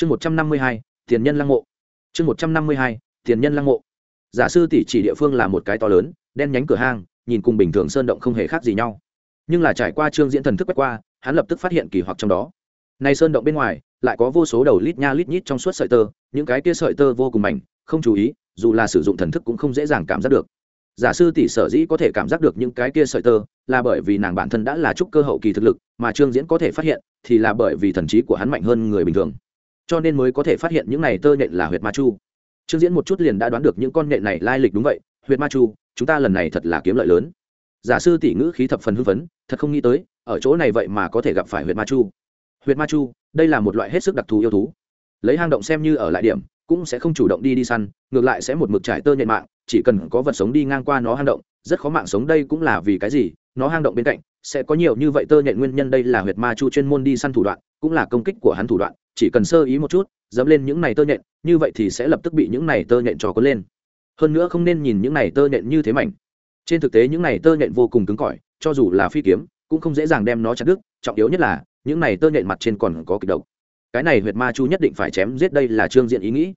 chương một trăm năm mươi hai, tiền nhân lăng mộ. Chương một trăm năm mươi hai, tiền nhân lăng mộ. Giả sư tỷ chỉ địa phương là một cái to lớn, đen nhánh cửa hang, nhìn cùng bình thường sơn động không hề khác gì nhau. Nhưng là trải qua chương diễn thần thức quét qua, hắn lập tức phát hiện kỳ hoặc trong đó. Nay sơn động bên ngoài, lại có vô số đầu lít nha lít nhít trong suốt sợi tơ, những cái kia sợi tơ vô cùng mảnh, không chú ý, dù là sử dụng thần thức cũng không dễ dàng cảm giác được. Giả sư tỷ sở dĩ có thể cảm giác được những cái kia sợi tơ, là bởi vì nàng bản thân đã là trúc cơ hậu kỳ thực lực, mà trương diễn có thể phát hiện, thì là bởi vì thần trí của hắn mạnh hơn người bình thường cho nên mới có thể phát hiện những này tơ nhện là huyệt ma chu. Trương diễn một chút liền đã đoán được những con nhện này lai lịch đúng vậy, huyệt ma chu, chúng ta lần này thật là kiếm lợi lớn. Giả sư tỷ ngữ khí thập phần hưng phấn, thật không nghĩ tới, ở chỗ này vậy mà có thể gặp phải huyệt ma chu. Huyệt ma chu, đây là một loại hết sức đặc thù yêu thú. Lấy hang động xem như ở lại điểm, cũng sẽ không chủ động đi đi săn, ngược lại sẽ một mực trải tơ nhện mạng, chỉ cần có vật sống đi ngang qua nó hang động, rất khó mạng sống đây cũng là vì cái gì, nó hang động bên cạnh sẽ có nhiều như vậy tơ nhện nguyên nhân đây là huyệt ma chu chuyên môn đi săn thủ đoạn, cũng là công kích của hắn thủ đoạn chỉ cần sơ ý một chút, dẫm lên những này tơ nhện, như vậy thì sẽ lập tức bị những này tơ nhện trò cuốn lên. Hơn nữa không nên nhìn những này tơ nhện như thế mạnh trên thực tế những này tơ nhện vô cùng cứng cỏi, cho dù là phi kiếm, cũng không dễ dàng đem nó chặt đứt, trọng yếu nhất là, những này tơ nhện mặt trên còn có kịch độc. Cái này huyệt ma chu nhất định phải chém giết đây là trương diện ý nghĩ.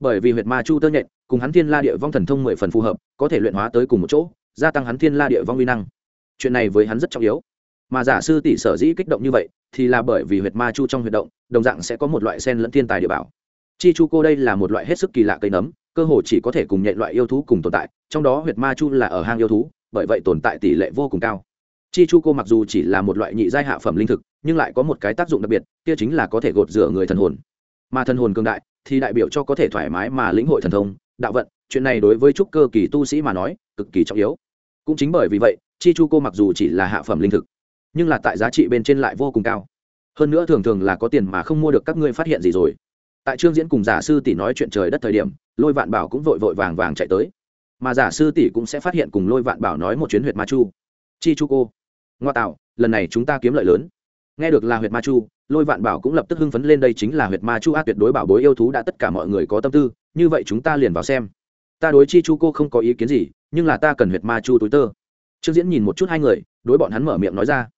Bởi vì huyệt ma chu tơ nhện cùng hắn thiên la địa vong thần thông mười phần phù hợp, có thể luyện hóa tới cùng một chỗ, gia tăng hắn thiên la địa vong uy năng. Chuyện này với hắn rất trọng yếu. Mà giả sư tỷ sở dĩ kích động như vậy thì là bởi vì huyệt ma chu trong huyệt động, đồng dạng sẽ có một loại sen lẫn thiên tài địa bảo. Chi chu cô đây là một loại hết sức kỳ lạ cây nấm, cơ hồ chỉ có thể cùng nhện loại yêu thú cùng tồn tại, trong đó huyệt ma chu là ở hang yêu thú, bởi vậy tồn tại tỷ lệ vô cùng cao. Chi chu cô mặc dù chỉ là một loại nhị giai hạ phẩm linh thực, nhưng lại có một cái tác dụng đặc biệt, kia chính là có thể gột rửa người thần hồn. Mà thần hồn cường đại, thì đại biểu cho có thể thoải mái mà lĩnh hội thần thông, đạo vận, chuyện này đối với trúc cơ kỳ tu sĩ mà nói, cực kỳ trọng yếu. Cũng chính bởi vì vậy, chi chu cô mặc dù chỉ là hạ phẩm linh thực nhưng là tại giá trị bên trên lại vô cùng cao. Hơn nữa thường thường là có tiền mà không mua được các ngươi phát hiện gì rồi. Tại trương diễn cùng giả sư tỷ nói chuyện trời đất thời điểm, lôi vạn bảo cũng vội vội vàng vàng chạy tới. Mà giả sư tỷ cũng sẽ phát hiện cùng lôi vạn bảo nói một chuyến huyệt ma chu. Chi chu cô. Ngoa tạo, lần này chúng ta kiếm lợi lớn. Nghe được là huyệt ma chu, lôi vạn bảo cũng lập tức hưng phấn lên đây chính là huyệt ma chu a tuyệt đối bảo bối yêu thú đã tất cả mọi người có tâm tư, như vậy chúng ta liền vào xem. Ta đối chi chu cô không có ý kiến gì, nhưng là ta cần huyệt ma chu túi tơ. Trương diễn nhìn một chút hai người, đối bọn hắn mở miệng nói ra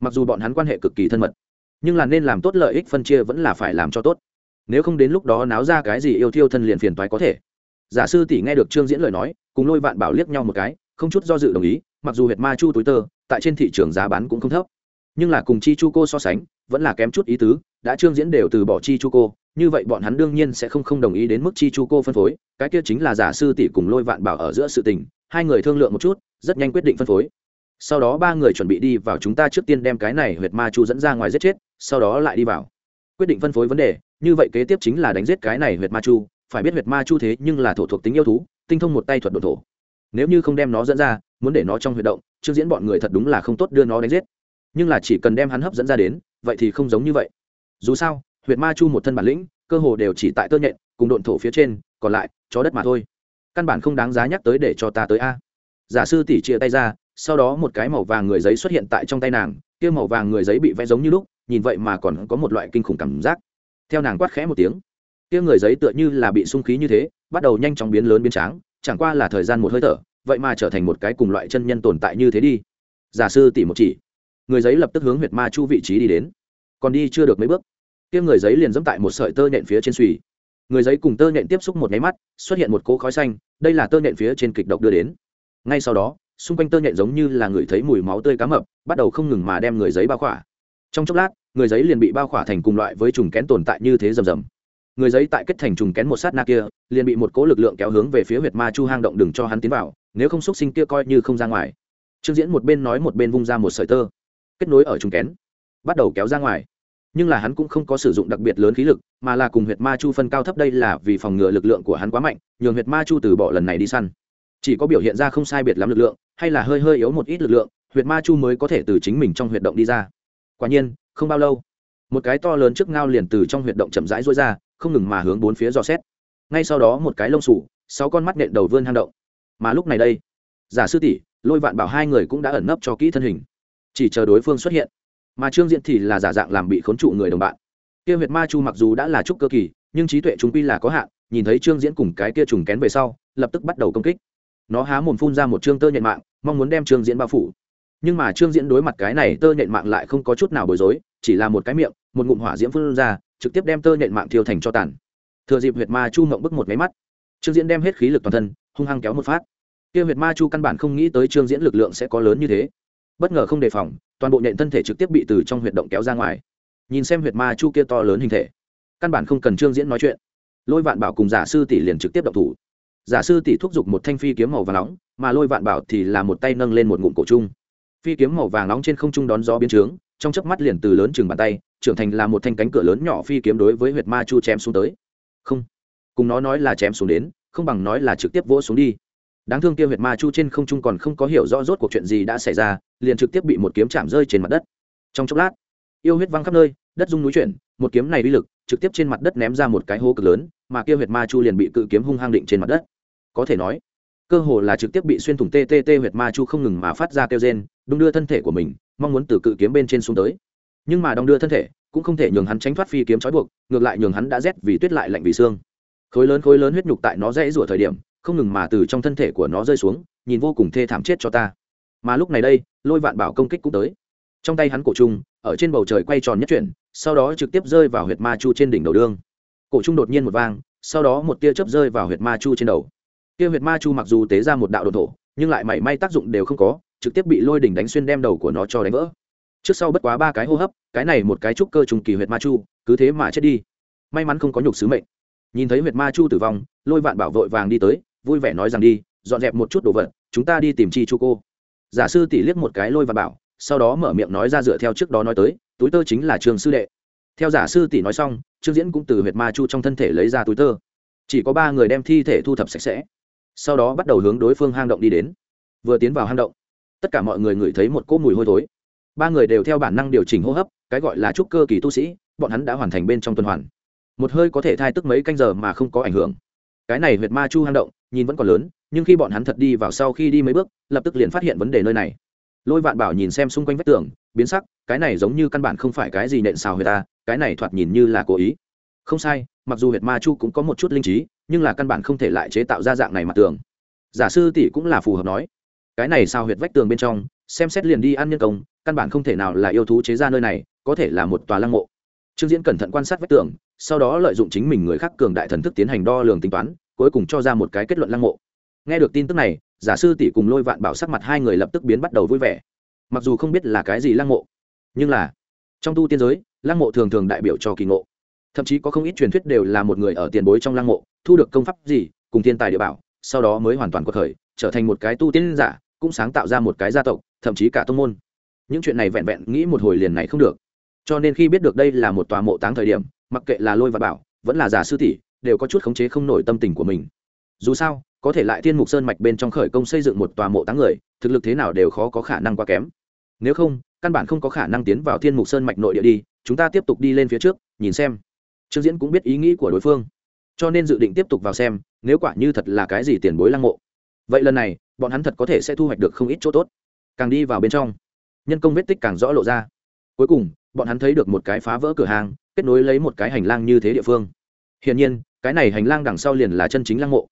mặc dù bọn hắn quan hệ cực kỳ thân mật, nhưng là nên làm tốt lợi ích phân chia vẫn là phải làm cho tốt. Nếu không đến lúc đó náo ra cái gì yêu thiêu thân liền phiền toái có thể. Giả sư tỷ nghe được trương diễn lời nói, cùng lôi vạn bảo liếc nhau một cái, không chút do dự đồng ý, mặc dù huyệt ma chu túi tơ, tại trên thị trường giá bán cũng không thấp, nhưng là cùng chi chu cô so sánh, vẫn là kém chút ý tứ, đã trương diễn đều từ bỏ chi chu cô, như vậy bọn hắn đương nhiên sẽ không không đồng ý đến mức chi chu cô phân phối, cái kia chính là giả sư tỷ cùng lôi vạn bảo ở giữa sự tình, hai người thương lượng một chút, rất nhanh quyết định phân phối sau đó ba người chuẩn bị đi vào chúng ta trước tiên đem cái này huyệt ma chu dẫn ra ngoài giết chết, sau đó lại đi vào. Quyết định phân phối vấn đề, như vậy kế tiếp chính là đánh giết cái này huyệt ma chu, phải biết huyệt ma chu thế nhưng là thổ thuộc tính yêu thú, tinh thông một tay thuật độ thổ. Nếu như không đem nó dẫn ra, muốn để nó trong huyệt động, trước diễn bọn người thật đúng là không tốt đưa nó đánh giết. Nhưng là chỉ cần đem hắn hấp dẫn ra đến, vậy thì không giống như vậy. Dù sao, huyệt ma chu một thân bản lĩnh, cơ hồ đều chỉ tại tơ nhện, cùng độn thổ phía trên, còn lại, chó đất mà thôi. Căn bản không đáng giá nhắc tới để cho ta tới a. Giả sư tỉ chia tay ra sau đó một cái màu vàng người giấy xuất hiện tại trong tay nàng, kia màu vàng người giấy bị vẽ giống như lúc, nhìn vậy mà còn có một loại kinh khủng cảm giác. Theo nàng quát khẽ một tiếng, kia người giấy tựa như là bị sung khí như thế, bắt đầu nhanh chóng biến lớn biến tráng, chẳng qua là thời gian một hơi thở, vậy mà trở thành một cái cùng loại chân nhân tồn tại như thế đi. Giả sư tỉ một chỉ. Người giấy lập tức hướng huyệt ma chu vị trí đi đến. Còn đi chưa được mấy bước, kia người giấy liền dẫm tại một sợi tơ nhện phía trên suy người giấy cùng tơ nhện tiếp xúc một nháy mắt, xuất hiện một cỗ khói xanh, đây là tơ nhện phía trên kịch độc đưa đến. Ngay sau đó xung quanh tơ nhện giống như là người thấy mùi máu tươi cá mập, bắt đầu không ngừng mà đem người giấy bao khỏa. Trong chốc lát, người giấy liền bị bao khỏa thành cùng loại với trùng kén tồn tại như thế rầm rầm. Người giấy tại kết thành trùng kén một sát na kia, liền bị một cỗ lực lượng kéo hướng về phía huyệt ma chu hang động đừng cho hắn tiến vào, nếu không xúc sinh kia coi như không ra ngoài. Trương diễn một bên nói một bên vung ra một sợi tơ, kết nối ở trùng kén, bắt đầu kéo ra ngoài. Nhưng là hắn cũng không có sử dụng đặc biệt lớn khí lực, mà là cùng huyệt ma chu phân cao thấp đây là vì phòng ngừa lực lượng của hắn quá mạnh, nhường huyệt ma chu từ bỏ lần này đi săn. Chỉ có biểu hiện ra không sai biệt lắm lực lượng hay là hơi hơi yếu một ít lực lượng, huyệt ma chu mới có thể từ chính mình trong huyệt động đi ra. Quả nhiên, không bao lâu, một cái to lớn trước ngao liền từ trong huyệt động chậm rãi rối ra, không ngừng mà hướng bốn phía dò xét. Ngay sau đó một cái lông sủ sáu con mắt nện đầu vươn hang động. Mà lúc này đây, giả sư tỷ, lôi vạn bảo hai người cũng đã ẩn nấp cho kỹ thân hình. Chỉ chờ đối phương xuất hiện, mà trương diện thì là giả dạng làm bị khốn trụ người đồng bạn. Kia huyệt ma chu mặc dù đã là trúc cơ kỳ, nhưng trí tuệ chúng quy là có hạn, nhìn thấy trương diễn cùng cái kia trùng kén về sau, lập tức bắt đầu công kích nó há mồm phun ra một trương tơ nhện mạng, mong muốn đem trương diễn bao phủ. Nhưng mà trương diễn đối mặt cái này tơ nhện mạng lại không có chút nào bối rối, chỉ là một cái miệng, một ngụm hỏa diễm phun ra, trực tiếp đem tơ nhện mạng thiêu thành cho tàn. Thừa dịp huyệt ma chu mộng bức một máy mắt trương diễn đem hết khí lực toàn thân, hung hăng kéo một phát. Kia huyệt ma chu căn bản không nghĩ tới trương diễn lực lượng sẽ có lớn như thế. Bất ngờ không đề phòng, toàn bộ nhện thân thể trực tiếp bị từ trong huyệt động kéo ra ngoài. Nhìn xem huyệt ma chu kia to lớn hình thể, căn bản không cần trương diễn nói chuyện. Lôi vạn bảo cùng giả sư tỷ liền trực tiếp động thủ giả sư tỷ thúc giục một thanh phi kiếm màu vàng nóng, mà lôi vạn bảo thì là một tay nâng lên một ngụm cổ trung. Phi kiếm màu vàng nóng trên không trung đón gió biến trướng, trong chớp mắt liền từ lớn chừng bàn tay, trưởng thành là một thanh cánh cửa lớn nhỏ phi kiếm đối với huyệt ma chu chém xuống tới. Không, cùng nó nói là chém xuống đến, không bằng nói là trực tiếp vỗ xuống đi. Đáng thương kia huyệt ma chu trên không trung còn không có hiểu rõ rốt cuộc chuyện gì đã xảy ra, liền trực tiếp bị một kiếm chạm rơi trên mặt đất. Trong chốc lát, yêu huyết văng khắp nơi, đất rung núi chuyển, một kiếm này uy lực trực tiếp trên mặt đất ném ra một cái hố cực lớn, mà kia huyệt ma chu liền bị cự kiếm hung hăng định trên mặt đất có thể nói, cơ hồ là trực tiếp bị xuyên thủng TTT huyệt ma chu không ngừng mà phát ra kêu gen đung đưa thân thể của mình, mong muốn từ cự kiếm bên trên xuống tới. Nhưng mà đong đưa thân thể cũng không thể nhường hắn tránh thoát phi kiếm trói buộc, ngược lại nhường hắn đã rét vì tuyết lại lạnh vì xương. Khối lớn khối lớn huyết nhục tại nó rẽ rủa thời điểm, không ngừng mà từ trong thân thể của nó rơi xuống, nhìn vô cùng thê thảm chết cho ta. Mà lúc này đây, lôi vạn bảo công kích cũng tới. Trong tay hắn cổ trung, ở trên bầu trời quay tròn nhất chuyển, sau đó trực tiếp rơi vào huyệt ma chu trên đỉnh đầu đương. Cổ trung đột nhiên một vang, sau đó một tia chớp rơi vào huyệt ma chu trên đầu kia huyệt ma chu mặc dù tế ra một đạo đồ thổ, nhưng lại mảy may tác dụng đều không có, trực tiếp bị lôi đỉnh đánh xuyên đem đầu của nó cho đánh vỡ. Trước sau bất quá ba cái hô hấp, cái này một cái trúc cơ trùng kỳ huyệt ma chu, cứ thế mà chết đi. May mắn không có nhục sứ mệnh. Nhìn thấy huyệt ma chu tử vong, lôi vạn bảo vội vàng đi tới, vui vẻ nói rằng đi, dọn dẹp một chút đồ vật, chúng ta đi tìm chi chu cô. Giả sư tỷ liếc một cái lôi vạn bảo, sau đó mở miệng nói ra dựa theo trước đó nói tới, túi tơ chính là trường sư đệ. Theo giả sư tỷ nói xong, trương diễn cũng từ huyệt ma chu trong thân thể lấy ra túi tơ. Chỉ có ba người đem thi thể thu thập sạch sẽ sau đó bắt đầu hướng đối phương hang động đi đến. Vừa tiến vào hang động, tất cả mọi người ngửi thấy một cỗ mùi hôi thối. Ba người đều theo bản năng điều chỉnh hô hấp, cái gọi là trúc cơ kỳ tu sĩ, bọn hắn đã hoàn thành bên trong tuần hoàn. Một hơi có thể thai tức mấy canh giờ mà không có ảnh hưởng. Cái này huyệt ma chu hang động, nhìn vẫn còn lớn, nhưng khi bọn hắn thật đi vào sau khi đi mấy bước, lập tức liền phát hiện vấn đề nơi này. Lôi vạn bảo nhìn xem xung quanh vách tường, biến sắc, cái này giống như căn bản không phải cái gì nện xào huyệt ta, cái này thoạt nhìn như là cố ý. Không sai, mặc dù huyệt ma chu cũng có một chút linh trí nhưng là căn bản không thể lại chế tạo ra dạng này mặt tường. Giả sư tỷ cũng là phù hợp nói, cái này sao huyệt vách tường bên trong, xem xét liền đi ăn nhân công, căn bản không thể nào là yêu thú chế ra nơi này, có thể là một tòa lăng mộ. Trương diễn cẩn thận quan sát vách tường, sau đó lợi dụng chính mình người khác cường đại thần thức tiến hành đo lường tính toán, cuối cùng cho ra một cái kết luận lăng mộ. Nghe được tin tức này, giả sư tỷ cùng lôi vạn bảo sắc mặt hai người lập tức biến bắt đầu vui vẻ. Mặc dù không biết là cái gì lăng mộ, nhưng là trong tu tiên giới, lăng mộ thường thường đại biểu cho kỳ ngộ. Thậm chí có không ít truyền thuyết đều là một người ở tiền bối trong lăng mộ thu được công pháp gì, cùng thiên tài địa bảo, sau đó mới hoàn toàn có thời trở thành một cái tu tiên giả, cũng sáng tạo ra một cái gia tộc, thậm chí cả tông môn. Những chuyện này vẹn vẹn nghĩ một hồi liền này không được. Cho nên khi biết được đây là một tòa mộ táng thời điểm, mặc kệ là lôi và bảo, vẫn là giả sư tỷ, đều có chút khống chế không nổi tâm tình của mình. Dù sao, có thể lại thiên mục sơn mạch bên trong khởi công xây dựng một tòa mộ táng người, thực lực thế nào đều khó có khả năng quá kém. Nếu không, căn bản không có khả năng tiến vào thiên mục sơn mạch nội địa đi, chúng ta tiếp tục đi lên phía trước, nhìn xem. Trương diễn cũng biết ý nghĩ của đối phương cho nên dự định tiếp tục vào xem, nếu quả như thật là cái gì tiền bối lăng mộ. Vậy lần này, bọn hắn thật có thể sẽ thu hoạch được không ít chỗ tốt. Càng đi vào bên trong, nhân công vết tích càng rõ lộ ra. Cuối cùng, bọn hắn thấy được một cái phá vỡ cửa hàng kết nối lấy một cái hành lang như thế địa phương. Hiển nhiên, cái này hành lang đằng sau liền là chân chính lăng mộ.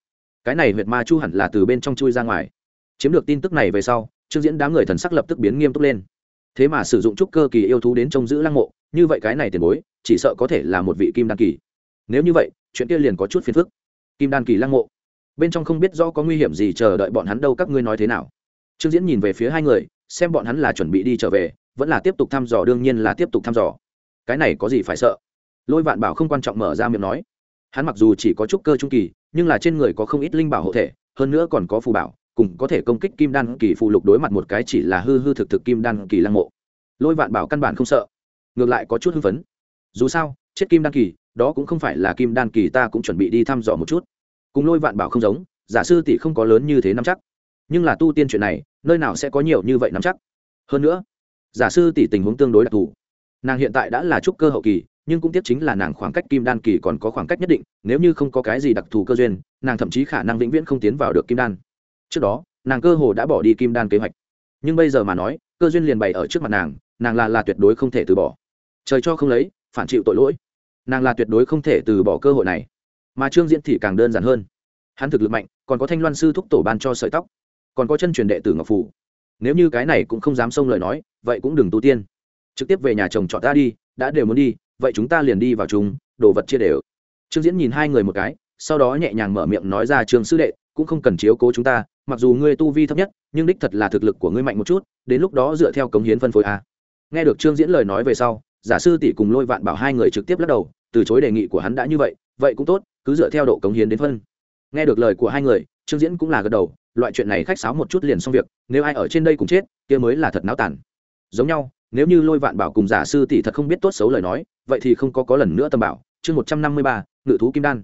Cái này huyệt ma chu hẳn là từ bên trong chui ra ngoài. Chiếm được tin tức này về sau, trương diễn đám người thần sắc lập tức biến nghiêm túc lên. Thế mà sử dụng trúc cơ kỳ yêu thú đến trông giữ lăng mộ, như vậy cái này tiền bối, chỉ sợ có thể là một vị kim đăng kỳ. Nếu như vậy chuyện kia liền có chút phiền phức. Kim đan kỳ lăng mộ. Bên trong không biết rõ có nguy hiểm gì chờ đợi bọn hắn đâu, các ngươi nói thế nào? Trương diễn nhìn về phía hai người, xem bọn hắn là chuẩn bị đi trở về, vẫn là tiếp tục thăm dò, đương nhiên là tiếp tục thăm dò. Cái này có gì phải sợ? Lôi vạn bảo không quan trọng mở ra miệng nói. Hắn mặc dù chỉ có chút cơ trung kỳ, nhưng là trên người có không ít linh bảo hộ thể, hơn nữa còn có phù bảo, cùng có thể công kích kim đan kỳ phụ lục đối mặt một cái chỉ là hư hư thực thực kim đan kỳ lăng mộ. Lôi vạn bảo căn bản không sợ. Ngược lại có chút hưng phấn. Dù sao, chết kim đan kỳ đó cũng không phải là kim đan kỳ ta cũng chuẩn bị đi thăm dò một chút. Cùng lôi vạn bảo không giống, giả sư tỷ không có lớn như thế nắm chắc. Nhưng là tu tiên chuyện này, nơi nào sẽ có nhiều như vậy nắm chắc? Hơn nữa, giả sư tỷ tình huống tương đối đặc thù. Nàng hiện tại đã là trúc cơ hậu kỳ, nhưng cũng tiếc chính là nàng khoảng cách kim đan kỳ còn có khoảng cách nhất định, nếu như không có cái gì đặc thù cơ duyên, nàng thậm chí khả năng vĩnh viễn không tiến vào được kim đan. Trước đó, nàng cơ hồ đã bỏ đi kim đan kế hoạch. Nhưng bây giờ mà nói, cơ duyên liền bày ở trước mặt nàng nàng là là tuyệt đối không thể từ bỏ. Trời cho không lấy, phản chịu tội lỗi nàng là tuyệt đối không thể từ bỏ cơ hội này. Mà trương diễn thì càng đơn giản hơn. Hắn thực lực mạnh còn có thanh loan sư thúc tổ ban cho sợi tóc còn có chân truyền đệ tử ngọc phủ. Nếu như cái này cũng không dám xông lời nói vậy cũng đừng tu tiên. Trực tiếp về nhà chồng chọn ta đi đã đều muốn đi vậy chúng ta liền đi vào chúng, đồ vật chia đều. Trương diễn nhìn hai người một cái sau đó nhẹ nhàng mở miệng nói ra trường sư đệ cũng không cần chiếu cố chúng ta mặc dù ngươi tu vi thấp nhất nhưng đích thật là thực lực của ngươi mạnh một chút đến lúc đó dựa theo cống hiến phân phối a. Nghe được trương diễn lời nói về sau giả sư tỷ cùng lôi vạn bảo hai người trực tiếp lắc đầu, từ chối đề nghị của hắn đã như vậy vậy cũng tốt, cứ dựa theo độ cống hiến đến phân. Nghe được lời của hai người, trương diễn cũng là gật đầu, loại chuyện này khách sáo một chút liền xong việc, nếu ai ở trên đây cũng chết, kia mới là thật náo tản giống nhau, nếu như lôi vạn bảo cùng giả sư tỷ thật không biết tốt xấu lời nói, vậy thì không có có lần nữa tâm bảo. Chương một trăm năm mươi ba, ngự thú kim đan.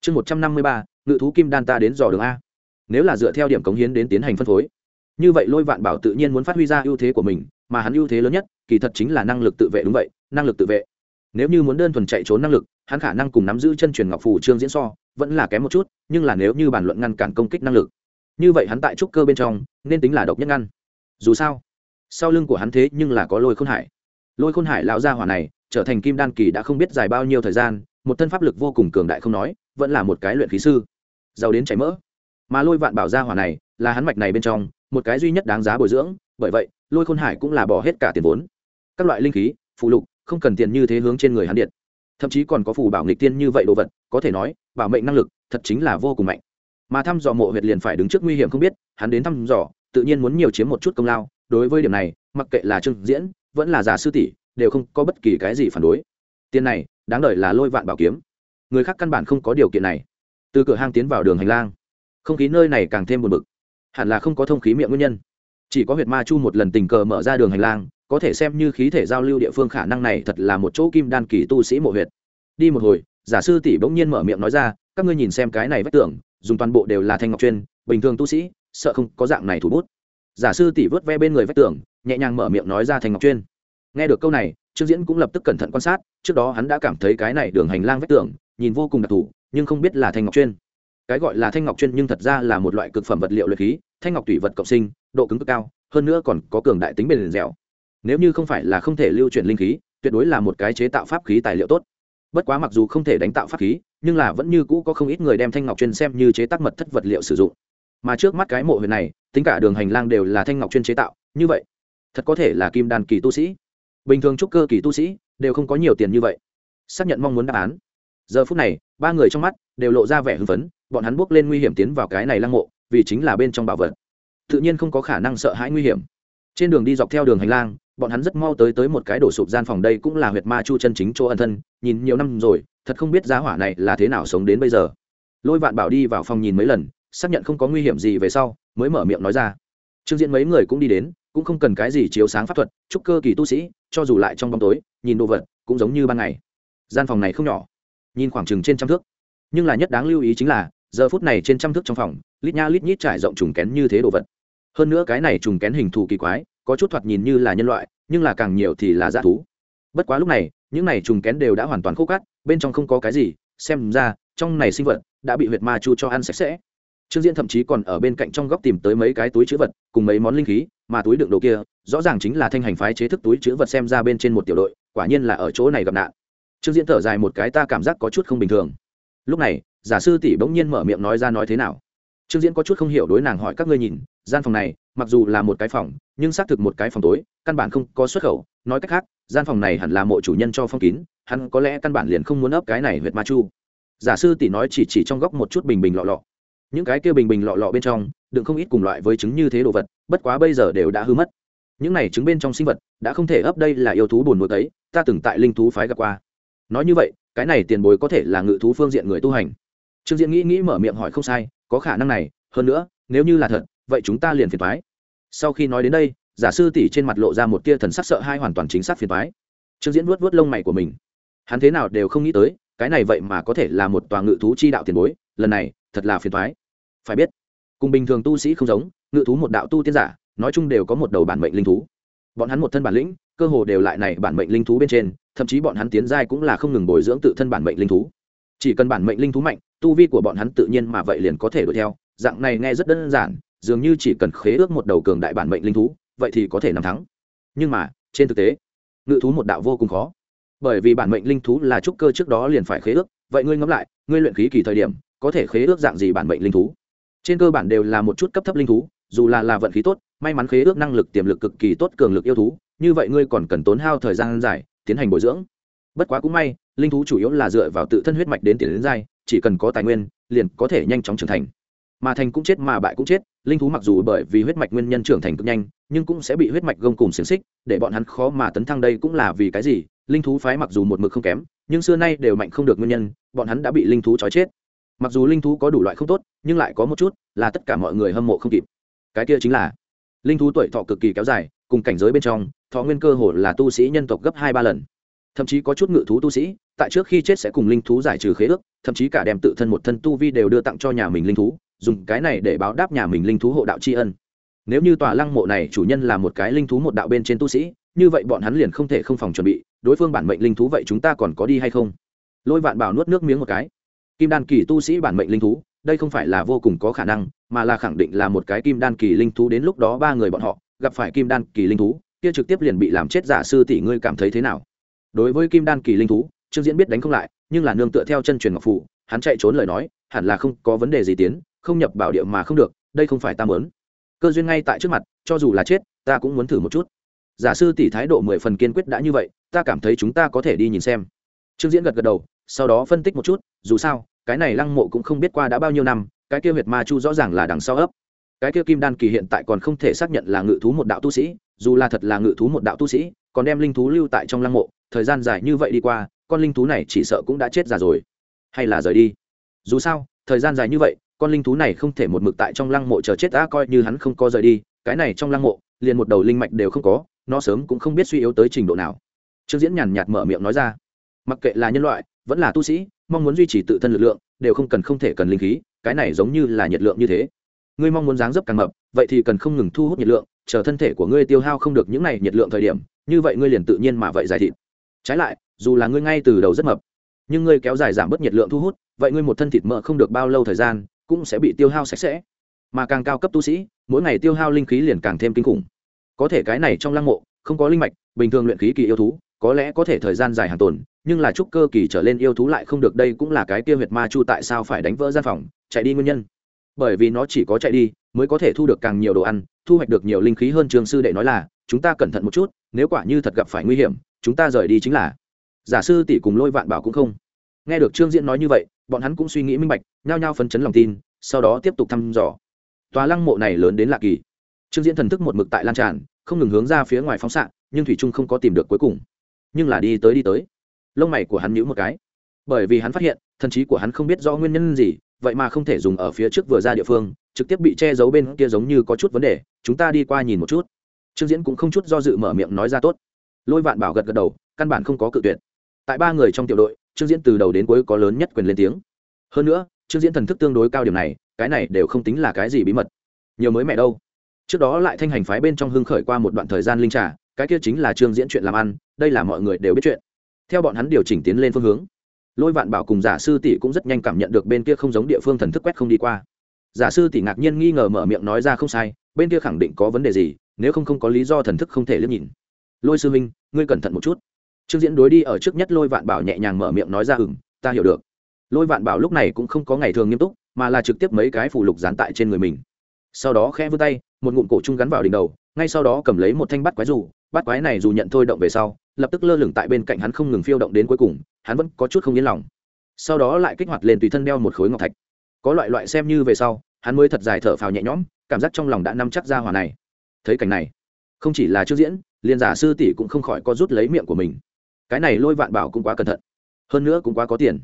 Chương một trăm năm mươi ba, ngự thú kim đan ta đến dò đường a. Nếu là dựa theo điểm cống hiến đến tiến hành phân phối. Như vậy lôi vạn bảo tự nhiên muốn phát huy ra ưu thế của mình, mà hắn ưu thế lớn nhất, kỳ thật chính là năng lực tự vệ đúng vậy năng lực tự vệ. Nếu như muốn đơn thuần chạy trốn năng lực, hắn khả năng cùng nắm giữ chân truyền ngọc phù trương diễn so, vẫn là kém một chút, nhưng là nếu như bàn luận ngăn cản công kích năng lực. Như vậy hắn tại trúc cơ bên trong, nên tính là độc nhất ngăn. Dù sao, sau lưng của hắn thế nhưng là có lôi khôn hải. Lôi khôn hải lão gia hỏa này, trở thành kim đan kỳ đã không biết dài bao nhiêu thời gian, một thân pháp lực vô cùng cường đại không nói, vẫn là một cái luyện khí sư. Giàu đến chảy mỡ. Mà lôi vạn bảo gia hỏa này, là hắn mạch này bên trong, một cái duy nhất đáng giá bồi dưỡng, bởi vậy, lôi khôn hải cũng là bỏ hết cả tiền vốn. Các loại linh khí phụ lục không cần tiền như thế hướng trên người hắn điện. Thậm chí còn có phù bảo nghịch tiên như vậy đồ vật, có thể nói, bảo mệnh năng lực, thật chính là vô cùng mạnh. Mà thăm dò mộ huyệt liền phải đứng trước nguy hiểm không biết, hắn đến thăm dò, tự nhiên muốn nhiều chiếm một chút công lao. Đối với điểm này, mặc kệ là trương diễn, vẫn là giả sư tỷ, đều không có bất kỳ cái gì phản đối. Tiền này, đáng đời là lôi vạn bảo kiếm. Người khác căn bản không có điều kiện này. Từ cửa hang tiến vào đường hành lang. Không khí nơi này càng thêm buồn bực. Hẳn là không có thông khí miệng nguyên nhân. Chỉ có huyệt ma chu một lần tình cờ mở ra đường hành lang có thể xem như khí thể giao lưu địa phương khả năng này thật là một chỗ kim đan kỳ tu sĩ mộ huyệt. Đi một hồi, giả sư tỷ bỗng nhiên mở miệng nói ra, các ngươi nhìn xem cái này vách tưởng dùng toàn bộ đều là thanh ngọc chuyên, bình thường tu sĩ, sợ không có dạng này thủ bút. Giả sư tỷ vớt ve bên người vách tường, nhẹ nhàng mở miệng nói ra thanh ngọc chuyên. Nghe được câu này, trương diễn cũng lập tức cẩn thận quan sát, trước đó hắn đã cảm thấy cái này đường hành lang vách tường, nhìn vô cùng đặc thù, nhưng không biết là thanh ngọc chuyên. Cái gọi là thanh ngọc chuyên nhưng thật ra là một loại cực phẩm vật liệu luyện khí, thanh ngọc tùy vật cộng sinh, độ cứng cực cao, hơn nữa còn có cường đại tính bền dẻo nếu như không phải là không thể lưu chuyển linh khí, tuyệt đối là một cái chế tạo pháp khí tài liệu tốt. Bất quá mặc dù không thể đánh tạo pháp khí, nhưng là vẫn như cũ có không ít người đem thanh ngọc chuyên xem như chế tác mật thất vật liệu sử dụng. Mà trước mắt cái mộ huyện này, tính cả đường hành lang đều là thanh ngọc chuyên chế tạo, như vậy, thật có thể là kim đàn kỳ tu sĩ. Bình thường trúc cơ kỳ tu sĩ đều không có nhiều tiền như vậy. Xác nhận mong muốn đáp án. Giờ phút này, ba người trong mắt đều lộ ra vẻ hưng phấn, bọn hắn buộc lên nguy hiểm tiến vào cái này lăng mộ, vì chính là bên trong bảo vật. Tự nhiên không có khả năng sợ hãi nguy hiểm. Trên đường đi dọc theo đường hành lang bọn hắn rất mau tới tới một cái đổ sụp gian phòng đây cũng là huyệt ma chu chân chính chỗ ân thân, nhìn nhiều năm rồi, thật không biết giá hỏa này là thế nào sống đến bây giờ. Lôi vạn bảo đi vào phòng nhìn mấy lần, xác nhận không có nguy hiểm gì về sau, mới mở miệng nói ra. Trương diễn mấy người cũng đi đến, cũng không cần cái gì chiếu sáng pháp thuật, chúc cơ kỳ tu sĩ, cho dù lại trong bóng tối, nhìn đồ vật, cũng giống như ban ngày. Gian phòng này không nhỏ, nhìn khoảng chừng trên trăm thước. Nhưng là nhất đáng lưu ý chính là, giờ phút này trên trăm thước trong phòng, lít nha lít nhít trải rộng trùng kén như thế đồ vật. Hơn nữa cái này trùng kén hình thù kỳ quái có chút thoạt nhìn như là nhân loại, nhưng là càng nhiều thì là dạ thú. Bất quá lúc này, những này trùng kén đều đã hoàn toàn khô cát, bên trong không có cái gì, xem ra, trong này sinh vật đã bị huyệt ma chu cho ăn sạch sẽ. Trương diễn thậm chí còn ở bên cạnh trong góc tìm tới mấy cái túi chữ vật, cùng mấy món linh khí, mà túi đựng đồ kia, rõ ràng chính là thanh hành phái chế thức túi chữ vật xem ra bên trên một tiểu đội, quả nhiên là ở chỗ này gặp nạn. Trương diễn thở dài một cái, ta cảm giác có chút không bình thường. Lúc này, giả sư tỷ bỗng nhiên mở miệng nói ra nói thế nào. Trương diễn có chút không hiểu đối nàng hỏi các ngươi nhìn, gian phòng này mặc dù là một cái phòng, nhưng xác thực một cái phòng tối, căn bản không có xuất khẩu. Nói cách khác, gian phòng này hẳn là mộ chủ nhân cho phong kín, hắn có lẽ căn bản liền không muốn ấp cái này huyệt ma chu. Giả sư tỷ nói chỉ chỉ trong góc một chút bình bình lọ lọ. Những cái kia bình bình lọ lọ bên trong đừng không ít cùng loại với trứng như thế đồ vật, bất quá bây giờ đều đã hư mất. Những này trứng bên trong sinh vật, đã không thể ấp đây là yêu thú buồn nuôi ấy, ta từng tại linh thú phái gặp qua. Nói như vậy, cái này tiền bối có thể là ngự thú phương diện người tu hành. Trương diễn nghĩ nghĩ mở miệng hỏi không sai, có khả năng này, hơn nữa, nếu như là thật vậy chúng ta liền phiền thoái. Sau khi nói đến đây, giả sư tỷ trên mặt lộ ra một tia thần sắc sợ hai hoàn toàn chính xác phiền thoái. Trương diễn vuốt vuốt lông mày của mình. Hắn thế nào đều không nghĩ tới, cái này vậy mà có thể là một tòa ngự thú chi đạo tiền bối, lần này, thật là phiền thoái. Phải biết, cùng bình thường tu sĩ không giống, ngự thú một đạo tu tiên giả, nói chung đều có một đầu bản mệnh linh thú. Bọn hắn một thân bản lĩnh, cơ hồ đều lại này bản mệnh linh thú bên trên, thậm chí bọn hắn tiến giai cũng là không ngừng bồi dưỡng tự thân bản mệnh linh thú. Chỉ cần bản mệnh linh thú mạnh, tu vi của bọn hắn tự nhiên mà vậy liền có thể đuổi theo. Dạng này nghe rất đơn giản dường như chỉ cần khế ước một đầu cường đại bản mệnh linh thú, vậy thì có thể nắm thắng. Nhưng mà, trên thực tế, ngự thú một đạo vô cùng khó. Bởi vì bản mệnh linh thú là trúc cơ trước đó liền phải khế ước, vậy ngươi ngẫm lại, ngươi luyện khí kỳ thời điểm, có thể khế ước dạng gì bản mệnh linh thú? Trên cơ bản đều là một chút cấp thấp linh thú, dù là là vận khí tốt, may mắn khế ước năng lực tiềm lực cực kỳ tốt cường lực yêu thú, như vậy ngươi còn cần tốn hao thời gian dài, tiến hành bồi dưỡng. Bất quá cũng may, linh thú chủ yếu là dựa vào tự thân huyết mạch đến tiền đến giai, chỉ cần có tài nguyên, liền có thể nhanh chóng trưởng thành mà thành cũng chết mà bại cũng chết, linh thú mặc dù bởi vì huyết mạch nguyên nhân trưởng thành cực nhanh, nhưng cũng sẽ bị huyết mạch gông cùng xiềng xích, để bọn hắn khó mà tấn thăng đây cũng là vì cái gì, linh thú phái mặc dù một mực không kém, nhưng xưa nay đều mạnh không được nguyên nhân, bọn hắn đã bị linh thú trói chết. Mặc dù linh thú có đủ loại không tốt, nhưng lại có một chút là tất cả mọi người hâm mộ không kịp. Cái kia chính là, linh thú tuổi thọ cực kỳ kéo dài, cùng cảnh giới bên trong, thọ nguyên cơ hồ là tu sĩ nhân tộc gấp hai ba lần. Thậm chí có chút ngự thú tu sĩ, tại trước khi chết sẽ cùng linh thú giải trừ khế ước, thậm chí cả đem tự thân một thân tu vi đều đưa tặng cho nhà mình linh thú dùng cái này để báo đáp nhà mình linh thú hộ đạo tri ân. Nếu như tòa lăng mộ này chủ nhân là một cái linh thú một đạo bên trên tu sĩ, như vậy bọn hắn liền không thể không phòng chuẩn bị, đối phương bản mệnh linh thú vậy chúng ta còn có đi hay không? Lôi vạn bảo nuốt nước miếng một cái. Kim đan kỳ tu sĩ bản mệnh linh thú, đây không phải là vô cùng có khả năng, mà là khẳng định là một cái kim đan kỳ linh thú đến lúc đó ba người bọn họ, gặp phải kim đan kỳ linh thú, kia trực tiếp liền bị làm chết giả sư tỷ ngươi cảm thấy thế nào? Đối với kim đan kỳ linh thú, trương diễn biết đánh không lại, nhưng là nương tựa theo chân truyền ngọc phụ hắn chạy trốn lời nói, hẳn là không có vấn đề gì tiến không nhập bảo địa mà không được, đây không phải ta mớn cơ duyên ngay tại trước mặt, cho dù là chết, ta cũng muốn thử một chút. Giả sư tỷ thái độ mười phần kiên quyết đã như vậy, ta cảm thấy chúng ta có thể đi nhìn xem. Trương diễn gật gật đầu, sau đó phân tích một chút, dù sao, cái này lăng mộ cũng không biết qua đã bao nhiêu năm, cái kia huyệt ma chu rõ ràng là đằng sau ấp. Cái kia kim đan kỳ hiện tại còn không thể xác nhận là ngự thú một đạo tu sĩ, dù là thật là ngự thú một đạo tu sĩ, còn đem linh thú lưu tại trong lăng mộ, thời gian dài như vậy đi qua, con linh thú này chỉ sợ cũng đã chết già rồi. Hay là rời đi. Dù sao, thời gian dài như vậy con linh thú này không thể một mực tại trong lăng mộ chờ chết ta coi như hắn không có rời đi, cái này trong lăng mộ, liền một đầu linh mạch đều không có, nó sớm cũng không biết suy yếu tới trình độ nào. Trương diễn nhàn nhạt mở miệng nói ra. Mặc kệ là nhân loại, vẫn là tu sĩ, mong muốn duy trì tự thân lực lượng, đều không cần không thể cần linh khí, cái này giống như là nhiệt lượng như thế. Ngươi mong muốn dáng dấp càng mập, vậy thì cần không ngừng thu hút nhiệt lượng, chờ thân thể của ngươi tiêu hao không được những này nhiệt lượng thời điểm, như vậy ngươi liền tự nhiên mà vậy giải thịt. Trái lại, dù là ngươi ngay từ đầu rất mập, nhưng ngươi kéo dài giảm bớt nhiệt lượng thu hút, vậy ngươi một thân thịt mỡ không được bao lâu thời gian cũng sẽ bị tiêu hao sạch sẽ. Mà càng cao cấp tu sĩ, mỗi ngày tiêu hao linh khí liền càng thêm kinh khủng. Có thể cái này trong lăng mộ, không có linh mạch, bình thường luyện khí kỳ yêu thú, có lẽ có thể thời gian dài hàng tồn, nhưng là trúc cơ kỳ trở lên yêu thú lại không được, đây cũng là cái kia huyệt ma chu tại sao phải đánh vỡ gian phòng, chạy đi nguyên nhân. Bởi vì nó chỉ có chạy đi, mới có thể thu được càng nhiều đồ ăn, thu hoạch được nhiều linh khí hơn trường sư đệ nói là, chúng ta cẩn thận một chút, nếu quả như thật gặp phải nguy hiểm, chúng ta rời đi chính là. Giả sư tỷ cùng lôi vạn bảo cũng không. Nghe được trương diễn nói như vậy, bọn hắn cũng suy nghĩ minh bạch, nhao nhao phấn chấn lòng tin sau đó tiếp tục thăm dò. Tòa lăng mộ này lớn đến lạ kỳ. Trương diễn thần thức một mực tại lan tràn, không ngừng hướng ra phía ngoài phóng xạ, nhưng thủy trung không có tìm được cuối cùng. Nhưng là đi tới đi tới. Lông mày của hắn nhíu một cái. Bởi vì hắn phát hiện, thần trí của hắn không biết do nguyên nhân gì, vậy mà không thể dùng ở phía trước vừa ra địa phương, trực tiếp bị che giấu bên kia giống như có chút vấn đề, chúng ta đi qua nhìn một chút. Trương diễn cũng không chút do dự mở miệng nói ra tốt. Lôi vạn bảo gật gật đầu, căn bản không có cự tuyệt. Tại ba người trong tiểu đội, trương diễn từ đầu đến cuối có lớn nhất quyền lên tiếng. Hơn nữa trương diễn thần thức tương đối cao điểm này, cái này đều không tính là cái gì bí mật. Nhiều mới mẹ đâu. Trước đó lại thanh hành phái bên trong hưng khởi qua một đoạn thời gian linh trà, cái kia chính là trương diễn chuyện làm ăn, đây là mọi người đều biết chuyện. Theo bọn hắn điều chỉnh tiến lên phương hướng, lôi vạn bảo cùng giả sư tỷ cũng rất nhanh cảm nhận được bên kia không giống địa phương thần thức quét không đi qua. Giả sư tỷ ngạc nhiên nghi ngờ mở miệng nói ra không sai, bên kia khẳng định có vấn đề gì, nếu không không có lý do thần thức không thể liếc nhìn. Lôi sư minh, ngươi cẩn thận một chút. Trương diễn đối đi ở trước nhất lôi vạn bảo nhẹ nhàng mở miệng nói ra ừng ta hiểu được lôi vạn bảo lúc này cũng không có ngày thường nghiêm túc, mà là trực tiếp mấy cái phủ lục dán tại trên người mình. Sau đó khẽ vươn tay, một ngụm cổ trung gắn vào đỉnh đầu, ngay sau đó cầm lấy một thanh bắt quái dù bắt quái này dù nhận thôi động về sau, lập tức lơ lửng tại bên cạnh hắn không ngừng phiêu động đến cuối cùng, hắn vẫn có chút không yên lòng. Sau đó lại kích hoạt lên tùy thân đeo một khối ngọc thạch. Có loại loại xem như về sau, hắn mới thật dài thở phào nhẹ nhõm, cảm giác trong lòng đã nắm chắc ra hòa này. Thấy cảnh này, không chỉ là trước diễn, liền giả sư tỷ cũng không khỏi có rút lấy miệng của mình. Cái này lôi vạn bảo cũng quá cẩn thận, hơn nữa cũng quá có tiền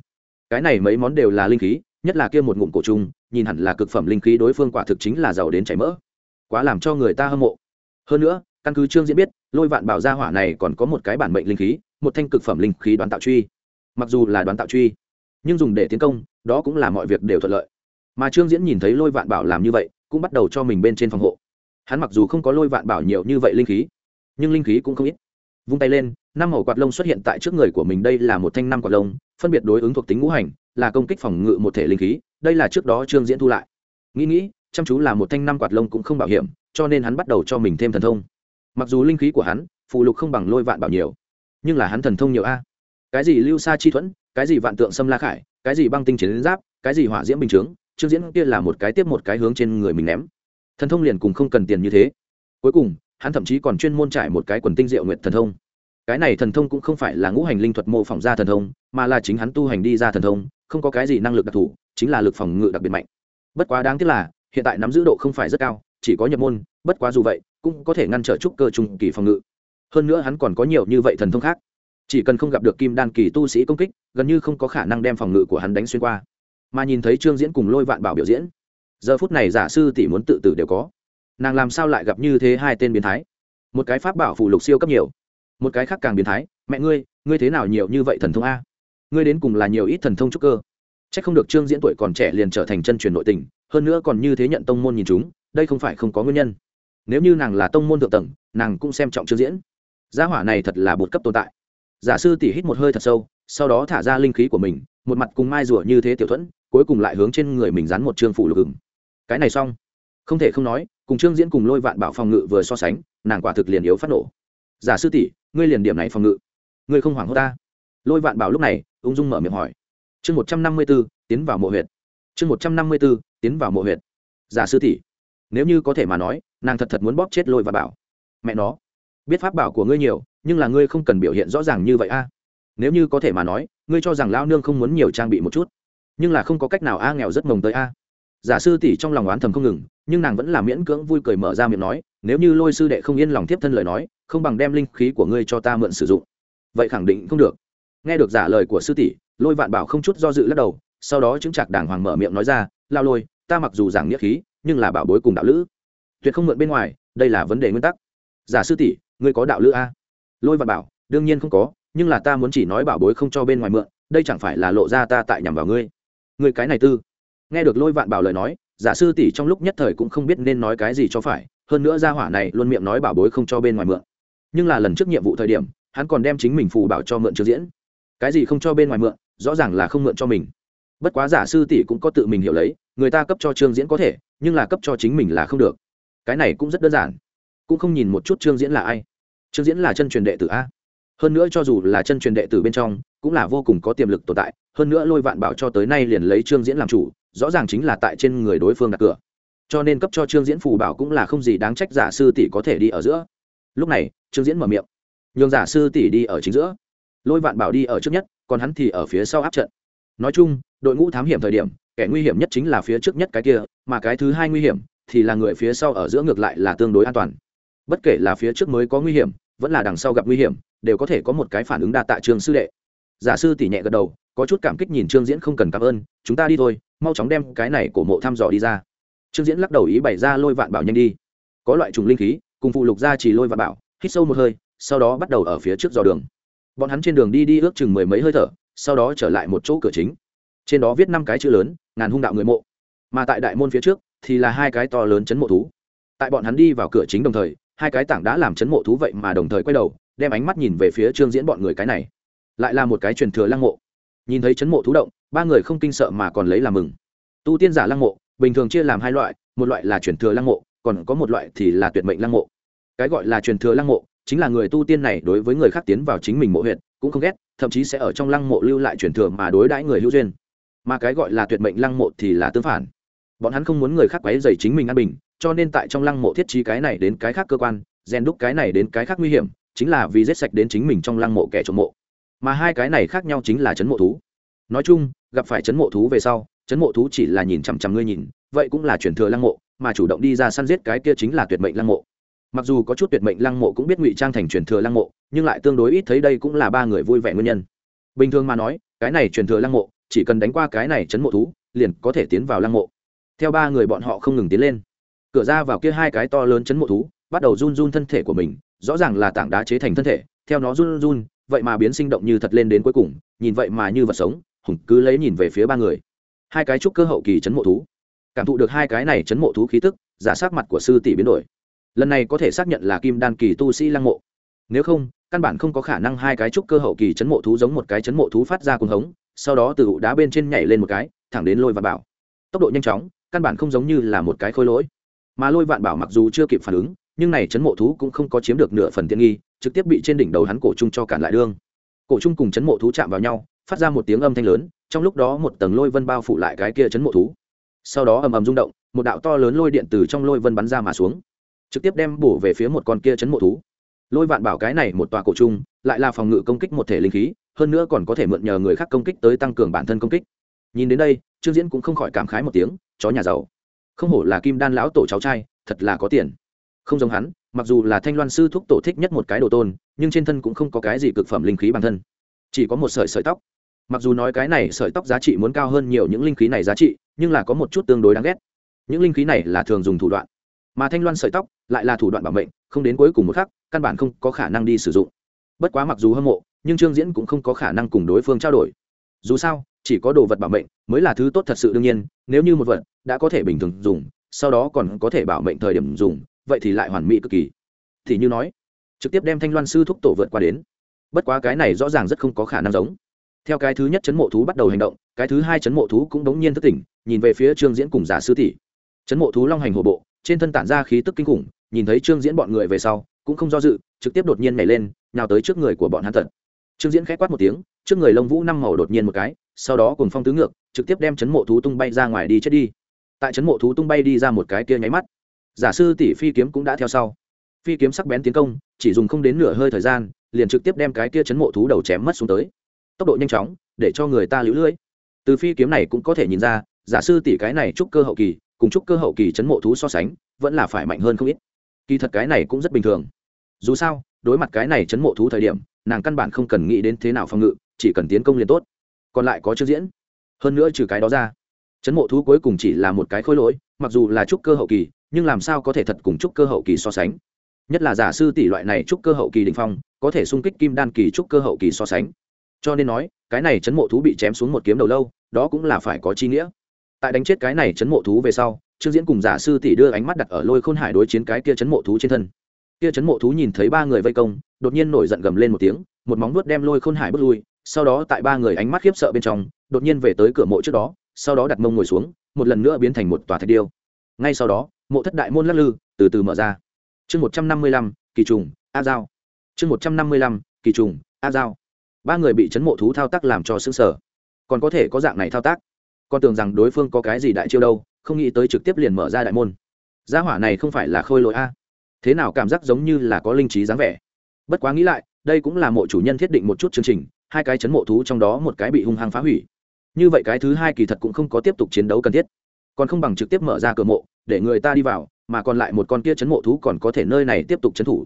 cái này mấy món đều là linh khí, nhất là kia một ngụm cổ trùng, nhìn hẳn là cực phẩm linh khí đối phương quả thực chính là giàu đến chảy mỡ. Quá làm cho người ta hâm mộ. Hơn nữa, căn cứ trương diễn biết, lôi vạn bảo gia hỏa này còn có một cái bản mệnh linh khí, một thanh cực phẩm linh khí đoán tạo truy. Mặc dù là đoán tạo truy, nhưng dùng để tiến công, đó cũng là mọi việc đều thuận lợi. Mà trương diễn nhìn thấy lôi vạn bảo làm như vậy, cũng bắt đầu cho mình bên trên phòng hộ. Hắn mặc dù không có lôi vạn bảo nhiều như vậy linh khí, nhưng linh khí cũng không ít. Vung tay lên, năm màu quạt lông xuất hiện tại trước người của mình, đây là một thanh năm quạt lông phân biệt đối ứng thuộc tính ngũ hành, là công kích phòng ngự một thể linh khí, đây là trước đó trương diễn thu lại. Nghĩ nghĩ, chăm chú là một thanh năm quạt lông cũng không bảo hiểm, cho nên hắn bắt đầu cho mình thêm thần thông. Mặc dù linh khí của hắn, phụ lục không bằng lôi vạn bảo nhiều, nhưng là hắn thần thông nhiều a. Cái gì lưu sa chi thuẫn, cái gì vạn tượng xâm la khải, cái gì băng tinh chiến giáp, cái gì hỏa diễm bình chướng, trương diễn kia là một cái tiếp một cái hướng trên người mình ném. Thần thông liền cùng không cần tiền như thế. Cuối cùng, hắn thậm chí còn chuyên môn trải một cái quần tinh diệu nguyện thần thông. Cái này thần thông cũng không phải là ngũ hành linh thuật mô phỏng ra thần thông mà là chính hắn tu hành đi ra thần thông, không có cái gì năng lực đặc thù, chính là lực phòng ngự đặc biệt mạnh. Bất quá đáng tiếc là, hiện tại nắm giữ độ không phải rất cao, chỉ có nhập môn, bất quá dù vậy, cũng có thể ngăn trở trúc cơ trung kỳ phòng ngự. Hơn nữa hắn còn có nhiều như vậy thần thông khác. Chỉ cần không gặp được kim đan kỳ tu sĩ công kích, gần như không có khả năng đem phòng ngự của hắn đánh xuyên qua. Mà nhìn thấy trương diễn cùng lôi vạn bảo biểu diễn, giờ phút này giả sư tỷ muốn tự tử đều có. Nàng làm sao lại gặp như thế hai tên biến thái? Một cái pháp bảo phù lục siêu cấp nhiều, một cái khác càng biến thái. Mẹ ngươi ngươi thế nào nhiều như vậy thần thông a? Ngươi đến cùng là nhiều ít thần thông trúc cơ. C h ắ c không được trương diễn tuổi còn trẻ liền trở thành chân truyền nội tình, hơn nữa còn như thế nhận tông môn nhìn chúng, đây không phải không có nguyên nhân. Nếu như nàng là tông môn thượng tầng, nàng cũng xem trọng trương diễn. Gia hỏa này thật là bột cấp tồn tại. Giả sư tỉ hít một hơi thật sâu, sau đó thả ra linh khí của mình, một mặt cùng mai rủa như thế tiểu thuẫn, cuối cùng lại hướng trên người mình dán một trương phủ lục ừng cái này xong. Không thể không nói, cùng trương diễn cùng lôi vạn bảo phòng ngự vừa so sánh, nàng quả thực liền yếu phát nổ. Giả sư tỷ ngươi liền điểm này phòng ngự. Ngươi không hoảng hốt ta lôi vạn bảo lúc này, ung dung mở miệng hỏi. Chương một trăm năm mươi b ố tiến vào mộ huyện chương một trăm năm mươi b ố tiến vào mộ huyện giả sư tỷ, nếu như có thể mà nói, nàng thật thật muốn bóp chết lôi vạn bảo. Mẹ nó, biết pháp bảo của ngươi nhiều, nhưng là ngươi không cần biểu hiện rõ ràng như vậy a. Nếu như có thể mà nói, ngươi cho rằng lao nương không muốn nhiều trang bị một chút, nhưng là không có cách nào a, nghèo rất mồng tới a. Giả sư tỷ trong lòng oán thầm không ngừng, nhưng nàng vẫn là miễn cưỡng vui cười mở ra miệng nói, nếu như lôi sư đệ không yên lòng tiếp thân lời nói, không bằng đem linh khí của ngươi cho ta mượn sử dụng. Vậy khẳng định không được nghe được giả lời của sư tỷ, lôi vạn bảo không chút do dự lắc đầu, sau đó chứng chặt đàng hoàng mở miệng nói ra, lao lôi, ta mặc dù giảng nghĩa khí, nhưng là bảo bối cùng đạo lữ. Tuyệt không mượn bên ngoài, đây là vấn đề nguyên tắc. Giả sư tỷ, ngươi có đạo lữ a? Lôi vạn bảo, đương nhiên không có, nhưng là ta muốn chỉ nói bảo bối không cho bên ngoài mượn, đây chẳng phải là lộ ra ta tại nhằm vào ngươi. Ngươi cái này tư. Nghe được lôi vạn bảo lời nói, giả sư tỷ trong lúc nhất thời cũng không biết nên nói cái gì cho phải, hơn nữa gia hỏa này luôn miệng nói bảo bối không cho bên ngoài mượn. Nhưng là lần trước nhiệm vụ thời điểm, hắn còn đem chính mình phù bảo cho mượn trước diễn cái gì không cho bên ngoài mượn, rõ ràng là không mượn cho mình. Bất quá giả sư tỷ cũng có tự mình hiểu lấy, người ta cấp cho trương diễn có thể, nhưng là cấp cho chính mình là không được. Cái này cũng rất đơn giản. Cũng không nhìn một chút trương diễn là ai. Trương diễn là chân truyền đệ tử a. Hơn nữa cho dù là chân truyền đệ tử bên trong, cũng là vô cùng có tiềm lực tồn tại, hơn nữa lôi vạn bảo cho tới nay liền lấy trương diễn làm chủ, rõ ràng chính là tại trên người đối phương đặt cửa. Cho nên cấp cho trương diễn phù bảo cũng là không gì đáng trách giả sư tỷ có thể đi ở giữa. Lúc này, trương diễn mở miệng. Nhường giả sư tỷ đi ở chính giữa lôi vạn bảo đi ở trước nhất, còn hắn thì ở phía sau áp trận. Nói chung, đội ngũ thám hiểm thời điểm, kẻ nguy hiểm nhất chính là phía trước nhất cái kia, mà cái thứ hai nguy hiểm thì là người phía sau ở giữa ngược lại là tương đối an toàn. Bất kể là phía trước mới có nguy hiểm, vẫn là đằng sau gặp nguy hiểm, đều có thể có một cái phản ứng đa tạ trường sư đệ. Giả sư tỉ nhẹ gật đầu, có chút cảm kích nhìn trương diễn không cần cảm ơn, chúng ta đi thôi, mau chóng đem cái này của mộ thăm dò đi ra. Trương diễn lắc đầu ý bày ra lôi vạn bảo nhanh đi. Có loại trùng linh khí, cùng phụ lục ra chỉ lôi vạn bảo, hít sâu một hơi, sau đó bắt đầu ở phía trước dò đường bọn hắn trên đường đi đi ước chừng mười mấy hơi thở, sau đó trở lại một chỗ cửa chính. Trên đó viết năm cái chữ lớn, ngàn hung đạo người mộ. Mà tại đại môn phía trước thì là hai cái to lớn chấn mộ thú. Tại bọn hắn đi vào cửa chính đồng thời, hai cái tảng đã làm chấn mộ thú vậy mà đồng thời quay đầu, đem ánh mắt nhìn về phía trương diễn bọn người cái này. Lại là một cái truyền thừa lăng mộ. Nhìn thấy chấn mộ thú động, ba người không kinh sợ mà còn lấy làm mừng. Tu tiên giả lăng mộ, bình thường chia làm hai loại, một loại là truyền thừa lăng mộ, còn có một loại thì là tuyệt mệnh lăng mộ. Cái gọi là truyền thừa lăng mộ chính là người tu tiên này đối với người khác tiến vào chính mình mộ huyện cũng không ghét, thậm chí sẽ ở trong lăng mộ lưu lại truyền thừa mà đối đãi người hữu duyên. Mà cái gọi là tuyệt mệnh lăng mộ thì là tương phản. Bọn hắn không muốn người khác quấy dày chính mình an bình, cho nên tại trong lăng mộ thiết trí cái này đến cái khác cơ quan, rèn đúc cái này đến cái khác nguy hiểm, chính là vì giết sạch đến chính mình trong lăng mộ kẻ trộm mộ. Mà hai cái này khác nhau chính là chấn mộ thú. Nói chung, gặp phải chấn mộ thú về sau, chấn mộ thú chỉ là nhìn chằm chằm ngươi nhìn, vậy cũng là chuyển thừa lăng mộ, mà chủ động đi ra săn giết cái kia chính là tuyệt mệnh lăng mộ mặc dù có chút tuyệt mệnh lăng mộ cũng biết ngụy trang thành truyền thừa lăng mộ, nhưng lại tương đối ít thấy đây cũng là ba người vui vẻ nguyên nhân. Bình thường mà nói, cái này truyền thừa lăng mộ, chỉ cần đánh qua cái này chấn mộ thú, liền có thể tiến vào lăng mộ. Theo ba người bọn họ không ngừng tiến lên. Cửa ra vào kia hai cái to lớn chấn mộ thú, bắt đầu run run thân thể của mình, rõ ràng là tảng đá chế thành thân thể, theo nó run run, vậy mà biến sinh động như thật lên đến cuối cùng, nhìn vậy mà như vật sống, hùng cứ lấy nhìn về phía ba người. Hai cái trúc cơ hậu kỳ chấn mộ thú. Cảm thụ được hai cái này chấn mộ thú khí tức, giả sát mặt của sư tỷ biến đổi lần này có thể xác nhận là kim đan kỳ tu sĩ lăng mộ. Nếu không, căn bản không có khả năng hai cái trúc cơ hậu kỳ chấn mộ thú giống một cái chấn mộ thú phát ra cuồng hống, sau đó từ ụ đá bên trên nhảy lên một cái, thẳng đến lôi vạn bảo. Tốc độ nhanh chóng, căn bản không giống như là một cái khôi lỗi. Mà lôi vạn bảo mặc dù chưa kịp phản ứng, nhưng này chấn mộ thú cũng không có chiếm được nửa phần tiện nghi, trực tiếp bị trên đỉnh đầu hắn cổ trung cho cản lại đương. Cổ trung cùng chấn mộ thú chạm vào nhau, phát ra một tiếng âm thanh lớn, trong lúc đó một tầng lôi vân bao phủ lại cái kia chấn mộ thú. Sau đó ầm ầm rung động, một đạo to lớn lôi điện từ trong lôi vân bắn ra mà xuống trực tiếp đem bổ về phía một con kia chấn mộ thú. Lôi vạn bảo cái này một tòa cổ chung lại là phòng ngự công kích một thể linh khí, hơn nữa còn có thể mượn nhờ người khác công kích tới tăng cường bản thân công kích. Nhìn đến đây, trương diễn cũng không khỏi cảm khái một tiếng, chó nhà giàu, không hổ là kim đan lão tổ cháu trai, thật là có tiền. Không giống hắn, mặc dù là thanh loan sư thúc tổ thích nhất một cái đồ tôn, nhưng trên thân cũng không có cái gì cực phẩm linh khí bản thân. Chỉ có một sợi sợi tóc. Mặc dù nói cái này sợi tóc giá trị muốn cao hơn nhiều những linh khí này giá trị, nhưng là có một chút tương đối đáng ghét. Những linh khí này là thường dùng thủ đoạn mà thanh loan sợi tóc lại là thủ đoạn bảo mệnh, không đến cuối cùng một khắc, căn bản không có khả năng đi sử dụng. Bất quá mặc dù hâm mộ, nhưng trương diễn cũng không có khả năng cùng đối phương trao đổi. Dù sao, chỉ có đồ vật bảo mệnh mới là thứ tốt thật sự đương nhiên, nếu như một vật đã có thể bình thường dùng, sau đó còn có thể bảo mệnh thời điểm dùng, vậy thì lại hoàn mỹ cực kỳ. Thì như nói, trực tiếp đem thanh loan sư thúc tổ vượt qua đến. Bất quá cái này rõ ràng rất không có khả năng giống. Theo cái thứ nhất chấn mộ thú bắt đầu hành động, cái thứ hai chấn mộ thú cũng đống nhiên thất tỉnh, nhìn về phía trương diễn cùng giả sư tỷ. Chấn mộ thú long hành hồ bộ trên thân tản ra khí tức kinh khủng, nhìn thấy trương diễn bọn người về sau, cũng không do dự, trực tiếp đột nhiên nhảy lên nào tới trước người của bọn hắn thật. Trương diễn k h á quát một tiếng, trước người lông vũ năm màu đột nhiên một cái, sau đó cùng phong tứ ngược, trực tiếp đem chấn mộ thú tung bay ra ngoài đi chết đi. Tại chấn mộ thú tung bay đi ra một cái kia nháy mắt, giả sư tỷ phi kiếm cũng đã theo sau. Phi kiếm sắc bén tiến công, chỉ dùng không đến nửa hơi thời gian, liền trực tiếp đem cái kia chấn mộ thú đầu chém mất xuống tới. Tốc độ nhanh chóng, để cho người ta lũ lưỡi. Từ phi kiếm này cũng có thể nhìn ra, giả sư tỷ cái này trúc cơ hậu kỳ cùng chúc cơ hậu kỳ chấn mộ thú so sánh, vẫn là phải mạnh hơn không ít. Kỳ thật cái này cũng rất bình thường. Dù sao, đối mặt cái này chấn mộ thú thời điểm, nàng căn bản không cần nghĩ đến thế nào phòng ngự, chỉ cần tiến công liền tốt. Còn lại có chưa diễn. Hơn nữa trừ cái đó ra, chấn mộ thú cuối cùng chỉ là một cái khối lỗi, mặc dù là trúc cơ hậu kỳ, nhưng làm sao có thể thật cùng trúc cơ hậu kỳ so sánh? Nhất là giả sư tỷ loại này trúc cơ hậu kỳ đình phong, có thể xung kích kim đan kỳ trúc cơ hậu kỳ so sánh. Cho nên nói, cái này chấn mộ thú bị chém xuống một kiếm đầu lâu, đó cũng là phải có chi nghĩa tại đánh chết cái này chấn mộ thú về sau, trương diễn cùng giả sư tỷ đưa ánh mắt đặt ở lôi khôn hải đối chiến cái kia chấn mộ thú trên thân. Kia chấn mộ thú nhìn thấy ba người vây công, đột nhiên nổi giận gầm lên một tiếng, một móng vuốt đem lôi khôn hải bước lui, sau đó tại ba người ánh mắt khiếp sợ bên trong, đột nhiên về tới cửa mộ trước đó, sau đó đặt mông ngồi xuống, một lần nữa biến thành một tòa thạch điêu. Ngay sau đó, mộ thất đại môn lắc lư, từ từ mở ra. Chương một trăm năm mươi lăm, kỳ trùng, a giao. Chương một trăm năm mươi lăm, kỳ trùng, a giao. Ba người bị chấn mộ thú thao tác làm cho xứng sở còn có thể có dạng này thao tác? Con tưởng rằng đối phương có cái gì đại chiêu đâu, không nghĩ tới trực tiếp liền mở ra đại môn. Gia hỏa này không phải là khôi lỗi a. Thế nào cảm giác giống như là có linh trí dáng vẻ? Bất quá nghĩ lại, đây cũng là mộ chủ nhân thiết định một chút chương trình, hai cái chấn mộ thú trong đó một cái bị hung hăng phá hủy. Như vậy cái thứ hai kỳ thật cũng không có tiếp tục chiến đấu cần thiết. Còn không bằng trực tiếp mở ra cửa mộ, để người ta đi vào, mà còn lại một con kia chấn mộ thú còn có thể nơi này tiếp tục chấn thủ.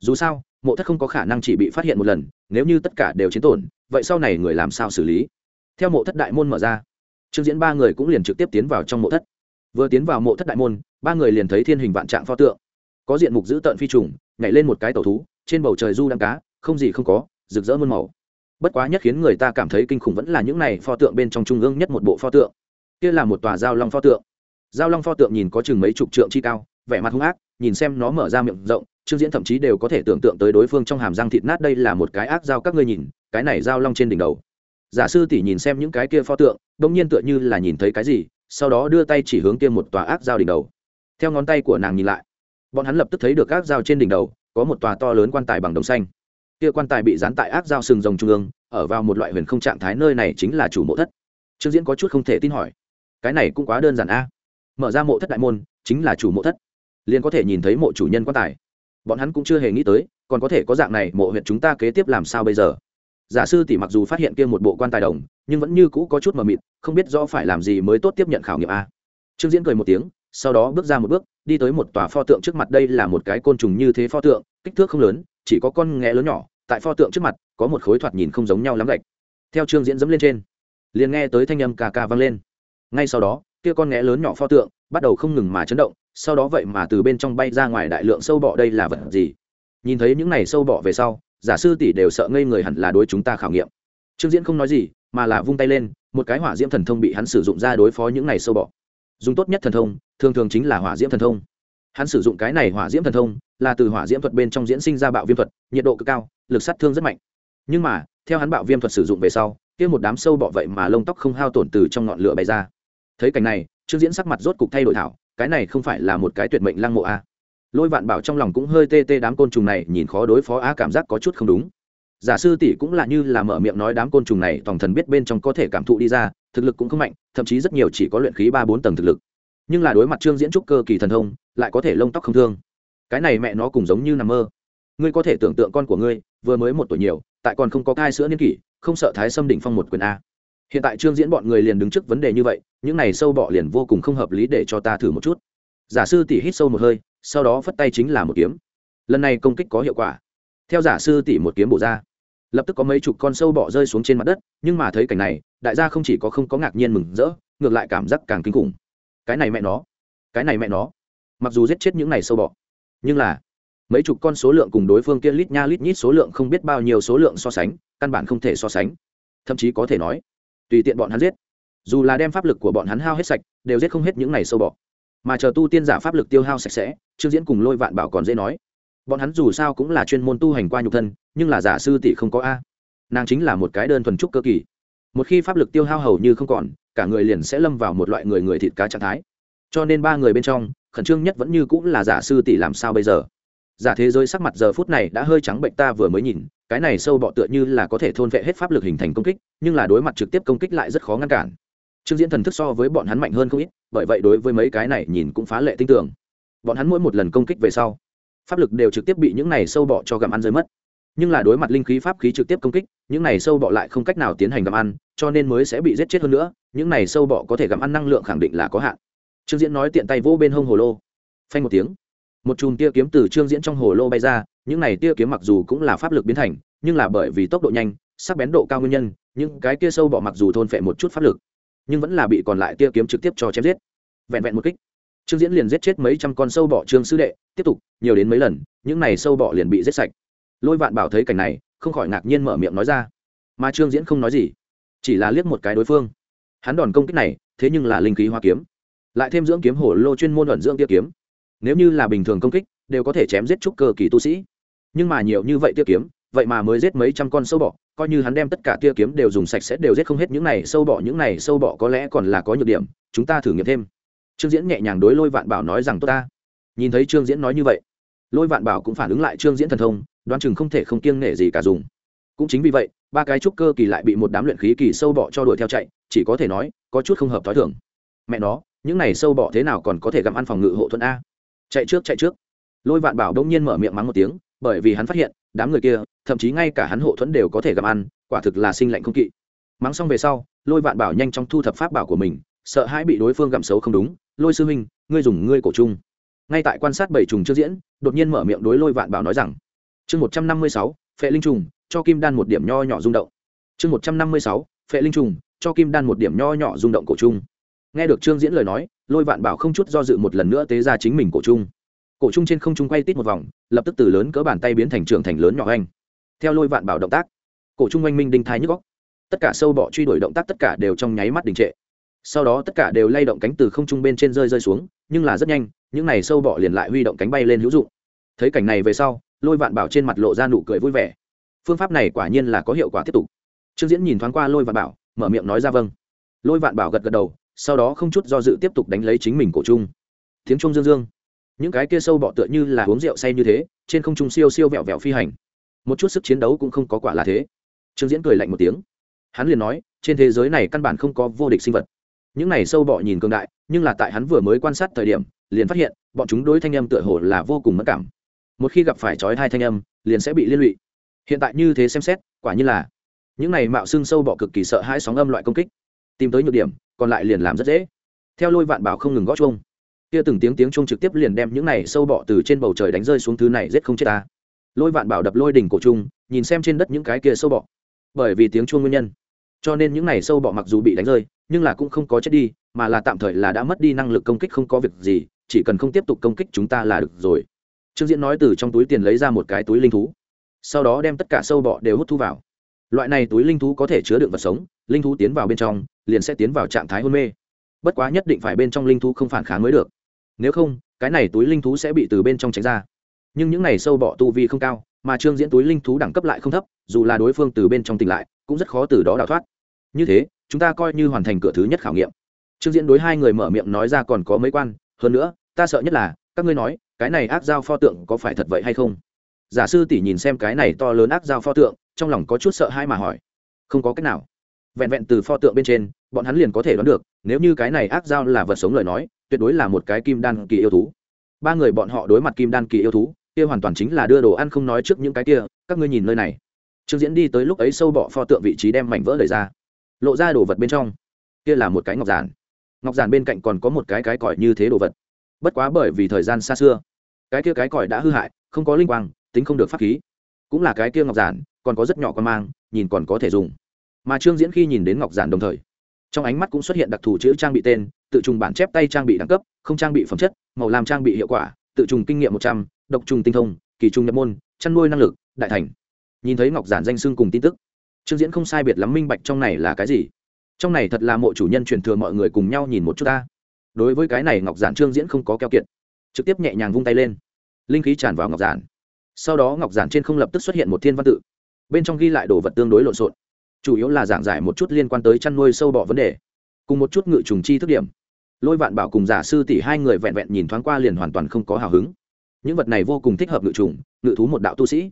Dù sao, mộ thất không có khả năng chỉ bị phát hiện một lần, nếu như tất cả đều chiến tổn, vậy sau này người làm sao xử lý? Theo mộ thất đại môn mở ra trương diễn ba người cũng liền trực tiếp tiến vào trong mộ thất. Vừa tiến vào mộ thất đại môn, ba người liền thấy thiên hình vạn trạng pho tượng. Có diện mục dữ tợn phi trùng, nhảy lên một cái tàu thú, trên bầu trời du đang cá, không gì không có, rực rỡ muôn màu. Bất quá nhất khiến người ta cảm thấy kinh khủng vẫn là những này pho tượng bên trong trung ương nhất một bộ pho tượng. Kia là một tòa giao long pho tượng. Giao long pho tượng nhìn có chừng mấy chục trượng chi cao, vẻ mặt hung ác, nhìn xem nó mở ra miệng rộng, trương diễn thậm chí đều có thể tưởng tượng tới đối phương trong hàm răng thịt nát đây là một cái ác dao các ngươi nhìn, cái này giao long trên đỉnh đầu giả sư tỷ nhìn xem những cái kia pho tượng đông nhiên tựa như là nhìn thấy cái gì, sau đó đưa tay chỉ hướng kia một tòa ác dao đỉnh đầu. Theo ngón tay của nàng nhìn lại, bọn hắn lập tức thấy được ác dao trên đỉnh đầu, có một tòa to lớn quan tài bằng đồng xanh. Kia quan tài bị dán tại ác dao sừng rồng trung ương, ở vào một loại huyền không trạng thái nơi này chính là chủ mộ thất. Trương diễn có chút không thể tin hỏi, cái này cũng quá đơn giản a. Mở ra mộ thất đại môn, chính là chủ mộ thất. Liền có thể nhìn thấy mộ chủ nhân quan tài. Bọn hắn cũng chưa hề nghĩ tới, còn có thể có dạng này mộ huyện chúng ta kế tiếp làm sao bây giờ? Giả sư tỷ mặc dù phát hiện kia một bộ quan tài đồng, nhưng vẫn như cũ có chút mờ mịt, không biết rõ phải làm gì mới tốt tiếp nhận khảo nghiệm a. Trương diễn cười một tiếng, sau đó bước ra một bước, đi tới một tòa pho tượng trước mặt. Đây là một cái côn trùng như thế pho tượng, kích thước không lớn, chỉ có con nghé lớn nhỏ. Tại pho tượng trước mặt, có một khối thoạt nhìn không giống nhau lắm gạch. Theo trương diễn dẫm lên trên, liền nghe tới thanh âm cà cà vang lên. Ngay sau đó, kia con nghé lớn nhỏ pho tượng bắt đầu không ngừng mà chấn động, sau đó vậy mà từ bên trong bay ra ngoài đại lượng sâu bọ. Đây là vật gì? Nhìn thấy những này sâu bọ về sau giả sư tỷ đều sợ ngây người hẳn là đối chúng ta khảo nghiệm. Trương diễn không nói gì, mà là vung tay lên, một cái hỏa diễm thần thông bị hắn sử dụng ra đối phó những này sâu bọ. Dùng tốt nhất thần thông, thường thường chính là hỏa diễm thần thông. Hắn sử dụng cái này hỏa diễm thần thông, là từ hỏa diễm thuật bên trong diễn sinh ra bạo viêm thuật, nhiệt độ cực cao, lực sát thương rất mạnh. Nhưng mà, theo hắn bạo viêm thuật sử dụng về sau, kia một đám sâu bọ vậy mà lông tóc không hao tổn từ trong ngọn lửa bay ra. Thấy cảnh này, trương diễn sắc mặt rốt cục thay đổi thảo, cái này không phải là một cái tuyệt mệnh lăng mộ a lôi vạn bảo trong lòng cũng hơi tê tê đám côn trùng này, nhìn khó đối phó á, cảm giác có chút không đúng. Giả sư tỷ cũng là như là mở miệng nói đám côn trùng này, tòng thần biết bên trong có thể cảm thụ đi ra, thực lực cũng không mạnh, thậm chí rất nhiều chỉ có luyện khí ba bốn tầng thực lực. Nhưng là đối mặt trương diễn trúc cơ kỳ thần thông, lại có thể lông tóc không thương. Cái này mẹ nó cùng giống như nằm mơ. Ngươi có thể tưởng tượng con của ngươi, vừa mới một tuổi nhiều, tại còn không có cai sữa niên kỷ, không sợ thái xâm đỉnh phong một quyền a. Hiện tại trương diễn bọn người liền đứng trước vấn đề như vậy, những này sâu bọ liền vô cùng không hợp lý để cho ta thử một chút. Giả sư tỷ hít sâu một hơi sau đó phất tay chính là một kiếm. Lần này công kích có hiệu quả. Theo giả sư tỷ một kiếm bổ ra, lập tức có mấy chục con sâu bọ rơi xuống trên mặt đất, nhưng mà thấy cảnh này, đại gia không chỉ có không có ngạc nhiên mừng rỡ, ngược lại cảm giác càng kinh khủng. Cái này mẹ nó, cái này mẹ nó. Mặc dù giết chết những này sâu bọ, nhưng là mấy chục con số lượng cùng đối phương kia lít nha lít nhít số lượng không biết bao nhiêu số lượng so sánh, căn bản không thể so sánh. Thậm chí có thể nói, tùy tiện bọn hắn giết. Dù là đem pháp lực của bọn hắn hao hết sạch, đều giết không hết những này sâu bọ mà chờ tu tiên giả pháp lực tiêu hao sạch sẽ, trương diễn cùng lôi vạn bảo còn dễ nói. Bọn hắn dù sao cũng là chuyên môn tu hành qua nhục thân, nhưng là giả sư tỷ không có a. Nàng chính là một cái đơn thuần trúc cơ kỳ. Một khi pháp lực tiêu hao hầu như không còn, cả người liền sẽ lâm vào một loại người người thịt cá trạng thái. Cho nên ba người bên trong, khẩn trương nhất vẫn như cũng là giả sư tỷ làm sao bây giờ? Giả thế giới sắc mặt giờ phút này đã hơi trắng bệnh ta vừa mới nhìn, cái này sâu bọ tựa như là có thể thôn vệ hết pháp lực hình thành công kích, nhưng là đối mặt trực tiếp công kích lại rất khó ngăn cản trương diễn thần thức so với bọn hắn mạnh hơn không ít, bởi vậy đối với mấy cái này nhìn cũng phá lệ tinh tưởng bọn hắn mỗi một lần công kích về sau, pháp lực đều trực tiếp bị những này sâu bọ cho gặm ăn rơi mất. Nhưng là đối mặt linh khí pháp khí trực tiếp công kích, những này sâu bọ lại không cách nào tiến hành gặm ăn, cho nên mới sẽ bị giết chết hơn nữa, những này sâu bọ có thể gặm ăn năng lượng khẳng định là có hạn. Trương diễn nói tiện tay vỗ bên hông hồ lô. Phanh một tiếng, một chùm tia kiếm từ trương diễn trong hồ lô bay ra, những này tia kiếm mặc dù cũng là pháp lực biến thành, nhưng là bởi vì tốc độ nhanh, sắc bén độ cao nguyên nhân, những cái tia sâu bọ mặc dù thôn phệ một chút pháp lực nhưng vẫn là bị còn lại tia kiếm trực tiếp cho chém giết. Vẹn vẹn một kích. Trương diễn liền giết chết mấy trăm con sâu bọ trương sư đệ, tiếp tục, nhiều đến mấy lần, những này sâu bọ liền bị giết sạch. Lôi vạn bảo thấy cảnh này, không khỏi ngạc nhiên mở miệng nói ra. Mà trương diễn không nói gì, chỉ là liếc một cái đối phương. Hắn đòn công kích này, thế nhưng là linh khí hoa kiếm. Lại thêm dưỡng kiếm hổ lô chuyên môn luận dưỡng tiêu kiếm. Nếu như là bình thường công kích, đều có thể chém giết trúc cơ kỳ tu sĩ. Nhưng mà nhiều như vậy tiêu kiếm vậy mà mới giết mấy trăm con sâu bọ, coi như hắn đem tất cả tia kiếm đều dùng sạch sẽ đều giết không hết những này sâu bọ, những này sâu bọ có lẽ còn là có nhược điểm, chúng ta thử nghiệm thêm. Trương diễn nhẹ nhàng đối lôi vạn bảo nói rằng, tốt ta. Nhìn thấy trương diễn nói như vậy, lôi vạn bảo cũng phản ứng lại trương diễn thần thông, đoán chừng không thể không kiêng nể gì cả dùng. Cũng chính vì vậy, ba cái trúc cơ kỳ lại bị một đám luyện khí kỳ sâu bọ cho đuổi theo chạy, chỉ có thể nói, có chút không hợp t h ó i thưởng mẹ nó, những này sâu bọ thế nào còn có thể gặm ăn phòng ngự hộ thuận a? Chạy trước chạy trước. Lôi vạn bảo đông nhiên mở miệng mắng một tiếng bởi vì hắn phát hiện, đám người kia, thậm chí ngay cả hắn hộ thuẫn đều có thể gặp ăn, quả thực là sinh lạnh không kỵ. Mắng xong về sau, lôi vạn bảo nhanh chóng thu thập pháp bảo của mình, sợ hãi bị đối phương gặm xấu không đúng, lôi sư huynh, ngươi dùng ngươi cổ chung. Ngay tại quan sát bảy trùng chưa diễn, đột nhiên mở miệng đối lôi vạn bảo nói rằng, chương một trăm năm mươi sáu, phệ linh trùng, cho kim đan một điểm nho nhỏ rung động. Chương một trăm năm mươi sáu, phệ linh trùng, cho kim đan một điểm nho nhỏ rung động cổ trung nghe được trương diễn lời nói, lôi vạn bảo không chút do dự một lần nữa tế ra chính mình cổ trung cổ trung trên không trung quay tít một vòng, lập tức từ lớn cỡ bàn tay biến thành trường thành lớn nhỏ anh theo lôi vạn bảo động tác, cổ trung oanh minh đinh thái nhức góc tất cả sâu bọ truy đuổi động tác tất cả đều trong nháy mắt đình trệ. Sau đó tất cả đều lay động cánh từ không trung bên trên rơi rơi xuống, nhưng là rất nhanh, những này sâu bọ liền lại huy động cánh bay lên hữu dụng. Thấy cảnh này về sau, lôi vạn bảo trên mặt lộ ra nụ cười vui vẻ. Phương pháp này quả nhiên là có hiệu quả tiếp tục. Trương diễn nhìn thoáng qua lôi vạn bảo, mở miệng nói ra vâng. Lôi vạn bảo gật gật đầu, sau đó không chút do dự tiếp tục đánh lấy chính mình cổ trung. Tiếng trung dương dương những cái kia sâu bọ tựa như là uống rượu say như thế, trên không trung siêu siêu vẹo vẹo phi hành. Một chút sức chiến đấu cũng không có quả là thế. Trương diễn cười lạnh một tiếng. Hắn liền nói, trên thế giới này căn bản không có vô địch sinh vật. Những này sâu bọ nhìn cường đại, nhưng là tại hắn vừa mới quan sát thời điểm, liền phát hiện, bọn chúng đối thanh âm tựa hồ là vô cùng mất cảm. Một khi gặp phải trói hai thanh âm, liền sẽ bị liên lụy. Hiện tại như thế xem xét, quả như là những này mạo xương sâu bọ cực kỳ sợ hai sóng âm loại công kích. Tìm tới nhược điểm, còn lại liền làm rất dễ. Theo lôi vạn bảo không ngừng gót chuông kia từng tiếng tiếng chuông trực tiếp liền đem những này sâu bọ từ trên bầu trời đánh rơi xuống thứ này giết không chết ta. Lôi vạn bảo đập lôi đỉnh cổ trung, nhìn xem trên đất những cái kia sâu bọ. Bởi vì tiếng chuông nguyên nhân, cho nên những này sâu bọ mặc dù bị đánh rơi, nhưng là cũng không có chết đi, mà là tạm thời là đã mất đi năng lực công kích không có việc gì, chỉ cần không tiếp tục công kích chúng ta là được rồi. Trương diễn nói từ trong túi tiền lấy ra một cái túi linh thú, sau đó đem tất cả sâu bọ đều hút thu vào. Loại này túi linh thú có thể chứa đựng vật sống, linh thú tiến vào bên trong, liền sẽ tiến vào trạng thái hôn mê. Bất quá nhất định phải bên trong linh thú không phản kháng mới được nếu không, cái này túi linh thú sẽ bị từ bên trong tránh ra. Nhưng những này sâu bọ tu vi không cao, mà trương diễn túi linh thú đẳng cấp lại không thấp, dù là đối phương từ bên trong tỉnh lại, cũng rất khó từ đó đào thoát. Như thế, chúng ta coi như hoàn thành cửa thứ nhất khảo nghiệm. Trương diễn đối hai người mở miệng nói ra còn có mấy quan, hơn nữa, ta sợ nhất là, các ngươi nói, cái này ác giao pho tượng có phải thật vậy hay không? Giả sư tỷ nhìn xem cái này to lớn ác giao pho tượng, trong lòng có chút sợ hai mà hỏi. Không có cách nào. Vẹn vẹn từ pho tượng bên trên, bọn hắn liền có thể đoán được, nếu như cái này ác giao là vật sống lời nói tuyệt đối là một cái kim đan kỳ yêu thú. Ba người bọn họ đối mặt kim đan kỳ yêu thú, kia hoàn toàn chính là đưa đồ ăn không nói trước những cái kia, các ngươi nhìn nơi này. Trương diễn đi tới lúc ấy sâu bọ pho tượng vị trí đem mảnh vỡ đẩy ra. Lộ ra đồ vật bên trong. Kia là một cái ngọc giản. Ngọc giản bên cạnh còn có một cái cái còi như thế đồ vật. Bất quá bởi vì thời gian xa xưa, cái kia cái còi đã hư hại, không có linh quang, tính không được pháp khí. Cũng là cái kia ngọc giản, còn có rất nhỏ con mang, nhìn còn có thể dùng. Mà trương diễn khi nhìn đến ngọc giản đồng thời trong ánh mắt cũng xuất hiện đặc thù chữ trang bị tên, tự trùng bản chép tay trang bị đẳng cấp, không trang bị phẩm chất, màu làm trang bị hiệu quả, tự trùng kinh nghiệm một trăm, độc trùng tinh thông, kỳ trùng nhập môn, chăn nuôi năng lực, đại thành. Nhìn thấy ngọc giản danh xưng cùng tin tức, trương diễn không sai biệt lắm minh bạch trong này là cái gì. Trong này thật là mộ chủ nhân truyền thừa mọi người cùng nhau nhìn một chút ta. Đối với cái này ngọc giản trương diễn không có keo kiệt, trực tiếp nhẹ nhàng vung tay lên. Linh khí tràn vào ngọc giản. Sau đó ngọc giản trên không lập tức xuất hiện một thiên văn tự. Bên trong ghi lại đồ vật tương đối lộn xộn chủ yếu là giảng giải một chút liên quan tới chăn nuôi sâu bọ vấn đề, cùng một chút ngự trùng chi thức điểm. Lôi vạn bảo cùng giả sư tỷ hai người vẹn vẹn nhìn thoáng qua liền hoàn toàn không có hào hứng. Những vật này vô cùng thích hợp ngự trùng, ngự thú một đạo tu sĩ.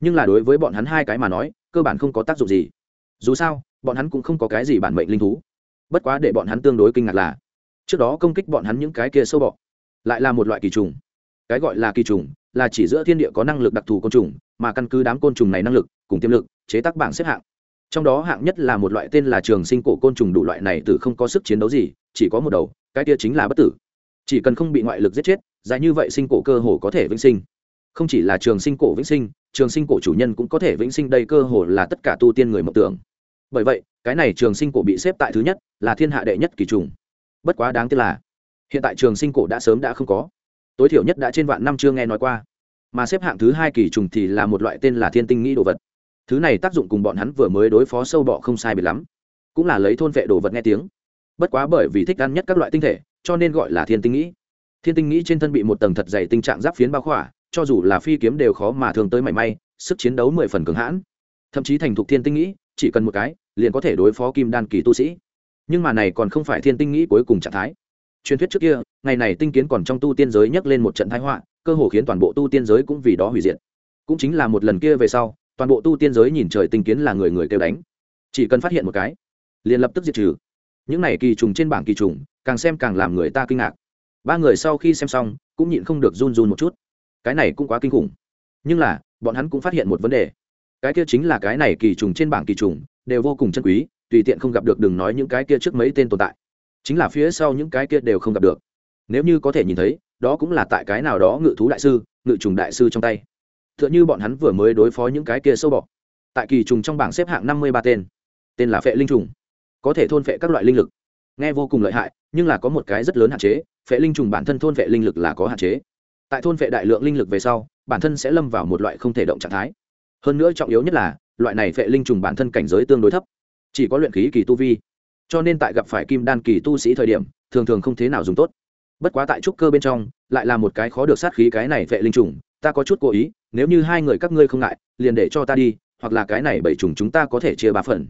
Nhưng là đối với bọn hắn hai cái mà nói, cơ bản không có tác dụng gì. Dù sao, bọn hắn cũng không có cái gì bản mệnh linh thú. Bất quá để bọn hắn tương đối kinh ngạc là, trước đó công kích bọn hắn những cái kia sâu bọ, lại là một loại kỳ trùng. Cái gọi là kỳ trùng, là chỉ giữa thiên địa có năng lực đặc thù côn trùng, mà căn cứ đám côn trùng này năng lực, cùng tiềm lực, chế tác bảng xếp hạng trong đó hạng nhất là một loại tên là trường sinh cổ côn trùng đủ loại này từ không có sức chiến đấu gì, chỉ có một đầu, cái kia chính là bất tử. Chỉ cần không bị ngoại lực giết chết, dài như vậy sinh cổ cơ hồ có thể vĩnh sinh. Không chỉ là trường sinh cổ vĩnh sinh, trường sinh cổ chủ nhân cũng có thể vĩnh sinh, đây cơ hồ là tất cả tu tiên người mộng tưởng. Bởi vậy, cái này trường sinh cổ bị xếp tại thứ nhất, là thiên hạ đệ nhất kỳ trùng. Bất quá đáng tiếc là, hiện tại trường sinh cổ đã sớm đã không có. Tối thiểu nhất đã trên vạn năm chưa nghe nói qua. Mà xếp hạng thứ hai kỳ trùng thì là một loại tên là thiên tinh nghĩ đồ vật thứ này tác dụng cùng bọn hắn vừa mới đối phó sâu bọ không sai biệt lắm. Cũng là lấy thôn vệ đồ vật nghe tiếng. Bất quá bởi vì thích ăn nhất các loại tinh thể, cho nên gọi là thiên tinh nghĩ. Thiên tinh nghĩ trên thân bị một tầng thật dày tình trạng giáp phiến bao khỏa, cho dù là phi kiếm đều khó mà thường tới mảy may, sức chiến đấu mười phần cường hãn. Thậm chí thành thục thiên tinh nghĩ, chỉ cần một cái, liền có thể đối phó kim đan kỳ tu sĩ. Nhưng mà này còn không phải thiên tinh nghĩ cuối cùng trạng thái. Truyền thuyết trước kia, ngày này tinh kiến còn trong tu tiên giới nhắc lên một trận thái họa, cơ hồ khiến toàn bộ tu tiên giới cũng vì đó hủy diệt. Cũng chính là một lần kia về sau toàn bộ tu tiên giới nhìn trời tinh kiến là người người kêu đánh. Chỉ cần phát hiện một cái, liền lập tức diệt trừ. Những này kỳ trùng trên bảng kỳ trùng, càng xem càng làm người ta kinh ngạc. Ba người sau khi xem xong, cũng nhịn không được run run một chút. Cái này cũng quá kinh khủng. Nhưng là, bọn hắn cũng phát hiện một vấn đề. Cái kia chính là cái này kỳ trùng trên bảng kỳ trùng, đều vô cùng chân quý, tùy tiện không gặp được đừng nói những cái kia trước mấy tên tồn tại. Chính là phía sau những cái kia đều không gặp được. Nếu như có thể nhìn thấy, đó cũng là tại cái nào đó ngự thú đại sư, ngự trùng đại sư trong tay tựa như bọn hắn vừa mới đối phó những cái kia sâu bọ. Tại kỳ trùng trong bảng xếp hạng năm mươi ba tên. Tên là phệ linh trùng. Có thể thôn phệ các loại linh lực. Nghe vô cùng lợi hại, nhưng là có một cái rất lớn hạn chế, phệ linh trùng bản thân thôn phệ linh lực là có hạn chế. Tại thôn phệ đại lượng linh lực về sau, bản thân sẽ lâm vào một loại không thể động trạng thái. Hơn nữa trọng yếu nhất là, loại này phệ linh trùng bản thân cảnh giới tương đối thấp. Chỉ có luyện khí kỳ tu vi. Cho nên tại gặp phải kim đan kỳ tu sĩ thời điểm, thường thường không thế nào dùng tốt. Bất quá tại trúc cơ bên trong, lại là một cái khó được sát khí cái này phệ linh trùng ta có chút cố ý, nếu như hai người các ngươi không ngại, liền để cho ta đi, hoặc là cái này bảy trùng chúng ta có thể chia ba phần.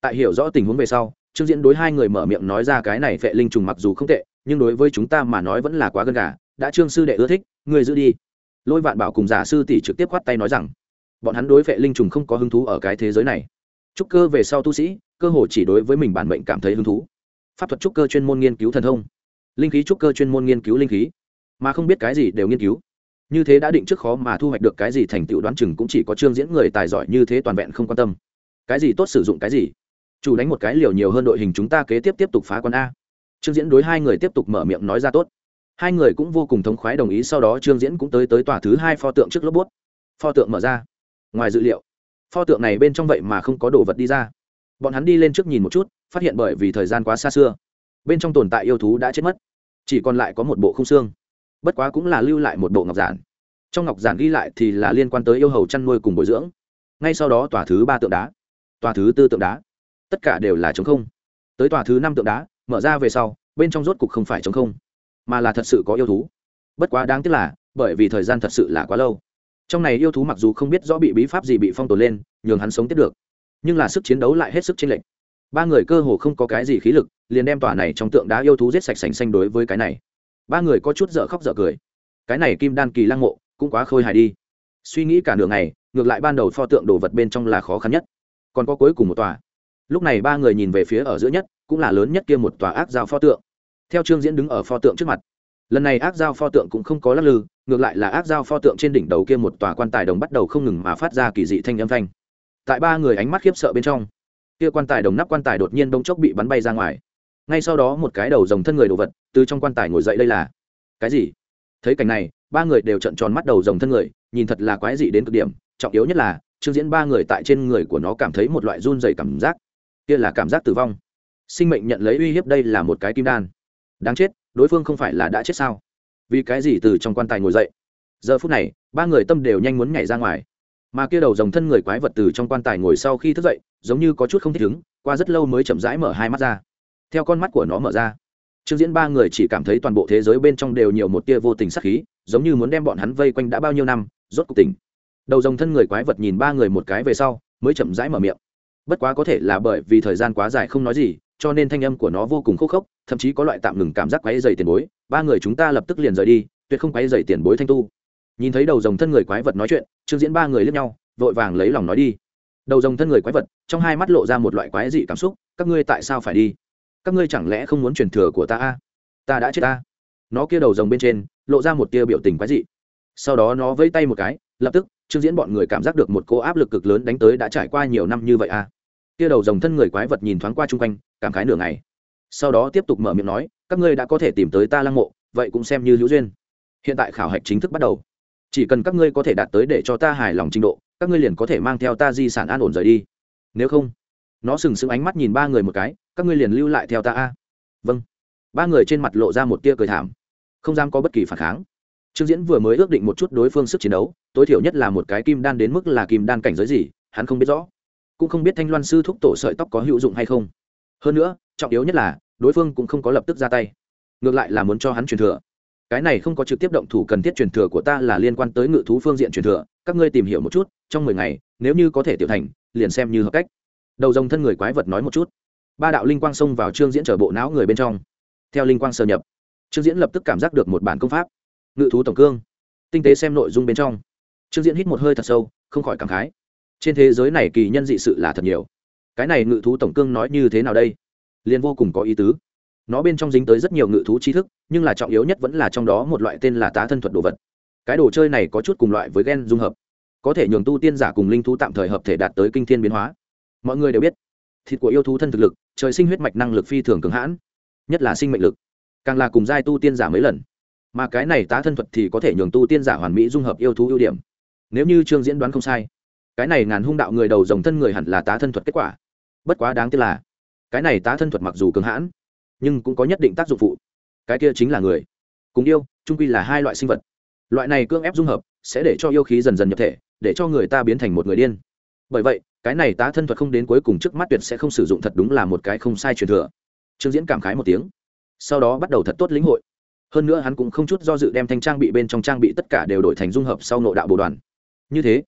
Tại hiểu rõ tình huống về sau, trương diễn đối hai người mở miệng nói ra cái này vệ linh trùng mặc dù không tệ, nhưng đối với chúng ta mà nói vẫn là quá gần gà, đã trương sư đệ ưa thích, ngươi giữ đi. Lôi vạn bảo cùng giả sư tỷ trực tiếp khoát tay nói rằng, bọn hắn đối vệ linh trùng không có hứng thú ở cái thế giới này. Trúc cơ về sau tu sĩ, cơ hồ chỉ đối với mình bản mệnh cảm thấy hứng thú. Pháp thuật trúc cơ chuyên môn nghiên cứu thần thông. Linh khí trúc cơ chuyên môn nghiên cứu linh khí. Mà không biết cái gì đều nghiên cứu như thế đã định trước khó mà thu hoạch được cái gì thành tựu đoán chừng cũng chỉ có chương diễn người tài giỏi như thế toàn vẹn không quan tâm. Cái gì tốt sử dụng cái gì? Chủ đánh một cái liều nhiều hơn đội hình chúng ta kế tiếp tiếp tục phá quân a. Trương diễn đối hai người tiếp tục mở miệng nói ra tốt. Hai người cũng vô cùng thống khoái đồng ý, sau đó trương diễn cũng tới tới tòa thứ hai pho tượng trước lớp bút. Pho tượng mở ra. Ngoài dự liệu, pho tượng này bên trong vậy mà không có đồ vật đi ra. Bọn hắn đi lên trước nhìn một chút, phát hiện bởi vì thời gian quá xa xưa, bên trong tồn tại yêu thú đã chết mất, chỉ còn lại có một bộ không xương bất quá cũng là lưu lại một bộ ngọc giản. Trong ngọc giản ghi lại thì là liên quan tới yêu hầu chăn nuôi cùng bồi dưỡng. Ngay sau đó tòa thứ ba tượng đá, tòa thứ tư tượng đá, tất cả đều là chống không. Tới tòa thứ năm tượng đá, mở ra về sau, bên trong rốt cục không phải chống không, mà là thật sự có yêu thú. Bất quá đáng tiếc là, bởi vì thời gian thật sự là quá lâu. Trong này yêu thú mặc dù không biết rõ bị bí pháp gì bị phong tồn lên, nhường hắn sống tiếp được, nhưng là sức chiến đấu lại hết sức chênh lệch. Ba người cơ hồ không có cái gì khí lực, liền đem tòa này trong tượng đá yêu thú giết sạch sành xanh đối với cái này ba người có chút dở khóc dở cười. Cái này kim đan kỳ lăng mộ cũng quá khôi hài đi. Suy nghĩ cả nửa ngày, ngược lại ban đầu pho tượng đồ vật bên trong là khó khăn nhất. Còn có cuối cùng một tòa. Lúc này ba người nhìn về phía ở giữa nhất, cũng là lớn nhất kia một tòa ác giao pho tượng. Theo trương diễn đứng ở pho tượng trước mặt. Lần này ác giao pho tượng cũng không có lắc lư, ngược lại là ác giao pho tượng trên đỉnh đầu kia một tòa quan tài đồng bắt đầu không ngừng mà phát ra kỳ dị thanh âm thanh. Tại ba người ánh mắt khiếp sợ bên trong, kia quan tài đồng nắp quan tài đột nhiên đông chốc bị bắn bay ra ngoài ngay sau đó một cái đầu rồng thân người đồ vật từ trong quan tài ngồi dậy đây là. Cái gì? Thấy cảnh này, ba người đều trợn tròn mắt đầu rồng thân người, nhìn thật là quái dị đến cực điểm, trọng yếu nhất là chương diễn ba người tại trên người của nó cảm thấy một loại run dày cảm giác. Kia là cảm giác tử vong. Sinh mệnh nhận lấy uy hiếp đây là một cái kim đan. Đáng chết, đối phương không phải là đã chết sao? Vì cái gì từ trong quan tài ngồi dậy? Giờ phút này, ba người tâm đều nhanh muốn nhảy ra ngoài. Mà kia đầu dòng thân người quái vật từ trong quan tài ngồi sau khi thức dậy, giống như có chút không thích ứng, qua rất lâu mới chậm rãi mở hai mắt ra theo con mắt của nó mở ra. Trương diễn ba người chỉ cảm thấy toàn bộ thế giới bên trong đều nhiều một tia vô tình sắc khí, giống như muốn đem bọn hắn vây quanh đã bao nhiêu năm, rốt cuộc tỉnh. Đầu dòng thân người quái vật nhìn ba người một cái về sau, mới chậm rãi mở miệng. Bất quá có thể là bởi vì thời gian quá dài không nói gì, cho nên thanh âm của nó vô cùng khúc khốc, thậm chí có loại tạm ngừng cảm giác quáy dày tiền bối. Ba người chúng ta lập tức liền rời đi, tuyệt không quáy dày tiền bối thanh tu. Nhìn thấy đầu dòng thân người quái vật nói chuyện, trương diễn ba người lướt nhau, vội vàng lấy lòng nói đi. Đầu dòng thân người quái vật, trong hai mắt lộ ra một loại quái dị cảm xúc, các ngươi tại sao phải đi? Các ngươi chẳng lẽ không muốn truyền thừa của ta a? Ta đã chết ta. Nó kia đầu rồng bên trên, lộ ra một tia biểu tình quái dị. Sau đó nó vẫy tay một cái, lập tức, trương diễn bọn người cảm giác được một cô áp lực cực lớn đánh tới đã trải qua nhiều năm như vậy a. Kia đầu rồng thân người quái vật nhìn thoáng qua chung quanh, cảm khái nửa ngày. Sau đó tiếp tục mở miệng nói, các ngươi đã có thể tìm tới ta lăng mộ, vậy cũng xem như hữu duyên. Hiện tại khảo hạch chính thức bắt đầu. Chỉ cần các ngươi có thể đạt tới để cho ta hài lòng trình độ, các ngươi liền có thể mang theo ta di sản an ổn rời đi. Nếu không nó sừng sững ánh mắt nhìn ba người một cái, các ngươi liền lưu lại theo ta a. Vâng. Ba người trên mặt lộ ra một tia cười thảm. Không dám có bất kỳ phản kháng. Trương diễn vừa mới ước định một chút đối phương sức chiến đấu, tối thiểu nhất là một cái kim đan đến mức là kim đan cảnh giới gì, hắn không biết rõ. Cũng không biết thanh loan sư thúc tổ sợi tóc có hữu dụng hay không. Hơn nữa, trọng yếu nhất là, đối phương cũng không có lập tức ra tay. Ngược lại là muốn cho hắn truyền thừa. Cái này không có trực tiếp động thủ cần thiết truyền thừa của ta là liên quan tới ngự thú phương diện truyền thừa, các ngươi tìm hiểu một chút, trong mười ngày, nếu như có thể tiểu thành, liền xem như hợp cách đầu rồng thân người quái vật nói một chút. Ba đạo linh quang xông vào trương diễn trở bộ não người bên trong. Theo linh quang sơ nhập, trương diễn lập tức cảm giác được một bản công pháp, ngự thú tổng cương. Tinh tế xem nội dung bên trong, trương diễn hít một hơi thật sâu, không khỏi cảm khái. Trên thế giới này kỳ nhân dị sự là thật nhiều. Cái này ngự thú tổng cương nói như thế nào đây? Liền vô cùng có ý tứ. Nó bên trong dính tới rất nhiều ngự thú tri thức, nhưng là trọng yếu nhất vẫn là trong đó một loại tên là tá thân thuật đồ vật. Cái đồ chơi này có chút cùng loại với gen dung hợp. Có thể nhường tu tiên giả cùng linh thú tạm thời hợp thể đạt tới kinh thiên biến hóa mọi người đều biết, thịt của yêu thú thân thực lực, trời sinh huyết mạch năng lực phi thường cường hãn, nhất là sinh mệnh lực, càng là cùng giai tu tiên giả mấy lần. Mà cái này tá thân thuật thì có thể nhường tu tiên giả hoàn mỹ dung hợp yêu thú ưu điểm. Nếu như trương diễn đoán không sai, cái này ngàn hung đạo người đầu dòng thân người hẳn là tá thân thuật kết quả. Bất quá đáng tiếc là, cái này tá thân thuật mặc dù cường hãn, nhưng cũng có nhất định tác dụng phụ. Cái kia chính là người. Cùng yêu trung quy là hai loại sinh vật. Loại này cưỡng ép dung hợp, sẽ để cho yêu khí dần dần nhập thể, để cho người ta biến thành một người điên. Bởi vậy cái này tá thân thuật không đến cuối cùng trước mắt tuyệt sẽ không sử dụng thật đúng là một cái không sai truyền thừa. Trương diễn cảm khái một tiếng, sau đó bắt đầu thật tốt lĩnh hội. Hơn nữa hắn cũng không chút do dự đem thanh trang bị bên trong trang bị tất cả đều đổi thành dung hợp sau nội đạo bồ đoàn. Như thế,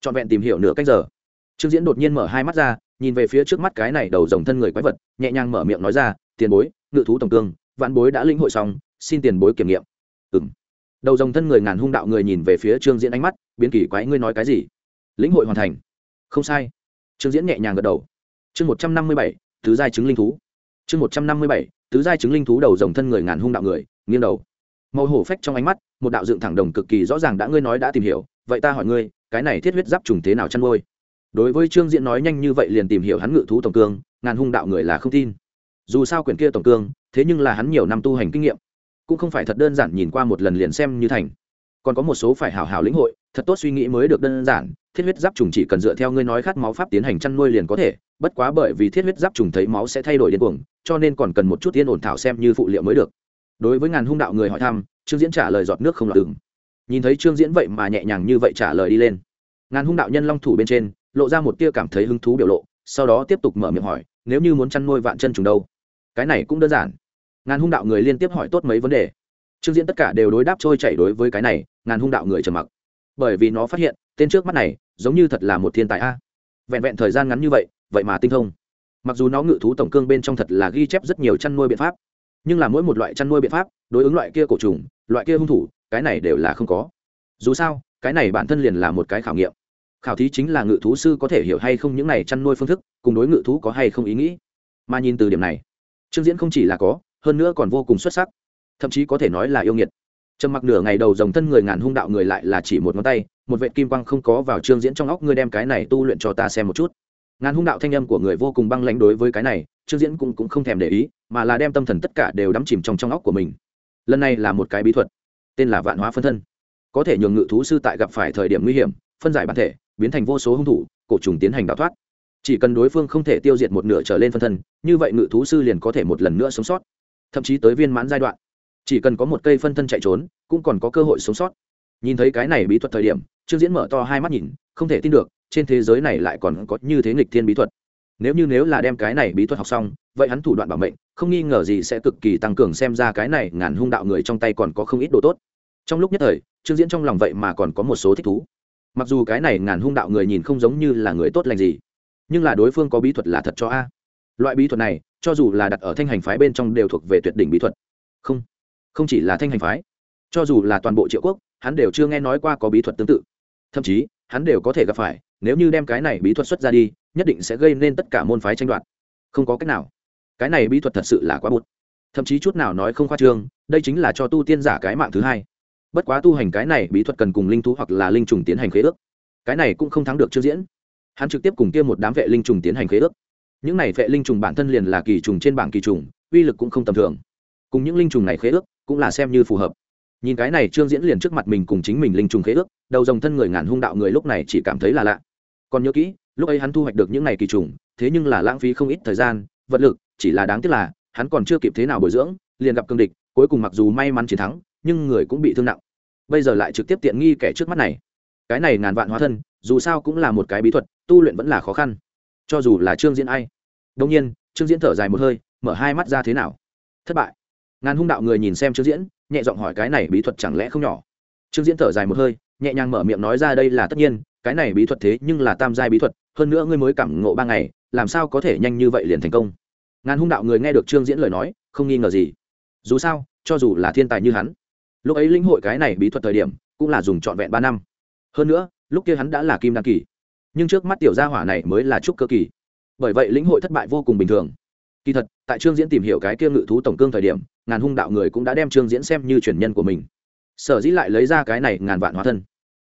trọn vẹn tìm hiểu nửa cách giờ, trương diễn đột nhiên mở hai mắt ra, nhìn về phía trước mắt cái này đầu dòng thân người quái vật, nhẹ nhàng mở miệng nói ra, tiền bối, ngự thú tổng cương, vạn bối đã lĩnh hội xong, xin tiền bối kiểm nghiệm. Ừ m đầu dòng thân người ngàn hung đạo người nhìn về phía trương diễn ánh mắt, biến kỳ quái, ngươi nói cái gì? Lĩnh hội hoàn thành. Không sai trương diễn nhẹ nhàng gật đầu. Chương một trăm năm mươi bảy, tứ giai chứng linh thú. Chương một trăm năm mươi bảy, tứ giai chứng linh thú đầu dòng thân người ngàn hung đạo người, nghiêng đầu. Màu hổ phách trong ánh mắt, một đạo dựng thẳng đồng cực kỳ rõ ràng đã ngươi nói đã tìm hiểu, vậy ta hỏi ngươi, cái này thiết huyết giáp trùng thế nào chăn nuôi? Đối với trương diễn nói nhanh như vậy liền tìm hiểu hắn ngự thú tổng cương, ngàn hung đạo người là không tin. Dù sao quyển kia tổng cương, thế nhưng là hắn nhiều năm tu hành kinh nghiệm, cũng không phải thật đơn giản nhìn qua một lần liền xem như thành. Còn có một số phải hào hào lĩnh hội thật tốt suy nghĩ mới được đơn giản, thiết huyết giáp trùng chỉ cần dựa theo ngươi nói khát máu pháp tiến hành chăn nuôi liền có thể, bất quá bởi vì thiết huyết giáp trùng thấy máu sẽ thay đổi điên cuồng, cho nên còn cần một chút yên ổn thảo xem như phụ liệu mới được. Đối với ngàn hung đạo người hỏi thăm, trương diễn trả lời giọt nước không lọt đường nhìn thấy trương diễn vậy mà nhẹ nhàng như vậy trả lời đi lên. Ngàn hung đạo nhân long thủ bên trên, lộ ra một tia cảm thấy hứng thú biểu lộ, sau đó tiếp tục mở miệng hỏi, nếu như muốn chăn nuôi vạn chân trùng đâu? Cái này cũng đơn giản. Ngàn hung đạo người liên tiếp hỏi tốt mấy vấn đề. Trương diễn tất cả đều đối đáp trôi chảy đối với cái này, ngàn hung đạo người trầm mặc bởi vì nó phát hiện, tên trước mắt này giống như thật là một thiên tài a. Vẹn vẹn thời gian ngắn như vậy vậy mà tinh thông. Mặc dù nó ngự thú tổng cương bên trong thật là ghi chép rất nhiều chăn nuôi biện pháp, nhưng là mỗi một loại chăn nuôi biện pháp, đối ứng loại kia cổ trùng, loại kia hung thủ, cái này đều là không có. Dù sao, cái này bản thân liền là một cái khảo nghiệm. Khảo thí chính là ngự thú sư có thể hiểu hay không những này chăn nuôi phương thức, cùng đối ngự thú có hay không ý nghĩ. Mà nhìn từ điểm này, trương diễn không chỉ là có, hơn nữa còn vô cùng xuất sắc. Thậm chí có thể nói là yêu nghiệt trầm mặc nửa ngày đầu dòng thân người ngàn hung đạo người lại là chỉ một ngón tay một vệ kim quang không có vào trương diễn trong óc ngươi đem cái này tu luyện cho ta xem một chút. Ngàn hung đạo thanh âm của người vô cùng băng lãnh đối với cái này trương diễn cũng, cũng không thèm để ý mà là đem tâm thần tất cả đều đắm chìm trong trong óc của mình. Lần này là một cái bí thuật tên là vạn hóa phân thân. Có thể nhường ngự thú sư tại gặp phải thời điểm nguy hiểm phân giải bản thể biến thành vô số hung thủ cổ trùng tiến hành đào thoát. Chỉ cần đối phương không thể tiêu diệt một nửa trở lên phân thân như vậy ngự thú sư liền có thể một lần nữa sống sót. Thậm chí tới viên mãn giai đoạn chỉ cần có một cây phân thân chạy trốn, cũng còn có cơ hội sống sót. Nhìn thấy cái này bí thuật thời điểm, trương diễn mở to hai mắt nhìn, không thể tin được, trên thế giới này lại còn có như thế nghịch thiên bí thuật. Nếu như nếu là đem cái này bí thuật học xong, vậy hắn thủ đoạn bảo mệnh, không nghi ngờ gì sẽ cực kỳ tăng cường xem ra cái này ngàn hung đạo người trong tay còn có không ít đồ tốt. Trong lúc nhất thời, trương diễn trong lòng vậy mà còn có một số thích thú. Mặc dù cái này ngàn hung đạo người nhìn không giống như là người tốt lành gì, nhưng là đối phương có bí thuật là thật cho a. Loại bí thuật này, cho dù là đặt ở thanh hành phái bên trong đều thuộc về tuyệt đỉnh bí thuật. Không không chỉ là thanh hành phái, cho dù là toàn bộ triệu quốc, hắn đều chưa nghe nói qua có bí thuật tương tự. Thậm chí, hắn đều có thể gặp phải, nếu như đem cái này bí thuật xuất ra đi, nhất định sẽ gây nên tất cả môn phái tranh đoạt. Không có cách nào. Cái này bí thuật thật sự là quá bụt. Thậm chí chút nào nói không khoa trương, đây chính là cho tu tiên giả cái mạng thứ hai. Bất quá tu hành cái này bí thuật cần cùng linh thú hoặc là linh trùng tiến hành khế ước. Cái này cũng không thắng được chưa diễn. Hắn trực tiếp cùng kia một đám vệ linh trùng tiến hành khế ước. Những này vệ linh trùng bản thân liền là kỳ trùng trên bảng kỳ trùng, uy lực cũng không tầm thường cùng những linh trùng này khế ước cũng là xem như phù hợp. Nhìn cái này, trương diễn liền trước mặt mình cùng chính mình linh trùng khế ước, đầu dòng thân người ngàn hung đạo người lúc này chỉ cảm thấy là lạ. Còn nhớ kỹ, lúc ấy hắn thu hoạch được những này kỳ trùng, thế nhưng là lãng phí không ít thời gian, vật lực, chỉ là đáng tiếc là, hắn còn chưa kịp thế nào bồi dưỡng, liền gặp cương địch, cuối cùng mặc dù may mắn chiến thắng, nhưng người cũng bị thương nặng. Bây giờ lại trực tiếp tiện nghi kẻ trước mắt này. Cái này ngàn vạn hóa thân, dù sao cũng là một cái bí thuật, tu luyện vẫn là khó khăn. Cho dù là trương diễn ai. Đông nhiên, trương diễn thở dài một hơi, mở hai mắt ra thế nào? Thất bại ngàn hung đạo người nhìn xem trương diễn, nhẹ giọng hỏi cái này bí thuật chẳng lẽ không nhỏ? Trương diễn thở dài một hơi, nhẹ nhàng mở miệng nói ra đây là tất nhiên, cái này bí thuật thế nhưng là tam giai bí thuật, hơn nữa ngươi mới cảm ngộ ba ngày, làm sao có thể nhanh như vậy liền thành công? Ngàn hung đạo người nghe được trương diễn lời nói, không nghi ngờ gì. Dù sao, cho dù là thiên tài như hắn, lúc ấy lĩnh hội cái này bí thuật thời điểm, cũng là dùng trọn vẹn ba năm. Hơn nữa, lúc kia hắn đã là kim đăng kỳ, nhưng trước mắt tiểu gia hỏa này mới là trúc cơ kỳ. Bởi vậy lĩnh hội thất bại vô cùng bình thường kỳ thật, tại trương diễn tìm hiểu cái kia ngự thú tổng cương thời điểm, ngàn hung đạo người cũng đã đem trương diễn xem như truyền nhân của mình. Sở dĩ lại lấy ra cái này ngàn vạn hóa thân.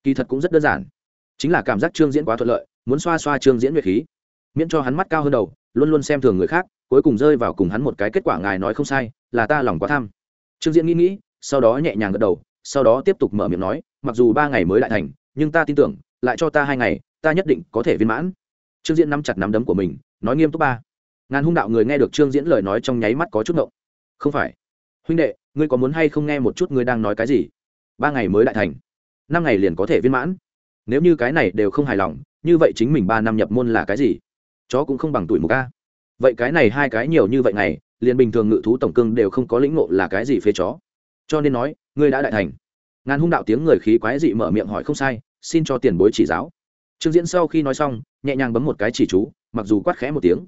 Kỳ thật cũng rất đơn giản. Chính là cảm giác trương diễn quá thuận lợi, muốn xoa xoa trương diễn nguyệt khí. Miễn cho hắn mắt cao hơn đầu, luôn luôn xem thường người khác, cuối cùng rơi vào cùng hắn một cái kết quả ngài nói không sai, là ta lòng quá tham. Trương diễn nghĩ nghĩ, sau đó nhẹ nhàng gật đầu, sau đó tiếp tục mở miệng nói, mặc dù ba ngày mới lại thành, nhưng ta tin tưởng, lại cho ta hai ngày, ta nhất định có thể viên mãn. Trương diễn nắm chặt nắm đấm của mình, nói nghiêm túc ba ngàn hung đạo người nghe được trương diễn lời nói trong nháy mắt có chút ngộng. Không phải. Huynh đệ, ngươi có muốn hay không nghe một chút ngươi đang nói cái gì? Ba ngày mới đại thành. Năm ngày liền có thể viên mãn. Nếu như cái này đều không hài lòng, như vậy chính mình ba năm nhập môn là cái gì? Chó cũng không bằng tuổi một ca vậy cái này hai cái nhiều như vậy này liền bình thường ngự thú tổng cương đều không có lĩnh ngộ là cái gì phế chó. Cho nên nói, ngươi đã đại thành. Ngàn hung đạo tiếng người khí quái dị mở miệng hỏi không sai, xin cho tiền bối chỉ giáo. Trương diễn sau khi nói xong, nhẹ nhàng bấm một cái chỉ chú, mặc dù quát khẽ một tiếng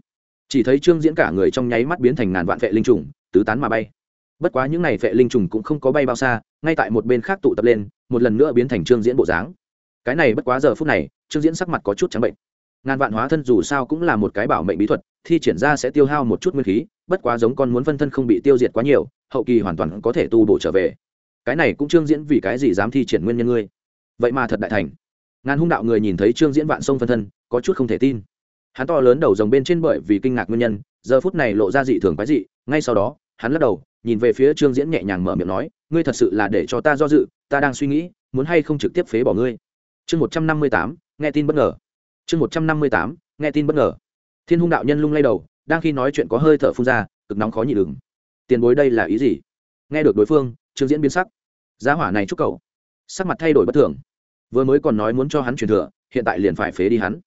chỉ thấy trương diễn cả người trong nháy mắt biến thành ngàn vạn vệ linh trùng, tứ tán mà bay. Bất quá những n à y vệ linh trùng cũng không có bay bao xa, ngay tại một bên khác tụ tập lên, một lần nữa biến thành trương diễn bộ dáng. Cái này bất quá giờ phút này, trương diễn sắc mặt có chút trắng bệnh. Ngàn vạn hóa thân dù sao cũng là một cái bảo mệnh bí thuật, thi triển ra sẽ tiêu hao một chút nguyên khí, bất quá giống con muốn phân thân không bị tiêu diệt quá nhiều, hậu kỳ hoàn toàn có thể tu bổ trở về. Cái này cũng trương diễn vì cái gì dám thi triển nguyên nhân ngươi? Vậy mà thật đại thành. Ngàn hung đạo người nhìn thấy trương diễn vạn sông phân thân, có chút không thể tin hắn to lớn đầu rồng bên trên bởi vì kinh ngạc nguyên nhân, giờ phút này lộ ra dị thường quái dị, ngay sau đó, hắn lắc đầu, nhìn về phía trương diễn nhẹ nhàng mở miệng nói, ngươi thật sự là để cho ta do dự, ta đang suy nghĩ, muốn hay không trực tiếp phế bỏ ngươi? Chương một trăm năm mươi tám, nghe tin bất ngờ. Chương một trăm năm mươi tám, nghe tin bất ngờ. Thiên hung đạo nhân lung lay đầu, đang khi nói chuyện có hơi thở phun ra, cực nóng khó nhị đừng tiền bối đây là ý gì? Nghe được đối phương, trương diễn biến sắc. Giá hỏa này chúc cậu. Sắc mặt thay đổi bất thường. Vừa mới còn nói muốn cho hắn truyền thừa, hiện tại liền phải phế đi hắn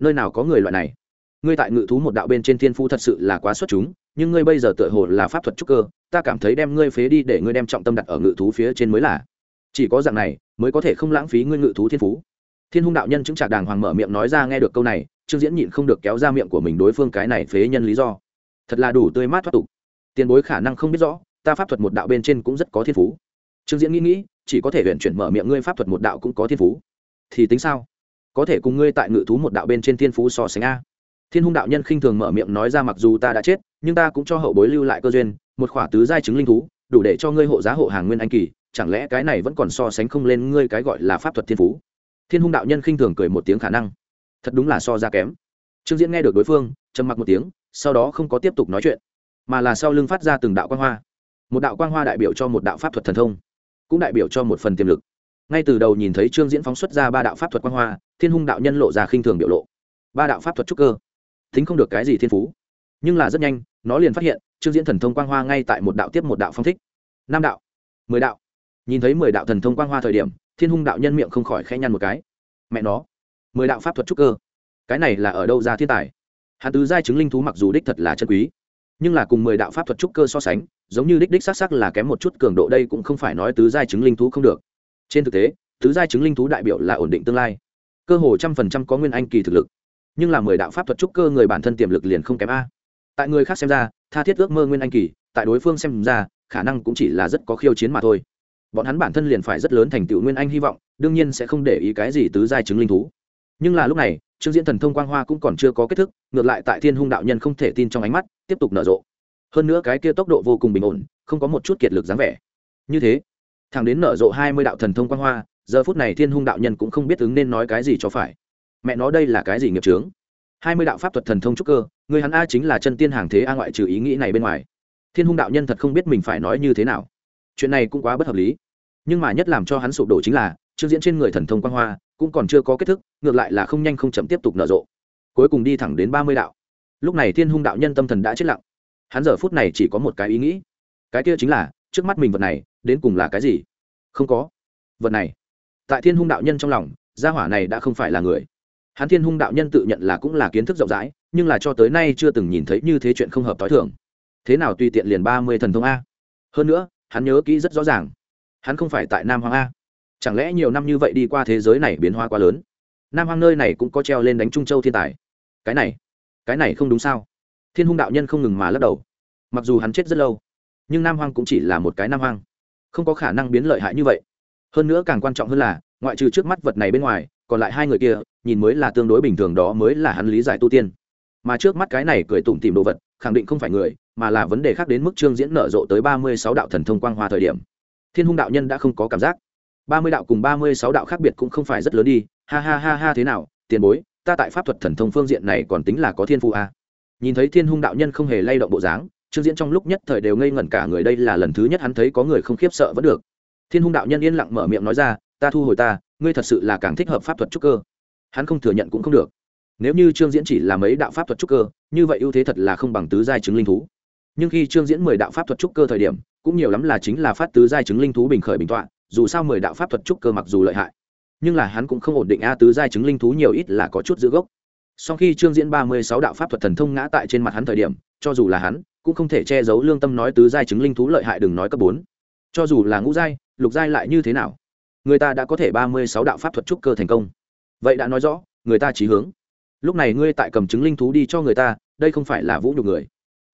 nơi nào có người loại này? Ngươi tại ngự thú một đạo bên trên thiên phu thật sự là quá xuất chúng, nhưng ngươi bây giờ tựa hồ là pháp thuật trúc cơ, ta cảm thấy đem ngươi phế đi để ngươi đem trọng tâm đặt ở ngự thú phía trên mới là. Chỉ có dạng này, mới có thể không lãng phí ngươi ngự thú thiên phú. Thiên hung đạo nhân chứng trạc đàng hoàng mở miệng nói ra nghe được câu này, trương diễn nhịn không được kéo ra miệng của mình đối phương cái này phế nhân lý do. Thật là đủ tươi mát thoát tục. Tiền bối khả năng không biết rõ, ta pháp thuật một đạo bên trên cũng rất có thiên phú. Trương diễn nghĩ nghĩ, chỉ có thể huyện chuyển mở miệng ngươi pháp thuật một đạo cũng có thiên phú. Thì tính sao? Có thể cùng ngươi tại ngự thú một đạo bên trên thiên phú so sánh a. Thiên hung đạo nhân khinh thường mở miệng nói ra mặc dù ta đã chết, nhưng ta cũng cho hậu bối lưu lại cơ duyên, một khỏa tứ giai chứng linh thú, đủ để cho ngươi hộ giá hộ hàng nguyên anh kỳ, chẳng lẽ cái này vẫn còn so sánh không lên ngươi cái gọi là pháp thuật thiên phú? Thiên hung đạo nhân khinh thường cười một tiếng khả năng. Thật đúng là so ra kém. Trương diễn nghe được đối phương, trầm mặc một tiếng, sau đó không có tiếp tục nói chuyện, mà là sau lưng phát ra từng đạo quang hoa. Một đạo quang hoa đại biểu cho một đạo pháp thuật thần thông, cũng đại biểu cho một phần tiềm lực ngay từ đầu nhìn thấy trương diễn phóng xuất ra ba đạo pháp thuật quang hoa, thiên hung đạo nhân lộ ra khinh thường biểu lộ. Ba đạo pháp thuật trúc cơ. Thính không được cái gì thiên phú. Nhưng là rất nhanh, nó liền phát hiện, trương diễn thần thông quang hoa ngay tại một đạo tiếp một đạo phong thích. Năm đạo, mười đạo. Nhìn thấy mười đạo thần thông quang hoa thời điểm, thiên hung đạo nhân miệng không khỏi khẽ nhăn một cái. Mẹ nó, mười đạo pháp thuật trúc cơ. Cái này là ở đâu ra thiên tài? Hạ tứ giai chứng linh thú mặc dù đích thật là chân quý, nhưng là cùng mười đạo pháp thuật trúc cơ so sánh, giống như đích đích xác c là kém một chút cường độ đây cũng không phải nói tứ giai chứng linh thú không được trên thực tế, tứ giai chứng linh thú đại biểu là ổn định tương lai. Cơ hồ trăm phần trăm có nguyên anh kỳ thực lực. Nhưng là mười đạo pháp thuật trúc cơ người bản thân tiềm lực liền không kém a. Tại người khác xem ra, tha thiết ước mơ nguyên anh kỳ, tại đối phương xem ra, khả năng cũng chỉ là rất có khiêu chiến mà thôi. Bọn hắn bản thân liền phải rất lớn thành tựu nguyên anh hy vọng, đương nhiên sẽ không để ý cái gì tứ giai chứng linh thú. Nhưng là lúc này, trương diễn thần thông quang hoa cũng còn chưa có kết thúc ngược lại tại thiên hung đạo nhân không thể tin trong ánh mắt, tiếp tục nở rộ. Hơn nữa cái kia tốc độ vô cùng bình ổn, không có một chút kiệt lực dáng vẻ. Như thế thằng đến nở rộ hai mươi đạo thần thông quan hoa, giờ phút này thiên hung đạo nhân cũng không biết ứng nên nói cái gì cho phải. Mẹ nói đây là cái gì nghiệp trướng hai mươi đạo pháp thuật thần thông trúc cơ, người hắn a chính là chân tiên hàng thế a ngoại trừ ý nghĩ này bên ngoài. Thiên hung đạo nhân thật không biết mình phải nói như thế nào. Chuyện này cũng quá bất hợp lý. Nhưng mà nhất làm cho hắn sụp đổ chính là, chương diễn trên người thần thông quan hoa cũng còn chưa có kết thúc, ngược lại là không nhanh không chậm tiếp tục nở rộ. Cuối cùng đi thẳng đến ba mươi đạo. Lúc này thiên hung đạo nhân tâm thần đã chết lặng. Hắn giờ phút này chỉ có một cái ý nghĩ. Cái kia chính là, trước mắt mình vật này đến cùng là cái gì? Không có. Vật này, tại thiên hung đạo nhân trong lòng, gia hỏa này đã không phải là người. Hắn thiên hung đạo nhân tự nhận là cũng là kiến thức rộng rãi, nhưng là cho tới nay chưa từng nhìn thấy như thế chuyện không hợp t h i thường. Thế nào tùy tiện liền ba mươi thần thông a? Hơn nữa, hắn nhớ kỹ rất rõ ràng, hắn không phải tại nam hoàng a. Chẳng lẽ nhiều năm như vậy đi qua thế giới này biến hóa quá lớn? Nam hoàng nơi này cũng có treo lên đánh trung châu thiên tài. Cái này cái này không đúng sao? Thiên hung đạo nhân không ngừng mà lắc đầu. Mặc dù hắn chết rất lâu, nhưng nam hoàng cũng chỉ là một cái nam hoàng không có khả năng biến lợi hại như vậy. Hơn nữa càng quan trọng hơn là, ngoại trừ trước mắt vật này bên ngoài, còn lại hai người kia, nhìn mới là tương đối bình thường đó mới là hắn lý giải tu tiên. Mà trước mắt cái này cười tủm tìm đồ vật, khẳng định không phải người, mà là vấn đề khác đến mức trương diễn nở rộ tới ba mươi sáu đạo thần thông quang hoa thời điểm. Thiên hung đạo nhân đã không có cảm giác. ba mươi đạo cùng ba mươi sáu đạo khác biệt cũng không phải rất lớn đi. Ha ha ha ha thế nào, tiền bối, ta tại pháp thuật thần thông phương diện này còn tính là có thiên phụ a à. nhìn thấy thiên hung đạo nhân không hề lay động bộ dáng trương diễn trong lúc nhất thời đều ngây ngẩn cả người, đây là lần thứ nhất hắn thấy có người không khiếp sợ vẫn được. Thiên hung đạo nhân yên lặng mở miệng nói ra, ta thu hồi ta, ngươi thật sự là càng thích hợp pháp thuật trúc cơ. Hắn không thừa nhận cũng không được. Nếu như trương diễn chỉ là mấy đạo pháp thuật trúc cơ, như vậy ưu thế thật là không bằng tứ giai chứng linh thú. Nhưng khi trương diễn mười đạo pháp thuật trúc cơ thời điểm, cũng nhiều lắm là chính là phát tứ giai chứng linh thú bình khởi bình tọa, dù sao mười đạo pháp thuật trúc cơ mặc dù lợi hại, nhưng là hắn cũng không ổn định a, tứ giai chứng linh thú nhiều ít là có chút giữ gốc. Sau khi trương diễn ba mươi sáu đạo pháp thuật thần thông ngã tại trên mặt hắn thời điểm, cho dù là hắn cũng không thể che giấu lương tâm nói tứ giai chứng linh thú lợi hại đừng nói cấp bốn. Cho dù là ngũ giai, lục giai lại như thế nào? Người ta đã có thể ba mươi sáu đạo pháp thuật trúc cơ thành công. Vậy đã nói rõ, người ta trí hướng. Lúc này ngươi tại cầm chứng linh thú đi cho người ta, đây không phải là vũ nhục người.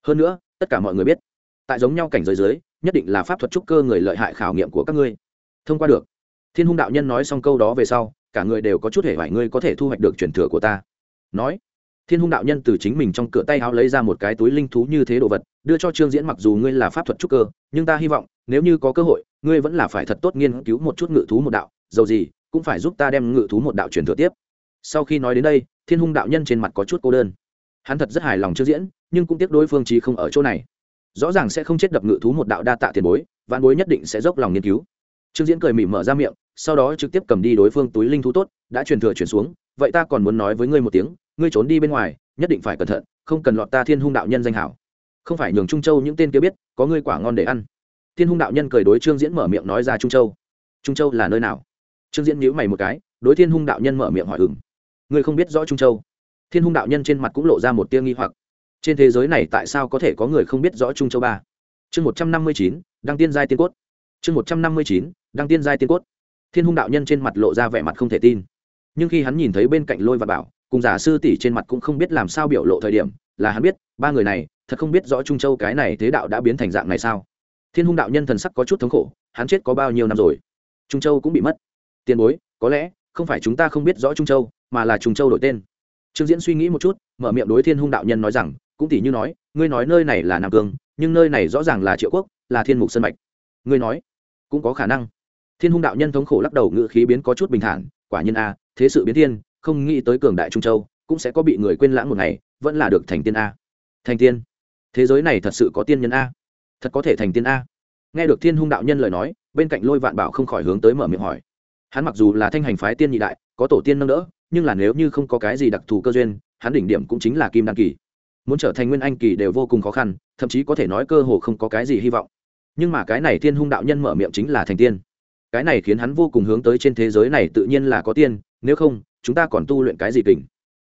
Hơn nữa, tất cả mọi người biết, tại giống nhau cảnh giới dưới, nhất định là pháp thuật trúc cơ người lợi hại khảo nghiệm của các ngươi. Thông qua được. Thiên hung đạo nhân nói xong câu đó về sau, cả người đều có chút hề vải ngươi có thể thu hoạch được truyền thừa của ta. Nói thiên hung đạo nhân từ chính mình trong cửa tay áo lấy ra một cái túi linh thú như thế đồ vật, đưa cho trương diễn mặc dù ngươi là pháp thuật trúc cơ, nhưng ta hy vọng, nếu như có cơ hội, ngươi vẫn là phải thật tốt nghiên cứu một chút ngự thú một đạo, dầu gì, cũng phải giúp ta đem ngự thú một đạo truyền thừa tiếp. Sau khi nói đến đây, thiên hung đạo nhân trên mặt có chút cô đơn. Hắn thật rất hài lòng trương diễn, nhưng cũng tiếc đối phương trí không ở chỗ này. Rõ ràng sẽ không chết đập ngự thú một đạo đa tạ tiền bối, vạn bối nhất định sẽ dốc lòng nghiên cứu. Trương diễn cười mỉm mở ra miệng, sau đó trực tiếp cầm đi đối phương túi linh thú tốt, đã truyền thừa chuyển xuống, vậy ta còn muốn nói với ngươi một tiếng ngươi trốn đi bên ngoài, nhất định phải cẩn thận, không cần lọt ta thiên hung đạo nhân danh hảo. Không phải nhường trung châu những tên kia biết, có ngươi quả ngon để ăn. Thiên hung đạo nhân cười đối trương diễn mở miệng nói ra trung châu. Trung châu là nơi nào? Trương diễn nhíu mày một cái, đối thiên hung đạo nhân mở miệng hỏi ừng ngươi không biết rõ trung châu? Thiên hung đạo nhân trên mặt cũng lộ ra một tia nghi hoặc. Trên thế giới này tại sao có thể có người không biết rõ trung châu ba? Chương một trăm năm mươi chín, đăng tiên giai tiên cốt. Chương một trăm năm mươi chín, đăng tiên giai tiên cốt. Thiên hung đạo nhân trên mặt lộ ra vẻ mặt không thể tin. Nhưng khi hắn nhìn thấy bên cạnh lôi và bảo cùng giả sư tỷ trên mặt cũng không biết làm sao biểu lộ thời điểm, là hắn biết, ba người này, thật không biết rõ trung châu cái này thế đạo đã biến thành dạng này sao. Thiên hung đạo nhân thần sắc có chút thống khổ, hắn chết có bao nhiêu năm rồi? Trung châu cũng bị mất. Tiền bối, có lẽ, không phải chúng ta không biết rõ trung châu, mà là trung châu đổi tên. Trương diễn suy nghĩ một chút, mở miệng đối thiên hung đạo nhân nói rằng, cũng tỷ như nói, ngươi nói nơi này là nam cương, nhưng nơi này rõ ràng là triệu quốc, là thiên mục sân mạch. Ngươi nói, cũng có khả năng. Thiên hung đạo nhân thống khổ lắc đầu ngự khí biến có chút bình thản, quả nhiên a thế sự biến thiên không nghĩ tới cường đại trung châu, cũng sẽ có bị người quên lãng một ngày, vẫn là được thành tiên a. Thành tiên? Thế giới này thật sự có tiên nhân a? Thật có thể thành tiên a? Nghe được thiên hung đạo nhân lời nói, bên cạnh lôi vạn bảo không khỏi hướng tới mở miệng hỏi. Hắn mặc dù là thanh hành phái tiên nhị đại, có tổ tiên nâng đỡ, nhưng là nếu như không có cái gì đặc thù cơ duyên, hắn đỉnh điểm cũng chính là kim đan kỳ. Muốn trở thành nguyên anh kỳ đều vô cùng khó khăn, thậm chí có thể nói cơ hồ không có cái gì hy vọng. Nhưng mà cái này thiên hung đạo nhân mở miệng chính là thành tiên. Cái này khiến hắn vô cùng hướng tới trên thế giới này tự nhiên là có tiên, nếu không chúng ta còn tu luyện cái gì kình?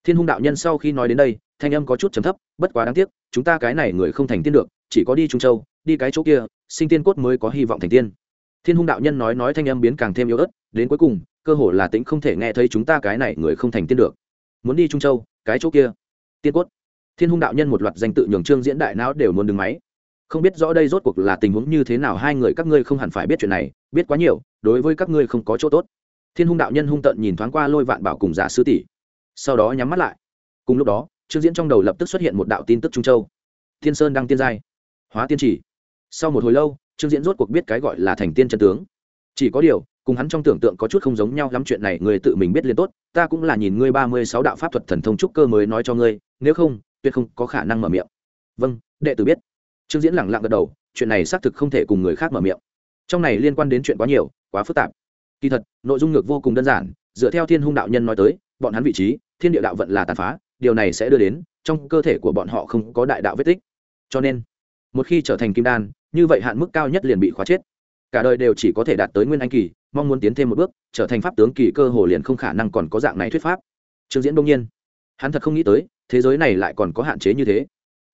Thiên hung đạo nhân sau khi nói đến đây, thanh âm có chút trầm thấp, bất quá đáng tiếc, chúng ta cái này người không thành tiên được, chỉ có đi trung châu, đi cái chỗ kia, sinh tiên cốt mới có hy vọng thành tiên. Thiên hung đạo nhân nói nói thanh âm biến càng thêm yếu ớt, đến cuối cùng, cơ hồ là tĩnh không thể nghe thấy chúng ta cái này người không thành tiên được. Muốn đi trung châu, cái chỗ kia, tiên cốt. Thiên hung đạo nhân một loạt danh tự nhường trương diễn đại não đều muốn đứng máy. Không biết rõ đây rốt cuộc là tình huống như thế nào, hai người các ngươi không hẳn phải biết chuyện này, biết quá nhiều, đối với các ngươi không có chỗ tốt thiên hung đạo nhân hung tận nhìn thoáng qua lôi vạn bảo cùng giả sư tỷ, sau đó nhắm mắt lại. Cùng lúc đó, trương diễn trong đầu lập tức xuất hiện một đạo tin tức trung châu. Thiên sơn đăng tiên giai, hóa tiên chỉ. Sau một hồi lâu, trương diễn rốt cuộc biết cái gọi là thành tiên chân tướng. Chỉ có điều, cùng hắn trong tưởng tượng có chút không giống nhau lắm chuyện này, người tự mình biết liền tốt, ta cũng là nhìn ngươi ba mươi sáu đạo pháp thuật thần thông trúc cơ mới nói cho ngươi, nếu không, tuyệt không có khả năng mở miệng. Vâng đệ tử biết. Trương diễn lẳng lặng gật đầu, chuyện này xác thực không thể cùng người khác mở miệng. Trong này liên quan đến chuyện quá nhiều, quá phức tạp kỳ thật, nội dung ngược vô cùng đơn giản, dựa theo thiên hung đạo nhân nói tới, bọn hắn vị trí, thiên địa đạo vận là tàn phá, điều này sẽ đưa đến, trong cơ thể của bọn họ không có đại đạo vết tích. Cho nên, một khi trở thành kim đan, như vậy hạn mức cao nhất liền bị khóa chết. Cả đời đều chỉ có thể đạt tới nguyên anh kỳ, mong muốn tiến thêm một bước, trở thành pháp tướng kỳ cơ hồ liền không khả năng còn có dạng này thuyết pháp. Trương diễn đông nhiên, hắn thật không nghĩ tới, thế giới này lại còn có hạn chế như thế.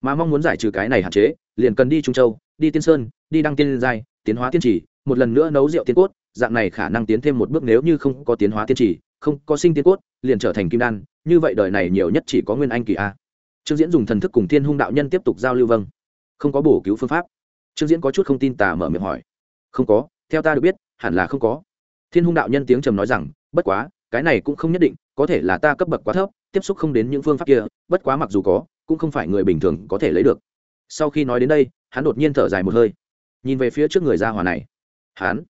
Mà mong muốn giải trừ cái này hạn chế, liền cần đi trung châu, đi tiên sơn, đi đăng tiên giai, tiến hóa tiên trì một lần nữa nấu rượu tiên cốt dạng này khả năng tiến thêm một bước nếu như không có tiến hóa tiên trì, không có sinh tiên cốt, liền trở thành kim đan, như vậy đời này nhiều nhất chỉ có nguyên anh kỳ a. Trương diễn dùng thần thức cùng thiên hung đạo nhân tiếp tục giao lưu vâng. Không có bổ cứu phương pháp. Trương diễn có chút không tin tà mở miệng hỏi. Không có, theo ta được biết, hẳn là không có. Thiên hung đạo nhân tiếng trầm nói rằng, bất quá, cái này cũng không nhất định, có thể là ta cấp bậc quá thấp, tiếp xúc không đến những phương pháp kia, bất quá mặc dù có, cũng không phải người bình thường có thể lấy được. Sau khi nói đến đây, hắn đột nhiên thở dài một hơi. Nhìn về phía trước người ra hỏa này. Hắn?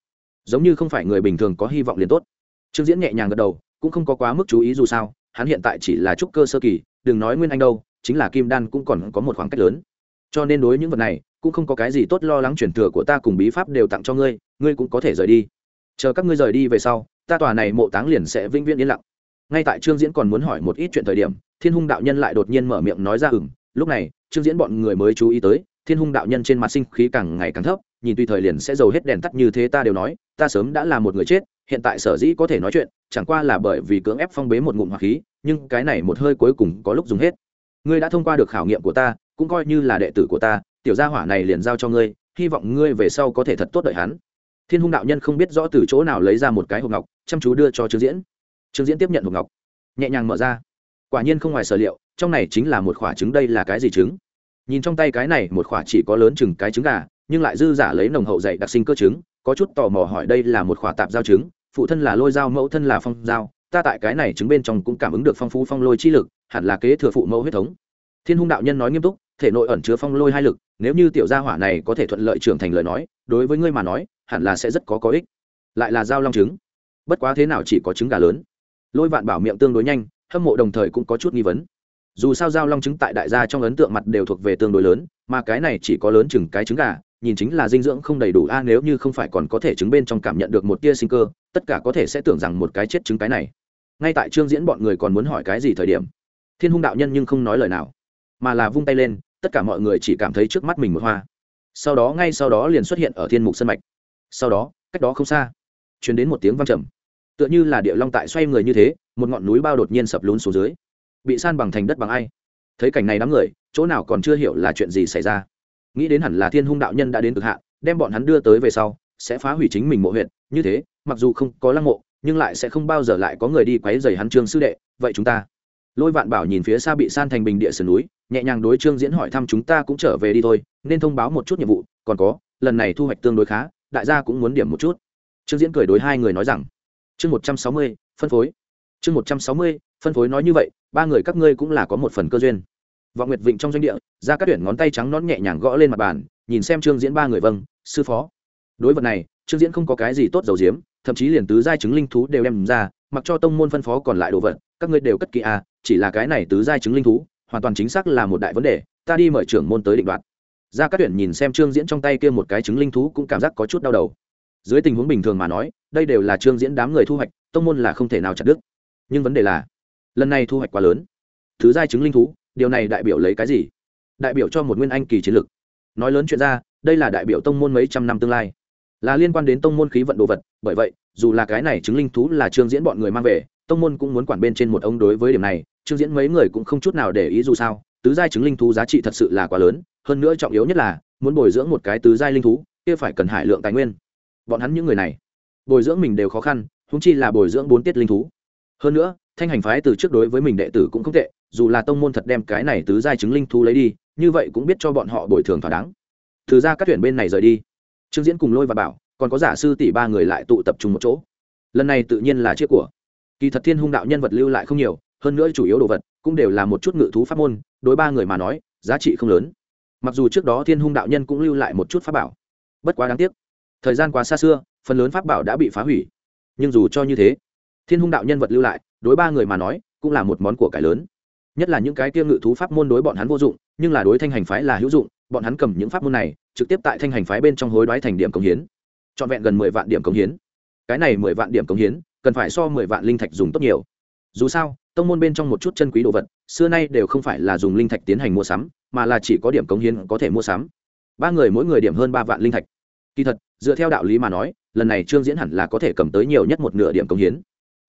Giống như không phải người bình thường có hy vọng liền tốt. Trương diễn nhẹ nhàng gật đầu, cũng không có quá mức chú ý dù sao, hắn hiện tại chỉ là trúc cơ sơ kỳ, đừng nói nguyên anh đâu, chính là kim đan cũng còn có một khoảng cách lớn. Cho nên đối những vật này, cũng không có cái gì tốt lo lắng chuyển thừa của ta cùng bí pháp đều tặng cho ngươi ngươi cũng có thể rời đi. Chờ các ngươi rời đi về sau, ta tòa này mộ táng liền sẽ vĩnh viễn yên lặng. Ngay tại trương diễn còn muốn hỏi một ít chuyện thời điểm, thiên hung đạo nhân lại đột nhiên mở miệng nói ra ừng lúc này, trương diễn bọn người mới chú ý tới, thiên hung đạo nhân trên mặt sinh khí càng ngày càng thấp, nhìn tùy thời liền sẽ giàu hết đèn tắt như thế ta đều nói ta sớm đã là một người chết, hiện tại sở dĩ có thể nói chuyện, chẳng qua là bởi vì cưỡng ép phong bế một ngụm hỏa khí, nhưng cái này một hơi cuối cùng có lúc dùng hết. Ngươi đã thông qua được khảo nghiệm của ta, cũng coi như là đệ tử của ta, tiểu gia hỏa này liền giao cho ngươi, hy vọng ngươi về sau có thể thật tốt đợi hắn. Thiên hung đạo nhân không biết rõ từ chỗ nào lấy ra một cái hộp ngọc, chăm chú đưa cho trương diễn. Trương diễn tiếp nhận hộp ngọc, nhẹ nhàng mở ra. Quả nhiên không ngoài sở liệu, trong này chính là một quả trứng đây là cái gì trứng? Nhìn trong tay cái này, một quả chỉ có lớn chừng cái trứng gà, nhưng lại dư giả lấy nồng hậu dạy đặc sinh cơ trứng có chút tò mò hỏi đây là một khỏa tạp giao trứng, phụ thân là lôi dao, mẫu thân là phong dao, ta tại cái này trứng bên trong cũng cảm ứng được phong phú phong lôi chi lực, hẳn là kế thừa phụ mẫu huyết thống. Thiên hung đạo nhân nói nghiêm túc, thể nội ẩn chứa phong lôi hai lực, nếu như tiểu gia hỏa này có thể thuận lợi trưởng thành lời nói, đối với ngươi mà nói, hẳn là sẽ rất có có ích. Lại là giao long trứng. Bất quá thế nào chỉ có trứng gà lớn. Lôi vạn bảo miệng tương đối nhanh, hâm mộ đồng thời cũng có chút nghi vấn. Dù sao giao long trứng tại đại gia trong ấn tượng mặt đều thuộc về tương đối lớn, mà cái này chỉ có lớn chừng cái trứng gà nhìn chính là dinh dưỡng không đầy đủ. A, nếu như không phải còn có thể chứng bên trong cảm nhận được một tia sinh cơ, tất cả có thể sẽ tưởng rằng một cái chết chứng cái này. Ngay tại trương diễn bọn người còn muốn hỏi cái gì thời điểm, thiên hung đạo nhân nhưng không nói lời nào, mà là vung tay lên, tất cả mọi người chỉ cảm thấy trước mắt mình một hoa. Sau đó, ngay sau đó liền xuất hiện ở thiên mục sân mạch. Sau đó, cách đó không xa chuyển đến một tiếng văng trầm. Tựa như là địa long tại xoay người như thế, một ngọn núi bao đột nhiên sập lún xuống dưới, bị san bằng thành đất bằng ai. Thấy cảnh này đám người, chỗ nào còn chưa hiểu là chuyện gì xảy ra nghĩ đến hẳn là thiên hung đạo nhân đã đến cực hạn, đem bọn hắn đưa tới về sau, sẽ phá hủy chính mình mộ huyện như thế, mặc dù không có lăng mộ, nhưng lại sẽ không bao giờ lại có người đi quấy dày hắn trương sư đệ. Vậy chúng ta, lôi vạn bảo nhìn phía xa bị san thành bình địa sườn núi, nhẹ nhàng đối trương diễn hỏi thăm chúng ta cũng trở về đi thôi, nên thông báo một chút nhiệm vụ, còn có, lần này thu hoạch tương đối khá, đại gia cũng muốn điểm một chút. Trương diễn cười đối hai người nói rằng, chương một trăm sáu mươi, phân phối. Chương một trăm sáu mươi, phân phối nói như vậy, ba người các ngươi cũng là có một phần cơ duyên vọng nguyệt vịnh trong doanh địa ra các tuyển ngón tay trắng nón nhẹ nhàng gõ lên mặt bàn, nhìn xem trương diễn ba người vâng sư phó. Đối vật này, trương diễn không có cái gì tốt dầu diếm thậm chí liền tứ giai chứng linh thú đều đem ra, mặc cho tông môn phân phó còn lại đồ vật, các ngươi đều cất kỹ à chỉ là cái này tứ giai chứng linh thú, hoàn toàn chính xác là một đại vấn đề, ta đi mời trưởng môn tới định đoạt. Ra các tuyển nhìn xem trương diễn trong tay kia một cái chứng linh thú cũng cảm giác có chút đau đầu. Dưới tình huống bình thường mà nói, đây đều là trương diễn đám người thu hoạch, tông môn là không thể nào chặt đứt. Nhưng vấn đề là, lần này thu hoạch quá lớn. Thứ giai chứng linh thú điều này đại biểu lấy cái gì? Đại biểu cho một nguyên anh kỳ chiến lực nói lớn chuyện ra, đây là đại biểu tông môn mấy trăm năm tương lai. Là liên quan đến tông môn khí vận đồ vật, bởi vậy, dù là cái này chứng linh thú là trương diễn bọn người mang về, tông môn cũng muốn quản bên trên một ông đối với điểm này, trương diễn mấy người cũng không chút nào để ý dù sao, tứ giai chứng linh thú giá trị thật sự là quá lớn, hơn nữa trọng yếu nhất là, muốn bồi dưỡng một cái tứ giai linh thú, kia phải cần hải lượng tài nguyên. Bọn hắn những người này, bồi dưỡng mình đều khó khăn húng chi là bồi dưỡng bốn tiết linh thú. Hơn nữa, thanh hành phái từ trước đối với mình đệ tử cũng không tệ dù là tông môn thật đem cái này tứ giai chứng linh thú lấy đi, như vậy cũng biết cho bọn họ bồi thường thỏa đáng. Từ ra các tuyển bên này rời đi. Trương diễn cùng lôi và bảo, còn có giả sư tỷ ba người lại tụ tập trung một chỗ. Lần này tự nhiên là chiếc của. Kỳ thật thiên hung đạo nhân vật lưu lại không nhiều, hơn nữa chủ yếu đồ vật cũng đều là một chút ngự thú pháp môn, đối ba người mà nói, giá trị không lớn. Mặc dù trước đó thiên hung đạo nhân cũng lưu lại một chút pháp bảo. Bất quá đáng tiếc, thời gian quá xa xưa, phần lớn pháp bảo đã bị phá hủy. Nhưng dù cho như thế, thiên hung đạo nhân vật lưu lại, đối ba người mà nói, cũng là một món của cải lớn nhất là những cái kia ngự thú pháp môn đối bọn hắn vô dụng, nhưng là đối thanh hành phái là hữu dụng, bọn hắn cầm những pháp môn này, trực tiếp tại thanh hành phái bên trong hối đoái thành điểm cống hiến. Trọn vẹn gần mười vạn điểm cống hiến. Cái này mười vạn điểm cống hiến, cần phải so mười vạn linh thạch dùng tốt nhiều. Dù sao, tông môn bên trong một chút chân quý đồ vật, xưa nay đều không phải là dùng linh thạch tiến hành mua sắm, mà là chỉ có điểm cống hiến có thể mua sắm. Ba người mỗi người điểm hơn ba vạn linh thạch. Kỳ thật, dựa theo đạo lý mà nói, lần này trương diễn hẳn là có thể cầm tới nhiều nhất một nửa điểm cống hiến.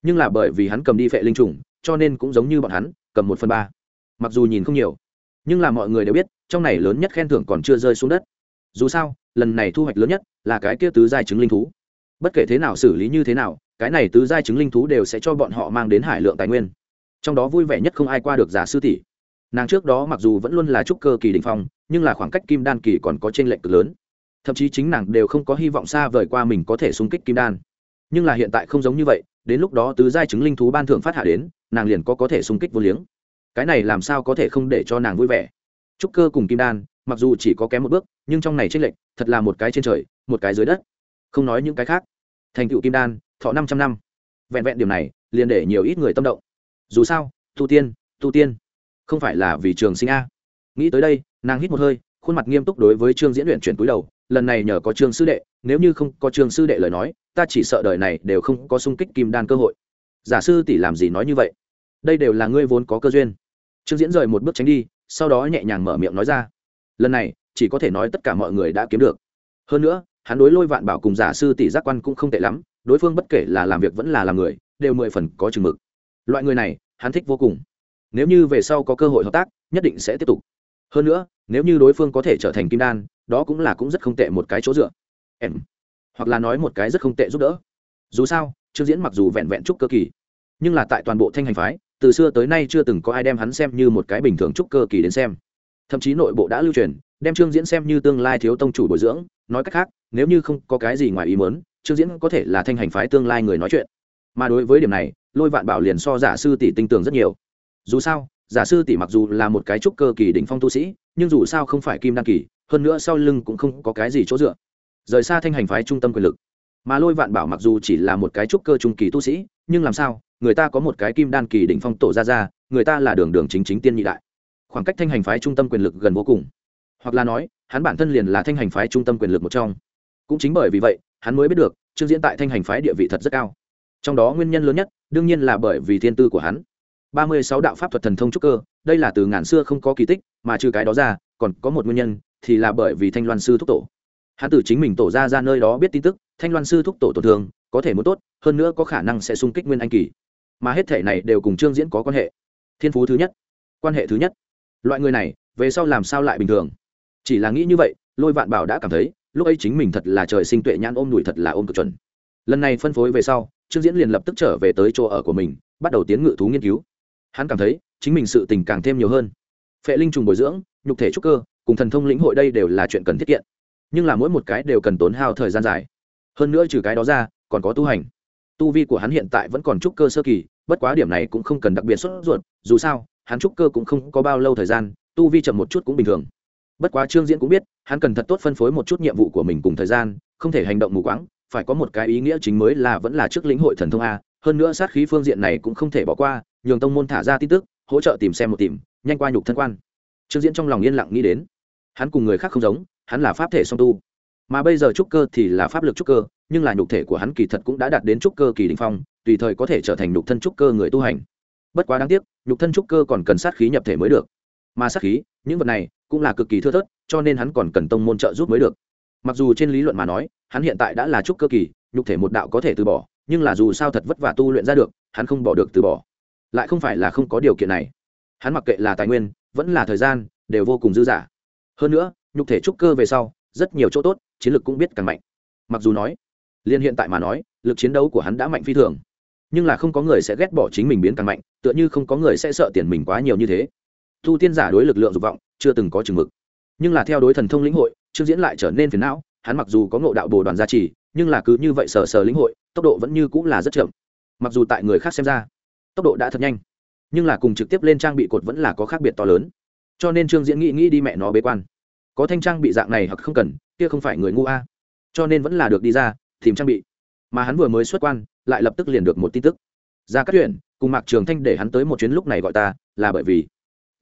Nhưng là bởi vì hắn cầm đi phệ linh trùng, cho nên cũng giống như bọn hắn cầm một phần ba. Mặc dù nhìn không nhiều, nhưng là mọi người đều biết, trong này lớn nhất khen thưởng còn chưa rơi xuống đất. Dù sao, lần này thu hoạch lớn nhất là cái kia tứ giai chứng linh thú. Bất kể thế nào xử lý như thế nào, cái này tứ giai chứng linh thú đều sẽ cho bọn họ mang đến hải lượng tài nguyên. Trong đó vui vẻ nhất không ai qua được giả sư tỷ. Nàng trước đó mặc dù vẫn luôn là trúc cơ kỳ đình phong, nhưng là khoảng cách kim đan kỳ còn có t r ê n lệch cực lớn. Thậm chí chính nàng đều không có hy vọng xa vời qua mình có thể xung kích kim đan. Nhưng là hiện tại không giống như vậy đến lúc đó tứ giai chứng linh thú ban thưởng phát hạ đến, nàng liền có có thể xung kích vô liếng. Cái này làm sao có thể không để cho nàng vui vẻ? Trúc cơ cùng kim đan, mặc dù chỉ có kém một bước, nhưng trong này t r ê n lệch, thật là một cái trên trời, một cái dưới đất. Không nói những cái khác. Thành tựu kim đan, thọ năm trăm năm. Vẹn vẹn điểm này, liền để nhiều ít người tâm động. Dù sao tu tiên tu tiên, không phải là vì trường sinh a. Nghĩ tới đây, nàng hít một hơi, khuôn mặt nghiêm túc đối với trương diễn luyện chuyển túi đầu, lần này nhờ có trương sư đệ, nếu như không có trương sư đệ lời nói ta chỉ sợ đời này đều không có sung kích kim đan cơ hội. Giả sư tỷ làm gì nói như vậy? Đây đều là ngươi vốn có cơ duyên. Trương diễn rời một bước tránh đi, sau đó nhẹ nhàng mở miệng nói ra. Lần này, chỉ có thể nói tất cả mọi người đã kiếm được. Hơn nữa, hắn đối lôi vạn bảo cùng giả sư tỷ giác quan cũng không tệ lắm, đối phương bất kể là làm việc vẫn là làm người, đều mười phần có chừng mực. Loại người này, hắn thích vô cùng. Nếu như về sau có cơ hội hợp tác, nhất định sẽ tiếp tục. Hơn nữa, nếu như đối phương có thể trở thành kim đan, đó cũng là cũng rất không tệ một cái chỗ dựa. Em hoặc là nói một cái rất không tệ giúp đỡ. Dù sao, trương diễn mặc dù vẹn vẹn trúc cơ kỳ, nhưng là tại toàn bộ thanh hành phái, từ xưa tới nay chưa từng có ai đem hắn xem như một cái bình thường trúc cơ kỳ đến xem. Thậm chí nội bộ đã lưu truyền, đem trương diễn xem như tương lai thiếu tông chủ bồi dưỡng, nói cách khác, nếu như không có cái gì ngoài ý mớn trương diễn có thể là thanh hành phái tương lai người nói chuyện. Mà đối với điểm này, lôi vạn bảo liền so giả sư tỷ tinh tường rất nhiều. Dù sao, giả sư tỷ mặc dù là một cái trúc cơ kỳ đỉnh phong tu sĩ, nhưng dù sao không phải kim đăng kỳ, hơn nữa sau lưng cũng không có cái gì chỗ dựa rời xa thanh hành phái trung tâm quyền lực. Mà lôi vạn bảo mặc dù chỉ là một cái trúc cơ trung kỳ tu sĩ, nhưng làm sao, người ta có một cái kim đan kỳ đỉnh phong tổ ra ra người ta là đường đường chính chính tiên nhị đại. Khoảng cách thanh hành phái trung tâm quyền lực gần vô cùng. Hoặc là nói, hắn bản thân liền là thanh hành phái trung tâm quyền lực một trong. Cũng chính bởi vì vậy, hắn mới biết được trương diễn tại thanh hành phái địa vị thật rất cao. Trong đó nguyên nhân lớn nhất, đương nhiên là bởi vì thiên tư của hắn. Ba mươi sáu đạo pháp thuật thần thông trúc cơ, đây là từ ngàn xưa không có kỳ tích, mà trừ cái đó ra, còn có một nguyên nhân, thì là bởi vì thanh loan sư thúc tổ hắn từ chính mình tổ ra ra nơi đó biết tin tức, thanh loan sư thúc tổ tổn thương, có thể muốn tốt, hơn nữa có khả năng sẽ xung kích nguyên anh kỳ. Mà hết thể này đều cùng trương diễn có quan hệ. Thiên phú thứ nhất, quan hệ thứ nhất. Loại người này, về sau làm sao lại bình thường? Chỉ là nghĩ như vậy, lôi vạn bảo đã cảm thấy, lúc ấy chính mình thật là trời sinh tuệ nhãn ôm đùi thật là ôm cực chuẩn. Lần này phân phối về sau, trương diễn liền lập tức trở về tới chỗ ở của mình, bắt đầu tiến ngự thú nghiên cứu. Hắn cảm thấy, chính mình sự tình càng thêm nhiều hơn. Phệ linh trùng bồi dưỡng, nhục thể trúc cơ, cùng thần thông lĩnh hội đây đều là chuyện cần thiết kiện nhưng là mỗi một cái đều cần tốn hao thời gian dài. Hơn nữa trừ cái đó ra, còn có tu hành. Tu vi của hắn hiện tại vẫn còn trúc cơ sơ kỳ, bất quá điểm này cũng không cần đặc biệt xuất ruột, dù sao, hắn trúc cơ cũng không có bao lâu thời gian, tu vi chậm một chút cũng bình thường. Bất quá trương diễn cũng biết, hắn cần thật tốt phân phối một chút nhiệm vụ của mình cùng thời gian, không thể hành động mù quáng, phải có một cái ý nghĩa chính mới là vẫn là trước lĩnh hội thần thông a, hơn nữa sát khí phương diện này cũng không thể bỏ qua, nhường tông môn thả ra tin tức, hỗ trợ tìm xem một tìm, nhanh qua nhục thân quan. Trương diễn trong lòng yên lặng nghĩ đến. Hắn cùng người khác không giống hắn là pháp thể song tu. Mà bây giờ trúc cơ thì là pháp lực trúc cơ, nhưng là nhục thể của hắn kỳ thật cũng đã đạt đến trúc cơ kỳ đình phong, tùy thời có thể trở thành nhục thân trúc cơ người tu hành. Bất quá đáng tiếc, nhục thân trúc cơ còn cần sát khí nhập thể mới được. Mà sát khí, những vật này, cũng là cực kỳ thưa thớt, cho nên hắn còn cần tông môn trợ giúp mới được. Mặc dù trên lý luận mà nói, hắn hiện tại đã là trúc cơ kỳ, nhục thể một đạo có thể từ bỏ, nhưng là dù sao thật vất vả tu luyện ra được, hắn không bỏ được từ bỏ. Lại không phải là không có điều kiện này. Hắn mặc kệ là tài nguyên, vẫn là thời gian, đều vô cùng dư dả. Hơn nữa nhục thể trúc cơ về sau, rất nhiều chỗ tốt, chiến lược cũng biết càng mạnh. Mặc dù nói liên hiện tại mà nói, lực chiến đấu của hắn đã mạnh phi thường. Nhưng là không có người sẽ ghét bỏ chính mình biến càng mạnh, tựa như không có người sẽ sợ tiền mình quá nhiều như thế. Thu tiên giả đối lực lượng dục vọng, chưa từng có chừng mực. Nhưng là theo đối thần thông lĩnh hội, trương diễn lại trở nên phiền não, hắn mặc dù có ngộ đạo bồ đoàn gia trì, nhưng là cứ như vậy sờ sờ lĩnh hội, tốc độ vẫn như cũng là rất chậm. Mặc dù tại người khác xem ra, tốc độ đã thật nhanh, nhưng là cùng trực tiếp lên trang bị cột vẫn là có khác biệt to lớn. Cho nên trương diễn nghĩ nghĩ đi mẹ nó bế quan có thanh trang bị dạng này hoặc không cần, kia không phải người ngu a. Cho nên vẫn là được đi ra, tìm trang bị. Mà hắn vừa mới xuất quan, lại lập tức liền được một tin tức. Ra các tuyển cùng mạc trường thanh để hắn tới một chuyến lúc này gọi ta, là bởi vì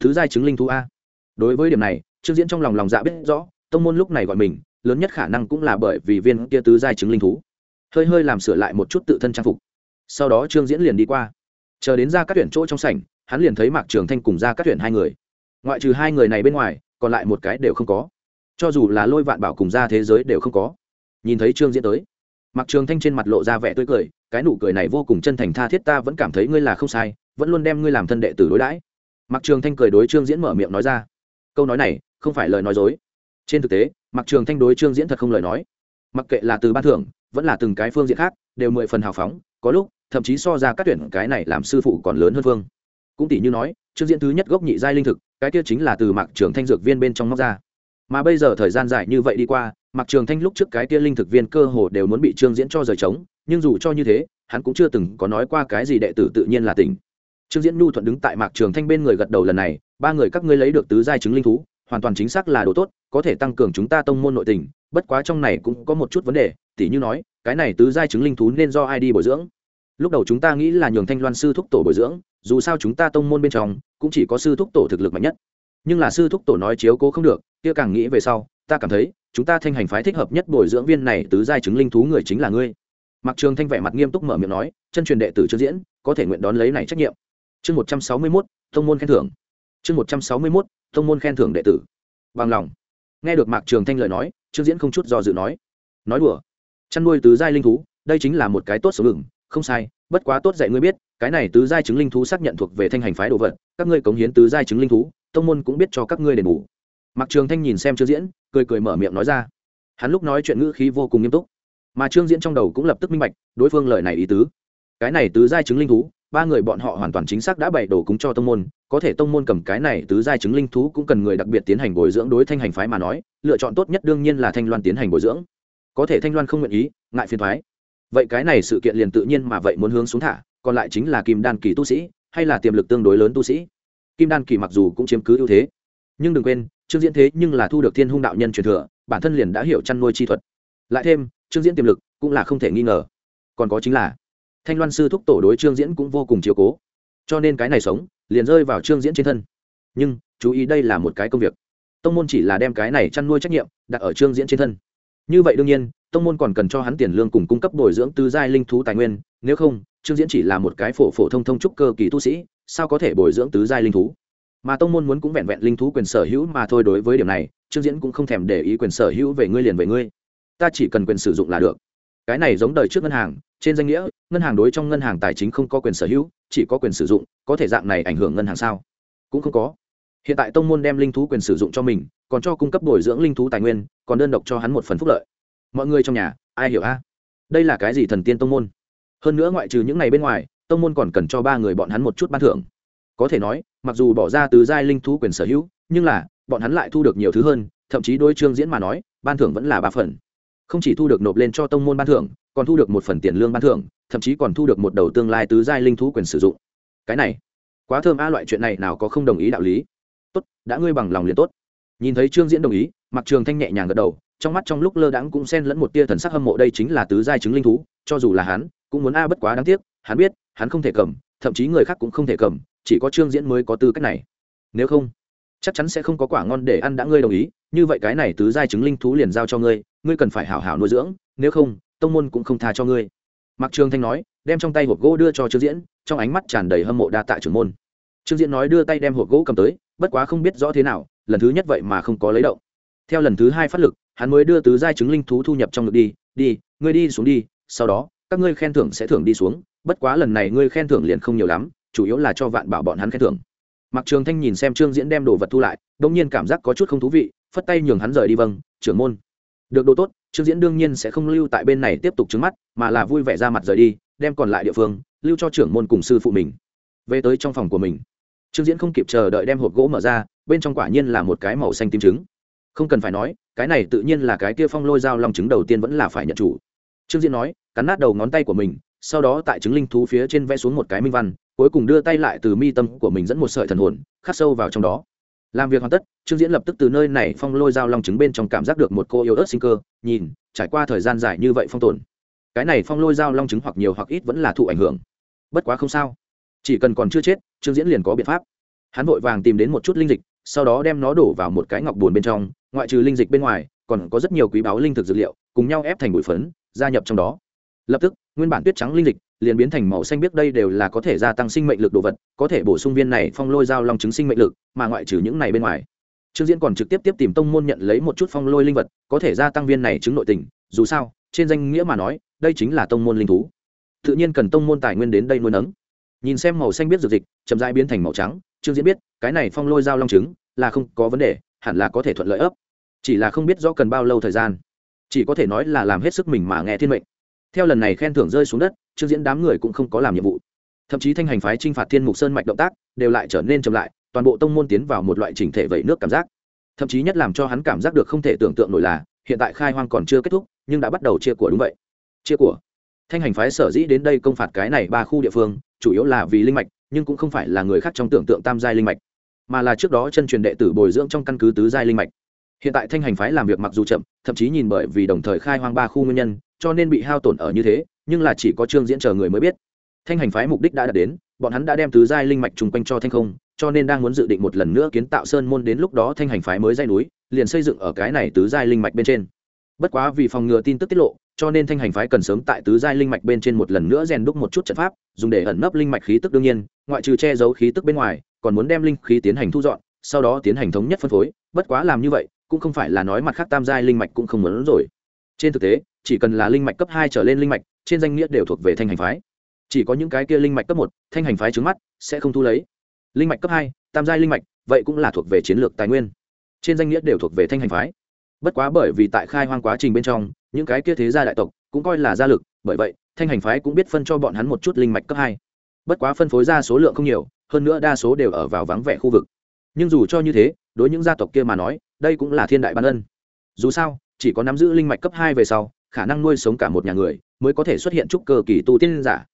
thứ giai chứng linh thú a. Đối với điểm này, trương diễn trong lòng lòng dạ biết rõ, tông môn lúc này gọi mình, lớn nhất khả năng cũng là bởi vì viên kia tứ giai chứng linh thú. Hơi hơi làm sửa lại một chút tự thân trang phục. Sau đó trương diễn liền đi qua. Chờ đến ra các tuyển chỗ trong sảnh, hắn liền thấy mạc trường thanh cùng ra các tuyển hai người. Ngoại trừ hai người này bên ngoài còn lại một cái đều không có. Cho dù là lôi vạn bảo cùng ra thế giới đều không có. Nhìn thấy trương diễn tới mặc trường thanh trên mặt lộ ra vẻ tươi cười, cái nụ cười này vô cùng chân thành tha thiết ta vẫn cảm thấy ngươi là không sai, vẫn luôn đem ngươi làm thân đệ tử đối đãi. Mặc trường thanh cười đối trương diễn mở miệng nói ra. Câu nói này không phải lời nói dối. Trên thực tế mặc trường thanh đối trương diễn thật không lời nói. Mặc kệ là từ ban thưởng, vẫn là từng cái phương diện khác, đều mười phần hào phóng, có lúc, thậm chí so ra các tuyển cái này làm sư phụ còn lớn hơn phương cũng tỷ như nói trương diễn thứ nhất gốc nhị giai linh thực, cái kia chính là từ mạc trường thanh dược viên bên trong móc ra. Mà bây giờ thời gian dài như vậy đi qua, mạc trường thanh lúc trước cái kia linh thực viên cơ hồ đều muốn bị trương diễn cho rời trống, nhưng dù cho như thế, hắn cũng chưa từng có nói qua cái gì đệ tử tự nhiên là tỉnh. Trương diễn nhu thuận đứng tại mạc trường thanh bên người gật đầu lần này, ba người các ngươi lấy được tứ giai chứng linh thú, hoàn toàn chính xác là đồ tốt, có thể tăng cường chúng ta tông môn nội tình, bất quá trong này cũng có một chút vấn đề, tỉ như nói, cái này tứ giai chứng linh thú nên do ai đi bồi dưỡng? Lúc đầu chúng ta nghĩ là nhường thanh loan sư thúc tổ bồi dưỡng, dù sao chúng ta tông môn bên trong cũng chỉ có sư thúc tổ thực lực mạnh nhất. Nhưng là sư thúc tổ nói chiếu cố không được, kia càng nghĩ về sau, ta cảm thấy, chúng ta thanh hành phái thích hợp nhất bồi dưỡng viên này tứ giai chứng linh thú người chính là ngươi. Mặc trường thanh vẻ mặt nghiêm túc mở miệng nói, chân truyền đệ tử chưa diễn, có thể nguyện đón lấy này trách nhiệm. Chương một trăm sáu mươi mốt thông môn khen thưởng. Chương một trăm sáu mươi mốt thông môn khen thưởng đệ tử. Bằng lòng. Nghe được mạc trường thanh lời nói trương diễn không chút do dự nói. Nói đùa. Chăn nuôi tứ giai linh thú, đây chính là một cái tốt số ngừng không sai, bất quá tốt dạy ngươi biết, cái này tứ giai chứng linh thú xác nhận thuộc về thanh hành phái đồ vật, các ngươi cống hiến tứ giai chứng linh thú, tông môn cũng biết cho các ngươi đền bù. Mặc trường thanh nhìn xem trương diễn, cười cười mở miệng nói ra. Hắn lúc nói chuyện ngữ khí vô cùng nghiêm túc, mà trương diễn trong đầu cũng lập tức minh bạch đối phương lời này ý tứ. Cái này tứ giai chứng linh thú, ba người bọn họ hoàn toàn chính xác đã bày đổ cúng cho tông môn, có thể tông môn cầm cái này tứ giai chứng linh thú cũng cần người đặc biệt tiến hành bồi dưỡng đối thanh hành phái mà nói, lựa chọn tốt nhất đương nhiên là thanh loan tiến hành bồi dưỡng. Có thể thanh loan không nguyện ý, ngại phiền thoái vậy cái này sự kiện liền tự nhiên mà vậy muốn hướng xuống thả, còn lại chính là kim đan kỳ tu sĩ, hay là tiềm lực tương đối lớn tu sĩ. Kim đan kỳ mặc dù cũng chiếm cứ ưu thế, nhưng đừng quên, trương diễn thế nhưng là thu được thiên hung đạo nhân truyền thừa, bản thân liền đã hiểu chăn nuôi chi thuật. Lại thêm, trương diễn tiềm lực cũng là không thể nghi ngờ. Còn có chính là, thanh loan sư thúc tổ đối trương diễn cũng vô cùng chiều cố, cho nên cái này sống liền rơi vào trương diễn trên thân. Nhưng, chú ý đây là một cái công việc. Tông môn chỉ là đem cái này chăn nuôi trách nhiệm đặt ở trương diễn trên thân như vậy đương nhiên, tông môn còn cần cho hắn tiền lương cùng cung cấp bồi dưỡng tứ giai linh thú tài nguyên, nếu không, trương diễn chỉ là một cái phổ phổ thông thông trúc cơ kỳ tu sĩ, sao có thể bồi dưỡng tứ giai linh thú? Mà tông môn muốn cũng vẹn vẹn linh thú quyền sở hữu mà thôi, đối với điểm này, trương diễn cũng không thèm để ý quyền sở hữu về ngươi liền về ngươi. Ta chỉ cần quyền sử dụng là được. Cái này giống đời trước ngân hàng, trên danh nghĩa, ngân hàng đối trong ngân hàng tài chính không có quyền sở hữu, chỉ có quyền sử dụng, có thể dạng này ảnh hưởng ngân hàng sao? Cũng không có. Hiện tại tông môn đem linh thú quyền sử dụng cho mình còn cho cung cấp bồi dưỡng linh thú tài nguyên, còn đơn độc cho hắn một phần phúc lợi. Mọi người trong nhà, ai hiểu a? Đây là cái gì thần tiên tông môn? Hơn nữa ngoại trừ những ngày bên ngoài, tông môn còn cần cho ba người bọn hắn một chút ban thưởng. Có thể nói, mặc dù bỏ ra từ giai linh thú quyền sở hữu, nhưng là, bọn hắn lại thu được nhiều thứ hơn, thậm chí đôi trương diễn mà nói, ban thưởng vẫn là ba phần. Không chỉ thu được nộp lên cho tông môn ban thưởng, còn thu được một phần tiền lương ban thưởng, thậm chí còn thu được một đầu tương lai tứ giai linh thú quyền sử dụng. Cái này, quá thơm a, loại chuyện này nào có không đồng ý đạo lý. Tốt, đã ngươi bằng lòng liền tốt nhìn thấy trương diễn đồng ý mặc trường thanh nhẹ nhàng gật đầu, trong mắt trong lúc lơ đãng cũng xen lẫn một tia thần sắc hâm mộ đây chính là tứ giai chứng linh thú, cho dù là hắn, cũng muốn a bất quá đáng tiếc, hắn biết, hắn không thể cầm, thậm chí người khác cũng không thể cầm, chỉ có trương diễn mới có tư cách này. Nếu không, chắc chắn sẽ không có quả ngon để ăn đã ngươi đồng ý, như vậy cái này tứ giai chứng linh thú liền giao cho ngươi ngươi cần phải hảo hảo nuôi dưỡng, nếu không, tông môn cũng không tha cho ngươi. Mặc trường thanh nói, đem trong tay hộp gỗ đưa cho trương diễn, trong ánh mắt tràn đầy hâm mộ đa tạ trưởng môn. Trương diễn nói đưa tay đem hộp gỗ cầm tới, bất quá không biết rõ thế nào lần thứ nhất vậy mà không có lấy động. Theo lần thứ hai phát lực, hắn mới đưa tứ giai chứng linh thú thu nhập trong ngực đi đi, ngươi đi xuống đi, sau đó, các ngươi khen thưởng sẽ thưởng đi xuống, bất quá lần này ngươi khen thưởng liền không nhiều lắm, chủ yếu là cho vạn bảo bọn hắn khen thưởng. Mặc trường thanh nhìn xem trương diễn đem đồ vật thu lại đ ỗ n g nhiên cảm giác có chút không thú vị, phất tay nhường hắn rời đi vâng trưởng môn. Được, đồ tốt, trương diễn đương nhiên sẽ không lưu tại bên này tiếp tục trứng mắt, mà là vui vẻ ra mặt rời đi, đem còn lại địa phương lưu cho trưởng môn cùng sư phụ mình. Về tới trong phòng của mình. Trương diễn không kịp chờ đợi đem hộp gỗ mở ra bên trong quả nhiên là một cái màu xanh tím trứng. Không cần phải nói, cái này tự nhiên là cái kia phong lôi dao long trứng đầu tiên vẫn là phải nhận chủ. Trương diễn nói, cắn nát đầu ngón tay của mình, sau đó tại trứng linh thú phía trên vẽ xuống một cái minh văn, cuối cùng đưa tay lại từ mi tâm của mình dẫn một sợi thần hồn, khắc sâu vào trong đó. Làm việc hoàn tất, trương diễn lập tức từ nơi này phong lôi dao long trứng bên trong cảm giác được một cô yêu ớt sinh cơ, nhìn, trải qua thời gian dài như vậy phong tồn. Cái này phong lôi dao long trứng hoặc nhiều hoặc ít vẫn là thụ ảnh hưởng. Bất quá không sao. Chỉ cần còn chưa chết, trương diễn liền có biện pháp. Hắn vội vàng tìm đến một chút linh dịch sau đó đem nó đổ vào một cái ngọc buồn bên trong, ngoại trừ linh dịch bên ngoài, còn có rất nhiều quý báu linh thực dược liệu, cùng nhau ép thành bụi phấn, gia nhập trong đó. Lập tức, nguyên bản tuyết trắng linh dịch liền biến thành màu xanh biết đây đều là có thể gia tăng sinh mệnh lực đồ vật, có thể bổ sung viên này phong lôi dao long chứng sinh mệnh lực, mà ngoại trừ những này bên ngoài. Trương diễn còn trực tiếp tiếp tìm tông môn nhận lấy một chút phong lôi linh vật, có thể gia tăng viên này chứng nội tình, dù sao, trên danh nghĩa mà nói, đây chính là tông môn linh thú. Tự nhiên cần tông môn tài nguyên đến đây nuôi nấng. Nhìn xem màu xanh biết dược dịch, chậm rãi biến thành màu trắng trương diễn biết, cái này phong lôi dao long trứng là không có vấn đề, hẳn là có thể thuận lợi ấp. Chỉ là không biết rõ cần bao lâu thời gian. Chỉ có thể nói là làm hết sức mình mà nghe thiên mệnh. Theo lần này khen thưởng rơi xuống đất, trương diễn đám người cũng không có làm nhiệm vụ. Thậm chí thanh hành phái t r i n h phạt thiên mục sơn mạch động tác đều lại trở nên chậm lại, toàn bộ tông môn tiến vào một loại chỉnh thể vẩy nước cảm giác. Thậm chí nhất làm cho hắn cảm giác được không thể tưởng tượng nổi là, hiện tại khai hoang còn chưa kết thúc, nhưng đã bắt đầu chia của đúng vậy. Chia của. Thanh hành phái sở dĩ đến đây công phạt cái này ba khu địa phương, chủ yếu là vì linh mạch nhưng cũng không phải là người khác trong tưởng tượng tam giai linh mạch, mà là trước đó chân truyền đệ tử bồi dưỡng trong căn cứ tứ giai linh mạch. Hiện tại thanh hành phái làm việc mặc dù chậm, thậm chí nhìn bởi vì đồng thời khai hoang ba khu nguyên nhân, cho nên bị hao tổn ở như thế, nhưng là chỉ có trương diễn chờ người mới biết. Thanh hành phái mục đích đã đạt đến, bọn hắn đã đem tứ giai linh mạch chung quanh cho thanh không, cho nên đang muốn dự định một lần nữa kiến tạo sơn môn đến lúc đó thanh hành phái mới dây núi, liền xây dựng ở cái này tứ giai linh mạch bên trên. Bất quá vì phòng ngừa tin tức tiết lộ cho nên thanh hành phái cần sớm tại tứ giai linh mạch bên trên một lần nữa rèn đúc một chút trận pháp, dùng để ẩn nấp linh mạch khí tức đương nhiên, ngoại trừ che giấu khí tức bên ngoài, còn muốn đem linh khí tiến hành thu dọn, sau đó tiến hành thống nhất phân phối, bất quá làm như vậy, cũng không phải là nói mặt khác tam giai linh mạch cũng không muốn rồi. Trên thực tế, chỉ cần là linh mạch cấp hai trở lên linh mạch, trên danh nghĩa đều thuộc về thanh hành phái. Chỉ có những cái kia linh mạch cấp một, thanh hành phái trứng mắt, sẽ không thu lấy. Linh mạch cấp hai, tam giai linh mạch, vậy cũng là thuộc về chiến lược tài nguyên. Trên danh nghĩa đều thuộc về thanh hành phái. Bất quá bởi vì tại khai hoang quá trình bên trong những cái kia thế gia đại tộc cũng coi là gia lực, bởi vậy, thanh hành phái cũng biết phân cho bọn hắn một chút linh mạch cấp hai. Bất quá phân phối ra số lượng không nhiều, hơn nữa đa số đều ở vào vắng vẻ khu vực. Nhưng dù cho như thế, đối những gia tộc kia mà nói, đây cũng là thiên đại ban ân. Dù sao, chỉ có nắm giữ linh mạch cấp hai về sau, khả năng nuôi sống cả một nhà người, mới có thể xuất hiện trúc cơ kỳ tu tiên giả.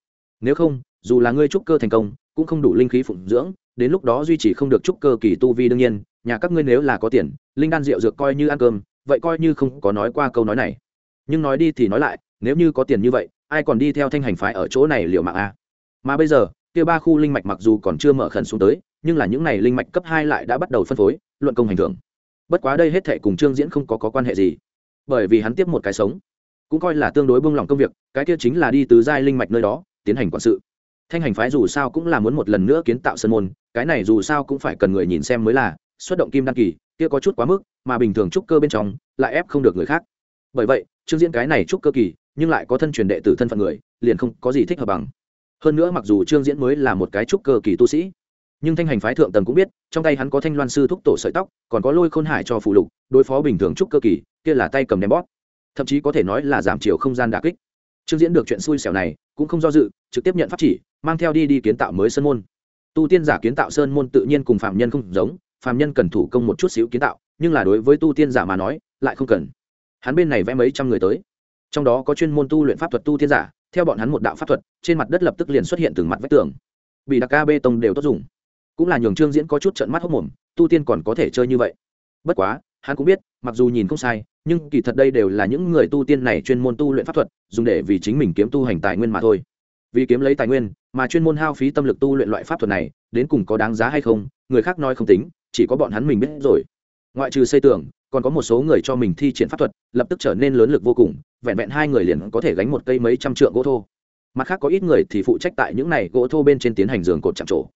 Nếu không, dù là ngươi trúc cơ thành công, cũng không đủ linh khí phụng dưỡng, đến lúc đó duy trì không được trúc cơ kỳ tu vi đương nhiên, nhà các ngươi nếu là có tiền, linh đan rượu dược coi như ăn cơm, vậy coi như không có nói qua câu nói này nhưng nói đi thì nói lại nếu như có tiền như vậy ai còn đi theo thanh hành phái ở chỗ này liệu mạng a mà bây giờ kia ba khu linh mạch mặc dù còn chưa mở khẩn xuống tới nhưng là những này linh mạch cấp hai lại đã bắt đầu phân phối luận công hành thưởng. Bất quá đây hết thệ cùng trương diễn không có, có quan hệ gì. Bởi vì hắn tiếp một cái sống cũng coi là tương đối buông lỏng công việc cái kia chính là đi từ giai linh mạch nơi đó tiến hành quản sự. Thanh hành phái dù sao cũng là muốn một lần nữa kiến tạo sân môn cái này dù sao cũng phải cần người nhìn xem mới là xuất động kim đăng kỳ kia có chút quá mức mà bình thường trúc cơ bên trong lại ép không được người khác. Bởi vậy trương diễn cái này trúc cơ kỳ, nhưng lại có thân truyền đệ tử thân phận người, liền không có gì thích hợp bằng. Hơn nữa mặc dù trương diễn mới là một cái trúc cơ kỳ tu sĩ, nhưng thanh hành phái thượng tầng cũng biết, trong tay hắn có thanh loan sư thúc tổ sợi tóc, còn có lôi khôn hải cho phụ lục, đối phó bình thường trúc cơ kỳ, kia là tay cầm đem bóp. Thậm chí có thể nói là giảm chiều không gian đà kích. Trương diễn được chuyện xui xẻo này, cũng không do dự, trực tiếp nhận pháp chỉ, mang theo đi đi kiến tạo mới sơn môn. Tu tiên giả kiến tạo sơn môn tự nhiên cùng phạm nhân không giống, phạm nhân cần thủ công một chút xíu kiến tạo, nhưng là đối với tu tiên giả mà nói, lại không cần hắn bên này vẽ mấy trăm người tới. Trong đó có chuyên môn tu luyện pháp thuật tu tiên giả, theo bọn hắn một đạo pháp thuật, trên mặt đất lập tức liền xuất hiện từng mặt vách tường. Bị đặc ca bê tông đều tốt dùng. Cũng là nhường trương diễn có chút trận mắt hốc mồm, tu tiên còn có thể chơi như vậy. Bất quá, hắn cũng biết, mặc dù nhìn không sai, nhưng kỳ thật đây đều là những người tu tiên này chuyên môn tu luyện pháp thuật, dùng để vì chính mình kiếm tu hành tài nguyên mà thôi. Vì kiếm lấy tài nguyên, mà chuyên môn hao phí tâm lực tu luyện loại pháp thuật này, đến cùng có đáng giá hay không, người khác nói không tính, chỉ có bọn hắn mình biết rồi. Ngoại trừ xây tường còn có một số người cho mình thi triển pháp thuật, lập tức trở nên lớn lực vô cùng, vẹn vẹn hai người liền có thể gánh một cây mấy trăm trượng gỗ thô. Mặt khác có ít người thì phụ trách tại những này gỗ thô bên trên tiến hành giường cột chạm trổ.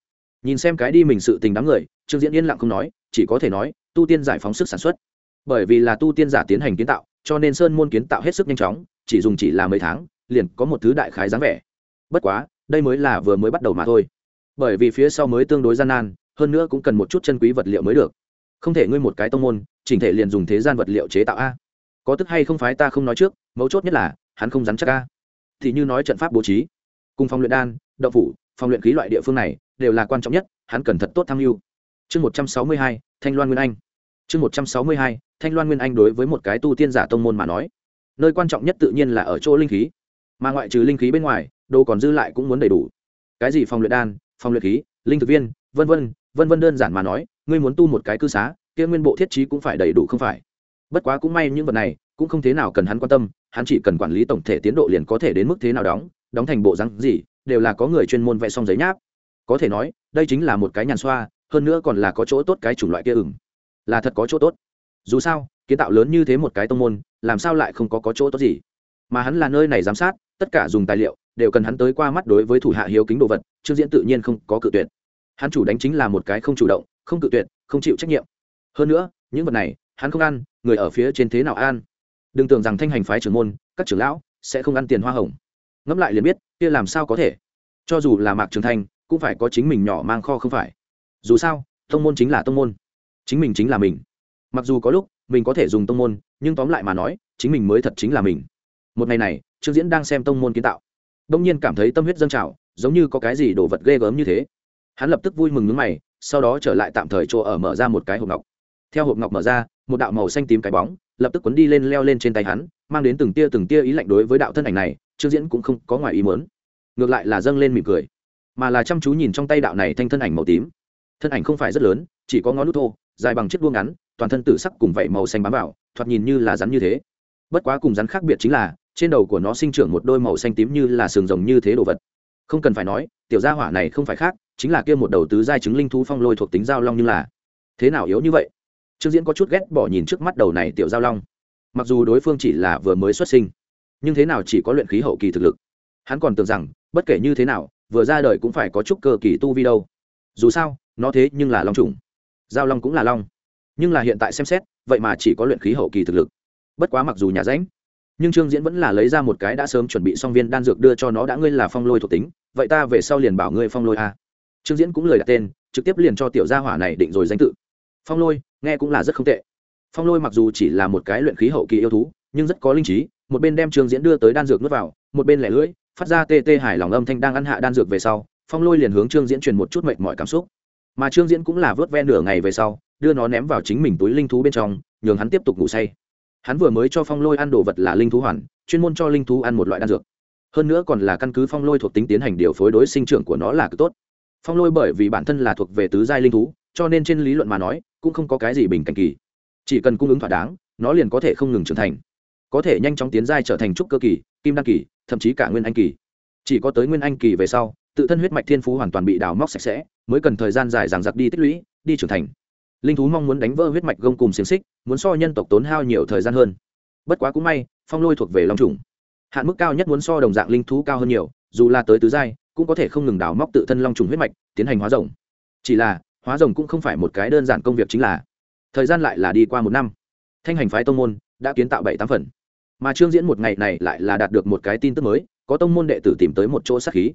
Nhìn xem cái đi mình sự tình đám người, trương diễn yên lặng không nói, chỉ có thể nói, tu tiên giải phóng sức sản xuất. Bởi vì là tu tiên giả tiến hành kiến tạo, cho nên sơn môn kiến tạo hết sức nhanh chóng, chỉ dùng chỉ là mấy tháng, liền có một thứ đại khái dáng vẻ. Bất quá, đây mới là vừa mới bắt đầu mà thôi. Bởi vì phía sau mới tương đối gian nan, hơn nữa cũng cần một chút chân quý vật liệu mới được. Không thể ngươi một cái tông môn chỉnh thể liền dùng thế gian vật liệu chế tạo a. Có tức hay không phái ta không nói trước, mấu chốt nhất là, hắn không dám chắc a. Thì như nói trận pháp bố trí, cùng phòng luyện đan đậu phủ, phòng luyện khí loại địa phương này, đều là quan trọng nhất, hắn cần thật tốt tham mưu. Chương một trăm sáu mươi hai, thanh loan nguyên anh. Chương một trăm sáu mươi hai, thanh loan nguyên anh đối với một cái tu tiên giả tông môn mà nói, nơi quan trọng nhất tự nhiên là ở chỗ linh khí. Mà ngoại trừ linh khí bên ngoài, đồ còn dư lại cũng muốn đầy đủ. Cái gì phòng luyện đan, phòng luyện khí, linh thực viên, vân vân vân vân đơn giản mà nói, ngươi muốn tu một cái cư xá kia nguyên bộ thiết trí cũng phải đầy đủ không phải. Bất quá cũng may những vật này cũng không thế nào cần hắn quan tâm hắn chỉ cần quản lý tổng thể tiến độ liền có thể đến mức thế nào đóng đóng thành bộ răng gì đều là có người chuyên môn vẽ xong giấy nháp. Có thể nói đây chính là một cái nhàn xoa hơn nữa còn là có chỗ tốt cái chủng loại kia ửng. Là thật có chỗ tốt. Dù sao kiến tạo lớn như thế một cái tông môn làm sao lại không có, có chỗ tốt gì? Mà hắn là nơi này giám sát tất cả dùng tài liệu đều cần hắn tới qua mắt đối với thủ hạ hiếu kính đồ vật trương diễn tự nhiên không có cự tuyệt. Hắn chủ đánh chính là một cái không chủ động không cự tuyệt không chịu trách nhiệm hơn nữa, những vật này, hắn không ăn, người ở phía trên thế nào ăn? Đừng tưởng rằng thanh hành phái trưởng môn, các trưởng lão sẽ không ăn tiền hoa hồng. Ngẫm lại liền biết, kia làm sao có thể? Cho dù là mạc trường thanh cũng phải có chính mình nhỏ mang kho không phải. Dù sao, tông môn chính là tông môn. Chính mình chính là mình. Mặc dù có lúc, mình có thể dùng tông môn, nhưng tóm lại mà nói, chính mình mới thật chính là mình. Một ngày này, trương diễn đang xem tông môn kiến tạo. Đông nhiên cảm thấy tâm huyết dâng trào, giống như có cái gì đồ vật ghê gớm như thế. Hắn lập tức vui mừng nước mày, sau đó trở lại tạm thời chỗ ở mở ra một cái hộp ngọc theo hộp ngọc mở ra, một đạo màu xanh tím cái bóng lập tức quấn đi lên leo lên trên tay hắn, mang đến từng tia từng tia ý lạnh đối với đạo thân ảnh này, trương diễn cũng không có ngoài ý mớn ngược lại là dâng lên mỉm cười, mà là chăm chú nhìn trong tay đạo này thanh thân ảnh màu tím. Thân ảnh không phải rất lớn, chỉ có ngón nút thô, dài bằng chiếc đuông ngắn, toàn thân tử sắc cùng vẫy màu xanh bám vào, thoạt nhìn như là rắn như thế. Bất quá cùng rắn khác biệt chính là, trên đầu của nó sinh trưởng một đôi màu xanh tím như là sừng rồng như thế đồ vật. Không cần phải nói, tiểu gia hỏa này không phải khác, chính là kia một đầu tứ giai chứng linh thú phong lôi thuộc tính giao long như là. Thế nào yếu như vậy? Trương diễn có chút ghét bỏ nhìn trước mắt đầu này tiểu giao long. Mặc dù đối phương chỉ là vừa mới xuất sinh, nhưng thế nào chỉ có luyện khí hậu kỳ thực lực. Hắn còn tưởng rằng, bất kể như thế nào, vừa ra đời cũng phải có chút cơ kỳ tu vi đâu. Dù sao, nó thế nhưng là long trùng giao long cũng là long. Nhưng là hiện tại xem xét, vậy mà chỉ có luyện khí hậu kỳ thực lực. Bất quá mặc dù nhà ránh nhưng trương diễn vẫn là lấy ra một cái đã sớm chuẩn bị xong viên đan dược đưa cho nó đã ngươi là phong lôi thuộc tính, vậy ta về sau liền bảo ngươi phong lôi a. Trương diễn cũng lời đặt tên, trực tiếp liền cho tiểu gia hỏa này định rồi danh tự phong lôi, nghe cũng là rất không tệ. Phong lôi mặc dù chỉ là một cái luyện khí hậu kỳ yêu thú, nhưng rất có linh trí, một bên đem trương diễn đưa tới đan dược nuốt vào, một bên lẻ lưỡi, phát ra tê tê hài lòng âm thanh đang ăn hạ đan dược về sau, phong lôi liền hướng trương diễn truyền một chút mệnh mọi cảm xúc. Mà trương diễn cũng là vớt ve nửa ngày về sau, đưa nó ném vào chính mình túi linh thú bên trong, nhường hắn tiếp tục ngủ say. Hắn vừa mới cho phong lôi ăn đồ vật là linh thú hoàn, chuyên môn cho linh thú ăn một loại đan dược. Hơn nữa còn là căn cứ phong lôi thuộc tính tiến hành điều phối đối sinh trưởng của nó là cực tốt. Phong lôi bởi vì bản thân là thuộc về tứ giai linh thú cho nên trên lý luận mà nói, cũng không có cái gì bình cảnh kỳ. Chỉ cần cung ứng thỏa đáng, nó liền có thể không ngừng trưởng thành. Có thể nhanh chóng tiến giai trở thành trúc cơ kỳ, kim đăng kỳ, thậm chí cả nguyên anh kỳ. Chỉ có tới nguyên anh kỳ về sau, tự thân huyết mạch thiên phú hoàn toàn bị đào móc sạch sẽ, mới cần thời gian dài dằng dặc đi tích lũy, đi trưởng thành. Linh thú mong muốn đánh vỡ huyết mạch gông cùng xiềng xích, muốn so nhân tộc tốn hao nhiều thời gian hơn. Bất quá cũng may, phong lôi thuộc về long trùng. Hạn mức cao nhất muốn so đồng dạng linh thú cao hơn nhiều, dù là tới tứ giai, cũng có thể không ngừng đào móc tự thân long trùng huyết mạch, tiến hành hóa rồng. Chỉ là hóa rồng cũng không phải một cái đơn giản công việc chính là. Thời gian lại là đi qua một năm. Thanh hành phái tông môn đã kiến tạo bảy tám phần. Mà trương diễn một ngày này lại là đạt được một cái tin tức mới, có tông môn đệ tử tìm tới một chỗ sát khí.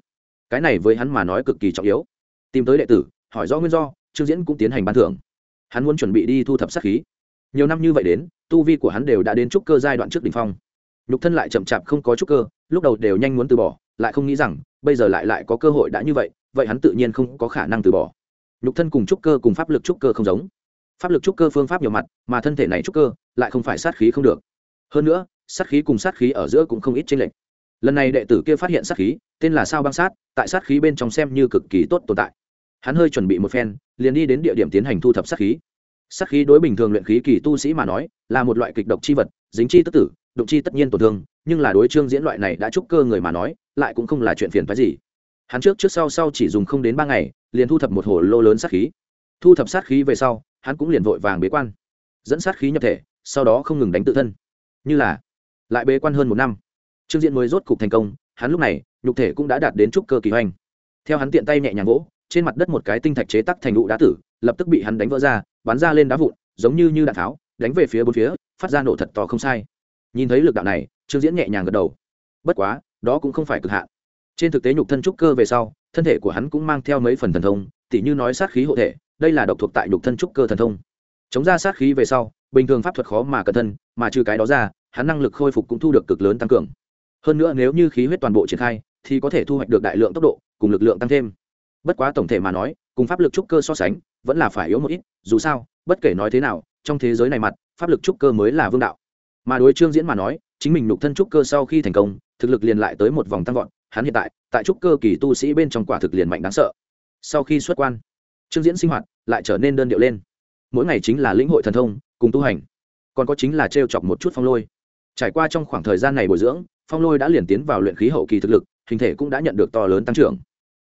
Cái này với hắn mà nói cực kỳ trọng yếu. Tìm tới đệ tử, hỏi rõ nguyên do, trương diễn cũng tiến hành ban thưởng. Hắn muốn chuẩn bị đi thu thập sát khí. Nhiều năm như vậy đến, tu vi của hắn đều đã đến trúc cơ giai đoạn trước đ ỉ n h phong. Nhục thân lại chậm chạp không có trúc cơ, lúc đầu đều nhanh muốn từ bỏ, lại không nghĩ rằng, bây giờ lại lại có cơ hội đã như vậy vậy hắn tự nhiên không có khả năng từ bỏ nhục thân cùng trúc cơ cùng pháp lực trúc cơ không giống. Pháp lực trúc cơ phương pháp nhiều mặt, mà thân thể này trúc cơ lại không phải sát khí không được. Hơn nữa, sát khí cùng sát khí ở giữa cũng không ít chênh lệch. Lần này đệ tử kia phát hiện sát khí, tên là sao băng sát, tại sát khí bên trong xem như cực kỳ tốt tồn tại. Hắn hơi chuẩn bị một phen, liền đi đến địa điểm tiến hành thu thập sát khí. Sát khí đối bình thường luyện khí kỳ tu sĩ mà nói, là một loại kịch độc chi vật, dính chi tức tử, đụng chi tất nhiên tổn thương, nhưng là đối trương diễn loại này đã trúc cơ người mà nói, lại cũng không là chuyện phiền phái gì. Hắn trước trước sau sau chỉ dùng không đến ba ngày liền thu thập một hồ lô lớn sát khí. Thu thập sát khí về sau, hắn cũng liền vội vàng bế quan. Dẫn sát khí nhập thể, sau đó không ngừng đánh tự thân. Như là, lại bế quan hơn một năm. Trương diện mới rốt cục thành công, hắn lúc này, nhục thể cũng đã đạt đến trúc cơ kỳ hoành. Theo hắn tiện tay nhẹ nhàng gỗ trên mặt đất một cái tinh thạch chế tắc thành đụ đá tử, lập tức bị hắn đánh vỡ ra, bắn ra lên đá vụn, giống như như đạn tháo, đánh về phía bốn phía, phát ra nổ thật to không sai. Nhìn thấy lực đạo này, trương diễn nhẹ nhàng gật đầu. Bất quá, đó cũng không phải cực hạn. Trên thực tế nhục thân trúc cơ về sau thân thể của hắn cũng mang theo mấy phần thần thông, tỉ như nói sát khí hộ thể, đây là độc thuộc tại nhục thân trúc cơ thần thông. Chống ra sát khí về sau, bình thường pháp thuật khó mà cẩn thân, mà trừ cái đó ra, hắn năng lực khôi phục cũng thu được cực lớn tăng cường. Hơn nữa nếu như khí huyết toàn bộ triển khai, thì có thể thu hoạch được đại lượng tốc độ, cùng lực lượng tăng thêm. Bất quá tổng thể mà nói, cùng pháp lực trúc cơ so sánh, vẫn là phải yếu một ít, dù sao, bất kể nói thế nào, trong thế giới này mặt, pháp lực trúc cơ mới là vương đạo. Mà đối trương diễn mà nói, chính mình nục thân trúc cơ sau khi thành công, thực lực liền lại tới một vòng tăng vọt hắn hiện tại tại trúc cơ kỳ tu sĩ bên trong quả thực liền mạnh đáng sợ. Sau khi xuất quan, trương diễn sinh hoạt lại trở nên đơn điệu lên. Mỗi ngày chính là lĩnh hội thần thông, cùng tu hành. Còn có chính là t chọc một chút phong lôi. Trải qua trong khoảng thời gian này bồi dưỡng, phong lôi đã liền tiến vào luyện khí hậu kỳ thực lực, hình thể cũng đã nhận được to lớn tăng trưởng.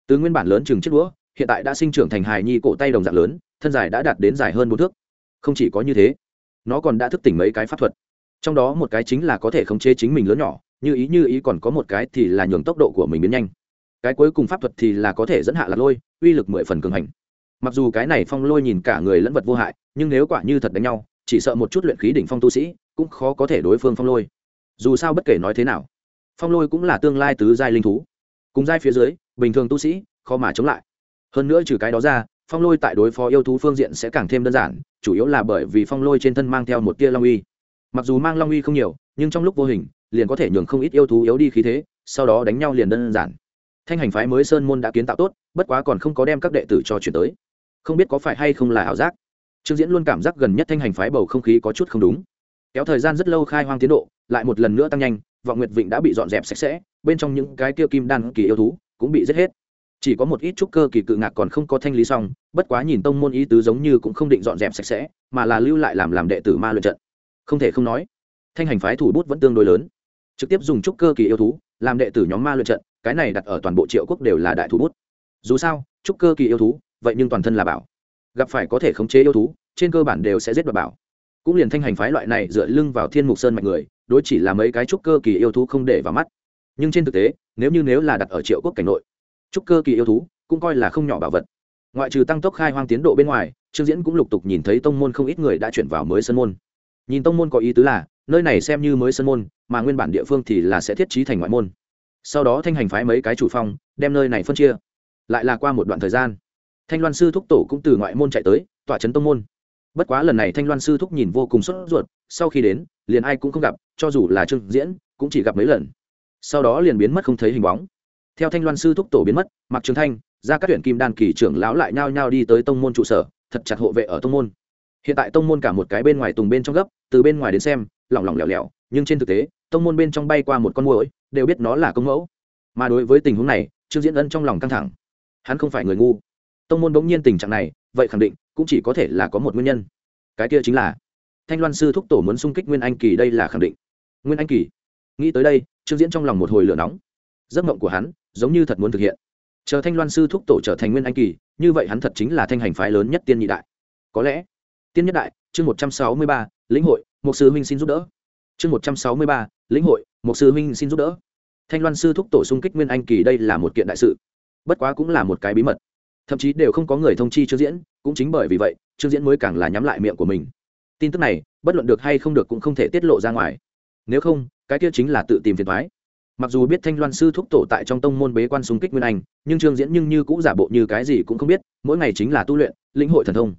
Từ nguyên bản lớn chừng chiếc đũa, hiện tại đã sinh trưởng thành hài nhi cổ tay đồng dạng lớn, thân dài đã đạt đến dài hơn bốn thước. Không chỉ có như thế, nó còn đã thức tỉnh mấy cái pháp thuật. Trong đó một cái chính là có thể khống chế chính mình lớn nhỏ như ý như ý còn có một cái thì là nhường tốc độ của mình biến nhanh. Cái cuối cùng pháp thuật thì là có thể dẫn hạ lạc lôi, uy lực mười phần cường hành. Mặc dù cái này phong lôi nhìn cả người lẫn vật vô hại, nhưng nếu quả như thật đánh nhau, chỉ sợ một chút luyện khí đỉnh phong tu sĩ cũng khó có thể đối phương phong lôi. Dù sao bất kể nói thế nào, phong lôi cũng là tương lai tứ giai linh thú. Cùng giai phía dưới, bình thường tu sĩ khó mà chống lại. Hơn nữa trừ cái đó ra, phong lôi tại đối phó yêu thú phương diện sẽ càng thêm đơn giản, chủ yếu là bởi vì phong lôi trên thân mang theo một tia long uy. Mặc dù mang long uy không nhiều, nhưng trong lúc vô hình liền có thể nhường không ít yêu thú yếu đi khí thế, sau đó đánh nhau liền đơn giản. Thanh hành phái mới sơn môn đã kiến tạo tốt, bất quá còn không có đem các đệ tử cho chuyển tới. Không biết có phải hay không là ảo giác. Trương diễn luôn cảm giác gần nhất thanh hành phái bầu không khí có chút không đúng. Kéo thời gian rất lâu khai hoang tiến độ, lại một lần nữa tăng nhanh, vọng nguyệt vịnh đã bị dọn dẹp sạch sẽ, bên trong những cái tiêu kim đan kỳ yêu thú cũng bị giết hết. Chỉ có một ít trúc cơ kỳ cự ngạc còn không có thanh lý xong, bất quá nhìn tông môn ý tứ giống như cũng không định dọn dẹp sạch sẽ, mà là lưu lại làm làm đệ tử ma luyện trận. Không thể không nói, thanh hành phái thủ bút vẫn tương đối lớn trực tiếp dùng trúc cơ kỳ yêu thú làm đệ tử nhóm ma luyện trận, cái này đặt ở toàn bộ triệu quốc đều là đại thủ bút. Dù sao, trúc cơ kỳ yêu thú, vậy nhưng toàn thân là bảo. Gặp phải có thể khống chế yêu thú, trên cơ bản đều sẽ giết và bảo. Cũng liền thanh hành phái loại này dựa lưng vào thiên mục sơn mạnh người, đối chỉ là mấy cái trúc cơ kỳ yêu thú không để vào mắt. Nhưng trên thực tế, nếu như nếu là đặt ở triệu quốc cảnh nội, trúc cơ kỳ yêu thú cũng coi là không nhỏ bảo vật. Ngoại trừ tăng tốc khai hoang tiến độ bên ngoài, trương diễn cũng lục tục nhìn thấy tông môn không ít người đã chuyển vào mới sân môn. Nhìn tông môn có ý tứ là nơi này xem như mới sân môn, mà nguyên bản địa phương thì là sẽ thiết trí thành ngoại môn. Sau đó thanh hành phái mấy cái chủ phong, đem nơi này phân chia. Lại là qua một đoạn thời gian, thanh loan sư thúc tổ cũng từ ngoại môn chạy tới, tọa trấn tông môn. Bất quá lần này thanh loan sư thúc nhìn vô cùng sốt ruột, sau khi đến, liền ai cũng không gặp, cho dù là trương diễn, cũng chỉ gặp mấy lần. Sau đó liền biến mất không thấy hình bóng. Theo thanh loan sư thúc tổ biến mất mặc trường thanh ra các tuyển kim đan kỳ trưởng lão lại nhao nhao đi tới tông môn trụ sở, thật chặt hộ vệ ở tông môn. Hiện tại tông môn cả một cái bên ngoài tùng bên trong gấp, từ bên ngoài đến xem lỏng lỏng lẻo lẻo, nhưng trên thực tế, tông môn bên trong bay qua một con mũi đều biết nó là công mẫu. Mà đối với tình huống này, trương diễn ân trong lòng căng thẳng. Hắn không phải người ngu. Tông môn bỗng nhiên tình trạng này, vậy khẳng định cũng chỉ có thể là có một nguyên nhân. Cái kia chính là, thanh loan sư thúc tổ muốn xung kích nguyên anh kỳ đây là khẳng định. Nguyên anh kỳ? Nghĩ tới đây, trương diễn trong lòng một hồi lửa nóng. Giấc mộng của hắn giống như thật muốn thực hiện. Chờ thanh loan sư thúc tổ trở thành nguyên anh kỳ, như vậy hắn thật chính là thanh hành phái lớn nhất tiên nhị đại. Có lẽ, tiên nhất đại, chương một trăm sáu mươi ba, lĩnh hội một sư huynh xin giúp đỡ. Chương một trăm sáu mươi ba, lĩnh hội một sư huynh xin giúp đỡ. Thanh loan sư thúc tổ xung kích nguyên anh kỳ đây là một kiện đại sự. Bất quá cũng là một cái bí mật. Thậm chí đều không có người thông chi trương diễn, cũng chính bởi vì vậy, trương diễn mới càng là nhắm lại miệng của mình. Tin tức này, bất luận được hay không được cũng không thể tiết lộ ra ngoài. Nếu không, cái kia chính là tự tìm phiền thoái mặc dù biết thanh loan sư thúc tổ tại trong tông môn bế quan xung kích nguyên anh, nhưng trương diễn nhưng như cũng giả bộ như cái gì cũng không biết, mỗi ngày chính là tu luyện, lĩnh hội thần thông.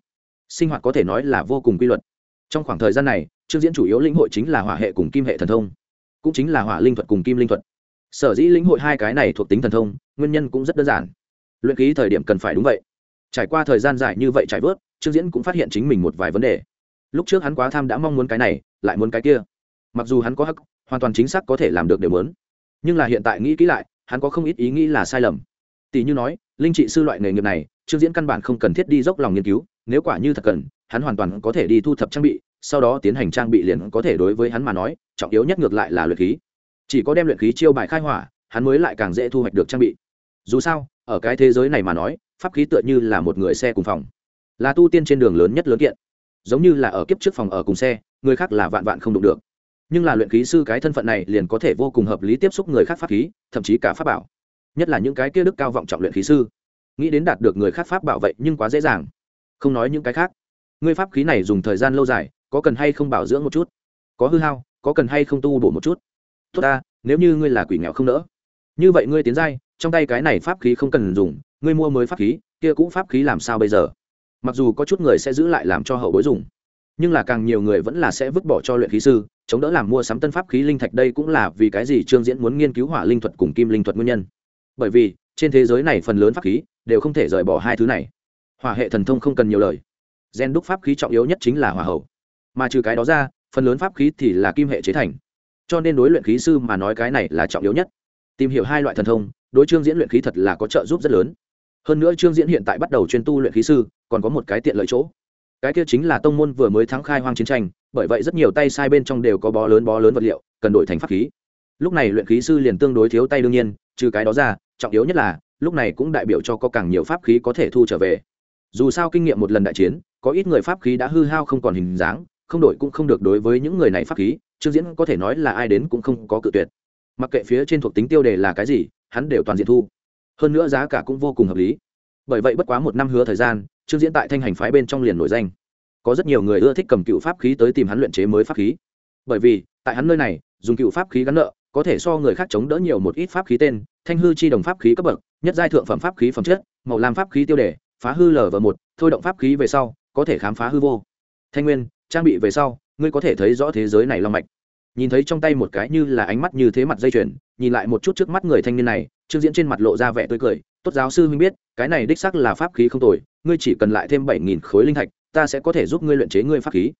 Sinh hoạt có thể nói là vô cùng quy luật. Trong khoảng thời gian này trương diễn chủ yếu lĩnh hội chính là hỏa hệ cùng kim hệ thần thông, cũng chính là hỏa linh thuật cùng kim linh thuật. Sở dĩ lĩnh hội hai cái này thuộc tính thần thông, nguyên nhân cũng rất đơn giản. Luyện ký thời điểm cần phải đúng vậy. Trải qua thời gian dài như vậy trải vớt, trương diễn cũng phát hiện chính mình một vài vấn đề. Lúc trước hắn quá tham đã mong muốn cái này, lại muốn cái kia. Mặc dù hắn có hắc, hoàn toàn chính xác có thể làm được đều muốn. Nhưng là hiện tại nghĩ kỹ lại, hắn có không ít ý nghĩ là sai lầm. Tỷ như nói, linh trị sư loại nghề nghiệp này, trương diễn căn bản không cần thiết đi dốc lòng nghiên cứu, nếu quả như thật cần, hắn hoàn toàn có thể đi thu thập trang bị sau đó tiến hành trang bị liền có thể đối với hắn mà nói, trọng yếu nhất ngược lại là luyện khí. Chỉ có đem luyện khí chiêu bài khai hỏa, hắn mới lại càng dễ thu hoạch được trang bị. Dù sao, ở cái thế giới này mà nói, pháp khí tựa như là một người xe cùng phòng. Là tu tiên trên đường lớn nhất lớn kiện. Giống như là ở kiếp trước phòng ở cùng xe, người khác là vạn vạn không đụng được. Nhưng là luyện khí sư cái thân phận này liền có thể vô cùng hợp lý tiếp xúc người khác pháp khí, thậm chí cả pháp bảo. Nhất là những cái kia đức cao vọng trọng luyện khí sư. Nghĩ đến đạt được người khác pháp bảo vậy nhưng quá dễ dàng. Không nói những cái khác. Ngươi pháp khí này dùng thời gian lâu dài có cần hay không bảo dưỡng một chút? Có hư hao, có cần hay không tu bổ một chút? Tốt ta, nếu như ngươi là quỷ nghèo không nỡ. Như vậy ngươi tiến giai, trong tay cái này pháp khí không cần dùng, ngươi mua mới pháp khí, kia cũ pháp khí làm sao bây giờ? Mặc dù có chút người sẽ giữ lại làm cho hậu bối dùng, nhưng là càng nhiều người vẫn là sẽ vứt bỏ cho luyện khí sư, chống đỡ làm mua sắm tân pháp khí linh thạch đây cũng là vì cái gì trương diễn muốn nghiên cứu hỏa linh thuật cùng kim linh thuật nguyên nhân. Bởi vì, trên thế giới này phần lớn pháp khí đều không thể rời bỏ hai thứ này. Hỏa hệ thần thông không cần nhiều lời. Gen đúc pháp khí trọng yếu nhất chính là hỏa hậu mà trừ cái đó ra, phần lớn pháp khí thì là kim hệ chế thành. Cho nên đối luyện khí sư mà nói cái này là trọng yếu nhất. Tìm hiểu hai loại thần thông, đối trương diễn luyện khí thật là có trợ giúp rất lớn. Hơn nữa trương diễn hiện tại bắt đầu chuyên tu luyện khí sư, còn có một cái tiện lợi chỗ. Cái kia chính là tông môn vừa mới thắng khai hoang chiến tranh, bởi vậy rất nhiều tay sai bên trong đều có bó lớn bó lớn vật liệu, cần đổi thành pháp khí. Lúc này luyện khí sư liền tương đối thiếu tay đương nhiên, trừ cái đó ra, trọng yếu nhất là, lúc này cũng đại biểu cho có càng nhiều pháp khí có thể thu trở về. Dù sao kinh nghiệm một lần đại chiến, có ít người pháp khí đã hư hao không còn hình dáng không đổi cũng không được đối với những người này pháp khí, trương diễn có thể nói là ai đến cũng không có cự tuyệt. Mặc kệ phía trên thuộc tính tiêu đề là cái gì, hắn đều toàn diện thu. Hơn nữa giá cả cũng vô cùng hợp lý. Bởi vậy bất quá một năm hứa thời gian, trương diễn tại thanh hành phái bên trong liền nổi danh. Có rất nhiều người ưa thích cầm cựu pháp khí tới tìm hắn luyện chế mới pháp khí. Bởi vì, tại hắn nơi này, dùng cựu pháp khí gắn nợ, có thể so người khác chống đỡ nhiều một ít pháp khí tên, thanh hư chi đồng pháp khí cấp bậc, nhất giai thượng phẩm pháp khí phẩm chất, màu lam pháp khí tiêu đề, phá hư lv một, thôi động pháp khí về sau, có thể khám phá hư vô. Thanh nguyên trang bị về sau, ngươi có thể thấy rõ thế giới này long mạch. Nhìn thấy trong tay một cái như là ánh mắt như thế mặt dây chuyền, nhìn lại một chút trước mắt người thanh niên này, trương diễn trên mặt lộ ra vẻ tươi cười, tốt giáo sư minh biết, cái này đích sắc là pháp khí không tồi, ngươi chỉ cần lại thêm bảy nghìn khối linh thạch, ta sẽ có thể giúp ngươi luyện chế ngươi pháp khí.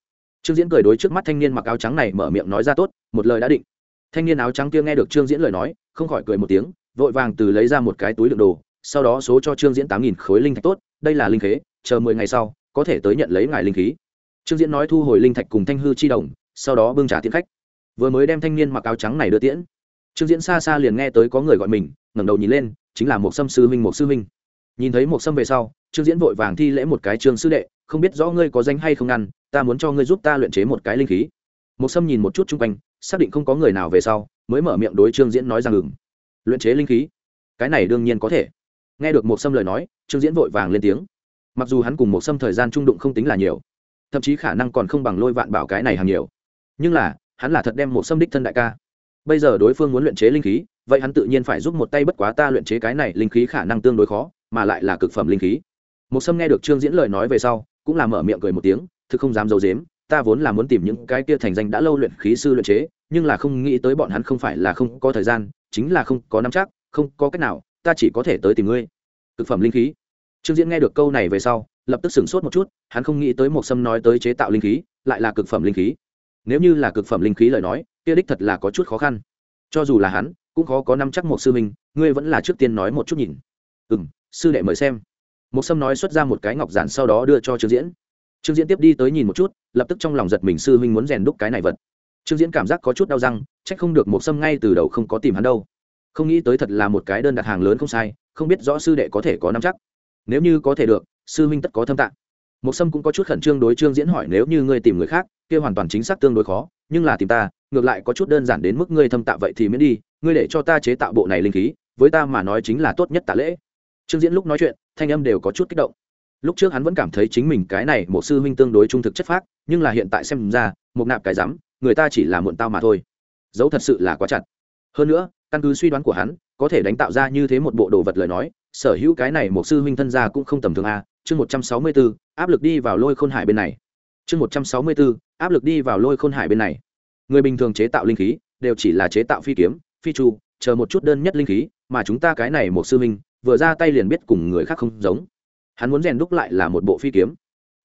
Trương diễn cười đối trước mắt thanh niên mặc áo trắng này mở miệng nói ra tốt, một lời đã định. Thanh niên áo trắng kia nghe được trương diễn lời nói, không khỏi cười một tiếng, vội vàng từ lấy ra một cái túi đựng đồ, sau đó số cho trương diễn tám nghìn khối linh thạch tốt, đây là linh khế, chờ mười ngày sau, có thể tới nhận lấy ngài linh khí trương diễn nói thu hồi linh thạch cùng thanh hư chi đồng, sau đó bưng trả tiễn khách. Vừa mới đem thanh niên mặc áo trắng này đưa tiễn. Trương diễn xa xa liền nghe tới có người gọi mình, ngẩng đầu nhìn lên, chính là một sâm sư huynh, một sư huynh. Nhìn thấy một sâm về sau, trương diễn vội vàng thi lễ một cái trương sư đệ, không biết rõ ngươi có danh hay không ngăn ta muốn cho ngươi giúp ta luyện chế một cái linh khí. Một sâm nhìn một chút chung quanh, xác định không có người nào về sau, mới mở miệng đối trương diễn nói rằng ngừng luyện chế linh khí, cái này đương nhiên có thể. Nghe được một sâm lời nói, trương diễn vội vàng lên tiếng. Mặc dù hắn cùng một sâm thời gian trung đụng không tính là nhiều thậm chí khả năng còn không bằng lôi vạn bảo cái này hàng nhiều. Nhưng là, hắn là thật đem một sâm đích thân đại ca. Bây giờ đối phương muốn luyện chế linh khí, vậy hắn tự nhiên phải giúp một tay bất quá ta luyện chế cái này linh khí khả năng tương đối khó, mà lại là cực phẩm linh khí. Một sâm nghe được trương diễn lời nói về sau, cũng là mở miệng cười một tiếng, thực không dám d i ấ u dếm ta vốn là muốn tìm những cái kia thành danh đã lâu luyện khí sư luyện chế, nhưng là không nghĩ tới bọn hắn không phải là không có thời gian, chính là không có nắm chắc, không có cách nào, ta chỉ có thể tới tìm ngươi. Cực phẩm linh khí. Trương diễn nghe được câu này về sau lập tức sửng sốt một chút, hắn không nghĩ tới một sâm nói tới chế tạo linh khí, lại là cực phẩm linh khí. Nếu như là cực phẩm linh khí lời nói, kia đích thật là có chút khó khăn. Cho dù là hắn, cũng khó có năm chắc một sư minh, ngươi vẫn là trước tiên nói một chút nhìn. Ừ m sư đệ mời xem. Một sâm nói xuất ra một cái ngọc giản sau đó đưa cho trương diễn. Trương diễn tiếp đi tới nhìn một chút, lập tức trong lòng giật mình sư minh muốn rèn đúc cái này vật. Trương diễn cảm giác có chút đau răng c h ắ c không được một sâm ngay từ đầu không có tìm hắn đâu. Không nghĩ tới thật là một cái đơn đặt hàng lớn không sai, không biết rõ sư đệ có thể có năm chắc. Nếu như có thể được sư huynh tất có thâm tạng. Một sâm cũng có chút khẩn trương đối trương diễn hỏi, nếu như ngươi tìm người khác, kia hoàn toàn chính xác tương đối khó, nhưng là tìm ta, ngược lại có chút đơn giản đến mức ngươi thâm tạ vậy thì miễn đi, ngươi để cho ta chế tạo bộ này linh khí, với ta mà nói chính là tốt nhất tạ lễ. Trương diễn lúc nói chuyện, thanh âm đều có chút kích động. Lúc trước hắn vẫn cảm thấy chính mình cái này một sư huynh tương đối trung thực chất phác, nhưng là hiện tại xem ra, một nạp cái rắm, người ta chỉ là muộn tao mà thôi. Dấu thật sự là quá chặt. Hơn nữa, căn cứ suy đoán của hắn, có thể đánh tạo ra như thế một bộ đồ vật lời nói sở hữu cái này một sư huynh thân gia cũng không tầm thường a, chương một trăm sáu mươi bốn áp lực đi vào lôi khôn hải bên này. Chương một trăm sáu mươi bốn áp lực đi vào lôi khôn hải bên này. Người bình thường chế tạo linh khí, đều chỉ là chế tạo phi kiếm, phi chu, chờ một chút đơn nhất linh khí, mà chúng ta cái này một sư huynh, vừa ra tay liền biết cùng người khác không giống. Hắn muốn rèn đúc lại là một bộ phi kiếm.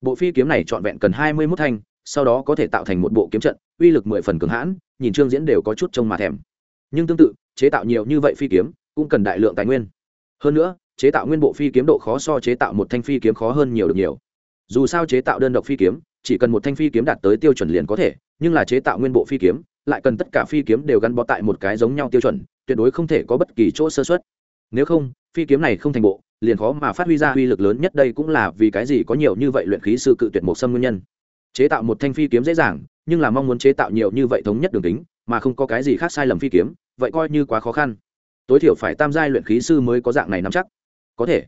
Bộ phi kiếm này trọn vẹn cần hai mươi mốt thanh, sau đó có thể tạo thành một bộ kiếm trận, uy lực mười phần cường hãn, nhìn trương diễn đều có chút trông mà thèm. Nhưng tương tự, chế tạo nhiều như vậy phi kiếm, cũng cần đại lượng tài nguyên hơn nữa, chế tạo nguyên bộ phi kiếm độ khó so chế tạo một thanh phi kiếm khó hơn nhiều được nhiều. Dù sao chế tạo đơn độc phi kiếm, chỉ cần một thanh phi kiếm đạt tới tiêu chuẩn liền có thể, nhưng là chế tạo nguyên bộ phi kiếm, lại cần tất cả phi kiếm đều gắn bó tại một cái giống nhau tiêu chuẩn, tuyệt đối không thể có bất kỳ chỗ sơ xuất nếu không, phi kiếm này không thành bộ, liền khó mà phát huy ra uy lực lớn nhất đây cũng là vì cái gì có nhiều như vậy luyện khí sư cự tuyệt một xâm nguyên nhân. Chế tạo một thanh phi kiếm dễ dàng, nhưng là mong muốn chế tạo nhiều như vậy thống nhất đường tính mà không có cái gì khác sai lầm phi kiếm, vậy coi như quá khó khăn tối thiểu phải tam giai luyện khí sư mới có dạng này nắm chắc. Có thể.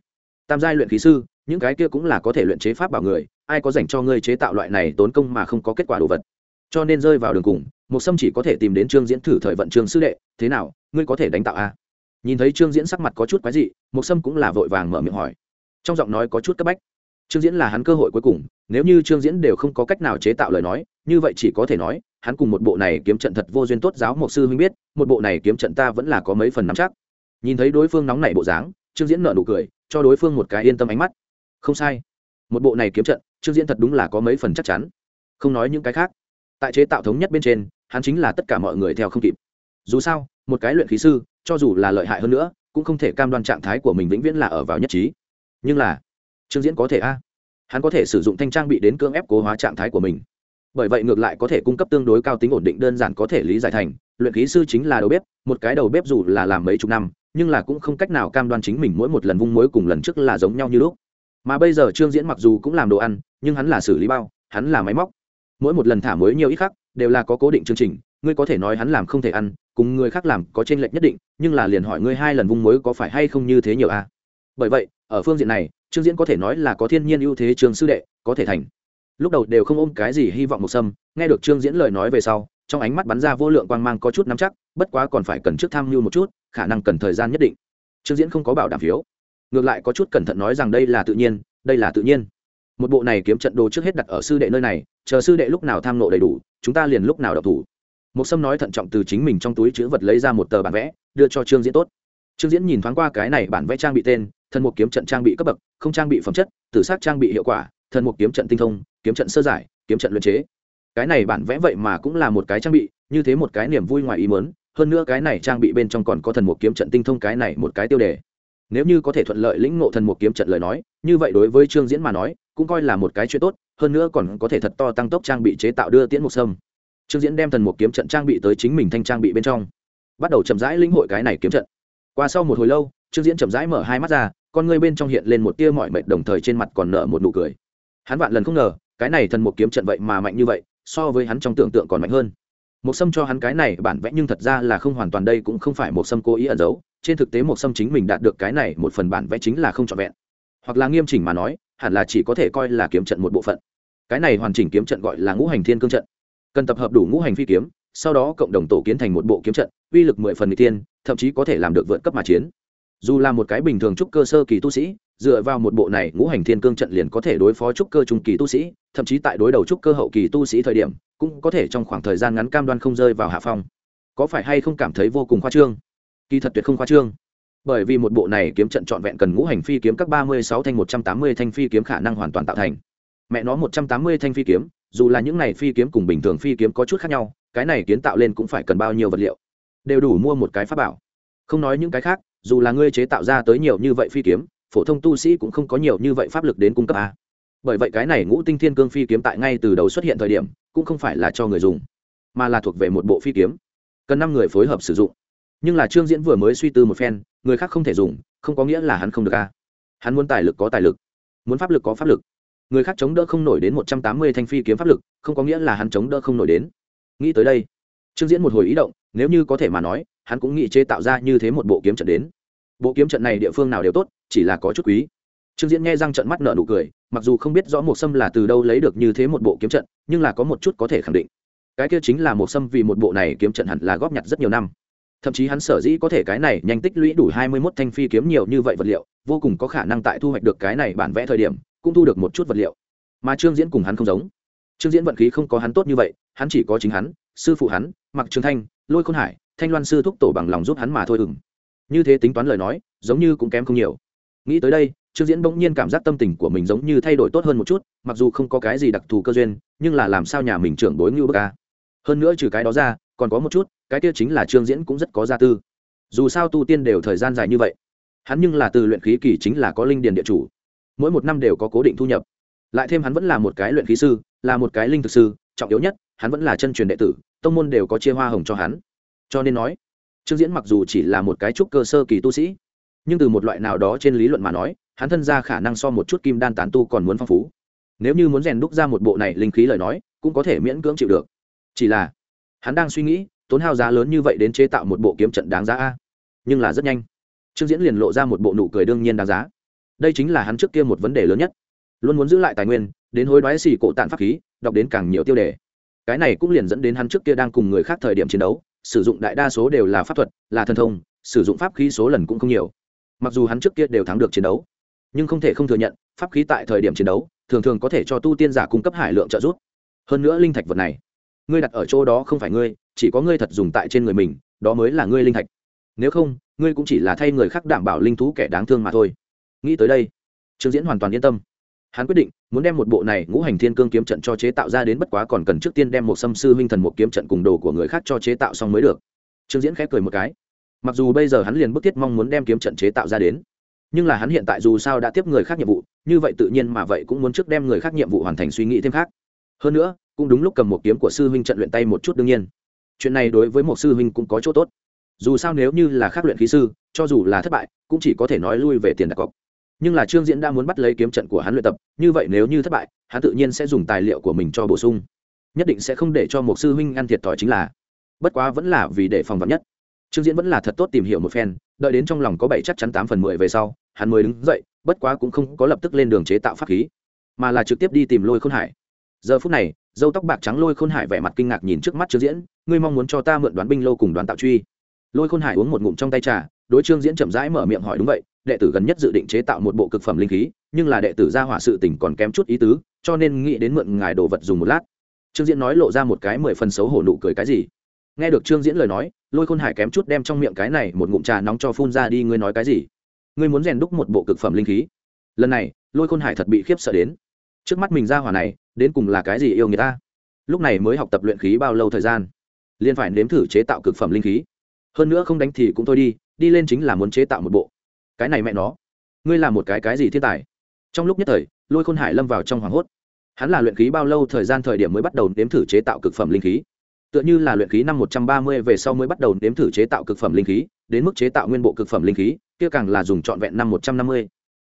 Tam giai luyện khí sư, những cái kia cũng là có thể luyện chế pháp bảo người, ai có dành cho ngươi chế tạo loại này tốn công mà không có kết quả đồ vật. Cho nên rơi vào đường cùng một sâm chỉ có thể tìm đến trương diễn thử thời vận trương sư đệ, thế nào, ngươi có thể đánh tạo a? À? nhìn thấy trương diễn sắc mặt có chút quái dị một sâm cũng là vội vàng mở miệng hỏi. Trong giọng nói có chút cấp bách. Trương diễn là hắn cơ hội cuối cùng, nếu như trương diễn đều không có cách nào chế tạo lời nói, như vậy chỉ có thể nói hắn cùng một bộ này kiếm trận thật vô duyên tốt giáo một sư huynh biết, một bộ này kiếm trận ta vẫn là có mấy phần nắm chắc. Nhìn thấy đối phương nóng nảy bộ dáng, trương diễn nợ nụ cười, cho đối phương một cái yên tâm ánh mắt. Không sai. Một bộ này kiếm trận, trương diễn thật đúng là có mấy phần chắc chắn. Không nói những cái khác. Tại chế tạo thống nhất bên trên, hắn chính là tất cả mọi người theo không kịp. Dù sao, một cái luyện khí sư, cho dù là lợi hại hơn nữa, cũng không thể cam đoan trạng thái của mình vĩnh viễn là ở vào nhất trí. Nhưng là, trương diễn có thể a. Hắn có thể sử dụng thanh trang bị đến cưỡng ép cố hóa trạng thái của mình bởi vậy ngược lại có thể cung cấp tương đối cao tính ổn định đơn giản có thể lý giải thành, luyện khí sư chính là đầu bếp, một cái đầu bếp dù là làm mấy chục năm, nhưng là cũng không cách nào cam đoan chính mình mỗi một lần vung muối cùng lần trước là giống nhau như lúc. Mà bây giờ trương diễn mặc dù cũng làm đồ ăn, nhưng hắn là xử lý bao, hắn là máy móc. Mỗi một lần thả muối nhiều ít khác, đều là có cố định chương trình, ngươi có thể nói hắn làm không thể ăn, cùng người khác làm có tranh lệch nhất định, nhưng là liền hỏi ngươi hai lần vung muối có phải hay không như thế nhiều a à? bởi vậy, ở phương diện này, trương diễn có thể nói là có thiên nhiên ưu thế trường sư đệ, có thể thành lúc đầu đều không ôm cái gì hy vọng một sâm, nghe được trương diễn lời nói về sau, trong ánh mắt bắn ra vô lượng quang mang có chút nắm chắc, bất quá còn phải cần trước tham mưu một chút, khả năng cần thời gian nhất định. Trương diễn không có bảo đảm phiếu. Ngược lại có chút cẩn thận nói rằng đây là tự nhiên, đây là tự nhiên. Một bộ này kiếm trận đồ trước hết đặt ở sư đệ nơi này, chờ sư đệ lúc nào tham nộ đầy đủ, chúng ta liền lúc nào đọc thủ. Một sâm nói thận trọng từ chính mình trong túi chữ vật lấy ra một tờ bản vẽ, đưa cho trương diễn tốt. Trương diễn nhìn thoáng qua cái này bản vẽ trang bị tên, thần một kiếm trận trang bị cấp bậc, không trang bị phẩm chất, tử sát trang bị hiệu quả, thần một kiếm trận tinh thông kiếm trận sơ giải, kiếm trận luyện chế. Cái này bản vẽ vậy mà cũng là một cái trang bị, như thế một cái niềm vui ngoài ý mớn hơn nữa cái này trang bị bên trong còn có thần một kiếm trận tinh thông cái này một cái tiêu đề. Nếu như có thể thuận lợi lĩnh ngộ thần một kiếm trận lời nói, như vậy đối với trương diễn mà nói, cũng coi là một cái chuyện tốt, hơn nữa còn có thể thật to tăng tốc trang bị chế tạo đưa tiễn một sâm. Trương diễn đem thần một kiếm trận trang bị tới chính mình thanh trang bị bên trong, bắt đầu chậm rãi lĩnh hội cái này kiếm trận. Qua sau một hồi lâu, trương diễn chậm rãi mở hai mắt ra, con ngươi bên trong hiện lên một tia mọi mệt đồng thời trên mặt còn nở một nụ cười. Hắn vạn lần không ngờ cái này thần một kiếm trận vậy mà mạnh như vậy, so với hắn trong tưởng tượng còn mạnh hơn. Một sâm cho hắn cái này bản vẽ nhưng thật ra là không hoàn toàn đây cũng không phải một sâm cố ý ẩn giấu, trên thực tế một sâm chính mình đạt được cái này một phần bản vẽ chính là không trọn vẹn. Hoặc là nghiêm chỉnh mà nói, hẳn là chỉ có thể coi là kiếm trận một bộ phận. Cái này hoàn chỉnh kiếm trận gọi là ngũ hành thiên cương trận. Cần tập hợp đủ ngũ hành phi kiếm, sau đó cộng đồng tổ kiến thành một bộ kiếm trận, uy lực mười phần n tiên thậm chí có thể làm được vượt cấp mà chiến. Dù là một cái bình thường trúc cơ sơ kỳ tu sĩ dựa vào một bộ này ngũ hành thiên cương trận liền có thể đối phó trúc cơ trung kỳ tu sĩ, thậm chí tại đối đầu trúc cơ hậu kỳ tu sĩ thời điểm, cũng có thể trong khoảng thời gian ngắn cam đoan không rơi vào hạ phong. Có phải hay không cảm thấy vô cùng khoa trương? Kỳ thật tuyệt không khoa trương. Bởi vì một bộ này kiếm trận trọn vẹn cần ngũ hành phi kiếm các ba mươi sáu thanh một trăm tám mươi thanh phi kiếm khả năng hoàn toàn tạo thành. Mẹ nó một trăm tám mươi thanh phi kiếm, dù là những này phi kiếm cùng bình thường phi kiếm có chút khác nhau, cái này kiến tạo lên cũng phải cần bao nhiêu vật liệu? Đều đủ mua một cái pháp bảo. Không nói những cái khác, dù là ngươi chế tạo ra tới nhiều như vậy phi kiếm phổ thông tu sĩ cũng không có nhiều như vậy pháp lực đến cung cấp a. Bởi vậy cái này ngũ tinh thiên cương phi kiếm tại ngay từ đầu xuất hiện thời điểm, cũng không phải là cho người dùng, mà là thuộc về một bộ phi kiếm, cần năm người phối hợp sử dụng. Nhưng là trương diễn vừa mới suy tư một phen, người khác không thể dùng, không có nghĩa là hắn không được a. Hắn muốn tài lực có tài lực, muốn pháp lực có pháp lực. Người khác chống đỡ không nổi đến một trăm tám mươi thanh phi kiếm pháp lực, không có nghĩa là hắn chống đỡ không nổi đến. Nghĩ tới đây, trương diễn một hồi ý động, nếu như có thể mà nói, hắn cũng nghĩ chế tạo ra như thế một bộ kiếm trận đến bộ kiếm trận này địa phương nào đều tốt, chỉ là có chút quý. Trương diễn nghe răng trận mắt nợ nụ cười, mặc dù không biết rõ một sâm là từ đâu lấy được như thế một bộ kiếm trận, nhưng là có một chút có thể khẳng định. Cái kia chính là một sâm vì một bộ này kiếm trận hẳn là góp nhặt rất nhiều năm. Thậm chí hắn sở dĩ có thể cái này nhanh tích lũy đủ hai mươi mốt thanh phi kiếm nhiều như vậy vật liệu, vô cùng có khả năng tại thu hoạch được cái này bản vẽ thời điểm, cũng thu được một chút vật liệu. Mà trương diễn cùng hắn không giống. Trương diễn vận khí không có hắn tốt như vậy, hắn chỉ có chính hắn, sư phụ hắn mặc trường thanh, lôi khôn hải, thanh loan sư thúc tổ bằng lòng giúp hắn mà thôi ừng như thế tính toán lời nói, giống như cũng kém không nhiều. Nghĩ tới đây, trương diễn bỗng nhiên cảm giác tâm tình của mình giống như thay đổi tốt hơn một chút, mặc dù không có cái gì đặc thù cơ duyên, nhưng là làm sao nhà mình trưởng bối ngưu bức ca hơn nữa trừ cái đó ra, còn có một chút, cái kia chính là trương diễn cũng rất có gia tư. Dù sao tu tiên đều thời gian dài như vậy. Hắn nhưng là từ luyện khí kỳ chính là có linh điền địa chủ. Mỗi một năm đều có cố định thu nhập. Lại thêm hắn vẫn là một cái luyện khí sư, là một cái linh thực sư, trọng yếu nhất, hắn vẫn là chân truyền đệ tử, tông môn đều có chia hoa hồng cho hắn. Cho nên nói trương diễn mặc dù chỉ là một cái trúc cơ sơ kỳ tu sĩ, nhưng từ một loại nào đó trên lý luận mà nói, hắn thân ra khả năng so một chút kim đan tán tu còn muốn phong phú. Nếu như muốn rèn đúc ra một bộ này linh khí lời nói, cũng có thể miễn cưỡng chịu được. Chỉ là, hắn đang suy nghĩ, tốn hao giá lớn như vậy đến chế tạo một bộ kiếm trận đáng giá a. Nhưng là rất nhanh, trương diễn liền lộ ra một bộ nụ cười đương nhiên đáng giá. Đây chính là hắn trước kia một vấn đề lớn nhất. Luôn muốn giữ lại tài nguyên, đến hối đoái xì cổ tạn pháp khí, đọc đến càng nhiều tiêu đề. Cái này cũng liền dẫn đến hắn trước kia đang cùng người khác thời điểm chiến đấu sử dụng đại đa số đều là pháp thuật, là thần thông, sử dụng pháp khí số lần cũng không nhiều. Mặc dù hắn trước kia đều thắng được chiến đấu, nhưng không thể không thừa nhận, pháp khí tại thời điểm chiến đấu, thường thường có thể cho tu tiên giả cung cấp hải lượng trợ giúp. Hơn nữa linh thạch vật này, ngươi đặt ở chỗ đó không phải ngươi, chỉ có ngươi thật dùng tại trên người mình, đó mới là ngươi linh thạch. Nếu không, ngươi cũng chỉ là thay người khác đảm bảo linh thú kẻ đáng thương mà thôi. Nghĩ tới đây, trương diễn hoàn toàn yên tâm hắn quyết định, muốn đem một bộ này ngũ hành thiên cương kiếm trận cho chế tạo ra đến bất quá còn cần trước tiên đem một xâm sư huynh thần một kiếm trận cùng đồ của người khác cho chế tạo xong mới được. Trương diễn khép cười một cái. Mặc dù bây giờ hắn liền bức thiết mong muốn đem kiếm trận chế tạo ra đến, nhưng là hắn hiện tại dù sao đã tiếp người khác nhiệm vụ, như vậy tự nhiên mà vậy cũng muốn trước đem người khác nhiệm vụ hoàn thành suy nghĩ thêm khác. Hơn nữa, cũng đúng lúc cầm một kiếm của sư huynh trận luyện tay một chút đương nhiên. Chuyện này đối với một sư huynh cũng có chỗ tốt. Dù sao nếu như là khác luyện khí sư, cho dù là thất bại, cũng chỉ có thể nói lui về tiền đặt cọc nhưng là trương diễn đã muốn bắt lấy kiếm trận của hắn luyện tập, như vậy nếu như thất bại, hắn tự nhiên sẽ dùng tài liệu của mình cho bổ sung. Nhất định sẽ không để cho một sư huynh ăn thiệt thòi chính là. Bất quá vẫn là vì để phòng vắn nhất. Trương diễn vẫn là thật tốt tìm hiểu một phen, đợi đến trong lòng có bảy chắc chắn tám phần mười về sau, hắn mới đứng dậy, bất quá cũng không có lập tức lên đường chế tạo pháp khí, mà là trực tiếp đi tìm lôi khôn hải. Giờ phút này, dâu tóc bạc trắng lôi khôn hải vẻ mặt kinh ngạc nhìn trước mắt trương diễn, ngươi mong muốn cho ta mượn đoán binh lâu cùng đoán tạo truy? Lôi khôn hải uống một ngụm trong tay trà, đối trương diễn chậm rãi mở miệng hỏi đúng vậy đệ tử gần nhất dự định chế tạo một bộ cực phẩm linh khí, nhưng là đệ tử ra hỏa sự tình còn kém chút ý tứ, cho nên nghĩ đến mượn ngài đồ vật dùng một lát. Trương diễn nói lộ ra một cái mười phần xấu hổ nụ cười cái gì? Nghe được trương diễn lời nói, lôi khôn hải kém chút đem trong miệng cái này một ngụm trà nóng cho phun ra đi, ngươi nói cái gì? Ngươi muốn rèn đúc một bộ cực phẩm linh khí? Lần này, lôi khôn hải thật bị khiếp sợ đến. Trước mắt mình ra hỏa này, đến cùng là cái gì yêu người ta? Lúc này mới học tập luyện khí bao lâu thời gian? Liền phải nếm thử chế tạo cực phẩm linh khí. Hơn nữa không đánh thì cũng thôi đi đi lên chính là muốn chế tạo một bộ cái này mẹ nó, ngươi là một cái cái gì thiên tài? Trong lúc nhất thời, lôi khôn hải lâm vào trong hoảng hốt. Hắn là luyện khí bao lâu thời gian thời điểm mới bắt đầu nếm thử chế tạo cực phẩm linh khí? Tựa như là luyện khí năm một trăm ba mươi về sau mới bắt đầu nếm thử chế tạo cực phẩm linh khí, đến mức chế tạo nguyên bộ cực phẩm linh khí, kia càng là dùng trọn vẹn năm một trăm năm mươi.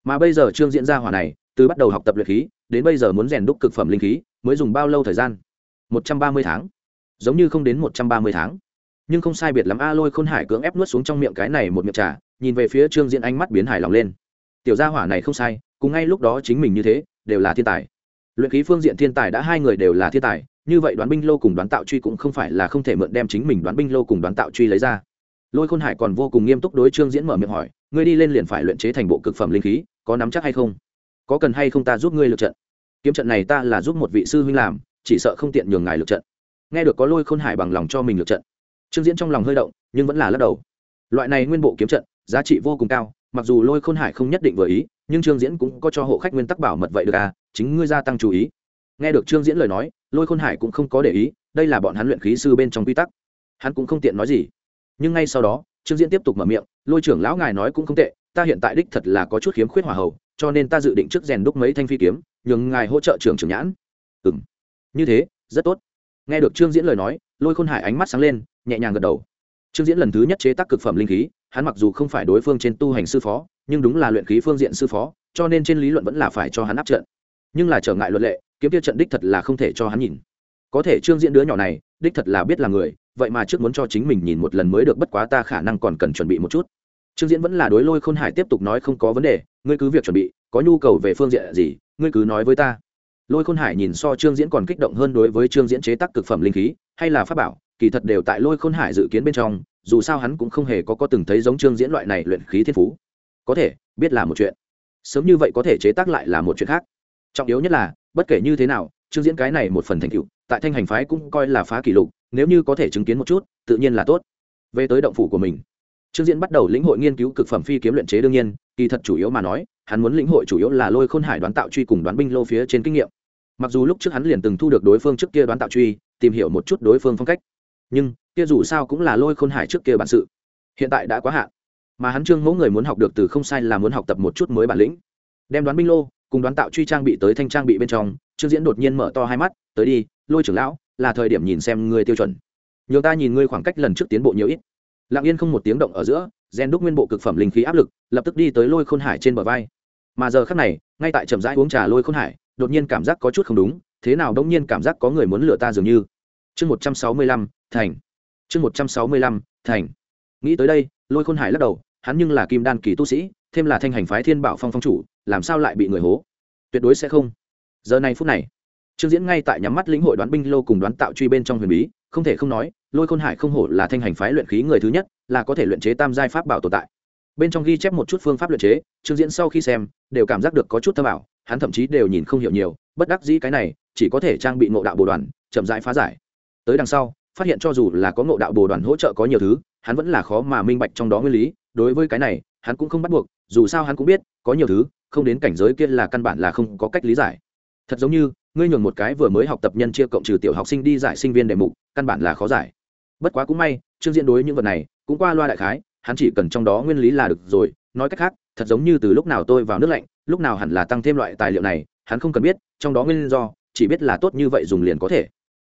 Mà bây giờ trương diễn ra hỏa này, từ bắt đầu học tập luyện khí, đến bây giờ muốn rèn đúc cực phẩm linh khí, mới dùng bao lâu thời gian? Một trăm ba mươi tháng. Giống như không đến một trăm ba mươi tháng. Nhưng không sai biệt lắm a, lôi khôn hải cưỡng ép nuốt xuống trong miệng cái này một miệng trà nhìn về phía trương diễn ánh mắt biến hài lòng lên tiểu gia hỏa này không sai cùng ngay lúc đó chính mình như thế đều là thiên tài luyện khí phương diện thiên tài đã hai người đều là thiên tài như vậy đoán binh lô cùng đoán tạo truy cũng không phải là không thể mượn đem chính mình đoán binh lô cùng đoán tạo truy lấy ra lôi khôn hải còn vô cùng nghiêm túc đối trương diễn mở miệng hỏi ngươi đi lên liền phải luyện chế thành bộ cực phẩm linh khí có nắm chắc hay không có cần hay không ta giúp ngươi lượt trận kiếm trận này ta là giúp một vị sư huynh làm chỉ sợ không tiện nhường ngài lượt trận nghe được có lôi khôn hải bằng lòng cho mình lượt trận trương diễn trong lòng hơi động nhưng vẫn là lắc đầu loại này nguyên bộ kiếm trận giá trị vô cùng cao, mặc dù lôi khôn hải không nhất định vừa ý, nhưng trương diễn cũng có cho hộ khách nguyên tắc bảo mật vậy được à chính ngươi gia tăng chú ý. Nghe được trương diễn lời nói, lôi khôn hải cũng không có để ý, đây là bọn hắn luyện khí sư bên trong quy tắc. Hắn cũng không tiện nói gì. Nhưng ngay sau đó, trương diễn tiếp tục mở miệng, lôi trưởng lão ngài nói cũng không tệ, ta hiện tại đích thật là có chút khiếm khuyết hỏa hậu, cho nên ta dự định trước rèn đúc mấy thanh phi kiếm, nhường ngài hỗ trợ trưởng trưởng nhãn. Ừ m như thế, rất tốt. Nghe được trương diễn lời nói, lôi khôn hải ánh mắt sáng lên, nhẹ nhàng gật đầu trương diễn lần thứ nhất chế tác cực phẩm linh khí, hắn mặc dù không phải đối phương trên tu hành sư phó, nhưng đúng là luyện khí phương diện sư phó, cho nên trên lý luận vẫn là phải cho hắn áp trận. Nhưng là trở ngại luật lệ, kiếm kia trận đích thật là không thể cho hắn nhìn. Có thể trương diễn đứa nhỏ này, đích thật là biết là người, vậy mà trước muốn cho chính mình nhìn một lần mới được bất quá ta khả năng còn cần chuẩn bị một chút. Trương diễn vẫn là đối lôi khôn hải tiếp tục nói không có vấn đề, ngươi cứ việc chuẩn bị, có nhu cầu về phương diện gì, ngươi cứ nói với ta lôi khôn hải nhìn so trương diễn còn kích động hơn đối với trương diễn chế tác cực phẩm linh khí, hay là pháp bảo, kỳ thật đều tại lôi khôn hải dự kiến bên trong, dù sao hắn cũng không hề có có từng thấy giống trương diễn loại này luyện khí thiên phú. Có thể, biết là một chuyện. Sớm như vậy có thể chế tác lại là một chuyện khác. Trọng yếu nhất là, bất kể như thế nào, trương diễn cái này một phần thành tựu, tại thanh hành phái cũng coi là phá kỷ lục, nếu như có thể chứng kiến một chút, tự nhiên là tốt. Về tới động phủ của mình trương diễn bắt đầu lĩnh hội nghiên cứu cực phẩm phi kiếm luyện chế đương nhiên, kỳ thật chủ yếu mà nói, hắn muốn lĩnh hội chủ yếu là lôi khôn hải đoán tạo truy cùng đoán binh lô phía trên kinh nghiệm. Mặc dù lúc trước hắn liền từng thu được đối phương trước kia đoán tạo truy, tìm hiểu một chút đối phương phong cách, nhưng, kia dù sao cũng là lôi khôn hải trước kia bản sự, hiện tại đã quá hạn. Mà hắn trương mẫu người muốn học được từ không sai là muốn học tập một chút mới bản lĩnh. Đem đoán binh lô cùng đoán tạo truy trang bị tới thanh trang bị bên trong, trương diễn đột nhiên mở to hai mắt, tới đi, lôi trưởng lão, là thời điểm nhìn xem ngươi tiêu chuẩn. Nhiều ta nhìn ngươi khoảng cách lần trước tiến bộ nhiều ít lặng yên không một tiếng động ở giữa, gen đúc nguyên bộ cực phẩm linh khí áp lực lập tức đi tới lôi khôn hải trên bờ vai. Mà giờ khắc này, ngay tại trầm rãi uống trà lôi khôn hải, đột nhiên cảm giác có chút không đúng, thế nào đông nhiên cảm giác có người muốn lừa ta dường như. Chương một trăm sáu mươi lăm, thành. Chương một trăm sáu mươi lăm, thành. Nghĩ tới đây, lôi khôn hải lắc đầu, hắn nhưng là kim đan kỳ tu sĩ, thêm là thanh hành phái thiên bảo phong phong chủ, làm sao lại bị người hố? Tuyệt đối sẽ không. Giờ này phút này, trương diễn ngay tại nhắm mắt lĩnh hội đoán binh lô cùng đoán tạo truy bên trong huyền bí không thể không nói, lôi khôn hải không hổ là thanh hành phái luyện khí người thứ nhất, là có thể luyện chế tam giai pháp bảo tồn tại. Bên trong ghi chép một chút phương pháp luyện chế, trương diễn sau khi xem, đều cảm giác được có chút thơ bảo hắn thậm chí đều nhìn không hiểu nhiều, bất đắc dĩ cái này, chỉ có thể trang bị ngộ đạo bồ đoàn, chậm rãi phá giải. Tới đằng sau, phát hiện cho dù là có ngộ đạo bồ đoàn hỗ trợ có nhiều thứ, hắn vẫn là khó mà minh bạch trong đó nguyên lý, đối với cái này, hắn cũng không bắt buộc, dù sao hắn cũng biết, có nhiều thứ, không đến cảnh giới kia là căn bản là không có cách lý giải. Thật giống như ngươi nhường một cái vừa mới học tập nhân chia cộng trừ tiểu học sinh đi giải sinh viên đề mục, căn bản là khó giải. Bất quá cũng may chương diễn đối những vật này cũng qua loa đại khái, hắn chỉ cần trong đó nguyên lý là được rồi, nói cách khác, thật giống như từ lúc nào tôi vào nước lạnh, lúc nào hẳn là tăng thêm loại tài liệu này, hắn không cần biết, trong đó nguyên do, chỉ biết là tốt như vậy dùng liền có thể.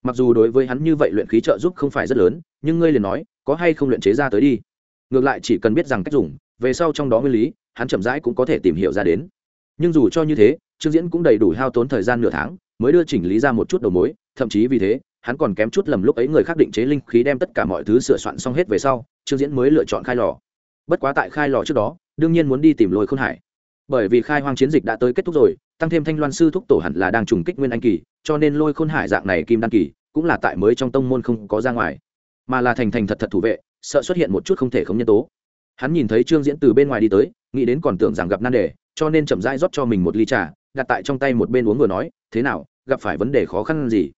Mặc dù đối với hắn như vậy luyện khí trợ giúp không phải rất lớn, nhưng ngươi liền nói, có hay không luyện chế ra tới đi. Ngược lại chỉ cần biết rằng cách dùng, về sau trong đó nguyên lý, hắn chậm rãi cũng có thể tìm hiểu ra đến. Nhưng dù cho như thế, trương diễn cũng đầy đủ hao tốn thời gian nửa tháng mới đưa chỉnh lý ra một chút đầu mối, thậm chí vì thế, hắn còn kém chút lầm lúc ấy người khác định chế linh khí đem tất cả mọi thứ sửa soạn xong hết về sau, trương diễn mới lựa chọn khai lò. Bất quá tại khai lò trước đó, đương nhiên muốn đi tìm lôi khôn hải. Bởi vì khai hoang chiến dịch đã tới kết thúc rồi, tăng thêm thanh loan sư thúc tổ hẳn là đang trùng kích nguyên anh kỳ, cho nên lôi khôn hải dạng này kim đan kỳ, cũng là tại mới trong tông môn không có ra ngoài. Mà là thành thành thật thật thủ vệ, sợ xuất hiện một chút không thể không nhân tố. Hắn nhìn thấy trương diễn từ bên ngoài đi tới, nghĩ đến còn tưởng rằng gặp nan đề, cho nên chậm rãi rót cho mình một ly trà đặt tại trong tay một bên uống vừa nói, thế nào, gặp phải vấn đề khó khăn gì?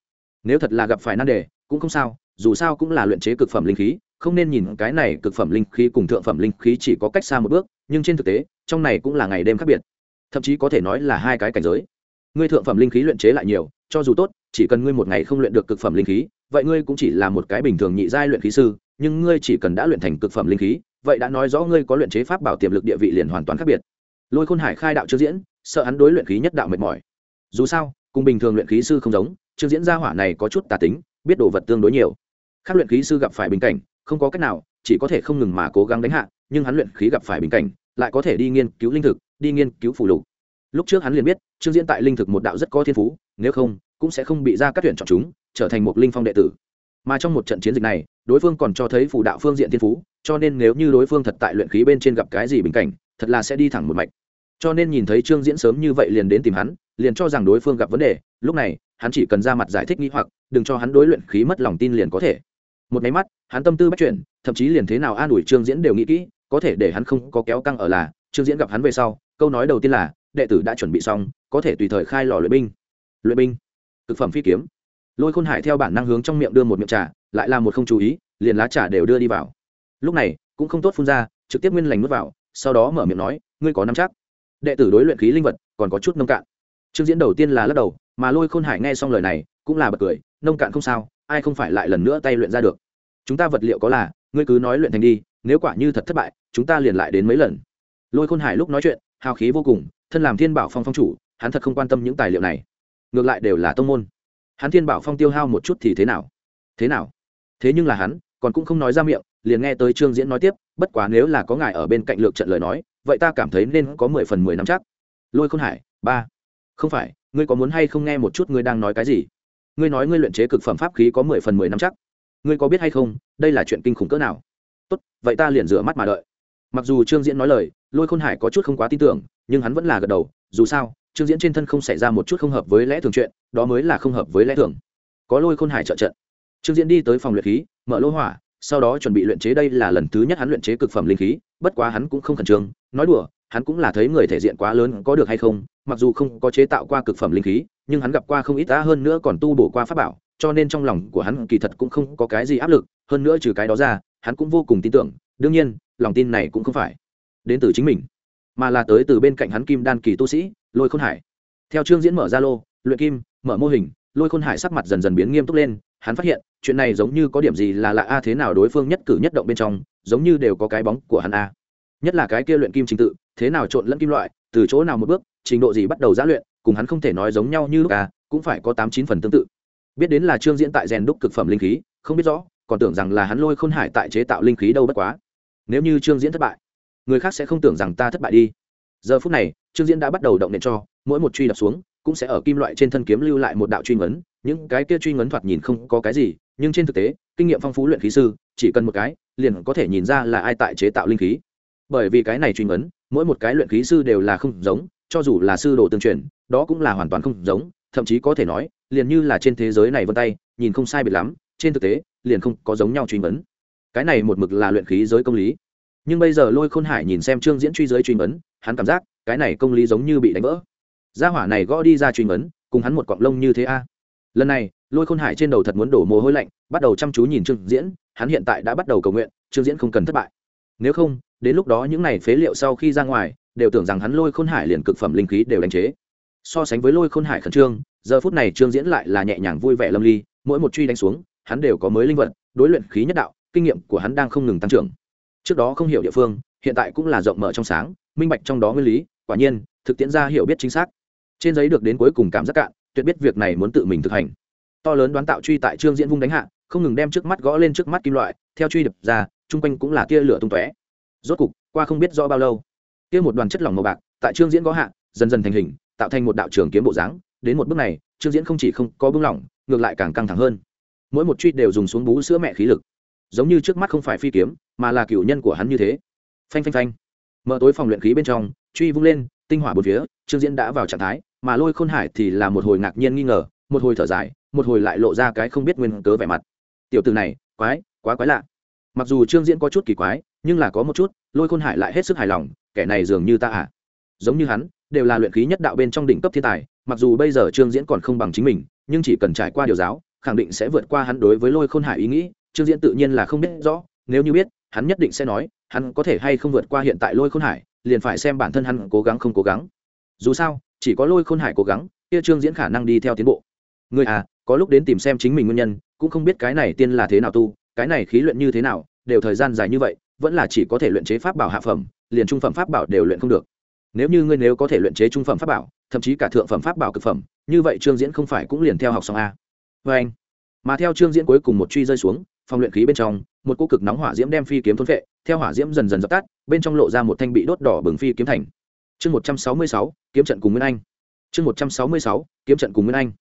Nếu thật là gặp phải nan đề, cũng không sao, dù sao cũng là luyện chế cực phẩm linh khí, không nên nhìn cái này cực phẩm linh khí cùng thượng phẩm linh khí chỉ có cách xa một bước, nhưng trên thực tế, trong này cũng là ngày đêm khác biệt. Thậm chí có thể nói là hai cái cảnh giới. Ngươi thượng phẩm linh khí luyện chế lại nhiều, cho dù tốt, chỉ cần ngươi một ngày không luyện được cực phẩm linh khí, vậy ngươi cũng chỉ là một cái bình thường nhị giai luyện khí sư, nhưng ngươi chỉ cần đã luyện thành cực phẩm linh khí, vậy đã nói rõ ngươi có luyện chế pháp bảo tiềm lực địa vị liền hoàn toàn khác biệt. Lôi khôn hải khai đạo chưa diễn sợ hắn đối luyện khí nhất đạo mệt mỏi. Dù sao, cùng bình thường luyện khí sư không giống chương diễn gia hỏa này có chút tà tính, biết đồ vật tương đối nhiều. Khác luyện khí sư gặp phải bình cảnh, không có cách nào, chỉ có thể không ngừng mà cố gắng đánh hạ, nhưng hắn luyện khí gặp phải bình cảnh, lại có thể đi nghiên cứu linh thực, đi nghiên cứu phủ lục. Lúc trước hắn liền biết, trương diễn tại linh thực một đạo rất có thiên phú, nếu không, cũng sẽ không bị ra các tuyển chọn chúng, trở thành một linh phong đệ tử. Mà trong một trận chiến dịch này, đối phương còn cho thấy phù đạo phương diện thiên phú, cho nên nếu như đối phương thật tại luyện khí bên trên gặp cái gì bình cảnh, thật là sẽ đi thẳng một mạch cho nên nhìn thấy trương diễn sớm như vậy liền đến tìm hắn, liền cho rằng đối phương gặp vấn đề. Lúc này, hắn chỉ cần ra mặt giải thích nghĩ hoặc, đừng cho hắn đối luyện khí mất lòng tin liền có thể. Một máy mắt, hắn tâm tư bắt chuyển, thậm chí liền thế nào an ủi trương diễn đều nghĩ kỹ, có thể để hắn không có kéo căng ở là, trương diễn gặp hắn về sau, câu nói đầu tiên là, đệ tử đã chuẩn bị xong, có thể tùy thời khai lò luyện binh. Luyện binh? Thực phẩm phi kiếm. Lôi khôn hải theo bản năng hướng trong miệng đưa một miệng trà, lại là một không chú ý, liền lá trà đều đưa đi vào. Lúc này, cũng không tốt phun ra, trực tiếp nguyên lành nuốt vào, sau đó mở miệng nói, ngươi có năm chắc? Đệ tử đối luyện khí linh vật còn có chút nông cạn. Chương diễn đầu tiên là lắc đầu, mà lôi khôn hải nghe xong lời này, cũng là bật cười, nông cạn không sao, ai không phải lại lần nữa tay luyện ra được. Chúng ta vật liệu có là, ngươi cứ nói luyện thành đi, nếu quả như thật thất bại, chúng ta liền lại đến mấy lần. Lôi khôn hải lúc nói chuyện, hào khí vô cùng, thân làm thiên bảo phong phong chủ, hắn thật không quan tâm những tài liệu này. Ngược lại đều là tông môn. Hắn thiên bảo phong tiêu hao một chút thì thế nào? Thế nào? Thế nhưng là hắn còn cũng không nói ra miệng, liền nghe tới trương diễn nói tiếp, bất quá nếu là có ngài ở bên cạnh lược trận lời nói, vậy ta cảm thấy nên có mười phần mười năm chắc. Lôi khôn hải, ba. Không phải, ngươi có muốn hay không nghe một chút ngươi đang nói cái gì? Ngươi nói ngươi luyện chế cực phẩm pháp khí có mười phần mười năm chắc. Ngươi có biết hay không, đây là chuyện kinh khủng cỡ nào? Tốt, vậy ta liền rửa mắt mà đợi. Mặc dù trương diễn nói lời, lôi khôn hải có chút không quá tin tưởng, nhưng hắn vẫn là gật đầu, dù sao, trương diễn trên thân không xảy ra một chút không hợp với lẽ thường chuyện, đó mới là không hợp với lẽ thường. Có lôi khôn hải trợ trận. Trương diễn đi tới phòng luyện khí mở lô hỏa, sau đó chuẩn bị luyện chế đây là lần thứ nhất hắn luyện chế cực phẩm linh khí, bất quá hắn cũng không khẩn trương, nói đùa, hắn cũng là thấy người thể diện quá lớn có được hay không, mặc dù không có chế tạo qua cực phẩm linh khí, nhưng hắn gặp qua không ít ta hơn nữa còn tu bổ qua pháp bảo, cho nên trong lòng của hắn kỳ thật cũng không có cái gì áp lực, hơn nữa trừ cái đó ra, hắn cũng vô cùng tin tưởng, đương nhiên, lòng tin này cũng không phải đến từ chính mình, mà là tới từ bên cạnh hắn kim đan kỳ tu sĩ, lôi khôn hải. Theo chương diễn mở ra lô, luyện kim, mở mô hình, lôi khôn hải sắc mặt dần dần biến nghiêm túc lên hắn phát hiện chuyện này giống như có điểm gì là lạ a thế nào đối phương nhất cử nhất động bên trong giống như đều có cái bóng của hắn a. Nhất là cái kia luyện kim trình tự thế nào trộn lẫn kim loại từ chỗ nào một bước trình độ gì bắt đầu giã luyện cùng hắn không thể nói giống nhau như lúc a, cũng phải có tám chín phần tương tự. Biết đến là trương diễn tại rèn đúc cực phẩm linh khí không biết rõ còn tưởng rằng là hắn lôi khôn hải tại chế tạo linh khí đâu bất quá. Nếu như trương diễn thất bại người khác sẽ không tưởng rằng ta thất bại đi. Giờ phút này trương diễn đã bắt đầu động nện cho mỗi một truy đập xuống cũng sẽ ở kim loại trên thân kiếm lưu lại một đạo truy ngấn những cái kia truy ngấn thoạt nhìn không có cái gì, nhưng trên thực tế, kinh nghiệm phong phú luyện khí sư, chỉ cần một cái, liền có thể nhìn ra là ai tại chế tạo linh khí. Bởi vì cái này truy ngấn, mỗi một cái luyện khí sư đều là không giống, cho dù là sư đồ tương truyền, đó cũng là hoàn toàn không giống, thậm chí có thể nói, liền như là trên thế giới này vân tay, nhìn không sai biệt lắm, trên thực tế, liền không có giống nhau truy ngấn. Cái này một mực là luyện khí giới công lý. Nhưng bây giờ lôi khôn hải nhìn xem trương diễn truy giới truy ngấn, hắn cảm giác, cái này công lý giống như bị đánh vỡ. Gia hỏa này gõ đi ra truy ngấn, cùng hắn một cọng lông như thế a lần này, lôi khôn hải trên đầu thật muốn đổ mồ hôi lạnh, bắt đầu chăm chú nhìn trương diễn, hắn hiện tại đã bắt đầu cầu nguyện, trương diễn không cần thất bại. Nếu không, đến lúc đó những n à y phế liệu sau khi ra ngoài, đều tưởng rằng hắn lôi khôn hải liền cực phẩm linh khí đều đánh chế. So sánh với lôi khôn hải khẩn trương, giờ phút này trương diễn lại là nhẹ nhàng vui vẻ lâm ly, mỗi một truy đánh xuống, hắn đều có mới linh vật, đối luyện khí nhất đạo, kinh nghiệm của hắn đang không ngừng tăng trưởng. Trước đó không hiểu địa phương, hiện tại cũng là rộng mở trong sáng, minh bạch trong đó nguyên lý, quả nhiên, thực tiễn ra hiểu biết chính xác. Trên giấy được đến cuối cùng cảm giác cạn tuyệt biết việc này muốn tự mình thực hành. To lớn đoán tạo truy tại trương diễn vung đánh hạ, không ngừng đem trước mắt gõ lên trước mắt kim loại, theo truy đập ra, chung quanh cũng là tia lửa tung tóe. Rốt cục, qua không biết do bao lâu, kia một đoàn chất lỏng màu bạc tại trương diễn gõ hạ, dần dần thành hình, tạo thành một đạo trường kiếm bộ dáng. Đến một bước này, trương diễn không chỉ không có bưng lỏng, ngược lại càng căng thẳng hơn. Mỗi một truy đều dùng xuống bú sữa mẹ khí lực. Giống như trước mắt không phải phi kiếm, mà là cựu nhân của hắn như thế. Phanh phanh phanh. Mở tối phòng luyện khí bên trong, truy vung lên, tinh hỏa bốn phía, trương diễn đã vào trạng thái mà lôi khôn hải thì là một hồi ngạc nhiên nghi ngờ, một hồi thở dài, một hồi lại lộ ra cái không biết nguyên cớ vẻ mặt. Tiểu từ này, quái, quá quái lạ. Mặc dù trương diễn có chút kỳ quái, nhưng là có một chút, lôi khôn hải lại hết sức hài lòng, kẻ này dường như ta à. Giống như hắn, đều là luyện khí nhất đạo bên trong đỉnh cấp thiên tài, mặc dù bây giờ trương diễn còn không bằng chính mình, nhưng chỉ cần trải qua điều giáo, khẳng định sẽ vượt qua hắn đối với lôi khôn hải ý nghĩ, trương diễn tự nhiên là không biết rõ, nếu như biết, hắn nhất định sẽ nói, hắn có thể hay không vượt qua hiện tại lôi khôn hải, liền phải xem bản thân hắn cố gắng không cố gắng dù sao, chỉ có lôi khôn hải cố gắng, kia trương diễn khả năng đi theo tiến bộ. Người à có lúc đến tìm xem chính mình nguyên nhân, cũng không biết cái này tiên là thế nào tu, cái này khí luyện như thế nào, đều thời gian dài như vậy, vẫn là chỉ có thể luyện chế pháp bảo hạ phẩm, liền trung phẩm pháp bảo đều luyện không được. Nếu như ngươi nếu có thể luyện chế trung phẩm pháp bảo, thậm chí cả thượng phẩm pháp bảo cực phẩm, như vậy trương diễn không phải cũng liền theo học xong a? Vê anh, mà theo trương diễn cuối cùng một truy rơi xuống, phòng luyện khí bên trong, một cô cực nóng hỏa diễm đem phi kiếm thôn vệ theo hỏa diễm dần dần dập tắt, bên trong lộ ra một thanh bị đốt đỏ bừng phi kiếm thành chương một trăm sáu mươi sáu, kiếm trận cùng nguyên anh. Chương một trăm sáu mươi sáu, kiếm trận cùng nguyên anh.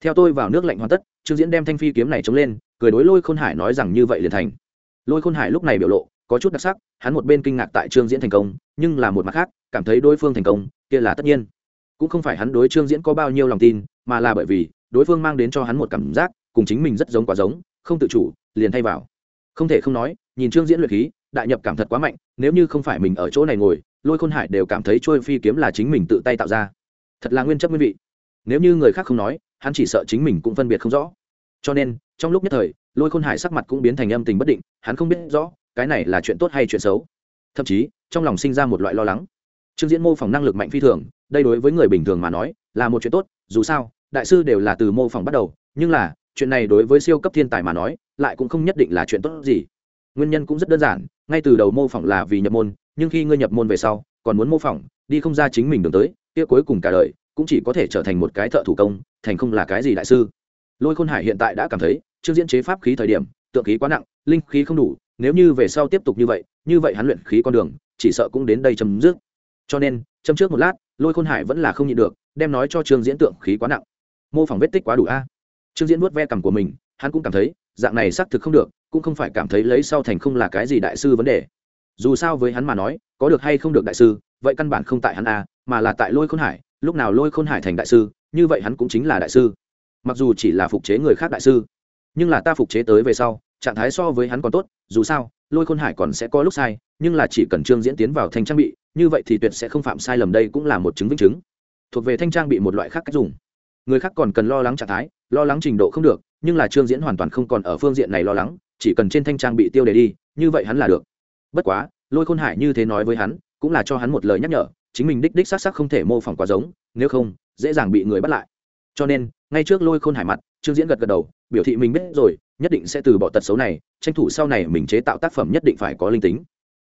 Theo tôi vào nước lạnh hoàn tất, trương diễn đem thanh phi kiếm này chống lên, cười đối lôi khôn hải nói rằng như vậy liền thành. Lôi khôn hải lúc này biểu lộ có chút đặc sắc, hắn một bên kinh ngạc tại trương diễn thành công, nhưng là một mặt khác, cảm thấy đối phương thành công, kia là tất nhiên. Cũng không phải hắn đối trương diễn có bao nhiêu lòng tin, mà là bởi vì, đối phương mang đến cho hắn một cảm giác, cùng chính mình rất giống quá giống, không tự chủ, liền thay vào. Không thể không nói, nhìn trương diễn luyện khí, đại nhập cảm thật quá mạnh, nếu như không phải mình ở chỗ này ngồi lôi khôn hải đều cảm thấy trôi phi kiếm là chính mình tự tay tạo ra. Thật là nguyên chất nguyên vị. Nếu như người khác không nói, hắn chỉ sợ chính mình cũng phân biệt không rõ. Cho nên, trong lúc nhất thời, lôi khôn hải sắc mặt cũng biến thành âm tình bất định, hắn không biết rõ, cái này là chuyện tốt hay chuyện xấu. Thậm chí, trong lòng sinh ra một loại lo lắng. Trương diễn mô phỏng năng lực mạnh phi thường, đây đối với người bình thường mà nói, là một chuyện tốt, dù sao, đại sư đều là từ mô phỏng bắt đầu, nhưng là, chuyện này đối với siêu cấp thiên tài mà nói, lại cũng không nhất định là chuyện tốt gì nguyên nhân cũng rất đơn giản, ngay từ đầu mô phỏng là vì nhập môn, nhưng khi ngươi nhập môn về sau, còn muốn mô phỏng, đi không ra chính mình đường tới, kia cuối cùng cả đời cũng chỉ có thể trở thành một cái thợ thủ công, thành không là cái gì đại sư. Lôi khôn hải hiện tại đã cảm thấy trương diễn chế pháp khí thời điểm, tượng khí quá nặng, linh khí không đủ, nếu như về sau tiếp tục như vậy như vậy hắn luyện khí con đường, chỉ sợ cũng đến đây chấm dứt. Cho nên châm trước một lát, lôi khôn hải vẫn là không nhịn được, đem nói cho trương diễn tượng khí quá nặng. Mô phỏng vết tích quá đủ a. Trương diễn vuốt ve cằm của mình, hắn cũng cảm thấy dạng này xác thực không được, cũng không phải cảm thấy lấy sau thành không là cái gì đại sư vấn đề. Dù sao với hắn mà nói, có được hay không được đại sư, vậy căn bản không tại hắn a, mà là tại lôi khôn hải, lúc nào lôi khôn hải thành đại sư, như vậy hắn cũng chính là đại sư. Mặc dù chỉ là phục chế người khác đại sư, nhưng là ta phục chế tới về sau, trạng thái so với hắn còn tốt, dù sao, lôi khôn hải còn sẽ có lúc sai, nhưng là chỉ cần trương diễn tiến vào thanh trang bị, như vậy thì tuyệt sẽ không phạm sai lầm đây cũng là một chứng minh chứng. Thuộc về thanh trang bị một loại khác cách dùng. Người khác còn cần lo lắng trạng thái, lo lắng trình độ không được nhưng là trương diễn hoàn toàn không còn ở phương diện này lo lắng, chỉ cần trên thanh trang bị tiêu đề đi, như vậy hắn là được. Bất quá, lôi khôn hải như thế nói với hắn, cũng là cho hắn một lời nhắc nhở, chính mình đích đích xác xác không thể mô phỏng quá giống, nếu không, dễ dàng bị người bắt lại. Cho nên, ngay trước lôi khôn hải mặt, trương diễn gật gật đầu, biểu thị mình biết rồi, nhất định sẽ từ bỏ tật xấu này, tranh thủ sau này mình chế tạo tác phẩm nhất định phải có linh tính.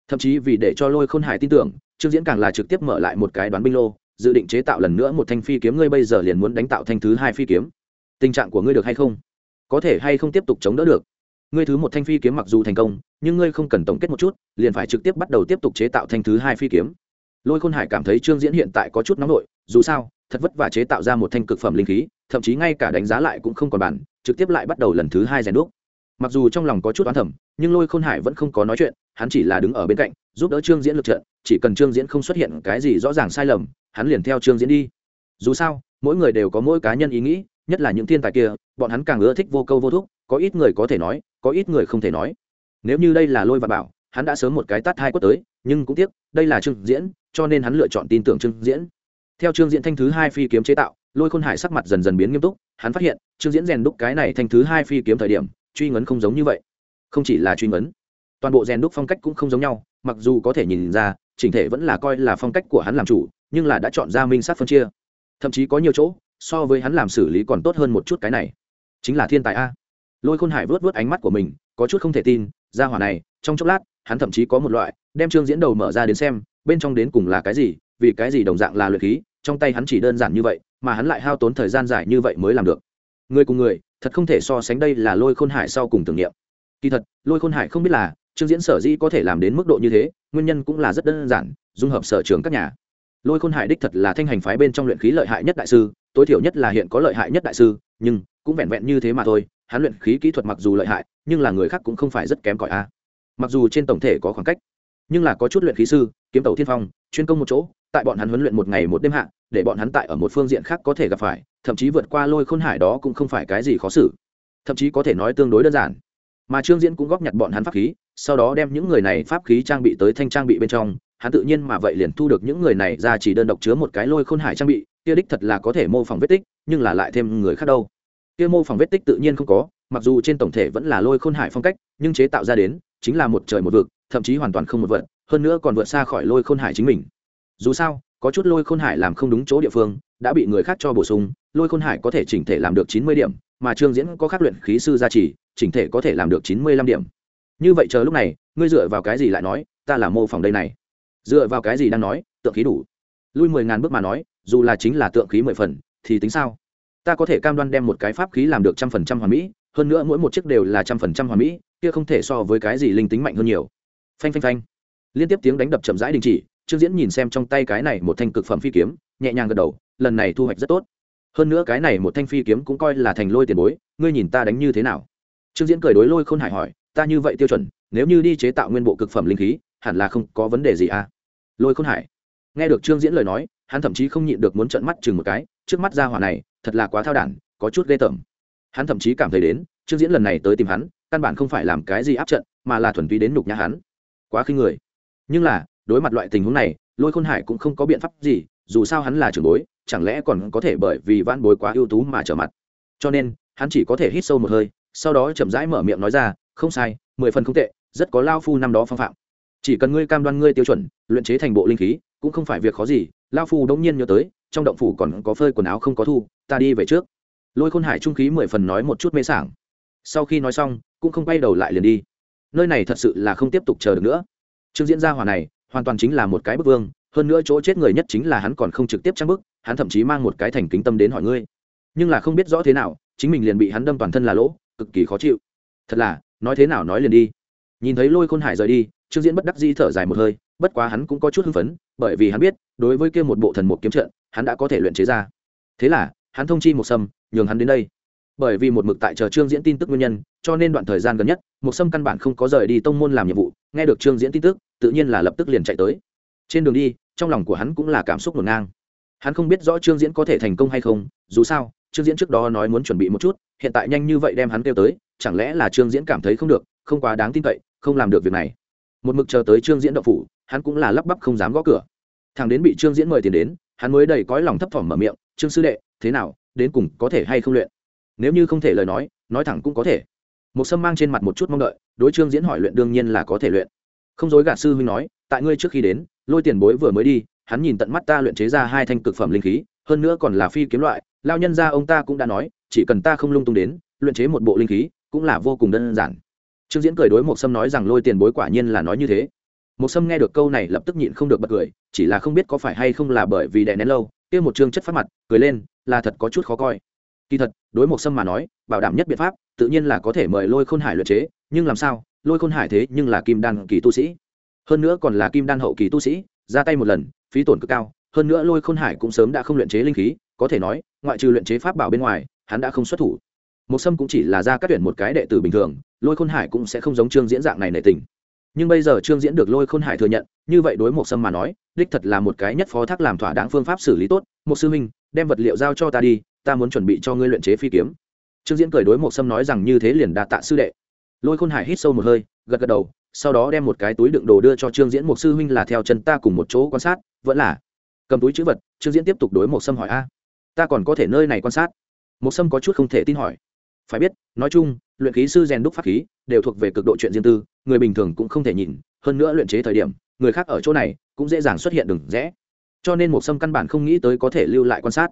Thậm chí vì để cho lôi khôn hải tin tưởng, trương diễn càng là trực tiếp mở lại một cái đoán binh lô, dự định chế tạo lần nữa một thanh phi kiếm, ngươi bây giờ liền muốn đánh tạo thanh thứ hai phi kiếm. Tình trạng của ngươi được hay không? Có thể hay không tiếp tục chống đỡ được. Ngươi thứ một thanh phi kiếm mặc dù thành công, nhưng ngươi không cần tổng kết một chút, liền phải trực tiếp bắt đầu tiếp tục chế tạo thanh thứ hai phi kiếm. Lôi khôn hải cảm thấy trương diễn hiện tại có chút nóng nổi dù sao, thật vất vả chế tạo ra một thanh cực phẩm linh khí, thậm chí ngay cả đánh giá lại cũng không còn bản, trực tiếp lại bắt đầu lần thứ hai rèn đúc. Mặc dù trong lòng có chút oán thẩm nhưng lôi khôn hải vẫn không có nói chuyện, hắn chỉ là đứng ở bên cạnh, giúp đỡ trương diễn lực trận, chỉ cần trương diễn không xuất hiện cái gì rõ ràng sai lầm, hắn liền theo trương diễn đi. Dù sao, mỗi người đều có mỗi cá nhân ý nghĩ, nhất là những thiên tài kia bọn hắn càng ưa thích vô câu vô thúc, có ít người có thể nói, có ít người không thể nói. Nếu như đây là lôi và bảo, hắn đã sớm một cái tát hai quất tới, nhưng cũng tiếc, đây là trương diễn, cho nên hắn lựa chọn tin tưởng trương diễn. Theo trương diễn thanh thứ hai phi kiếm chế tạo, lôi khôn hải sắc mặt dần dần biến nghiêm túc, hắn phát hiện, trương diễn rèn đúc cái này thanh thứ hai phi kiếm thời điểm, truy ngấn không giống như vậy. Không chỉ là truy ngấn, toàn bộ rèn đúc phong cách cũng không giống nhau, mặc dù có thể nhìn ra, chỉnh thể vẫn là coi là phong cách của hắn làm chủ, nhưng là đã chọn ra minh sát phân chia. Thậm chí có nhiều chỗ, so với hắn làm xử lý còn tốt hơn một chút cái này chính là thiên tài a. Lôi khôn hải vớt vớt ánh mắt của mình, có chút không thể tin, ra hỏa này, trong chốc lát, hắn thậm chí có một loại, đem trương diễn đầu mở ra đến xem, bên trong đến cùng là cái gì, vì cái gì đồng dạng là luyện khí, trong tay hắn chỉ đơn giản như vậy, mà hắn lại hao tốn thời gian dài như vậy mới làm được. Người cùng người, thật không thể so sánh đây là lôi khôn hải sau cùng tưởng niệm. Kỳ thật, lôi khôn hải không biết là, trương diễn sở dĩ có thể làm đến mức độ như thế, nguyên nhân cũng là rất đơn giản, dung hợp sở trường các nhà. Lôi khôn hải đích thật là thanh hành phái bên trong luyện khí lợi hại nhất đại sư, tối thiểu nhất là hiện có lợi hại nhất đại sư, nhưng cũng vẹn vẹn như thế mà thôi, hắn luyện khí kỹ thuật mặc dù lợi hại, nhưng là người khác cũng không phải rất kém cỏi a. Mặc dù trên tổng thể có khoảng cách, nhưng là có chút luyện khí sư, kiếm tàu thiên phong, chuyên công một chỗ, tại bọn hắn huấn luyện một ngày một đêm hạ, để bọn hắn tại ở một phương diện khác có thể gặp phải, thậm chí vượt qua lôi khôn hải đó cũng không phải cái gì khó xử. Thậm chí có thể nói tương đối đơn giản. Mà trương diễn cũng góp nhặt bọn hắn pháp khí, sau đó đem những người này pháp khí trang bị tới thanh trang bị bên trong, hắn tự nhiên mà vậy liền thu được những người này ra chỉ đơn độc chứa một cái lôi khôn hải trang bị, kia đích thật là có thể mô phỏng vết tích, nhưng là lại thêm người khác đâu kia mô phỏng vết tích tự nhiên không có, mặc dù trên tổng thể vẫn là lôi khôn hải phong cách, nhưng chế tạo ra đến, chính là một trời một vực, thậm chí hoàn toàn không một vật, hơn nữa còn vượt xa khỏi lôi khôn hải chính mình. Dù sao, có chút lôi khôn hải làm không đúng chỗ địa phương, đã bị người khác cho bổ sung, lôi khôn hải có thể chỉnh thể làm được chín mươi điểm, mà trương diễn có khắc luyện khí sư gia trì, chỉnh thể có thể làm được chín mươi lăm điểm. Như vậy chờ lúc này, ngươi dựa vào cái gì lại nói, ta là mô phỏng đây này? Dựa vào cái gì đang nói, tượng khí đủ. Lui mười ngàn bước mà nói, dù là chính là tượng khí mười phần, thì tính sao? Ta có thể cam đoan đem một cái pháp khí làm được trăm phần trăm hoàn mỹ, hơn nữa mỗi một chiếc đều là trăm phần trăm hoàn mỹ, kia không thể so với cái gì linh tính mạnh hơn nhiều. Phanh phanh phanh. Liên tiếp tiếng đánh đập chậm rãi đình chỉ, trương diễn nhìn xem trong tay cái này một thanh cực phẩm phi kiếm, nhẹ nhàng gật đầu, lần này thu hoạch rất tốt. Hơn nữa cái này một thanh phi kiếm cũng coi là thành lôi tiền bối, ngươi nhìn ta đánh như thế nào? Trương diễn cười đối lôi khôn hải hỏi, ta như vậy tiêu chuẩn, nếu như đi chế tạo nguyên bộ cực phẩm linh khí, hẳn là không có vấn đề gì à? Lôi khôn hải. Nghe được trương diễn lời nói, hắn thậm chí không nhịn được muốn trận mắt chừng một cái trước mắt ra hỏa này, thật là quá thao đản, có chút ghê tởm. Hắn thậm chí cảm thấy đến, trương diễn lần này tới tìm hắn, căn bản không phải làm cái gì áp trận, mà là thuần túy đến nục nhã hắn. Quá khinh người. Nhưng là, đối mặt loại tình huống này, lôi khôn hải cũng không có biện pháp gì, dù sao hắn là trưởng bối, chẳng lẽ còn có thể bởi vì van bối quá ưu tú mà trở mặt. Cho nên, hắn chỉ có thể hít sâu một hơi, sau đó chậm rãi mở miệng nói ra, không sai, mười phần không tệ, rất có lao phu năm đó phong phạm. Chỉ cần ngươi cam đoan ngươi tiêu chuẩn, luyện chế thành bộ linh khí, cũng không phải việc khó gì, lao phu đống nhiên nhớ tới trong động phủ còn có phơi quần áo không có thu, ta đi về trước. Lôi khôn hải trung khí mười phần nói một chút mê sảng. Sau khi nói xong, cũng không quay đầu lại liền đi. Nơi này thật sự là không tiếp tục chờ được nữa. Chương diễn gia hòa này, hoàn toàn chính là một cái bức vương, hơn nữa chỗ chết người nhất chính là hắn còn không trực tiếp trang bức, hắn thậm chí mang một cái thành kính tâm đến hỏi ngươi. Nhưng là không biết rõ thế nào, chính mình liền bị hắn đâm toàn thân là lỗ, cực kỳ khó chịu. Thật là, nói thế nào nói liền đi. Nhìn thấy lôi khôn hải rời đi trương diễn bất đắc dĩ thở dài một hơi, bất quá hắn cũng có chút hưng phấn, bởi vì hắn biết, đối với kia một bộ thần một kiếm trận, hắn đã có thể luyện chế ra. Thế là, hắn thông chi một sâm, nhường hắn đến đây. Bởi vì một mực tại chờ trương diễn tin tức nguyên nhân, cho nên đoạn thời gian gần nhất một sâm căn bản không có rời đi tông môn làm nhiệm vụ, nghe được trương diễn tin tức, tự nhiên là lập tức liền chạy tới. Trên đường đi, trong lòng của hắn cũng là cảm xúc hỗn ngang. Hắn không biết rõ trương diễn có thể thành công hay không, dù sao, trương diễn trước đó nói muốn chuẩn bị một chút, hiện tại nhanh như vậy đem hắn kêu tới, chẳng lẽ là trương diễn cảm thấy không được, không quá đáng tin cậy, không làm được việc này một mực chờ tới trương diễn đậu phủ, hắn cũng là lắp bắp không dám gõ cửa. Thằng đến bị trương diễn mời tiền đến, hắn mới đầy cõi lòng thấp thỏm mở miệng, trương sư đệ, thế nào, đến cùng có thể hay không luyện? Nếu như không thể lời nói nói thẳng cũng có thể. Một sâm mang trên mặt một chút mong đợi, đối trương diễn hỏi luyện đương nhiên là có thể luyện. Không dối gạt sư huynh nói, tại ngươi trước khi đến, lôi tiền bối vừa mới đi, hắn nhìn tận mắt ta luyện chế ra hai thanh cực phẩm linh khí, hơn nữa còn là phi kiếm loại, lao nhân ra ông ta cũng đã nói, chỉ cần ta không lung tung đến, luyện chế một bộ linh khí, cũng là vô cùng đơn giản trương diễn cười đối một sâm nói rằng lôi tiền bối quả nhiên là nói như thế. Một sâm nghe được câu này lập tức nhịn không được bật cười, chỉ là không biết có phải hay không là bởi vì đè nén lâu, kia một chương chất phát mặt, cười lên, là thật có chút khó coi. Kỳ thật, đối một sâm mà nói, bảo đảm nhất biện pháp, tự nhiên là có thể mời lôi khôn hải luyện chế, nhưng làm sao, lôi khôn hải thế nhưng là kim đan kỳ tu sĩ. Hơn nữa còn là kim đan hậu kỳ tu sĩ, ra tay một lần, phí tổn cực cao, hơn nữa lôi khôn hải cũng sớm đã không luyện chế linh khí, có thể nói, ngoại trừ luyện chế pháp bảo bên ngoài, hắn đã không xuất thủ. Một sâm cũng chỉ là ra cắt tuyển một cái đệ tử bình thường lôi khôn hải cũng sẽ không giống trương diễn dạng này nể tình. Nhưng bây giờ trương diễn được lôi khôn hải thừa nhận, như vậy đối một sâm mà nói, đích thật là một cái nhất phó thác làm thỏa đáng phương pháp xử lý tốt. Một sư huynh, đem vật liệu giao cho ta đi, ta muốn chuẩn bị cho ngươi luyện chế phi kiếm. Trương diễn cười đối một sâm nói rằng như thế liền đạt tạ sư đệ. Lôi khôn hải hít sâu một hơi, gật gật đầu, sau đó đem một cái túi đựng đồ đưa cho trương diễn. Một sư huynh là theo chân ta cùng một chỗ quan sát, vẫn là cầm túi chữ vật. Trương diễn tiếp tục đối một sâm hỏi, a, ta còn có thể nơi này quan sát? Một sâm có chút không thể tin hỏi phải biết, nói chung, luyện khí sư rèn đúc pháp khí đều thuộc về cực độ chuyện riêng tư, người bình thường cũng không thể nhìn, hơn nữa luyện chế thời điểm, người khác ở chỗ này cũng dễ dàng xuất hiện đừng rẽ. Cho nên một sâm căn bản không nghĩ tới có thể lưu lại quan sát.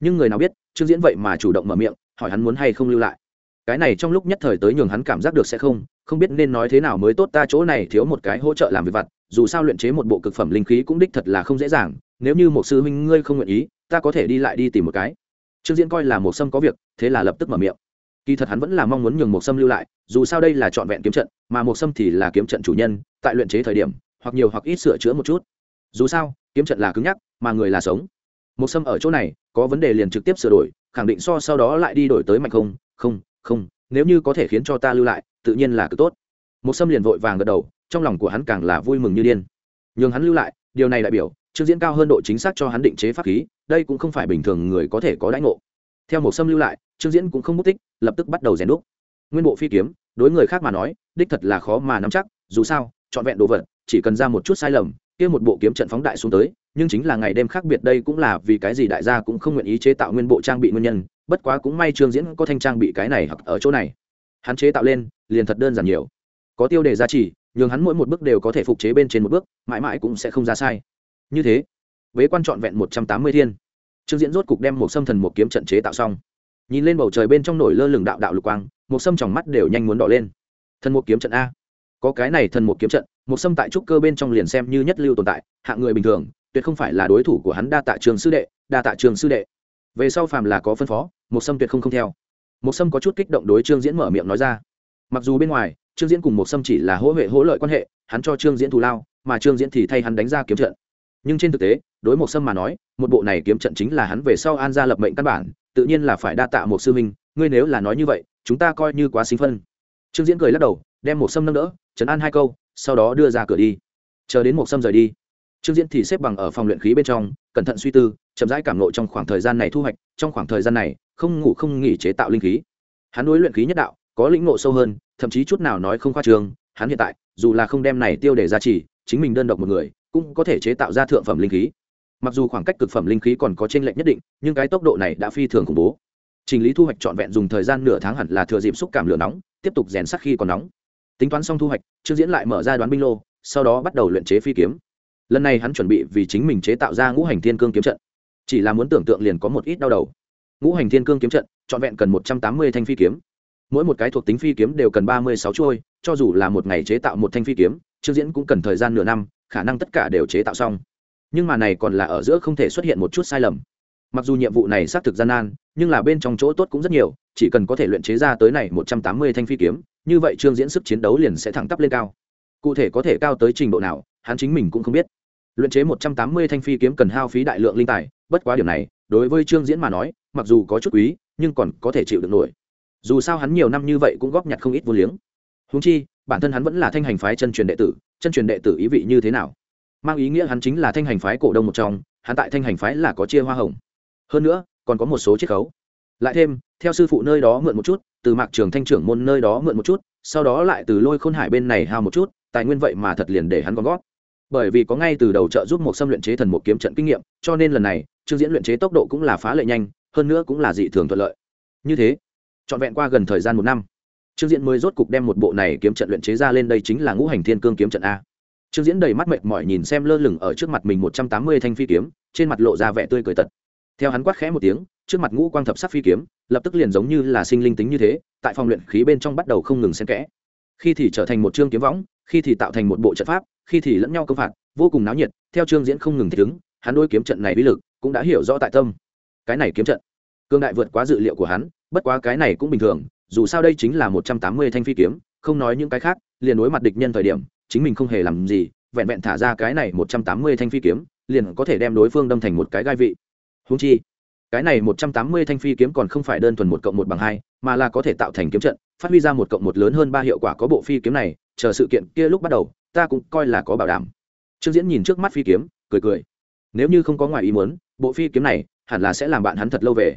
Nhưng người nào biết, trương diễn vậy mà chủ động mở miệng, hỏi hắn muốn hay không lưu lại. Cái này trong lúc nhất thời tới nhường hắn cảm giác được sẽ không không biết nên nói thế nào mới tốt ta chỗ này thiếu một cái hỗ trợ làm việc vặt, dù sao luyện chế một bộ cực phẩm linh khí cũng đích thật là không dễ dàng, nếu như một sư huynh ngươi không nguyện ý, ta có thể đi lại đi tìm một cái. Trương diễn coi là một sâm có việc, thế là lập tức mở miệng kỳ thật hắn vẫn là mong muốn nhường một sâm lưu lại, dù sao đây là trọn vẹn kiếm trận, mà một sâm thì là kiếm trận chủ nhân, tại luyện chế thời điểm, hoặc nhiều hoặc ít sửa chữa một chút. Dù sao, kiếm trận là cứng nhắc, mà người là sống. Một sâm ở chỗ này, có vấn đề liền trực tiếp sửa đổi, khẳng định so sau đó lại đi đổi tới mạnh không không không, nếu như có thể khiến cho ta lưu lại, tự nhiên là cực tốt. Một sâm liền vội vàng gật đầu, trong lòng của hắn càng là vui mừng như điên. Nhường hắn lưu lại, điều này đại biểu, trương diễn cao hơn độ chính xác cho hắn định chế pháp khí, đây cũng không phải bình thường người có thể có đãi ngộ. Theo một sâm lưu lại Trương diễn cũng không mất tích, lập tức bắt đầu rèn đúc. Nguyên bộ phi kiếm, đối người khác mà nói, đích thật là khó mà nắm chắc, dù sao, trọn vẹn đồ vật, chỉ cần ra một chút sai lầm, kia một bộ kiếm trận phóng đại xuống tới, nhưng chính là ngày đêm khác biệt đây cũng là vì cái gì đại gia cũng không nguyện ý chế tạo nguyên bộ trang bị nguyên nhân, bất quá cũng may trương diễn có thanh trang bị cái này hoặc ở chỗ này. Hắn chế tạo lên, liền thật đơn giản nhiều. Có tiêu đề giá trị, nhường hắn mỗi một bước đều có thể phục chế bên trên một bước, mãi mãi cũng sẽ không ra sai. Như thế với quan trọn vẹn một trăm tám mươi thiên. Trương diễn rốt cục đem một xâm thần một kiếm trận chế tạo xong nhìn lên bầu trời bên trong nổi lơ lửng đạo đạo lục quang, một sâm trong mắt đều nhanh muốn đỏ lên. Thần một kiếm trận a. Có cái này thần một kiếm trận, một sâm tại trúc cơ bên trong liền xem như nhất lưu tồn tại, hạng người bình thường, tuyệt không phải là đối thủ của hắn đa tạ trường sư đệ, đa tạ trường sư đệ. Về sau phàm là có phân phó, một sâm tuyệt không không theo. Một sâm có chút kích động đối trương diễn mở miệng nói ra. Mặc dù bên ngoài, trương diễn cùng một sâm chỉ là hỗ huệ hỗ lợi quan hệ, hắn cho trương diễn thù lao, mà trương diễn thì thay hắn đánh ra kiếm trận. Nhưng trên thực tế, đối một sâm mà nói, một bộ này kiếm trận chính là hắn về sau an gia lập mệnh căn bản tự nhiên là phải đa tạ một sư minh ngươi nếu là nói như vậy, chúng ta coi như quá xính phân. Trương diễn cười lắc đầu, đem một sâm nâng đỡ chấn an hai câu, sau đó đưa ra cửa đi. Chờ đến một sâm rời đi, trương diễn thì xếp bằng ở phòng luyện khí bên trong, cẩn thận suy tư, chậm rãi cảm nộ trong khoảng thời gian này thu hoạch, trong khoảng thời gian này, không ngủ không nghỉ chế tạo linh khí. Hắn đối luyện khí nhất đạo, có lĩnh ngộ sâu hơn, thậm chí chút nào nói không khoa trường, hắn hiện tại, dù là không đem này tiêu để ra chỉ, chính mình đơn độc một người, cũng có thể chế tạo ra thượng phẩm linh khí mặc dù khoảng cách cực phẩm linh khí còn có trên lệnh nhất định, nhưng cái tốc độ này đã phi thường khủng bố. Trình lý thu hoạch trọn vẹn dùng thời gian nửa tháng hẳn là thừa dịp xúc cảm lửa nóng, tiếp tục rèn sắc khi còn nóng. Tính toán xong thu hoạch, trương diễn lại mở ra đoán binh lô, sau đó bắt đầu luyện chế phi kiếm. Lần này hắn chuẩn bị vì chính mình chế tạo ra ngũ hành thiên cương kiếm trận. Chỉ là muốn tưởng tượng liền có một ít đau đầu. Ngũ hành thiên cương kiếm trận, trọn vẹn cần một trăm tám mươi thanh phi kiếm. Mỗi một cái thuộc tính phi kiếm đều cần ba mươi sáu chuôi, cho dù là một ngày chế tạo một thanh phi kiếm, trương diễn cũng cần thời gian nửa năm, khả năng tất cả đều chế tạo xong nhưng mà này còn là ở giữa không thể xuất hiện một chút sai lầm. Mặc dù nhiệm vụ này xác thực gian nan, nhưng là bên trong chỗ tốt cũng rất nhiều, chỉ cần có thể luyện chế ra tới này một trăm tám mươi thanh phi kiếm, như vậy trương diễn sức chiến đấu liền sẽ thẳng tắp lên cao. Cụ thể có thể cao tới trình độ nào, hắn chính mình cũng không biết. Luyện chế một trăm tám mươi thanh phi kiếm cần hao phí đại lượng linh tài, bất quá điểm này, đối với trương diễn mà nói, mặc dù có chút quý, nhưng còn có thể chịu được nổi. Dù sao hắn nhiều năm như vậy cũng góp nhặt không ít vô liếng. Húng chi, bản thân hắn vẫn là thanh hành phái chân truyền đệ tử, chân truyền đệ tử ý vị như thế nào? Mang ý nghĩa hắn chính là thanh hành phái cổ đông một trong, hắn tại thanh hành phái là có chia hoa hồng. Hơn nữa, còn có một số chiết khấu. Lại thêm, theo sư phụ nơi đó mượn một chút, từ mạc trường thanh trưởng môn nơi đó mượn một chút, sau đó lại từ lôi khôn hải bên này hao một chút, tài nguyên vậy mà thật liền để hắn gom gót bởi vì có ngay từ đầu trợ giúp một xâm luyện chế thần một kiếm trận kinh nghiệm, cho nên lần này, trương diễn luyện chế tốc độ cũng là phá lệ nhanh, hơn nữa cũng là dị thường thuận lợi. Như thế, trọn vẹn qua gần thời gian một năm, trương diễn mới rốt cục đem một bộ này kiếm trận luyện chế ra lên đây chính là ngũ hành thiên cương kiếm trận a trương diễn đầy mắt mệt mỏi nhìn xem lơ lửng ở trước mặt mình một trăm tám mươi thanh phi kiếm, trên mặt lộ ra vẻ tươi cười tật. Theo hắn quát khẽ một tiếng, trước mặt ngũ quang thập sắc phi kiếm, lập tức liền giống như là sinh linh tính như thế, tại phòng luyện khí bên trong bắt đầu không ngừng xen kẽ. Khi thì trở thành một chương kiếm võng, khi thì tạo thành một bộ trận pháp, khi thì lẫn nhau công phạt, vô cùng náo nhiệt, theo trương diễn không ngừng thích ứng, hắn đối kiếm trận này uy lực cũng đã hiểu rõ tại tâm. Cái này kiếm trận, cương đại vượt quá dự liệu của hắn, bất quá cái này cũng bình thường, dù sao đây chính là một trăm tám mươi thanh phi kiếm, không nói những cái khác, liền đối mặt địch nhân thời điểm chính mình không hề làm gì, vẹn vẹn thả ra cái này một trăm tám mươi thanh phi kiếm, liền có thể đem đối phương đâm thành một cái gai vị. Húng chi, cái này một trăm tám mươi thanh phi kiếm còn không phải đơn thuần một cộng một bằng hai, mà là có thể tạo thành kiếm trận, phát huy ra một cộng một lớn hơn ba hiệu quả có bộ phi kiếm này, chờ sự kiện kia lúc bắt đầu, ta cũng coi là có bảo đảm. Trương diễn nhìn trước mắt phi kiếm, cười cười. Nếu như không có ngoài ý muốn, bộ phi kiếm này hẳn là sẽ làm bạn hắn thật lâu về.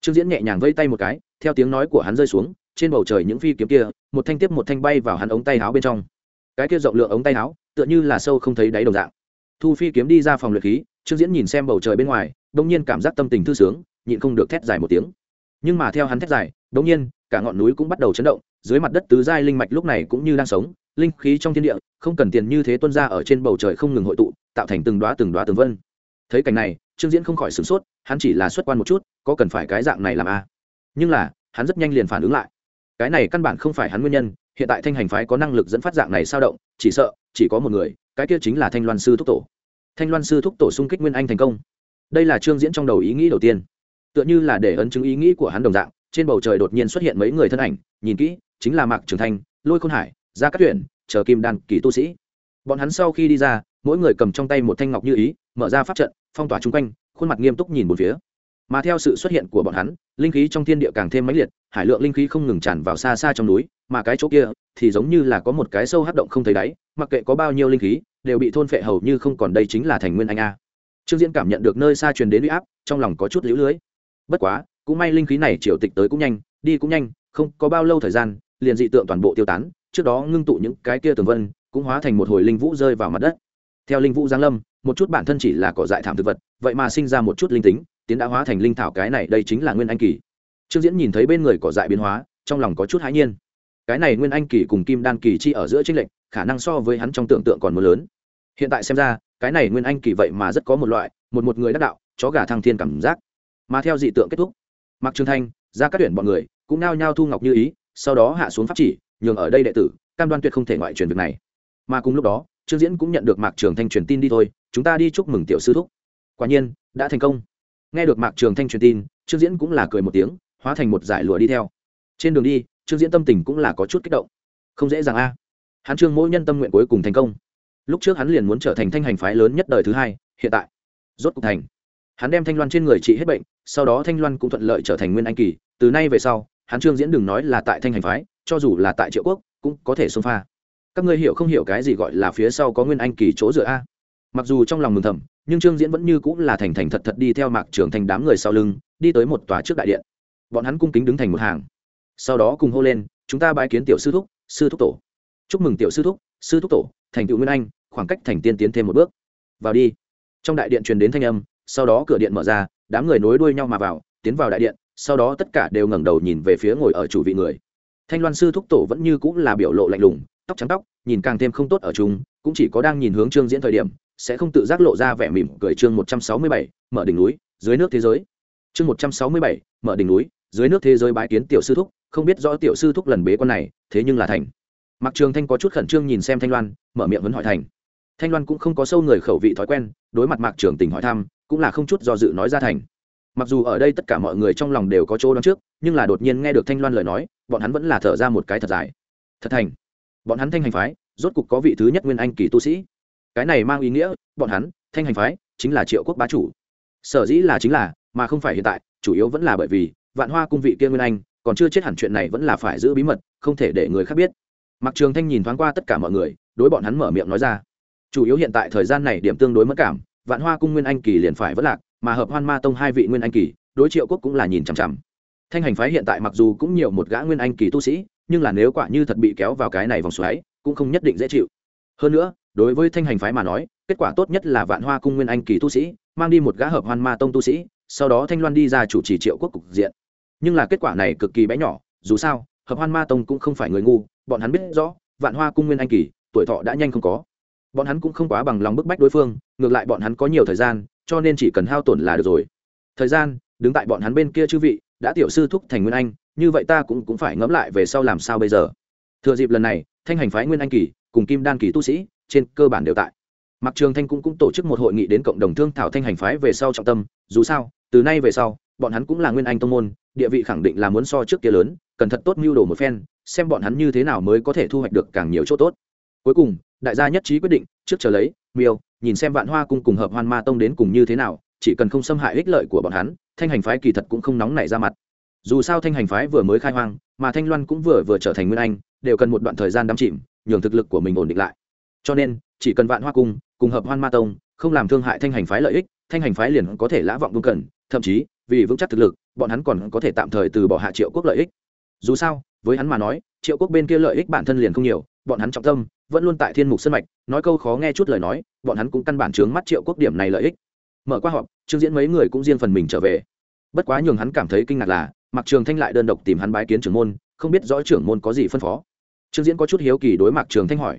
Trương diễn nhẹ nhàng vây tay một cái, theo tiếng nói của hắn rơi xuống, trên bầu trời những phi kiếm kia, một thanh tiếp một thanh bay vào hắn ống tay áo bên trong cái kia rộng lượng ống tay áo, tựa như là sâu không thấy đáy đồng dạng. Thu phi kiếm đi ra phòng luyện khí, trương diễn nhìn xem bầu trời bên ngoài đông nhiên cảm giác tâm tình thư sướng, nhịn không được thét dài một tiếng. Nhưng mà theo hắn thét dài đông nhiên, cả ngọn núi cũng bắt đầu chấn động, dưới mặt đất tứ giai linh mạch lúc này cũng như đang sống, linh khí trong thiên địa, không cần tiền như thế tuân ra ở trên bầu trời không ngừng hội tụ, tạo thành từng đoá từng đoá từng vân. Thấy cảnh này, trương diễn không khỏi sửng sốt, hắn chỉ là xuất quan một chút, có cần phải cái dạng này làm a? À? nhưng là, hắn rất nhanh liền phản ứng lại cái này căn bản không phải hắn nguyên nhân, hiện tại thanh hành phái có năng lực dẫn phát dạng này sao động, chỉ sợ, chỉ có một người, cái kia chính là thanh loan sư thúc tổ. Thanh loan sư thúc tổ xung kích nguyên anh thành công. Đây là trương diễn trong đầu ý nghĩ đầu tiên. Tựa như là để ấn chứng ý nghĩ của hắn đồng dạng, trên bầu trời đột nhiên xuất hiện mấy người thân ảnh, nhìn kỹ, chính là mạc trường thanh, lôi khôn hải, gia cát tuyển chờ kim đan, kỳ tu sĩ. Bọn hắn sau khi đi ra, mỗi người cầm trong tay một thanh ngọc như ý, mở ra pháp trận, phong tỏa chung quanh, khuôn mặt nghiêm túc nhìn một phía mà theo sự xuất hiện của bọn hắn, linh khí trong thiên địa càng thêm mãnh liệt, hải lượng linh khí không ngừng tràn vào xa xa trong núi, mà cái chỗ kia thì giống như là có một cái sâu hấp động không thấy đáy, mặc kệ có bao nhiêu linh khí, đều bị thôn phệ hầu như không còn đây chính là thành nguyên anh a. Trương diễn cảm nhận được nơi xa truyền đến uy áp, trong lòng có chút lũ lưới. Bất quá, cũng may linh khí này triều tịch tới cũng nhanh, đi cũng nhanh, không có bao lâu thời gian, liền dị tượng toàn bộ tiêu tán, trước đó ngưng tụ những cái kia tường vân, cũng hóa thành một hồi linh vũ rơi vào mặt đất. Theo linh vũ giáng lâm, một chút bản thân chỉ là cỏ dại thảm thực vật, vậy mà sinh ra một chút linh tính tiến đã hóa thành linh thảo cái này, đây chính là nguyên anh kỳ. Trương diễn nhìn thấy bên người cỏ dại biến hóa, trong lòng có chút hãi nhiên. Cái này nguyên anh kỳ cùng kim đan kỳ chi ở giữa tranh lệch, khả năng so với hắn trong tưởng tượng còn mưa lớn. Hiện tại xem ra, cái này nguyên anh kỳ vậy mà rất có một loại, một một người đắc đạo, chó gà thăng thiên cảm giác. Mà theo dị tượng kết thúc mặc trường thanh ra các tuyển bọn người cũng nao nhao thu ngọc như ý, sau đó hạ xuống pháp chỉ, nhường ở đây đệ tử, cam đoan tuyệt không thể ngoại truyền việc này. Mà cùng lúc đó, trương diễn cũng nhận được mạc trường thanh truyền tin đi thôi, chúng ta đi chúc mừng tiểu sư thúc. Quả nhiên, đã thành công nghe được mạc trường thanh truyền tin, trương diễn cũng là cười một tiếng, hóa thành một giải lụa đi theo. Trên đường đi, trương diễn tâm tình cũng là có chút kích động. Không dễ dàng a. Hắn trương mỗi nhân tâm nguyện cuối cùng thành công. Lúc trước hắn liền muốn trở thành thanh hành phái lớn nhất đời thứ hai, hiện tại, rốt cục thành. Hắn đem thanh loan trên người trị hết bệnh, sau đó thanh loan cũng thuận lợi trở thành nguyên anh kỳ. Từ nay về sau, hắn trương diễn đừng nói là tại thanh hành phái, cho dù là tại triệu quốc, cũng có thể xông pha. Các ngươi hiểu không hiểu cái gì gọi là phía sau có nguyên anh kỳ chỗ dựa a? Mặc dù trong lòng mừng thầm nhưng trương diễn vẫn như cũng là thành thành thật thật đi theo mạc trưởng thành đám người sau lưng, đi tới một tòa trước đại điện. Bọn hắn cung kính đứng thành một hàng. Sau đó cùng hô lên, chúng ta bái kiến tiểu sư thúc sư thúc tổ. Chúc mừng tiểu sư thúc sư thúc tổ, thành tựu nguyên anh, khoảng cách thành tiên tiến thêm một bước. Vào đi. Trong đại điện truyền đến thanh âm, sau đó cửa điện mở ra, đám người nối đuôi nhau mà vào, tiến vào đại điện, sau đó tất cả đều ngẩng đầu nhìn về phía ngồi ở chủ vị người. Thanh loan sư thúc tổ vẫn như cũng là biểu lộ lạnh lùng, tóc trắng tóc, nhìn càng thêm không tốt ở chúng cũng chỉ có đang nhìn hướng trương diễn thời điểm sẽ không tự giác lộ ra vẻ mỉm cười chương một trăm sáu mươi bảy, mở đỉnh núi, dưới nước thế giới. Chương một trăm sáu mươi bảy, mở đỉnh núi, dưới nước thế giới bái kiến tiểu sư thúc, không biết rõ tiểu sư thúc lần bế con này, thế nhưng là thành. Mặc trường thanh có chút khẩn trương nhìn xem thanh loan, mở miệng vấn hỏi thành. Thanh loan cũng không có sâu người khẩu vị thói quen, đối mặt mạc trường tình hỏi thăm, cũng là không chút do dự nói ra thành. Mặc dù ở đây tất cả mọi người trong lòng đều có chỗ đón trước, nhưng là đột nhiên nghe được thanh loan lời nói, bọn hắn vẫn là thở ra một cái thật dài. Thật thành. Bọn hắn thanh hành phái, rốt cục có vị thứ nhất nguyên anh kỳ tu sĩ cái này mang ý nghĩa, bọn hắn, thanh hành phái, chính là triệu quốc bá chủ. Sở dĩ là chính là, mà không phải hiện tại, chủ yếu vẫn là bởi vì, vạn hoa cung vị kia nguyên anh, còn chưa chết hẳn chuyện này vẫn là phải giữ bí mật, không thể để người khác biết. Mặc trường thanh nhìn thoáng qua tất cả mọi người, đối bọn hắn mở miệng nói ra. Chủ yếu hiện tại thời gian này điểm tương đối mất cảm, vạn hoa cung nguyên anh kỳ liền phải vất lạc, mà hợp hoan ma tông hai vị nguyên anh kỳ, đối triệu quốc cũng là nhìn chằm chằm. Thanh hành phái hiện tại mặc dù cũng nhiều một gã nguyên anh kỳ tu sĩ, nhưng là nếu quả như thật bị kéo vào cái này vòng xoáy, cũng không nhất định dễ chịu. Hơn nữa đối với thanh hành phái mà nói, kết quả tốt nhất là vạn hoa cung nguyên anh kỳ tu sĩ, mang đi một gã hợp hoan ma tông tu sĩ, sau đó thanh loan đi ra chủ trì triệu quốc cục diện. Nhưng là kết quả này cực kỳ bé nhỏ, dù sao, hợp hoan ma tông cũng không phải người ngu, bọn hắn biết rõ, vạn hoa cung nguyên anh kỳ, tuổi thọ đã nhanh không có. Bọn hắn cũng không quá bằng lòng bức bách đối phương, ngược lại bọn hắn có nhiều thời gian, cho nên chỉ cần hao tổn là được rồi. Thời gian, đứng tại bọn hắn bên kia chư vị, đã tiểu sư thúc thành nguyên anh, như vậy ta cũng cũng phải ngẫm lại về sau làm sao bây giờ. Thừa dịp lần này, thanh hành phái nguyên anh kỳ, cùng kim đan kỳ tu sĩ trên cơ bản đều tại. Mặc trường thanh cũng, cũng tổ chức một hội nghị đến cộng đồng thương thảo thanh hành phái về sau trọng tâm dù sao từ nay về sau bọn hắn cũng là nguyên anh tông môn địa vị khẳng định là muốn so trước kia lớn cần thật tốt mưu đồ một phen xem bọn hắn như thế nào mới có thể thu hoạch được càng nhiều chỗ tốt. Cuối cùng đại gia nhất trí quyết định trước chờ lấy miêu nhìn xem vạn hoa cung cùng hợp hoan ma tông đến cùng như thế nào chỉ cần không xâm hại ích lợi của bọn hắn thanh hành phái kỳ thật cũng không nóng nảy ra mặt. Dù sao thanh hành phái vừa mới khai hoang mà thanh loan cũng vừa vừa trở thành nguyên anh đều cần một đoạn thời gian đắm chìm nhường thực lực của mình ổn định lại cho nên, chỉ cần vạn hoa cung, cùng hợp hoan ma tông, không làm thương hại thanh hành phái lợi ích, thanh hành phái liền có thể lã vọng vương cần, thậm chí, vì vững chắc thực lực, bọn hắn còn có thể tạm thời từ bỏ hạ triệu quốc lợi ích. Dù sao, với hắn mà nói, triệu quốc bên kia lợi ích bản thân liền không nhiều, bọn hắn trọng tâm vẫn luôn tại thiên mục sân mạch, nói câu khó nghe chút lời nói, bọn hắn cũng căn bản chướng mắt triệu quốc điểm này lợi ích. Mở qua họp, trương diễn mấy người cũng riêng phần mình trở về. Bất quá nhường hắn cảm thấy kinh ngạc là mặc trường thanh lại đơn độc tìm hắn bái kiến trưởng môn, không biết rõ trưởng môn có gì phân phó. Trương diễn có chút hiếu kỳ đối mặt trường thanh hỏi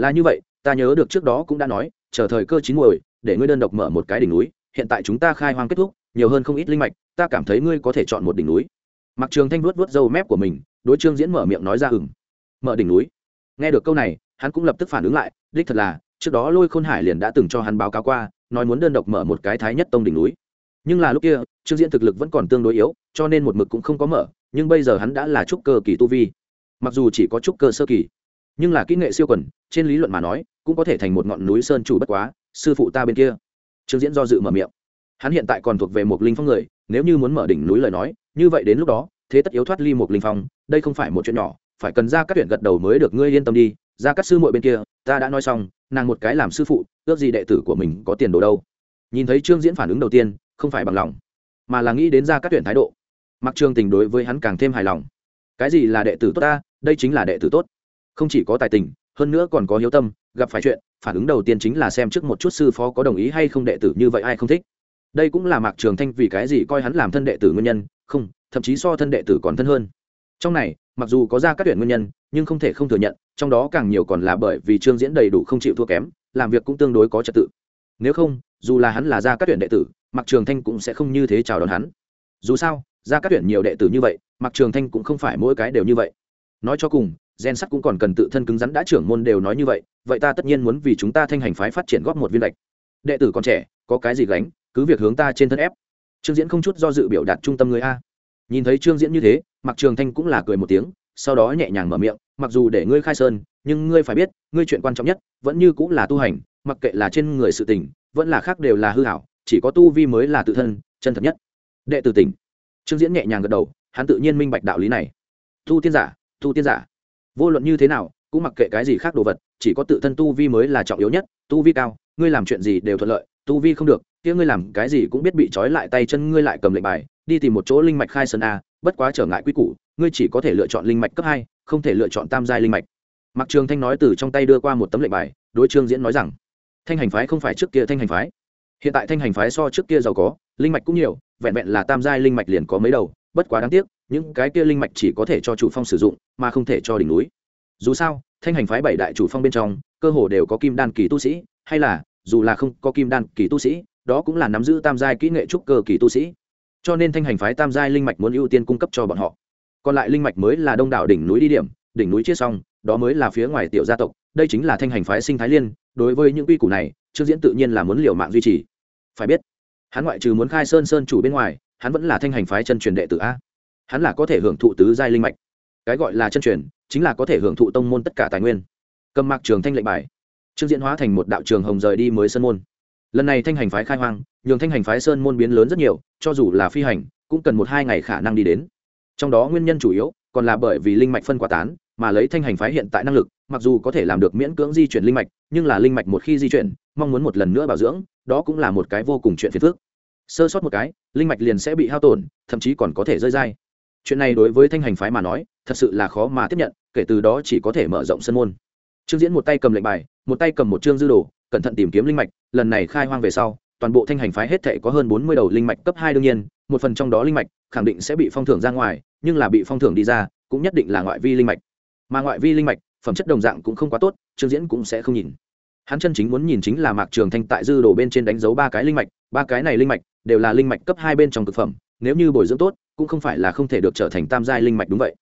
là như vậy, ta nhớ được trước đó cũng đã nói, chờ thời cơ chín muồi, để ngươi đơn độc mở một cái đỉnh núi, hiện tại chúng ta khai hoang kết thúc, nhiều hơn không ít linh mạch, ta cảm thấy ngươi có thể chọn một đỉnh núi. Mặc trường thanh vuốt vuốt râu mép của mình, đối trương diễn mở miệng nói ra hừng mở đỉnh núi. Nghe được câu này, hắn cũng lập tức phản ứng lại, đích thật là, trước đó lôi khôn hải liền đã từng cho hắn báo cáo qua, nói muốn đơn độc mở một cái thái nhất tông đỉnh núi. Nhưng là lúc kia, trương diễn thực lực vẫn còn tương đối yếu, cho nên một mực cũng không có mở, nhưng bây giờ hắn đã là trúc cơ kỳ tu vi. Mặc dù chỉ có trúc cơ sơ kỳ nhưng là kỹ nghệ siêu quần, trên lý luận mà nói, cũng có thể thành một ngọn núi sơn chủ bất quá, sư phụ ta bên kia. Trương diễn do dự mở miệng. Hắn hiện tại còn thuộc về một linh phong người, nếu như muốn mở đỉnh núi lời nói, như vậy đến lúc đó, thế tất yếu thoát ly một linh phong, đây không phải một chuyện nhỏ, phải cần ra các tuyển gật đầu mới được, ngươi yên tâm đi ra các sư muội bên kia, ta đã nói xong, nàng một cái làm sư phụ, ước gì đệ tử của mình có tiền đồ đâu. Nhìn thấy trương diễn phản ứng đầu tiên, không phải bằng lòng, mà là nghĩ đến ra các tuyển thái độ. Mặc trương tình đối với hắn càng thêm hài lòng. Cái gì là đệ tử tốt ta, đây chính là đệ tử tốt không chỉ có tài tình, hơn nữa còn có hiếu tâm, gặp phải chuyện, phản ứng đầu tiên chính là xem trước một chút sư phó có đồng ý hay không đệ tử như vậy ai không thích. Đây cũng là mạc trường thanh vì cái gì coi hắn làm thân đệ tử nguyên nhân, không, thậm chí so thân đệ tử còn thân hơn. Trong này, mặc dù có ra các tuyển nguyên nhân, nhưng không thể không thừa nhận, trong đó càng nhiều còn là bởi vì trương diễn đầy đủ không chịu thua kém, làm việc cũng tương đối có trật tự. Nếu không, dù là hắn là ra các tuyển đệ tử, mạc trường thanh cũng sẽ không như thế chào đón hắn. Dù sao, ra các tuyển nhiều đệ tử như vậy, mạc trường thanh cũng không phải mỗi cái đều như vậy. Nói cho cùng gen sắt cũng còn cần tự thân cứng rắn đã trưởng môn đều nói như vậy vậy ta tất nhiên muốn vì chúng ta thanh hành phái phát triển góp một viên lệch. Đệ tử còn trẻ, có cái gì gánh, cứ việc hướng ta trên thân ép. Trương diễn không chút do dự biểu đạt trung tâm người a. Nhìn thấy trương diễn như thế mặc trường thanh cũng là cười một tiếng, sau đó nhẹ nhàng mở miệng, mặc dù để ngươi khai sơn, nhưng ngươi phải biết, ngươi chuyện quan trọng nhất, vẫn như cũng là tu hành, mặc kệ là trên người sự tỉnh vẫn là khác đều là hư hảo, chỉ có tu vi mới là tự thân, chân thật nhất. Đệ tử tỉnh. Trương diễn nhẹ nhàng gật đầu, hắn tự nhiên minh bạch đạo lý này. Tu tiên giả tu tiên giả vô luận như thế nào, cũng mặc kệ cái gì khác đồ vật, chỉ có tự thân tu vi mới là trọng yếu nhất, tu vi cao, ngươi làm chuyện gì đều thuận lợi, tu vi không được, kia ngươi làm cái gì cũng biết bị trói lại tay chân ngươi lại cầm lệnh bài, đi tìm một chỗ linh mạch khai sơn a, bất quá trở ngại quy củ, ngươi chỉ có thể lựa chọn linh mạch cấp hai, không thể lựa chọn tam giai linh mạch. Mặc trường thanh nói từ trong tay đưa qua một tấm lệnh bài, đối trương diễn nói rằng, thanh hành phái không phải trước kia thanh hành phái. Hiện tại thanh hành phái so trước kia giàu có, linh mạch cũng nhiều, vẹn vẹn là tam giai linh mạch liền có mấy đầu, bất quá đáng tiếc những cái kia linh mạch chỉ có thể cho chủ phong sử dụng, mà không thể cho đỉnh núi. Dù sao, thanh hành phái bảy đại chủ phong bên trong, cơ hồ đều có kim đan kỳ tu sĩ, hay là, dù là không có kim đan kỳ tu sĩ, đó cũng là nắm giữ tam giai kỹ nghệ trúc cơ kỳ tu sĩ. Cho nên thanh hành phái tam giai linh mạch muốn ưu tiên cung cấp cho bọn họ. Còn lại linh mạch mới là đông đảo đỉnh núi đi điểm, đỉnh núi chia xong, đó mới là phía ngoài tiểu gia tộc, đây chính là thanh hành phái sinh thái liên, đối với những quy củ này, trương diễn tự nhiên là muốn liều mạng duy trì. Phải biết, hắn ngoại trừ muốn khai sơn sơn chủ bên ngoài, hắn vẫn là thanh hành phái chân truyền đệ tử a hắn là có thể hưởng thụ tứ giai linh mạch. Cái gọi là chân truyền, chính là có thể hưởng thụ tông môn tất cả tài nguyên. Cầm mạc trường thanh lệnh bài. Trương diễn hóa thành một đạo trường hồng rời đi mới sơn môn. Lần này thanh hành phái khai hoang, nhường thanh hành phái sơn môn biến lớn rất nhiều, cho dù là phi hành, cũng cần một hai ngày khả năng đi đến. Trong đó nguyên nhân chủ yếu, còn là bởi vì linh mạch phân quá tán, mà lấy thanh hành phái hiện tại năng lực, mặc dù có thể làm được miễn cưỡng di chuyển linh mạch, nhưng là linh mạch một khi di chuyển, mong muốn một lần nữa bảo dưỡng, đó cũng là một cái vô cùng chuyện phiền phức. Sơ sót một cái, linh mạch liền sẽ bị hao tổn, thậm chí còn có thể rơi dai chuyện này đối với thanh hành phái mà nói, thật sự là khó mà tiếp nhận, kể từ đó chỉ có thể mở rộng sân môn. Trương diễn một tay cầm lệnh bài, một tay cầm một chương dư đồ, cẩn thận tìm kiếm linh mạch, lần này khai hoang về sau, toàn bộ thanh hành phái hết thệ có hơn bốn mươi đầu linh mạch cấp hai đương nhiên, một phần trong đó linh mạch, khẳng định sẽ bị phong thưởng ra ngoài, nhưng là bị phong thưởng đi ra, cũng nhất định là ngoại vi linh mạch. Mà ngoại vi linh mạch, phẩm chất đồng dạng cũng không quá tốt, trương diễn cũng sẽ không nhìn. Hắn chân chính muốn nhìn chính là mạc trường thanh tại dư đồ bên trên đánh dấu ba cái linh mạch, ba cái này linh mạch đều là linh mạch cấp hai bên trong thực phẩm, nếu như bồi dưỡng tốt cũng không phải là không thể được trở thành tam giai linh mạch đúng vậy.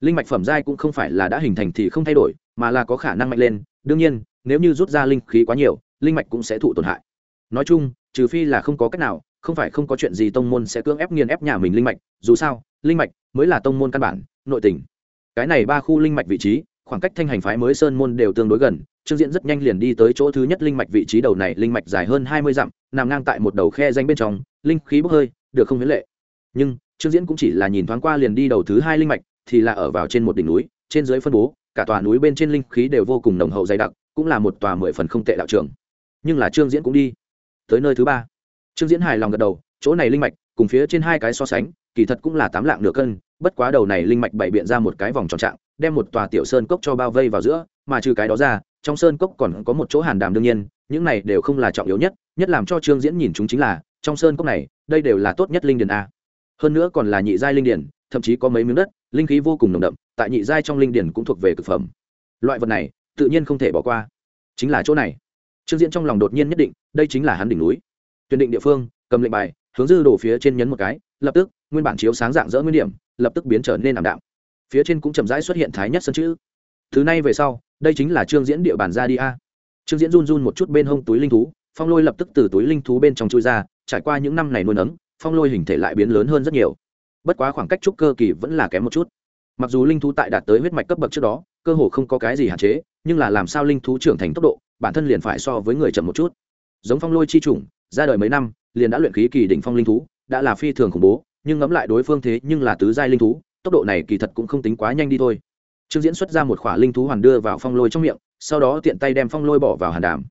Linh mạch phẩm giai cũng không phải là đã hình thành thì không thay đổi, mà là có khả năng mạnh lên. Đương nhiên, nếu như rút ra linh khí quá nhiều, linh mạch cũng sẽ thụ tổn hại. Nói chung, trừ phi là không có cách nào, không phải không có chuyện gì tông môn sẽ cưỡng ép nghiền ép nhà mình linh mạch. Dù sao, linh mạch mới là tông môn căn bản, nội tình. Cái này ba khu linh mạch vị trí, khoảng cách thanh hành phái mới sơn môn đều tương đối gần. Trương diễn rất nhanh liền đi tới chỗ thứ nhất linh mạch vị trí đầu này, linh mạch dài hơn hai mươi dặm, nằm ngang tại một đầu khe danh bên trong, linh khí bốc hơi, được không hiến lệ. Nhưng trương diễn cũng chỉ là nhìn thoáng qua liền đi đầu thứ hai linh mạch, thì là ở vào trên một đỉnh núi, trên dưới phân bố, cả tòa núi bên trên linh khí đều vô cùng nồng hậu dày đặc, cũng là một tòa mười phần không tệ đạo trường. Nhưng là trương diễn cũng đi tới nơi thứ ba. Trương diễn hài lòng gật đầu, chỗ này linh mạch, cùng phía trên hai cái so sánh, kỳ thật cũng là tám lạng nửa cân, bất quá đầu này linh mạch bày biện ra một cái vòng tròn trạng, đem một tòa tiểu sơn cốc cho bao vây vào giữa, mà trừ cái đó ra, trong sơn cốc còn có một chỗ hàn đàm đương nhiên, những này đều không là trọng yếu nhất nhất làm cho trương diễn nhìn chúng chính là, trong sơn cốc này, đây đều là tốt nhất linh điền a hơn nữa còn là nhị giai linh điển, thậm chí có mấy miếng đất, linh khí vô cùng nồng đậm, tại nhị giai trong linh điển cũng thuộc về thực phẩm. Loại vật này, tự nhiên không thể bỏ qua. Chính là chỗ này. Trương diễn trong lòng đột nhiên nhất định, đây chính là hắn đỉnh núi. Tuyển định địa phương, cầm lệnh bài, hướng dư đổ phía trên nhấn một cái, lập tức, nguyên bản chiếu sáng dạng dỡ nguyên điểm, lập tức biến trở nên ảm đạm. Phía trên cũng chậm rãi xuất hiện thái nhất sân chữ. Thứ này về sau, đây chính là trương diễn địa bàn ra đi a. Trương diễn run run một chút bên hông túi linh thú, phong lôi lập tức từ túi linh thú bên trong chui ra, trải qua những năm này nuôi nấng phong lôi hình thể lại biến lớn hơn rất nhiều. Bất quá khoảng cách trúc cơ kỳ vẫn là kém một chút. Mặc dù linh thú tại đạt tới huyết mạch cấp bậc trước đó, cơ hồ không có cái gì hạn chế, nhưng là làm sao linh thú trưởng thành tốc độ, bản thân liền phải so với người chậm một chút. Giống phong lôi chi chủng ra đời mấy năm, liền đã luyện khí kỳ đỉnh phong linh thú, đã là phi thường khủng bố, nhưng ngẫm lại đối phương thế nhưng là tứ giai linh thú, tốc độ này kỳ thật cũng không tính quá nhanh đi thôi. Trương diễn xuất ra một khỏa linh thú hoàn đưa vào phong lôi trong miệng, sau đó tiện tay đem phong lôi bỏ vào hàn đàm.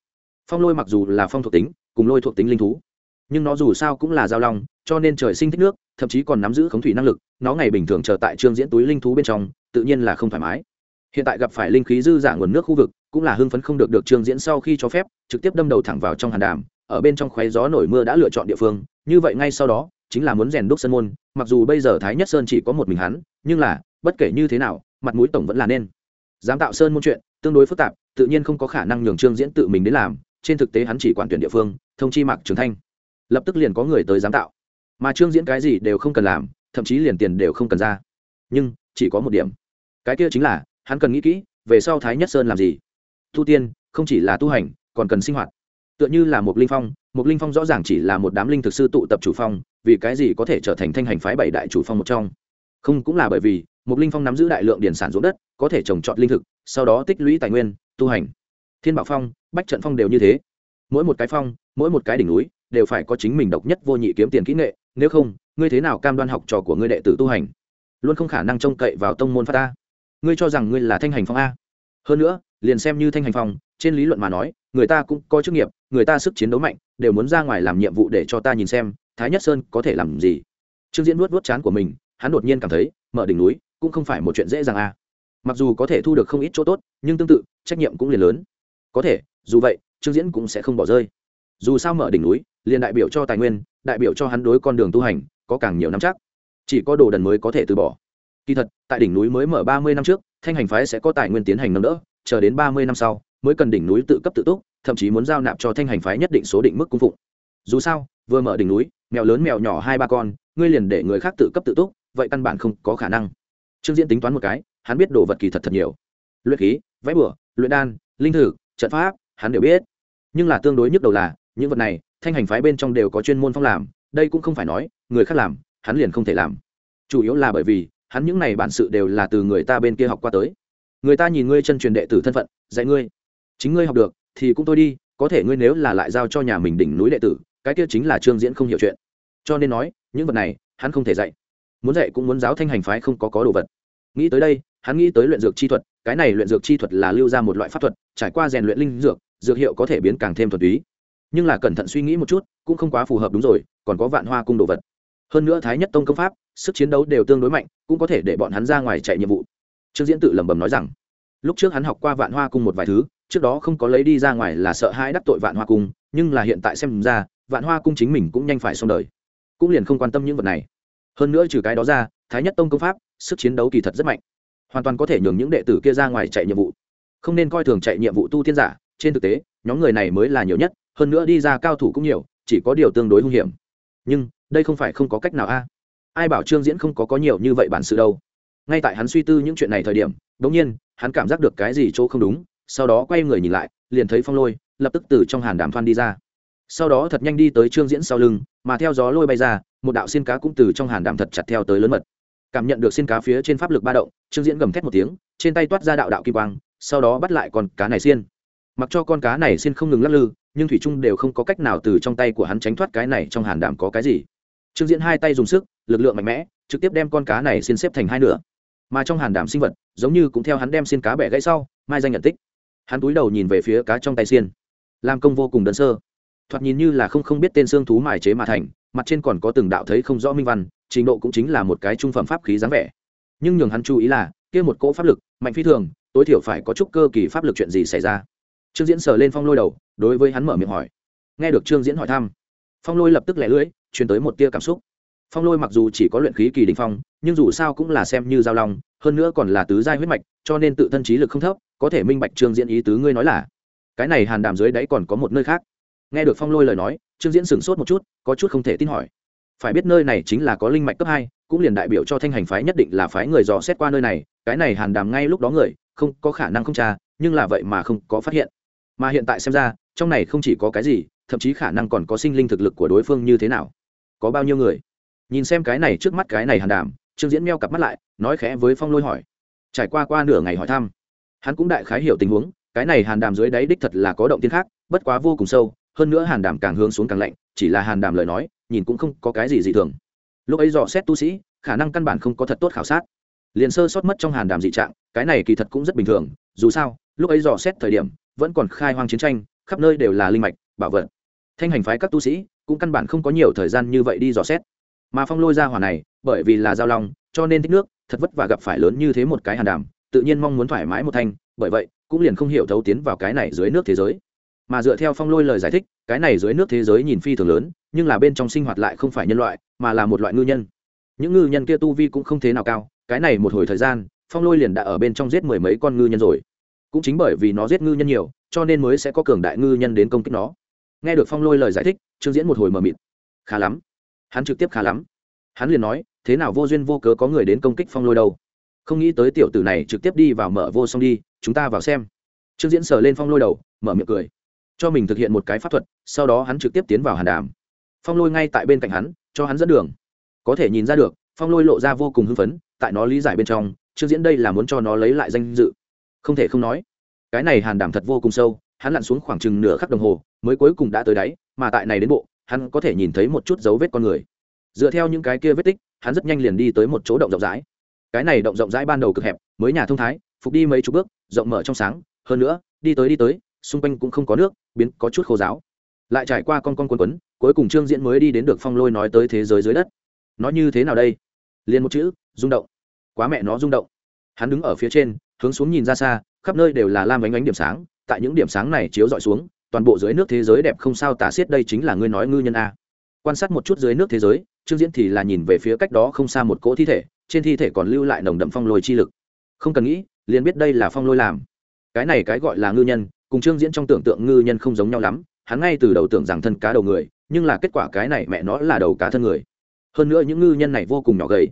Phong lôi mặc dù là phong thuộc tính, cùng lôi thuộc tính linh thú nhưng nó dù sao cũng là giao long, cho nên trời sinh thích nước, thậm chí còn nắm giữ khống thủy năng lực, nó ngày bình thường chờ tại trương diễn túi linh thú bên trong, tự nhiên là không thoải mái. Hiện tại gặp phải linh khí dư giả nguồn nước khu vực, cũng là hưng phấn không được được trương diễn sau khi cho phép, trực tiếp đâm đầu thẳng vào trong hàn đàm, ở bên trong khoáy gió nổi mưa đã lựa chọn địa phương, như vậy ngay sau đó, chính là muốn rèn đúc sân môn, mặc dù bây giờ thái nhất sơn chỉ có một mình hắn, nhưng là, bất kể như thế nào, mặt mũi tổng vẫn là nên. Dám tạo sơn môn chuyện, tương đối phức tạp, tự nhiên không có khả năng nhường trương diễn tự mình đến làm, trên thực tế hắn chỉ quản tuyển địa phương, thông chi mạc trường thanh lập tức liền có người tới giám tạo. Mà trương diễn cái gì đều không cần làm, thậm chí liền tiền đều không cần ra. Nhưng, chỉ có một điểm. Cái kia chính là, hắn cần nghĩ kỹ, về sau thái nhất sơn làm gì? Tu tiên, không chỉ là tu hành, còn cần sinh hoạt. Tựa như là một linh phong một linh phong rõ ràng chỉ là một đám linh thực sư tụ tập chủ phong, vì cái gì có thể trở thành thanh hành phái bảy đại chủ phong một trong? Không, cũng là bởi vì một linh phong nắm giữ đại lượng điển sản ruộng đất, có thể trồng trọt linh thực, sau đó tích lũy tài nguyên, tu hành. Thiên bảo phong, bách trận phong đều như thế. Mỗi một cái phong, mỗi một cái đỉnh núi đều phải có chính mình độc nhất vô nhị kiếm tiền kỹ nghệ, nếu không, ngươi thế nào cam đoan học trò của ngươi đệ tử tu hành? Luôn không khả năng trông cậy vào tông môn phát ta ngươi cho rằng ngươi là thanh hành phong a? Hơn nữa, liền xem như thanh hành phong, trên lý luận mà nói, người ta cũng có chức nghiệp, người ta sức chiến đấu mạnh, đều muốn ra ngoài làm nhiệm vụ để cho ta nhìn xem, thái nhất sơn có thể làm gì? Trương diễn vuốt vuốt chán của mình, hắn đột nhiên cảm thấy, mở đỉnh núi cũng không phải một chuyện dễ dàng a. Mặc dù có thể thu được không ít chỗ tốt, nhưng tương tự, trách nhiệm cũng liền lớn. Có thể, dù vậy, trương diễn cũng sẽ không bỏ rơi. Dù sao mở đỉnh núi liền đại biểu cho tài nguyên, đại biểu cho hắn đối con đường tu hành, có càng nhiều năm chắc. Chỉ có đồ đần mới có thể từ bỏ. Kỳ thật, tại đỉnh núi mới mở ba mươi năm trước, thanh hành phái sẽ có tài nguyên tiến hành nâng đỡ, chờ đến ba mươi năm sau, mới cần đỉnh núi tự cấp tự túc, thậm chí muốn giao nạp cho thanh hành phái nhất định số định mức cung phụng. Dù sao, vừa mở đỉnh núi, mèo lớn mèo nhỏ hai ba con, ngươi liền để người khác tự cấp tự túc, vậy căn bản không có khả năng. Trương diễn tính toán một cái, hắn biết đồ vật kỳ thật thật nhiều. Luyện khí, vẽ bửa luyện đan, linh thử trận pháp, hắn đều biết. Nhưng là tương đối nhức đầu là, những vật này thanh hành phái bên trong đều có chuyên môn phong làm, đây cũng không phải nói, người khác làm, hắn liền không thể làm. Chủ yếu là bởi vì, hắn những này bản sự đều là từ người ta bên kia học qua tới. Người ta nhìn ngươi chân truyền đệ tử thân phận, dạy ngươi. Chính ngươi học được, thì cũng thôi đi, có thể ngươi nếu là lại giao cho nhà mình đỉnh núi đệ tử, cái kia chính là trương diễn không hiểu chuyện. Cho nên nói, những vật này, hắn không thể dạy. Muốn dạy cũng muốn giáo thanh hành phái không có có đồ vật. Nghĩ tới đây, hắn nghĩ tới luyện dược chi thuật, cái này luyện dược chi thuật là lưu ra một loại pháp thuật, trải qua rèn luyện linh dược dược hiệu có thể biến càng thêm thuật túy nhưng là cẩn thận suy nghĩ một chút, cũng không quá phù hợp đúng rồi, còn có vạn hoa cung đồ vật. Hơn nữa thái nhất tông công pháp, sức chiến đấu đều tương đối mạnh, cũng có thể để bọn hắn ra ngoài chạy nhiệm vụ. Trương diễn tự lẩm bẩm nói rằng, lúc trước hắn học qua vạn hoa cung một vài thứ, trước đó không có lấy đi ra ngoài là sợ hãi đắc tội vạn hoa cung, nhưng là hiện tại xem ra, vạn hoa cung chính mình cũng nhanh phải xong đời, cũng liền không quan tâm những vật này. Hơn nữa trừ cái đó ra, thái nhất tông công pháp, sức chiến đấu kỳ thật rất mạnh, hoàn toàn có thể nhường những đệ tử kia ra ngoài chạy nhiệm vụ. Không nên coi thường chạy nhiệm vụ tu tiên giả, trên thực tế, nhóm người này mới là nhiều nhất hơn nữa đi ra cao thủ cũng nhiều, chỉ có điều tương đối hung hiểm. Nhưng, đây không phải không có cách nào a. Ai bảo trương diễn không có có nhiều như vậy bản sự đâu. Ngay tại hắn suy tư những chuyện này thời điểm đ ỗ n g nhiên, hắn cảm giác được cái gì chỗ không đúng, sau đó quay người nhìn lại, liền thấy phong lôi, lập tức từ trong hàn đàm thoan đi ra. Sau đó thật nhanh đi tới trương diễn sau lưng, mà theo gió lôi bay ra, một đạo xin cá cũng từ trong hàn đàm thật chặt theo tới lớn mật. Cảm nhận được xin cá phía trên pháp lực ba động, trương diễn gầm thét một tiếng, trên tay toát ra đạo đạo kim quang, sau đó bắt lại con cá này xiên mặc cho con cá này xin không ngừng lắc lư, nhưng thủy trung đều không có cách nào từ trong tay của hắn tránh thoát cái này trong hàn đảm có cái gì. Trương diễn hai tay dùng sức, lực lượng mạnh mẽ, trực tiếp đem con cá này xin xếp thành hai nửa. Mà trong hàn đảm sinh vật, giống như cũng theo hắn đem xin cá bẻ gãy sau, mai danh nhận tích. Hắn túi đầu nhìn về phía cá trong tay xiên. Làm công vô cùng đơn sơ. Thoạt nhìn như là không không biết tên xương thú mài chế mà thành, mặt trên còn có từng đạo thấy không rõ minh văn, trình độ cũng chính là một cái trung phẩm pháp khí dáng vẻ. Nhưng nhường hắn chú ý là, kia một cỗ pháp lực, mạnh phi thường, tối thiểu phải có chút cơ kỳ pháp lực chuyện gì xảy ra trương diễn sờ lên phong lôi đầu, đối với hắn mở miệng hỏi. Nghe được trương diễn hỏi thăm, phong lôi lập tức lẻ lưỡi, truyền tới một tia cảm xúc. Phong lôi mặc dù chỉ có luyện khí kỳ đình phong, nhưng dù sao cũng là xem như giao long, hơn nữa còn là tứ giai huyết mạch, cho nên tự thân trí lực không thấp, có thể minh bạch trương diễn ý tứ ngươi nói là. Cái này hàn đàm dưới đáy còn có một nơi khác. Nghe được phong lôi lời nói, trương diễn sửng sốt một chút, có chút không thể tin hỏi. Phải biết nơi này chính là có linh mạch cấp hai, cũng liền đại biểu cho thanh hành phái nhất định là phái người dò xét qua nơi này, cái này hàn đàm ngay lúc đó người, không có khả năng không tra, nhưng là vậy mà không có phát hiện mà hiện tại xem ra, trong này không chỉ có cái gì, thậm chí khả năng còn có sinh linh thực lực của đối phương như thế nào. Có bao nhiêu người? Nhìn xem cái này trước mắt cái này hàn đàm, trương diễn meo cặp mắt lại, nói khẽ với phong lôi hỏi. Trải qua qua nửa ngày hỏi thăm, hắn cũng đại khái hiểu tình huống, cái này hàn đàm dưới đáy đích thật là có động tiên khác, bất quá vô cùng sâu, hơn nữa hàn đàm càng hướng xuống càng lạnh, chỉ là hàn đàm lời nói, nhìn cũng không có cái gì dị thường. Lúc ấy dò xét tu sĩ, khả năng căn bản không có thật tốt khảo sát. Liền sơ sót mất trong hàn đàm dị trạng, cái này kỳ thật cũng rất bình thường, dù sao, lúc ấy dò xét thời điểm vẫn còn khai hoang chiến tranh, khắp nơi đều là linh mạch, bảo vật. Thanh hành phái các tu sĩ cũng căn bản không có nhiều thời gian như vậy đi dò xét. Mà phong lôi ra hỏa này, bởi vì là giao long, cho nên thích nước, thật vất vả gặp phải lớn như thế một cái hàn đàm, tự nhiên mong muốn thoải mái một thanh, bởi vậy, cũng liền không hiểu thấu tiến vào cái này dưới nước thế giới. Mà dựa theo phong lôi lời giải thích, cái này dưới nước thế giới nhìn phi thường lớn, nhưng là bên trong sinh hoạt lại không phải nhân loại, mà là một loại ngư nhân. Những ngư nhân kia tu vi cũng không thế nào cao, cái này một hồi thời gian, phong lôi liền đã ở bên trong giết mười mấy con ngư nhân rồi cũng chính bởi vì nó giết ngư nhân nhiều, cho nên mới sẽ có cường đại ngư nhân đến công kích nó. Nghe được phong lôi lời giải thích, trương diễn một hồi mờ mịt. Khá lắm. Hắn trực tiếp khá lắm. Hắn liền nói, thế nào vô duyên vô cớ có người đến công kích phong lôi đâu? Không nghĩ tới tiểu tử này trực tiếp đi vào mở vô xong đi, chúng ta vào xem. Trương diễn sờ lên phong lôi đầu, mở miệng cười. Cho mình thực hiện một cái pháp thuật, sau đó hắn trực tiếp tiến vào hàn đàm. Phong lôi ngay tại bên cạnh hắn, cho hắn dẫn đường. Có thể nhìn ra được, phong lôi lộ ra vô cùng hưng phấn, tại nó lý giải bên trong, trương diễn đây là muốn cho nó lấy lại danh dự không thể không nói. Cái này hàn đảm thật vô cùng sâu, hắn lặn xuống khoảng chừng nửa khắc đồng hồ, mới cuối cùng đã tới đáy, mà tại này đến bộ, hắn có thể nhìn thấy một chút dấu vết con người. Dựa theo những cái kia vết tích, hắn rất nhanh liền đi tới một chỗ động rộng rãi. Cái này động rộng rãi ban đầu cực hẹp, mới nhà thông thái, phục đi mấy chục bước, rộng mở trong sáng, hơn nữa, đi tới đi tới, xung quanh cũng không có nước, biến có chút khô giáo lại trải qua con con quần quấn, cuối cùng trương diễn mới đi đến được phong lôi nói tới thế giới dưới đất. Nó như thế nào đây? Liền một chữ, rung động. Quá mẹ nó rung động. Hắn đứng ở phía trên hướng xuống nhìn ra xa, khắp nơi đều là lam ánh ánh điểm sáng, tại những điểm sáng này chiếu dọi xuống, toàn bộ dưới nước thế giới đẹp không sao tả xiết đây chính là ngươi nói ngư nhân a. Quan sát một chút dưới nước thế giới, trương diễn thì là nhìn về phía cách đó không xa một cỗ thi thể, trên thi thể còn lưu lại nồng đậm phong lôi chi lực. Không cần nghĩ, liền biết đây là phong lôi làm. Cái này cái gọi là ngư nhân, cùng trương diễn trong tưởng tượng ngư nhân không giống nhau lắm, hắn ngay từ đầu tưởng rằng thân cá đầu người, nhưng là kết quả cái này mẹ nó là đầu cá thân người. Hơn nữa những ngư nhân này vô cùng nhỏ gầy.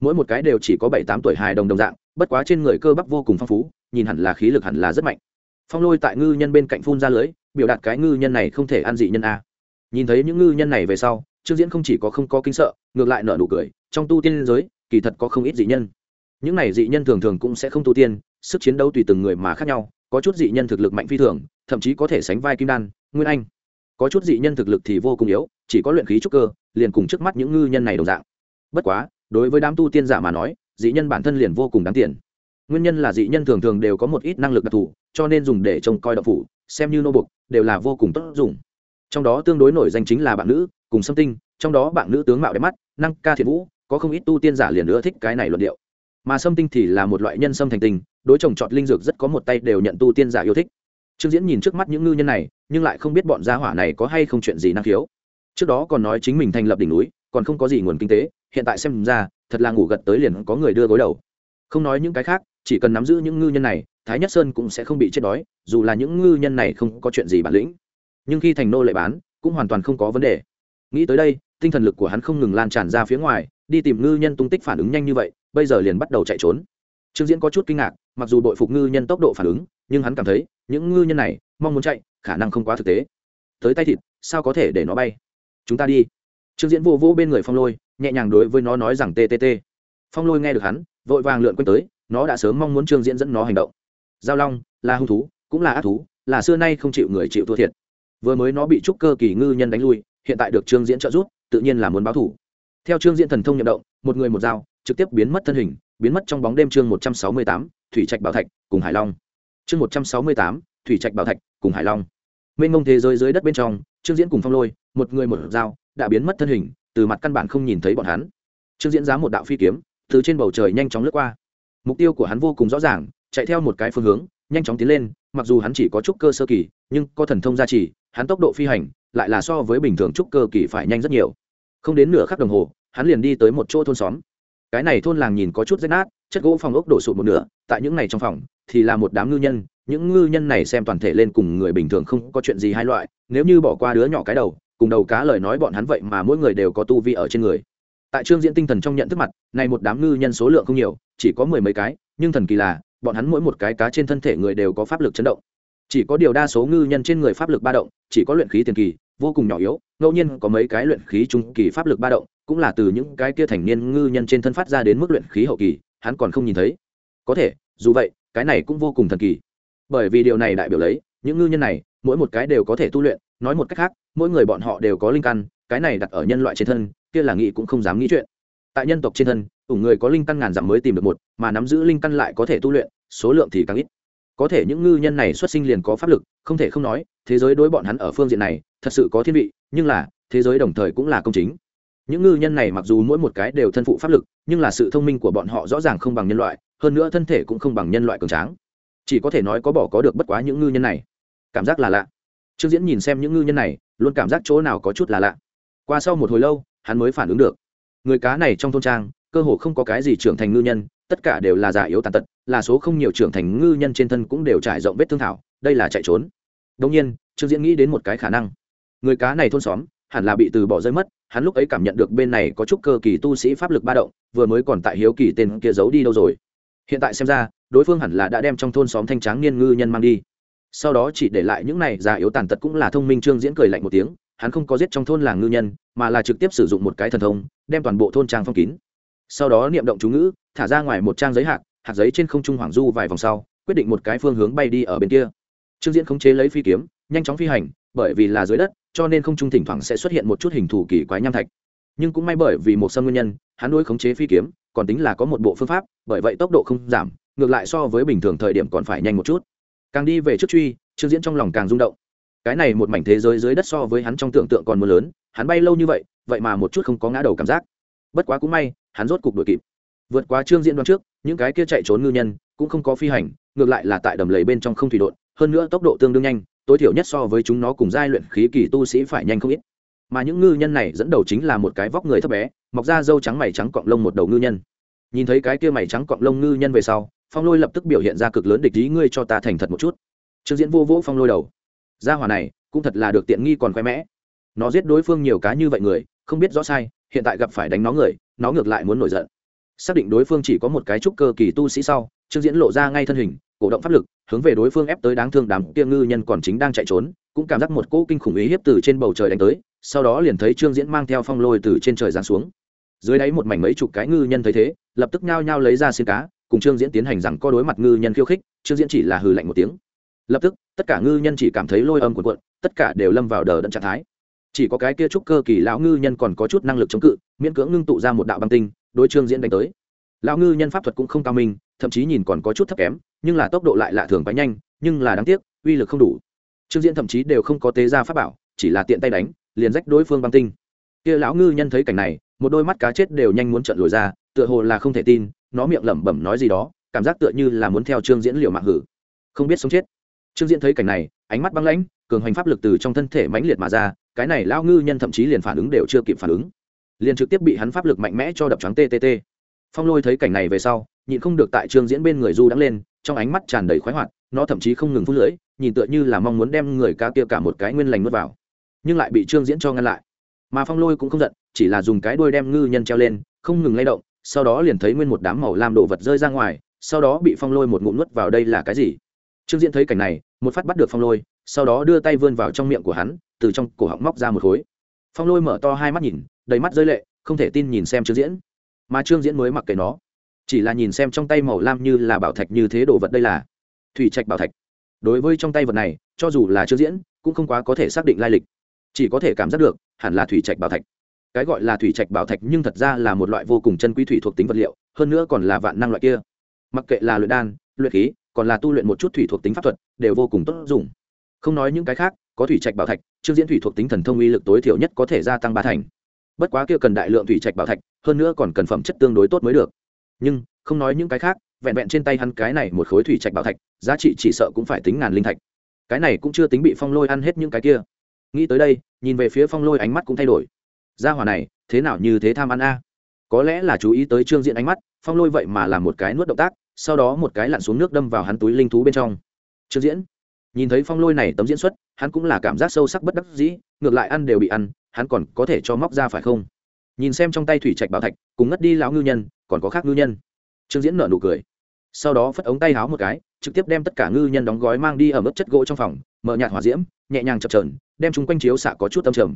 Mỗi một cái đều chỉ có bảy tám tuổi hài đồng đồng dạng bất quá trên người cơ bắp vô cùng phong phú, nhìn hẳn là khí lực hẳn là rất mạnh. Phong lôi tại ngư nhân bên cạnh phun ra lưới, biểu đạt cái ngư nhân này không thể ăn dị nhân a. Nhìn thấy những ngư nhân này về sau, trương diễn không chỉ có không có kinh sợ, ngược lại nợ nụ cười, trong tu tiên giới, kỳ thật có không ít dị nhân. Những này dị nhân thường thường cũng sẽ không tu tiên, sức chiến đấu tùy từng người mà khác nhau, có chút dị nhân thực lực mạnh phi thường, thậm chí có thể sánh vai kim đan, nguyên anh. Có chút dị nhân thực lực thì vô cùng yếu, chỉ có luyện khí trúc cơ, liền cùng trước mắt những ngư nhân này đồng dạng. Bất quá, đối với đám tu tiên giả mà nói dị nhân bản thân liền vô cùng đáng tiền. Nguyên nhân là dị nhân thường thường đều có một ít năng lực đặc thù, cho nên dùng để trông coi đậu phủ, xem như nô bục, đều là vô cùng tốt dùng. Trong đó tương đối nổi danh chính là bạn nữ, cùng xâm tinh, trong đó bạn nữ tướng mạo đẹp mắt, năng ca thiện vũ, có không ít tu tiên giả liền nữa thích cái này luận điệu. Mà xâm tinh thì là một loại nhân sâm thành tình, đối chồng chọt linh dược rất có một tay đều nhận tu tiên giả yêu thích. Trương diễn nhìn trước mắt những ngư nhân này, nhưng lại không biết bọn gia hỏa này có hay không chuyện gì năng khiếu. Trước đó còn nói chính mình thành lập đỉnh núi, còn không có gì nguồn kinh tế hiện tại xem ra, thật là ngủ gật tới liền có người đưa gối đầu. Không nói những cái khác, chỉ cần nắm giữ những ngư nhân này, thái nhất sơn cũng sẽ không bị chết đói, dù là những ngư nhân này không có chuyện gì bản lĩnh. Nhưng khi thành nô lệ bán, cũng hoàn toàn không có vấn đề. Nghĩ tới đây, tinh thần lực của hắn không ngừng lan tràn ra phía ngoài, đi tìm ngư nhân tung tích phản ứng nhanh như vậy, bây giờ liền bắt đầu chạy trốn. Trương diễn có chút kinh ngạc, mặc dù đội phục ngư nhân tốc độ phản ứng, nhưng hắn cảm thấy, những ngư nhân này, mong muốn chạy, khả năng không quá thực tế. Tới tay thịt, sao có thể để nó bay? Chúng ta đi. Trương diễn vô vô bên người phong lôi nhẹ nhàng đối với nó nói rằng ttt phong lôi nghe được hắn, vội vàng lượn quanh tới, nó đã sớm mong muốn trương diễn dẫn nó hành động. Giao long, là hung thú, cũng là ác thú, là xưa nay không chịu người chịu thua thiệt. Vừa mới nó bị trúc cơ kỳ ngư nhân đánh lui, hiện tại được trương diễn trợ giúp, tự nhiên là muốn báo thủ. Theo trương diễn thần thông nhận động, một người một dao, trực tiếp biến mất thân hình, biến mất trong bóng đêm chương một trăm sáu mươi tám, thủy trạch bảo thạch, cùng hải long. Chương một trăm sáu mươi tám, thủy trạch bảo thạch, cùng hải long. Mênh mông thế giới dưới đất bên trong, trương diễn cùng phong lôi, một người một dao, đã biến mất thân hình từ mặt căn bản không nhìn thấy bọn hắn. Trương diễn giá một đạo phi kiếm, từ trên bầu trời nhanh chóng lướt qua. Mục tiêu của hắn vô cùng rõ ràng, chạy theo một cái phương hướng, nhanh chóng tiến lên, mặc dù hắn chỉ có chút cơ sơ kỳ, nhưng có thần thông gia trì, hắn tốc độ phi hành lại là so với bình thường trúc cơ kỳ phải nhanh rất nhiều. Không đến nửa khắc đồng hồ, hắn liền đi tới một chỗ thôn xóm. Cái này thôn làng nhìn có chút rách nát, chất gỗ phòng ốc đổ sụt một nửa, tại những ngày trong phòng thì là một đám ngư nhân, những ngư nhân này xem toàn thể lên cùng người bình thường không có chuyện gì hai loại, nếu như bỏ qua đứa nhỏ cái đầu cùng đầu cá lời nói bọn hắn vậy mà mỗi người đều có tu vi ở trên người. Tại trương diễn tinh thần trong nhận thức mặt, này một đám ngư nhân số lượng không nhiều, chỉ có mười mấy cái, nhưng thần kỳ là, bọn hắn mỗi một cái cá trên thân thể người đều có pháp lực chấn động. Chỉ có điều đa số ngư nhân trên người pháp lực ba động, chỉ có luyện khí tiền kỳ, vô cùng nhỏ yếu, ngẫu nhiên có mấy cái luyện khí trung kỳ pháp lực ba động, cũng là từ những cái kia thành niên ngư nhân trên thân phát ra đến mức luyện khí hậu kỳ, hắn còn không nhìn thấy. Có thể, dù vậy, cái này cũng vô cùng thần kỳ. Bởi vì điều này đại biểu lấy, những ngư nhân này, mỗi một cái đều có thể tu luyện nói một cách khác, mỗi người bọn họ đều có linh căn, cái này đặt ở nhân loại trên thân, kia là nghĩ cũng không dám nghĩ chuyện. Tại nhân tộc trên thân, ủng người có linh căn ngàn dặm mới tìm được một, mà nắm giữ linh căn lại có thể tu luyện, số lượng thì càng ít. Có thể những ngư nhân này xuất sinh liền có pháp lực, không thể không nói, thế giới đối bọn hắn ở phương diện này, thật sự có thiên vị, nhưng là, thế giới đồng thời cũng là công chính. Những ngư nhân này mặc dù mỗi một cái đều thân phụ pháp lực, nhưng là sự thông minh của bọn họ rõ ràng không bằng nhân loại, hơn nữa thân thể cũng không bằng nhân loại cường tráng. Chỉ có thể nói có bỏ có được bất quá những ngư nhân này. Cảm giác là lạ trương diễn nhìn xem những ngư nhân này, luôn cảm giác chỗ nào có chút là lạ. Qua sau một hồi lâu, hắn mới phản ứng được. Người cá này trong thôn trang, cơ hồ không có cái gì trưởng thành ngư nhân, tất cả đều là già yếu tàn tật, là số không nhiều trưởng thành ngư nhân trên thân cũng đều trải rộng vết thương thảo, đây là chạy trốn. Đông nhiên, trương diễn nghĩ đến một cái khả năng. Người cá này thôn xóm, hẳn là bị từ bỏ rơi mất, hắn lúc ấy cảm nhận được bên này có chút cơ kỳ tu sĩ pháp lực ba động, vừa mới còn tại hiếu kỳ tên kia giấu đi đâu rồi. Hiện tại xem ra, đối phương hẳn là đã đem trong thôn xóm thanh tráng niên ngư nhân mang đi sau đó chỉ để lại những này già yếu tàn tật cũng là thông minh trương diễn cười lạnh một tiếng, hắn không có giết trong thôn làng ngư nhân, mà là trực tiếp sử dụng một cái thần thông, đem toàn bộ thôn trang phong kín. Sau đó niệm động chú ngữ, thả ra ngoài một trang giấy hạt hạt giấy trên không trung hoàng du vài vòng sau, quyết định một cái phương hướng bay đi ở bên kia. Trương diễn khống chế lấy phi kiếm, nhanh chóng phi hành, bởi vì là dưới đất, cho nên không trung thỉnh thoảng sẽ xuất hiện một chút hình thù kỳ quái nham thạch. Nhưng cũng may bởi vì một sân nguyên nhân, hắn đối khống chế phi kiếm, còn tính là có một bộ phương pháp, bởi vậy tốc độ không giảm, ngược lại so với bình thường thời điểm còn phải nhanh một chút càng đi về trước truy, trương diễn trong lòng càng rung động. Cái này một mảnh thế giới dưới đất so với hắn trong tưởng tượng còn mưa lớn, hắn bay lâu như vậy vậy mà một chút không có ngã đầu cảm giác. Bất quá cũng may, hắn rốt cục đuổi kịp. Vượt qua trương diễn đoán trước, những cái kia chạy trốn ngư nhân cũng không có phi hành, ngược lại là tại đầm lầy bên trong không thủy đột, hơn nữa tốc độ tương đương nhanh, tối thiểu nhất so với chúng nó cùng giai luyện khí kỳ tu sĩ phải nhanh không ít. Mà những ngư nhân này dẫn đầu chính là một cái vóc người thấp bé, mọc ra dâu trắng mày trắng cọng lông một đầu ngư nhân nhìn thấy cái kia mày trắng cọng lông ngư nhân về sau, phong lôi lập tức biểu hiện ra cực lớn địch ý, ngươi cho ta thành thật một chút. Trương diễn vô vỗ phong lôi đầu. Gia hỏa này, cũng thật là được tiện nghi còn khoe mẽ. Nó giết đối phương nhiều cá như vậy người, không biết rõ sai, hiện tại gặp phải đánh nó người, nó ngược lại muốn nổi giận. Xác định đối phương chỉ có một cái trúc cơ kỳ tu sĩ sau, trương diễn lộ ra ngay thân hình, cổ động pháp lực, hướng về đối phương ép tới đáng thương đám kia ngư nhân còn chính đang chạy trốn, cũng cảm giác một cỗ kinh khủng ý hiếp từ trên bầu trời đánh tới, sau đó liền thấy trương diễn mang theo phong lôi từ trên trời giáng xuống. Dưới đáy một mảnh mấy chục cái ngư nhân thấy thế lập tức nhao nhao lấy ra xin cá, cùng trương diễn tiến hành rằng co đối mặt ngư nhân khiêu khích, trương diễn chỉ là hừ lạnh một tiếng. Lập tức, tất cả ngư nhân chỉ cảm thấy lôi âm cuộn cuộn, tất cả đều lâm vào đờ đẫn trạng thái. Chỉ có cái kia trúc cơ kỳ lão ngư nhân còn có chút năng lực chống cự, miễn cưỡng ngưng tụ ra một đạo băng tinh, đối trương diễn đánh tới. Lão ngư nhân pháp thuật cũng không cao minh, thậm chí nhìn còn có chút thấp kém, nhưng là tốc độ lại lạ thường quá nhanh, nhưng là đáng tiếc, uy lực không đủ. Trương diễn thậm chí đều không có tế ra pháp bảo, chỉ là tiện tay đánh, liền rách đối phương băng tinh. Kia lão ngư nhân thấy cảnh này, một đôi mắt cá chết đều nhanh muốn trận lồi ra tựa hồ là không thể tin, nó miệng lẩm bẩm nói gì đó, cảm giác tựa như là muốn theo trương diễn liệu mạng hử. Không biết sống chết. Trương diễn thấy cảnh này, ánh mắt băng lãnh, cường hoành pháp lực từ trong thân thể mãnh liệt mà ra, cái này lao ngư nhân thậm chí liền phản ứng đều chưa kịp phản ứng. Liền trực tiếp bị hắn pháp lực mạnh mẽ cho đập trắng ttt phong lôi thấy cảnh này về sau, nhịn không được tại trương diễn bên người du đắng lên, trong ánh mắt tràn đầy khoái hoạt, nó thậm chí không ngừng phút lưỡi, nhìn tựa như là mong muốn đem người ca kia cả một cái nguyên lành nuốt vào. Nhưng lại bị trương diễn cho ngăn lại. Mà phong lôi cũng không giận, chỉ là dùng cái đuôi đem ngư nhân treo lên, không ngừng lay động sau đó liền thấy nguyên một đám màu lam đồ vật rơi ra ngoài, sau đó bị phong lôi một ngụm nuốt vào đây là cái gì? Trương diễn thấy cảnh này, một phát bắt được phong lôi, sau đó đưa tay vươn vào trong miệng của hắn, từ trong cổ họng móc ra một khối. Phong lôi mở to hai mắt nhìn, đầy mắt rơi lệ, không thể tin nhìn xem trương diễn. Mà trương diễn mới mặc kệ nó, chỉ là nhìn xem trong tay màu lam như là bảo thạch như thế đồ vật đây là thủy trạch bảo thạch. Đối với trong tay vật này, cho dù là trương diễn, cũng không quá có thể xác định lai lịch, chỉ có thể cảm giác được hẳn là thủy trạch bảo thạch cái gọi là thủy trạch bảo thạch nhưng thật ra là một loại vô cùng chân quý thủy thuộc tính vật liệu, hơn nữa còn là vạn năng loại kia. Mặc kệ là luyện đan, luyện khí, còn là tu luyện một chút thủy thuộc tính pháp thuật, đều vô cùng tốt dùng. Không nói những cái khác, có thủy trạch bảo thạch, trương diễn thủy thuộc tính thần thông uy lực tối thiểu nhất có thể gia tăng ba thành. Bất quá kia cần đại lượng thủy trạch bảo thạch, hơn nữa còn cần phẩm chất tương đối tốt mới được. Nhưng, không nói những cái khác, vẹn vẹn trên tay hắn cái này một khối thủy trạch bảo thạch, giá trị chỉ sợ cũng phải tính ngàn linh thạch. Cái này cũng chưa tính bị phong lôi ăn hết những cái kia. Nghĩ tới đây, nhìn về phía phong lôi ánh mắt cũng thay đổi gia hỏa này, thế nào như thế tham ăn a? Có lẽ là chú ý tới trương diện ánh mắt, phong lôi vậy mà làm một cái nuốt động tác, sau đó một cái lặn xuống nước đâm vào hắn túi linh thú bên trong. Trương diễn, nhìn thấy phong lôi này tấm diễn xuất, hắn cũng là cảm giác sâu sắc bất đắc dĩ, ngược lại ăn đều bị ăn, hắn còn có thể cho móc ra phải không? Nhìn xem trong tay thủy trạch bảo thạch, cùng ngất đi lão ngư nhân, còn có khác ngư nhân. Trương diễn nở nụ cười. Sau đó phất ống tay háo một cái, trực tiếp đem tất cả ngư nhân đóng gói mang đi ở mức chất gỗ trong phòng, mở nhạt hỏa diễm, nhẹ nhàng chập trờn đem chúng quanh chiếu xạ có chút tâm trầm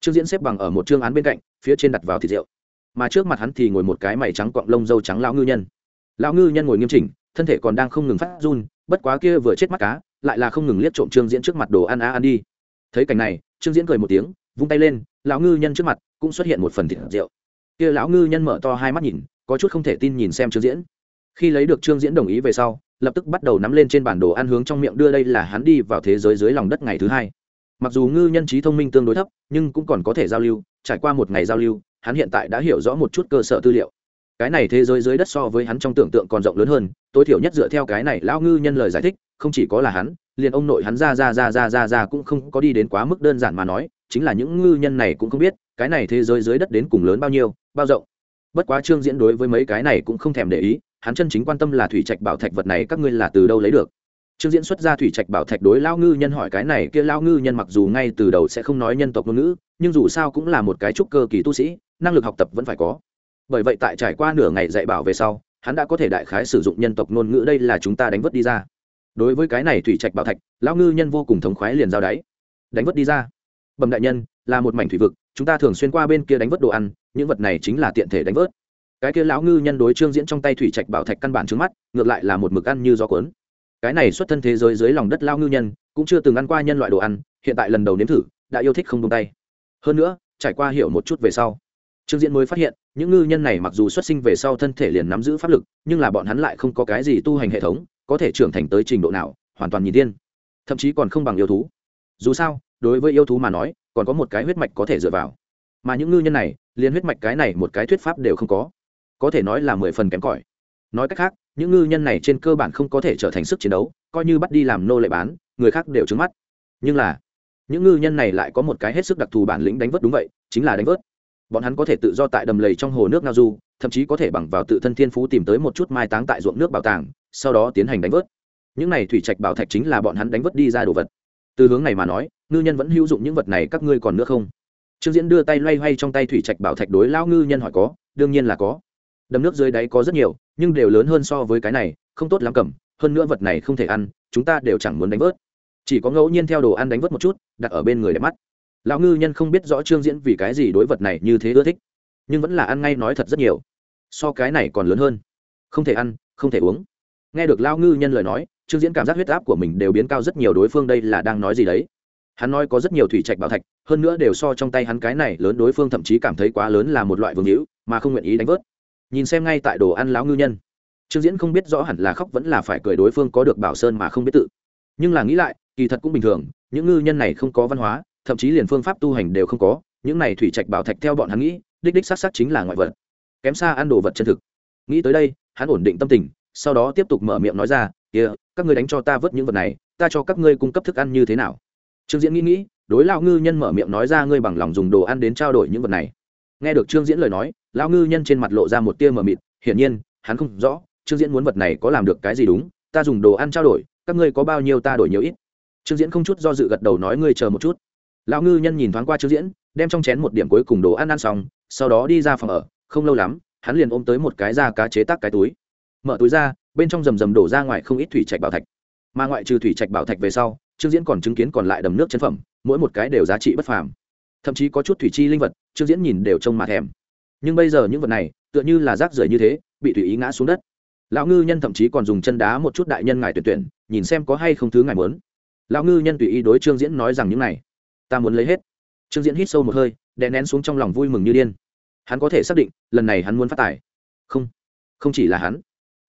trương diễn xếp bằng ở một chương án bên cạnh, phía trên đặt vào thịt rượu. Mà trước mặt hắn thì ngồi một cái mày trắng cọng lông dâu trắng lão ngư nhân. Lão ngư nhân ngồi nghiêm chỉnh, thân thể còn đang không ngừng phát run, bất quá kia vừa chết mắt cá, lại là không ngừng liếc trộm trương diễn trước mặt đồ ăn á ăn đi. Thấy cảnh này, trương diễn cười một tiếng, vung tay lên, lão ngư nhân trước mặt cũng xuất hiện một phần thịt rượu. Kia lão ngư nhân mở to hai mắt nhìn, có chút không thể tin nhìn xem trương diễn. Khi lấy được trương diễn đồng ý về sau, lập tức bắt đầu nắm lên trên bản đồ ăn hướng trong miệng đưa đây là hắn đi vào thế giới dưới lòng đất ngày thứ hai mặc dù ngư nhân trí thông minh tương đối thấp, nhưng cũng còn có thể giao lưu, trải qua một ngày giao lưu, hắn hiện tại đã hiểu rõ một chút cơ sở tư liệu. Cái này thế giới dưới đất so với hắn trong tưởng tượng còn rộng lớn hơn, tối thiểu nhất dựa theo cái này lão ngư nhân lời giải thích, không chỉ có là hắn, liền ông nội hắn ra ra ra ra ra ra cũng không có đi đến quá mức đơn giản mà nói, chính là những ngư nhân này cũng không biết, cái này thế giới dưới đất đến cùng lớn bao nhiêu, bao rộng. Bất quá trương diễn đối với mấy cái này cũng không thèm để ý, hắn chân chính quan tâm là thủy trạch bảo thạch vật này các ngươi là từ đâu lấy được trương diễn xuất ra thủy trạch bảo thạch đối Lão ngư nhân hỏi cái này, kia Lão ngư nhân mặc dù ngay từ đầu sẽ không nói nhân tộc ngôn ngữ, nhưng dù sao cũng là một cái trúc cơ kỳ tu sĩ, năng lực học tập vẫn phải có. Bởi vậy tại trải qua nửa ngày dạy bảo về sau, hắn đã có thể đại khái sử dụng nhân tộc ngôn ngữ đây là chúng ta đánh vớt đi ra. Đối với cái này thủy trạch bảo thạch, lão ngư nhân vô cùng thống khoái liền giao đáy. Đánh vớt đi ra. Bẩm đại nhân, là một mảnh thủy vực, chúng ta thường xuyên qua bên kia đánh vớt đồ ăn, những vật này chính là tiện thể đánh vớt cái kia lão ngư nhân đối trương diễn trong tay thủy trạch bảo thạch căn bản trước mắt, ngược lại là một mực ăn như gió cuốn cái này xuất thân thế giới dưới lòng đất lao ngư nhân, cũng chưa từng ăn qua nhân loại đồ ăn, hiện tại lần đầu nếm thử, đã yêu thích không tung tay. Hơn nữa, trải qua hiểu một chút về sau, trương diễn mới phát hiện, những ngư nhân này mặc dù xuất sinh về sau thân thể liền nắm giữ pháp lực, nhưng là bọn hắn lại không có cái gì tu hành hệ thống, có thể trưởng thành tới trình độ nào, hoàn toàn nhìn tiên thậm chí còn không bằng yêu thú. Dù sao, đối với yêu thú mà nói, còn có một cái huyết mạch có thể dựa vào. Mà những ngư nhân này, liền huyết mạch cái này một cái thuyết pháp đều không có. Có thể nói là mười phần kém cỏi. Nói cách khác những ngư nhân này trên cơ bản không có thể trở thành sức chiến đấu, coi như bắt đi làm nô lệ bán, người khác đều trứng mắt. Nhưng là, những ngư nhân này lại có một cái hết sức đặc thù bản lĩnh đánh vớt đúng vậy, chính là đánh vớt. Bọn hắn có thể tự do tại đầm lầy trong hồ nước ngao du, thậm chí có thể bằng vào tự thân thiên phú tìm tới một chút mai táng tại ruộng nước bảo tàng, sau đó tiến hành đánh vớt. Những này thủy trạch bảo thạch chính là bọn hắn đánh vớt đi ra đồ vật. Từ hướng này mà nói, ngư nhân vẫn hữu dụng những vật này, các ngươi còn nữa không? Trương diễn đưa tay loay hoay trong tay thủy trạch bảo thạch đối lão ngư nhân hỏi có, đương nhiên là có đầm nước dưới đáy có rất nhiều, nhưng đều lớn hơn so với cái này, không tốt lắm cầm, hơn nữa vật này không thể ăn, chúng ta đều chẳng muốn đánh vớt. Chỉ có ngẫu nhiên theo đồ ăn đánh vớt một chút, đặt ở bên người đẹp mắt. Lão ngư nhân không biết rõ trương diễn vì cái gì đối vật này như thế ưa thích, nhưng vẫn là ăn ngay nói thật rất nhiều. So cái này còn lớn hơn. Không thể ăn, không thể uống. Nghe được lao ngư nhân lời nói, trương diễn cảm giác huyết áp của mình đều biến cao rất nhiều đối phương đây là đang nói gì đấy. Hắn nói có rất nhiều thủy trạch bảo thạch, hơn nữa đều so trong tay hắn cái này lớn đối phương thậm chí cảm thấy quá lớn là một loại vương hữu, mà không nguyện ý đánh vớt nhìn xem ngay tại đồ ăn lão ngư nhân. Trương diễn không biết rõ hẳn là khóc vẫn là phải cười đối phương có được bảo sơn mà không biết tự. Nhưng là nghĩ lại, kỳ thật cũng bình thường, những ngư nhân này không có văn hóa, thậm chí liền phương pháp tu hành đều không có, những này thủy trạch bảo thạch theo bọn hắn nghĩ, đích đích xác xác chính là ngoại vật. Kém xa ăn đồ vật chân thực. Nghĩ tới đây, hắn ổn định tâm tình, sau đó tiếp tục mở miệng nói ra, kia, các ngươi đánh cho ta vớt những vật này, ta cho các ngươi cung cấp thức ăn như thế nào? Trương diễn nghĩ nghĩ, đối lao ngư nhân mở miệng nói ra, ngươi bằng lòng dùng đồ ăn đến trao đổi những vật này. Nghe được trương diễn lời nói lão ngư nhân trên mặt lộ ra một tia mờ mịt, hiển nhiên, hắn không rõ, trương diễn muốn vật này có làm được cái gì đúng, ta dùng đồ ăn trao đổi, các ngươi có bao nhiêu ta đổi nhiều ít. Trương diễn không chút do dự gật đầu nói ngươi chờ một chút. Lão ngư nhân nhìn thoáng qua trương diễn, đem trong chén một điểm cuối cùng đồ ăn ăn xong, sau đó đi ra phòng ở, không lâu lắm, hắn liền ôm tới một cái da cá chế tác cái túi. Mở túi ra, bên trong rầm rầm đổ ra ngoài không ít thủy trạch bảo thạch. Mà ngoại trừ thủy trạch bảo thạch về sau, trương diễn còn chứng kiến còn lại đầm nước chân phẩm, mỗi một cái đều giá trị bất phàm. Thậm chí có chút thủy chi linh vật, trương diễn nhìn đều trông mà thèm nhưng bây giờ những vật này, tựa như là rác rưởi như thế, bị tùy ý ngã xuống đất. Lão ngư nhân thậm chí còn dùng chân đá một chút đại nhân ngài tuyển tuyển, nhìn xem có hay không thứ ngài muốn. Lão ngư nhân tùy ý đối trương diễn nói rằng những này, ta muốn lấy hết. Trương diễn hít sâu một hơi, đè nén xuống trong lòng vui mừng như điên. Hắn có thể xác định, lần này hắn muốn phát tài. Không không chỉ là hắn,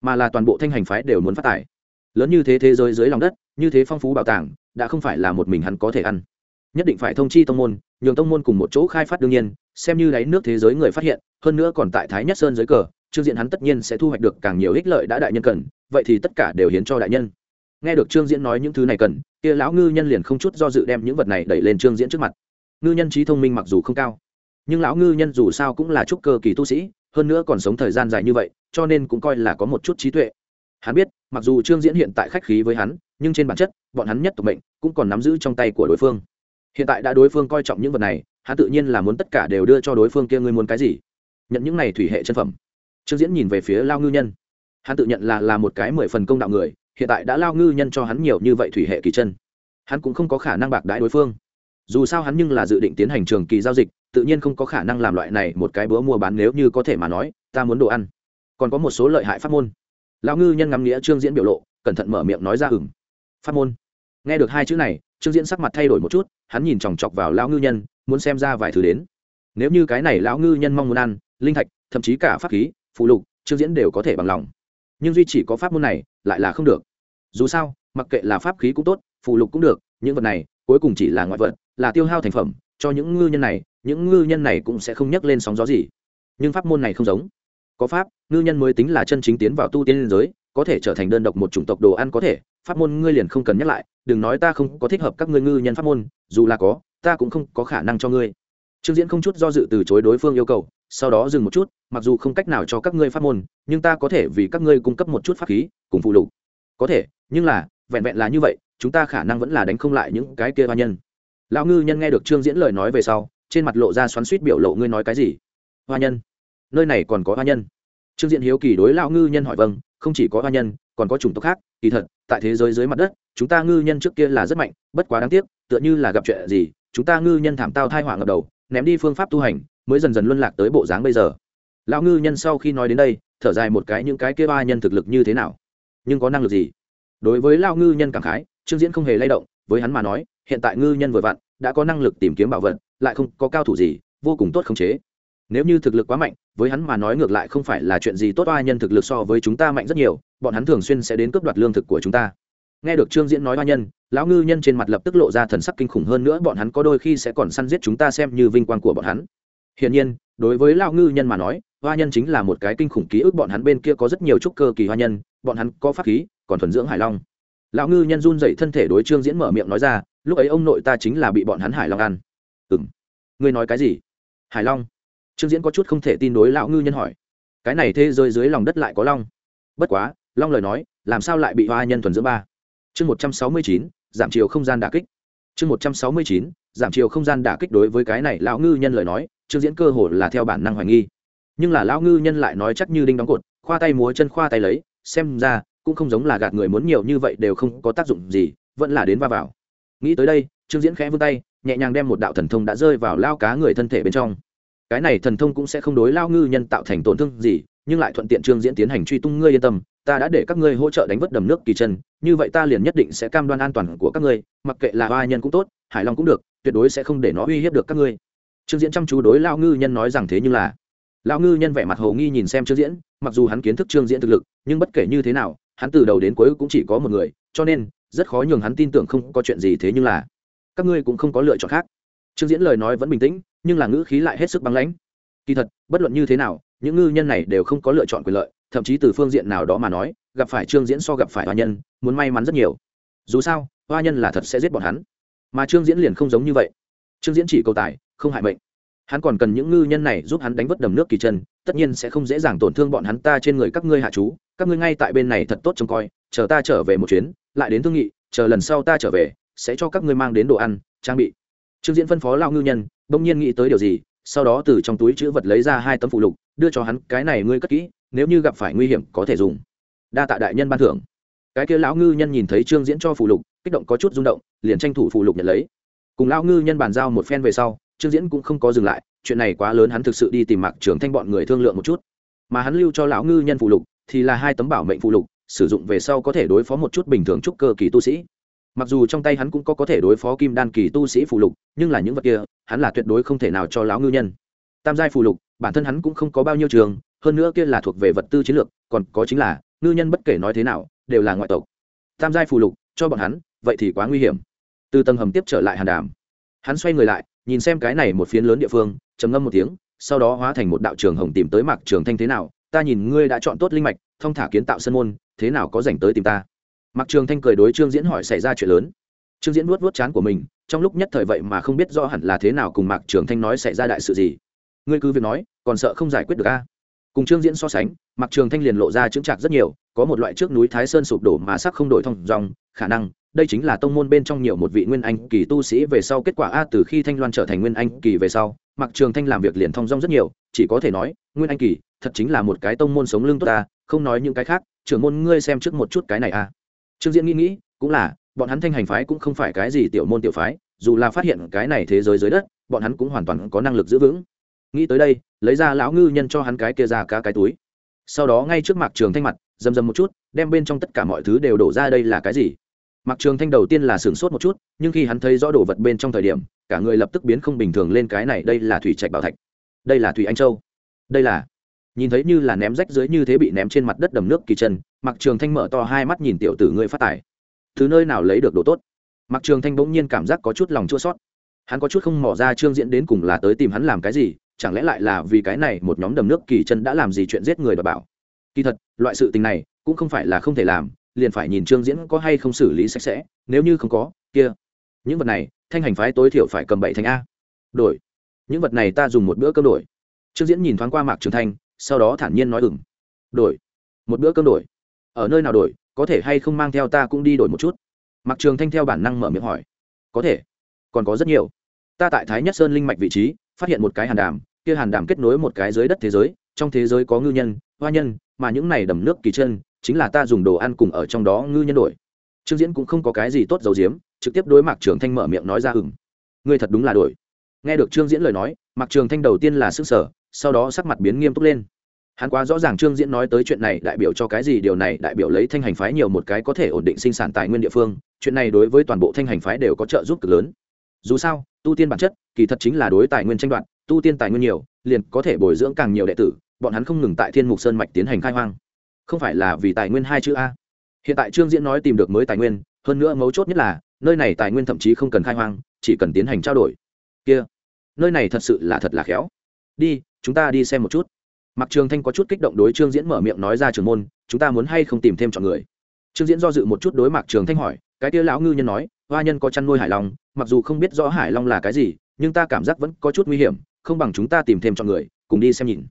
mà là toàn bộ thanh hành phái đều muốn phát tài. Lớn như thế thế giới dưới lòng đất, như thế phong phú bảo tàng, đã không phải là một mình hắn có thể ăn. Nhất định phải thông chi tông môn, nhường tông môn cùng một chỗ khai phát đương nhiên xem như đáy nước thế giới người phát hiện, hơn nữa còn tại thái nhất sơn dưới cờ, trương diễn hắn tất nhiên sẽ thu hoạch được càng nhiều ích lợi đã đại nhân cần, vậy thì tất cả đều hiến cho đại nhân. Nghe được trương diễn nói những thứ này cần, kia lão ngư nhân liền không chút do dự đem những vật này đẩy lên trương diễn trước mặt. Ngư nhân trí thông minh mặc dù không cao, nhưng lão ngư nhân dù sao cũng là trúc cơ kỳ tu sĩ, hơn nữa còn sống thời gian dài như vậy, cho nên cũng coi là có một chút trí tuệ. Hắn biết, mặc dù trương diễn hiện tại khách khí với hắn, nhưng trên bản chất, bọn hắn nhất tộc mệnh cũng còn nắm giữ trong tay của đối phương. Hiện tại đã đối phương coi trọng những vật này hắn tự nhiên là muốn tất cả đều đưa cho đối phương kia ngươi muốn cái gì. Nhận những này thủy hệ chân phẩm. Trương diễn nhìn về phía lao ngư nhân. Hắn tự nhận là là một cái mười phần công đạo người, hiện tại đã lao ngư nhân cho hắn nhiều như vậy thủy hệ kỳ chân. Hắn cũng không có khả năng bạc đãi đối phương. Dù sao hắn nhưng là dự định tiến hành trường kỳ giao dịch, tự nhiên không có khả năng làm loại này một cái bữa mua bán nếu như có thể mà nói, ta muốn đồ ăn. Còn có một số lợi hại pháp môn. Lão ngư nhân ngắm nghĩa trương diễn biểu lộ, cẩn thận mở miệng nói ra ừng pháp môn. Nghe được hai chữ này, trương diễn sắc mặt thay đổi một chút, hắn nhìn chòng chọc vào lão ngư nhân muốn xem ra vài thứ đến. Nếu như cái này lão ngư nhân mong muốn ăn, linh thạch, thậm chí cả pháp khí, phụ lục chương diễn đều có thể bằng lòng. Nhưng duy chỉ có pháp môn này, lại là không được. Dù sao, mặc kệ là pháp khí cũng tốt, phụ lục cũng được, những vật này, cuối cùng chỉ là ngoại vật, là tiêu hao thành phẩm, cho những ngư nhân này, những ngư nhân này cũng sẽ không nhắc lên sóng gió gì. Nhưng pháp môn này không giống. Có pháp, ngư nhân mới tính là chân chính tiến vào tu tiên liên giới, có thể trở thành đơn độc một chủng tộc đồ ăn có thể. Pháp môn ngươi liền không cần nhắc lại, đừng nói ta không có thích hợp các ngươi ngư nhân pháp môn, dù là có ta cũng không có khả năng cho ngươi. Trương diễn không chút do dự từ chối đối phương yêu cầu, sau đó dừng một chút, mặc dù không cách nào cho các ngươi phát môn, nhưng ta có thể vì các ngươi cung cấp một chút pháp khí, cùng phụ lục. Có thể, nhưng là, vẹn vẹn là như vậy, chúng ta khả năng vẫn là đánh không lại những cái kia hoa nhân. Lão ngư nhân nghe được trương diễn lời nói về sau, trên mặt lộ ra xoắn suýt biểu lộ, ngươi nói cái gì? Hoa nhân? Nơi này còn có hoa nhân? Trương diễn hiếu kỳ đối lão ngư nhân hỏi vâng không chỉ có hoa nhân, còn có chủng tộc khác. Kỳ thật, tại thế giới dưới mặt đất, chúng ta ngư nhân trước kia là rất mạnh, bất quá đáng tiếc, tựa như là gặp chuyện gì chúng ta ngư nhân thảm tao thai họa ngập đầu, ném đi phương pháp tu hành, mới dần dần luân lạc tới bộ dáng bây giờ. Lão ngư nhân sau khi nói đến đây, thở dài một cái những cái kia ba nhân thực lực như thế nào? Nhưng có năng lực gì? Đối với lão ngư nhân cảm khái, trương diễn không hề lay động, với hắn mà nói, hiện tại ngư nhân vừa vặn, đã có năng lực tìm kiếm bảo vật, lại không có cao thủ gì, vô cùng tốt khống chế. Nếu như thực lực quá mạnh, với hắn mà nói ngược lại không phải là chuyện gì tốt oa nhân thực lực so với chúng ta mạnh rất nhiều, bọn hắn thường xuyên sẽ đến cướp đoạt lương thực của chúng ta nghe được trương diễn nói hoa nhân, lão ngư nhân trên mặt lập tức lộ ra thần sắc kinh khủng hơn nữa, bọn hắn có đôi khi sẽ còn săn giết chúng ta xem như vinh quang của bọn hắn. Hiển nhiên, đối với lão ngư nhân mà nói, hoa nhân chính là một cái kinh khủng ký ức, bọn hắn bên kia có rất nhiều trúc cơ kỳ hoa nhân, bọn hắn có pháp khí, còn thuần dưỡng hải long. Lão ngư nhân run dậy thân thể đối trương diễn mở miệng nói ra, lúc ấy ông nội ta chính là bị bọn hắn hải long ăn. Ừ m ngươi nói cái gì? Hải long. Trương diễn có chút không thể tin đối lão ngư nhân hỏi. Cái này thế rơi dưới lòng đất lại có long? Bất quá, long lời nói, làm sao lại bị hoa nhân thuần dưỡng ba? Chương một trăm sáu mươi chín, giảm chiều không gian đả kích. Chương một trăm sáu mươi chín, giảm chiều không gian đả kích đối với cái này lão ngư nhân lời nói, trương diễn cơ hồ là theo bản năng hoài nghi. Nhưng là lão ngư nhân lại nói chắc như đinh đóng cột, khoa tay múa chân khoa tay lấy, xem ra cũng không giống là gạt người muốn nhiều như vậy đều không có tác dụng gì, vẫn là đến va vào. Nghĩ tới đây, trương diễn khẽ vươn tay, nhẹ nhàng đem một đạo thần thông đã rơi vào lao cá người thân thể bên trong. Cái này thần thông cũng sẽ không đối lao ngư nhân tạo thành tổn thương gì, nhưng lại thuận tiện trương diễn tiến hành truy tung, ngươi yên tâm ta đã để các ngươi hỗ trợ đánh vớt đầm nước kỳ chân, như vậy ta liền nhất định sẽ cam đoan an toàn của các ngươi, mặc kệ là hoa nhân cũng tốt, hải long cũng được, tuyệt đối sẽ không để nó uy hiếp được các ngươi. Trương diễn chăm chú đối lao ngư nhân nói rằng thế nhưng là lao ngư nhân vẻ mặt hồ nghi nhìn xem trương diễn, mặc dù hắn kiến thức trương diễn thực lực, nhưng bất kể như thế nào, hắn từ đầu đến cuối cũng chỉ có một người, cho nên, rất khó nhường hắn tin tưởng không có chuyện gì thế nhưng là, các ngươi cũng không có lựa chọn khác. Trương diễn lời nói vẫn bình tĩnh, nhưng là ngữ khí lại hết sức băng lãnh. Kỳ thật, bất luận như thế nào, những ngư nhân này đều không có lựa chọn quyền lợi thậm chí từ phương diện nào đó mà nói, gặp phải trương diễn so gặp phải hoa nhân, muốn may mắn rất nhiều. Dù sao, hoa nhân là thật sẽ giết bọn hắn. Mà trương diễn liền không giống như vậy. Trương diễn chỉ cầu tài, không hại mệnh. Hắn còn cần những ngư nhân này giúp hắn đánh vớt đầm nước kỳ chân, tất nhiên sẽ không dễ dàng tổn thương bọn hắn ta trên người các ngươi hạ chú, các ngươi ngay tại bên này thật tốt trông coi, chờ ta trở về một chuyến, lại đến thương nghị, chờ lần sau ta trở về, sẽ cho các ngươi mang đến đồ ăn, trang bị. Trương diễn phân phó lao ngư nhân, bỗng nhiên nghĩ tới điều gì, sau đó từ trong túi chữ vật lấy ra hai tấm phụ lục, đưa cho hắn, cái này ngươi cất kỹ nếu như gặp phải nguy hiểm có thể dùng. Đa tạ đại nhân ban thưởng. Cái kia lão ngư nhân nhìn thấy trương diễn cho phù lục, kích động có chút rung động, liền tranh thủ phù lục nhận lấy. Cùng lão ngư nhân bàn giao một phen về sau, trương diễn cũng không có dừng lại, chuyện này quá lớn hắn thực sự đi tìm mạc trưởng thanh bọn người thương lượng một chút. Mà hắn lưu cho lão ngư nhân phù lục thì là hai tấm bảo mệnh phù lục, sử dụng về sau có thể đối phó một chút bình thường trúc cơ kỳ tu sĩ. Mặc dù trong tay hắn cũng có có thể đối phó kim đan kỳ tu sĩ phù lục, nhưng là những vật kia, hắn là tuyệt đối không thể nào cho lão ngư nhân. Tam giai phù lục, bản thân hắn cũng không có bao nhiêu trường hơn nữa kia là thuộc về vật tư chiến lược, còn có chính là, ngư nhân bất kể nói thế nào, đều là ngoại tộc. Tam giai phù lục, cho bọn hắn, vậy thì quá nguy hiểm. Từ tầng hầm tiếp trở lại hàn đàm. Hắn xoay người lại, nhìn xem cái này một phiến lớn địa phương, trầm ngâm một tiếng, sau đó hóa thành một đạo trường hồng tìm tới mạc trường thanh thế nào, ta nhìn ngươi đã chọn tốt linh mạch, thông thả kiến tạo sân môn, thế nào có dành tới tìm ta? Mạc trường thanh cười đối trương diễn hỏi xảy ra chuyện lớn. Trương diễn vuốt vuốt chán của mình, trong lúc nhất thời vậy mà không biết rõ hẳn là thế nào cùng mạc trường thanh nói xảy ra đại sự gì. Ngươi cứ việc nói, còn sợ không giải quyết được a cùng trương diễn so sánh mặc trường thanh liền lộ ra chững chạc rất nhiều, có một loại trước núi thái sơn sụp đổ mà sắc không đổi thông dòng, khả năng, đây chính là tông môn bên trong nhiều một vị nguyên anh kỳ tu sĩ về sau, kết quả a từ khi thanh loan trở thành nguyên anh kỳ về sau mặc trường thanh làm việc liền thông dong rất nhiều, chỉ có thể nói, nguyên anh kỳ, thật chính là một cái tông môn sống lưng tốt ta, không nói những cái khác, trưởng môn ngươi xem trước một chút cái này a trương diễn nghĩ nghĩ, cũng là, bọn hắn thanh hành phái cũng không phải cái gì tiểu môn tiểu phái, dù là phát hiện cái này thế giới dưới đất, bọn hắn cũng hoàn toàn có năng lực giữ vững nghĩ tới đây, lấy ra lão ngư nhân cho hắn cái kia ra cả cái túi. Sau đó ngay trước mặt trường thanh mặt, dầm dầm một chút, đem bên trong tất cả mọi thứ đều đổ ra đây là cái gì? Mặc trường thanh đầu tiên là sửng sốt một chút, nhưng khi hắn thấy rõ đồ vật bên trong thời điểm, cả người lập tức biến không bình thường lên cái này, đây là thủy trạch bảo thạch. Đây là thủy anh châu. Đây là, nhìn thấy như là ném rách dưới như thế bị ném trên mặt đất đầm nước kỳ chân mặc trường thanh mở to hai mắt nhìn tiểu tử ngươi phát tài. Từ nơi nào lấy được đồ tốt? Mặc trường thanh bỗng nhiên cảm giác có chút lòng chua sót hắn có chút không mỏ ra trương diễn đến cùng là tới tìm hắn làm cái gì chẳng lẽ lại là vì cái này một nhóm đầm nước kỳ chân đã làm gì chuyện giết người đ bảo? Kỳ thật, loại sự tình này cũng không phải là không thể làm, liền phải nhìn trương diễn có hay không xử lý sạch sẽ, nếu như không có, kia. Những vật này, thanh hành phái tối thiểu phải cầm bảy thành a. Đổi. Những vật này ta dùng một bữa cơm đổi. Trương diễn nhìn thoáng qua mạc trường thanh, sau đó thản nhiên nói ừng đổi. Một bữa cơm đổi. Ở nơi nào đổi, có thể hay không mang theo ta cũng đi đổi một chút? Mạc trường thanh theo bản năng mở miệng hỏi. Có thể. Còn có rất nhiều. Ta tại thái nhất sơn linh mạch vị trí, phát hiện một cái hàn đàm kia hàn đảm kết nối một cái dưới đất thế giới, trong thế giới có ngư nhân, hoa nhân, mà những này đầm nước kỳ chân, chính là ta dùng đồ ăn cùng ở trong đó ngư nhân đổi. Trương diễn cũng không có cái gì tốt dầu diếm trực tiếp đối mặt trường thanh mở miệng nói ra hừng ngươi thật đúng là đổi. Nghe được trương diễn lời nói mặc trường thanh đầu tiên là sức sở sau đó sắc mặt biến nghiêm túc lên. Hắn quá rõ ràng trương diễn nói tới chuyện này đại biểu cho cái gì, điều này đại biểu lấy thanh hành phái nhiều một cái có thể ổn định sinh sản tài nguyên địa phương, chuyện này đối với toàn bộ thanh hành phái đều có trợ giúp cực lớn. Dù sao, tu tiên bản chất, kỳ thật chính là đối tài nguyên tranh đoạt tu tiên tài nguyên nhiều, liền có thể bồi dưỡng càng nhiều đệ tử, bọn hắn không ngừng tại thiên mục sơn mạch tiến hành khai hoang. Không phải là vì tài nguyên hai chữ a. Hiện tại trương diễn nói tìm được mới tài nguyên, hơn nữa mấu chốt nhất là, nơi này tài nguyên thậm chí không cần khai hoang, chỉ cần tiến hành trao đổi. Kia, nơi này thật sự là thật là khéo. Đi, chúng ta đi xem một chút. Mặc trường thanh có chút kích động đối trương diễn mở miệng nói ra trường môn, chúng ta muốn hay không tìm thêm chọn người? Trương diễn do dự một chút đối mặc trường thanh hỏi, cái tia lão ngư nhân nói, hoa nhân có chăn nuôi hải long, mặc dù không biết rõ hải long là cái gì, nhưng ta cảm giác vẫn có chút nguy hiểm không bằng chúng ta tìm thêm chọn người, cùng đi xem nhìn.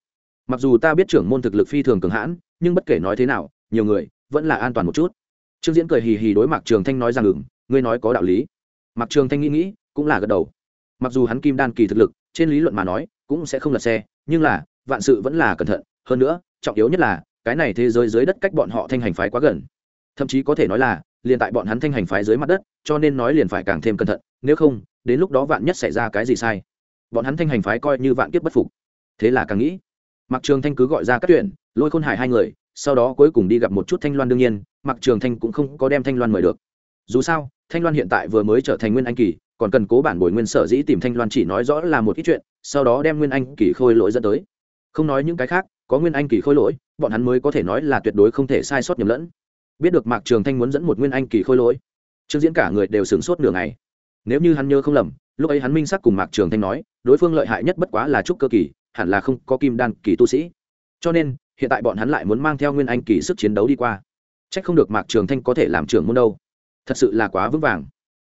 Mặc dù ta biết trưởng môn thực lực phi thường cường hãn, nhưng bất kể nói thế nào, nhiều người vẫn là an toàn một chút. Trương diễn cười hì hì đối mặt trường thanh nói rằng ừng ngươi nói có đạo lý. Mặc trường thanh nghĩ nghĩ, cũng là gật đầu. Mặc dù hắn kim đan kỳ thực lực, trên lý luận mà nói, cũng sẽ không lật xe, nhưng là, vạn sự vẫn là cẩn thận. Hơn nữa, trọng yếu nhất là, cái này thế giới dưới đất cách bọn họ thanh hành phái quá gần. Thậm chí có thể nói là, liền tại bọn hắn thanh hành phái dưới mặt đất, cho nên nói liền phải càng thêm cẩn thận, nếu không, đến lúc đó vạn nhất xảy ra cái gì sai bọn hắn thanh hành phái coi như vạn kiếp bất phục. Thế là càng nghĩ mặc trường thanh cứ gọi ra các tuyển, lôi khôn hải hai người, sau đó cuối cùng đi gặp một chút thanh loan đương nhiên mặc trường thanh cũng không có đem thanh loan mời được. Dù sao, thanh loan hiện tại vừa mới trở thành nguyên anh kỳ, còn cần cố bản bồi nguyên sở dĩ tìm thanh loan chỉ nói rõ là một ít chuyện, sau đó đem nguyên anh kỳ khôi lỗi dẫn tới. Không nói những cái khác, có nguyên anh kỳ khôi lỗi, bọn hắn mới có thể nói là tuyệt đối không thể sai sót nhầm lẫn. Biết được mạc trường thanh muốn dẫn một nguyên anh kỳ khôi lỗi, trương diễn cả người đều sửng sốt nửa ngày. Nếu như hắn nhớ không lầm lúc ấy hắn minh sắc cùng mạc trường thanh nói, đối phương lợi hại nhất bất quá là trúc cơ kỳ, hẳn là không có kim đan, kỳ tu sĩ. Cho nên, hiện tại bọn hắn lại muốn mang theo nguyên anh kỳ sức chiến đấu đi qua. C h ắ c không được mạc trường thanh có thể làm trưởng môn đâu. Thật sự là quá vững vàng.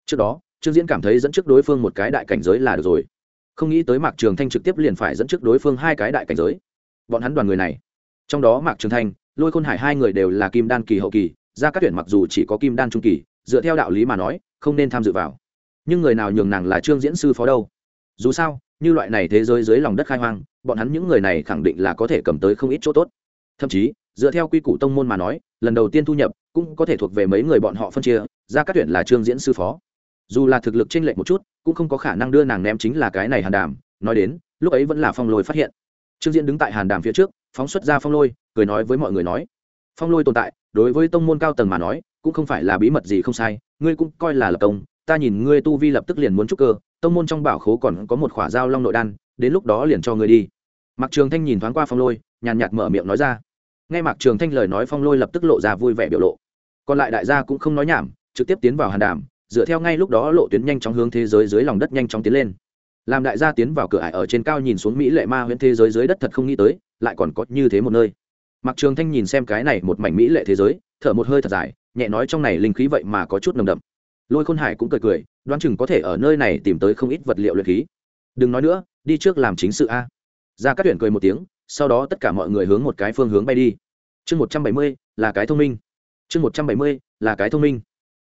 Trước đó, trương diễn cảm thấy dẫn trước đối phương một cái đại cảnh giới là được rồi. Không nghĩ tới mạc trường thanh trực tiếp liền phải dẫn trước đối phương hai cái đại cảnh giới. Bọn hắn đoàn người này. Trong đó mạc trường thanh, lôi khôn hải hai người đều là kim đan kỳ hậu kỳ ra các tuyển mặc dù chỉ có kim đan trung kỳ, dựa theo đạo lý mà nói, không nên tham dự vào nhưng người nào nhường nàng là trương diễn sư phó đâu? Dù sao, như loại này thế giới dưới lòng đất khai hoang, bọn hắn những người này khẳng định là có thể cầm tới không ít chỗ tốt. Thậm chí, dựa theo quy củ tông môn mà nói, lần đầu tiên thu nhập cũng có thể thuộc về mấy người bọn họ phân chia ra các tuyển là trương diễn sư phó. Dù là thực lực chênh lệch một chút, cũng không có khả năng đưa nàng ném chính là cái này hàn đàm, nói đến, lúc ấy vẫn là phong lôi phát hiện. Trương diễn đứng tại hàn đàm phía trước, phóng xuất ra phong lôi, cười nói với mọi người nói, phong lôi tồn tại, đối với tông môn cao tầng mà nói, cũng không phải là bí mật gì không sai, ngươi cũng coi là lập công ta nhìn ngươi tu vi lập tức liền muốn trúc cơ, tông môn trong bảo khố còn có một khỏa dao long nội đan, đến lúc đó liền cho ngươi đi. Mặc trường thanh nhìn thoáng qua phong lôi, nhàn nhạt mở miệng nói ra. Nghe mặc trường thanh lời nói phong lôi lập tức lộ ra vui vẻ biểu lộ. Còn lại đại gia cũng không nói nhảm, trực tiếp tiến vào hàn đàm, dựa theo ngay lúc đó lộ tuyến nhanh chóng hướng thế giới dưới lòng đất nhanh chóng tiến lên. Làm đại gia tiến vào cửa ải ở trên cao nhìn xuống mỹ lệ ma huyện thế giới dưới đất thật không nghĩ tới, lại còn có như thế một nơi. Mặc trường thanh nhìn xem cái này một mảnh mỹ lệ thế giới, thở một hơi thật dài, nhẹ nói trong này linh khí vậy mà có chút nồng đậm lôi khôn hải cũng cười cười, đoán chừng có thể ở nơi này tìm tới không ít vật liệu luyện khí. Đừng nói nữa, đi trước làm chính sự a. Ra các tuyển cười một tiếng, sau đó tất cả mọi người hướng một cái phương hướng bay đi. Chương một trăm bảy mươi, là cái thông minh. Chương một trăm bảy mươi, là cái thông minh.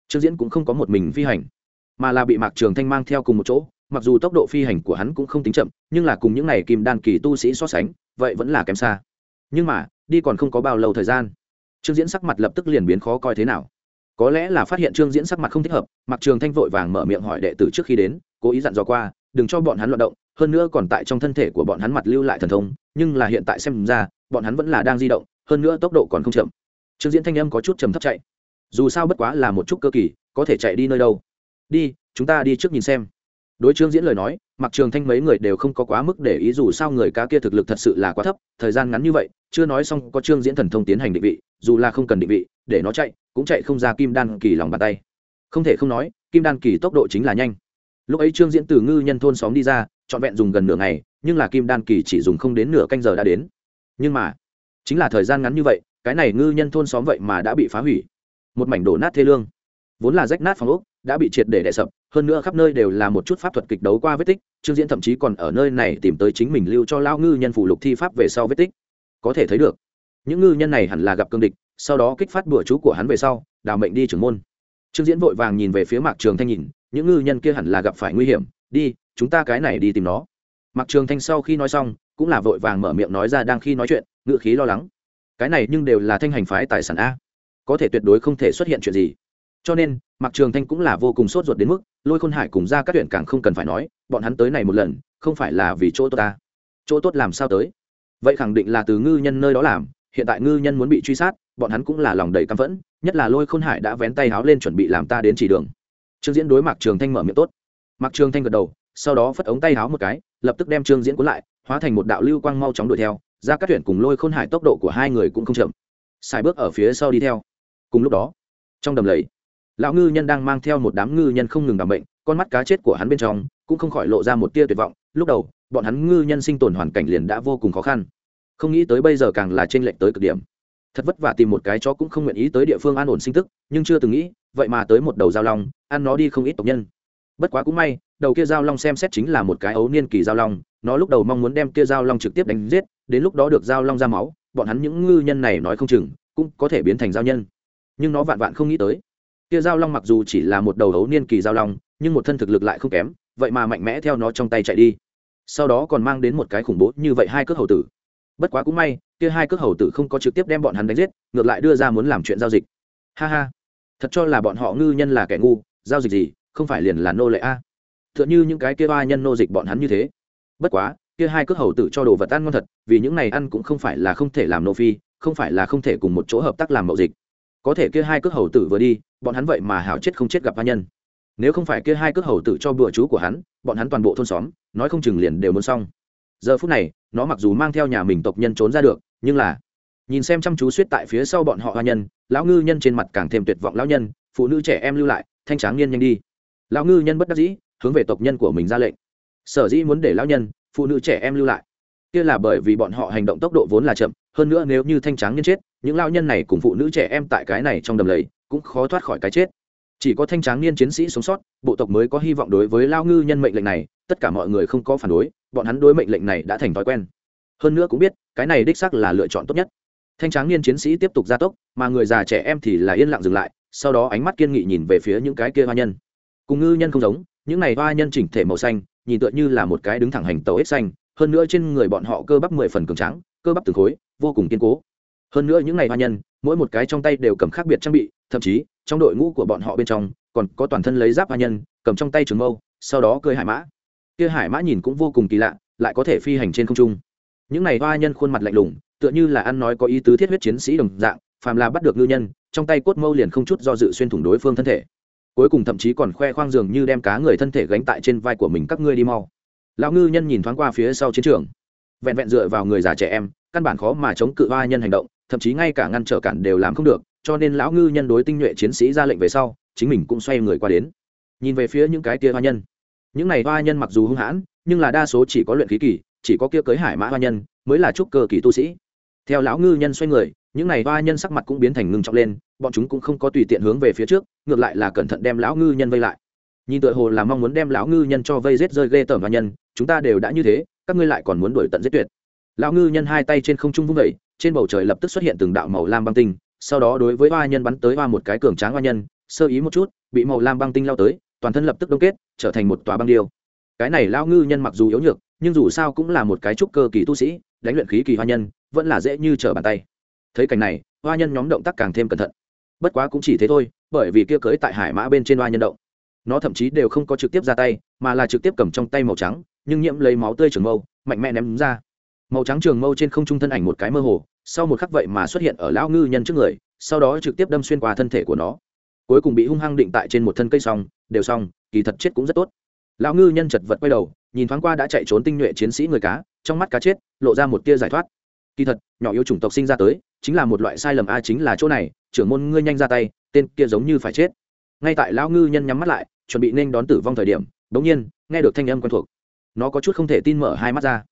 Trương diễn cũng không có một mình phi hành, mà là bị mạc trường thanh mang theo cùng một chỗ, mặc dù tốc độ phi hành của hắn cũng không tính chậm, nhưng là cùng những n à y kim đan kỳ tu sĩ so sánh, vậy vẫn là kém xa. Nhưng mà, đi còn không có bao lâu thời gian, trương diễn sắc mặt lập tức liền biến khó coi thế nào có lẽ là phát hiện trương diễn sắc mặt không thích hợp mặc trường thanh vội vàng mở miệng hỏi đệ tử trước khi đến, cố ý dặn dò qua, đừng cho bọn hắn loạt động, hơn nữa còn tại trong thân thể của bọn hắn mặt lưu lại thần thông, nhưng là hiện tại xem ra, bọn hắn vẫn là đang di động, hơn nữa tốc độ còn không chậm. Trương diễn thanh âm có chút trầm thấp chạy. Dù sao bất quá là một chút cơ kỳ, có thể chạy đi nơi đâu. Đi, chúng ta đi trước nhìn xem đối trương diễn lời nói mặc trường thanh mấy người đều không có quá mức để ý dù sao người cá kia thực lực thật sự là quá thấp, thời gian ngắn như vậy, chưa nói xong có trương diễn thần thông tiến hành định vị, dù là không cần định vị, để nó chạy, cũng chạy không ra kim đan kỳ lòng bàn tay. Không thể không nói, kim đan kỳ tốc độ chính là nhanh. Lúc ấy trương diễn từ ngư nhân thôn xóm đi ra, trọn vẹn dùng gần nửa ngày, nhưng là kim đan kỳ chỉ dùng không đến nửa canh giờ đã đến. Nhưng mà, chính là thời gian ngắn như vậy, cái này ngư nhân thôn xóm vậy mà đã bị phá hủy. Một mảnh đổ nát thê lương. Vốn là rách nát phòng ốc, đã bị triệt để đè sập hơn nữa khắp nơi đều là một chút pháp thuật kịch đấu qua vết tích, trương diễn thậm chí còn ở nơi này tìm tới chính mình lưu cho lao ngư nhân phủ lục thi pháp về sau vết tích. Có thể thấy được, những ngư nhân này hẳn là gặp cương địch, sau đó kích phát bữa chú của hắn về sau, đào mệnh đi trưởng môn. Trương diễn vội vàng nhìn về phía mạc trường thanh nhìn, những ngư nhân kia hẳn là gặp phải nguy hiểm, đi, chúng ta cái này đi tìm nó. Mạc trường thanh sau khi nói xong, cũng là vội vàng mở miệng nói ra đang khi nói chuyện ngự khí lo lắng. Cái này nhưng đều là thanh hành phái tài sản a. Có thể tuyệt đối không thể xuất hiện chuyện gì. Cho nên, mạc trường thanh cũng là vô cùng sốt ruột đến mức lôi khôn hải cùng ra các tuyển càng không cần phải nói, bọn hắn tới này một lần, không phải là vì chỗ tốt ta. Chỗ tốt làm sao tới? Vậy khẳng định là từ ngư nhân nơi đó làm, hiện tại ngư nhân muốn bị truy sát, bọn hắn cũng là lòng đầy căm phẫn, nhất là lôi khôn hải đã vén tay háo lên chuẩn bị làm ta đến chỉ đường. Trương diễn đối mặt trường thanh mở miệng tốt. Mặc trường thanh gật đầu, sau đó phất ống tay háo một cái, lập tức đem trương diễn cuốn lại, hóa thành một đạo lưu quang mau chóng đuổi theo, ra các tuyển cùng lôi khôn hải tốc độ của hai người cũng không chậm. Xài bước ở phía sau đi theo. Cùng lúc đó, trong đầm lầy lão ngư nhân đang mang theo một đám ngư nhân không ngừng đảm bệnh, con mắt cá chết của hắn bên trong cũng không khỏi lộ ra một tia tuyệt vọng. Lúc đầu, bọn hắn ngư nhân sinh tồn hoàn cảnh liền đã vô cùng khó khăn. Không nghĩ tới bây giờ càng là t r ê n lệch tới cực điểm. Thật vất vả tìm một cái chó cũng không nguyện ý tới địa phương an ổn sinh tức, nhưng chưa từng nghĩ, vậy mà tới một đầu giao long, ăn nó đi không ít tộc nhân. Bất quá cũng may, đầu kia giao long xem xét chính là một cái ấu niên kỳ giao long, nó lúc đầu mong muốn đem kia giao long trực tiếp đánh giết, đến lúc đó được giao long ra máu, bọn hắn những ngư nhân này nói không chừng cũng có thể biến thành giao nhân. Nhưng nó vạn vạn không nghĩ tới kia giao long mặc dù chỉ là một đầu hấu niên kỳ giao long, nhưng một thân thực lực lại không kém, vậy mà mạnh mẽ theo nó trong tay chạy đi. Sau đó còn mang đến một cái khủng bố như vậy hai cước hầu tử. Bất quá cũng may, kia hai cước hầu tử không có trực tiếp đem bọn hắn đánh giết, ngược lại đưa ra muốn làm chuyện giao dịch. Ha ha. Thật cho là bọn họ ngư nhân là kẻ ngu, giao dịch gì, không phải liền là nô lệ a. T h ư ợ n h ư những cái kia ba nhân nô dịch bọn hắn như thế. Bất quá, kia hai cước hầu tử cho đồ vật ăn ngon thật, vì những này ăn cũng không phải là không thể làm nô phi, không phải là không thể cùng một chỗ hợp tác làm mậu dịch. Có thể kia hai cước hầu tử vừa đi bọn hắn vậy mà hảo chết không chết gặp ba nhân. Nếu không phải kia hai cước hầu tử cho bữa chú của hắn, bọn hắn toàn bộ thôn xóm, nói không chừng liền đều muốn xong. Giờ phút này, nó mặc dù mang theo nhà mình tộc nhân trốn ra được, nhưng là, nhìn xem chăm chú suýt tại phía sau bọn họ hoa nhân, lão ngư nhân trên mặt càng thêm tuyệt vọng lão nhân, phụ nữ trẻ em lưu lại, thanh tráng niên nhanh đi. Lão ngư nhân bất đắc dĩ, hướng về tộc nhân của mình ra lệnh. Sở dĩ muốn để lão nhân, phụ nữ trẻ em lưu lại. Kia là bởi vì bọn họ hành động tốc độ vốn là chậm, hơn nữa nếu như thanh tráng niên chết, những lão nhân này cùng phụ nữ trẻ em tại cái này trong đầm lầy cũng khó thoát khỏi cái chết. Chỉ có thanh tráng niên chiến sĩ sống sót, bộ tộc mới có hy vọng đối với lao ngư nhân mệnh lệnh này, tất cả mọi người không có phản đối, bọn hắn đối mệnh lệnh này đã thành thói quen. Hơn nữa cũng biết, cái này đích xác là lựa chọn tốt nhất. Thanh tráng niên chiến sĩ tiếp tục gia tốc, mà người già trẻ em thì là yên lặng dừng lại, sau đó ánh mắt kiên nghị nhìn về phía những cái kia hoa nhân. Cùng ngư nhân không giống, những này hoa nhân chỉnh thể màu xanh, nhìn tựa như là một cái đứng thẳng hành tàu ếch xanh, hơn nữa trên người bọn họ cơ bắp mười phần cường trắng cơ bắp từng khối, vô cùng kiên cố. Hơn nữa những ngày hoa nhân mỗi một cái trong tay đều cầm khác biệt trang bị, thậm chí, trong đội ngũ của bọn họ bên trong, còn có toàn thân lấy giáp hoa nhân, cầm trong tay trường mâu, sau đó cười hải mã. Kia hải mã nhìn cũng vô cùng kỳ lạ, lại có thể phi hành trên không trung. Những này hoa nhân khuôn mặt lạnh lùng, tựa như là ăn nói có ý tứ thiết huyết chiến sĩ đồng dạng, phàm là bắt được ngư nhân, trong tay cốt mâu liền không chút do dự xuyên thủng đối phương thân thể. Cuối cùng thậm chí còn khoe khoang dường như đem cá người thân thể gánh tại trên vai của mình các ngươi đi mau. Lão ngư nhân nhìn thoáng qua phía sau chiến trường. Vẹn vẹn dựa vào người già trẻ em, căn bản khó mà chống cự hoa nhân hành động thậm chí ngay cả ngăn trở cản đều làm không được, cho nên lão ngư nhân đối tinh nhuệ chiến sĩ ra lệnh về sau, chính mình cũng xoay người qua đến. Nhìn về phía những cái tia hoa nhân. Những này hoa nhân mặc dù hung hãn, nhưng là đa số chỉ có luyện khí kỳ, chỉ có kia cưới hải mã hoa nhân mới là trúc cơ kỳ tu sĩ. Theo lão ngư nhân xoay người, những này hoa nhân sắc mặt cũng biến thành ngưng trọng lên, bọn chúng cũng không có tùy tiện hướng về phía trước, ngược lại là cẩn thận đem lão ngư nhân vây lại. Nhìn tựa hồ là mong muốn đem lão ngư nhân cho vây rết rơi ghê tởm hoa nhân, chúng ta đều đã như thế, các ngươi lại còn muốn đuổi tận giết tuyệt. Lão ngư nhân hai tay trên không trung vung vẩy trên bầu trời lập tức xuất hiện từng đạo màu lam băng tinh, sau đó đối với hoa nhân bắn tới hoa một cái cường tráng hoa nhân, sơ ý một chút, bị màu lam băng tinh lao tới, toàn thân lập tức đông kết, trở thành một tòa băng điêu. Cái này lao ngư nhân mặc dù yếu nhược, nhưng dù sao cũng là một cái trúc cơ kỳ tu sĩ, đánh luyện khí kỳ hoa nhân, vẫn là dễ như trở bàn tay. Thấy cảnh này, hoa nhân nhóm động tác càng thêm cẩn thận. Bất quá cũng chỉ thế thôi, bởi vì kia cưới tại hải mã bên trên hoa nhân động. Nó thậm chí đều không có trực tiếp ra tay, mà là trực tiếp cầm trong tay màu trắng, nhưng nhiễm lấy máu tươi trường mâu, mạnh mẽ ném ra màu trắng trường mâu trên không trung thân ảnh một cái mơ hồ, sau một khắc vậy mà xuất hiện ở lão ngư nhân trước người, sau đó trực tiếp đâm xuyên qua thân thể của nó. Cuối cùng bị hung hăng định tại trên một thân cây xong, đều xong, kỳ thật chết cũng rất tốt. Lão ngư nhân chật vật quay đầu, nhìn thoáng qua đã chạy trốn tinh nhuệ chiến sĩ người cá, trong mắt cá chết, lộ ra một tia giải thoát. Kỳ thật, nhỏ yêu chủng tộc sinh ra tới, chính là một loại sai lầm a chính là chỗ này, trưởng môn ngươi nhanh ra tay, tên kia giống như phải chết. Ngay tại lão ngư nhân nhắm mắt lại, chuẩn bị nên đón tử vong thời điểm, bỗng nhiên, nghe được thanh âm quen thuộc. Nó có chút không thể tin mở hai mắt ra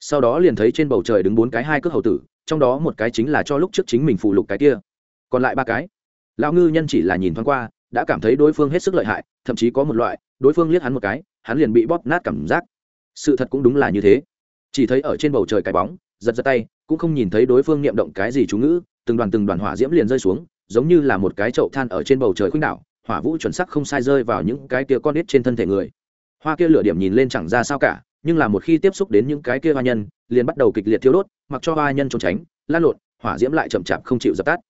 sau đó liền thấy trên bầu trời đứng bốn cái hai cước hầu tử, trong đó một cái chính là cho lúc trước chính mình phụ lục cái kia. Còn lại ba cái. Lão ngư nhân chỉ là nhìn thoáng qua, đã cảm thấy đối phương hết sức lợi hại, thậm chí có một loại, đối phương liếc hắn một cái, hắn liền bị bóp nát cảm giác. Sự thật cũng đúng là như thế. Chỉ thấy ở trên bầu trời cái bóng, giật giật tay, cũng không nhìn thấy đối phương niệm động cái gì chú ngữ, từng đoàn từng đoàn hỏa diễm liền rơi xuống, giống như là một cái chậu than ở trên bầu trời khuynh đảo, hỏa vũ chuẩn sắc không sai rơi vào những cái kia con nít trên thân thể người. Hoa kia lửa điểm nhìn lên chẳng ra sao cả nhưng là một khi tiếp xúc đến những cái kia hoa nhân, liền bắt đầu kịch liệt thiêu đốt, mặc cho hoa nhân trốn tránh, lan lộn, hỏa diễm lại chậm chạp không chịu dập tắt.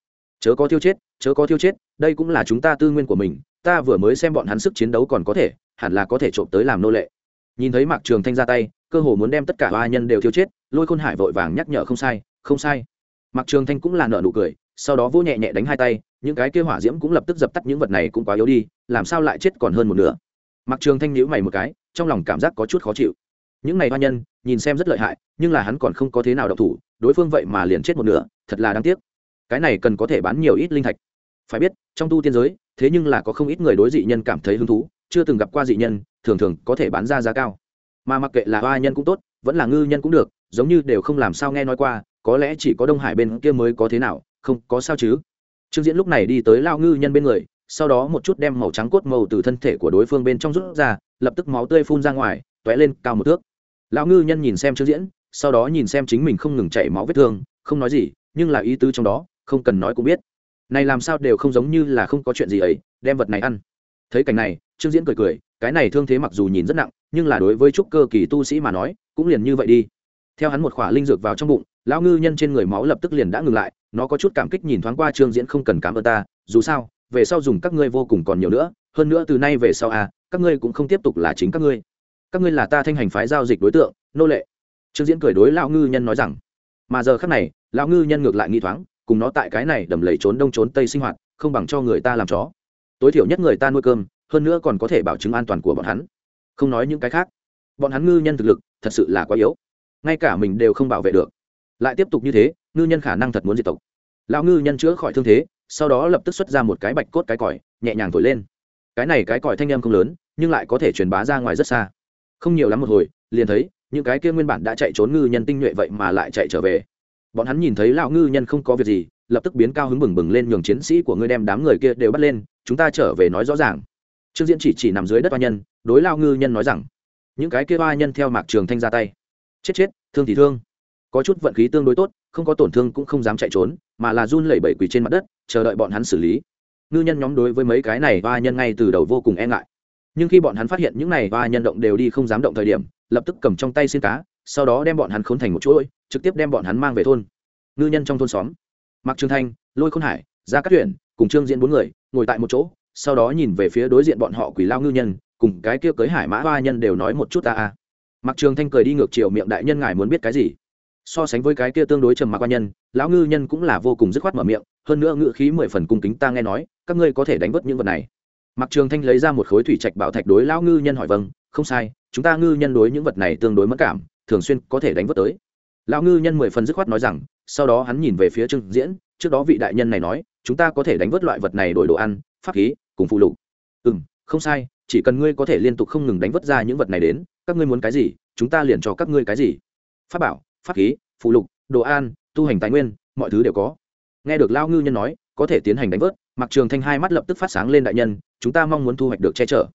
Chớ có thiêu chết, chớ có thiêu chết, đây cũng là chúng ta tư nguyên của mình, ta vừa mới xem bọn hắn sức chiến đấu còn có thể, hẳn là có thể trộm tới làm nô lệ. Nhìn thấy mạc trường thanh ra tay, cơ hồ muốn đem tất cả hoa nhân đều thiêu chết, lôi khôn hải vội vàng nhắc nhở không sai không sai. Mạc trường thanh cũng là nợ nụ cười, sau đó vô nhẹ nhẹ đánh hai tay, những cái kia hỏa diễm cũng lập tức dập tắt, những vật này cũng quá yếu đi, làm sao lại chết còn hơn một nửa. Mạc trường thanh nhíu mày một cái, trong lòng cảm giác có chút khó chịu những này hoa nhân, nhìn xem rất lợi hại, nhưng là hắn còn không có thế nào độc thủ, đối phương vậy mà liền chết một nửa, thật là đáng tiếc. Cái này cần có thể bán nhiều ít linh thạch. Phải biết, trong tu tiên giới, thế nhưng là có không ít người đối dị nhân cảm thấy hứng thú, chưa từng gặp qua dị nhân, thường thường có thể bán ra giá cao. Mà mặc kệ là hoa nhân cũng tốt, vẫn là ngư nhân cũng được, giống như đều không làm sao nghe nói qua, có lẽ chỉ có đông hải bên kia mới có thế nào, không có sao chứ. Trương diễn lúc này đi tới lao ngư nhân bên người, sau đó một chút đem màu trắng cốt màu từ thân thể của đối phương bên trong rút ra, lập tức máu tươi phun ra ngoài t ó é lên cao một thước lão ngư nhân nhìn xem trương diễn, sau đó nhìn xem chính mình không ngừng chảy máu vết thương, không nói gì, nhưng là ý tứ trong đó, không cần nói cũng biết. Này làm sao đều không giống như là không có chuyện gì ấy, đem vật này ăn. Thấy cảnh này, trương diễn cười cười, cái này thương thế mặc dù nhìn rất nặng, nhưng là đối với trúc cơ kỳ tu sĩ mà nói, cũng liền như vậy đi. Theo hắn một khỏa linh dược vào trong bụng, lão ngư nhân trên người máu lập tức liền đã ngừng lại, nó có chút cảm kích nhìn thoáng qua trương diễn không cần cảm ơn ta, dù sao, về sau dùng các ngươi vô cùng còn nhiều nữa, hơn nữa từ nay về sau à các ngươi cũng không tiếp tục là chính các ngươi các ngươi là ta thanh hành phái giao dịch đối tượng, nô lệ. Trương diễn cười đối lão ngư nhân nói rằng, mà giờ khác này, lão ngư nhân ngược lại nghi thoáng, cùng nó tại cái này đầm lầy trốn đông trốn tây sinh hoạt, không bằng cho người ta làm chó. Tối thiểu nhất người ta nuôi cơm, hơn nữa còn có thể bảo chứng an toàn của bọn hắn. Không nói những cái khác. Bọn hắn ngư nhân thực lực, thật sự là quá yếu. Ngay cả mình đều không bảo vệ được. Lại tiếp tục như thế, ngư nhân khả năng thật muốn diệt tộc. Lão ngư nhân chữa khỏi thương thế, sau đó lập tức xuất ra một cái bạch cốt cái còi, nhẹ nhàng thổi lên. Cái này cái còi thanh em không lớn, nhưng lại có thể truyền bá ra ngoài rất xa không nhiều lắm một hồi, liền thấy, những cái kia nguyên bản đã chạy trốn ngư nhân tinh nhuệ vậy mà lại chạy trở về. Bọn hắn nhìn thấy lão ngư nhân không có việc gì, lập tức biến cao hứng bừng bừng lên nhường chiến sĩ của ngươi đem đám người kia đều bắt lên, chúng ta trở về nói rõ ràng. Trương diễn chỉ chỉ nằm dưới đất oa nhân, đối lao ngư nhân nói rằng, những cái kia oa nhân theo mạc trường thanh ra tay. Chết chết, thương thì thương. Có chút vận khí tương đối tốt, không có tổn thương cũng không dám chạy trốn, mà là run lẩy bẩy quỳ trên mặt đất, chờ đợi bọn hắn xử lý. Ngư nhân nhóm đối với mấy cái này oa nhân ngay từ đầu vô cùng e ngại nhưng khi bọn hắn phát hiện những này ba nhân động đều đi không dám động thời điểm, lập tức cầm trong tay xin cá, sau đó đem bọn hắn khốn thành một chuỗi, trực tiếp đem bọn hắn mang về thôn. Ngư nhân trong thôn xóm mặc trường thanh, lôi khôn hải ra cát tuyển cùng trương diễn bốn người ngồi tại một chỗ, sau đó nhìn về phía đối diện bọn họ quỷ lao ngư nhân, cùng cái kia cưới hải mã hoa nhân đều nói một chút ta a. Mặc trường thanh cười đi ngược chiều miệng đại nhân ngài muốn biết cái gì? So sánh với cái kia tương đối trầm mặc hoa nhân, lão ngư nhân cũng là vô cùng dứt khoát mở miệng, hơn nữa ngự khí mười phần cung kính ta nghe nói, các ngươi có thể đánh vớt những vật này mặc trường thanh lấy ra một khối thủy trạch bảo thạch đối lão ngư nhân hỏi vâng không sai, chúng ta ngư nhân đối những vật này tương đối mất cảm, thường xuyên có thể đánh vớt tới. Lão ngư nhân mười phần dứt khoát nói rằng, sau đó hắn nhìn về phía trương diễn, trước đó vị đại nhân này nói, chúng ta có thể đánh vớt loại vật này đổi đồ ăn, pháp khí, cùng phụ lục. Ừ m không sai, chỉ cần ngươi có thể liên tục không ngừng đánh vớt ra những vật này đến, các ngươi muốn cái gì, chúng ta liền cho các ngươi cái gì. Pháp bảo, pháp khí, phụ lục, đồ ăn, tu hành tài nguyên, mọi thứ đều có. Nghe được lao ngư nhân nói, có thể tiến hành đánh vớt, mạc trường thanh hai mắt lập tức phát sáng lên đại nhân chúng ta mong muốn thu hoạch được che chở.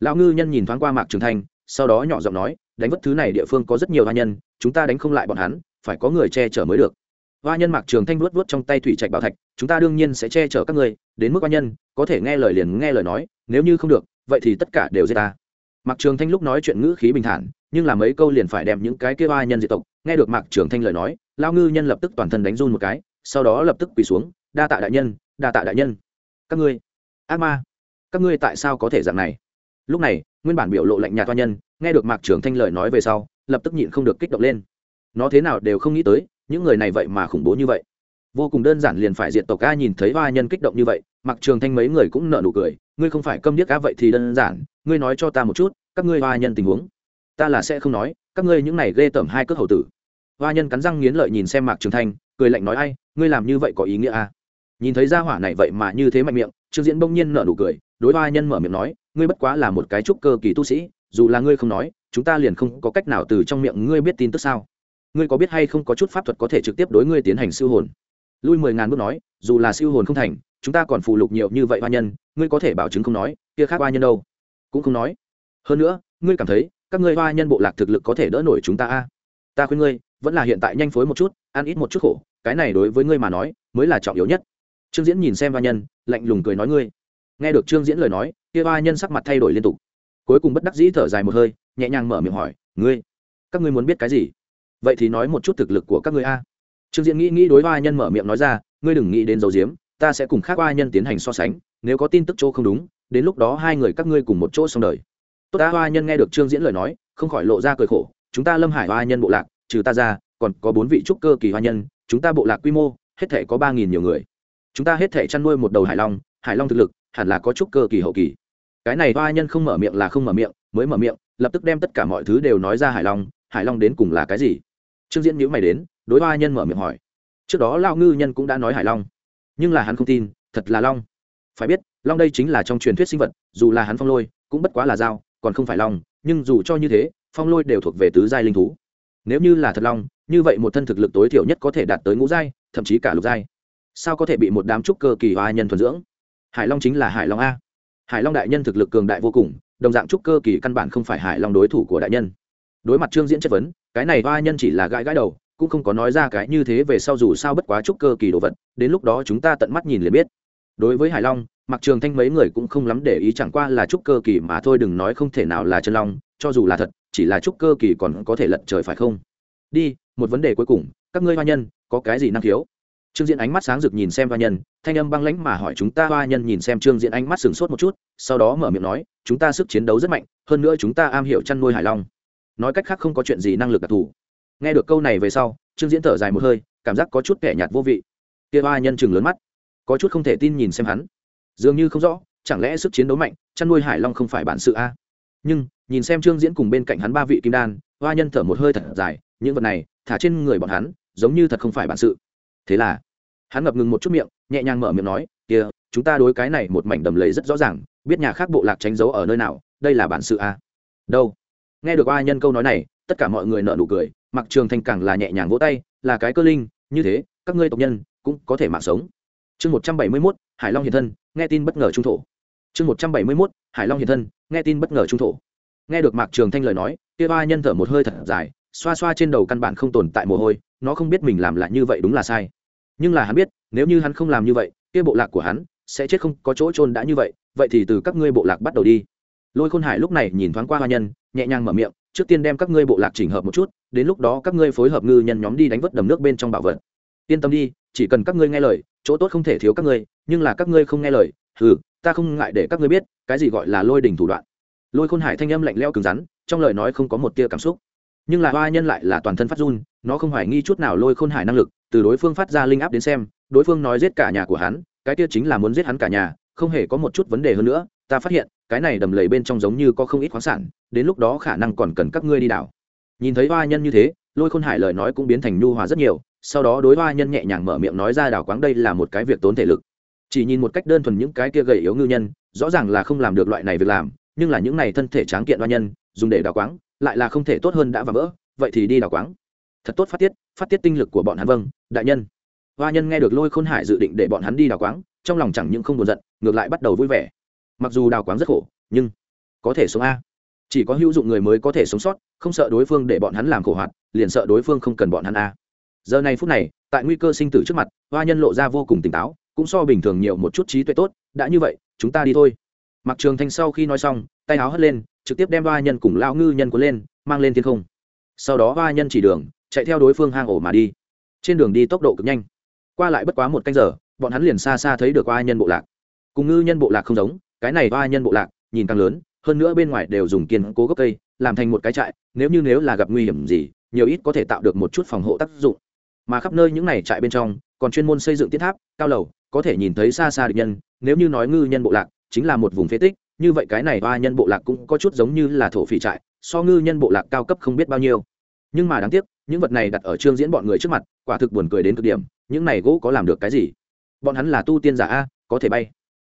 Lão ngư nhân nhìn thoáng qua mạc trường thanh, sau đó nhỏ giọng nói, đánh vất thứ này địa phương có rất nhiều hoa nhân, chúng ta đánh không lại bọn hắn, phải có người che chở mới được. Hoa nhân mạc trường thanh vuốt vuốt trong tay thủy trạch bảo thạch, chúng ta đương nhiên sẽ che chở các ngươi, đến mức hoa nhân, có thể nghe lời liền nghe lời nói, nếu như không được, vậy thì tất cả đều giết ta. Mạc trường thanh lúc nói chuyện ngữ khí bình thản, nhưng là mấy câu liền phải đem những cái kia hoa nhân diệt tộc. Nghe được mạc trường thanh lời nói lao ngư nhân lập tức toàn thân đánh run một cái, sau đó lập tức quỳ xuống, đa tạ đại nhân, đa tạ đại nhân. Các ngươi, ác ma các ngươi tại sao có thể dạng này? Lúc này, nguyên bản biểu lộ lạnh nhà toa nhân, nghe được mạc trường thanh lời nói về sau, lập tức nhịn không được kích động lên. Nó thế nào đều không nghĩ tới, những người này vậy mà khủng bố như vậy. Vô cùng đơn giản liền phải diện tộc ca nhìn thấy hoa nhân kích động như vậy mặc trường thanh mấy người cũng nợ nụ cười, ngươi không phải câm điếc ca vậy thì đơn giản, ngươi nói cho ta một chút, các ngươi hoa nhân tình huống. Ta là sẽ không nói, các ngươi những này ghê tởm hai cước hầu tử. Hoa nhân cắn răng nghiến lợi nhìn xem mạc trường thanh, cười lạnh nói ai, ngươi làm như vậy có ý nghĩa à? nhìn thấy gia hỏa này vậy mà như thế mạnh miệng, trương diễn bỗng nhiên nở nụ cười đối hoa nhân mở miệng nói, ngươi bất quá là một cái trúc cơ kỳ tu sĩ, dù là ngươi không nói, chúng ta liền không có cách nào từ trong miệng ngươi biết tin tức sao? Ngươi có biết hay không có chút pháp thuật có thể trực tiếp đối ngươi tiến hành siêu hồn? Lui mười ngàn bước nói, dù là siêu hồn không thành, chúng ta còn phụ lục nhiều như vậy hoa nhân, ngươi có thể bảo chứng không nói, kia khác hoa nhân đâu? Cũng không nói. Hơn nữa, ngươi cảm thấy, các ngươi hoa nhân bộ lạc thực lực có thể đỡ nổi chúng ta a? À? ta khuyên ngươi, vẫn là hiện tại nhanh phối một chút, ăn ít một chút khổ, cái này đối với ngươi mà nói, mới là trọng yếu nhất. Trương diễn nhìn xem hoa nhân, lạnh lùng cười nói, ngươi nghe được trương diễn lời nói, kia hoa nhân sắc mặt thay đổi liên tục. Cuối cùng bất đắc dĩ thở dài một hơi, nhẹ nhàng mở miệng hỏi, ngươi, các ngươi muốn biết cái gì? Vậy thì nói một chút thực lực của các ngươi a. Trương diễn nghĩ nghĩ đối hoa nhân mở miệng nói ra, ngươi đừng nghĩ đến dầu diếm, ta sẽ cùng khác hoa nhân tiến hành so sánh, nếu có tin tức chỗ không đúng, đến lúc đó hai người các ngươi cùng một chỗ xong đời. Tốt đã hoa nhân nghe được trương diễn lời nói, không khỏi lộ ra cười khổ, chúng ta lâm hải hoa nhân bộ lạc, trừ ta ra, còn có bốn vị trúc cơ kỳ hoa nhân, chúng ta bộ lạc quy mô, hết thể có ba nghìn nhiều người. Chúng ta hết thể chăn nuôi một đầu hải long hải long thực lực hẳn là có chút cơ kỳ hậu kỳ. Cái này hoa nhân không mở miệng là không mở miệng, mới mở miệng, lập tức đem tất cả mọi thứ đều nói ra hải long hải long đến cùng là cái gì? Trương diễn nhữ mày đến, đối hoa nhân mở miệng hỏi. Trước đó lao ngư nhân cũng đã nói hải long, nhưng là hắn không tin, thật là long. Phải biết, long đây chính là trong truyền thuyết sinh vật, dù là hắn phong lôi, cũng bất quá là dao, còn không phải long, nhưng dù cho như thế, phong lôi đều thuộc về tứ giai linh thú. Nếu như là thật long, như vậy một thân thực lực tối thiểu nhất có thể đạt tới ngũ giai, thậm chí cả lục giai. Sao có thể bị một đám trúc cơ kỳ hoa nhân thuần dưỡng? Hải long chính là hải long a. Hải long đại nhân thực lực cường đại vô cùng, đồng dạng trúc cơ kỳ căn bản không phải hải long đối thủ của đại nhân. Đối mặt trương diễn chất vấn, cái này hoa nhân chỉ là gãi gãi đầu, cũng không có nói ra cái như thế về sau dù sao bất quá trúc cơ kỳ đồ vật, đến lúc đó chúng ta tận mắt nhìn liền biết. Đối với hải long, mặc trường thanh mấy người cũng không lắm để ý chẳng qua là trúc cơ kỳ mà thôi, đừng nói không thể nào là chân long, cho dù là thật, chỉ là trúc cơ kỳ còn có thể lật trời phải không? Đi, một vấn đề cuối cùng, các ngươi hoa nhân, có cái gì năng khiếu? Trương diễn ánh mắt sáng rực nhìn xem hoa nhân, thanh âm băng lãnh mà hỏi chúng ta, hoa nhân nhìn xem trương diễn ánh mắt sừng sốt một chút, sau đó mở miệng nói, chúng ta sức chiến đấu rất mạnh, hơn nữa chúng ta am hiểu chăn nuôi hải long. Nói cách khác không có chuyện gì năng lực đặc thù. Nghe được câu này về sau, trương diễn thở dài một hơi, cảm giác có chút kẻ nhạt vô vị. Kia hoa nhân chừng lớn mắt, có chút không thể tin nhìn xem hắn. Dường như không rõ, chẳng lẽ sức chiến đấu mạnh, chăn nuôi hải long không phải bản sự a? Nhưng, nhìn xem trương diễn cùng bên cạnh hắn ba vị kim đan, hoa nhân thở một hơi thật dài, những vật này, thả trên người bọn hắn, giống như thật không phải bản sự. Thế là hắn ngập ngừng một chút miệng, nhẹ nhàng mở miệng nói, kia, chúng ta đối cái này một mảnh đầm lầy rất rõ ràng, biết nhà khác bộ lạc tránh giấu ở nơi nào, đây là bản sự a. Đâu? Nghe được a nhân câu nói này, tất cả mọi người nợ nụ cười, mặc trường thanh càng là nhẹ nhàng vỗ tay, là cái cơ linh, như thế, các ngươi tộc nhân cũng có thể mạng sống. Chương một trăm bảy mươi mốt, hải long hiện thân, nghe tin bất ngờ trung thổ. Chương một trăm bảy mươi mốt, hải long hiện thân, nghe tin bất ngờ trung thổ. Nghe được mạc trường thanh lời nói, kia ba nhân thở một hơi thật dài, xoa xoa trên đầu căn bản không tồn tại mồ hôi, nó không biết mình làm lại như vậy đúng là sai nhưng là hắn biết, nếu như hắn không làm như vậy, kia bộ lạc của hắn sẽ chết không có chỗ trôn đã như vậy vậy thì từ các ngươi bộ lạc bắt đầu đi. Lôi khôn hải lúc này nhìn thoáng qua hoa nhân, nhẹ nhàng mở miệng, trước tiên đem các ngươi bộ lạc chỉnh hợp một chút, đến lúc đó các ngươi phối hợp ngư nhân nhóm đi đánh vớt đầm nước bên trong bảo vật. Yên tâm đi, chỉ cần các ngươi nghe lời, chỗ tốt không thể thiếu các ngươi, nhưng là các ngươi không nghe lời ừ ta không ngại để các ngươi biết, cái gì gọi là lôi đình thủ đoạn. Lôi khôn hải thanh âm lạnh leo cứng rắn, trong lời nói không có một tia cảm xúc. Nhưng là hoa nhân lại là toàn thân phát run nó không hoài nghi chút nào lôi khôn hải năng lực, từ đối phương phát ra linh áp đến xem, đối phương nói giết cả nhà của hắn, cái kia chính là muốn giết hắn cả nhà, không hề có một chút vấn đề hơn nữa, ta phát hiện, cái này đầm lầy bên trong giống như có không ít khoáng sản, đến lúc đó khả năng còn cần các ngươi đi đảo. Nhìn thấy hoa nhân như thế, lôi khôn hải lời nói cũng biến thành nhu hòa rất nhiều, sau đó đối hoa nhân nhẹ nhàng mở miệng nói ra đảo quáng đây là một cái việc tốn thể lực. Chỉ nhìn một cách đơn thuần những cái kia gầy yếu ngư nhân, rõ ràng là không làm được loại này việc làm, nhưng là những này thân thể tráng kiện hoa nhân, dùng để đảo quáng, lại là không thể tốt hơn đã và vỡ, vậy thì đi đảo quáng thật tốt phát tiết phát tiết tinh lực của bọn hắn vâng đại nhân. Hoa nhân nghe được lôi khôn hải dự định để bọn hắn đi đào quáng, trong lòng chẳng những không buồn giận, ngược lại bắt đầu vui vẻ. Mặc dù đào quáng rất khổ, nhưng có thể sống a. Chỉ có hữu dụng người mới có thể sống sót, không sợ đối phương để bọn hắn làm khổ hoạt, liền sợ đối phương không cần bọn hắn a. Giờ này phút này, tại nguy cơ sinh tử trước mặt, hoa nhân lộ ra vô cùng tỉnh táo, cũng so bình thường nhiều một chút trí tuệ tốt, đã như vậy, chúng ta đi thôi. Mặc trường thanh sau khi nói xong, tay áo hất lên, trực tiếp đem hoa nhân cùng lao ngư nhân cuốn lên, mang lên thiên không. Sau đó hoa nhân chỉ đường chạy theo đối phương hang ổ mà đi. Trên đường đi tốc độ cực nhanh. Qua lại bất quá một canh giờ, bọn hắn liền xa xa thấy được oa nhân bộ lạc. Cùng ngư nhân bộ lạc không giống, cái này oa nhân bộ lạc, nhìn càng lớn, hơn nữa bên ngoài đều dùng kiên cố gốc cây, làm thành một cái trại, nếu như nếu là gặp nguy hiểm gì, nhiều ít có thể tạo được một chút phòng hộ tác dụng. Mà khắp nơi những này trại bên trong, còn chuyên môn xây dựng tiết tháp, cao lầu, có thể nhìn thấy xa xa địch nhân, nếu như nói ngư nhân bộ lạc, chính là một vùng phế tích, như vậy cái này oa nhân bộ lạc cũng có chút giống như là thổ phỉ trại, so ngư nhân bộ lạc cao cấp không biết bao nhiêu. Nhưng mà đáng tiếc những vật này đặt ở trương diễn bọn người trước mặt, quả thực buồn cười đến cực điểm, những này gỗ có làm được cái gì? Bọn hắn là tu tiên giả a, có thể bay.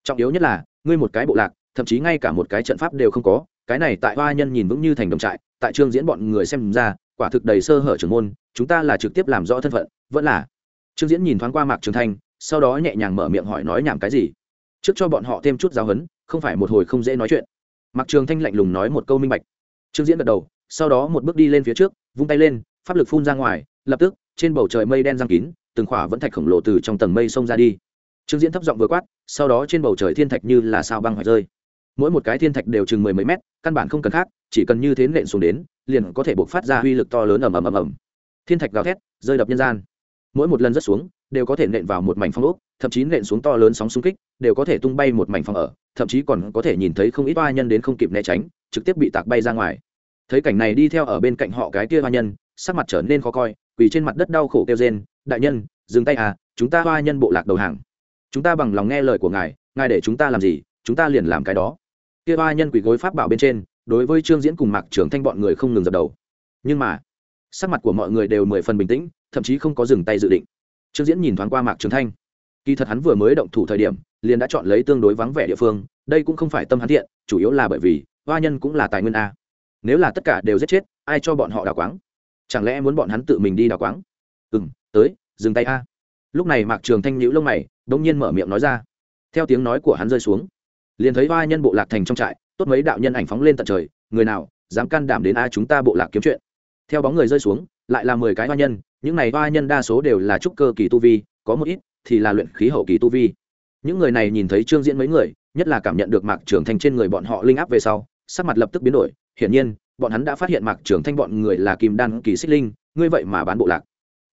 Trọng yếu nhất là, ngươi một cái bộ lạc, thậm chí ngay cả một cái trận pháp đều không có, cái này tại hoa nhân nhìn vững như thành đồng trại, tại trương diễn bọn người xem ra, quả thực đầy sơ hở trưởng môn, chúng ta là trực tiếp làm rõ thân phận, vẫn là. Trương diễn nhìn thoáng qua mạc trường thanh, sau đó nhẹ nhàng mở miệng hỏi nói nhảm cái gì? Trước cho bọn họ thêm chút giáo huấn, không phải một hồi không dễ nói chuyện. Mạc trường thanh lạnh lùng nói một câu minh bạch. Trương diễn gật đầu, sau đó một bước đi lên phía trước, vung tay lên pháp lực phun ra ngoài, lập tức, trên bầu trời mây đen giăng kín, từng khỏa vẫn thạch khổng lồ từ trong tầng mây xông ra đi. Trương diễn thấp giọng vừa quát, sau đó trên bầu trời thiên thạch như là sao băng hoại rơi. Mỗi một cái thiên thạch đều chừng mười mấy mét, căn bản không cần khác, chỉ cần như thế nện xuống đến, liền có thể buộc phát ra uy lực to lớn ầm ầm ầm ầm. Thiên thạch gào thét, rơi đập nhân gian. Mỗi một lần rất xuống, đều có thể nện vào một mảnh phong ốc, thậm chí nện xuống to lớn sóng xung kích, đều có thể tung bay một mảnh phòng ở, thậm chí còn có thể nhìn thấy không ít hoa nhân đến không kịp né tránh, trực tiếp bị tạc bay ra ngoài. Thấy cảnh này đi theo ở bên cạnh họ cái kia hoa nhân sắc mặt trở nên khó coi, quỳ trên mặt đất đau khổ kêu rên, đại nhân, dừng tay à chúng ta hoa nhân bộ lạc đầu hàng. Chúng ta bằng lòng nghe lời của ngài ngài để chúng ta làm gì, chúng ta liền làm cái đó. Kia hoa nhân quỳ gối pháp bảo bên trên, đối với trương diễn cùng mạc trưởng thanh bọn người không ngừng dập đầu. Nhưng mà, sắc mặt của mọi người đều mười phần bình tĩnh, thậm chí không có dừng tay dự định. Trương diễn nhìn thoáng qua mạc trường thanh. Kỳ thật hắn vừa mới động thủ thời điểm, liền đã chọn lấy tương đối vắng vẻ địa phương, đây cũng không phải tâm hắn thiện, chủ yếu là bởi vì hoa nhân cũng là tài nguyên a. Nếu là tất cả đều giết chết, ai cho bọn họ đào quáng? Chẳng lẽ muốn bọn hắn tự mình đi đào quáng? Ừ m tới, dừng tay a. Lúc này mạc trường thanh nhữ lông mày đ ỗ n g nhiên mở miệng nói ra. Theo tiếng nói của hắn rơi xuống, liền thấy hoa nhân bộ lạc thành trong trại, tốt mấy đạo nhân ảnh phóng lên tận trời, người nào dám can đảm đến ai chúng ta bộ lạc kiếm chuyện? Theo bóng người rơi xuống, lại là mười cái hoa nhân, những này hoa nhân đa số đều là trúc cơ kỳ tu vi, có một ít thì là luyện khí hậu kỳ tu vi. Những người này nhìn thấy trương diễn mấy người, nhất là cảm nhận được mạc trưởng thanh trên người bọn họ linh áp về sau, sắc mặt lập tức biến đổi, hiển nhiên bọn hắn đã phát hiện mạc trưởng thanh bọn người là kim đan kỳ xích linh, ngươi vậy mà bán bộ lạc.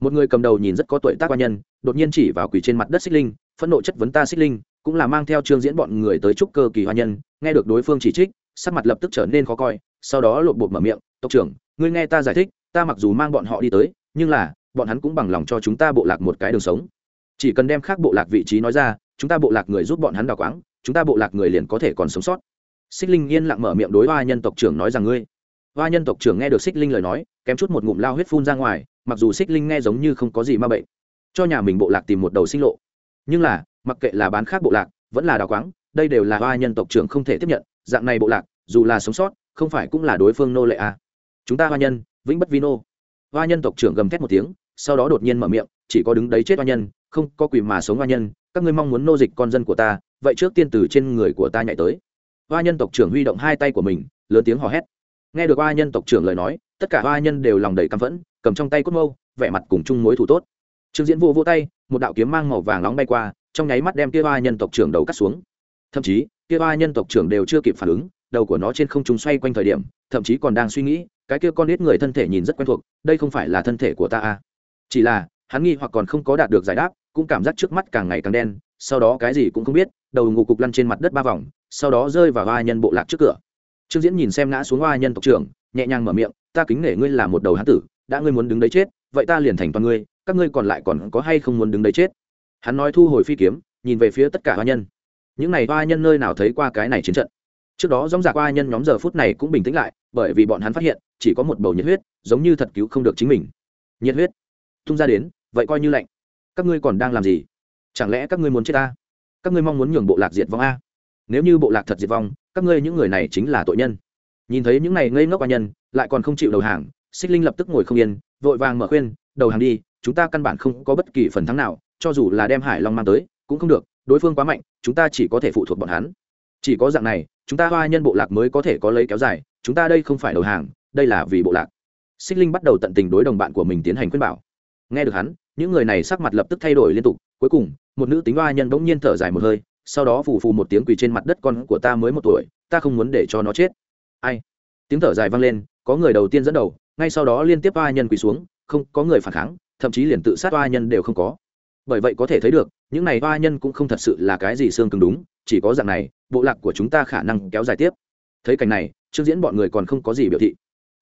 Một người cầm đầu nhìn rất có tuổi tác hoa nhân, đột nhiên chỉ vào quỳ trên mặt đất xích linh, phẫn nộ chất vấn ta xích linh, cũng là mang theo trương diễn bọn người tới trúc cơ kỳ hoa nhân, nghe được đối phương chỉ trích, sắc mặt lập tức trở nên khó coi, sau đó lột bột mở miệng, tộc trưởng, ngươi nghe ta giải thích, ta mặc dù mang bọn họ đi tới, nhưng là, bọn hắn cũng bằng lòng cho chúng ta bộ lạc một cái đường sống. Chỉ cần đem khác bộ lạc vị trí nói ra, chúng ta bộ lạc người giúp bọn hắn đào quáng, chúng ta bộ lạc người liền có thể còn sống sót. Xích linh yên lặng mở miệng đối hoa nhân tộc trưởng nói rằng, ngươi hoa nhân tộc trưởng nghe được xích linh lời nói, kém chút một ngụm lao huyết phun ra ngoài, mặc dù xích linh nghe giống như không có gì ma bệnh, cho nhà mình bộ lạc tìm một đầu sinh lộ. Nhưng là, mặc kệ là bán khác bộ lạc, vẫn là đào quáng, đây đều là hoa nhân tộc trưởng không thể tiếp nhận, dạng này bộ lạc, dù là sống sót, không phải cũng là đối phương nô lệ à. chúng ta hoa nhân, vĩnh bất vi nô. Hoa nhân tộc trưởng gầm thét một tiếng, sau đó đột nhiên mở miệng, chỉ có đứng đấy chết hoa nhân, không có quỷ mà sống hoa nhân, các ngươi mong muốn nô dịch con dân của ta, vậy trước tiên từ trên người của ta nhảy tới. Hoa nhân tộc trưởng huy động hai tay của mình, lớn tiếng hò hét nghe được oa nhân tộc trưởng lời nói, tất cả oa nhân đều lòng đầy căm phẫn, cầm trong tay cốt mâu, vẻ mặt cùng chung mối thủ tốt. Trương diễn vô vô tay, một đạo kiếm mang màu vàng nóng bay qua, trong nháy mắt đem kia oa nhân tộc trưởng đầu cắt xuống. Thậm chí, kia oa nhân tộc trưởng đều chưa kịp phản ứng, đầu của nó trên không trung xoay quanh thời điểm, thậm chí còn đang suy nghĩ, cái kia con nít người thân thể nhìn rất quen thuộc, đây không phải là thân thể của ta à? Chỉ là, hắn nghi hoặc còn không có đạt được giải đáp, cũng cảm giác trước mắt càng ngày càng đen, sau đó cái gì cũng không biết, đầu ngủ cục lăn trên mặt đất ba vòng, sau đó rơi vào oa nhân bộ lạc trước cửa trương diễn nhìn xem ngã xuống hoa nhân tộc trưởng, nhẹ nhàng mở miệng, ta kính nể ngươi là một đầu hán tử, đã ngươi muốn đứng đấy chết, vậy ta liền thành toàn ngươi, các ngươi còn lại còn có hay không muốn đứng đấy chết? Hắn nói thu hồi phi kiếm, nhìn về phía tất cả hoa nhân. Những này hoa nhân nơi nào thấy qua cái này chiến trận? Trước đó dòng giả hoa nhân nhóm giờ phút này cũng bình tĩnh lại, bởi vì bọn hắn phát hiện, chỉ có một bầu nhiệt huyết, giống như thật cứu không được chính mình. Nhiệt huyết tung ra đến, vậy coi như lạnh. Các ngươi còn đang làm gì? Chẳng lẽ các ngươi muốn chết ta? Các ngươi mong muốn nhường bộ lạc diệt vong a? Nếu như bộ lạc thật diệt vong các ngươi những người này chính là tội nhân. Nhìn thấy những này ngây ngốc hoa nhân, lại còn không chịu đầu hàng, xích linh lập tức ngồi không yên, vội vàng mở khuyên, đầu hàng đi, chúng ta căn bản không có bất kỳ phần thắng nào, cho dù là đem hải long mang tới, cũng không được, đối phương quá mạnh, chúng ta chỉ có thể phụ thuộc bọn hắn. Chỉ có dạng này, chúng ta hoa nhân bộ lạc mới có thể có lấy kéo dài, chúng ta đây không phải đầu hàng, đây là vì bộ lạc. Xích linh bắt đầu tận tình đối đồng bạn của mình tiến hành khuyên bảo. Nghe được hắn, những người này sắc mặt lập tức thay đổi liên tục, cuối cùng, một nữ tính hoa nhân bỗng nhiên thở dài một hơi sau đó phù phù một tiếng quỳ trên mặt đất con của ta mới một tuổi, ta không muốn để cho nó chết. Ai? Tiếng thở dài vang lên, có người đầu tiên dẫn đầu, ngay sau đó liên tiếp ba nhân quỳ xuống, không, có người phản kháng, thậm chí liền tự sát ba nhân đều không có. Bởi vậy có thể thấy được, những này ba nhân cũng không thật sự là cái gì xương cứng đúng, chỉ có dạng này, bộ lạc của chúng ta khả năng kéo dài tiếp. Thấy cảnh này trước diễn bọn người còn không có gì biểu thị.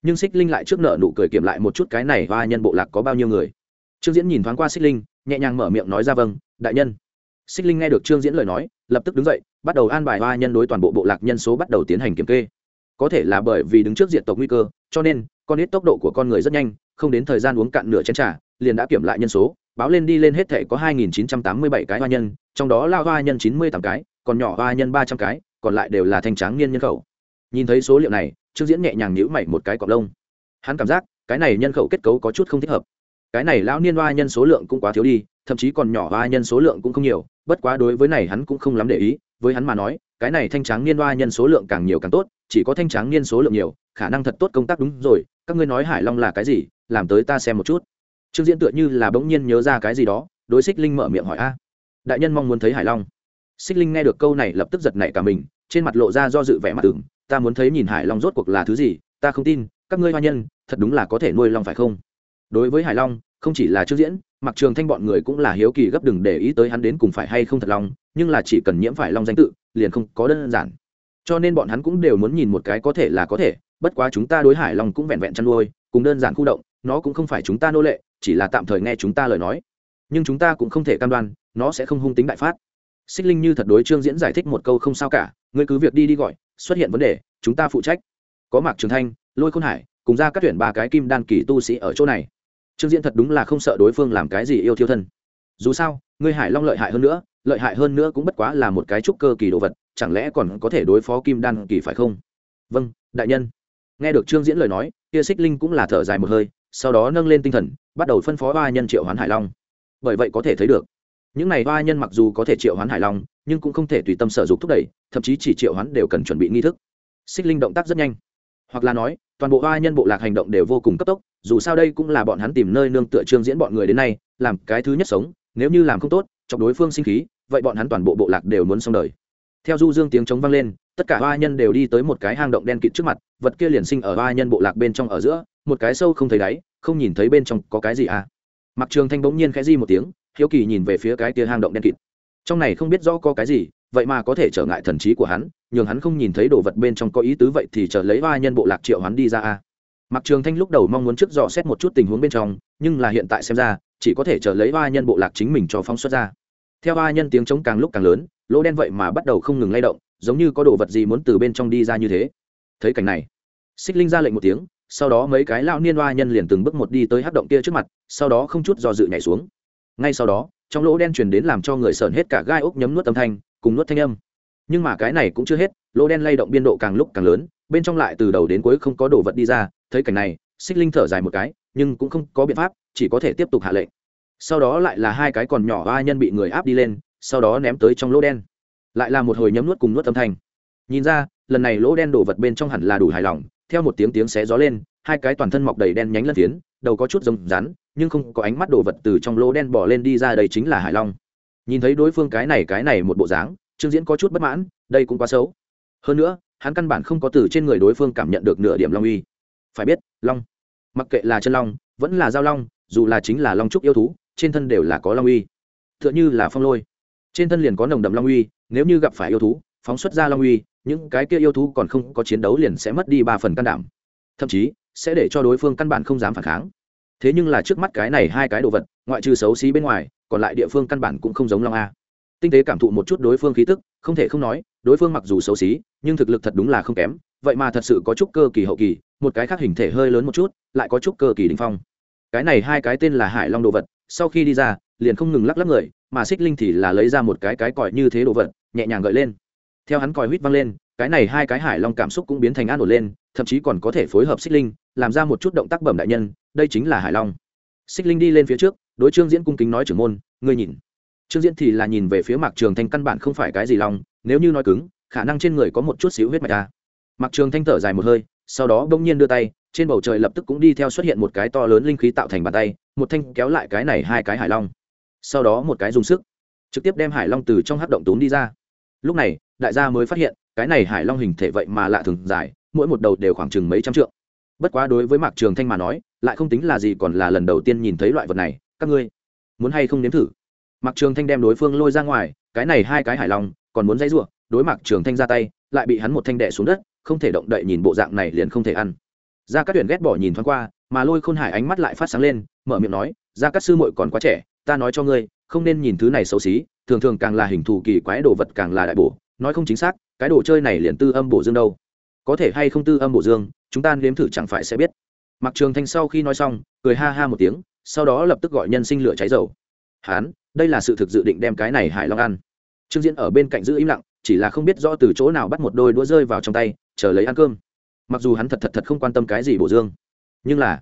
Nhưng xích linh lại trước nợ nụ cười kiểm lại một chút cái này ba nhân bộ lạc có bao nhiêu người. Trương diễn nhìn thoáng qua xích linh, nhẹ nhàng mở miệng nói ra vâng đại nhân xích linh nghe được trương diễn lời nói, lập tức đứng dậy, bắt đầu an bài hoa nhân đối toàn bộ bộ lạc nhân số bắt đầu tiến hành kiểm kê. Có thể là bởi vì đứng trước diện tộc nguy cơ, cho nên, con ít tốc độ của con người rất nhanh, không đến thời gian uống cạn nửa chén trà, liền đã kiểm lại nhân số, báo lên đi lên hết thể có 2.987 cái hoa nhân, trong đó lao hoa nhân 98 cái, còn nhỏ hoa nhân 300 cái, còn lại đều là thanh tráng niên nhân khẩu. Nhìn thấy số liệu này, trương diễn nhẹ nhàng nhíu mày một cái cọc lông. Hắn cảm giác, cái này nhân khẩu kết cấu có chút không thích hợp. Cái này lão niên hoa nhân số lượng cũng quá thiếu đi thậm chí còn nhỏ hoa nhân số lượng cũng không nhiều, bất quá đối với này hắn cũng không lắm để ý, với hắn mà nói, cái này thanh tráng niên hoa nhân số lượng càng nhiều càng tốt, chỉ có thanh tráng niên số lượng nhiều, khả năng thật tốt công tác đúng rồi, các ngươi nói hải long là cái gì, làm tới ta xem một chút. Trương diễn tựa như là bỗng nhiên nhớ ra cái gì đó, đối xích linh mở miệng hỏi, a, đại nhân mong muốn thấy hải long? Xích linh nghe được câu này lập tức giật nảy cả mình, trên mặt lộ ra do dự vẻ mặt tưởng ta muốn thấy nhìn hải long rốt cuộc là thứ gì, ta không tin, các ngươi hoa nhân, thật đúng là có thể nuôi long phải không? Đối với hải long không chỉ là trương diễn mặc trường thanh bọn người cũng là hiếu kỳ gấp đừng để ý tới hắn đến cùng phải hay không thật long nhưng là chỉ cần nhiễm phải long danh tự, liền không có đơn giản. Cho nên bọn hắn cũng đều muốn nhìn một cái có thể là có thể, bất quá chúng ta đối hải long cũng vẹn vẹn chăn nuôi, cùng đơn giản khu động, nó cũng không phải chúng ta nô lệ, chỉ là tạm thời nghe chúng ta lời nói. Nhưng chúng ta cũng không thể cam đoan, nó sẽ không hung tính đại phát. Xích linh như thật đối trương diễn giải thích một câu không sao cả, ngươi cứ việc đi đi gọi, xuất hiện vấn đề, chúng ta phụ trách. Có mạc trường thanh, lôi khôn hải, cùng ra các tuyển ba cái kim đan kỳ tu sĩ ở chỗ này trương diễn thật đúng là không sợ đối phương làm cái gì yêu thiêu thân. Dù sao, ngươi hải long lợi hại hơn nữa, lợi hại hơn nữa cũng bất quá là một cái trúc cơ kỳ đồ vật, chẳng lẽ còn có thể đối phó kim đan kỳ phải không? Vâng đại nhân. Nghe được trương diễn lời nói kia xích linh cũng là thở dài một hơi, sau đó nâng lên tinh thần, bắt đầu phân phó Ba nhân triệu hoán hải long. Bởi vậy có thể thấy được, những này Ba nhân mặc dù có thể triệu hoán hải long, nhưng cũng không thể tùy tâm sở dục thúc đẩy, thậm chí chỉ triệu hoán đều cần chuẩn bị nghi thức. Xích linh động tác rất nhanh. Hoặc là nói toàn bộ hoa nhân bộ lạc hành động đều vô cùng cấp tốc, dù sao đây cũng là bọn hắn tìm nơi nương tựa trương diễn bọn người đến nay, làm cái thứ nhất sống, nếu như làm không tốt, chọc đối phương sinh khí, vậy bọn hắn toàn bộ bộ lạc đều muốn xong đời. Theo du dương tiếng chống vang lên, tất cả hoa nhân đều đi tới một cái hang động đen kịt trước mặt, vật kia liền sinh ở hoa nhân bộ lạc bên trong ở giữa, một cái sâu không thấy đáy, không nhìn thấy bên trong có cái gì à. Mặc trường thanh bỗng nhiên khẽ di một tiếng, hiếu kỳ nhìn về phía cái kia hang động đen kịt. Trong này không biết rõ có cái gì vậy mà có thể trở ngại thần trí của hắn, nhường hắn không nhìn thấy đồ vật bên trong có ý tứ vậy thì chờ lấy ba nhân bộ lạc triệu hắn đi ra a. Mặc trường thanh lúc đầu mong muốn trước dò xét một chút tình huống bên trong, nhưng là hiện tại xem ra, chỉ có thể chờ lấy ba nhân bộ lạc chính mình cho phóng xuất ra. Theo ba nhân tiếng trống càng lúc càng lớn, lỗ đen vậy mà bắt đầu không ngừng lay động, giống như có đồ vật gì muốn từ bên trong đi ra như thế. Thấy cảnh này, xích linh ra lệnh một tiếng, sau đó mấy cái lão niên hoa nhân liền từng bước một đi tới hắc động kia trước mặt, sau đó không chút do dự nhảy xuống. Ngay sau đó, trong lỗ đen truyền đến làm cho người sởn hết cả gai ốc nhấm nuốt âm thanh cùng nuốt thanh âm. Nhưng mà cái này cũng chưa hết lỗ đen lay động biên độ càng lúc càng lớn bên trong lại từ đầu đến cuối không có đồ vật đi ra thấy cảnh này xích linh thở dài một cái nhưng cũng không có biện pháp chỉ có thể tiếp tục hạ lệnh. Sau đó lại là hai cái còn nhỏ ba nhân bị người áp đi lên sau đó ném tới trong lỗ đen. Lại là một hồi nhấm nuốt cùng nuốt âm thanh. Nhìn ra lần này lỗ đen đổ vật bên trong hẳn là đủ hài lòng theo một tiếng tiếng xé gió lên hai cái toàn thân mọc đầy đen nhánh lân tiến, đầu có chút giống rắn nhưng không có ánh mắt đồ vật từ trong lỗ đen bỏ lên đi ra đây chính là hải long nhìn thấy đối phương cái này cái này một bộ dáng, trương diễn có chút bất mãn, đây cũng quá xấu. Hơn nữa, hắn căn bản không có từ trên người đối phương cảm nhận được nửa điểm long uy. Phải biết, long, mặc kệ là chân long, vẫn là giao long, dù là chính là long trúc yêu thú, trên thân đều là có long uy. Tựa như là phong lôi. Trên thân liền có nồng đậm long uy, nếu như gặp phải yêu thú, phóng xuất ra long uy, những cái kia yêu thú còn không có chiến đấu liền sẽ mất đi ba phần can đảm. Thậm chí, sẽ để cho đối phương căn bản không dám phản kháng. Thế nhưng là trước mắt cái này hai cái đồ vật ngoại trừ xấu xí bên ngoài, còn lại địa phương căn bản cũng không giống long a. Tinh tế cảm thụ một chút đối phương khí tức, không thể không nói, đối phương mặc dù xấu xí, nhưng thực lực thật đúng là không kém, vậy mà thật sự có chút cơ kỳ hậu kỳ, một cái khác hình thể hơi lớn một chút, lại có chút cơ kỳ đình phong. Cái này hai cái tên là hải long đồ vật, sau khi đi ra, liền không ngừng lắc lắc người, mà xích linh thì là lấy ra một cái cái còi như thế đồ vật, nhẹ nhàng gợi lên. Theo hắn còi huýt văng lên, cái này hai cái hải long cảm xúc cũng biến thành an ổn lên, thậm chí còn có thể phối hợp xích linh, làm ra một chút động tác bẩm đại nhân, đây chính là hải long. Xích linh đi lên phía trước đối trương diễn cung kính nói trưởng môn, ngươi nhìn. Trương diễn thì là nhìn về phía mạc trường thanh căn bản không phải cái gì long nếu như nói cứng, khả năng trên người có một chút xíu huyết mạch ta. Mạc trường thanh thở dài một hơi, sau đó bỗng nhiên đưa tay, trên bầu trời lập tức cũng đi theo xuất hiện một cái to lớn linh khí tạo thành bàn tay, một thanh kéo lại cái này hai cái hải long. Sau đó một cái dùng sức, trực tiếp đem hải long từ trong hát động tốn đi ra. Lúc này, đại gia mới phát hiện, cái này hải long hình thể vậy mà lạ thường dài, mỗi một đầu đều khoảng chừng mấy trăm trượng. Bất quá đối với mạc trường thanh mà nói, lại không tính là gì còn là lần đầu tiên nhìn thấy loại vật này các ngươi muốn hay không nếm thử? Mặc trường thanh đem đối phương lôi ra ngoài, cái này hai cái hải long còn muốn dây ruộng đối mặt trường thanh ra tay, lại bị hắn một thanh đệ xuống đất, không thể động đậy nhìn bộ dạng này liền không thể ăn. Ra các tuyển ghét bỏ nhìn thoáng qua, mà lôi khôn hải ánh mắt lại phát sáng lên, mở miệng nói ra các sư muội còn quá trẻ, ta nói cho ngươi, không nên nhìn thứ này xấu xí, thường thường càng là hình thù kỳ quái đồ vật càng là đại bổ, nói không chính xác, cái đồ chơi này liền tư âm bổ dương đâu. Có thể hay không tư âm bổ dương, chúng ta nếm thử chẳng phải sẽ biết. Mặc trường thanh sau khi nói xong, cười ha ha một tiếng sau đó lập tức gọi nhân sinh lửa cháy dầu. Hán, đây là sự thực dự định đem cái này hải long ăn. Trương diễn ở bên cạnh giữ im lặng, chỉ là không biết rõ từ chỗ nào bắt một đôi đũa rơi vào trong tay, chờ lấy ăn cơm. Mặc dù hắn thật thật thật không quan tâm cái gì bổ dương, nhưng là,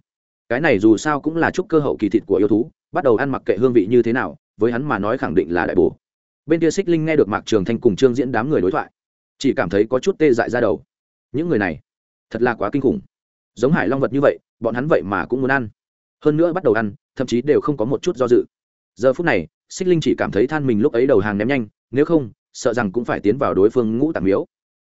cái này dù sao cũng là chút cơ hậu kỳ thịt của yêu thú, bắt đầu ăn mặc kệ hương vị như thế nào, với hắn mà nói khẳng định là đại bổ. Bên kia xích linh nghe được mạc trường thanh cùng trương diễn đám người đối thoại, chỉ cảm thấy có chút tê dại ra đầu. Những người này, thật là quá kinh khủng. Giống hải long vật như vậy, bọn hắn vậy mà cũng muốn ăn hơn nữa bắt đầu ăn, thậm chí đều không có một chút do dự. Giờ phút này, xích linh chỉ cảm thấy than mình lúc ấy đầu hàng ném nhanh, nếu không, sợ rằng cũng phải tiến vào đối phương ngũ tạng miếu.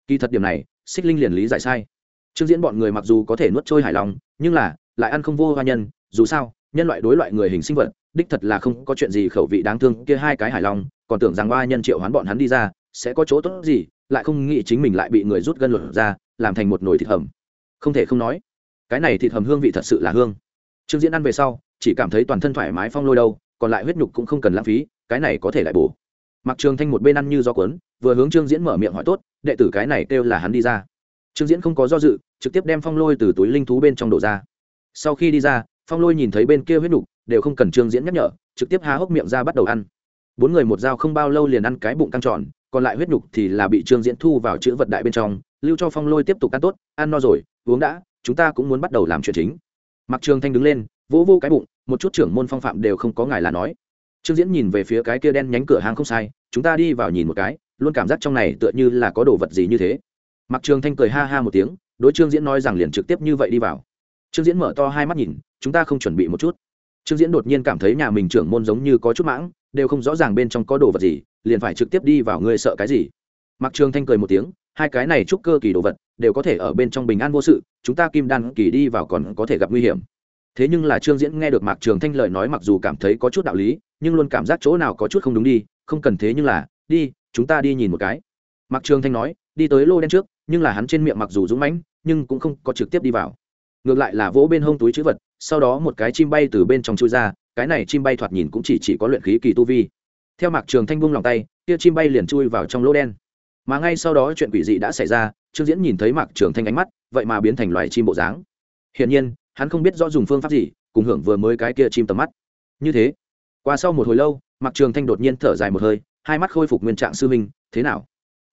Kỳ thật điểm này, xích linh liền lý giải sai. Trương diễn bọn người mặc dù có thể nuốt trôi hài lòng, nhưng là, lại ăn không vô hoa nhân, dù sao, nhân loại đối loại người hình sinh vật, đích thật là không có chuyện gì khẩu vị đáng thương kia hai cái hài lòng, còn tưởng rằng hoa nhân triệu hoán bọn hắn đi ra, sẽ có chỗ tốt gì, lại không nghĩ chính mình lại bị người rút gân luật ra, làm thành một nồi thịt hầm. Không thể không nói, cái này thịt hầm hương vị thật sự là hương trương diễn ăn về sau, chỉ cảm thấy toàn thân thoải mái phong lôi đâu, còn lại huyết nhục cũng không cần lãng phí, cái này có thể lại bổ. Mặc trường thanh một bên ăn như do cuốn, vừa hướng trương diễn mở miệng hỏi tốt, đệ tử cái này kêu là hắn đi ra. Trương diễn không có do dự, trực tiếp đem phong lôi từ túi linh thú bên trong đổ ra. Sau khi đi ra, phong lôi nhìn thấy bên kia huyết nhục, đều không cần trương diễn nhắc nhở, trực tiếp há hốc miệng ra bắt đầu ăn. Bốn người một dao không bao lâu liền ăn cái bụng căng tròn, còn lại huyết nhục thì là bị trương diễn thu vào chữ vật đại bên trong, lưu cho phong lôi tiếp tục ăn tốt, ăn no rồi, uống đã, chúng ta cũng muốn bắt đầu làm chuyện chính mặc trường thanh đứng lên, vỗ vô cái bụng, một chút trưởng môn phong phạm đều không có ngài là nói. Trương diễn nhìn về phía cái kia đen nhánh cửa hàng không sai, chúng ta đi vào nhìn một cái, luôn cảm giác trong này tựa như là có đồ vật gì như thế. Mặc trường thanh cười ha ha một tiếng, đối trương diễn nói rằng liền trực tiếp như vậy đi vào. Trương diễn mở to hai mắt nhìn, chúng ta không chuẩn bị một chút. Trương diễn đột nhiên cảm thấy nhà mình trưởng môn giống như có chút mãng, đều không rõ ràng bên trong có đồ vật gì, liền phải trực tiếp đi vào, ngươi sợ cái gì? Mặc trường thanh cười một tiếng hai cái này trúc cơ kỳ đồ vật đều có thể ở bên trong bình an vô sự chúng ta kim đan kỳ đi vào còn có thể gặp nguy hiểm. Thế nhưng là trương diễn nghe được mạc trường thanh lời nói mặc dù cảm thấy có chút đạo lý nhưng luôn cảm giác chỗ nào có chút không đúng đi không cần thế nhưng là đi chúng ta đi nhìn một cái. Mạc trường thanh nói đi tới lô đen trước nhưng là hắn trên miệng mặc dù dũng mãnh nhưng cũng không có trực tiếp đi vào. Ngược lại là vỗ bên hông túi chữ vật sau đó một cái chim bay từ bên trong chui ra cái này chim bay thoạt nhìn cũng chỉ, chỉ có luyện khí kỳ tu vi. Theo mạc trường thanh buông lòng tay kia chim bay liền chui vào trong lỗ đen mà ngay sau đó chuyện quỷ dị đã xảy ra, trương diễn nhìn thấy mạc trường thanh ánh mắt, vậy mà biến thành loài chim bộ dáng. Hiển nhiên, hắn không biết rõ dùng phương pháp gì, cùng hưởng vừa mới cái kia chim tầm mắt. Như thế, qua sau một hồi lâu, mạc trường thanh đột nhiên thở dài một hơi, hai mắt khôi phục nguyên trạng sư minh thế nào?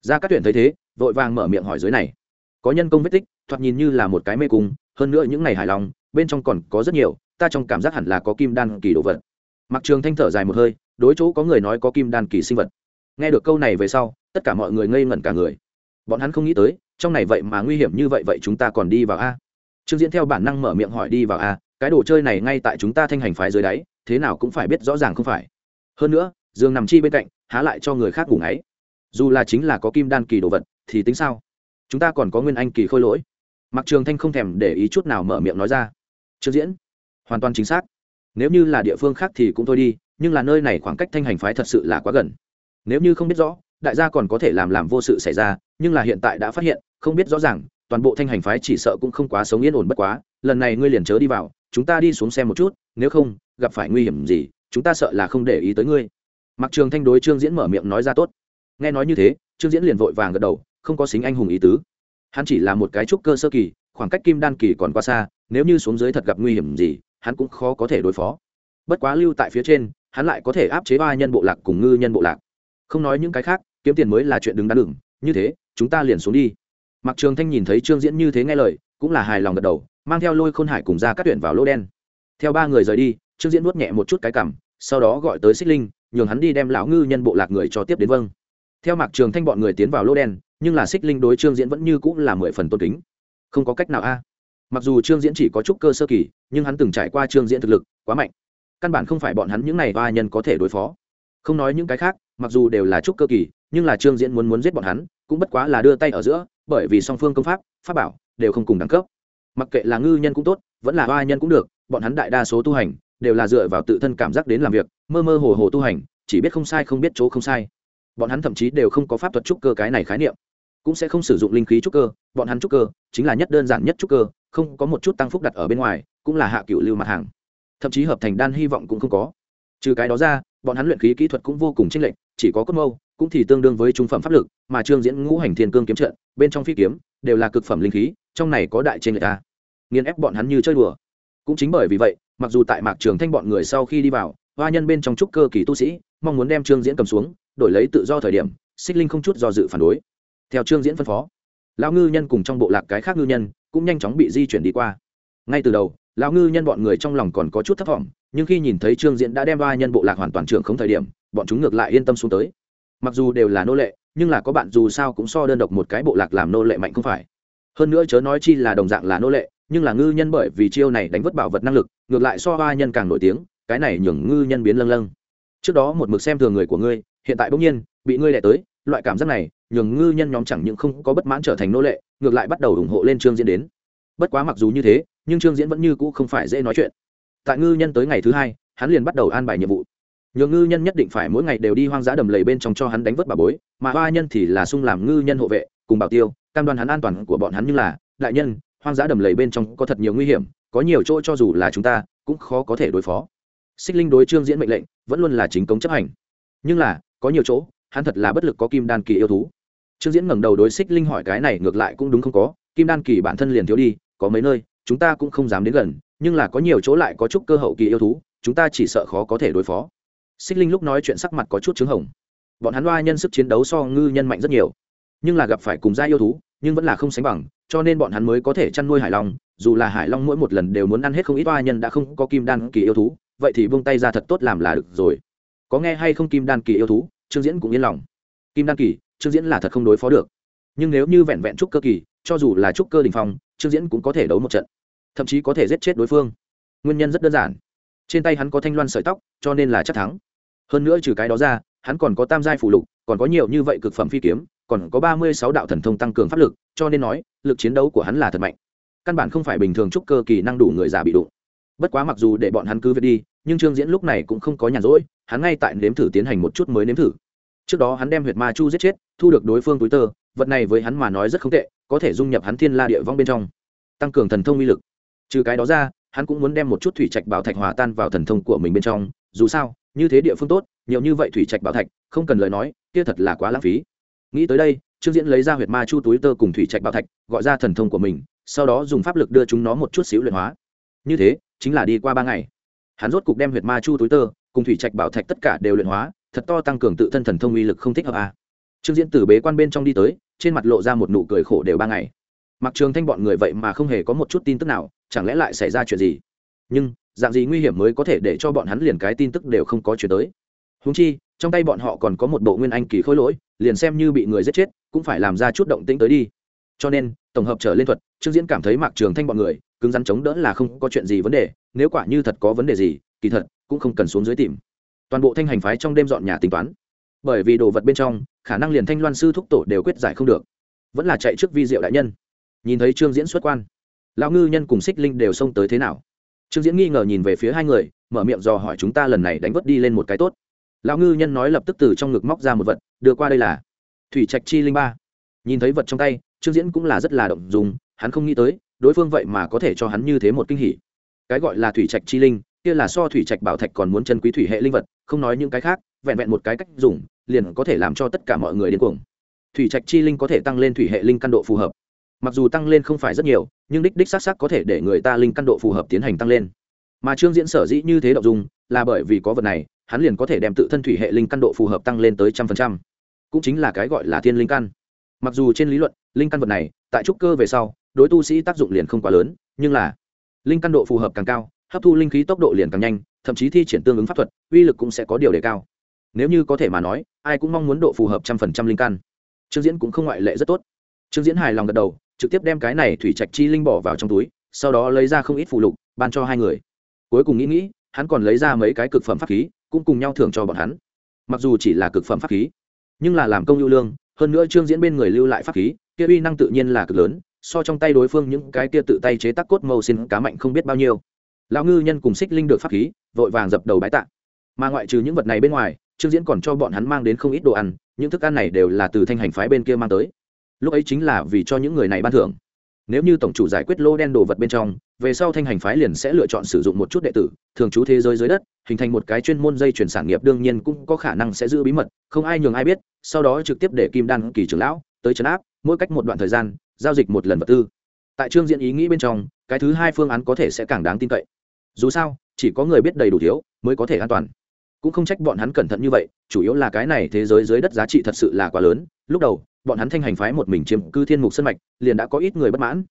Ra các tuyển thấy thế, vội vàng mở miệng hỏi dưới này. Có nhân công vết tích, thoạt nhìn như là một cái mê cung, hơn nữa những ngày hài lòng, bên trong còn có rất nhiều, ta trong cảm giác hẳn là có kim đan kỳ đồ vật. Mặc trường thanh thở dài một hơi, đối chỗ có người nói có kim đan kỳ sinh vật nghe được câu này về sau, tất cả mọi người ngây ngẩn cả người. Bọn hắn không nghĩ tới, trong này vậy mà nguy hiểm như vậy vậy chúng ta còn đi vào a. Trương diễn theo bản năng mở miệng hỏi đi vào a, cái đồ chơi này ngay tại chúng ta thanh hành phái dưới đáy, thế nào cũng phải biết rõ ràng không phải. Hơn nữa giường nằm chi bên cạnh, há lại cho người khác ngủ ngáy. Dù là chính là có kim đan kỳ đồ vật, thì tính sao? Chúng ta còn có nguyên anh kỳ khôi lỗi. Mặc trường thanh không thèm để ý chút nào mở miệng nói ra. Trương diễn, hoàn toàn chính xác. Nếu như là địa phương khác thì cũng thôi đi, nhưng là nơi này khoảng cách thanh hành phái thật sự là quá gần nếu như không biết rõ, đại gia còn có thể làm làm vô sự xảy ra, nhưng là hiện tại đã phát hiện, không biết rõ ràng, toàn bộ thanh hành phái chỉ sợ cũng không quá sống yên ổn bất quá, lần này ngươi liền chớ đi vào, chúng ta đi xuống xem một chút, nếu không, gặp phải nguy hiểm gì, chúng ta sợ là không để ý tới ngươi. Mặc trường thanh đối trương diễn mở miệng nói ra tốt. Nghe nói như thế, trương diễn liền vội vàng gật đầu, không có xính anh hùng ý tứ. Hắn chỉ là một cái trúc cơ sơ kỳ, khoảng cách kim đan kỳ còn quá xa, nếu như xuống dưới thật gặp nguy hiểm gì, hắn cũng khó có thể đối phó. Bất quá lưu tại phía trên, hắn lại có thể áp chế ba nhân bộ lạc cùng ngư nhân bộ lạc không nói những cái khác, kiếm tiền mới là chuyện đứng đắn đừng như thế, chúng ta liền xuống đi. Mặc trường thanh nhìn thấy trương diễn như thế nghe lời, cũng là hài lòng gật đầu, mang theo lôi khôn hải cùng ra các tuyển vào lỗ đen. Theo ba người rời đi, trương diễn nuốt nhẹ một chút cái cảm, sau đó gọi tới xích linh, nhường hắn đi đem lão ngư nhân bộ lạc người cho tiếp đến vâng. Theo mạc trường thanh bọn người tiến vào lỗ đen, nhưng là xích linh đối trương diễn vẫn như cũng là mười phần tôn kính. Không có cách nào a. À. Mặc dù trương diễn chỉ có chút cơ sơ kỳ, nhưng hắn từng trải qua trương diễn thực lực quá mạnh. Căn bản không phải bọn hắn những này ba nhân có thể đối phó. Không nói những cái khác mặc dù đều là trúc cơ kỳ, nhưng là trương diễn muốn muốn giết bọn hắn, cũng bất quá là đưa tay ở giữa, bởi vì song phương công pháp pháp bảo đều không cùng đẳng cấp. Mặc kệ là ngư nhân cũng tốt, vẫn là hoa nhân cũng được, bọn hắn đại đa số tu hành đều là dựa vào tự thân cảm giác đến làm việc, mơ mơ hồ hồ tu hành, chỉ biết không sai không biết chỗ không sai. Bọn hắn thậm chí đều không có pháp thuật trúc cơ cái này khái niệm, cũng sẽ không sử dụng linh khí trúc cơ, bọn hắn trúc cơ chính là nhất đơn giản nhất trúc cơ, không có một chút tăng phúc đặt ở bên ngoài, cũng là hạ cựu lưu mặt hàng. Thậm chí hợp thành đan hy vọng cũng không có. Trừ cái đó ra, bọn hắn luyện khí kỹ thuật cũng vô cùng chênh lệch chỉ có cốt mâu, cũng thì tương đương với trung phẩm pháp lực, mà trương diễn ngũ hành thiên cương kiếm trận, bên trong phi kiếm, đều là cực phẩm linh khí, trong này có đại trên người ta nghiền ép bọn hắn như chơi đùa. Cũng chính bởi vì vậy, mặc dù tại mạc trường thanh bọn người sau khi đi vào, hoa nhân bên trong trúc cơ kỳ tu sĩ, mong muốn đem trương diễn cầm xuống, đổi lấy tự do thời điểm, xích linh không chút do dự phản đối. Theo trương diễn phân phó, lão ngư nhân cùng trong bộ lạc cái khác ngư nhân, cũng nhanh chóng bị di chuyển đi qua. Ngay từ đầu, lão ngư nhân bọn người trong lòng còn có chút thất vọng, nhưng khi nhìn thấy trương diễn đã đem ba nhân bộ lạc hoàn toàn trưởng không thời điểm bọn chúng ngược lại yên tâm xuống tới. Mặc dù đều là nô lệ, nhưng là có bạn dù sao cũng so đơn độc một cái bộ lạc làm nô lệ mạnh không phải. Hơn nữa chớ nói chi là đồng dạng là nô lệ, nhưng là ngư nhân bởi vì chiêu này đánh vứt bảo vật năng lực, ngược lại so ba nhân càng nổi tiếng, cái này nhường ngư nhân biến lâng lâng. Trước đó một mực xem thường người của ngươi, hiện tại bỗng nhiên, bị ngươi đẻ tới, loại cảm giác này, nhường ngư nhân nhóm chẳng những không có bất mãn trở thành nô lệ, ngược lại bắt đầu ủng hộ lên trương diễn đến. Bất quá mặc dù như thế, nhưng trương diễn vẫn như cũ không phải dễ nói chuyện. Tại ngư nhân tới ngày thứ hai, hắn liền bắt đầu an bài nhiệm vụ nhường ngư nhân nhất định phải mỗi ngày đều đi hoang dã đầm lầy bên trong cho hắn đánh vớt bà bối, mà hoa nhân thì là sung làm ngư nhân hộ vệ, cùng bảo tiêu, cam đoan hắn an toàn của bọn hắn như là, đại nhân, hoang dã đầm lầy bên trong có thật nhiều nguy hiểm, có nhiều chỗ cho dù là chúng ta, cũng khó có thể đối phó. Xích linh đối trương diễn mệnh lệnh, vẫn luôn là chính cống chấp hành. Nhưng là, có nhiều chỗ, hắn thật là bất lực có kim đan kỳ yêu thú. Trương diễn ngẩng đầu đối xích linh hỏi cái này ngược lại cũng đúng không có, kim đan kỳ bản thân liền thiếu đi, có mấy nơi, chúng ta cũng không dám đến gần, nhưng là có nhiều chỗ lại có chút cơ hậu kỳ yêu thú, chúng ta chỉ sợ khó có thể đối phó xích linh lúc nói chuyện sắc mặt có chút trứng hồng. Bọn hắn loa nhân sức chiến đấu so ngư nhân mạnh rất nhiều. Nhưng là gặp phải cùng gia yêu thú, nhưng vẫn là không sánh bằng, cho nên bọn hắn mới có thể chăn nuôi hải long, dù là hải long mỗi một lần đều muốn ăn hết không ít oa nhân đã không có kim đan kỳ yêu thú, vậy thì buông tay ra thật tốt làm là được rồi. Có nghe hay không kim đan kỳ yêu thú, trương diễn cũng yên lòng. Kim đan kỳ, trương diễn là thật không đối phó được. Nhưng nếu như vẹn vẹn trúc cơ kỳ, cho dù là trúc cơ đình phong, trương diễn cũng có thể đấu một trận. Thậm chí có thể giết chết đối phương. Nguyên nhân rất đơn giản. Trên tay hắn có thanh loan sợi tóc, cho nên là chắc thắng hơn nữa trừ cái đó ra, hắn còn có tam giai phụ lục, còn có nhiều như vậy cực phẩm phi kiếm, còn có ba mươi sáu đạo thần thông tăng cường pháp lực, cho nên nói, lực chiến đấu của hắn là thật mạnh. Căn bản không phải bình thường chúc cơ kỳ năng đủ người già bị đụng. Bất quá mặc dù để bọn hắn cứ việc đi, nhưng trương diễn lúc này cũng không có nhàn rỗi, hắn ngay tại nếm thử tiến hành một chút mới nếm thử. Trước đó hắn đem huyệt ma chu giết chết, thu được đối phương túi tơ, vật này với hắn mà nói rất không tệ, có thể dung nhập hắn thiên la địa vong bên trong, tăng cường thần thông uy lực. Trừ cái đó ra, hắn cũng muốn đem một chút thủy trạch bảo thạch hòa tan vào thần thông của mình bên trong, dù sao như thế địa phương tốt, nhiều như vậy thủy trạch bảo thạch, không cần lời nói, kia thật là quá lãng phí. Nghĩ tới đây, trương diễn lấy ra huyệt ma chu túi tơ cùng thủy trạch bảo thạch, gọi ra thần thông của mình, sau đó dùng pháp lực đưa chúng nó một chút xíu luyện hóa. Như thế, chính là đi qua ba ngày. Hắn rốt cục đem huyệt ma chu túi tơ cùng thủy trạch bảo thạch tất cả đều luyện hóa, thật to tăng cường tự thân thần thông uy lực không thích hợp à. trương diễn từ bế quan bên trong đi tới, trên mặt lộ ra một nụ cười khổ đều ba ngày. Mặc trường thanh bọn người vậy mà không hề có một chút tin tức nào, chẳng lẽ lại xảy ra chuyện gì? Nhưng dạng gì nguy hiểm mới có thể để cho bọn hắn liền cái tin tức đều không có chuyển tới. Húng chi, trong tay bọn họ còn có một bộ nguyên anh kỳ khôi lỗi, liền xem như bị người giết chết, cũng phải làm ra chút động tĩnh tới đi. Cho nên, tổng hợp trở lên thuật, trương diễn cảm thấy mạc trường thanh bọn người, cứng rắn chống đỡ là không có chuyện gì vấn đề, nếu quả như thật có vấn đề gì, kỳ thật, cũng không cần xuống dưới tìm. Toàn bộ thanh hành phái trong đêm dọn nhà tính toán. Bởi vì đồ vật bên trong, khả năng liền thanh loan sư thúc tổ đều quyết giải không được. Vẫn là chạy trước vi diệu đại nhân. Nhìn thấy trương diễn xuất quan, lão ngư nhân cùng xích linh đều xông tới thế nào? Trương diễn nghi ngờ nhìn về phía hai người, mở miệng dò hỏi chúng ta lần này đánh vớt đi lên một cái tốt. Lão ngư nhân nói lập tức từ trong ngực móc ra một vật, đưa qua đây là thủy trạch chi linh ba. Nhìn thấy vật trong tay, trương diễn cũng là rất là động dùng hắn không nghĩ tới, đối phương vậy mà có thể cho hắn như thế một kinh hỉ. Cái gọi là thủy trạch chi linh, kia là so thủy trạch bảo thạch còn muốn chân quý thủy hệ linh vật, không nói những cái khác, vẹn vẹn một cái cách dùng, liền có thể làm cho tất cả mọi người điên cuồng. Thủy trạch chi linh có thể tăng lên thủy hệ linh căn độ phù hợp. Mặc dù tăng lên không phải rất nhiều nhưng đích đích xác xác có thể để người ta linh căn độ phù hợp tiến hành tăng lên. Mà trương diễn sở dĩ như thế động dung là bởi vì có vật này, hắn liền có thể đem tự thân thủy hệ linh căn độ phù hợp tăng lên tới trăm phần trăm. Cũng chính là cái gọi là thiên linh căn. Mặc dù trên lý luận, linh căn vật này, tại trúc cơ về sau, đối tu sĩ tác dụng liền không quá lớn, nhưng là linh căn độ phù hợp càng cao, hấp thu linh khí tốc độ liền càng nhanh, thậm chí thi triển tương ứng pháp thuật, uy lực cũng sẽ có điều đề cao. Nếu như có thể mà nói, ai cũng mong muốn độ phù hợp trăm phần trăm linh căn. Trương diễn cũng không ngoại lệ rất tốt. Trương diễn hài lòng gật đầu trực tiếp đem cái này thủy trạch chi linh bỏ vào trong túi, sau đó lấy ra không ít phụ lục, ban cho hai người. Cuối cùng nghĩ nghĩ, hắn còn lấy ra mấy cái cực phẩm pháp khí, cũng cùng nhau thưởng cho bọn hắn. Mặc dù chỉ là cực phẩm pháp khí, nhưng là làm công lưu lương, hơn nữa trương diễn bên người lưu lại pháp khí, kia uy năng tự nhiên là cực lớn, so trong tay đối phương những cái kia tự tay chế tác cốt màu xin cá mạnh không biết bao nhiêu. Lão ngư nhân cùng xích linh được pháp khí, vội vàng dập đầu bái tạ. Mà ngoại trừ những vật này bên ngoài, trương diễn còn cho bọn hắn mang đến không ít đồ ăn, những thức ăn này đều là từ thanh hành phái bên kia mang tới lúc ấy chính là vì cho những người này ban thưởng. Nếu như tổng chủ giải quyết lô đen đồ vật bên trong, về sau thanh hành phái liền sẽ lựa chọn sử dụng một chút đệ tử, thường trú thế giới dưới đất, hình thành một cái chuyên môn dây chuyển sản nghiệp đương nhiên cũng có khả năng sẽ giữ bí mật, không ai nhường ai biết, sau đó trực tiếp để kim đan kỳ trưởng lão tới trấn áp, mỗi cách một đoạn thời gian, giao dịch một lần vật tư. Tại trương diễn ý nghĩ bên trong, cái thứ hai phương án có thể sẽ càng đáng tin cậy. Dù sao, chỉ có người biết đầy đủ thiếu mới có thể an toàn. Cũng không trách bọn hắn cẩn thận như vậy, chủ yếu là cái này thế giới dưới đất giá trị thật sự là quá lớn, lúc đầu bọn hắn thanh hành phái một mình chiếm cư thiên mục sơn mạch, liền đã có ít người bất mãn.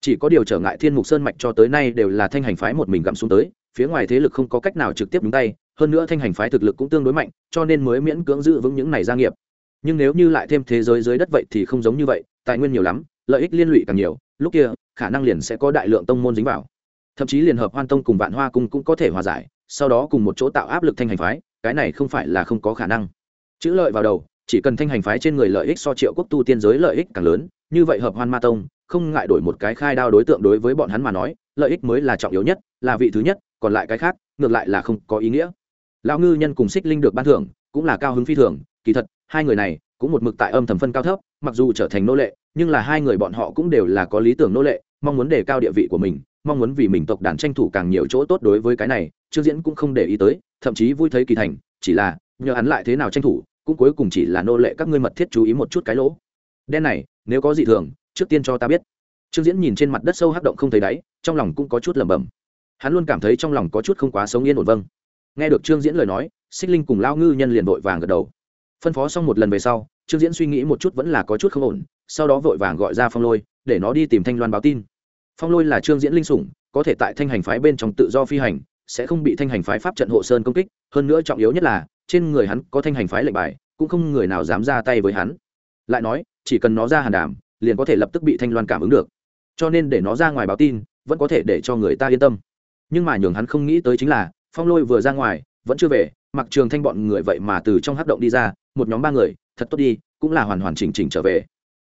Chỉ có điều trở ngại thiên mục sơn mạch cho tới nay đều là thanh hành phái một mình gặm xuống tới, phía ngoài thế lực không có cách nào trực tiếp đúng tay, hơn nữa thanh hành phái thực lực cũng tương đối mạnh, cho nên mới miễn cưỡng giữ vững những này gia nghiệp. Nhưng nếu như lại thêm thế giới dưới đất vậy thì không giống như vậy, tài nguyên nhiều lắm, lợi ích liên lụy càng nhiều, lúc kia, khả năng liền sẽ có đại lượng tông môn dính vào. Thậm chí liên hợp hoan tông cùng vạn hoa cung cũng có thể hòa giải, sau đó cùng một chỗ tạo áp lực thanh hành phái, cái này không phải là không có khả năng. Chữ lợi vào đầu chỉ cần thanh hành phái trên người lợi ích so triệu quốc tu tiên giới lợi ích càng lớn, như vậy hợp hoan ma tông, không ngại đổi một cái khai đao đối tượng đối với bọn hắn mà nói, lợi ích mới là trọng yếu nhất, là vị thứ nhất, còn lại cái khác, ngược lại là không có ý nghĩa. Lão ngư nhân cùng xích linh được ban thưởng, cũng là cao hứng phi thường, kỳ thật, hai người này cũng một mực tại âm thầm phân cao thấp, mặc dù trở thành nô lệ, nhưng là hai người bọn họ cũng đều là có lý tưởng nô lệ, mong muốn đề cao địa vị của mình, mong muốn vì mình tộc đàn tranh thủ càng nhiều chỗ tốt đối với cái này, trương diễn cũng không để ý tới, thậm chí vui thấy kỳ thành, chỉ là, nhờ hắn lại thế nào tranh thủ cũng cuối cùng chỉ là nô lệ các ngươi mật thiết chú ý một chút cái lỗ. Đen này, nếu có gì thường, trước tiên cho ta biết. Trương diễn nhìn trên mặt đất sâu hắc động không thấy đáy, trong lòng cũng có chút lẩm bẩm. Hắn luôn cảm thấy trong lòng có chút không quá sống yên ổn vâng. Nghe được trương diễn lời nói, xích linh cùng lao ngư nhân liền vội vàng gật đầu. Phân phó xong một lần về sau, trương diễn suy nghĩ một chút vẫn là có chút không ổn, sau đó vội vàng gọi ra phong lôi, để nó đi tìm thanh loan báo tin. Phong lôi là trương diễn linh sủng, có thể tại thanh hành phái bên trong tự do phi hành, sẽ không bị thanh hành phái pháp trận hộ sơn công kích, hơn nữa trọng yếu nhất là trên người hắn có thanh hành phái lệnh bài, cũng không người nào dám ra tay với hắn. Lại nói, chỉ cần nó ra hàn đảm liền có thể lập tức bị thanh loan cảm ứng được. Cho nên để nó ra ngoài báo tin, vẫn có thể để cho người ta yên tâm. Nhưng mà nhường hắn không nghĩ tới chính là, phong lôi vừa ra ngoài, vẫn chưa về, mặc trường thanh bọn người vậy mà từ trong hát động đi ra, một nhóm ba người, thật tốt đi, cũng là hoàn hoàn chỉnh chỉnh trở về.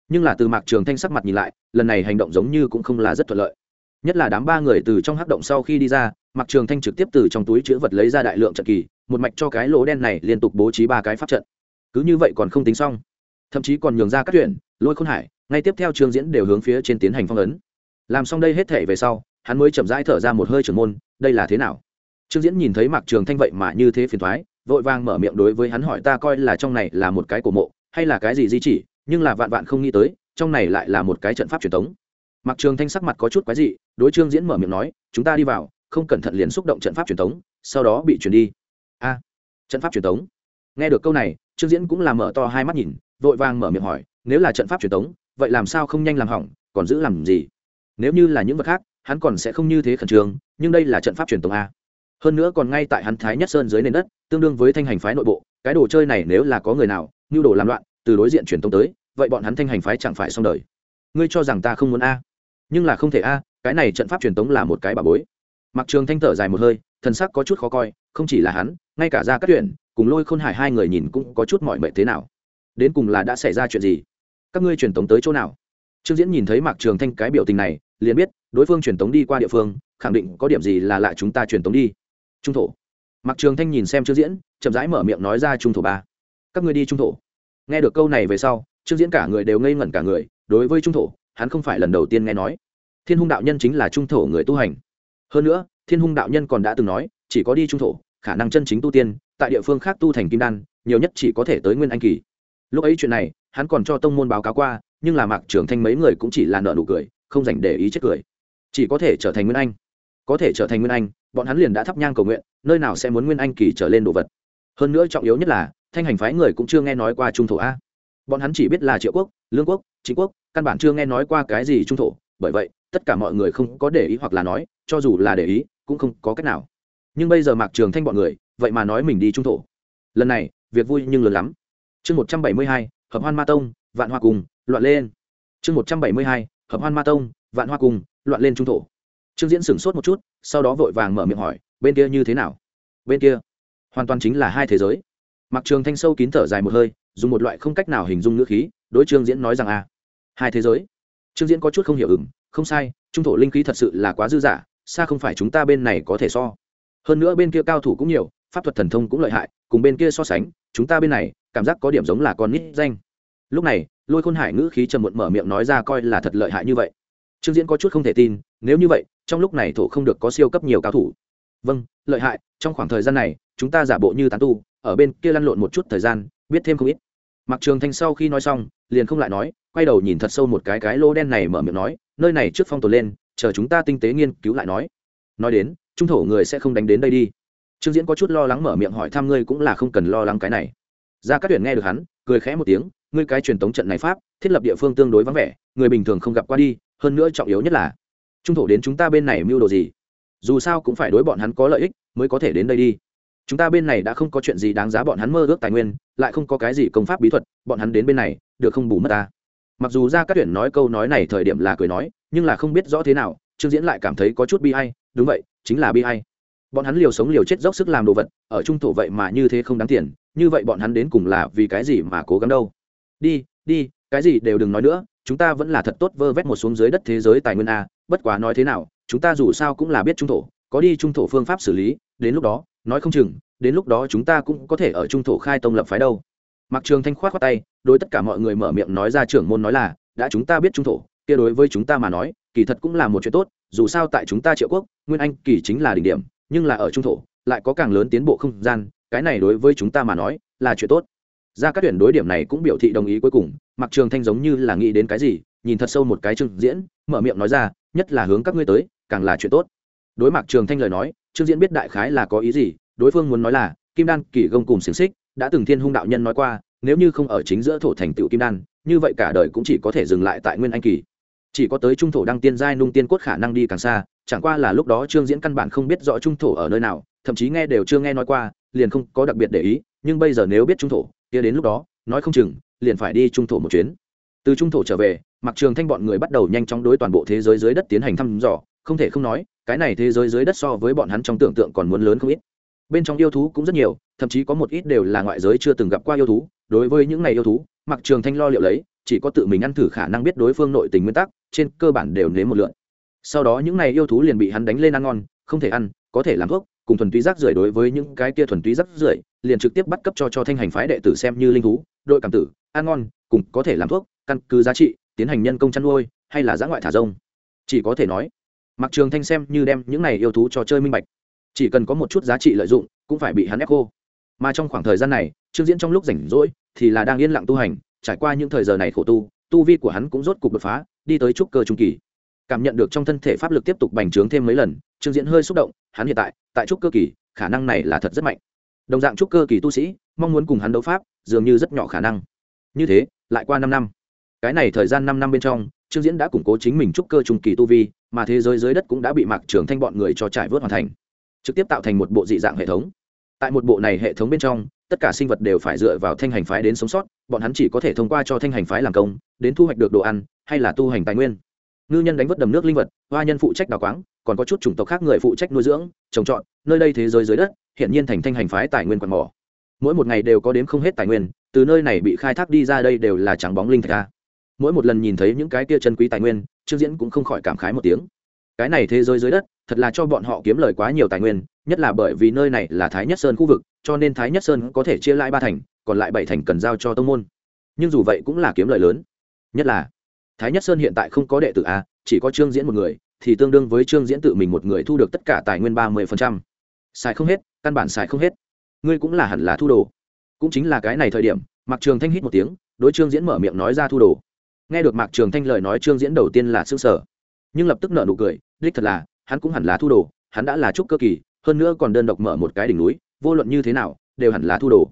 Nhưng là từ mạc trường thanh sắc mặt nhìn lại, lần này hành động giống như cũng không là rất thuận lợi. Nhất là đám ba người từ trong hát động sau khi đi ra mạc trường thanh trực tiếp từ trong túi chữ vật lấy ra đại lượng trận kỳ một mạch cho cái lỗ đen này liên tục bố trí ba cái pháp trận. Cứ như vậy còn không tính xong. Thậm chí còn nhường ra các tuyển, lôi khôn hải, ngay tiếp theo trường diễn đều hướng phía trên tiến hành phong ấn. Làm xong đây hết thể về sau, hắn mới chậm rãi thở ra một hơi trưởng môn, đây là thế nào? Trương diễn nhìn thấy mạc trường thanh vậy mà như thế phiền thoái vội vàng mở miệng đối với hắn hỏi ta coi là trong này là một cái cổ mộ, hay là cái gì di chỉ, nhưng là vạn vạn không nghĩ tới, trong này lại là một cái trận pháp truyền thống. Mạc trường thanh sắc mặt có chút quái dị, đối trương diễn mở miệng nói, chúng ta đi vào, không cẩn thận liền xúc động trận pháp truyền thống, sau đó bị chuyển đi a trận pháp truyền thống nghe được câu này, trương diễn cũng làm mở to hai mắt nhìn, vội vàng mở miệng hỏi, nếu là trận pháp truyền thống vậy làm sao không nhanh làm hỏng, còn giữ làm gì? Nếu như là những vật khác, hắn còn sẽ không như thế khẩn trương, nhưng đây là trận pháp truyền thống a. Hơn nữa còn ngay tại hắn thái nhất sơn dưới nền đất, tương đương với thanh hành phái nội bộ, cái đồ chơi này nếu là có người nào nhu đồ làm loạn, từ đối diện truyền thống tới, vậy bọn hắn thanh hành phái chẳng phải xong đời. Ngươi cho rằng ta không muốn a? Nhưng là không thể a, cái này trận pháp truyền thống là một cái bà bối. Mặc trường thanh thở dài một hơi, thần sắc có chút khó coi, không chỉ là hắn ngay cả ra các tuyển cùng lôi khôn hải hai người nhìn cũng có chút mọi mệt thế nào. Đến cùng là đã xảy ra chuyện gì? Các ngươi truyền tống tới chỗ nào? Trương diễn nhìn thấy mạc trường thanh cái biểu tình này, liền biết, đối phương truyền tống đi qua địa phương, khẳng định có điểm gì là lại chúng ta truyền tống đi. Trung thổ. Mặc trường thanh nhìn xem trương diễn, chậm rãi mở miệng nói ra trung thổ ba. Các ngươi đi trung thổ. Nghe được câu này về sau, trương diễn cả người đều ngây ngẩn cả người, đối với trung thổ, hắn không phải lần đầu tiên nghe nói. Thiên hung đạo nhân chính là trung thổ người tu hành. Hơn nữa, thiên hung đạo nhân còn đã từng nói, chỉ có đi trung thổ khả năng chân chính tu tiên, tại địa phương khác tu thành kim đan, nhiều nhất chỉ có thể tới nguyên anh kỳ. Lúc ấy chuyện này, hắn còn cho tông môn báo cáo qua, nhưng là mạc trưởng thanh mấy người cũng chỉ là nợ nụ cười, không dành để ý chết cười. Chỉ có thể trở thành nguyên anh. Có thể trở thành nguyên anh, bọn hắn liền đã thắp nhang cầu nguyện, nơi nào sẽ muốn nguyên anh kỳ trở lên đồ vật. Hơn nữa trọng yếu nhất là, thanh hành phái người cũng chưa nghe nói qua trung thổ a. Bọn hắn chỉ biết là triệu quốc, lương quốc, chính quốc, căn bản chưa nghe nói qua cái gì trung thổ, bởi vậy, tất cả mọi người không có để ý hoặc là nói, cho dù là để ý, cũng không có cách nào nhưng bây giờ mạc trường thanh bọn người, vậy mà nói mình đi trung thổ. Lần này, việc vui nhưng lớn lắm. Chương một trăm bảy mươi hai, hợp hoan ma tông, vạn hoa cùng, loạn lên. Chương một trăm bảy mươi hai, hợp hoan ma tông, vạn hoa cùng, loạn lên trung thổ. Trương diễn sửng sốt một chút, sau đó vội vàng mở miệng hỏi, bên kia như thế nào? Bên kia, hoàn toàn chính là hai thế giới. Mặc trường thanh sâu kín thở dài một hơi, dùng một loại không cách nào hình dung ngữ khí, đối trương diễn nói rằng a hai thế giới. Trương diễn có chút không hiểu ứng không sai, trung thổ linh khí thật sự là quá dư dả, xa không phải chúng ta bên này có thể so hơn nữa bên kia cao thủ cũng nhiều, pháp thuật thần thông cũng lợi hại, cùng bên kia so sánh, chúng ta bên này, cảm giác có điểm giống là con nít danh. Lúc này, lôi khôn hải ngữ khí trầm muộn mở miệng nói ra coi là thật lợi hại như vậy. Trương diễn có chút không thể tin, nếu như vậy, trong lúc này thổ không được có siêu cấp nhiều cao thủ. Vâng lợi hại, trong khoảng thời gian này, chúng ta giả bộ như tán tu, ở bên kia lăn lộn một chút thời gian, biết thêm không ít. Mặc trường thanh sau khi nói xong, liền không lại nói, quay đầu nhìn thật sâu một cái cái lô đen này mở miệng nói, nơi này trước phong tồn lên, chờ chúng ta tinh tế nghiên cứu lại nói. Nói đến trung thổ người sẽ không đánh đến đây đi. Trương diễn có chút lo lắng mở miệng hỏi thăm ngươi cũng là không cần lo lắng cái này. Ra các tuyển nghe được hắn, cười khẽ một tiếng, ngươi cái truyền tống trận này pháp, thiết lập địa phương tương đối vắng vẻ, người bình thường không gặp qua đi, hơn nữa trọng yếu nhất là, trung thổ đến chúng ta bên này mưu đồ gì? Dù sao cũng phải đối bọn hắn có lợi ích, mới có thể đến đây đi. Chúng ta bên này đã không có chuyện gì đáng giá bọn hắn mơ ước tài nguyên, lại không có cái gì công pháp bí thuật, bọn hắn đến bên này, được không bù mất ta? Mặc dù ra các tuyển nói câu nói này thời điểm là cười nói, nhưng là không biết rõ thế nào trương diễn lại cảm thấy có chút bi hay đúng vậy, chính là bi hay bọn hắn liều sống liều chết dốc sức làm đồ vật, ở trung thổ vậy mà như thế không đáng tiền, như vậy bọn hắn đến cùng là vì cái gì mà cố gắng đâu? Đi đi, cái gì đều đừng nói nữa, chúng ta vẫn là thật tốt vơ vét một xuống dưới đất thế giới tài nguyên a, bất quá nói thế nào, chúng ta dù sao cũng là biết trung thổ, có đi trung thổ phương pháp xử lý, đến lúc đó, nói không chừng, đến lúc đó chúng ta cũng có thể ở trung thổ khai tông lập phái đâu. Mặc trường thanh khoát khoát tay, đối tất cả mọi người mở miệng nói ra trưởng môn nói là, đã chúng ta biết trung thổ, kia đối với chúng ta mà nói kỳ thật cũng là một chuyện tốt, dù sao tại chúng ta triệu quốc, nguyên anh kỳ chính là đỉnh điểm, nhưng là ở trung thổ, lại có càng lớn tiến bộ không gian, cái này đối với chúng ta mà nói là chuyện tốt. Ra các tuyển đối điểm này cũng biểu thị đồng ý cuối cùng, mặc trường thanh giống như là nghĩ đến cái gì, nhìn thật sâu một cái trương diễn, mở miệng nói ra, nhất là hướng các ngươi tới, càng là chuyện tốt. Đối mặt trường thanh lời nói, trương diễn biết đại khái là có ý gì, đối phương muốn nói là, kim đan, kỳ gông cùng xiềng xích, đã từng thiên hung đạo nhân nói qua, nếu như không ở chính giữa thổ thành tựu kim đan, như vậy cả đời cũng chỉ có thể dừng lại tại nguyên anh kỳ chỉ có tới trung thổ đăng tiên giai nung tiên cốt khả năng đi càng xa, chẳng qua là lúc đó trương diễn căn bản không biết rõ trung thổ ở nơi nào, thậm chí nghe đều chưa nghe nói qua, liền không có đặc biệt để ý, nhưng bây giờ nếu biết trung thổ, kia đến lúc đó, nói không chừng, liền phải đi trung thổ một chuyến. Từ trung thổ trở về mặc trường thanh bọn người bắt đầu nhanh chóng đối toàn bộ thế giới dưới đất tiến hành thăm dò, không thể không nói, cái này thế giới dưới đất so với bọn hắn trong tưởng tượng còn muốn lớn không ít. Bên trong yêu thú cũng rất nhiều, thậm chí có một ít đều là ngoại giới chưa từng gặp qua yêu thú, đối với những này yêu thú mặc trường thanh lo liệu lấy chỉ có tự mình ăn thử khả năng biết đối phương nội tình nguyên tắc, trên cơ bản đều nếm một lượn. Sau đó những này yêu thú liền bị hắn đánh lên ăn ngon, không thể ăn, có thể làm thuốc, cùng thuần túy rác rưởi đối với những cái kia thuần túy rác rưởi, liền trực tiếp bắt cấp cho cho thanh hành phái đệ tử xem như linh thú, đội cảm tử, ăn ngon, cùng có thể làm thuốc, căn cứ giá trị, tiến hành nhân công chăn nuôi, hay là giã ngoại thả rông. Chỉ có thể nói mặc trường thanh xem như đem những này yêu thú cho chơi minh bạch. Chỉ cần có một chút giá trị lợi dụng, cũng phải bị hắn ép khô. Mà trong khoảng thời gian này, trương diễn trong lúc rảnh rỗi, thì là đang yên lặng tu hành trải qua những thời giờ này khổ tu tu vi của hắn cũng rốt cục đột phá, đi tới trúc cơ trung kỳ. Cảm nhận được trong thân thể pháp lực tiếp tục bành trướng thêm mấy lần, trương diễn hơi xúc động, hắn hiện tại tại trúc cơ kỳ, khả năng này là thật rất mạnh. Đồng dạng trúc cơ kỳ tu sĩ, mong muốn cùng hắn đấu pháp, dường như rất nhỏ khả năng. Như thế, lại qua năm năm. Cái này thời gian năm năm bên trong, trương diễn đã củng cố chính mình trúc cơ trung kỳ tu vi, mà thế giới dưới đất cũng đã bị mạc trưởng thanh bọn người cho trải vớt hoàn thành, trực tiếp tạo thành một bộ dị dạng hệ thống. Tại một bộ này hệ thống bên trong tất cả sinh vật đều phải dựa vào thanh hành phái đến sống sót, bọn hắn chỉ có thể thông qua cho thanh hành phái làm công, đến thu hoạch được đồ ăn, hay là tu hành tài nguyên. Ngư nhân đánh vớt đầm nước linh vật, hoa nhân phụ trách đào quáng, còn có chút chủng tộc khác người phụ trách nuôi dưỡng, trồng trọt, nơi đây thế giới dưới đất hiện nhiên thành thanh hành phái tài nguyên quạt mỏ. Mỗi một ngày đều có đếm không hết tài nguyên, từ nơi này bị khai thác đi ra đây đều là trắng bóng linh thạch a. Mỗi một lần nhìn thấy những cái kia chân quý tài nguyên, trương diễn cũng không khỏi cảm khái một tiếng. Cái này thế giới dưới đất thật là cho bọn họ kiếm lời quá nhiều tài nguyên, nhất là bởi vì nơi này là thái nhất sơn khu vực, cho nên thái nhất sơn có thể chia lại ba thành, còn lại bảy thành cần giao cho tông môn. Nhưng dù vậy cũng là kiếm lợi lớn. Nhất là, thái nhất sơn hiện tại không có đệ tử a, chỉ có trương diễn một người, thì tương đương với trương diễn tự mình một người thu được tất cả tài nguyên ba mươi xài không hết, căn bản xài không hết. Ngươi cũng là hẳn là thu đồ. Cũng chính là cái này thời điểm mặc trường thanh hít một tiếng, đối trương diễn mở miệng nói ra thu đồ. Nghe được mạc trường thanh lời nói, trương diễn đầu tiên là s ư ơ n g sở nhưng lập tức nợ nụ cười, đích thật là hắn cũng hẳn là thu đồ, hắn đã là trúc cơ kỳ, hơn nữa còn đơn độc mở một cái đỉnh núi, vô luận như thế nào, đều hẳn là thu đồ.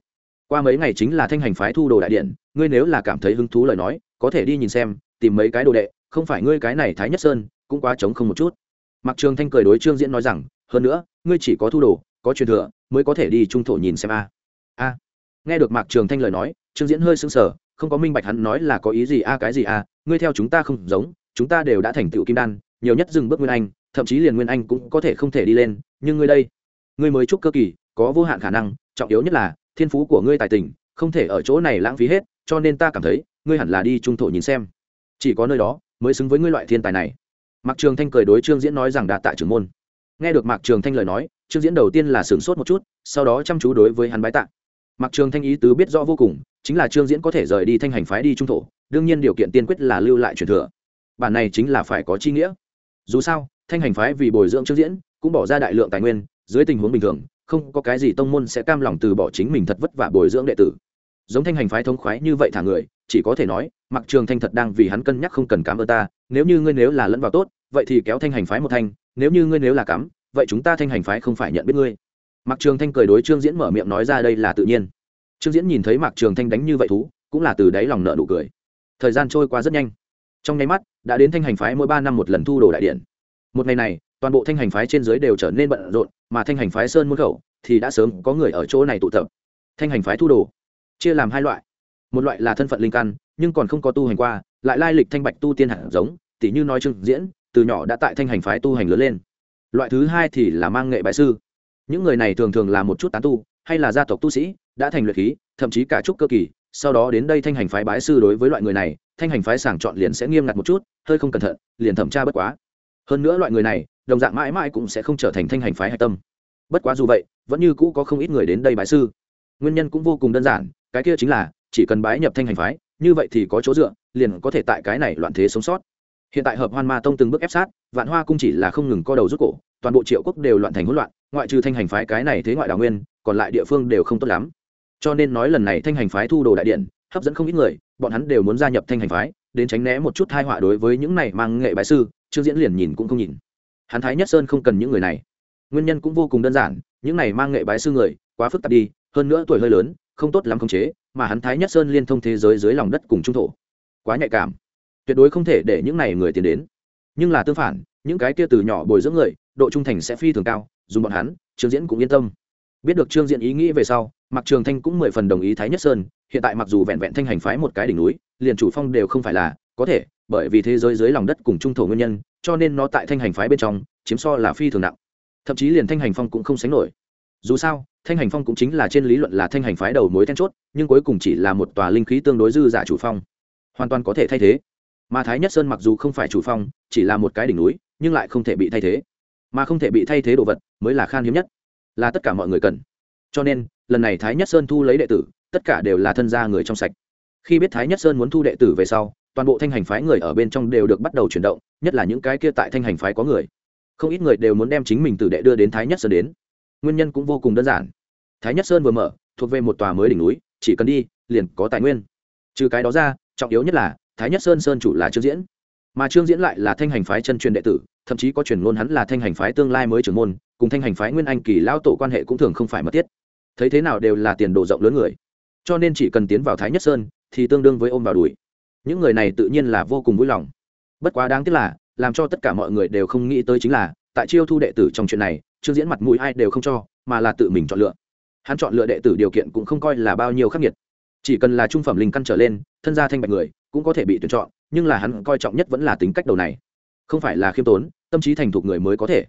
Qua mấy ngày chính là thanh hành phái thu đồ đại điện, ngươi nếu là cảm thấy hứng thú lời nói, có thể đi nhìn xem, tìm mấy cái đồ đệ, không phải ngươi cái này thái nhất sơn, cũng quá trống không một chút. Mặc trường thanh cười đối trương diễn nói rằng, hơn nữa, ngươi chỉ có thu đồ, có truyền thừa, mới có thể đi trung thổ nhìn xem a. A. Nghe được mạc trường thanh lời nói, trương diễn hơi sững sờ, không có minh bạch hắn nói là có ý gì a, cái gì a, ngươi theo chúng ta không giống, chúng ta đều đã thành tựu kim đan, nhiều nhất dừng bước nguyên anh thậm chí liền nguyên anh cũng có thể không thể đi lên, nhưng ngươi đây, ngươi mới chúc cơ kỳ, có vô hạn khả năng, trọng yếu nhất là, thiên phú của ngươi tài tình, không thể ở chỗ này lãng phí hết, cho nên ta cảm thấy, ngươi hẳn là đi trung thổ nhìn xem. Chỉ có nơi đó, mới xứng với ngươi loại thiên tài này. Mạc trường thanh cười đối trương diễn nói rằng đạt tại trưởng môn. Nghe được mạc trường thanh lời nói, trương diễn đầu tiên là sửng sốt một chút, sau đó chăm chú đối với hắn bái tạ. Mạc trường thanh ý tứ biết rõ vô cùng, chính là trương diễn có thể rời đi thanh hành phái đi trung thổ, đương nhiên điều kiện tiên quyết là lưu lại truyền thừa. Bản này chính là phải có chi nghĩa. Dù sao thanh hành phái vì bồi dưỡng trước diễn, cũng bỏ ra đại lượng tài nguyên, dưới tình huống bình thường, không có cái gì tông môn sẽ cam lòng từ bỏ chính mình thật vất vả bồi dưỡng đệ tử. Giống thanh hành phái thông khoái như vậy thả người, chỉ có thể nói, mặc trường thanh thật đang vì hắn cân nhắc không cần cám ơn ta, nếu như ngươi nếu là lẫn vào tốt, vậy thì kéo thanh hành phái một thanh, nếu như ngươi nếu là cắm vậy chúng ta thanh hành phái không phải nhận biết ngươi. Mặc trường thanh cười đối trương diễn mở miệng nói ra đây là tự nhiên. Trương diễn nhìn thấy Mặc trường thanh đánh như vậy thú, cũng là từ đáy lòng nợ nụ cười. Thời gian trôi qua rất nhanh. Trong nháy mắt, đã đến thanh hành phái mỗi ba năm một lần thu đồ đại điện một ngày này, toàn bộ thanh hành phái trên dưới đều trở nên bận rộn, mà thanh hành phái sơn môn khẩu thì đã sớm có người ở chỗ này tụ tập. Thanh hành phái thu đồ, chia làm hai loại. Một loại là thân phận linh căn, nhưng còn không có tu hành qua, lại lai lịch thanh bạch tu tiên hẳn giống tỷ như nói trương diễn, từ nhỏ đã tại thanh hành phái tu hành lớn lên. Loại thứ hai thì là mang nghệ bại sư. Những người này thường thường là một chút tán tu, hay là gia tộc tu sĩ, đã thành luyện khí, thậm chí cả trúc cơ kỳ. Sau đó đến đây thanh hành phái bái sư đối với loại người này, thanh hành phái sàng chọn liền sẽ nghiêm ngặt một chút, hơi không cẩn thận, liền thẩm tra bất quá hơn nữa loại người này, đồng dạng mãi mãi cũng sẽ không trở thành thanh hành phái hạch tâm. Bất quá dù vậy, vẫn như cũ có không ít người đến đây bái sư. Nguyên nhân cũng vô cùng đơn giản, cái kia chính là, chỉ cần bái nhập thanh hành phái, như vậy thì có chỗ dựa, liền có thể tại cái này loạn thế sống sót. Hiện tại hợp hoan ma tông từng bước ép sát, vạn hoa cung chỉ là không ngừng co đầu rút cổ, toàn bộ triệu quốc đều loạn thành hỗn loạn, ngoại trừ thanh hành phái cái này thế ngoại đào nguyên, còn lại địa phương đều không tốt lắm. Cho nên nói lần này thanh hành phái thu đồ đại điện, hấp dẫn không ít người, bọn hắn đều muốn gia nhập thanh hành phái, đến tránh né một chút thai họa đối với những này mang nghệ bái sư trương diễn liền nhìn cũng không nhìn. Hắn thái nhất sơn không cần những người này. Nguyên nhân cũng vô cùng đơn giản, những này mang nghệ bái sư người, quá phức tạp đi, hơn nữa tuổi hơi lớn, không tốt lắm khống chế, mà hắn thái nhất sơn liên thông thế giới dưới lòng đất cùng trung thổ. Quá nhạy cảm. Tuyệt đối không thể để những này người tiến đến. Nhưng là tương phản, những cái kia từ nhỏ bồi dưỡng người, độ trung thành sẽ phi thường cao dùng bọn hắn, trương diễn cũng yên tâm. Biết được trương diễn ý nghĩ về sau mặc trường thanh cũng mười phần đồng ý thái nhất sơn, hiện tại mặc dù vẹn vẹn thanh hành phái một cái đỉnh núi, liền chủ phong đều không phải là, có thể bởi vì thế giới dưới lòng đất cùng trung thổ nguyên nhân, cho nên nó tại thanh hành phái bên trong, chiếm so là phi thường nặng. Thậm chí liền thanh hành phong cũng không sánh nổi. Dù sao, thanh hành phong cũng chính là trên lý luận là thanh hành phái đầu mối then chốt, nhưng cuối cùng chỉ là một tòa linh khí tương đối dư giả chủ phong. Hoàn toàn có thể thay thế. Mà thái nhất sơn mặc dù không phải chủ phong, chỉ là một cái đỉnh núi, nhưng lại không thể bị thay thế. Mà không thể bị thay thế đồ vật, mới là khan hiếm nhất. Là tất cả mọi người cần. Cho nên, lần này thái nhất sơn thu lấy đệ tử, tất cả đều là thân gia người trong sạch. Khi biết thái nhất sơn muốn thu đệ tử về sau toàn bộ thanh hành phái người ở bên trong đều được bắt đầu chuyển động, nhất là những cái kia tại thanh hành phái có người. Không ít người đều muốn đem chính mình tử đệ đưa đến thái nhất sơn đến. Nguyên nhân cũng vô cùng đơn giản. Thái nhất sơn vừa mở, thuộc về một tòa mới đỉnh núi, chỉ cần đi, liền có tài nguyên. Trừ cái đó ra, trọng yếu nhất là, thái nhất sơn sơn chủ là trương diễn. Mà trương diễn lại là thanh hành phái chân truyền đệ tử, thậm chí có truyền ngôn hắn là thanh hành phái tương lai mới trưởng môn, cùng thanh hành phái nguyên anh kỳ lao tổ quan hệ cũng thường không phải mật thiết. Thấy thế nào đều là tiền đồ rộng lớn người. Cho nên chỉ cần tiến vào thái nhất sơn, thì tương đương với ôm vào đùi những người này tự nhiên là vô cùng vui lòng. Bất quá đáng tiếc là, làm cho tất cả mọi người đều không nghĩ tới chính là, tại chiêu thu đệ tử trong chuyện này, trương diễn mặt mũi ai đều không cho, mà là tự mình chọn lựa. Hắn chọn lựa đệ tử điều kiện cũng không coi là bao nhiêu khắc nghiệt. Chỉ cần là trung phẩm linh căn trở lên, thân gia thanh bạch người, cũng có thể bị tuyển chọn, nhưng là hắn coi trọng nhất vẫn là tính cách đầu này. Không phải là khiêm tốn, tâm trí thành thục người mới có thể.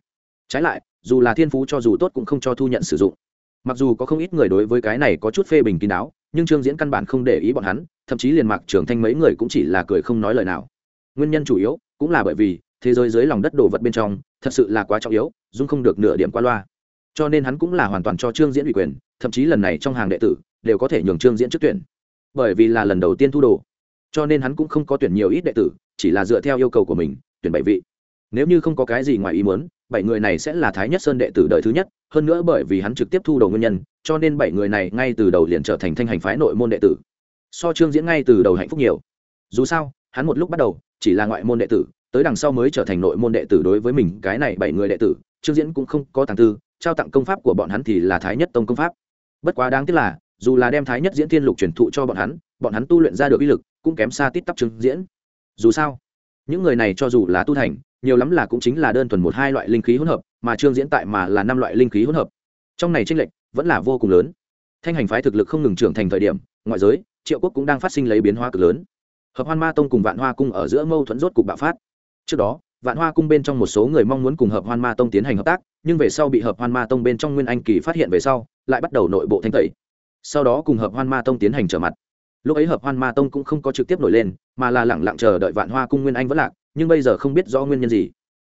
Trái lại, dù là thiên phú cho dù tốt cũng không cho thu nhận sử dụng mặc dù có không ít người đối với cái này có chút phê bình kín đáo, nhưng trương diễn căn bản không để ý bọn hắn, thậm chí liền mạc trưởng thanh mấy người cũng chỉ là cười không nói lời nào. Nguyên nhân chủ yếu cũng là bởi vì thế giới dưới lòng đất đồ vật bên trong thật sự là quá trọng yếu, dung không được nửa điểm qua loa. Cho nên hắn cũng là hoàn toàn cho trương diễn ủy quyền, thậm chí lần này trong hàng đệ tử đều có thể nhường trương diễn trước tuyển. Bởi vì là lần đầu tiên thu đồ, cho nên hắn cũng không có tuyển nhiều ít đệ tử, chỉ là dựa theo yêu cầu của mình, tuyển bảy vị nếu như không có cái gì ngoài ý muốn, bảy người này sẽ là thái nhất sơn đệ tử đời thứ nhất, hơn nữa bởi vì hắn trực tiếp thu đầu nguyên nhân, cho nên bảy người này ngay từ đầu liền trở thành thanh hành phái nội môn đệ tử. So trương diễn ngay từ đầu hạnh phúc nhiều. Dù sao, hắn một lúc bắt đầu, chỉ là ngoại môn đệ tử, tới đằng sau mới trở thành nội môn đệ tử đối với mình, cái này bảy người đệ tử, trương diễn cũng không có tàng tư, trao tặng công pháp của bọn hắn thì là thái nhất tông công pháp. Bất quá đáng tiếc là, dù là đem thái nhất diễn thiên lục truyền thụ cho bọn hắn bọn hắn tu luyện ra được uy lực cũng kém xa tít tắp trương diễn. Dù sao, những người này cho dù là tu thành nhiều lắm là cũng chính là đơn thuần một hai loại linh khí hỗn hợp, mà trương diễn tại mà là năm loại linh khí hỗn hợp. Trong này tranh lệch vẫn là vô cùng lớn. Thanh hành phái thực lực không ngừng trưởng thành thời điểm, ngoại giới, triệu quốc cũng đang phát sinh lấy biến hóa cực lớn. Hợp hoan ma tông cùng vạn hoa cung ở giữa mâu thuẫn rốt cục bạo phát. Trước đó, vạn hoa cung bên trong một số người mong muốn cùng hợp hoan ma tông tiến hành hợp tác, nhưng về sau bị hợp hoan ma tông bên trong nguyên anh kỳ phát hiện về sau, lại bắt đầu nội bộ thanh tẩy. Sau đó cùng hợp hoan ma tông tiến hành trở mặt. Lúc ấy hợp hoan ma tông cũng không có trực tiếp nổi lên, mà là lẳng lặng chờ đợi vạn hoa cung nguyên anh vẫn lạc nhưng bây giờ không biết do nguyên nhân gì.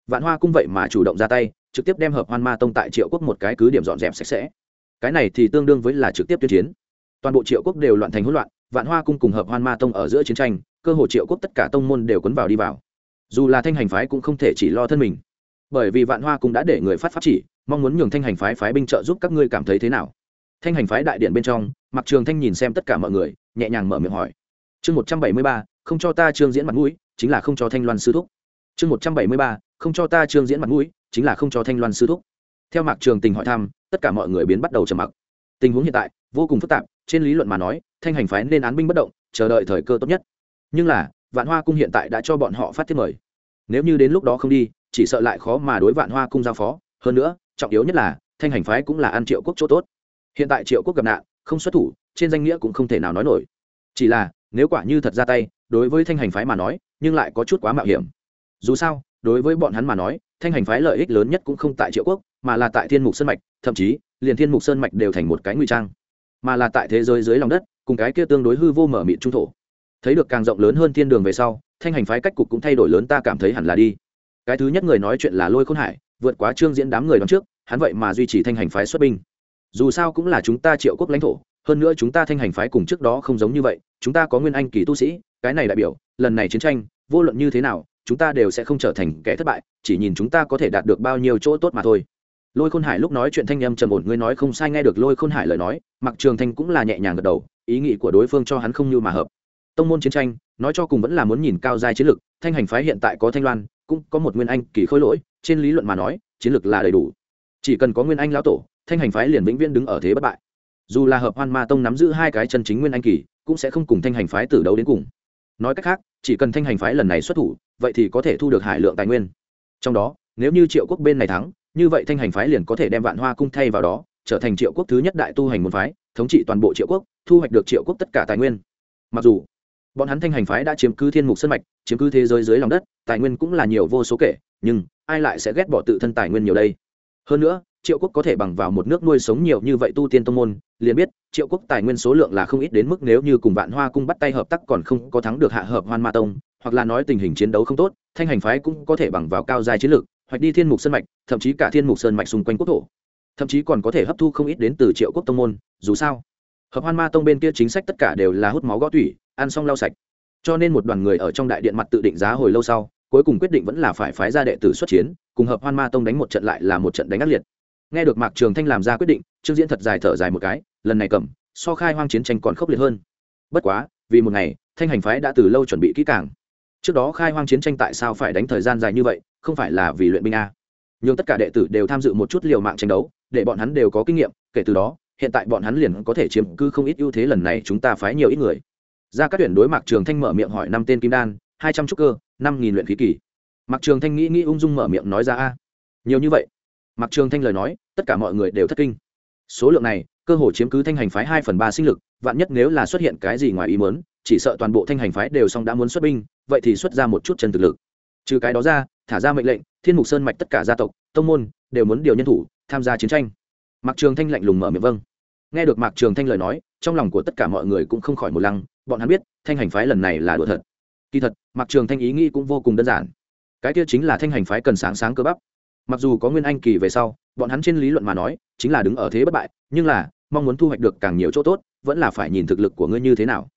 Vạn hoa cung vậy mà chủ động ra tay, trực tiếp đem hợp hoan ma tông tại triệu quốc một cái cứ điểm dọn dẹp sạch sẽ. Cái này thì tương đương với là trực tiếp tuyên chiến. Toàn bộ triệu quốc đều loạn thành hỗn loạn, vạn hoa cung cùng hợp hoan ma tông ở giữa chiến tranh, cơ hồ triệu quốc tất cả tông môn đều cuốn vào đi vào. Dù là thanh hành phái cũng không thể chỉ lo thân mình. Bởi vì vạn hoa cung đã để người phát pháp chỉ, mong muốn nhường thanh hành phái phái binh trợ giúp các ngươi cảm thấy thế nào. Thanh hành phái đại điện bên trong mặc trường thanh nhìn xem tất cả mọi người, nhẹ nhàng mở miệng hỏi. Chương một trăm bảy mươi ba, không cho ta trương diễn mặt mũi chính là không cho thanh loan sư thúc. Chương một trăm bảy mươi ba, không cho ta trương diễn mặt mũi, chính là không cho thanh loan sư thúc. Theo mạc trường tình hỏi thăm, tất cả mọi người biến bắt đầu trầm mặc. Tình huống hiện tại, vô cùng phức tạp, trên lý luận mà nói, thanh hành phái nên án binh bất động, chờ đợi thời cơ tốt nhất. Nhưng là, vạn hoa cung hiện tại đã cho bọn họ phát thiết mời. Nếu như đến lúc đó không đi, chỉ sợ lại khó mà đối vạn hoa cung giao phó. Hơn nữa, trọng yếu nhất là, thanh hành phái cũng là ăn triệu quốc chỗ tốt. Hiện tại triệu quốc gặp nạn, không xuất thủ, trên danh nghĩa cũng không thể nào nói nổi. Chỉ là, nếu quả như thật ra tay, đối với thanh hành phái mà nói nhưng lại có chút quá mạo hiểm. Dù sao, đối với bọn hắn mà nói, thanh hành phái lợi ích lớn nhất cũng không tại triệu quốc, mà là tại thiên mục sơn mạch, thậm chí, liền thiên mục sơn mạch đều thành một cái nguy trang. Mà là tại thế giới dưới lòng đất, cùng cái kia tương đối hư vô mở mịn trung thổ. Thấy được càng rộng lớn hơn thiên đường về sau, thanh hành phái cách cục cũng thay đổi lớn ta cảm thấy hẳn là đi. Cái thứ nhất người nói chuyện là lôi khôn hải, vượt quá trương diễn đám người đón trước, hắn vậy mà duy trì thanh hành phái xuất binh. Dù sao cũng là chúng ta triệu quốc lãnh thổ, hơn nữa chúng ta thanh hành phái cùng trước đó không giống như vậy, chúng ta có nguyên anh kỳ tu sĩ, cái này đại biểu lần này chiến tranh, vô luận như thế nào, chúng ta đều sẽ không trở thành kẻ thất bại, chỉ nhìn chúng ta có thể đạt được bao nhiêu chỗ tốt mà thôi. Lôi khôn hải lúc nói chuyện thanh âm trầm ổn, ngươi nói không sai, nghe được lôi khôn hải lời nói mặc trường thanh cũng là nhẹ nhàng gật đầu, ý nghĩ của đối phương cho hắn không như mà hợp. Tông môn chiến tranh, nói cho cùng vẫn là muốn nhìn cao giai chiến lược thanh hành phái hiện tại có thanh loan, cũng có một nguyên anh kỳ khôi lỗi, trên lý luận mà nói, chiến lược là đầy đủ. Chỉ cần có nguyên anh lão tổ, thanh hành phái liền vĩnh viễn đứng ở thế bất bại. Dù là hợp hoan ma tông nắm giữ hai cái chân chính nguyên anh kỳ, cũng sẽ không cùng thanh hành phái tử đấu đến cùng. Nói cách khác chỉ cần thanh hành phái lần này xuất thủ, vậy thì có thể thu được hải lượng tài nguyên. Trong đó, nếu như triệu quốc bên này thắng, như vậy thanh hành phái liền có thể đem vạn hoa cung thay vào đó, trở thành triệu quốc thứ nhất đại tu hành môn phái, thống trị toàn bộ triệu quốc, thu hoạch được triệu quốc tất cả tài nguyên. Mặc dù, bọn hắn thanh hành phái đã chiếm cứ thiên mục sân mạch, chiếm cứ thế giới dưới lòng đất, tài nguyên cũng là nhiều vô số kể, nhưng ai lại sẽ ghét bỏ tự thân tài nguyên nhiều đây? Hơn nữa triệu quốc có thể bằng vào một nước nuôi sống nhiều như vậy tu tiên tông môn, liền biết, triệu quốc tài nguyên số lượng là không ít đến mức nếu như cùng vạn hoa cung bắt tay hợp tác còn không có thắng được hạ hợp hoan ma tông, hoặc là nói tình hình chiến đấu không tốt, thanh hành phái cũng có thể bằng vào cao dài chiến lược hoặc đi thiên mục sơn mạch, thậm chí cả thiên mục sơn mạch xung quanh quốc thổ. Thậm chí còn có thể hấp thu không ít đến từ triệu quốc tông môn, dù sao, hợp hoan ma tông bên kia chính sách tất cả đều là hút máu gõ tủy, ăn xong lau sạch. Cho nên một đoàn người ở trong đại điện mặt tự định giá hồi lâu sau, cuối cùng quyết định vẫn là phải phái ra đệ tử xuất chiến, cùng hợp hoan ma tông đánh một trận lại là một trận đánh ác liệt nghe được mạc trường thanh làm ra quyết định, trương diễn thật dài thở dài một cái, lần này cầm, so khai hoang chiến tranh còn khốc liệt hơn. Bất quá, vì một ngày, thanh hành phái đã từ lâu chuẩn bị kỹ càng. Trước đó khai hoang chiến tranh tại sao phải đánh thời gian dài như vậy, không phải là vì luyện binh a? Nhưng tất cả đệ tử đều tham dự một chút liều mạng tranh đấu, để bọn hắn đều có kinh nghiệm, kể từ đó, hiện tại bọn hắn liền có thể chiếm cư không ít ưu thế lần này chúng ta phái nhiều ít người. Ra các tuyển đối mạc trường thanh mở miệng hỏi năm tên kim đan, hai trăm trúc cơ, năm nghìn luyện khí kỳ. Mạc trường thanh nghĩ nghĩ ung dung mở miệng nói ra a. Nhiều như vậy mạc trường thanh lời nói, tất cả mọi người đều thất kinh. Số lượng này, cơ hồ chiếm cứ thanh hành phái hai phần ba sinh lực, vạn nhất nếu là xuất hiện cái gì ngoài ý muốn, chỉ sợ toàn bộ thanh hành phái đều xong đã muốn xuất binh, vậy thì xuất ra một chút chân thực lực. Trừ cái đó ra, thả ra mệnh lệnh, thiên mục sơn mạch tất cả gia tộc, tông môn, đều muốn điều nhân thủ, tham gia chiến tranh. Mạc trường thanh lạnh lùng mở miệng vâng. Nghe được mạc trường thanh lời nói, trong lòng của tất cả mọi người cũng không khỏi một lăng, bọn hắn biết, thanh hành phái lần này là đùa thật. Kỳ thật, mạc trường thanh ý nghĩ cũng vô cùng đơn giản. Cái kia chính là thanh hành phái cần sáng sáng cơ bắp mặc dù có nguyên anh kỳ về sau, bọn hắn trên lý luận mà nói, chính là đứng ở thế bất bại, nhưng là, mong muốn thu hoạch được càng nhiều chỗ tốt, vẫn là phải nhìn thực lực của ngươi như thế nào.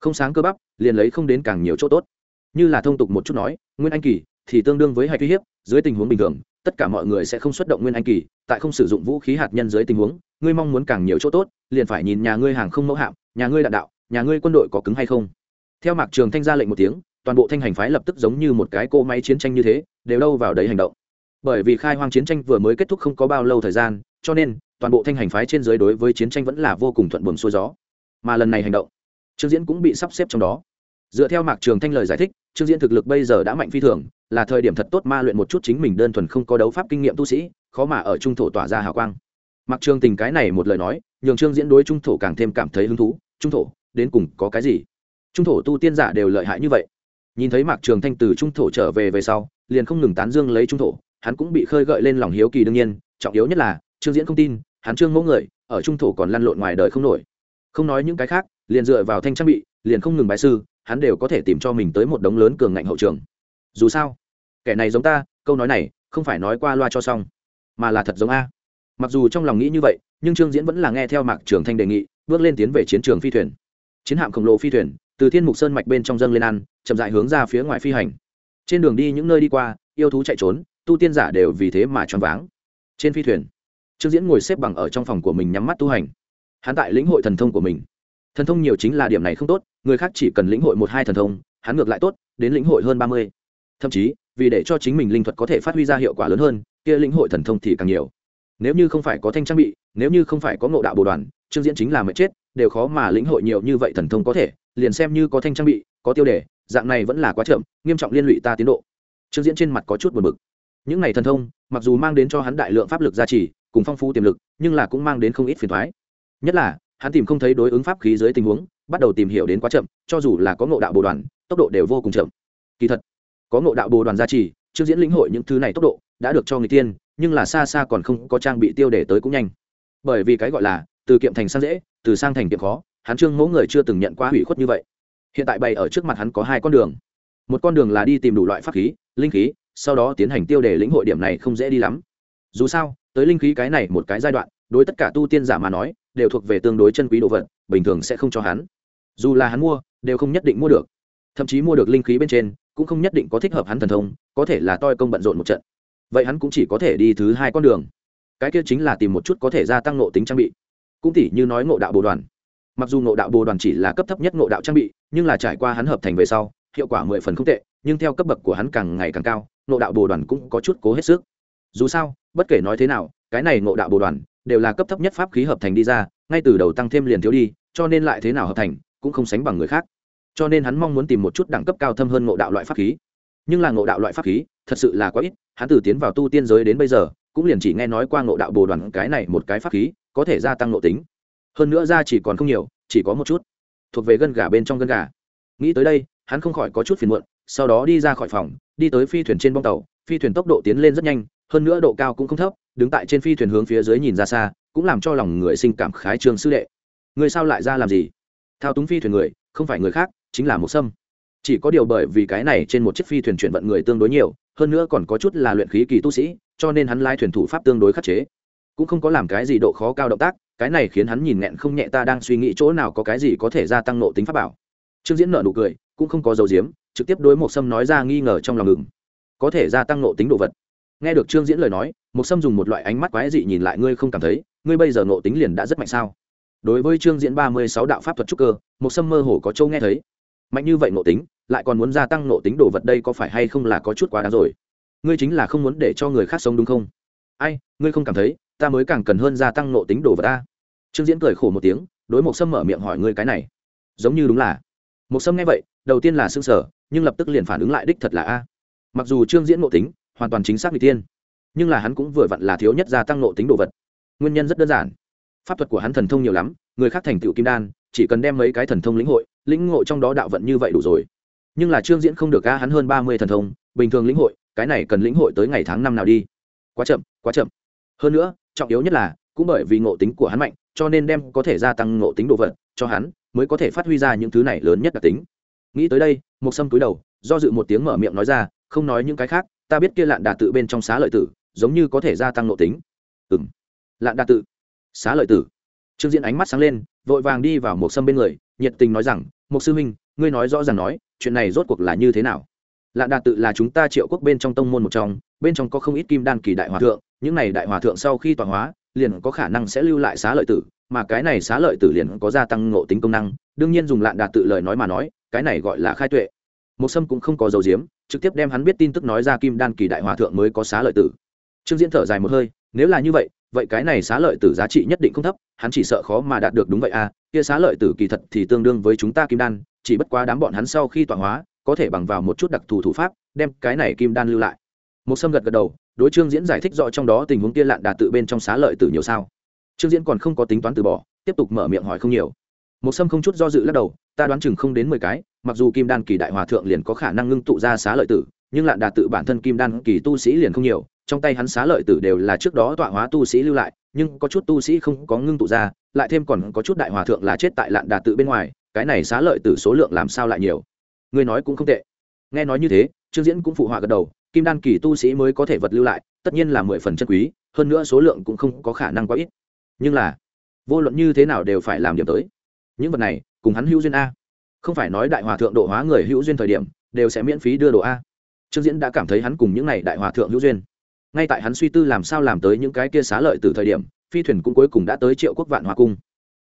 Không sáng cơ bắp, liền lấy không đến càng nhiều chỗ tốt. Như là thông tục một chút nói, nguyên anh kỳ thì tương đương với hạch uy hiếp, dưới tình huống bình thường, tất cả mọi người sẽ không xuất động nguyên anh kỳ, tại không sử dụng vũ khí hạt nhân dưới tình huống, ngươi mong muốn càng nhiều chỗ tốt, liền phải nhìn nhà ngươi hàng không mẫu hạm, nhà ngươi đạn đạo, nhà ngươi quân đội có cứng hay không. Theo mạc trường thanh ra lệnh một tiếng, toàn bộ thanh hành phái lập tức giống như một cái cỗ máy chiến tranh như thế, đều đâu vào đấy hành động bởi vì khai hoang chiến tranh vừa mới kết thúc không có bao lâu thời gian, cho nên, toàn bộ thanh hành phái trên dưới đối với chiến tranh vẫn là vô cùng thuận buồm xuôi gió. Mà lần này hành động, trương diễn cũng bị sắp xếp trong đó. Dựa theo mạc trường thanh lời giải thích, trương diễn thực lực bây giờ đã mạnh phi thường, là thời điểm thật tốt ma luyện một chút chính mình đơn thuần không có đấu pháp kinh nghiệm tu sĩ, khó mà ở trung thổ tỏa ra hào quang. Mạc trường tình cái này một lời nói, nhường trương diễn đối trung thổ càng thêm cảm thấy hứng thú. Trung thổ, đến cùng có cái gì? Trung thổ tu tiên giả đều lợi hại như vậy. Nhìn thấy mạc trường thanh từ trung thổ trở về về sau, liền không ngừng tán dương lấy trung thổ hắn cũng bị khơi gợi lên lòng hiếu kỳ đương nhiên, trọng yếu nhất là, trương diễn không tin, hắn trương mẫu người, ở trung thổ còn lăn lộn ngoài đời không nổi. Không nói những cái khác, liền dựa vào thanh trang bị, liền không ngừng bài sư, hắn đều có thể tìm cho mình tới một đống lớn cường ngạnh hậu trường. Dù sao, kẻ này giống ta, câu nói này, không phải nói qua loa cho xong, mà là thật giống a. Mặc dù trong lòng nghĩ như vậy, nhưng trương diễn vẫn là nghe theo mạc trường thanh đề nghị, bước lên tiến về chiến trường phi thuyền. Chiến hạm khổng lồ phi thuyền, từ thiên mục sơn mạch bên trong dâng lên ăn, chậm dại hướng ra phía ngoài phi hành. Trên đường đi những nơi đi qua, yêu thú chạy trốn tu tiên giả đều vì thế mà choáng váng. Trên phi thuyền, trương diễn ngồi xếp bằng ở trong phòng của mình nhắm mắt tu hành. Hắn tại lĩnh hội thần thông của mình. Thần thông nhiều chính là điểm này không tốt, người khác chỉ cần lĩnh hội một hai thần thông, hắn ngược lại tốt, đến lĩnh hội hơn ba mươi. Thậm chí, vì để cho chính mình linh thuật có thể phát huy ra hiệu quả lớn hơn, kia lĩnh hội thần thông thì càng nhiều. Nếu như không phải có thanh trang bị, nếu như không phải có ngộ đạo bồ đoàn, trương diễn chính là mệt chết, đều khó mà lĩnh hội nhiều như vậy thần thông có thể, liền xem như có thanh trang bị, có tiêu đề, dạng này vẫn là quá chậm, nghiêm trọng liên lụy ta tiến độ. Trương diễn trên mặt có chút buồn bực những này thần thông, mặc dù mang đến cho hắn đại lượng pháp lực gia trì, cùng phong phú tiềm lực, nhưng là cũng mang đến không ít phiền thoái nhất là, hắn tìm không thấy đối ứng pháp khí dưới tình huống, bắt đầu tìm hiểu đến quá chậm, cho dù là có ngộ đạo bồ đoàn, tốc độ đều vô cùng chậm. Kỳ thật, có ngộ đạo bồ đoàn gia trì trương diễn lĩnh hội những thứ này tốc độ, đã được cho người tiên, nhưng là xa xa còn không có trang bị tiêu để tới cũng nhanh. Bởi vì cái gọi là, từ kiệm thành sang dễ, từ sang thành kiệm khó, hắn trương mẫu người chưa từng nhận qua hủy khuất như vậy. Hiện tại bày ở trước mặt hắn có hai con đường. Một con đường là đi tìm đủ loại pháp khí, linh khí sau đó tiến hành tiêu đề lĩnh hội điểm này không dễ đi lắm. Dù sao, tới linh khí cái này một cái giai đoạn, đối tất cả tu tiên giả mà nói, đều thuộc về tương đối chân quý đồ vật, bình thường sẽ không cho hắn. Dù là hắn mua, đều không nhất định mua được. Thậm chí mua được linh khí bên trên, cũng không nhất định có thích hợp hắn thần thông, có thể là toi công bận rộn một trận. Vậy hắn cũng chỉ có thể đi thứ hai con đường. Cái kia chính là tìm một chút có thể gia tăng nộ tính trang bị. Cũng tỉ như nói ngộ đạo bồ đoàn. Mặc dù ngộ đạo bồ đoàn chỉ là cấp thấp nhất ngộ đạo trang bị, nhưng là trải qua hắn hợp thành về sau, hiệu quả mười phần không tệ, nhưng theo cấp bậc của hắn càng ngày càng cao ngộ đạo bồ đoàn cũng có chút cố hết sức. Dù sao, bất kể nói thế nào, cái này ngộ đạo bồ đoàn đều là cấp thấp nhất pháp khí hợp thành đi ra, ngay từ đầu tăng thêm liền thiếu đi, cho nên lại thế nào hợp thành, cũng không sánh bằng người khác. Cho nên hắn mong muốn tìm một chút đẳng cấp cao thâm hơn ngộ đạo loại pháp khí. Nhưng là ngộ đạo loại pháp khí, thật sự là quá ít, hắn từ tiến vào tu tiên giới đến bây giờ, cũng liền chỉ nghe nói qua ngộ đạo bồ đoàn cái này một cái pháp khí, có thể gia tăng ngộ tính. Hơn nữa ra chỉ còn không nhiều, chỉ có một chút. Thuộc về gân gà bên trong gân gà. Nghĩ tới đây, hắn không khỏi có chút phiền muộn, sau đó đi ra khỏi phòng đi tới phi thuyền trên bong tàu, phi thuyền tốc độ tiến lên rất nhanh, hơn nữa độ cao cũng không thấp, đứng tại trên phi thuyền hướng phía dưới nhìn ra xa, cũng làm cho lòng người sinh cảm khái trường sư đệ. Người sao lại ra làm gì? Thao túng phi thuyền người, không phải người khác, chính là một sâm. Chỉ có điều bởi vì cái này trên một chiếc phi thuyền chuyển vận người tương đối nhiều, hơn nữa còn có chút là luyện khí kỳ tu sĩ, cho nên hắn lai thuyền thủ pháp tương đối khắc chế. Cũng không có làm cái gì độ khó cao động tác, cái này khiến hắn nhìn nghẹn không nhẹ ta đang suy nghĩ chỗ nào có cái gì có thể gia tăng nộ tính pháp bảo. Trương diễn nợ nụ cười cũng không có dấu diếm, trực tiếp đối một sâm nói ra nghi ngờ trong lòng ngừng có thể gia tăng nộ tính đồ vật. Nghe được trương diễn lời nói một sâm dùng một loại ánh mắt quái dị nhìn lại ngươi không cảm thấy, ngươi bây giờ nộ tính liền đã rất mạnh sao? Đối với trương diễn ba mươi sáu đạo pháp thuật trúc cơ một sâm mơ hồ có châu nghe thấy. Mạnh như vậy nộ tính, lại còn muốn gia tăng nộ tính đồ vật đây có phải hay không là có chút quá đáng rồi? Ngươi chính là không muốn để cho người khác sống đúng không? Ai, ngươi không cảm thấy, ta mới càng cần hơn gia tăng nộ tính đồ vật ta. Trương diễn cười khổ một tiếng, đối một sâm mở miệng hỏi ngươi cái này. Giống như đúng là. Một sâm nghe vậy đầu tiên là xương sở, nhưng lập tức liền phản ứng lại đích thật là a. Mặc dù trương diễn nộ tính, hoàn toàn chính xác vị tiên nhưng là hắn cũng vừa vặn là thiếu nhất gia tăng nộ tính đồ vật. Nguyên nhân rất đơn giản. Pháp thuật của hắn thần thông nhiều lắm, người khác thành tựu kim đan, chỉ cần đem mấy cái thần thông lĩnh hội, lĩnh ngộ trong đó đạo vận như vậy đủ rồi. Nhưng là trương diễn không được ca hắn hơn ba mươi thần thông, bình thường lĩnh hội, cái này cần lĩnh hội tới ngày tháng năm nào đi. Quá chậm quá chậm. Hơn nữa, trọng yếu nhất là, cũng bởi vì ngộ tính của hắn mạnh, cho nên đem có thể gia tăng ngộ tính đồ vật cho hắn, mới có thể phát huy ra những thứ này lớn nhất đặc tính nghĩ tới đây một sâm túi đầu, do dự một tiếng mở miệng nói ra, không nói những cái khác, ta biết kia lạn đà tự bên trong xá lợi tử, giống như có thể gia tăng nội tính. Ừ m lạn đà tự. Xá lợi tử. Trương diễn ánh mắt sáng lên, vội vàng đi vào một sâm bên người, nhiệt tình nói rằng một sư huynh, ngươi nói rõ ràng nói, chuyện này rốt cuộc là như thế nào? Lạn đà tự là chúng ta triệu quốc bên trong tông môn một trong, bên trong có không ít kim đan kỳ đại hòa thượng, những này đại hòa thượng sau khi tọa hóa, liền có khả năng sẽ lưu lại xá lợi tử, mà cái này xá lợi tử liền có gia tăng ngộ tính công năng, đương nhiên dùng lạn đà tự lời nói mà nói cái này gọi là khai tuệ. Một sâm cũng không có dầu diếm trực tiếp đem hắn biết tin tức nói ra kim đan kỳ đại hòa thượng mới có xá lợi tử. Trương diễn thở dài một hơi, nếu là như vậy vậy cái này xá lợi tử giá trị nhất định không thấp, hắn chỉ sợ khó mà đạt được đúng vậy à kia xá lợi tử kỳ thật thì tương đương với chúng ta kim đan, chỉ bất quá đám bọn hắn sau khi tọa hóa, có thể bằng vào một chút đặc thù thủ pháp, đem cái này kim đan lưu lại. Một sâm gật gật đầu, đối trương diễn giải thích rõ trong đó tình huống kia lạn đạt tự bên trong xá lợi tử nhiều sao. Trương diễn còn không có tính toán từ bỏ, tiếp tục mở miệng hỏi không nhiều một sâm không chút do dự lắc đầu, ta đoán chừng không đến mười cái, mặc dù kim đan kỳ đại hòa thượng liền có khả năng ngưng tụ ra xá lợi tử, nhưng lạn đà tự bản thân kim đan kỳ tu sĩ liền không nhiều, trong tay hắn xá lợi tử đều là trước đó tọa hóa tu sĩ lưu lại, nhưng có chút tu sĩ không có ngưng tụ ra, lại thêm còn có chút đại hòa thượng là chết tại lạn đà tự bên ngoài, cái này xá lợi tử số lượng làm sao lại nhiều? Người nói cũng không tệ. Nghe nói như thế, trương diễn cũng phụ họa gật đầu, kim đan kỳ tu sĩ mới có thể vật lưu lại, tất nhiên là mười phần chân quý, hơn nữa số lượng cũng không có khả năng quá ít. Nhưng là, vô luận như thế nào đều phải làm điểm tới những vật này, cùng hắn hữu duyên a. Không phải nói đại hòa thượng độ hóa người hữu duyên thời điểm, đều sẽ miễn phí đưa đồ a. Trương diễn đã cảm thấy hắn cùng những n à y đại hòa thượng hữu duyên. Ngay tại hắn suy tư làm sao làm tới những cái kia xá lợi từ thời điểm, phi thuyền cũng cuối cùng đã tới triệu quốc vạn hòa cung.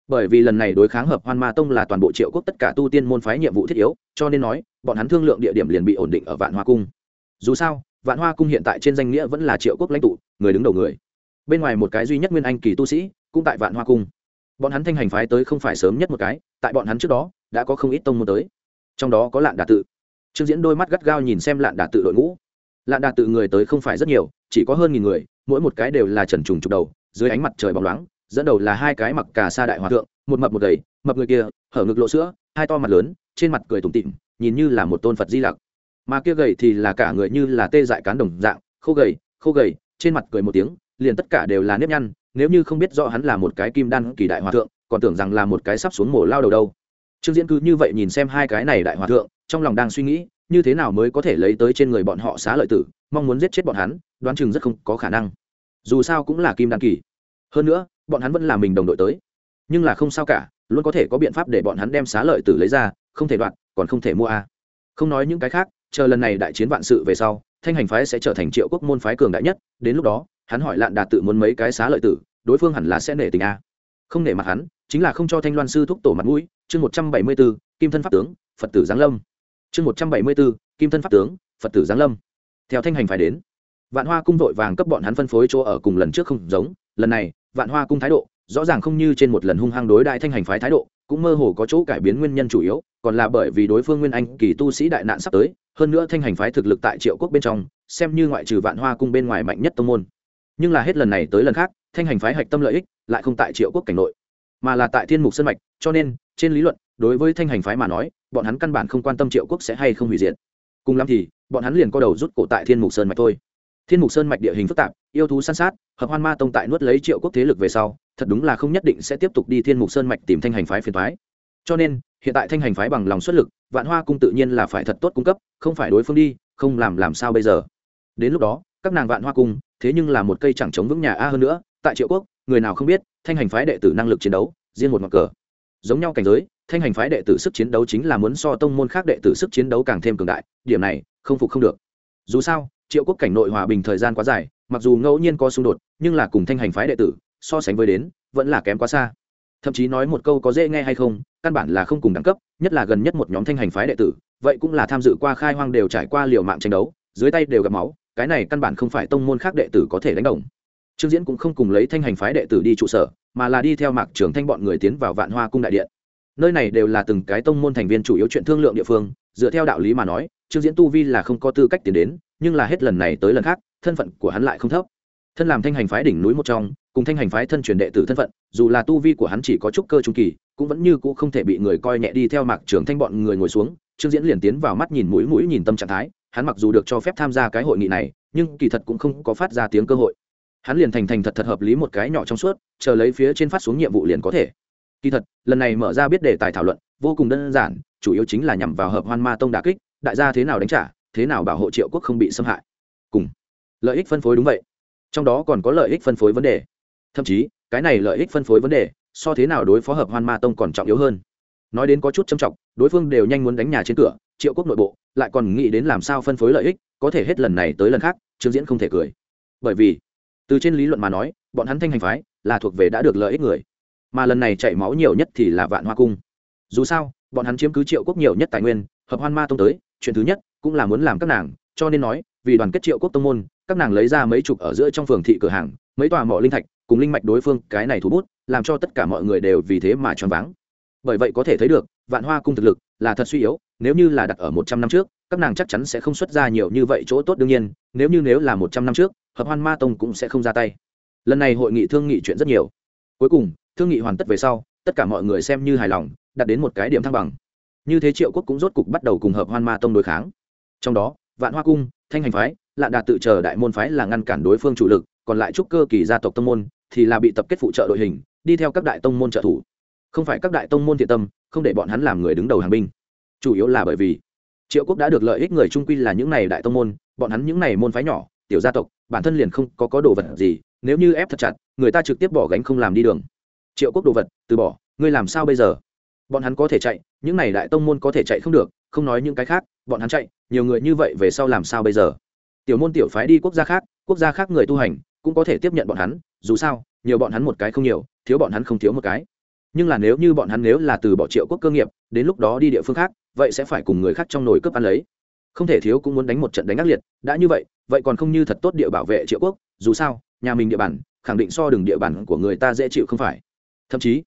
Bởi vì lần này đối kháng hợp hoan ma tông là toàn bộ triệu quốc tất cả tu tiên môn phái nhiệm vụ thiết yếu, cho nên nói, bọn hắn thương lượng địa điểm liền bị ổn định ở vạn hoa cung. Dù sao, vạn hoa cung hiện tại trên danh nghĩa vẫn là triệu quốc lãnh tụ, người đứng đầu người. Bên ngoài một cái duy nhất nguyên anh kỳ tu sĩ, cũng tại vạn hoa cung bọn hắn thanh hành phái tới không phải sớm nhất một cái, tại bọn hắn trước đó, đã có không ít tông môn tới. Trong đó có lạn đà tự. Trương diễn đôi mắt gắt gao nhìn xem lạn đà tự đội ngũ. Lạn đà tự người tới không phải rất nhiều, chỉ có hơn nghìn người, mỗi một cái đều là trần trùng trục đầu, dưới ánh mặt trời bóng loáng, dẫn đầu là hai cái mặc cà sa đại hòa thượng, một mập một gầy, mập người kia, hở ngực lộ sữa, hai to mặt lớn, trên mặt cười tủm tịm nhìn như là một tôn phật di lặc. Mà kia gầy thì là cả người như là tê dại cán đồng dạng, khô gầy khô gầy, trên mặt cười một tiếng, liền tất cả đều là nếp nhăn nếu như không biết rõ hắn là một cái kim đan kỳ đại hòa thượng, còn tưởng rằng là một cái sắp xuống mổ lao đầu đâu. Trương diễn cứ như vậy nhìn xem hai cái này đại hòa thượng, trong lòng đang suy nghĩ, như thế nào mới có thể lấy tới trên người bọn họ xá lợi tử, mong muốn giết chết bọn hắn, đoán chừng rất không có khả năng. Dù sao cũng là kim đan kỳ. Hơn nữa, bọn hắn vẫn là mình đồng đội tới. Nhưng là không sao cả, luôn có thể có biện pháp để bọn hắn đem xá lợi tử lấy ra, không thể đoạn, còn không thể mua a. Không nói những cái khác, chờ lần này đại chiến vạn sự về sau, thanh hành phái sẽ trở thành triệu quốc môn phái cường đại nhất, đến lúc đó hắn hỏi lạn đạt tự muốn mấy cái xá lợi tử, đối phương hẳn là sẽ nể tình a. Không nể mặt hắn, chính là không cho thanh loan sư thúc tổ mặt mũi, chương một trăm bảy mươi b ố kim thân pháp tướng, phật tử giáng lâm. Chương một trăm bảy mươi b ố kim thân pháp tướng, phật tử giáng lâm. Theo thanh hành phải đến, vạn hoa cung vội vàng cấp bọn hắn phân phối chỗ ở cùng lần trước không giống, lần này, vạn hoa cung thái độ, rõ ràng không như trên một lần hung hăng đối đại thanh hành phái thái độ, cũng mơ hồ có chỗ cải biến nguyên nhân chủ yếu, còn là bởi vì đối phương nguyên anh kỳ tu sĩ đại nạn sắp tới, hơn nữa thanh hành phái thực lực tại triệu quốc bên trong, xem như ngoại trừ vạn hoa cung bên ngoài mạnh nhất tông môn nhưng là hết lần này tới lần khác, thanh hành phái hạch tâm lợi ích lại không tại triệu quốc cảnh nội, mà là tại thiên mục sân mạch, cho nên, trên lý luận, đối với thanh hành phái mà nói, bọn hắn căn bản không quan tâm triệu quốc sẽ hay không hủy diệt. Cùng lắm thì, bọn hắn liền có đầu rút cổ tại thiên mục sơn mạch thôi. Thiên mục sơn mạch địa hình phức tạp, yêu thú săn sát, hợp hoan ma tông tại nuốt lấy triệu quốc thế lực về sau, thật đúng là không nhất định sẽ tiếp tục đi thiên mục sơn mạch tìm thanh hành phái phiền thoái cho nên, hiện tại thanh hành phái bằng lòng xuất lực, vạn hoa cung tự nhiên là phải thật tốt cung cấp, không phải đối phương đi, không làm làm sao bây giờ. Đến lúc đó, các nàng vạn hoa cung thế nhưng là một cây chẳng chống vững nhà a hơn nữa, tại triệu quốc, người nào không biết, thanh hành phái đệ tử năng lực chiến đấu, riêng một mặt cờ. Giống nhau cảnh giới, thanh hành phái đệ tử sức chiến đấu chính là muốn so tông môn khác đệ tử sức chiến đấu càng thêm cường đại, điểm này, không phục không được. Dù sao, triệu quốc cảnh nội hòa bình thời gian quá dài, mặc dù ngẫu nhiên có xung đột, nhưng là cùng thanh hành phái đệ tử, so sánh với đến, vẫn là kém quá xa. Thậm chí nói một câu có dễ nghe hay không, căn bản là không cùng đẳng cấp, nhất là gần nhất một nhóm thanh hành phái đệ tử, vậy cũng là tham dự qua khai hoang đều trải qua liều mạng tranh đấu, dưới tay đều gặp máu cái này căn bản không phải tông môn khác đệ tử có thể đánh đồng. Trương diễn cũng không cùng lấy thanh hành phái đệ tử đi trụ sở, mà là đi theo mạc trưởng thanh bọn người tiến vào vạn hoa cung đại điện. Nơi này đều là từng cái tông môn thành viên chủ yếu chuyện thương lượng địa phương, dựa theo đạo lý mà nói, trương diễn tu vi là không có tư cách tiến đến, nhưng là hết lần này tới lần khác, thân phận của hắn lại không thấp. Thân làm thanh hành phái đỉnh núi một trong, cùng thanh hành phái thân truyền đệ tử thân phận, dù là tu vi của hắn chỉ có chút cơ trung kỳ, cũng vẫn như cũ không thể bị người coi nhẹ đi theo mạc trưởng thanh bọn người ngồi xuống, trương diễn liền tiến vào mắt nhìn mũi mũi nhìn tâm trạng thái hắn mặc dù được cho phép tham gia cái hội nghị này, nhưng kỳ thật cũng không có phát ra tiếng cơ hội. Hắn liền thành thành thật thật hợp lý một cái nhỏ trong suốt, chờ lấy phía trên phát xuống nhiệm vụ liền có thể. Kỳ thật, lần này mở ra biết đề tài thảo luận, vô cùng đơn giản, chủ yếu chính là nhằm vào hợp hoan ma tông đà kích, đại gia thế nào đánh trả, thế nào bảo hộ triệu quốc không bị xâm hại. Cùng, lợi ích phân phối đúng vậy. Trong đó còn có lợi ích phân phối vấn đề. Thậm chí, cái này lợi ích phân phối vấn đề, so thế nào đối phó hợp hoan ma tông còn trọng yếu hơn. Nói đến có chút trầm trọng, đối phương đều nhanh muốn đánh nhà trên cửa triệu quốc nội bộ, lại còn nghĩ đến làm sao phân phối lợi ích, có thể hết lần này tới lần khác, trương diễn không thể cười. Bởi vì, từ trên lý luận mà nói, bọn hắn thanh hành phái là thuộc về đã được lợi ích người, mà lần này chảy máu nhiều nhất thì là vạn hoa cung. Dù sao, bọn hắn chiếm cứ triệu quốc nhiều nhất tài nguyên, hợp hoan ma tông tới, chuyện thứ nhất cũng là muốn làm các nàng, cho nên nói, vì đoàn kết triệu quốc tông môn, các nàng lấy ra mấy chục ở giữa trong phường thị cửa hàng, mấy tòa mỏ linh thạch, cùng linh mạch đối phương, cái này thú bút, làm cho tất cả mọi người đều vì thế mà choáng váng. Bởi vậy có thể thấy được, vạn hoa cung thực lực là thật suy yếu nếu như là đặt ở một trăm năm trước, các nàng chắc chắn sẽ không xuất ra nhiều như vậy chỗ tốt đương nhiên, nếu như nếu là một trăm năm trước, hợp hoan ma tông cũng sẽ không ra tay. Lần này hội nghị thương nghị chuyện rất nhiều. Cuối cùng, thương nghị hoàn tất về sau, tất cả mọi người xem như hài lòng, đạt đến một cái điểm thăng bằng. Như thế triệu quốc cũng rốt cục bắt đầu cùng hợp hoan ma tông đối kháng. Trong đó, vạn hoa cung, thanh hành phái lạ đạt tự chờ đại môn phái là ngăn cản đối phương chủ lực, còn lại trúc cơ kỳ gia tộc tông môn thì là bị tập kết phụ trợ đội hình, đi theo các đại tông môn trợ thủ. Không phải các đại tông môn thiện tâm, không để bọn hắn làm người đứng đầu hàng binh chủ yếu là bởi vì triệu quốc đã được lợi ích người trung quy là những này đại tông môn, bọn hắn những này môn phái nhỏ, tiểu gia tộc, bản thân liền không có có đồ vật gì, nếu như ép thật chặt, người ta trực tiếp bỏ gánh không làm đi đường. Triệu quốc đồ vật, từ bỏ, ngươi làm sao bây giờ? Bọn hắn có thể chạy, những này đại tông môn có thể chạy không được, không nói những cái khác, bọn hắn chạy, nhiều người như vậy về sau làm sao bây giờ? Tiểu môn tiểu phái đi quốc gia khác, quốc gia khác người tu hành, cũng có thể tiếp nhận bọn hắn, dù sao, nhiều bọn hắn một cái không nhiều, thiếu bọn hắn không thiếu một cái. Nhưng là nếu như bọn hắn nếu là từ bỏ triệu quốc cơ nghiệp, đến lúc đó đi địa phương khác vậy sẽ phải cùng người khác trong nồi cướp ăn lấy. Không thể thiếu cũng muốn đánh một trận đánh ác liệt. Đã như vậy vậy còn không như thật tốt địa bảo vệ triệu quốc, dù sao, nhà mình địa bàn, khẳng định so đường địa bàn của người ta dễ chịu không phải. Thậm chí,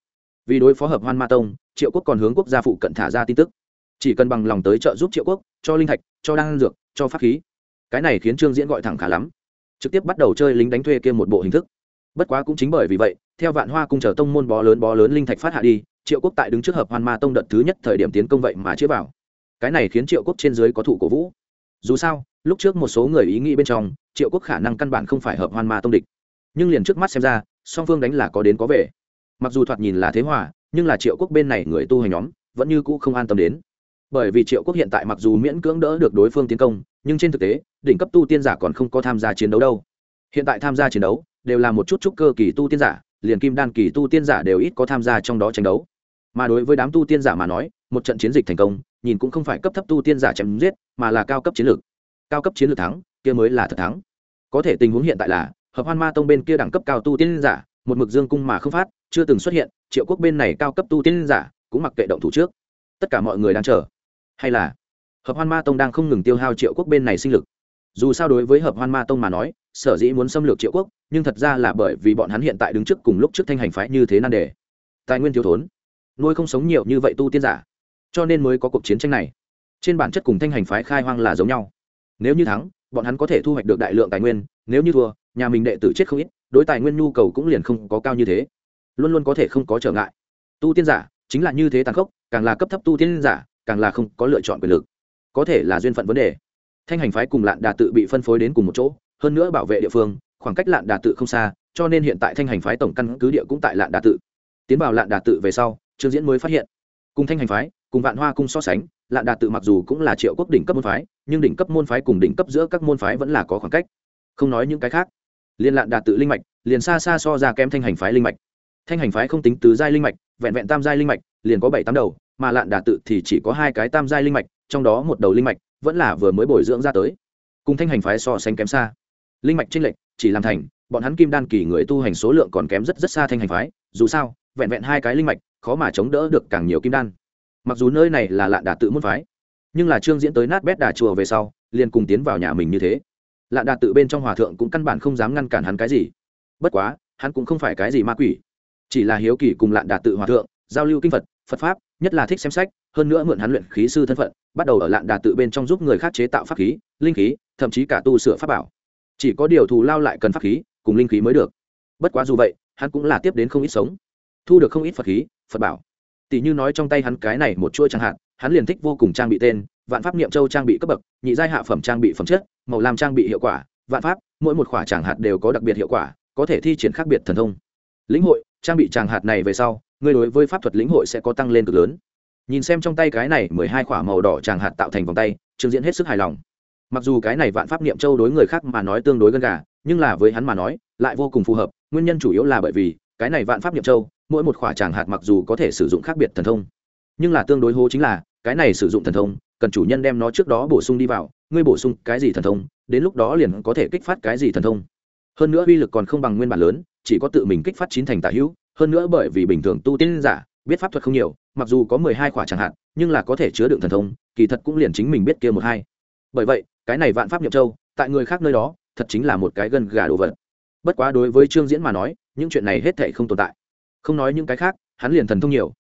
vì đối phó hợp hoan ma tông, triệu quốc còn hướng quốc gia phụ cận thả ra tin tức. Chỉ cần bằng lòng tới trợ giúp triệu quốc, cho linh thạch, cho đan dược, cho pháp khí. Cái này khiến trương diễn gọi thẳng khá lắm. Trực tiếp bắt đầu chơi lính đánh thuê kia một bộ hình thức. Bất quá cũng chính bởi vì vậy, theo vạn hoa cung chờ tông môn bó lớn bó lớn linh thạch phát hạ đi triệu quốc tại đứng trước hợp hoan ma tông đợt thứ nhất thời điểm tiến công vậy mà chĩa vào. Cái này khiến triệu quốc trên dưới có thủ cổ vũ. Dù sao, lúc trước một số người ý nghĩ bên trong, triệu quốc khả năng căn bản không phải hợp hoan ma tông địch. Nhưng liền trước mắt xem ra, song phương đánh là có đến có về. Mặc dù thoạt nhìn là thế hòa, nhưng là triệu quốc bên này người tu hành nhóm, vẫn như cũ không an tâm đến. Bởi vì triệu quốc hiện tại mặc dù miễn cưỡng đỡ được đối phương tiến công, nhưng trên thực tế, đỉnh cấp tu tiên giả còn không có tham gia chiến đấu đâu. Hiện tại tham gia chiến đấu, đều là một chút chút cơ kỳ tu tiên giả, liền kim đan kỳ tu tiên giả đều ít có tham gia trong đó tranh đấu mà đối với đám tu tiên giả mà nói, một trận chiến dịch thành công, nhìn cũng không phải cấp thấp tu tiên giả chém giết, mà là cao cấp chiến lược. Cao cấp chiến lược thắng, kia mới là thật thắng. Có thể tình huống hiện tại là, hợp hoan ma tông bên kia đẳng cấp cao tu tiên giả, một mực dương cung mà không phát, chưa từng xuất hiện, triệu quốc bên này cao cấp tu tiên giả, cũng mặc kệ động thủ trước. Tất cả mọi người đang chờ. Hay là, hợp hoan ma tông đang không ngừng tiêu hao triệu quốc bên này sinh lực. Dù sao đối với hợp hoan ma tông mà nói, sở dĩ muốn xâm lược triệu quốc, nhưng thật ra là bởi vì bọn hắn hiện tại đứng trước cùng lúc trước thanh hành phái như thế nan đề. Tài nguyên thiếu thốn nuôi không sống nhiều như vậy tu tiên giả, cho nên mới có cuộc chiến tranh này. Trên bản chất cùng thanh hành phái khai hoang là giống nhau. Nếu như thắng, bọn hắn có thể thu hoạch được đại lượng tài nguyên, nếu như thua, nhà mình đệ tử chết không ít, đối tài nguyên nhu cầu cũng liền không có cao như thế. Luôn luôn có thể không có trở ngại. Tu tiên giả chính là như thế tàn khốc, càng là cấp thấp tu tiên giả, càng là không có lựa chọn quyền lực. Có thể là duyên phận vấn đề. Thanh hành phái cùng lạn đà tự bị phân phối đến cùng một chỗ, hơn nữa bảo vệ địa phương, khoảng cách lạn đà tự không xa, cho nên hiện tại thanh hành phái tổng căn cứ địa cũng tại lạn đà tự. Tiến vào lạn đà tự về sau trương diễn mới phát hiện, cùng thanh hành phái, cùng vạn hoa cung so sánh, lạn đà tự mặc dù cũng là triệu quốc đỉnh cấp môn phái, nhưng đỉnh cấp môn phái cùng đỉnh cấp giữa các môn phái vẫn là có khoảng cách. Không nói những cái khác, liên lạn đà tự linh mạch, liền xa xa so ra kém thanh hành phái linh mạch. Thanh hành phái không tính tứ giai linh mạch, vẹn vẹn tam giai linh mạch, liền có bảy tám đầu, mà lạn đà tự thì chỉ có hai cái tam giai linh mạch, trong đó một đầu linh mạch vẫn là vừa mới bồi dưỡng ra tới. Cùng thanh hành phái so sánh kém xa, linh mạch trinh lệch, chỉ làm thành, bọn hắn kim đan kỳ người tu hành số lượng còn kém rất rất xa thanh hành phái, dù sao, vẹn vẹn hai cái linh mạch khó mà chống đỡ được càng nhiều kim đan. Mặc dù nơi này là lạn đà tự môn phái, nhưng là trương diễn tới nát bét đà chùa về sau, liền cùng tiến vào nhà mình như thế. Lạn đà tự bên trong hòa thượng cũng căn bản không dám ngăn cản hắn cái gì. Bất quá, hắn cũng không phải cái gì ma quỷ, chỉ là hiếu kỳ cùng lạn đà tự hòa thượng, giao lưu kinh phật phật pháp, nhất là thích xem sách, hơn nữa mượn hắn luyện khí sư thân phận, bắt đầu ở lạn đà tự bên trong giúp người khác chế tạo pháp khí, linh khí, thậm chí cả tu sửa pháp bảo. Chỉ có điều thù lao lại cần pháp khí, cùng linh khí mới được. Bất quá dù vậy, hắn cũng là tiếp đến không ít sống, thu được không ít phật khí phật bảo. Tỷ như nói trong tay hắn cái này một chuỗi chẳng hạn hắn liền thích vô cùng trang bị tên, vạn pháp niệm châu trang bị cấp bậc, nhị giai hạ phẩm trang bị phẩm chất, màu lam trang bị hiệu quả, vạn pháp, mỗi một khỏa chẳng hạt đều có đặc biệt hiệu quả, có thể thi triển khác biệt thần thông. Lĩnh hội, trang bị tràng hạt này về sau người đối với pháp thuật lĩnh hội sẽ có tăng lên cực lớn. Nhìn xem trong tay cái này mười hai khỏa màu đỏ tràng hạt tạo thành vòng tay, trương diễn hết sức hài lòng. Mặc dù cái này vạn pháp niệm châu đối người khác mà nói tương đối gần gà, nhưng là với hắn mà nói, lại vô cùng phù hợp, nguyên nhân chủ yếu là bởi vì, cái này vạn pháp niệm châu mỗi một khỏa tràng hạt mặc dù có thể sử dụng khác biệt thần thông, nhưng là tương đối hô chính là, cái này sử dụng thần thông, cần chủ nhân đem nó trước đó bổ sung đi vào, ngươi bổ sung cái gì thần thông, đến lúc đó liền có thể kích phát cái gì thần thông. Hơn nữa uy lực còn không bằng nguyên bản lớn, chỉ có tự mình kích phát chín thành tả hữu, hơn nữa bởi vì bình thường tu tiên giả, biết pháp thuật không nhiều, mặc dù có mười hai khỏa chẳng hạn nhưng là có thể chứa đựng thần thông, kỳ thật cũng liền chính mình biết kia một hai. Bởi vậy, cái này vạn pháp nhập châu, tại người khác nơi đó, thật chính là một cái gân gà đồ vật. Bất quá đối với trương diễn mà nói, những chuyện này hết thệ không tồn tại không nói những cái khác, hắn liền thần thông nhiều.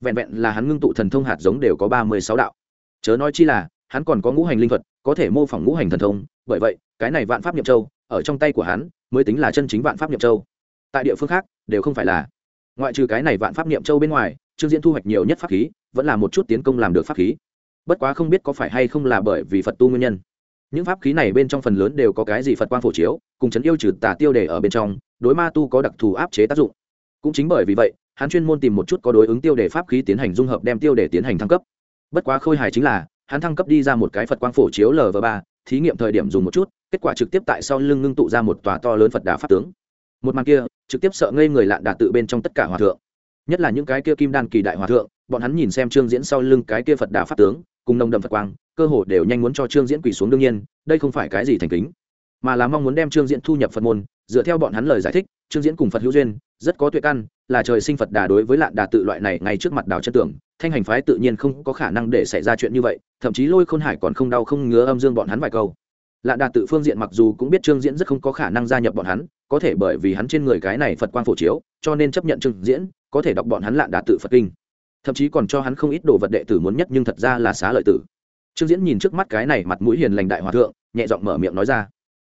Vẹn vẹn là hắn ngưng tụ thần thông hạt giống đều có ba mươi sáu đạo. Chớ nói chi là, hắn còn có ngũ hành linh thuật, có thể mô phỏng ngũ hành thần thông, bởi vậy, cái này vạn pháp nhập châu, ở trong tay của hắn, mới tính là chân chính vạn pháp nhập châu. Tại địa phương khác, đều không phải là. Ngoại trừ cái này vạn pháp niệm châu bên ngoài, trương diễn thu hoạch nhiều nhất pháp khí, vẫn là một chút tiến công làm được pháp khí. Bất quá không biết có phải hay không là bởi vì phật tu nguyên nhân. Những pháp khí này bên trong phần lớn đều có cái gì phật quang phổ chiếu, cùng chấn yêu trừ tà tiêu đề ở bên trong, đối ma tu có đặc thù áp chế tác dụng cũng chính bởi vì vậy, hắn chuyên môn tìm một chút có đối ứng tiêu đề pháp khí tiến hành dung hợp đem tiêu đề tiến hành thăng cấp. Bất quá khôi hài chính là, hắn thăng cấp đi ra một cái phật quang phổ chiếu lv ba, thí nghiệm thời điểm dùng một chút, kết quả trực tiếp tại sau lưng ngưng tụ ra một tòa to lớn phật đà pháp tướng. Một màn kia, trực tiếp sợ ngây người lạn đà tự bên trong tất cả hòa thượng. Nhất là những cái kia kim đan kỳ đại hòa thượng, bọn hắn nhìn xem trương diễn sau lưng cái kia phật đà pháp tướng, cùng nồng đậm phật quang, cơ hồ đều nhanh muốn cho trương diễn quỳ xuống đương nhiên, đây không phải cái gì thành kính, mà là mong muốn đem trương diễn thu nhập phật môn, dựa theo bọn hắn lời giải thích, trương diễn cùng phật hữu duyên rất có tuyệt căn, là trời sinh phật đà đối với lạn đà tự loại này ngay trước mặt đào chân tưởng, thanh hành phái tự nhiên không có khả năng để xảy ra chuyện như vậy, thậm chí lôi khôn hải còn không đau không ngứa âm dương bọn hắn vài câu. Lạn đà tự phương diện mặc dù cũng biết trương diễn rất không có khả năng gia nhập bọn hắn, có thể bởi vì hắn trên người cái này phật quang phổ chiếu, cho nên chấp nhận trương diễn, có thể đọc bọn hắn lạn đà tự phật kinh. Thậm chí còn cho hắn không ít đồ vật đệ tử muốn nhất nhưng thật ra là xá lợi tử. Trương diễn nhìn trước mắt cái này mặt mũi hiền lành đại hòa thượng, nhẹ giọng mở miệng nói ra.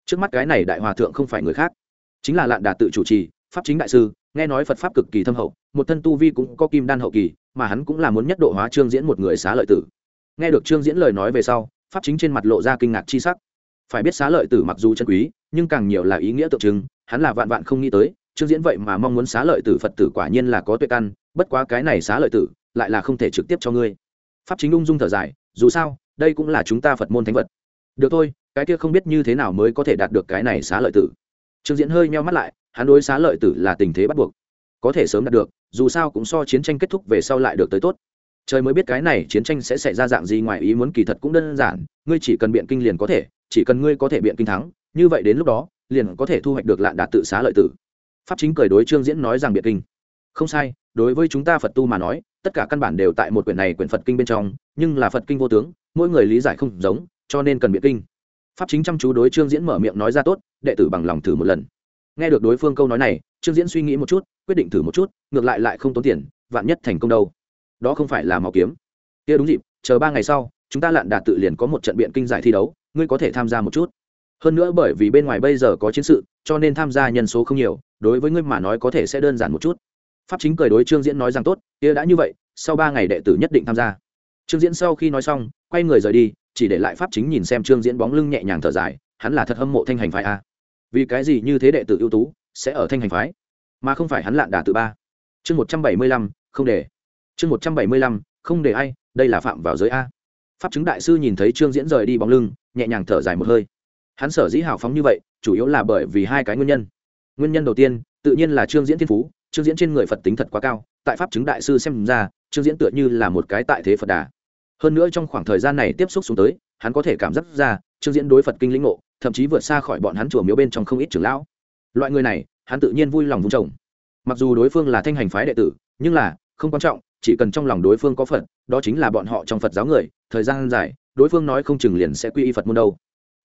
Trước mắt cái này đại hòa thượng không phải người khác, chính là lạn đà tự chủ trì, pháp chính đại sư nghe nói phật pháp cực kỳ thâm hậu, một thân tu vi cũng có kim đan hậu kỳ, mà hắn cũng là muốn nhất độ hóa trương diễn một người xá lợi tử. Nghe được trương diễn lời nói về sau, pháp chính trên mặt lộ ra kinh ngạc chi sắc. Phải biết xá lợi tử mặc dù chân quý, nhưng càng nhiều là ý nghĩa tượng trưng, hắn là vạn vạn không nghĩ tới, trương diễn vậy mà mong muốn xá lợi tử phật tử quả nhiên là có tuệ căn, bất quá cái này xá lợi tử lại là không thể trực tiếp cho ngươi. Pháp chính ung dung thở dài, dù sao, đây cũng là chúng ta phật môn thánh vật. Được thôi, cái kia không biết như thế nào mới có thể đạt được cái này xá lợi tử. Trương diễn hơi meo mắt lại hắn đối xá lợi tử là tình thế bắt buộc, có thể sớm đạt được, dù sao cũng so chiến tranh kết thúc về sau lại được tới tốt. Trời mới biết cái này chiến tranh sẽ xảy ra dạng gì ngoài ý muốn kỳ thật cũng đơn giản, ngươi chỉ cần biện kinh liền có thể, chỉ cần ngươi có thể biện kinh thắng, như vậy đến lúc đó, liền có thể thu hoạch được lạn đạt tự xá lợi tử. Pháp chính cười đối trương diễn nói rằng biện kinh. Không sai, đối với chúng ta phật tu mà nói, tất cả căn bản đều tại một quyển này quyển phật kinh bên trong, nhưng là phật kinh vô tướng, mỗi người lý giải không giống, cho nên cần biện kinh. Pháp chính chăm chú đối trương diễn mở miệng nói ra tốt, đệ tử bằng lòng thử một lần nghe được đối phương câu nói này, trương diễn suy nghĩ một chút, quyết định thử một chút, ngược lại lại không tốn tiền, vạn nhất thành công đâu. Đó không phải là màu kiếm. Kia đúng dịp, chờ ba ngày sau, chúng ta lạn đạt tự liền có một trận biện kinh giải thi đấu, ngươi có thể tham gia một chút. Hơn nữa bởi vì bên ngoài bây giờ có chiến sự, cho nên tham gia nhân số không nhiều, đối với ngươi mà nói có thể sẽ đơn giản một chút. Pháp chính cười đối trương diễn nói rằng tốt, kia đã như vậy, sau ba ngày đệ tử nhất định tham gia. Trương diễn sau khi nói xong, quay người rời đi, chỉ để lại pháp chính nhìn xem trương diễn bóng lưng nhẹ nhàng thở dài, hắn là thật hâm mộ thanh hành phái a vì cái gì như thế đệ tử ưu tú sẽ ở thanh hành phái, mà không phải hắn lạn đà tự ba? Chương một trăm bảy mươi lăm, không để. Chương một trăm bảy mươi lăm, không để ai, đây là phạm vào giới a. Pháp chứng đại sư nhìn thấy trương diễn rời đi bóng lưng, nhẹ nhàng thở dài một hơi. Hắn sở dĩ hào phóng như vậy, chủ yếu là bởi vì hai cái nguyên nhân. Nguyên nhân đầu tiên, tự nhiên là trương diễn thiên phú, trương diễn trên người phật tính thật quá cao, tại pháp chứng đại sư xem ra, trương diễn tựa như là một cái tại thế phật đà. Hơn nữa trong khoảng thời gian này tiếp xúc xuống tới, hắn có thể cảm giác ra, trương diễn đối phật kinh lĩnh ngộ thậm chí vượt xa khỏi bọn hắn chùa miếu bên trong không ít trưởng lão. Loại người này, hắn tự nhiên vui lòng vung trồng mặc dù đối phương là thanh hành phái đệ tử, nhưng là, không quan trọng, chỉ cần trong lòng đối phương có phật, đó chính là bọn họ trong phật giáo người, thời gian dài, đối phương nói không chừng liền sẽ quy y phật môn đâu.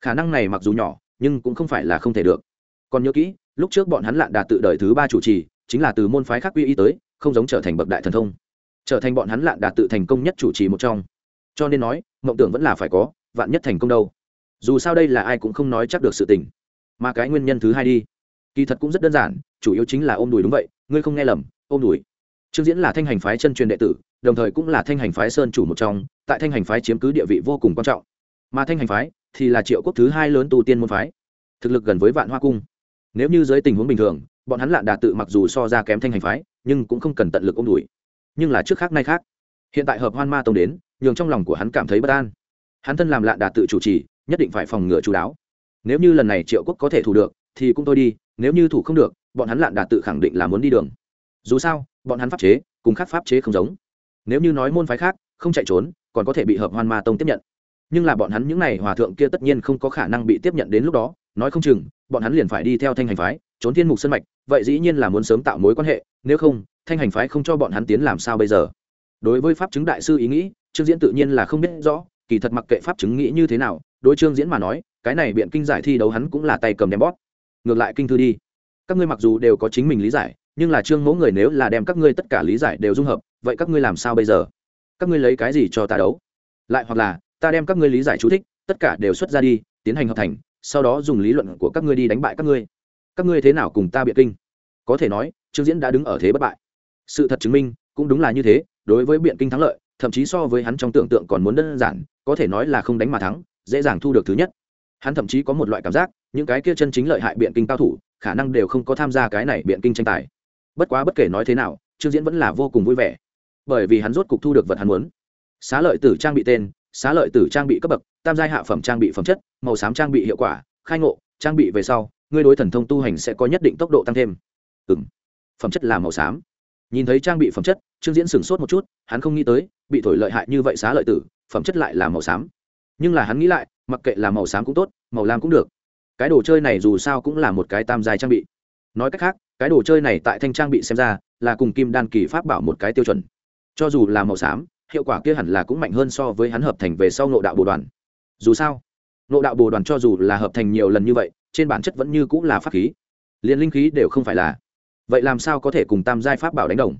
Khả năng này mặc dù nhỏ, nhưng cũng không phải là không thể được. Còn nhớ kỹ, lúc trước bọn hắn lạn đà tự đời thứ ba chủ trì, chính là từ môn phái khác quy y tới, không giống trở thành bậc đại thần thông. Trở thành bọn hắn lạn đà tự thành công nhất chủ trì một trong. Cho nên nói, mộng tưởng vẫn là phải có, vạn nhất thành công đâu dù sao đây là ai cũng không nói chắc được sự tình. Mà cái nguyên nhân thứ hai đi. Kỳ thật cũng rất đơn giản, chủ yếu chính là ôm đùi đúng vậy, ngươi không nghe lầm, ôm đùi. Trương diễn là thanh hành phái chân truyền đệ tử, đồng thời cũng là thanh hành phái sơn chủ một trong, tại thanh hành phái chiếm cứ địa vị vô cùng quan trọng. Mà thanh hành phái thì là triệu quốc thứ hai lớn tu tiên môn phái, thực lực gần với vạn hoa cung. Nếu như dưới tình huống bình thường, bọn hắn lạn đà tự mặc dù so ra kém thanh hành phái, nhưng cũng không cần tận lực ôm đùi. Nhưng là trước khác nay khác. Hiện tại hợp hoan ma tông đến, nhường trong lòng của hắn cảm thấy bất an. Hắn thân làm lạn đà tự chủ trì nhất định phải phòng ngừa chú đáo. Nếu như lần này triệu quốc có thể thủ được, thì cũng thôi đi, nếu như thủ không được, bọn hắn lạn đạt tự khẳng định là muốn đi đường. Dù sao, bọn hắn pháp chế, cùng khác pháp chế không giống. Nếu như nói môn phái khác, không chạy trốn, còn có thể bị hợp hoan ma tông tiếp nhận. Nhưng là bọn hắn những n à y hòa thượng kia tất nhiên không có khả năng bị tiếp nhận đến lúc đó, nói không chừng, bọn hắn liền phải đi theo thanh hành phái, trốn thiên mục sân mạch, vậy dĩ nhiên là muốn sớm tạo mối quan hệ, nếu không, thanh hành phái không cho bọn hắn tiến làm sao bây giờ? Đối với pháp chứng đại sư ý nghĩ, trương diễn tự nhiên là không biết rõ, kỳ thật mặc kệ pháp chứng nghĩ như thế nào đối trương diễn mà nói, cái này biện kinh giải thi đấu hắn cũng là tay cầm đem bóp. Ngược lại kinh thư đi. Các ngươi mặc dù đều có chính mình lý giải, nhưng là trương mẫu người nếu là đem các ngươi tất cả lý giải đều dung hợp, vậy các ngươi làm sao bây giờ? Các ngươi lấy cái gì cho ta đấu? Lại hoặc là, ta đem các ngươi lý giải chú thích, tất cả đều xuất ra đi, tiến hành hợp thành, sau đó dùng lý luận của các ngươi đi đánh bại các ngươi. Các ngươi thế nào cùng ta biện kinh? Có thể nói, trương diễn đã đứng ở thế bất bại. Sự thật chứng minh, cũng đúng là như thế, đối với biện kinh thắng lợi, thậm chí so với hắn trong tưởng tượng còn muốn đơn giản, có thể nói là không đánh mà thắng dễ dàng thu được thứ nhất. Hắn thậm chí có một loại cảm giác, những cái kia chân chính lợi hại biện kinh cao thủ, khả năng đều không có tham gia cái này biện kinh tranh tài. Bất quá bất kể nói thế nào, trương diễn vẫn là vô cùng vui vẻ. Bởi vì hắn rốt cục thu được vật hắn muốn. Xá lợi tử trang bị tên, xá lợi tử trang bị cấp bậc, tam giai hạ phẩm trang bị phẩm chất, màu xám trang bị hiệu quả, khai ngộ, trang bị về sau, ngươi đối thần thông tu hành sẽ có nhất định tốc độ tăng thêm. Ừ m phẩm chất là màu xám. Nhìn thấy trang bị phẩm chất, trương diễn sửng sốt một chút, hắn không nghĩ tới, bị thổi lợi hại như vậy xá lợi tử, phẩm chất lại là màu xám nhưng là hắn nghĩ lại, mặc kệ là màu xám cũng tốt, màu lam cũng được. Cái đồ chơi này dù sao cũng là một cái tam dài trang bị. Nói cách khác, cái đồ chơi này tại thanh trang bị xem ra là cùng kim đan kỳ pháp bảo một cái tiêu chuẩn. Cho dù là màu xám, hiệu quả kia hẳn là cũng mạnh hơn so với hắn hợp thành về sau nộ đạo bồ đoàn. Dù sao nộ đạo bồ đoàn cho dù là hợp thành nhiều lần như vậy, trên bản chất vẫn như cũng là pháp khí. Liền linh khí đều không phải là. Vậy làm sao có thể cùng tam giai pháp bảo đánh đồng?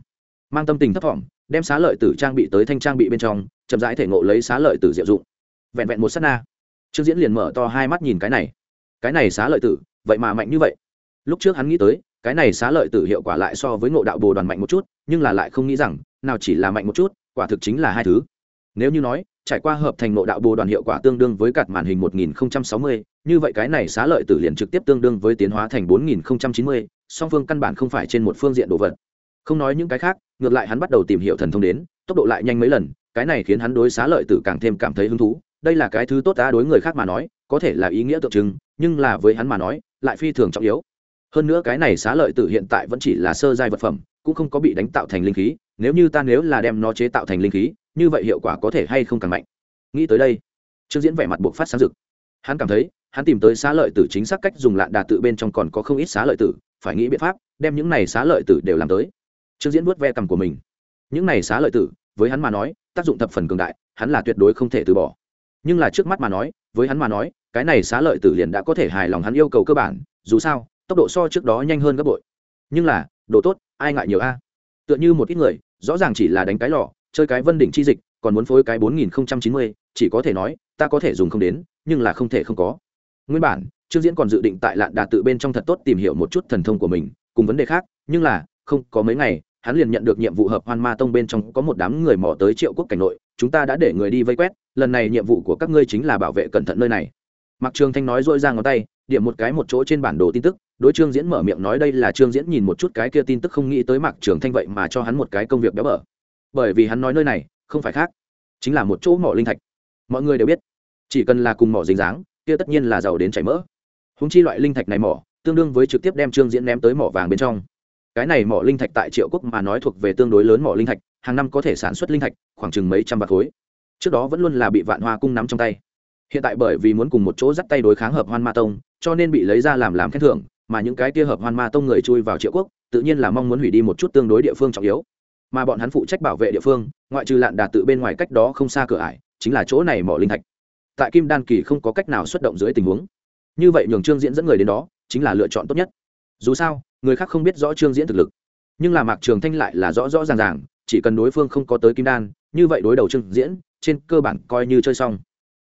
Mang tâm tình thấp thỏm, đem xá lợi tử trang bị tới thanh trang bị bên trong, chậm rãi thể ngộ lấy xá lợi tử diệu dụng vẹn vẹn một s á t na. Trương diễn liền mở to hai mắt nhìn cái này. Cái này xá lợi tử vậy mà mạnh như vậy. Lúc trước hắn nghĩ tới cái này xá lợi tử hiệu quả lại so với ngộ đạo bồ đoàn mạnh một chút nhưng là lại không nghĩ rằng nào chỉ là mạnh một chút quả thực chính là hai thứ. Nếu như nói trải qua hợp thành ngộ đạo bồ đoàn hiệu quả tương đương với cạt màn hình 1060, như vậy cái này xá lợi tử liền trực tiếp tương đương với tiến hóa thành 4090, song phương căn bản không phải trên một phương diện đồ vật. Không nói những cái khác ngược lại hắn bắt đầu tìm hiểu thần thông đến tốc độ lại nhanh mấy lần cái này khiến hắn đối xá lợi tử càng thêm cảm thấy hứng thú đây là cái thứ tốt ta đối người khác mà nói, có thể là ý nghĩa tượng trưng, nhưng là với hắn mà nói, lại phi thường trọng yếu. Hơn nữa cái này xá lợi tử hiện tại vẫn chỉ là sơ giai vật phẩm, cũng không có bị đánh tạo thành linh khí, nếu như ta nếu là đem nó chế tạo thành linh khí, như vậy hiệu quả có thể hay không càng mạnh. Nghĩ tới đây, trương diễn vẻ mặt buộc phát sáng rực. Hắn cảm thấy, hắn tìm tới xá lợi tử chính xác cách dùng lạn đà tự bên trong còn có không ít xá lợi tử, phải nghĩ biện pháp đem những này xá lợi tử đều làm tới. Trương diễn vuốt ve cằm của mình. Những này xá lợi tử, với hắn mà nói, tác dụng thập phần cường đại, hắn là tuyệt đối không thể từ bỏ nhưng là trước mắt mà nói, với hắn mà nói, cái này xá lợi tử liền đã có thể hài lòng hắn yêu cầu cơ bản, dù sao, tốc độ so trước đó nhanh hơn gấp bội. Nhưng là độ tốt, ai ngại nhiều a? Tựa như một ít người, rõ ràng chỉ là đánh cái lò, chơi cái vân đỉnh chi dịch, còn muốn phối cái bốn nghìn chín mươi, chỉ có thể nói, ta có thể dùng không đến, nhưng là không thể không có. Nguyên bản, trương diễn còn dự định tại lạn đà tự bên trong thật tốt tìm hiểu một chút thần thông của mình, cùng vấn đề khác, nhưng là, không, có mấy ngày, hắn liền nhận được nhiệm vụ hợp hoan ma tông bên trong có một đám người mò tới triệu quốc cảnh nội, chúng ta đã để người đi vây quét lần này nhiệm vụ của các ngươi chính là bảo vệ cẩn thận nơi này. Mặc trường thanh nói dội ra ngón tay, điểm một cái một chỗ trên bản đồ tin tức, đối trương diễn mở miệng nói đây là trương diễn nhìn một chút cái kia tin tức không nghĩ tới mặc trường thanh vậy mà cho hắn một cái công việc béo bở. Bởi vì hắn nói nơi này, không phải khác, chính là một chỗ mỏ linh thạch. Mọi người đều biết, chỉ cần là cùng mỏ dính dáng, kia tất nhiên là giàu đến chảy mỡ. Húng chi loại linh thạch này mỏ, tương đương với trực tiếp đem trương diễn ném tới mỏ vàng bên trong. Cái này mỏ linh thạch tại triệu quốc mà nói thuộc về tương đối lớn mỏ linh thạch, hàng năm có thể sản xuất linh thạch, khoảng chừng mấy trăm bạc khối trước đó vẫn luôn là bị vạn hoa cung nắm trong tay. Hiện tại bởi vì muốn cùng một chỗ dắt tay đối kháng hợp hoan ma tông, cho nên bị lấy ra làm làm khen thưởng, mà những cái kia hợp hoan ma tông người chui vào triệu quốc, tự nhiên là mong muốn hủy đi một chút tương đối địa phương trọng yếu. Mà bọn hắn phụ trách bảo vệ địa phương, ngoại trừ lạn đà tự bên ngoài cách đó không xa cửa ải, chính là chỗ này mỏ linh thạch. Tại kim đan kỳ không có cách nào xuất động dưới tình huống. Như vậy nhường trương diễn dẫn người đến đó, chính là lựa chọn tốt nhất. Dù sao, người khác không biết rõ trương diễn thực lực. Nhưng là mạc trường thanh lại là rõ rõ ràng ràng, chỉ cần đối phương không có tới kim đan, như vậy đối đầu trương diễn trên cơ bản coi như chơi xong.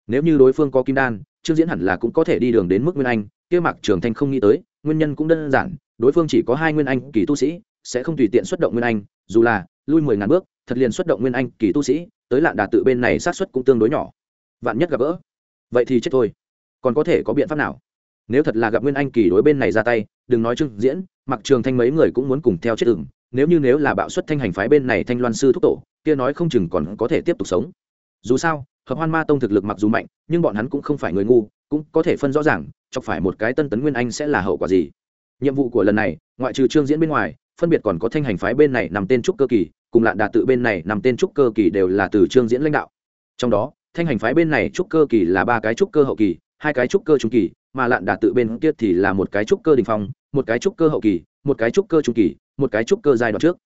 Nếu như đối phương có kim đan, trương diễn hẳn là cũng có thể đi đường đến mức nguyên anh, kia mạc trường thanh không nghĩ tới, nguyên nhân cũng đơn giản, đối phương chỉ có hai nguyên anh kỳ tu sĩ, sẽ không tùy tiện xuất động nguyên anh, dù là lui mười ngàn bước, thật liền xuất động nguyên anh kỳ tu sĩ, tới lạn đà tự bên này sát xuất cũng tương đối nhỏ. Vạn nhất gặp gỡ, vậy thì chết thôi. Còn có thể có biện pháp nào? Nếu thật là gặp nguyên anh kỳ đối bên này ra tay, đừng nói trương diễn mặc trường thanh mấy người cũng muốn cùng theo chết ửng. Nếu như nếu là bạo xuất thanh hành phái bên này thanh loan sư thúc tổ, kia nói không chừng còn có thể tiếp tục sống dù sao, hợp hoan ma tông thực lực mặc dù mạnh, nhưng bọn hắn cũng không phải người ngu, cũng có thể phân rõ ràng, chọc phải một cái tân tấn nguyên anh sẽ là hậu quả gì. Nhiệm vụ của lần này, ngoại trừ trương diễn bên ngoài, phân biệt còn có thanh hành phái bên này nằm tên trúc cơ kỳ, cùng lạn đà tự bên này nằm tên trúc cơ kỳ đều là từ trương diễn lãnh đạo. Trong đó, thanh hành phái bên này trúc cơ kỳ là ba cái trúc cơ hậu kỳ, hai cái trúc cơ trung kỳ, mà lạn đà tự bên kia thì là một cái trúc cơ đình phong, một cái trúc cơ hậu kỳ, một cái trúc cơ trung kỳ, một cái trúc cơ giai đoạn trước.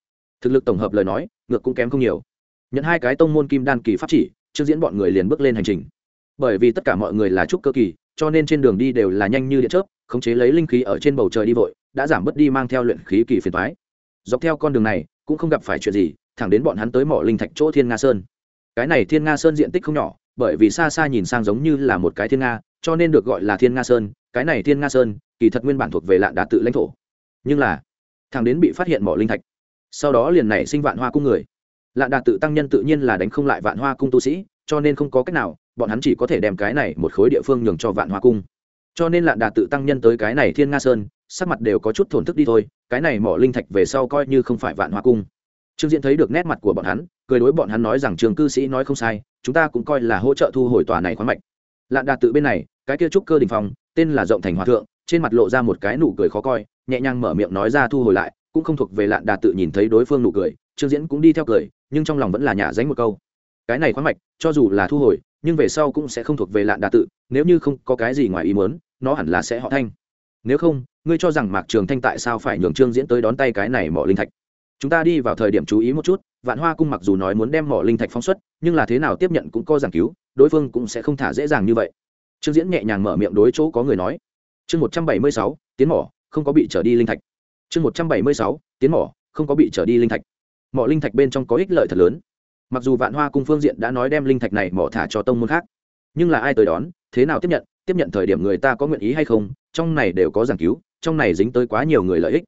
Thực lực tổng hợp lời nói, ngược cũng kém không nhiều. Nhận hai cái tông môn kim đan kỳ pháp chỉ trước diễn bọn người liền bước lên hành trình. Bởi vì tất cả mọi người là trúc cơ kỳ, cho nên trên đường đi đều là nhanh như điện chớp, khống chế lấy linh khí ở trên bầu trời đi vội, đã giảm bớt đi mang theo luyện khí kỳ phiền thoái dọc theo con đường này, cũng không gặp phải chuyện gì, thẳng đến bọn hắn tới mỏ linh thạch chỗ thiên nga sơn. Cái này thiên nga sơn diện tích không nhỏ, bởi vì xa xa nhìn sang giống như là một cái thiên nga, cho nên được gọi là thiên nga sơn, cái này thiên nga sơn, kỳ thật nguyên bản thuộc về lạn đà tự lãnh thổ. Nhưng là, thằng đến bị phát hiện mỏ linh thạch, sau đó liền nảy sinh vạn hoa cung người lạ đà tự tăng nhân tự nhiên là đánh không lại vạn hoa cung tu sĩ, cho nên không có cách nào, bọn hắn chỉ có thể đem cái này một khối địa phương nhường cho vạn hoa cung. Cho nên lạ đà tự tăng nhân tới cái này thiên nga sơn, sắc mặt đều có chút thổn thức đi thôi, cái này mỏ linh thạch về sau coi như không phải vạn hoa cung. Trương diễn thấy được nét mặt của bọn hắn, cười đối bọn hắn nói rằng trường cư sĩ nói không sai, chúng ta cũng coi là hỗ trợ thu hồi tòa này khoáng mạch. Lạ đà tự bên này, cái kia trúc cơ đình phòng tên là rộng thành hòa thượng, trên mặt lộ ra một cái nụ cười khó coi, nhẹ nhàng mở miệng nói ra thu hồi lại, cũng không thuộc về lạn đà tự nhìn thấy đối phương nụ cười trương diễn cũng đi theo cười, nhưng trong lòng vẫn là nhả dánh một câu. Cái này khoáng mạch, cho dù là thu hồi, nhưng về sau cũng sẽ không thuộc về lạn đạt tự, nếu như không có cái gì ngoài ý muốn, nó hẳn là sẽ họ thanh. Nếu không, ngươi cho rằng mạc trường thanh tại sao phải nhường trương diễn tới đón tay cái này mỏ linh thạch? Chúng ta đi vào thời điểm chú ý một chút, vạn hoa cung mặc dù nói muốn đem mỏ linh thạch phóng xuất, nhưng là thế nào tiếp nhận cũng có giảng cứu, đối phương cũng sẽ không thả dễ dàng như vậy. Trương diễn nhẹ nhàng mở miệng đối chỗ có người nói. Chương một trăm bảy mươi sáu, tiến mỏ, không có bị trở đi linh thạch. Chương một trăm bảy mươi sáu, tiến mỏ, không có bị trở đi linh thạch mỏ linh thạch bên trong có ích lợi thật lớn. Mặc dù vạn hoa cung phương diện đã nói đem linh thạch này mỏ thả cho tông môn khác nhưng là ai tới đón thế nào tiếp nhận tiếp nhận thời điểm người ta có nguyện ý hay không trong này đều có giảng cứu trong này dính tới quá nhiều người lợi ích.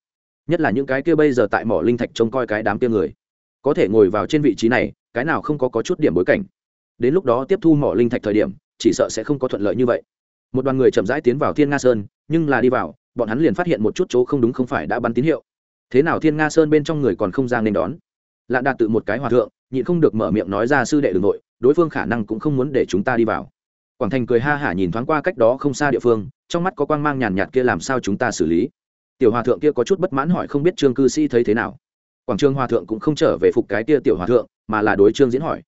Nhất là những cái kia bây giờ tại mỏ linh thạch trông coi cái đám kia người. Có thể ngồi vào trên vị trí này cái nào không có, có chút điểm bối cảnh. Đến lúc đó tiếp thu mỏ linh thạch thời điểm chỉ sợ sẽ không có thuận lợi như vậy. Một đoàn người chậm rãi tiến vào thiên nga sơn nhưng là đi vào bọn hắn liền phát hiện một chút chỗ không đúng không phải đã bắn tín hiệu. Thế nào thiên nga sơn bên trong người còn không ra nên đón? Lạ đạt tự một cái hòa thượng, nhịn không được mở miệng nói ra sư đệ đường nội, đối phương khả năng cũng không muốn để chúng ta đi vào. Quảng thành cười ha hả nhìn thoáng qua cách đó không xa địa phương, trong mắt có quang mang nhàn nhạt kia làm sao chúng ta xử lý. Tiểu hòa thượng kia có chút bất mãn hỏi không biết trương cư sĩ thấy thế nào. Quảng trương hòa thượng cũng không trở về phục cái kia tiểu hòa thượng, mà là đối trương diễn hỏi.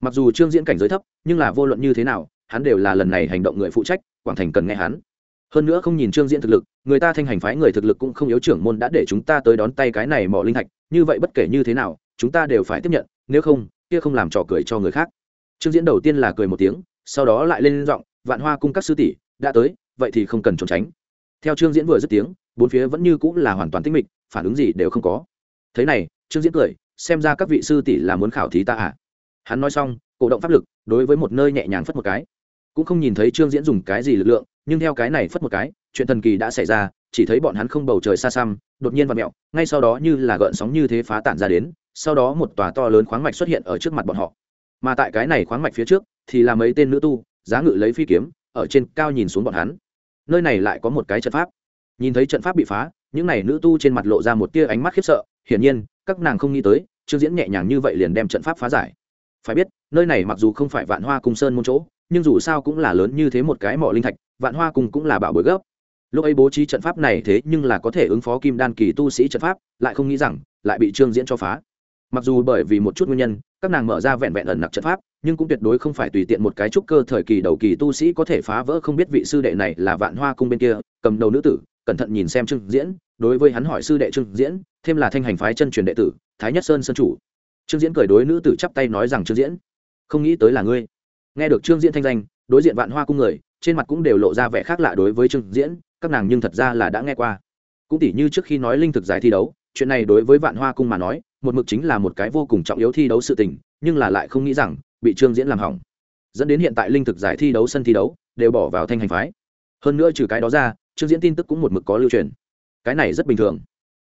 Mặc dù trương diễn cảnh giới thấp, nhưng là vô luận như thế nào, hắn đều là lần này hành động người phụ trách, quảng thành cần nghe hắn. Hơn nữa không nhìn trương diễn thực lực, người ta thanh hành phái người thực lực cũng không yếu trưởng môn đã để chúng ta tới đón tay cái này mỏ linh thạch, như vậy bất kể như thế nào chúng ta đều phải tiếp nhận, nếu không, kia không làm trò cười cho người khác. Trương diễn đầu tiên là cười một tiếng, sau đó lại lên giọng, vạn hoa cung các sư tỷ, đã tới, vậy thì không cần trốn tránh. Theo trương diễn vừa dứt tiếng, bốn phía vẫn như cũng là hoàn toàn tinh mịch, phản ứng gì đều không có. Thế này, trương diễn cười, xem ra các vị sư tỷ là muốn khảo thí ta à? Hắn nói xong, cổ động pháp lực, đối với một nơi nhẹ nhàng phất một cái. Cũng không nhìn thấy trương diễn dùng cái gì lực lượng, nhưng theo cái này phất một cái, chuyện thần kỳ đã xảy ra, chỉ thấy bọn hắn không bầu trời xa xăm, đột nhiên và mẹo, ngay sau đó như là gợn sóng như thế phá tản ra đến sau đó một tòa to lớn khoáng mạch xuất hiện ở trước mặt bọn họ. Mà tại cái này khoáng mạch phía trước thì là mấy tên nữ tu, giá ngự lấy phi kiếm, ở trên cao nhìn xuống bọn hắn. Nơi này lại có một cái trận pháp. Nhìn thấy trận pháp bị phá, những n à y nữ tu trên mặt lộ ra một tia ánh mắt khiếp sợ, hiển nhiên, các nàng không nghĩ tới, trương diễn nhẹ nhàng như vậy liền đem trận pháp phá giải. Phải biết, nơi này mặc dù không phải vạn hoa cung sơn môn chỗ, nhưng dù sao cũng là lớn như thế một cái mỏ linh thạch, vạn hoa cung cũng là bảo bối gấp lúc ấy bố trí trận pháp này thế nhưng là có thể ứng phó kim đan kỳ tu sĩ trận pháp, lại không nghĩ rằng, lại bị trương diễn cho phá mặc dù bởi vì một chút nguyên nhân, các nàng mở ra vẹn vẹn ẩn nặc trận pháp, nhưng cũng tuyệt đối không phải tùy tiện một cái trúc cơ thời kỳ đầu kỳ tu sĩ có thể phá vỡ không biết vị sư đệ này là vạn hoa cung bên kia, cầm đầu nữ tử, cẩn thận nhìn xem trương diễn, đối với hắn hỏi sư đệ trương diễn, thêm là thanh hành phái chân truyền đệ tử, thái nhất sơn sơn chủ. Trương diễn cười đối nữ tử chắp tay nói rằng trương diễn, không nghĩ tới là ngươi. Nghe được trương diễn thanh danh, đối diện vạn hoa cung người, trên mặt cũng đều lộ ra vẻ khác lạ đối với trương diễn, các nàng nhưng thật ra là đã nghe qua. Cũng tỉ như trước khi nói linh thực giải thi đấu, chuyện này đối với vạn hoa cung mà nói một mực chính là một cái vô cùng trọng yếu thi đấu sự tình, nhưng là lại không nghĩ rằng, bị trương diễn làm hỏng. Dẫn đến hiện tại linh thực giải thi đấu sân thi đấu, đều bỏ vào thanh hành phái. Hơn nữa trừ cái đó ra, trương diễn tin tức cũng một mực có lưu truyền. Cái này rất bình thường.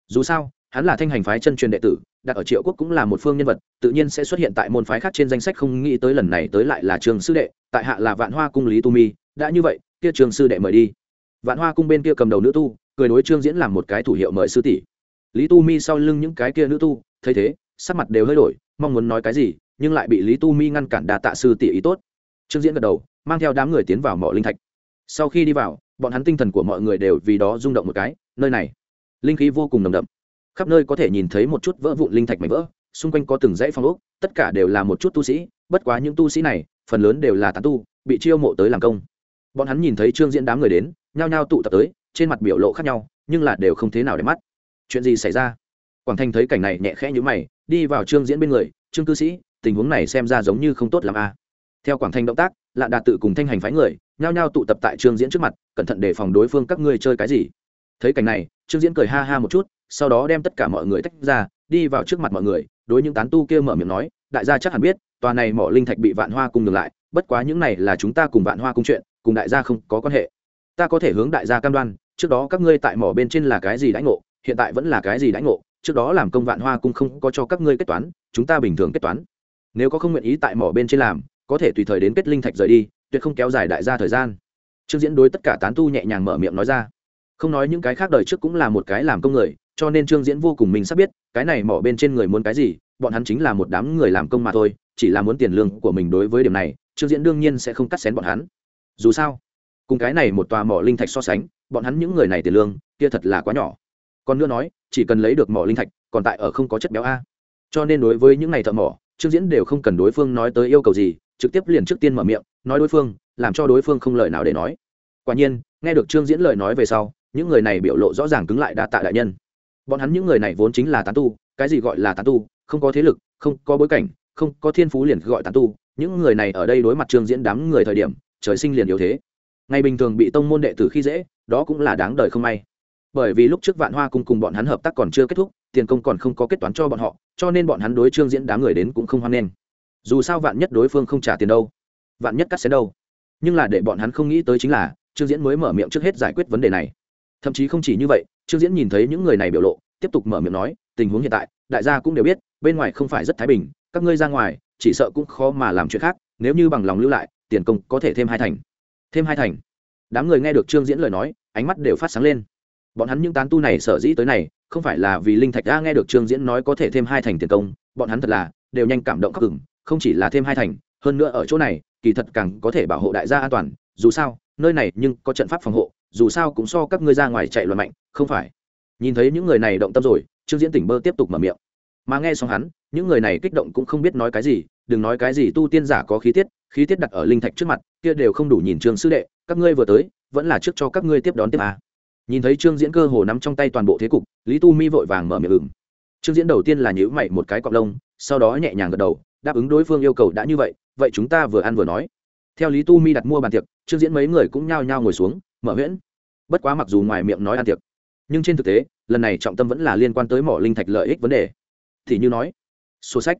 Dù sao, hắn là thanh hành phái chân truyền đệ tử, đặt ở triệu quốc cũng là một phương nhân vật, tự nhiên sẽ xuất hiện tại môn phái khác trên danh sách không nghĩ tới lần này tới lại là trường sư đệ, tại hạ là vạn hoa cung lý tu mi, đã như vậy, kia trường sư đệ mời đi. Vạn hoa cung bên kia cầm đầu nữ tu, cười đối trương diễn làm một cái thủ hiệu mời sư tỷ. Lý tu mi sau lưng những cái kia nữ tu thấy thế, sắc mặt đều hơi đổi, mong muốn nói cái gì, nhưng lại bị lý tu mi ngăn cản đà tạ sư tỷ ý tốt. Trương diễn gật đầu, mang theo đám người tiến vào mỏ linh thạch. Sau khi đi vào, bọn hắn tinh thần của mọi người đều vì đó rung động một cái, nơi này, linh khí vô cùng nồng đậm. Khắp nơi có thể nhìn thấy một chút vỡ vụn linh thạch mảnh vỡ, xung quanh có từng dãy phong ốc, tất cả đều là một chút tu sĩ, bất quá những tu sĩ này, phần lớn đều là tán tu, bị chiêu mộ tới làm công. Bọn hắn nhìn thấy trương diễn đám người đến, nhao nhao tụ tập tới, trên mặt biểu lộ khác nhau, nhưng là đều không thế nào để mắt. Chuyện gì xảy ra? Quảng thanh thấy cảnh này nhẹ khẽ như mày, đi vào trương diễn bên người, trương cư sĩ, tình huống này xem ra giống như không tốt lắm a theo quảng thanh động tác, lạ đạt tự cùng thanh hành phái người, nhao nhao tụ tập tại trương diễn trước mặt, cẩn thận để phòng đối phương các ngươi chơi cái gì. Thấy cảnh này, trương diễn cười ha ha một chút, sau đó đem tất cả mọi người tách ra, đi vào trước mặt mọi người, đối những tán tu kia mở miệng nói, đại gia chắc hẳn biết, tòa này mỏ linh thạch bị vạn hoa cung ngừng lại, bất quá những này là chúng ta cùng vạn hoa cung chuyện, cùng đại gia không có quan hệ. Ta có thể hướng đại gia cam đoan, trước đó các ngươi tại mỏ bên trên là cái gì đãi ngộ, hiện tại vẫn là cái gì đãi ngộ trước đó làm công vạn hoa cung không có cho các ngươi kết toán, chúng ta bình thường kết toán. Nếu có không nguyện ý tại mỏ bên trên làm, có thể tùy thời đến kết linh thạch rời đi, tuyệt không kéo dài đại gia thời gian. Trương diễn đối tất cả tán tu nhẹ nhàng mở miệng nói ra. Không nói những cái khác đời trước cũng là một cái làm công người, cho nên trương diễn vô cùng mình sắp biết, cái này mỏ bên trên người muốn cái gì, bọn hắn chính là một đám người làm công mà thôi, chỉ là muốn tiền lương của mình đối với điểm này, trương diễn đương nhiên sẽ không cắt xén bọn hắn. Dù sao, cùng cái này một tòa mỏ linh thạch so sánh, bọn hắn những người này tiền lương, kia thật là quá nhỏ còn nữa nói, chỉ cần lấy được mỏ linh thạch, còn tại ở không có chất béo a. Cho nên đối với những ngày thợ mỏ, trương diễn đều không cần đối phương nói tới yêu cầu gì, trực tiếp liền trước tiên mở miệng, nói đối phương, làm cho đối phương không lời nào để nói. Quả nhiên, nghe được trương diễn lời nói về sau, những người này biểu lộ rõ ràng cứng lại đa tạ đại nhân. Bọn hắn những người này vốn chính là tán tu, cái gì gọi là tán tu, không có thế lực, không có bối cảnh, không có thiên phú liền gọi tán tu. Những người này ở đây đối mặt trương diễn đám người thời điểm, trời sinh liền yếu thế. Ngày bình thường bị tông môn đệ tử khi dễ, đó cũng là đáng đời không may bởi vì lúc trước vạn hoa cùng cùng bọn hắn hợp tác còn chưa kết thúc, tiền công còn không có kết toán cho bọn họ, cho nên bọn hắn đối trương diễn đám người đến cũng không hoan nghênh. Dù sao vạn nhất đối phương không trả tiền đâu, vạn nhất cắt xén đâu. Nhưng là để bọn hắn không nghĩ tới chính là, trương diễn mới mở miệng trước hết giải quyết vấn đề này. Thậm chí không chỉ như vậy, trương diễn nhìn thấy những người này biểu lộ, tiếp tục mở miệng nói, tình huống hiện tại, đại gia cũng đều biết, bên ngoài không phải rất thái bình, các ngươi ra ngoài, chỉ sợ cũng khó mà làm chuyện khác, nếu như bằng lòng lưu lại, tiền công có thể thêm hai thành. Thêm hai thành. Đám người nghe được trương diễn lời nói, ánh mắt đều phát sáng lên bọn hắn những tán tu này sở dĩ tới này, không phải là vì linh thạch đã nghe được trương diễn nói có thể thêm hai thành tiền công, bọn hắn thật là đều nhanh cảm động khắc cửng không chỉ là thêm hai thành, hơn nữa ở chỗ này, kỳ thật càng có thể bảo hộ đại gia an toàn, dù sao, nơi này nhưng có trận pháp phòng hộ, dù sao cũng so các ngươi ra ngoài chạy loạn mạnh, không phải nhìn thấy những người này động tâm rồi, trương diễn tỉnh bơ tiếp tục mở miệng mà nghe xong hắn, những người này kích động cũng không biết nói cái gì, đừng nói cái gì tu tiên giả có khí tiết khí tiết đặt ở linh thạch trước mặt, kia đều không đủ nhìn trương sư đệ, các ngươi vừa tới, vẫn là trước cho các ngươi tiếp đón tiếp à nhìn thấy trương diễn cơ hồ nắm trong tay toàn bộ thế cục, lý tu mi vội vàng mở miệng ừng trương diễn đầu tiên là nhữ mày một cái cọc lông, sau đó nhẹ nhàng gật đầu, đáp ứng đối phương yêu cầu đã như vậy vậy chúng ta vừa ăn vừa nói. Theo lý tu mi đặt mua bàn tiệc, trương diễn mấy người cũng nhao nhao ngồi xuống, mở huyễn bất quá mặc dù ngoài miệng nói ăn tiệc, nhưng trên thực tế, lần này trọng tâm vẫn là liên quan tới mỏ linh thạch lợi ích vấn đề. Thì như nói, sổ sách.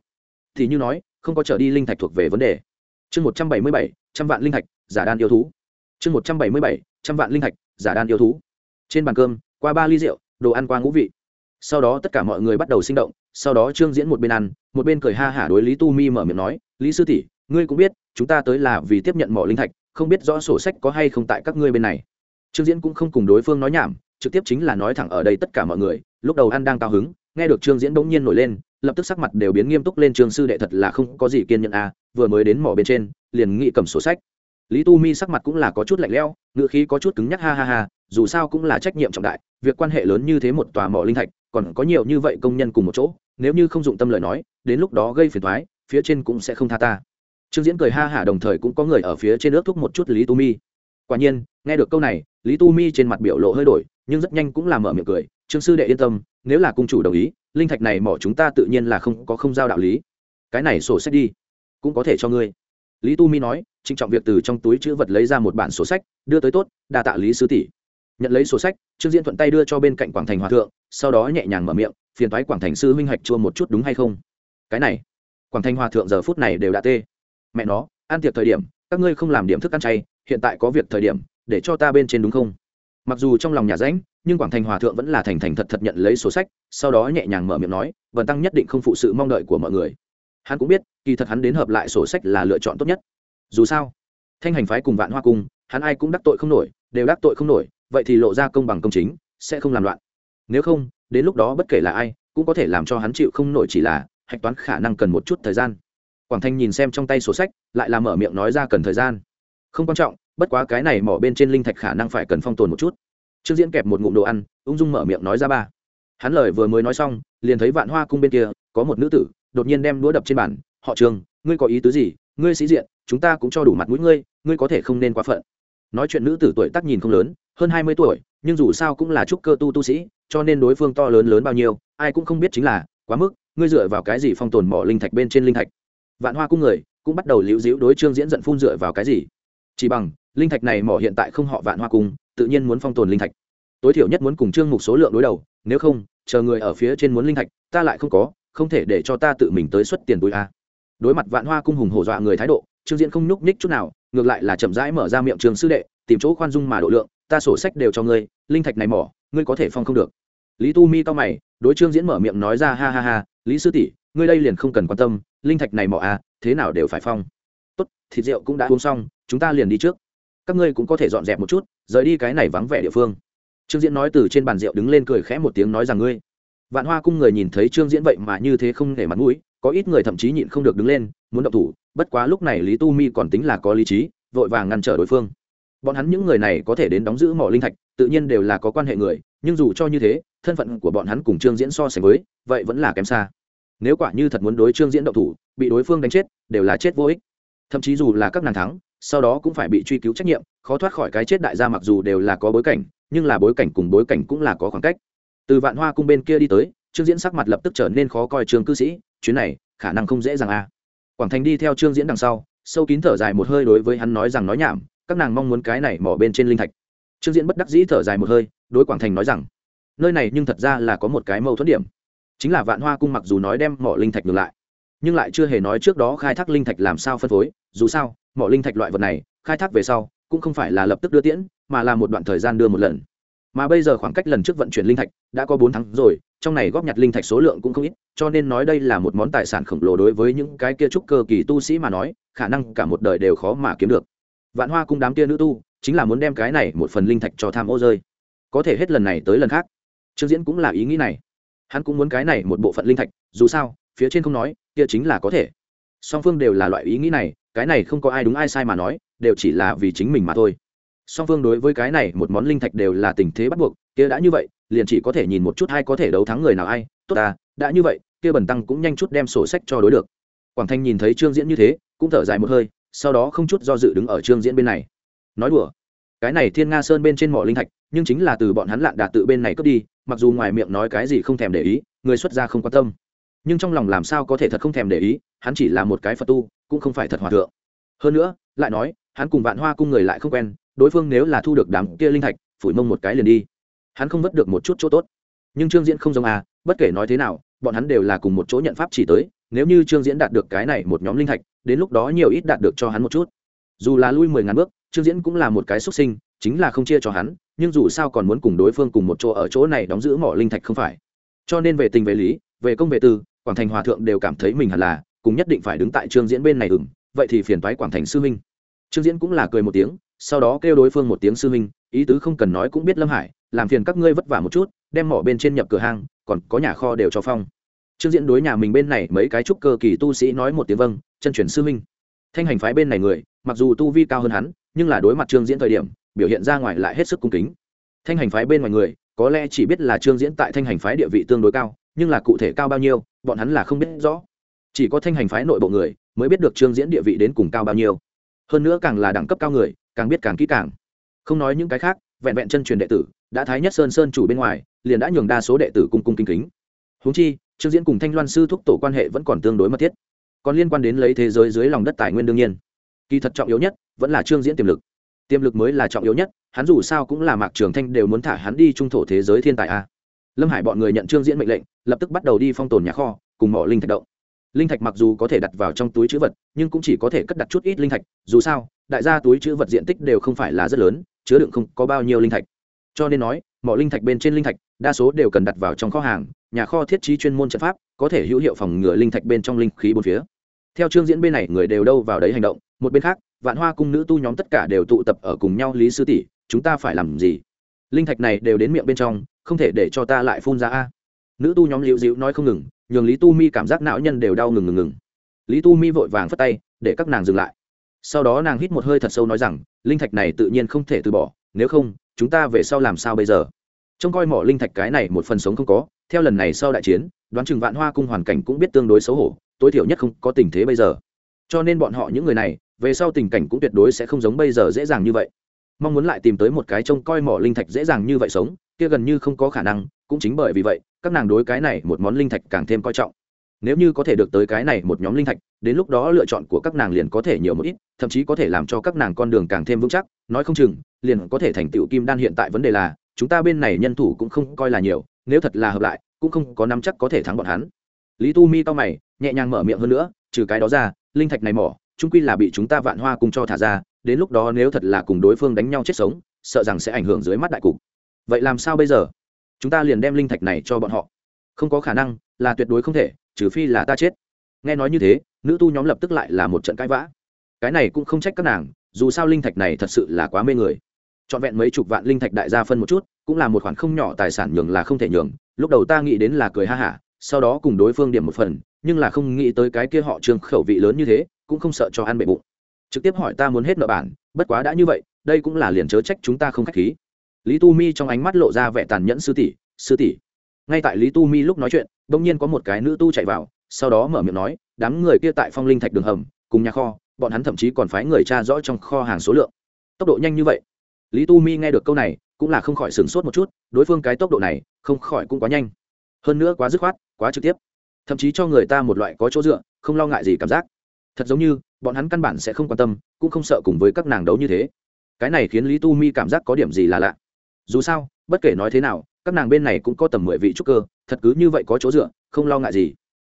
Thì như nói, không có trở đi linh thạch thuộc về vấn đề. Chương một trăm bảy mươi bảy, trăm vạn linh thạch, giả đan yêu thú. Chương một trăm bảy mươi bảy, trăm vạn linh thạch, giả đan yêu thú trên bàn cơm, qua ba ly rượu, đồ ăn qua ngũ vị. Sau đó tất cả mọi người bắt đầu sinh động, sau đó trương diễn một bên ăn, một bên cười ha hả đối lý tu mi mở miệng nói, lý sư tỷ, ngươi cũng biết, chúng ta tới là vì tiếp nhận mỏ linh thạch, không biết rõ sổ sách có hay không tại các ngươi bên này. Trương diễn cũng không cùng đối phương nói nhảm, trực tiếp chính là nói thẳng ở đây tất cả mọi người, lúc đầu ăn đang cao hứng, nghe được trương diễn bỗng nhiên nổi lên, lập tức sắc mặt đều biến nghiêm túc lên, trương sư đệ thật là không có gì kiên nhẫn à vừa mới đến mỏ bên trên, liền nghị cầm sổ sách. Lý tu mi sắc mặt cũng là có chút lạnh lẽo ngựa khí có chút cứng nhắc, ha ha ha dù sao cũng là trách nhiệm trọng đại, việc quan hệ lớn như thế một tòa mỏ linh thạch, còn có nhiều như vậy công nhân cùng một chỗ, nếu như không dụng tâm lời nói, đến lúc đó gây phiền thoái phía trên cũng sẽ không tha ta. Trương diễn cười ha hả đồng thời cũng có người ở phía trên ước thúc một chút lý tu mi. Quả nhiên, nghe được câu này, lý tu mi trên mặt biểu lộ hơi đổi, nhưng rất nhanh cũng làm mở miệng cười, trương sư đệ yên tâm, nếu là cung chủ đồng ý, linh thạch này mỏ chúng ta tự nhiên là không có không giao đạo lý. Cái này sổ sách đi, cũng có thể cho ngươi. Lý tu mi nói, trịnh trọng việc từ trong túi chữ vật lấy ra một bản sổ sách, đưa tới tốt, đa tạ lý sứ tỷ nhận lấy sổ sách, trương diễn thuận tay đưa cho bên cạnh quảng thành hòa thượng, sau đó nhẹ nhàng mở miệng, phiền thoái quảng thành sư huynh hạch chua một chút đúng hay không? Cái này. Quảng thành hòa thượng giờ phút này đều đã tê. Mẹ nó, ăn tiệc thời điểm, các ngươi không làm điểm thức ăn chay, hiện tại có việc thời điểm, để cho ta bên trên đúng không? Mặc dù trong lòng nhà ránh nhưng quảng thành hòa thượng vẫn là thành thành thật thật nhận lấy sổ sách, sau đó nhẹ nhàng mở miệng nói vần tăng nhất định không phụ sự mong đợi của mọi người. Hắn cũng biết, kỳ thật hắn đến hợp lại sổ sách là lựa chọn tốt nhất. Dù sao, thanh hành phái cùng vạn hoa cung, hắn ai cũng đắc tội không nổi, đều đắc tội không nổi vậy thì lộ ra công bằng công chính, sẽ không làm loạn. Nếu không, đến lúc đó bất kể là ai, cũng có thể làm cho hắn chịu không nổi chỉ là hạch toán khả năng cần một chút thời gian. Quảng thanh nhìn xem trong tay sổ sách, lại làm mở miệng nói ra cần thời gian. Không quan trọng, bất quá cái này mỏ bên trên linh thạch khả năng phải cần phong tồn một chút. Trương diễn kẹp một ngụm đồ ăn, ung dung mở miệng nói ra ba. Hắn lời vừa mới nói xong, liền thấy vạn hoa cung bên kia, có một nữ tử, đột nhiên đem đũa đập trên bàn. Họ trường ngươi có ý tứ gì? Ngươi sĩ diện, chúng ta cũng cho đủ mặt mũi ngươi ngươi có thể không nên quá phận. Nói chuyện nữ tử tuổi tác nhìn không lớn hơn hai mươi tuổi, nhưng dù sao cũng là trúc cơ tu tu sĩ, cho nên đối phương to lớn lớn bao nhiêu, ai cũng không biết chính là, quá mức, ngươi dựa vào cái gì phong tồn mỏ linh thạch bên trên linh thạch? Vạn hoa cung người cũng bắt đầu liễu dĩu đối trương diễn giận phun dựa vào cái gì? Chỉ bằng, linh thạch này mỏ hiện tại không họ vạn hoa cung, tự nhiên muốn phong tồn linh thạch. Tối thiểu nhất muốn cùng trương mục số lượng đối đầu, nếu không, chờ người ở phía trên muốn linh thạch, ta lại không có, không thể để cho ta tự mình tới xuất tiền túi a. Đối mặt vạn hoa cung hùng hổ dọa người thái độ, trương diễn không nhúc nhích chút nào, ngược lại là chậm rãi mở ra miệng trường sư đệ, tìm chỗ khoan dung mà độ lượng ta sổ sách đều cho ngươi, linh thạch này mỏ, ngươi có thể phong không được. Lý tu mi to mày, đối trương diễn mở miệng nói ra, ha ha ha, lý sư tỷ, ngươi đây liền không cần quan tâm, linh thạch này mỏ à thế nào đều phải phong. Tốt, thịt rượu cũng đã uống xong, chúng ta liền đi trước. Các ngươi cũng có thể dọn dẹp một chút, rời đi cái này vắng vẻ địa phương. Trương diễn nói từ trên bàn rượu đứng lên cười khẽ một tiếng nói rằng ngươi, vạn hoa cung người nhìn thấy trương diễn vậy mà như thế không để mặt mũi, có ít người thậm chí nhịn không được đứng lên, muốn động thủ, bất quá lúc này lý tu mi còn tính là có lý trí, vội vàng ngăn trở đối phương bọn hắn những người này có thể đến đóng giữ mỏ linh thạch, tự nhiên đều là có quan hệ người, nhưng dù cho như thế, thân phận của bọn hắn cùng trương diễn so sánh với, vậy vẫn là kém xa. Nếu quả như thật muốn đối trương diễn động thủ, bị đối phương đánh chết, đều là chết vô ích. Thậm chí dù là các nàng thắng, sau đó cũng phải bị truy cứu trách nhiệm, khó thoát khỏi cái chết đại gia mặc dù đều là có bối cảnh, nhưng là bối cảnh cùng bối cảnh cũng là có khoảng cách. Từ vạn hoa cung bên kia đi tới, trương diễn sắc mặt lập tức trở nên khó coi trường cư sĩ, chuyến này, khả năng không dễ dàng a à. quảng thành đi theo trương diễn đằng sau, sâu kín thở dài một hơi đối với hắn nói rằng nói nhảm các nàng mong muốn cái này mỏ bên trên linh thạch. Trương diễn bất đắc dĩ thở dài một hơi, đối quảng thành nói rằng, nơi này nhưng thật ra là có một cái mâu thuẫn điểm. Chính là vạn hoa cung mặc dù nói đem mỏ linh thạch ngược lại, nhưng lại chưa hề nói trước đó khai thác linh thạch làm sao phân phối. Dù sao, mỏ linh thạch loại vật này, khai thác về sau, cũng không phải là lập tức đưa tiễn, mà là một đoạn thời gian đưa một lần. Mà bây giờ khoảng cách lần trước vận chuyển linh thạch đã có bốn tháng rồi, trong này góp nhặt linh thạch số lượng cũng không ít, cho nên nói đây là một món tài sản khổng lồ đối với những cái kia trúc cơ kỳ tu sĩ mà nói, khả năng cả một đời đều khó mà kiếm được vạn hoa cung đám kia nữ tu, chính là muốn đem cái này một phần linh thạch cho tham ô rơi. Có thể hết lần này tới lần khác. Trương diễn cũng là ý nghĩ này. Hắn cũng muốn cái này một bộ phận linh thạch, dù sao, phía trên không nói, kia chính là có thể. Song phương đều là loại ý nghĩ này, cái này không có ai đúng ai sai mà nói, đều chỉ là vì chính mình mà thôi. Song phương đối với cái này một món linh thạch đều là tình thế bắt buộc, kia đã như vậy, liền chỉ có thể nhìn một chút hay có thể đấu thắng người nào ai. Tốt ta, đã như vậy, kia bẩn tăng cũng nhanh chút đem sổ sách cho đối được. Quảng thanh nhìn thấy trương diễn như thế, cũng thở dài một hơi sau đó không chút do dự đứng ở trương diễn bên này. Nói đùa, cái này thiên nga sơn bên trên mỏ linh thạch, nhưng chính là từ bọn hắn lạn đạt tự bên này cướp đi, mặc dù ngoài miệng nói cái gì không thèm để ý, người xuất gia không quan tâm. Nhưng trong lòng làm sao có thể thật không thèm để ý, hắn chỉ là một cái phật tu, cũng không phải thật hòa thượng. Hơn nữa, lại nói, hắn cùng vạn hoa cung người lại không quen, đối phương nếu là thu được đám kia linh thạch, phủi mông một cái liền đi. Hắn không vất được một chút chỗ tốt. Nhưng trương diễn không giống à bất kể nói thế nào, bọn hắn đều là cùng một chỗ nhận pháp chỉ tới, nếu như trương diễn đạt được cái này một nhóm linh thạch đến lúc đó nhiều ít đạt được cho hắn một chút. Dù là lui mười ngàn bước, trương diễn cũng là một cái xuất sinh, chính là không chia cho hắn, nhưng dù sao còn muốn cùng đối phương cùng một chỗ ở chỗ này đóng giữ mỏ linh thạch không phải. Cho nên về tình về lý, về công về tư, quảng thành hòa thượng đều cảm thấy mình hẳn là, cùng nhất định phải đứng tại trương diễn bên này ừng vậy thì phiền toái quảng thành sư minh. Trương diễn cũng là cười một tiếng, sau đó kêu đối phương một tiếng sư minh, ý tứ không cần nói cũng biết lâm hải, làm phiền các ngươi vất vả một chút, đem mỏ bên trên nhập cửa hàng còn có nhà kho đều cho phong. Trương diễn đối nhà mình bên này mấy cái trúc cơ kỳ tu sĩ nói một tiếng vâng chân truyền sư minh. Thanh hành phái bên này người, mặc dù tu vi cao hơn hắn, nhưng là đối mặt trương diễn thời điểm, biểu hiện ra ngoài lại hết sức cung kính. Thanh hành phái bên ngoài người, có lẽ chỉ biết là trương diễn tại thanh hành phái địa vị tương đối cao, nhưng là cụ thể cao bao nhiêu, bọn hắn là không biết rõ. Chỉ có thanh hành phái nội bộ người, mới biết được trương diễn địa vị đến cùng cao bao nhiêu. Hơn nữa càng là đẳng cấp cao người, càng biết càng kỹ càng. Không nói những cái khác, vẹn vẹn chân truyền đệ tử, đã thái nhất sơn sơn chủ bên ngoài, liền đã nhường đa số đệ tử cung cung kính kính. Húng chi, trương diễn cùng thanh loan sư thúc tổ quan hệ vẫn còn tương đối mật thiết còn liên quan đến lấy thế giới dưới lòng đất tài nguyên đương nhiên. Kỳ thật trọng yếu nhất vẫn là trương diễn tiềm lực. Tiềm lực mới là trọng yếu nhất, hắn dù sao cũng là mạc trường thanh đều muốn thả hắn đi trung thổ thế giới thiên tài a. Lâm hải bọn người nhận trương diễn mệnh lệnh, lập tức bắt đầu đi phong tồn nhà kho, cùng mỏ linh thạch động. Linh thạch mặc dù có thể đặt vào trong túi chữ vật, nhưng cũng chỉ có thể cất đặt chút ít linh thạch, dù sao, đại gia túi chữ vật diện tích đều không phải là rất lớn, chứa đựng không có bao nhiêu linh thạch. Cho nên nói, mỏ linh thạch bên trên linh thạch, đa số đều cần đặt vào trong kho hàng, nhà kho thiết trí chuyên môn trận pháp có thể hữu hiệu phòng ngừa linh thạch bên trong linh khí bốn phía. Theo chương diễn bên này, người đều đâu vào đấy hành động, một bên khác, vạn hoa cung nữ tu nhóm tất cả đều tụ tập ở cùng nhau lý sư tỷ, chúng ta phải làm gì? Linh thạch này đều đến miệng bên trong, không thể để cho ta lại phun ra a. Nữ tu nhóm liễu dịu nói không ngừng, nhường lý tu mi cảm giác não nhân đều đau ngừng ngừng ngừng. Lý tu mi vội vàng phất tay, để các nàng dừng lại. Sau đó nàng hít một hơi thật sâu nói rằng, linh thạch này tự nhiên không thể từ bỏ, nếu không, chúng ta về sau làm sao bây giờ? Trông coi mỏ linh thạch cái này một phần sống không có theo lần này sau đại chiến, đoán chừng vạn hoa cung hoàn cảnh cũng biết tương đối xấu hổ, tối thiểu nhất không có tình thế bây giờ. Cho nên bọn họ những người này, về sau tình cảnh cũng tuyệt đối sẽ không giống bây giờ dễ dàng như vậy. Mong muốn lại tìm tới một cái trông coi mỏ linh thạch dễ dàng như vậy sống, kia gần như không có khả năng, cũng chính bởi vì vậy, các nàng đối cái này một món linh thạch càng thêm coi trọng. Nếu như có thể được tới cái này một nhóm linh thạch, đến lúc đó lựa chọn của các nàng liền có thể nhiều một ít, thậm chí có thể làm cho các nàng con đường càng thêm vững chắc. Nói không chừng, liền có thể thành tựu kim đan hiện tại vấn đề là, chúng ta bên này nhân thủ cũng không coi là nhiều nếu thật là hợp lại, cũng không có nắm chắc có thể thắng bọn hắn. Lý tu mi to mày, nhẹ nhàng mở miệng hơn nữa, trừ cái đó ra, linh thạch này mỏ trung quy là bị chúng ta vạn hoa cùng cho thả ra, đến lúc đó nếu thật là cùng đối phương đánh nhau chết sống, sợ rằng sẽ ảnh hưởng dưới mắt đại cục. Vậy làm sao bây giờ? Chúng ta liền đem linh thạch này cho bọn họ. Không có khả năng, là tuyệt đối không thể, trừ phi là ta chết. Nghe nói như thế, nữ tu nhóm lập tức lại là một trận cãi vã. Cái này cũng không trách các nàng, dù sao linh thạch này thật sự là quá mê người trọn vẹn mấy chục vạn linh thạch đại gia phân một chút, cũng là một khoản không nhỏ tài sản nhường là không thể nhường. Lúc đầu ta nghĩ đến là cười ha hả, sau đó cùng đối phương điểm một phần, nhưng là không nghĩ tới cái kia họ trường khẩu vị lớn như thế, cũng không sợ cho ăn bệ bụng. Trực tiếp hỏi ta muốn hết nợ bản, bất quá đã như vậy, đây cũng là liền chớ trách chúng ta không khách khí. Lý tu mi trong ánh mắt lộ ra vẻ tàn nhẫn sư tỷ sư tỷ. Ngay tại lý tu mi lúc nói chuyện đ ỗ n g nhiên có một cái nữ tu chạy vào, sau đó mở miệng nói, đám người kia tại phong linh thạch đường hầm, cùng nhà kho, bọn hắn thậm chí còn phái người cha rõ trong kho hàng số lượng. Tốc độ nhanh như vậy lý tu mi nghe được câu này, cũng là không khỏi sửng sốt một chút, đối phương cái tốc độ này, không khỏi cũng quá nhanh. Hơn nữa quá dứt khoát, quá trực tiếp. Thậm chí cho người ta một loại có chỗ dựa, không lo ngại gì cảm giác. Thật giống như, bọn hắn căn bản sẽ không quan tâm, cũng không sợ cùng với các nàng đấu như thế. Cái này khiến lý tu mi cảm giác có điểm gì là lạ. Dù sao, bất kể nói thế nào, các nàng bên này cũng có tầm mười vị trúc cơ, thật cứ như vậy có chỗ dựa, không lo ngại gì.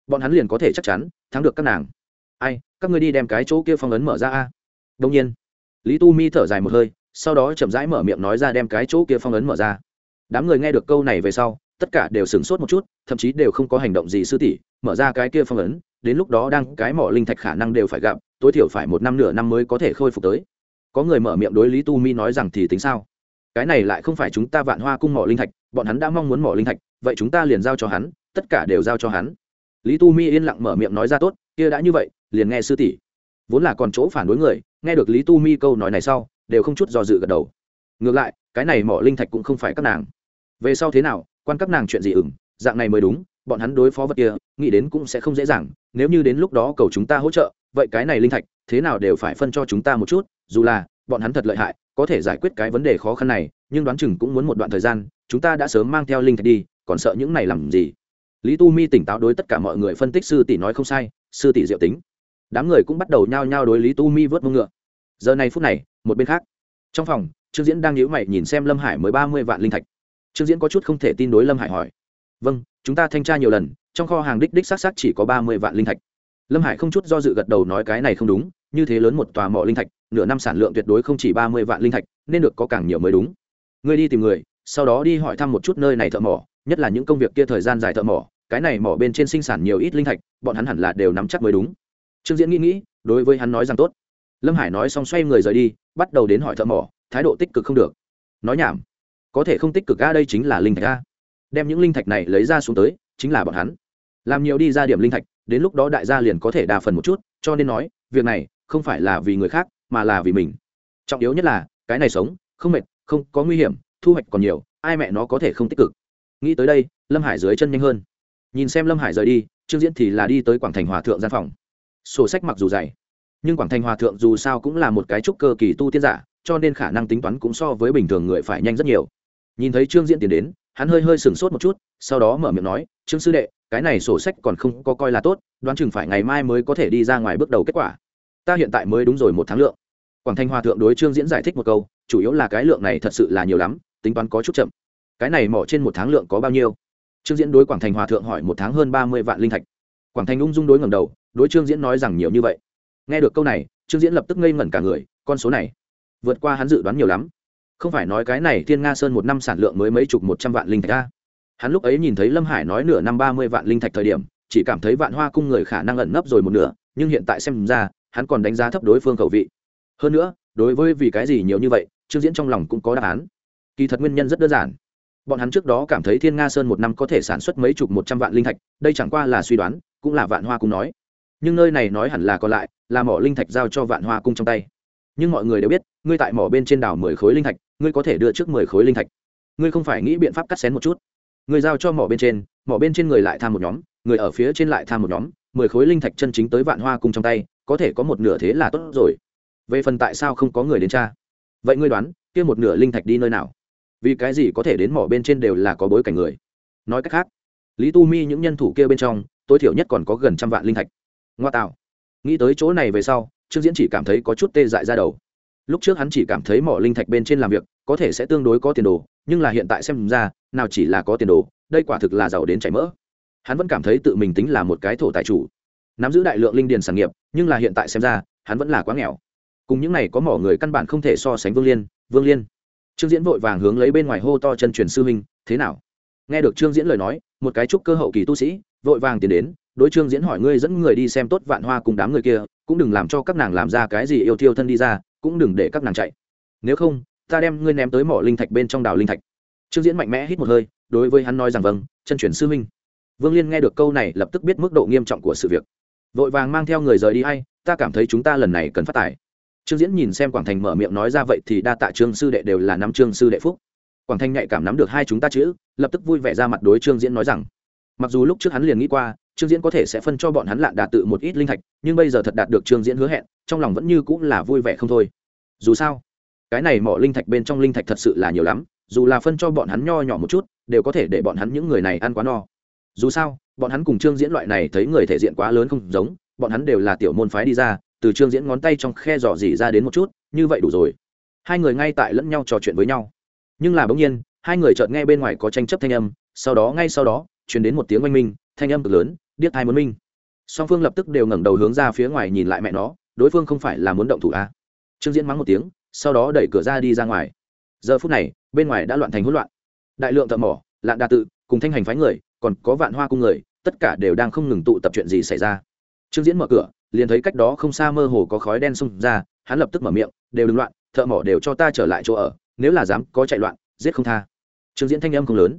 Bọn hắn liền có thể chắc chắn, thắng được các nàng. Ai, các ngươi đi đem cái chỗ kia phong ấn mở ra a. Đông nhiên, lý tu mi thở dài một hơi sau đó chậm rãi mở miệng nói ra đem cái chỗ kia phong ấn mở ra. Đám người nghe được câu này về sau, tất cả đều sửng sốt một chút, thậm chí đều không có hành động gì sư tỷ, mở ra cái kia phong ấn, đến lúc đó đang cái mỏ linh thạch khả năng đều phải gặp, tối thiểu phải một năm nửa năm mới có thể khôi phục tới. Có người mở miệng đối lý tu mi nói rằng thì tính sao? Cái này lại không phải chúng ta vạn hoa cung mỏ linh thạch, bọn hắn đã mong muốn mỏ linh thạch, vậy chúng ta liền giao cho hắn, tất cả đều giao cho hắn. Lý tu mi yên lặng mở miệng nói ra tốt, kia đã như vậy, liền nghe sư tỷ. Vốn là còn chỗ phản đối người, nghe được lý tu mi câu nói này sau đều không chút do dự gật đầu. Ngược lại, cái này mỏ linh thạch cũng không phải các nàng. Về sau thế nào, quan các nàng chuyện gì ửng dạng này mới đúng, bọn hắn đối phó vật kia, nghĩ đến cũng sẽ không dễ dàng, nếu như đến lúc đó cầu chúng ta hỗ trợ, vậy cái này linh thạch, thế nào đều phải phân cho chúng ta một chút, dù là, bọn hắn thật lợi hại, có thể giải quyết cái vấn đề khó khăn này, nhưng đoán chừng cũng muốn một đoạn thời gian, chúng ta đã sớm mang theo linh thạch đi, còn sợ những này làm gì? Lý tu mi tỉnh táo đối tất cả mọi người phân tích sư tỷ nói không sai, sư tỷ diệu tính. Đám người cũng bắt đầu nhao nhao đối lý tu mi vớt mông ngựa giờ này phút này, một bên khác. Trong phòng, trương diễn đang nhíu mày nhìn xem lâm hải mới ba mươi vạn linh thạch. Trương diễn có chút không thể tin đối lâm hải hỏi. Vâng chúng ta thanh tra nhiều lần, trong kho hàng đích đích xác xác chỉ có ba mươi vạn linh thạch. Lâm hải không chút do dự gật đầu nói cái này không đúng, như thế lớn một tòa mỏ linh thạch, nửa năm sản lượng tuyệt đối không chỉ ba mươi vạn linh thạch, nên được có càng nhiều mới đúng. Ngươi đi tìm người, sau đó đi hỏi thăm một chút nơi này thợ mỏ, nhất là những công việc kia thời gian dài thợ mỏ, cái này mỏ bên trên sinh sản nhiều ít linh thạch, bọn hắn hẳn là đều nắm chắc mới đúng. Trương diễn nghĩ nghĩ, đối với hắn nói rằng tốt lâm hải nói xong xoay người rời đi, bắt đầu đến hỏi thợ mỏ, thái độ tích cực không được. Nói nhảm. Có thể không tích cực ga đây chính là linh thạch ga đem những linh thạch này lấy ra xuống tới, chính là bọn hắn. Làm nhiều đi ra điểm linh thạch, đến lúc đó đại gia liền có thể đa phần một chút, cho nên nói, việc này không phải là vì người khác, mà là vì mình. Trọng yếu nhất là, cái này sống, không mệt, không có nguy hiểm, thu hoạch còn nhiều, ai mẹ nó có thể không tích cực. Nghĩ tới đây, lâm hải dưới chân nhanh hơn. Nhìn xem lâm hải rời đi, trương diễn thì là đi tới quảng thành hòa thượng gian phòng. Sổ sách mặc dù dày nhưng quảng thành hòa thượng dù sao cũng là một cái trúc cơ kỳ tu tiên giả, cho nên khả năng tính toán cũng so với bình thường người phải nhanh rất nhiều. Nhìn thấy trương diễn tiến đến, hắn hơi hơi sửng sốt một chút, sau đó mở miệng nói, trương sư đệ, cái này sổ sách còn không có coi là tốt, đoán chừng phải ngày mai mới có thể đi ra ngoài bước đầu kết quả. Ta hiện tại mới đúng rồi một tháng lượng. Quảng thanh hòa thượng đối trương diễn giải thích một câu, chủ yếu là cái lượng này thật sự là nhiều lắm, tính toán có chút chậm. Cái này mỏ trên một tháng lượng có bao nhiêu? Trương diễn đối quảng thành hòa thượng hỏi, một tháng hơn ba mươi vạn linh thạch. Quảng thành ung dung đối ngầm đầu, đối trương diễn nói rằng nhiều như vậy nghe được câu này, trương diễn lập tức ngây ngẩn cả người, con số này vượt qua hắn dự đoán nhiều lắm. Không phải nói cái này thiên nga sơn một năm sản lượng mới mấy chục một trăm vạn linh thạch ra hắn lúc ấy nhìn thấy lâm hải nói nửa năm ba mươi vạn linh thạch thời điểm, chỉ cảm thấy vạn hoa cung người khả năng ẩn nấp rồi một nửa, nhưng hiện tại xem ra, hắn còn đánh giá thấp đối phương khẩu vị. Hơn nữa, đối với vì cái gì nhiều như vậy, trương diễn trong lòng cũng có đáp án. Kỳ thật nguyên nhân rất đơn giản. Bọn hắn trước đó cảm thấy thiên nga sơn một năm có thể sản xuất mấy chục một trăm vạn linh thạch, đây chẳng qua là suy đoán, cũng là vạn hoa cung nói. Nhưng nơi này nói hẳn là còn lại là mỏ linh thạch giao cho vạn hoa cung trong tay. Nhưng mọi người đều biết, ngươi tại mỏ bên trên đảo mười khối linh thạch, ngươi có thể đưa trước mười khối linh thạch. Ngươi không phải nghĩ biện pháp cắt xén một chút. Ngươi giao cho mỏ bên trên, mỏ bên trên người lại tham một nhóm, người ở phía trên lại tham một nhóm, mười khối linh thạch chân chính tới vạn hoa cung trong tay, có thể có một nửa thế là tốt rồi. Về phần tại sao không có người đến cha vậy ngươi đoán, kia một nửa linh thạch đi nơi nào? Vì cái gì có thể đến mỏ bên trên đều là có bối cảnh người? Nói cách khác, lý tu mi những nhân thủ kia bên trong, tối thiểu nhất còn có gần trăm vạn linh thạch. Ngoa tạo nghĩ tới chỗ này về sau, trương diễn chỉ cảm thấy có chút tê dại ra đầu. Lúc trước hắn chỉ cảm thấy mỏ linh thạch bên trên làm việc, có thể sẽ tương đối có tiền đồ, nhưng là hiện tại xem ra, nào chỉ là có tiền đồ, đây quả thực là giàu đến chảy mỡ. Hắn vẫn cảm thấy tự mình tính là một cái thổ tài chủ. Nắm giữ đại lượng linh điền sản nghiệp, nhưng là hiện tại xem ra, hắn vẫn là quá nghèo. Cùng những này có mỏ người căn bản không thể so sánh vương liên vương liên. Trương diễn vội vàng hướng lấy bên ngoài hô to chân truyền sư huynh, thế nào? Nghe được trương diễn lời nói, một cái trúc cơ hậu kỳ tu sĩ, vội vàng tiến đến đối trương diễn hỏi ngươi dẫn người đi xem tốt vạn hoa cùng đám người kia, cũng đừng làm cho các nàng làm ra cái gì yêu thiêu thân đi ra, cũng đừng để các nàng chạy. Nếu không, ta đem ngươi ném tới mỏ linh thạch bên trong đào linh thạch. Trương diễn mạnh mẽ hít một hơi, đối với hắn nói rằng vâng chân chuyển sư huynh. Vương liên nghe được câu này, lập tức biết mức độ nghiêm trọng của sự việc. Vội vàng mang theo người rời đi hay ta cảm thấy chúng ta lần này cần phát tài. Trương diễn nhìn xem quảng thành mở miệng nói ra vậy thì đa tạ trương sư đệ đều là năm trương sư đệ phúc. Quảng Thanh nhạy cảm nắm được hai chúng ta chữ, lập tức vui vẻ ra mặt đối trương diễn nói rằng. Mặc dù lúc trước hắn liền nghĩ qua trương diễn có thể sẽ phân cho bọn hắn lạn đạt tự một ít linh thạch, nhưng bây giờ thật đạt được trương diễn hứa hẹn, trong lòng vẫn như cũng là vui vẻ không thôi. Dù sao, cái này mỏ linh thạch bên trong linh thạch thật sự là nhiều lắm, dù là phân cho bọn hắn nho nhỏ một chút, đều có thể để bọn hắn những người này ăn quá no. Dù sao, bọn hắn cùng trương diễn loại này thấy người thể diện quá lớn không giống, bọn hắn đều là tiểu môn phái đi ra, từ trương diễn ngón tay trong khe dò dỉ ra đến một chút, như vậy đủ rồi. Hai người ngay tại lẫn nhau trò chuyện với nhau. Nhưng là bỗng nhiên, hai người chợt nghe bên ngoài có tranh chấp thanh âm, sau đó, ngay sau đó chuyển đến một tiếng oanh minh, thanh âm cực lớn điếc hai muốn minh. Song phương lập tức đều ngẩng đầu hướng ra phía ngoài nhìn lại mẹ nó, đối phương không phải là muốn động thủ a à. trương diễn mắng một tiếng, sau đó đẩy cửa ra đi ra ngoài. Giờ phút này, bên ngoài đã loạn thành hỗn loạn. Đại lượng thợ mỏ, lạn đa tự, cùng thanh hành phái người, còn có vạn hoa cung người, tất cả đều đang không ngừng tụ tập chuyện gì xảy ra. Trương diễn mở cửa, liền thấy cách đó không xa mơ hồ có khói đen xông ra, hắn lập tức mở miệng, đều đừng loạn, thợ mỏ đều cho ta trở lại chỗ ở, nếu là dám có chạy loạn, giết không tha. Trương diễn thanh âm không lớn,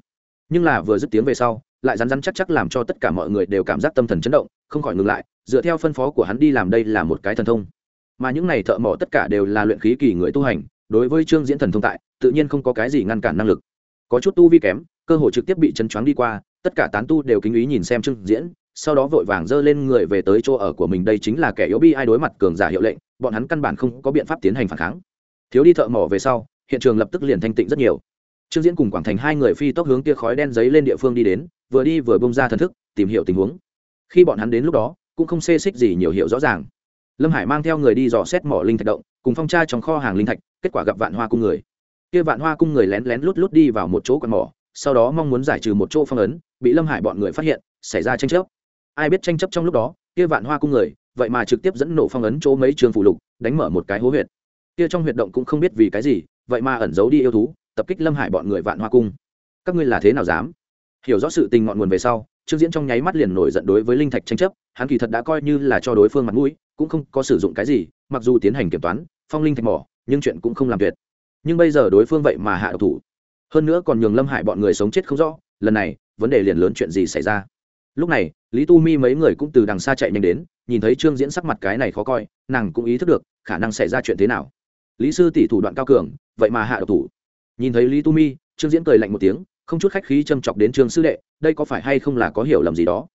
nhưng là vừa dứt tiếng về sau lại rắn rắn chắc chắc làm cho tất cả mọi người đều cảm giác tâm thần chấn động, không khỏi ngừng lại, dựa theo phân phó của hắn đi làm đây là một cái thần thông. Mà những này thợ mỏ tất cả đều là luyện khí kỳ người tu hành, đối với trương diễn thần thông tại, tự nhiên không có cái gì ngăn cản năng lực. Có chút tu vi kém, cơ hội trực tiếp bị chấn choáng đi qua, tất cả tán tu đều kính ý nhìn xem trương diễn, sau đó vội vàng dơ lên người về tới chỗ ở của mình, đây chính là kẻ yếu bi ai đối mặt cường giả hiệu lệnh, bọn hắn căn bản không có biện pháp tiến hành phản kháng. Thiếu đi thợ mỏ về sau, hiện trường lập tức liền thanh tịnh rất nhiều. Trương diễn cùng quảng thành hai người phi tốc hướng kia khói đen giấy lên địa phương đi đến vừa đi vừa bông ra thần thức, tìm hiểu tình huống. Khi bọn hắn đến lúc đó, cũng không xê xích gì nhiều hiệu rõ ràng. Lâm hải mang theo người đi dò xét mỏ linh thạch động, cùng phong tra trong kho hàng linh thạch, kết quả gặp vạn hoa cung người. Kia vạn hoa cung người lén lén lút lút đi vào một chỗ quạt mỏ, sau đó mong muốn giải trừ một chỗ phong ấn, bị lâm hải bọn người phát hiện, xảy ra tranh chấp. Ai biết tranh chấp trong lúc đó, kia vạn hoa cung người, vậy mà trực tiếp dẫn nổ phong ấn chỗ mấy trường phụ lục, đánh mở một cái hố huyệt. Kia trong huyệt động cũng không biết vì cái gì, vậy mà ẩn giấu đi yêu thú, tập kích lâm hải bọn người vạn hoa cung. Các ngươi là thế nào dám? Hiểu rõ sự tình ngọn nguồn về sau, trương diễn trong nháy mắt liền nổi giận đối với linh thạch tranh chấp, hắn kỳ thật đã coi như là cho đối phương mặt mũi, cũng không có sử dụng cái gì, mặc dù tiến hành kiểm toán, phong linh thạch mỏ, nhưng chuyện cũng không làm tuyệt. Nhưng bây giờ đối phương vậy mà hạ độc thủ. Hơn nữa còn nhường lâm hại bọn người sống chết không rõ, lần này, vấn đề liền lớn chuyện gì xảy ra. Lúc này, lý tu mi mấy người cũng từ đằng xa chạy nhanh đến, nhìn thấy trương diễn sắc mặt cái này khó coi, nàng cũng ý thức được, khả năng xảy ra chuyện thế nào. Lý sư tỷ thủ đoạn cao cường, vậy mà hạ độc thủ. Nhìn thấy lý tu mi, trương diễn cười lạnh một tiếng không chút khách khí châm chọc đến trương sư đệ, đây có phải hay không là có hiểu lầm gì đó?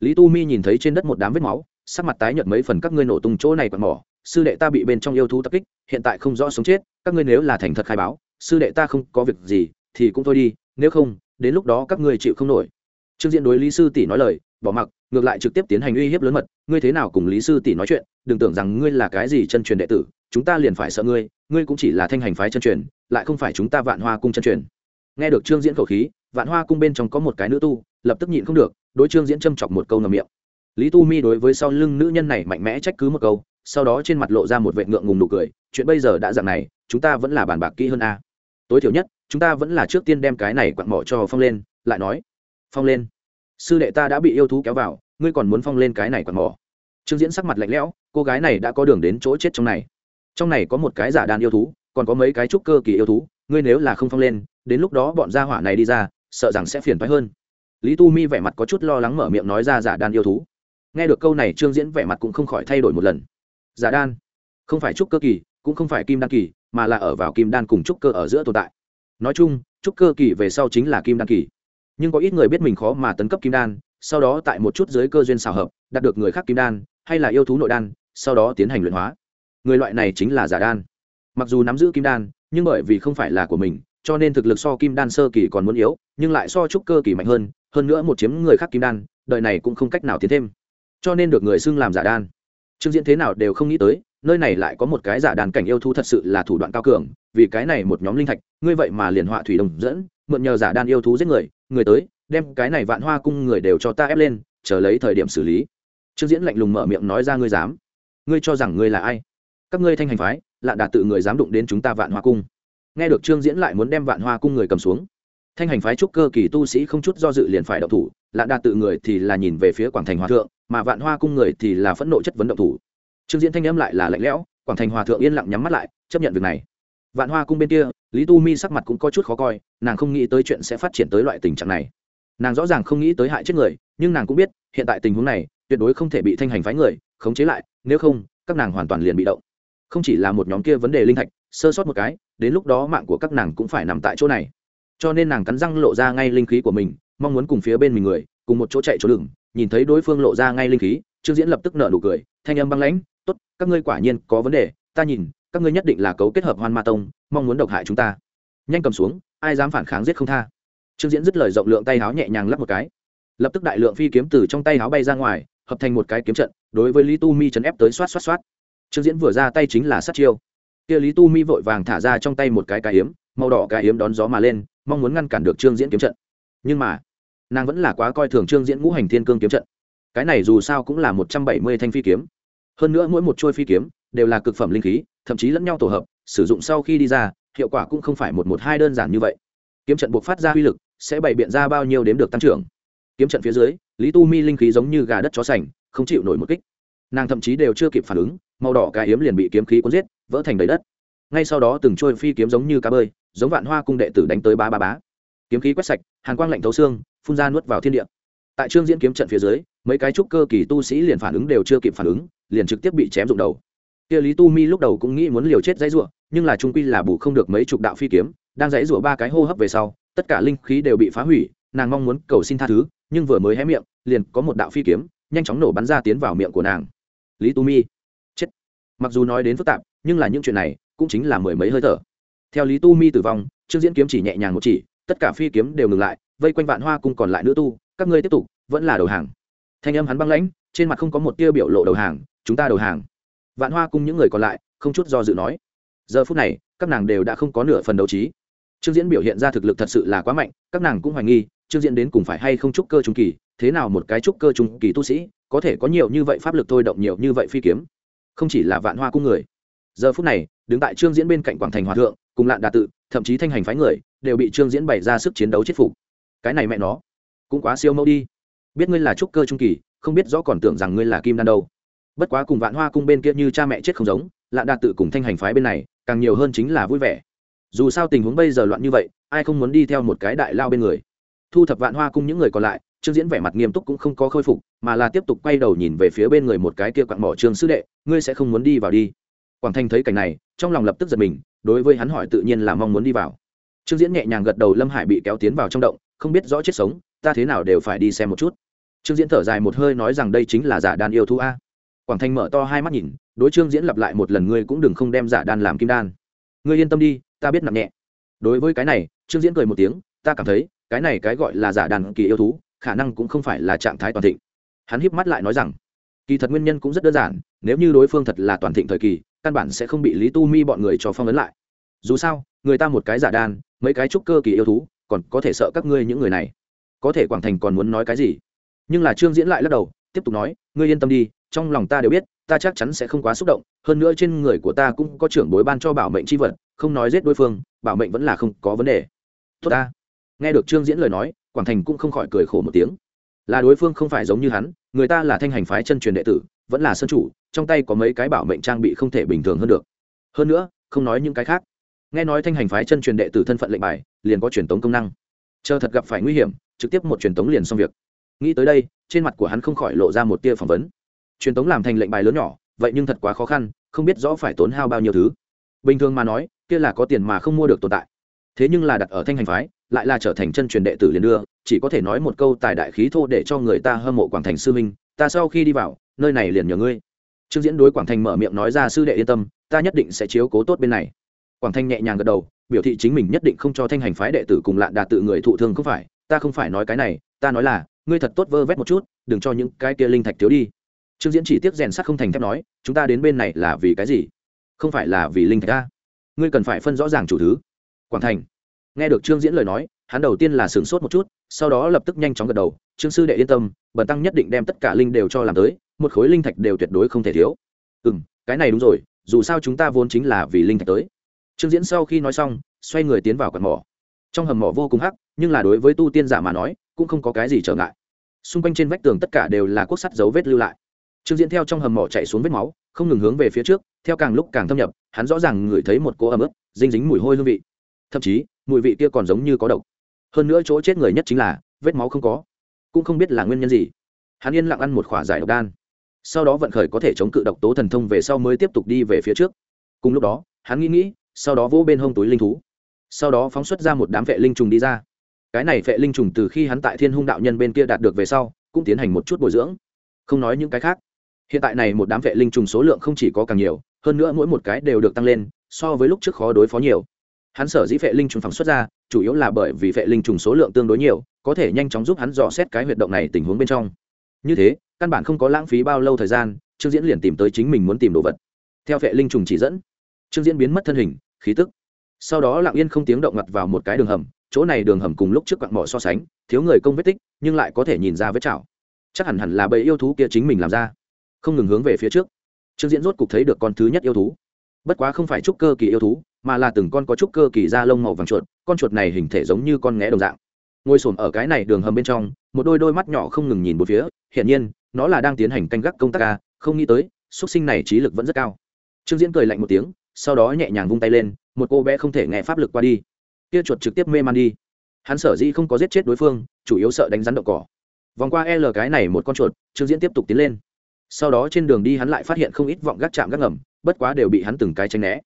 Lý tu mi nhìn thấy trên đất một đám vết máu, sắc mặt tái nhợt mấy phần, các ngươi nổ tung chỗ này còn mỏ, sư đệ ta bị bên trong yêu thú tập kích, hiện tại không rõ sống chết, các ngươi nếu là thành thật khai báo, sư đệ ta không có việc gì, thì cũng thôi đi, nếu không, đến lúc đó các ngươi chịu không nổi. Trương diện đối lý sư tỷ nói lời, bỏ mặc, ngược lại trực tiếp tiến hành uy hiếp lớn mật, ngươi thế nào cùng lý sư tỷ nói chuyện, đừng tưởng rằng ngươi là cái gì chân truyền đệ tử, chúng ta liền phải sợ ngươi ngươi cũng chỉ là thanh hành phái chân truyền, lại không phải chúng ta vạn hoa cung chân truyền nghe được trương diễn khẩu khí, vạn hoa cung bên trong có một cái nữ tu, lập tức nhịn không được, đối trương diễn châm chọc một câu ngầm miệng. Lý tu mi đối với sau lưng nữ nhân này mạnh mẽ trách cứ một câu, sau đó trên mặt lộ ra một vệ ngượng ngùng nụ cười, chuyện bây giờ đã dạng này, chúng ta vẫn là bàn bạc kỹ hơn a. Tối thiểu nhất, chúng ta vẫn là trước tiên đem cái này quặn mỏ cho phong lên, lại nói, phong lên, sư đệ ta đã bị yêu thú kéo vào, ngươi còn muốn phong lên cái này quặn mỏ? Trương diễn sắc mặt lạnh lẽo, cô gái này đã có đường đến chỗ chết trong này. Trong này có một cái giả đàn yêu thú, còn có mấy cái trúc cơ kỳ yêu thú, ngươi nếu là không phong lên đến lúc đó bọn gia hỏa này đi ra, sợ rằng sẽ phiền phái hơn. Lý tu mi vẻ mặt có chút lo lắng mở miệng nói ra giả đan yêu thú. Nghe được câu này, trương diễn vẻ mặt cũng không khỏi thay đổi một lần. Giả đan, không phải trúc cơ kỳ, cũng không phải kim đan kỳ, mà là ở vào kim đan cùng trúc cơ ở giữa tồn tại. Nói chung, trúc cơ kỳ về sau chính là kim đan kỳ. Nhưng có ít người biết mình khó mà tấn cấp kim đan, sau đó tại một chút dưới cơ duyên xào hợp, đạt được người khác kim đan, hay là yêu thú nội đan, sau đó tiến hành luyện hóa. Người loại này chính là giả đan. Mặc dù nắm giữ kim đan, nhưng bởi vì không phải là của mình cho nên thực lực so kim đan sơ kỳ còn muốn yếu, nhưng lại so trúc cơ kỳ mạnh hơn hơn nữa một chiếm người khác kim đan, đời này cũng không cách nào tiến thêm. Cho nên được người xưng làm giả đan. Trương diễn thế nào đều không nghĩ tới, nơi này lại có một cái giả đàn cảnh yêu thú thật sự là thủ đoạn cao cường, vì cái này một nhóm linh thạch, ngươi vậy mà liền họa thủy đồng dẫn, mượn nhờ giả đàn yêu thú giết người người tới, đem cái này vạn hoa cung người đều cho ta ép lên, chờ lấy thời điểm xử lý. Trương diễn lạnh lùng mở miệng nói ra, ngươi dám? Ngươi cho rằng ngươi là ai? Các ngươi thanh hành phái lạ đà tự người dám đụng đến chúng ta vạn hoa cung nghe được trương diễn lại muốn đem vạn hoa cung người cầm xuống. Thanh hành phái trúc cơ kỳ tu sĩ không chút do dự liền phải động thủ lạ đạt tự người thì là nhìn về phía quảng thành hòa thượng, mà vạn hoa cung người thì là phẫn nộ chất vấn động thủ. Trương diễn thanh âm lại là lạnh lẽo, quảng thành hòa thượng yên lặng nhắm mắt lại, chấp nhận việc này. Vạn hoa cung bên kia, lý tu mi sắc mặt cũng có chút khó coi, nàng không nghĩ tới chuyện sẽ phát triển tới loại tình trạng này. Nàng rõ ràng không nghĩ tới hại chết người, nhưng nàng cũng biết, hiện tại tình huống này, tuyệt đối không thể bị thanh hành phái người khống chế lại, nếu không, các nàng hoàn toàn liền bị động. Không chỉ là một nhóm kia vấn đề linh thạch sơ sót một cái, đến lúc đó mạng của các nàng cũng phải nằm tại chỗ này. Cho nên nàng cắn răng lộ ra ngay linh khí của mình, mong muốn cùng phía bên mình người, cùng một chỗ chạy chỗ đừng nhìn thấy đối phương lộ ra ngay linh khí, trương diễn lập tức nợ nụ cười, thanh âm băng lãnh, tốt, các ngươi quả nhiên có vấn đề, ta nhìn, các ngươi nhất định là cấu kết hợp hoan ma tông, mong muốn độc hại chúng ta. Nhanh cầm xuống, ai dám phản kháng giết không tha. Trương diễn dứt lời rộng lượng tay háo nhẹ nhàng lắp một cái. Lập tức đại lượng phi kiếm từ trong tay háo bay ra ngoài, hợp thành một cái kiếm trận, đối với lý tu mi chấn ép tới xoát xoát xoát. Trương diễn vừa ra tay chính là sát chiêu kia lý tu mi vội vàng thả ra trong tay một cái cái hiếm màu đỏ cái hiếm đón gió mà lên, mong muốn ngăn cản được trương diễn kiếm trận. Nhưng mà, nàng vẫn là quá coi thường trương diễn ngũ hành thiên cương kiếm trận. Cái này dù sao cũng là một trăm bảy mươi thanh phi kiếm. Hơn nữa mỗi một trôi phi kiếm đều là cực phẩm linh khí, thậm chí lẫn nhau tổ hợp, sử dụng sau khi đi ra, hiệu quả cũng không phải một một hai đơn giản như vậy. Kiếm trận buộc phát ra uy lực sẽ bày biện ra bao nhiêu đếm được tăng trưởng. Kiếm trận phía dưới, lý tu mi linh khí giống như gà đất chó sành, không chịu nổi một kích. Nàng thậm chí đều chưa kịp phản ứng, màu đỏ cái hiếm liền bị kiếm khí cuốn giết vỡ thành đầy đất. Ngay sau đó từng trôi phi kiếm giống như cá bơi, giống vạn hoa cung đệ tử đánh tới ba ba bá. Kiếm khí quét sạch, hàn quang lạnh thấu xương, phun ra nuốt vào thiên địa. Tại trương diễn kiếm trận phía dưới, mấy cái trúc cơ kỳ tu sĩ liền phản ứng đều chưa kịp phản ứng, liền trực tiếp bị chém rụng đầu. Kia lý tu mi lúc đầu cũng nghĩ muốn liều chết dãy rủa, nhưng là trung quy là bù không được mấy chục đạo phi kiếm, đang dãy rủa ba cái hô hấp về sau, tất cả linh khí đều bị phá hủy, nàng mong muốn cầu xin tha thứ, nhưng vừa mới hé miệng, liền có một đạo phi kiếm, nhanh chóng nổ bắn ra tiến vào miệng của nàng. Lý tu mi mặc dù nói đến phức tạp, nhưng là những chuyện này cũng chính là mười mấy hơi thở. Theo lý tu mi tử vong, trương diễn kiếm chỉ nhẹ nhàng một chỉ, tất cả phi kiếm đều ngừng lại, vây quanh vạn hoa cung còn lại nữ tu, các ngươi tiếp tục, vẫn là đầu hàng. Thanh âm hắn băng lãnh, trên mặt không có một tia biểu lộ đầu hàng, chúng ta đầu hàng. Vạn hoa cung những người còn lại, không chút do dự nói. Giờ phút này, các nàng đều đã không có nửa phần đấu trí. Trương diễn biểu hiện ra thực lực thật sự là quá mạnh, các nàng cũng hoài nghi, trương diễn đến cùng phải hay không trúc cơ trung kỳ, thế nào một cái trúc cơ trung kỳ tu sĩ có thể có nhiều như vậy pháp lực thôi động nhiều như vậy phi kiếm không chỉ là vạn hoa cung người. Giờ phút này, đứng tại trương diễn bên cạnh quảng thành hòa thượng, cùng lạn đà tự, thậm chí thanh hành phái người, đều bị trương diễn bày ra sức chiến đấu chết phục. Cái này mẹ nó, cũng quá siêu mẫu đi. Biết ngươi là trúc cơ trung kỳ, không biết rõ còn tưởng rằng ngươi là kim đan đâu. Bất quá cùng vạn hoa cung bên kia như cha mẹ chết không giống, lạn đạt tự cùng thanh hành phái bên này, càng nhiều hơn chính là vui vẻ. Dù sao tình huống bây giờ loạn như vậy, ai không muốn đi theo một cái đại lao bên người. Thu thập vạn hoa cung những người còn lại trương diễn vẻ mặt nghiêm túc cũng không có khôi phục, mà là tiếp tục quay đầu nhìn về phía bên người một cái kia quặn mỏ trường sư đệ, ngươi sẽ không muốn đi vào đi. Quảng thanh thấy cảnh này, trong lòng lập tức giật mình, đối với hắn hỏi tự nhiên là mong muốn đi vào. Trương diễn nhẹ nhàng gật đầu, lâm hải bị kéo tiến vào trong động, không biết rõ chết sống, ta thế nào đều phải đi xem một chút. Trương diễn thở dài một hơi nói rằng đây chính là giả đan yêu thú a. Quảng thanh mở to hai mắt nhìn, đối trương diễn lặp lại một lần, ngươi cũng đừng không đem giả đan làm kim đan. Ngươi yên tâm đi, ta biết nặng nhẹ. Đối với cái này, trương diễn cười một tiếng, ta cảm thấy, cái này cái gọi là giả đàn kỳ yêu thú khả năng cũng không phải là trạng thái toàn thịnh. Hắn híp mắt lại nói rằng, kỳ thật nguyên nhân cũng rất đơn giản, nếu như đối phương thật là toàn thịnh thời kỳ, căn bản sẽ không bị lý tu mi bọn người cho phong ấn lại. Dù sao, người ta một cái giả đan, mấy cái trúc cơ kỳ yêu thú, còn có thể sợ các ngươi những người này. Có thể quảng thành còn muốn nói cái gì? Nhưng là trương diễn lại lắc đầu, tiếp tục nói, ngươi yên tâm đi, trong lòng ta đều biết, ta chắc chắn sẽ không quá xúc động, hơn nữa trên người của ta cũng có trưởng bối ban cho bảo mệnh c h i vật, không nói giết đối phương, bảo mệnh vẫn là không có vấn đề. Tốt ta. Nghe được trương diễn lời nói quảng thành cũng không khỏi cười khổ một tiếng. Là đối phương không phải giống như hắn, người ta là thanh hành phái chân truyền đệ tử, vẫn là sân chủ, trong tay có mấy cái bảo mệnh trang bị không thể bình thường hơn được. Hơn nữa, không nói những cái khác. Nghe nói thanh hành phái chân truyền đệ tử thân phận lệnh bài, liền có truyền tống công năng. Chờ thật gặp phải nguy hiểm, trực tiếp một truyền tống liền xong việc. Nghĩ tới đây, trên mặt của hắn không khỏi lộ ra một tia phỏng vấn. Truyền tống làm thành lệnh bài lớn nhỏ, vậy nhưng thật quá khó khăn, không biết rõ phải tốn hao bao nhiêu thứ. Bình thường mà nói, kia là có tiền mà không mua được tồn tại thế nhưng là đặt ở thanh hành phái, lại là trở thành chân truyền đệ tử liền đưa, chỉ có thể nói một câu tài đại khí thô để cho người ta hâm mộ quảng thành sư minh ta sau khi đi vào, nơi này liền nhờ ngươi. Trương diễn đối quảng thành mở miệng nói ra, sư đệ yên tâm, ta nhất định sẽ chiếu cố tốt bên này. Quảng thanh nhẹ nhàng gật đầu, biểu thị chính mình nhất định không cho thanh hành phái đệ tử cùng lạn đạt tự người thụ thương không phải, ta không phải nói cái này, ta nói là, ngươi thật tốt vơ vét một chút, đừng cho những cái kia linh thạch thiếu đi. Trương diễn chỉ tiếc rèn sắc không thành thép nói, chúng ta đến bên này là vì cái gì? Không phải là vì linh thạch ta. Ngươi cần phải phân rõ ràng chủ thứ quảng thành. Nghe được trương diễn lời nói, hắn đầu tiên là sửng sốt một chút, sau đó lập tức nhanh chóng gật đầu, trương sư đệ yên tâm, bần tăng nhất định đem tất cả linh đều cho làm tới, một khối linh thạch đều tuyệt đối không thể thiếu. Ừ m cái này đúng rồi, dù sao chúng ta vốn chính là vì linh thạch tới. Trương diễn sau khi nói xong, xoay người tiến vào quạt mỏ. Trong hầm mỏ vô cùng hắc, nhưng là đối với tu tiên giả mà nói, cũng không có cái gì trở ngại. Xung quanh trên vách tường tất cả đều là cuốc sắt dấu vết lưu lại. Trương diễn theo trong hầm mỏ chạy xuống vết máu, không ngừng hướng về phía trước, theo càng lúc càng thâm nhập, hắn rõ ràng ngửi thấy một cỗ ẩm ướt, dinh dính mùi hôi hương vị thậm chí mùi vị kia còn giống như có độc. Hơn nữa chỗ chết người nhất chính là vết máu không có, cũng không biết là nguyên nhân gì. Hắn yên lặng ăn một khỏa giải độc đan, sau đó vận khởi có thể chống cự độc tố thần thông về sau mới tiếp tục đi về phía trước. Cùng lúc đó, hắn nghĩ nghĩ, sau đó vỗ bên hông túi linh thú, sau đó phóng xuất ra một đám vệ linh trùng đi ra. Cái này vệ linh trùng từ khi hắn tại thiên hung đạo nhân bên kia đạt được về sau, cũng tiến hành một chút bồi dưỡng. Không nói những cái khác, hiện tại này một đám vệ linh trùng số lượng không chỉ có càng nhiều, hơn nữa mỗi một cái đều được tăng lên, so với lúc trước khó đối phó nhiều hắn sở dĩ vệ linh trùng phóng xuất ra, chủ yếu là bởi vì vệ linh trùng số lượng tương đối nhiều, có thể nhanh chóng giúp hắn dò xét cái huyệt động này tình huống bên trong. Như thế, căn bản không có lãng phí bao lâu thời gian, trương diễn liền tìm tới chính mình muốn tìm đồ vật. Theo vệ linh trùng chỉ dẫn, trương diễn biến mất thân hình, khí tức. Sau đó lặng yên không tiếng động mặt vào một cái đường hầm, chỗ này đường hầm cùng lúc trước quặng mỏ so sánh, thiếu người công vết tích, nhưng lại có thể nhìn ra vết chảo. Chắc hẳn hẳn là bầy yêu thú kia chính mình làm ra. Không ngừng hướng về phía trước. Trương diễn rốt cục thấy được con thứ nhất yêu thú. Bất quá không phải trúc cơ kỳ yêu thú mà là từng con có trúc cơ kỳ da lông màu vàng chuột, con chuột này hình thể giống như con nghé đồng dạng. Ngồi xổm ở cái này đường hầm bên trong, một đôi đôi mắt nhỏ không ngừng nhìn một phía, hiển nhiên, nó là đang tiến hành canh gác công tác ca, không nghĩ tới, xuất sinh này trí lực vẫn rất cao. Trương diễn cười lạnh một tiếng, sau đó nhẹ nhàng vung tay lên, một cô bé không thể nghe pháp lực qua đi. Kia chuột trực tiếp mê man đi. Hắn sở dĩ không có giết chết đối phương, chủ yếu sợ đánh rắn đậu cỏ. Vòng qua l cái này một con chuột, trương diễn tiếp tục tiến lên. Sau đó trên đường đi hắn lại phát hiện không ít vọng gác chạm gác ngầm, bất quá đều bị hắn từng cái tranh né.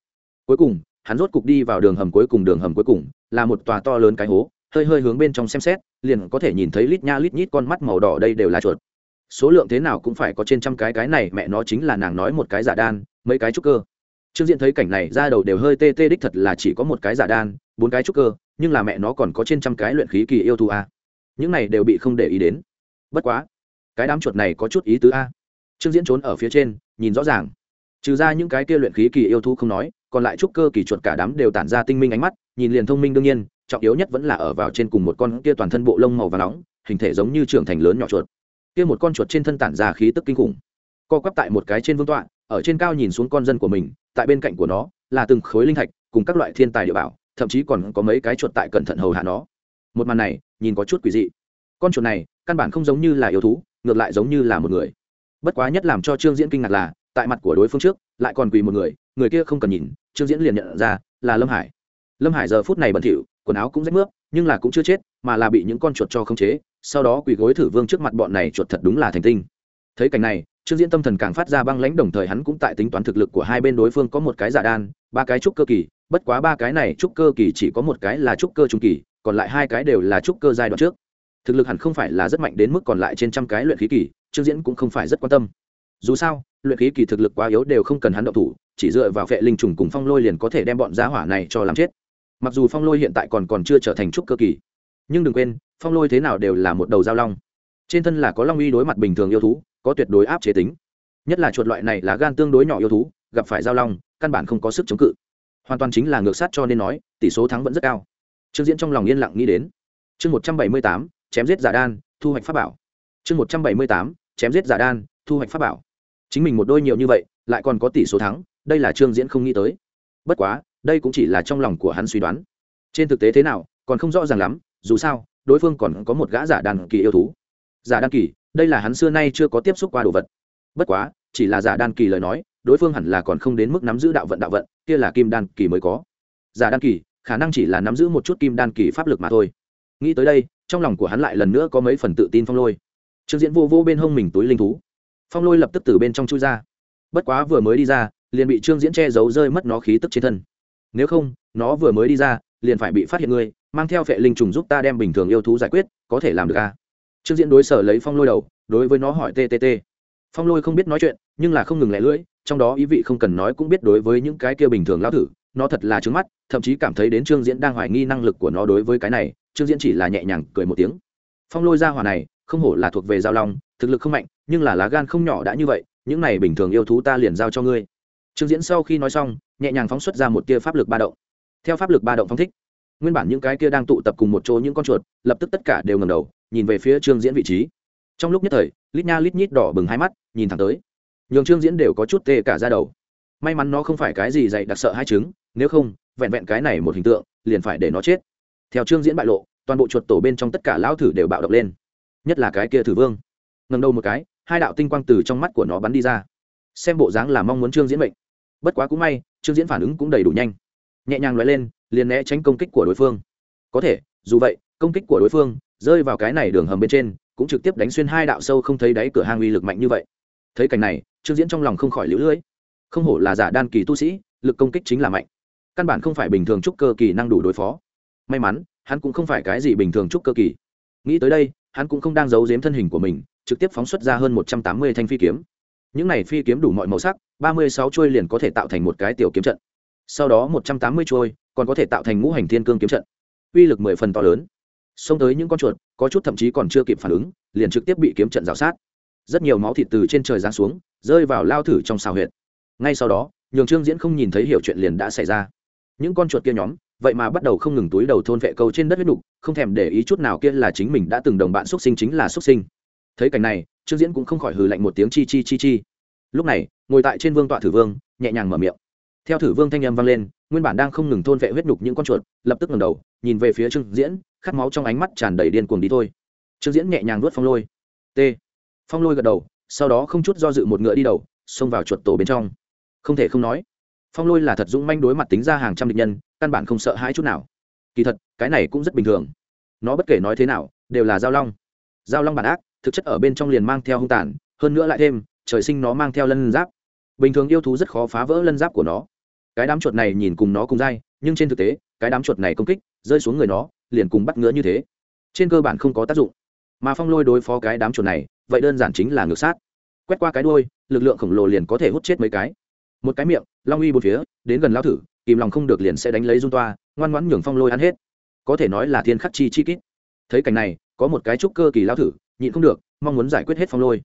Cuối cùng hắn rốt cục đi vào đường hầm cuối cùng, đường hầm cuối cùng là một tòa to lớn cái hố, hơi hơi hướng bên trong xem xét, liền có thể nhìn thấy lít nha lít nhít con mắt màu đỏ đây đều là chuột. Số lượng thế nào cũng phải có trên trăm cái cái này mẹ nó chính là nàng nói một cái giả đan, mấy cái trúc cơ. Trương diện thấy cảnh này ra đầu đều hơi tê tê đích thật là chỉ có một cái giả đan, bốn cái trúc cơ, nhưng là mẹ nó còn có trên trăm cái luyện khí kỳ yêu thù a. Những này đều bị không để ý đến. Bất quá, cái đám chuột này có chút ý tứ a. Trương diễn trốn ở phía trên, nhìn rõ ràng. Trừ ra những cái kia luyện khí kỳ yêu thú không nói còn lại trúc cơ kỳ chuột cả đám đều tản ra tinh minh ánh mắt, nhìn liền thông minh đương nhiên, trọng yếu nhất vẫn là ở vào trên cùng một con kia toàn thân bộ lông màu và nóng, hình thể giống như trưởng thành lớn nhỏ chuột. Kia một con chuột trên thân tản ra khí tức kinh khủng. Co quắp tại một cái trên vương tọa, ở trên cao nhìn xuống con dân của mình, tại bên cạnh của nó, là từng khối linh thạch, cùng các loại thiên tài địa bảo, thậm chí còn có mấy cái chuột tại cẩn thận hầu hạ nó. Một màn này, nhìn có chút quỷ dị. Con chuột này, căn bản không giống như là yêu thú, ngược lại giống như là một người. Bất quá nhất làm cho trương diễn kinh ngạc là tại mặt của đối phương trước, lại còn quỳ một người người kia không cần nhìn, trương diễn liền nhận ra là lâm hải. Lâm hải giờ phút này bẩn thỉu, quần áo cũng rách nước nhưng là cũng chưa chết, mà là bị những con chuột cho khống chế, sau đó quỳ gối thử vương trước mặt bọn này chuột thật đúng là thành tinh. Thấy cảnh này, trương diễn tâm thần càng phát ra băng lãnh, đồng thời hắn cũng tại tính toán thực lực của hai bên đối phương có một cái giả đan, ba cái trúc cơ kỳ, bất quá ba cái này trúc cơ kỳ chỉ có một cái là trúc cơ trung kỳ, còn lại hai cái đều là trúc cơ giai đoạn trước. Thực lực hẳn không phải là rất mạnh đến mức còn lại trên trăm cái luyện khí kỳ, trương diễn cũng không phải rất quan tâm. Dù sao luyện khí kỳ thực lực quá yếu đều không cần hắn động thủ, chỉ dựa vào vệ linh trùng cùng phong lôi liền có thể đem bọn giá hỏa này cho làm chết. Mặc dù phong lôi hiện tại còn còn chưa trở thành trúc cơ kỳ, nhưng đừng quên, phong lôi thế nào đều là một đầu giao long. Trên thân là có long uy đối mặt bình thường yêu thú, có tuyệt đối áp chế tính. Nhất là chuột loại này là gan tương đối nhỏ yêu thú, gặp phải giao long, căn bản không có sức chống cự. Hoàn toàn chính là ngược sát cho nên nói, tỷ số thắng vẫn rất cao. Trương diễn trong lòng yên lặng nghĩ đến. Chương một trăm bảy mươi tám, chém giết giả đan, thu hoạch pháp bảo. Chương một trăm bảy mươi tám, chém giết giả đan, thu hoạch pháp bảo chính mình một đôi nhiều như vậy, lại còn có tỷ số thắng, đây là trương diễn không nghĩ tới. Bất quá, đây cũng chỉ là trong lòng của hắn suy đoán. Trên thực tế thế nào, còn không rõ ràng lắm, dù sao, đối phương còn có một gã giả đàn kỳ yêu thú. Giả đàn kỳ, đây là hắn xưa nay chưa có tiếp xúc qua đồ vật. Bất quá, chỉ là giả đàn kỳ lời nói, đối phương hẳn là còn không đến mức nắm giữ đạo vận đạo vận, kia là kim đan kỳ mới có. Giả đan kỳ, khả năng chỉ là nắm giữ một chút kim đan kỳ pháp lực mà thôi. Nghĩ tới đây, trong lòng của hắn lại lần nữa có mấy phần tự tin phong lôi. Trương diễn vô vô bên hông mình túi linh thú phong lôi lập tức từ bên trong chui ra. Bất quá vừa mới đi ra, liền bị trương diễn che giấu rơi mất nó khí tức trên thân. Nếu không, nó vừa mới đi ra, liền phải bị phát hiện ngươi mang theo vệ linh trùng giúp ta đem bình thường yêu thú giải quyết, có thể làm được à? trương diễn đối sở lấy phong lôi đầu, đối với nó hỏi ttt phong lôi không biết nói chuyện, nhưng là không ngừng lẻ lưỡi, trong đó ý vị không cần nói cũng biết đối với những cái kia bình thường lao thử, nó thật là trứng mắt, thậm chí cảm thấy đến trương diễn đang hoài nghi năng lực của nó đối với cái này, trương diễn chỉ là nhẹ nhàng cười một tiếng. Phong lôi ra hỏa này, không hổ là thuộc về giao long, thực lực không mạnh nhưng là lá gan không nhỏ đã như vậy, những này bình thường yêu thú ta liền giao cho ngươi. Trương diễn sau khi nói xong, nhẹ nhàng phóng xuất ra một tia pháp lực ba động. Theo pháp lực ba động phóng thích, nguyên bản những cái kia đang tụ tập cùng một chỗ những con chuột, lập tức tất cả đều ngầm đầu, nhìn về phía trương diễn vị trí. Trong lúc nhất thời, lít nha lít nhít đỏ bừng hai mắt, nhìn thẳng tới. Nhường trương diễn đều có chút tê cả ra đầu. May mắn nó không phải cái gì dạy đặc sợ hai chứng, nếu không, vẹn vẹn cái này một hình tượng, liền phải để nó chết. Theo trương diễn bại lộ, toàn bộ chuột tổ bên trong tất cả lão thử đều bạo động lên. Nhất là cái kia thử vương. Ngầm đầu một cái hai đạo tinh quang từ trong mắt của nó bắn đi ra. Xem bộ dáng là mong muốn trương diễn mệnh. Bất quá cũng may, trương diễn phản ứng cũng đầy đủ nhanh. Nhẹ nhàng loại lên, liền né tránh công kích của đối phương. Có thể, dù vậy, công kích của đối phương rơi vào cái này đường hầm bên trên, cũng trực tiếp đánh xuyên hai đạo sâu không thấy đáy cửa hang uy lực mạnh như vậy. Thấy cảnh này, trương diễn trong lòng không khỏi lũ lưỡi không hổ là giả đan kỳ tu sĩ, lực công kích chính là mạnh. Căn bản không phải bình thường trúc cơ kỳ năng đủ đối phó. May mắn, hắn cũng không phải cái gì bình thường trúc cơ kỳ. Nghĩ tới đây, hắn cũng không đang giấu giếm thân hình của mình trực tiếp phóng xuất ra hơn một trăm tám mươi thanh phi kiếm. Những này phi kiếm đủ mọi màu sắc, ba mươi sáu chuôi liền có thể tạo thành một cái tiểu kiếm trận. Sau đó một trăm tám mươi chuôi còn có thể tạo thành ngũ hành thiên cương kiếm trận. Uy lực mười phần to lớn. Xông tới những con chuột, có chút thậm chí còn chưa kịp phản ứng, liền trực tiếp bị kiếm trận rào sát. Rất nhiều máu thịt từ trên trời giáng xuống, rơi vào lao thử trong xào huyệt. Ngay sau đó, nhường trương diễn không nhìn thấy hiểu chuyện liền đã xảy ra. Những con chuột kia nhóm, vậy mà bắt đầu không ngừng túi đầu thôn vệ câu trên đất huyết nục, không thèm để ý chút nào kia là chính mình đã từng đồng bạn xuất sinh chính là xuất sinh thấy cảnh này, trương diễn cũng không khỏi hừ lạnh một tiếng chi chi chi chi. Lúc này, ngồi tại trên vương tọa thử vương, nhẹ nhàng mở miệng. Theo thử vương thanh âm vang lên, nguyên bản đang không ngừng thôn vệ huyết nhục những con chuột, lập tức ngẩng đầu, nhìn về phía trương diễn, khát máu trong ánh mắt tràn đầy điên cuồng đi thôi. Trương diễn nhẹ nhàng nuốt phong lôi. T. Phong lôi gật đầu, sau đó không chút do dự một ngựa đi đầu, xông vào chuột tổ bên trong. Không thể không nói, phong lôi là thật dũng manh đối mặt tính ra hàng trăm địch nhân, căn bản không sợ hãi chút nào. Kỳ thật, cái này cũng rất bình thường. Nó bất kể nói thế nào, đều là giao long. Giao long bản ác thực chất ở bên trong liền mang theo hung tàn, hơn nữa lại thêm, trời sinh nó mang theo lân giáp. Bình thường yêu thú rất khó phá vỡ lân giáp của nó. Cái đám chuột này nhìn cùng nó cùng dai, nhưng trên thực tế, cái đám chuột này công kích, rơi xuống người nó, liền cùng bắt ngứa như thế. Trên cơ bản không có tác dụng. Mà phong lôi đối phó cái đám chuột này, vậy đơn giản chính là ngược sát. Quét qua cái đuôi, lực lượng khổng lồ liền có thể hút chết mấy cái. Một cái miệng, long uy một phía, đến gần lao thử, kìm lòng không được liền sẽ đánh lấy dung toa, ngoan ngoãn nhường phong lôi ăn hết. Có thể nói là thiên khắc chi chi kít. Thấy cảnh này, có một cái trúc cơ kỳ lao thử nhịn không được, mong muốn giải quyết hết phong lôi.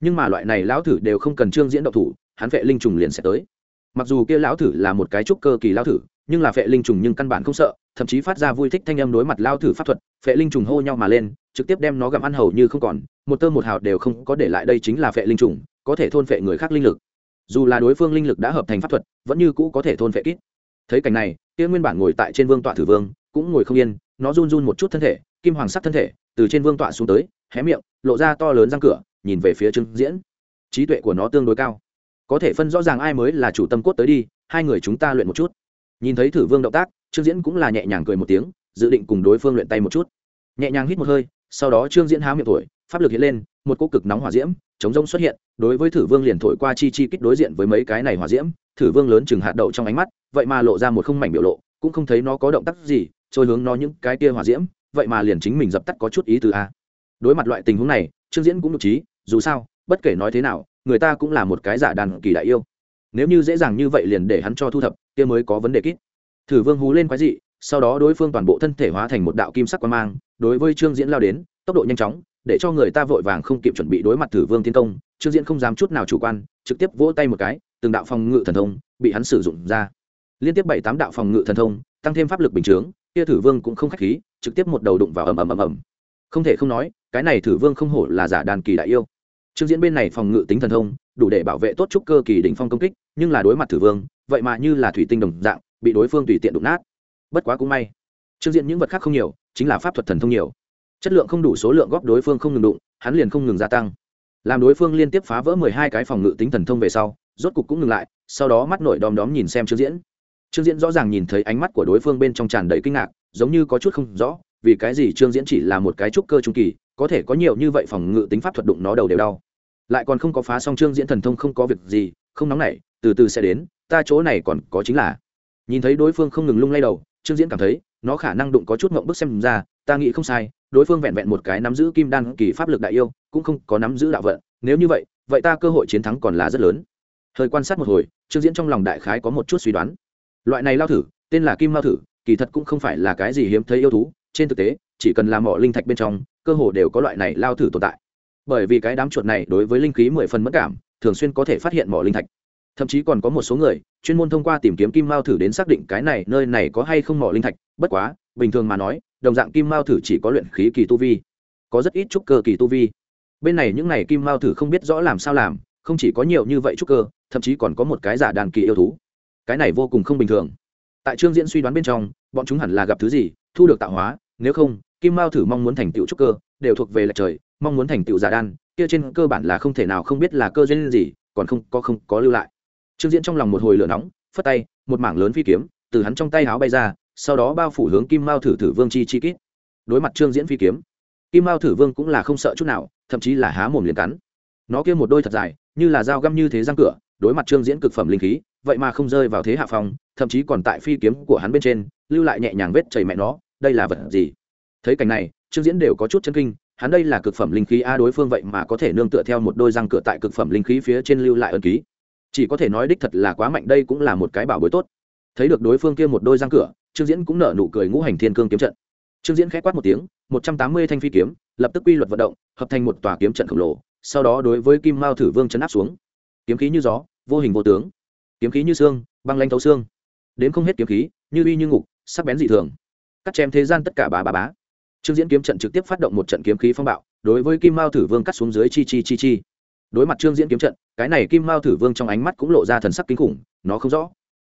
Nhưng mà loại này lão thử đều không cần trương diễn độc thủ, hắn vệ linh trùng liền sẽ tới. Mặc dù kia lão thử là một cái trúc cơ kỳ lão thử, nhưng là vệ linh trùng nhưng căn bản không sợ, thậm chí phát ra vui thích thanh âm đối mặt lao thử pháp thuật vệ linh trùng hô nhau mà lên, trực tiếp đem nó gặm ăn hầu như không còn, một tơ một hào đều không có để lại đây chính là vệ linh trùng, có thể thôn vệ người khác linh lực. Dù là đối phương linh lực đã hợp thành pháp thuật, vẫn như cũ có thể thôn vệ kít. Thấy cảnh này, kia nguyên bản ngồi tại trên vương tọa thử vương, cũng ngồi không yên, nó run run một chút thân thể, kim hoàng sắc thân thể, từ trên vương tọa xuống tới hé miệng, lộ ra to lớn răng cửa, nhìn về phía trương diễn. Trí tuệ của nó tương đối cao. Có thể phân rõ ràng ai mới là chủ tâm cốt tới đi, hai người chúng ta luyện một chút. Nhìn thấy thử vương động tác, trương diễn cũng là nhẹ nhàng cười một tiếng, dự định cùng đối phương luyện tay một chút. Nhẹ nhàng hít một hơi, sau đó trương diễn há miệng thổi, pháp lực hiện lên, một cỗ cực nóng hỏa diễm, chống rông xuất hiện, đối với thử vương liền thổi qua chi chi kích đối diện với mấy cái này hỏa diễm, thử vương lớn chừng hạt đậu trong ánh mắt, vậy mà lộ ra một không mảnh biểu lộ, cũng không thấy nó có động tác gì, trôi hướng nó những cái kia hỏa diễm, vậy mà liền chính mình dập tắt có chút ý từ a đối mặt loại tình huống này, trương diễn cũng nhục trí dù sao, bất kể nói thế nào, người ta cũng là một cái giả đàn kỳ đại yêu. Nếu như dễ dàng như vậy liền để hắn cho thu thập, kia mới có vấn đề kít. Thử vương hú lên quái dị, sau đó đối phương toàn bộ thân thể hóa thành một đạo kim sắc quan mang, đối với trương diễn lao đến, tốc độ nhanh chóng, để cho người ta vội vàng không kịp chuẩn bị đối mặt thử vương tiến công, trương diễn không dám chút nào chủ quan, trực tiếp vỗ tay một cái, từng đạo phòng ngự thần thông bị hắn sử dụng ra. Liên tiếp bảy tám đạo phòng ngự thần thông, tăng thêm pháp lực bình chướng, kia thử vương cũng không khách khí, trực tiếp một đầu đụng vào ầm ầm ầm ầm. Không thể không nói cái này thử vương không hổ là giả đàn kỳ đại yêu. Trương diễn bên này phòng ngự tính thần thông, đủ để bảo vệ tốt trúc cơ kỳ đỉnh phong công kích, nhưng là đối mặt thử vương, vậy mà như là thủy tinh đồng dạng, bị đối phương tùy tiện đụng nát. Bất quá cũng may, trương diễn những vật khác không nhiều, chính là pháp thuật thần thông nhiều. Chất lượng không đủ số lượng góp đối phương không ngừng đụng, hắn liền không ngừng gia tăng. Làm đối phương liên tiếp phá vỡ mười hai cái phòng ngự tính thần thông về sau, rốt cục cũng ngừng lại, sau đó mắt nổi đom đóm nhìn xem trương diễn. Trương diễn rõ ràng nhìn thấy ánh mắt của đối phương bên trong tràn đầy kinh ngạc, giống như có chút không rõ, vì cái gì trương diễn chỉ là một cái trúc cơ trung kỳ có thể có nhiều như vậy phòng ngự tính pháp thuật đụng nó đầu đều đau. Lại còn không có phá song trương diễn thần thông không có việc gì, không nóng nảy, từ từ sẽ đến, ta chỗ này còn có chính là. Nhìn thấy đối phương không ngừng lung lay đầu, trương diễn cảm thấy, nó khả năng đụng có chút mộng bức xem ra, ta nghĩ không sai, đối phương vẹn vẹn một cái nắm giữ kim đan kỳ pháp lực đại yêu, cũng không có nắm giữ đạo vận, nếu như vậy vậy ta cơ hội chiến thắng còn là rất lớn. Thời quan sát một hồi, trương diễn trong lòng đại khái có một chút suy đoán. Loại này lao thử, tên là kim lao thử, kỳ thật cũng không phải là cái gì hiếm thấy yêu thú, trên thực tế, chỉ cần làm mỏ linh thạch bên trong cơ hồ đều có loại này lao thử tồn tại. Bởi vì cái đám chuột này đối với linh khí mười phần mất cảm, thường xuyên có thể phát hiện mỏ linh thạch. Thậm chí còn có một số người, chuyên môn thông qua tìm kiếm kim mao thử đến xác định cái này nơi này có hay không mỏ linh thạch. Bất quá, bình thường mà nói, đồng dạng kim mao thử chỉ có luyện khí kỳ tu vi, có rất ít trúc cơ kỳ tu vi. Bên này những này kim mao thử không biết rõ làm sao làm, không chỉ có nhiều như vậy trúc cơ, thậm chí còn có một cái giả đàn kỳ yêu thú. Cái này vô cùng không bình thường. Tại trương diễn suy đoán bên trong, bọn chúng hẳn là gặp thứ gì, thu được tạo hóa nếu không, kim mao thử mong muốn thành tựu trúc cơ, đều thuộc về lệch trời, mong muốn thành tựu giả đan, kia trên cơ bản là không thể nào không biết là cơ duyên gì, còn không có không có lưu lại. Trương diễn trong lòng một hồi lửa nóng, phất tay, một mảng lớn phi kiếm, từ hắn trong tay háo bay ra, sau đó bao phủ hướng kim mao thử thử vương chi chi kít. Đối mặt trương diễn phi kiếm, kim mao thử vương cũng là không sợ chút nào, thậm chí là há mồm liền cắn. Nó kia một đôi thật dài, như là dao găm như thế răng cửa, đối mặt trương diễn cực phẩm linh khí, vậy mà không rơi vào thế hạ phong, thậm chí còn tại phi kiếm của hắn bên trên, lưu lại nhẹ nhàng vết chảy mẹ nó đây là vật gì? Thấy cảnh này, trương diễn đều có chút chân kinh, hắn đây là cực phẩm linh khí a đối phương vậy mà có thể nương tựa theo một đôi răng cửa tại cực phẩm linh khí phía trên lưu lại ân ký. Chỉ có thể nói đích thật là quá mạnh, đây cũng là một cái bảo bối tốt. Thấy được đối phương kia một đôi răng cửa, trương diễn cũng nở nụ cười ngũ hành thiên cương kiếm trận. Trương diễn k h é quát một tiếng, một trăm tám mươi thanh phi kiếm, lập tức quy luật vận động, hợp thành một tòa kiếm trận khổng lồ, sau đó đối với kim mao thử vương chấn áp xuống. Kiếm khí như gió, vô hình vô tướng. Kiếm khí như xương, băng lanh thấu xương. Đến không hết kiếm khí, như uy như ngục, sắc bén dị thường cắt chém thế gian tất cả bá bá bá. Trương diễn kiếm trận trực tiếp phát động một trận kiếm khí phong bạo, đối với kim mao thử vương cắt xuống dưới chi chi chi chi. Đối mặt trương diễn kiếm trận, cái này kim mao thử vương trong ánh mắt cũng lộ ra thần sắc kinh khủng, nó không rõ.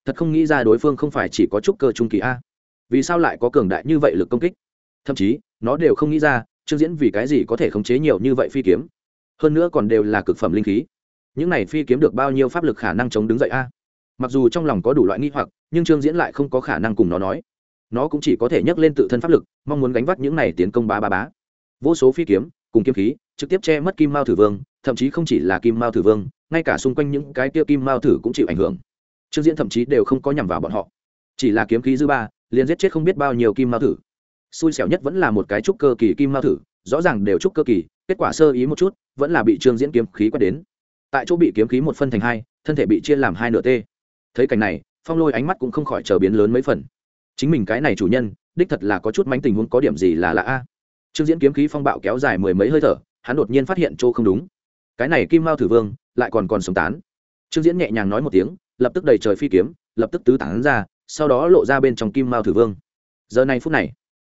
Thật không nghĩ ra đối phương không phải chỉ có chút cơ trung kỳ a. Vì sao lại có cường đại như vậy lực công kích? Thậm chí, nó đều không nghĩ ra, trương diễn vì cái gì có thể khống chế nhiều như vậy phi kiếm. Hơn nữa còn đều là cực phẩm linh khí. Những này phi kiếm được bao nhiêu pháp lực khả năng chống đứng dậy a? Mặc dù trong lòng có đủ loại nghi hoặc, nhưng trương diễn lại không có khả năng cùng nó nói nó cũng chỉ có thể nhấc lên tự thân pháp lực, mong muốn gánh vác những này tiến công bá bá bá. Vô số phi kiếm, cùng kiếm khí, trực tiếp che mất kim mao thử vương, thậm chí không chỉ là kim mao thử vương, ngay cả xung quanh những cái kia kim mao thử cũng chịu ảnh hưởng. Trương diễn thậm chí đều không có nhằm vào bọn họ. Chỉ là kiếm khí dư ba, liền giết chết không biết bao nhiêu kim mao thử. Xui xẻo nhất vẫn là một cái trúc cơ kỳ kim mao thử, rõ ràng đều trúc cơ kỳ, kết quả sơ ý một chút, vẫn là bị trương diễn kiếm khí quét đến. Tại chỗ bị kiếm khí một phân thành hai, thân thể bị chia làm hai nửa tê. Thấy cảnh này, phong lôi ánh mắt cũng không khỏi trở biến lớn mấy phần chính mình cái này chủ nhân, đích thật là có chút mánh tình huống có điểm gì là lạ a. Trương diễn kiếm khí phong bạo kéo dài mười mấy hơi thở, hắn đột nhiên phát hiện chỗ không đúng. Cái này kim mao thử vương, lại còn còn sống tán. Trương diễn nhẹ nhàng nói một tiếng, lập tức đầy trời phi kiếm, lập tức tứ tán ra, sau đó lộ ra bên trong kim mao thử vương. Giờ này phút này,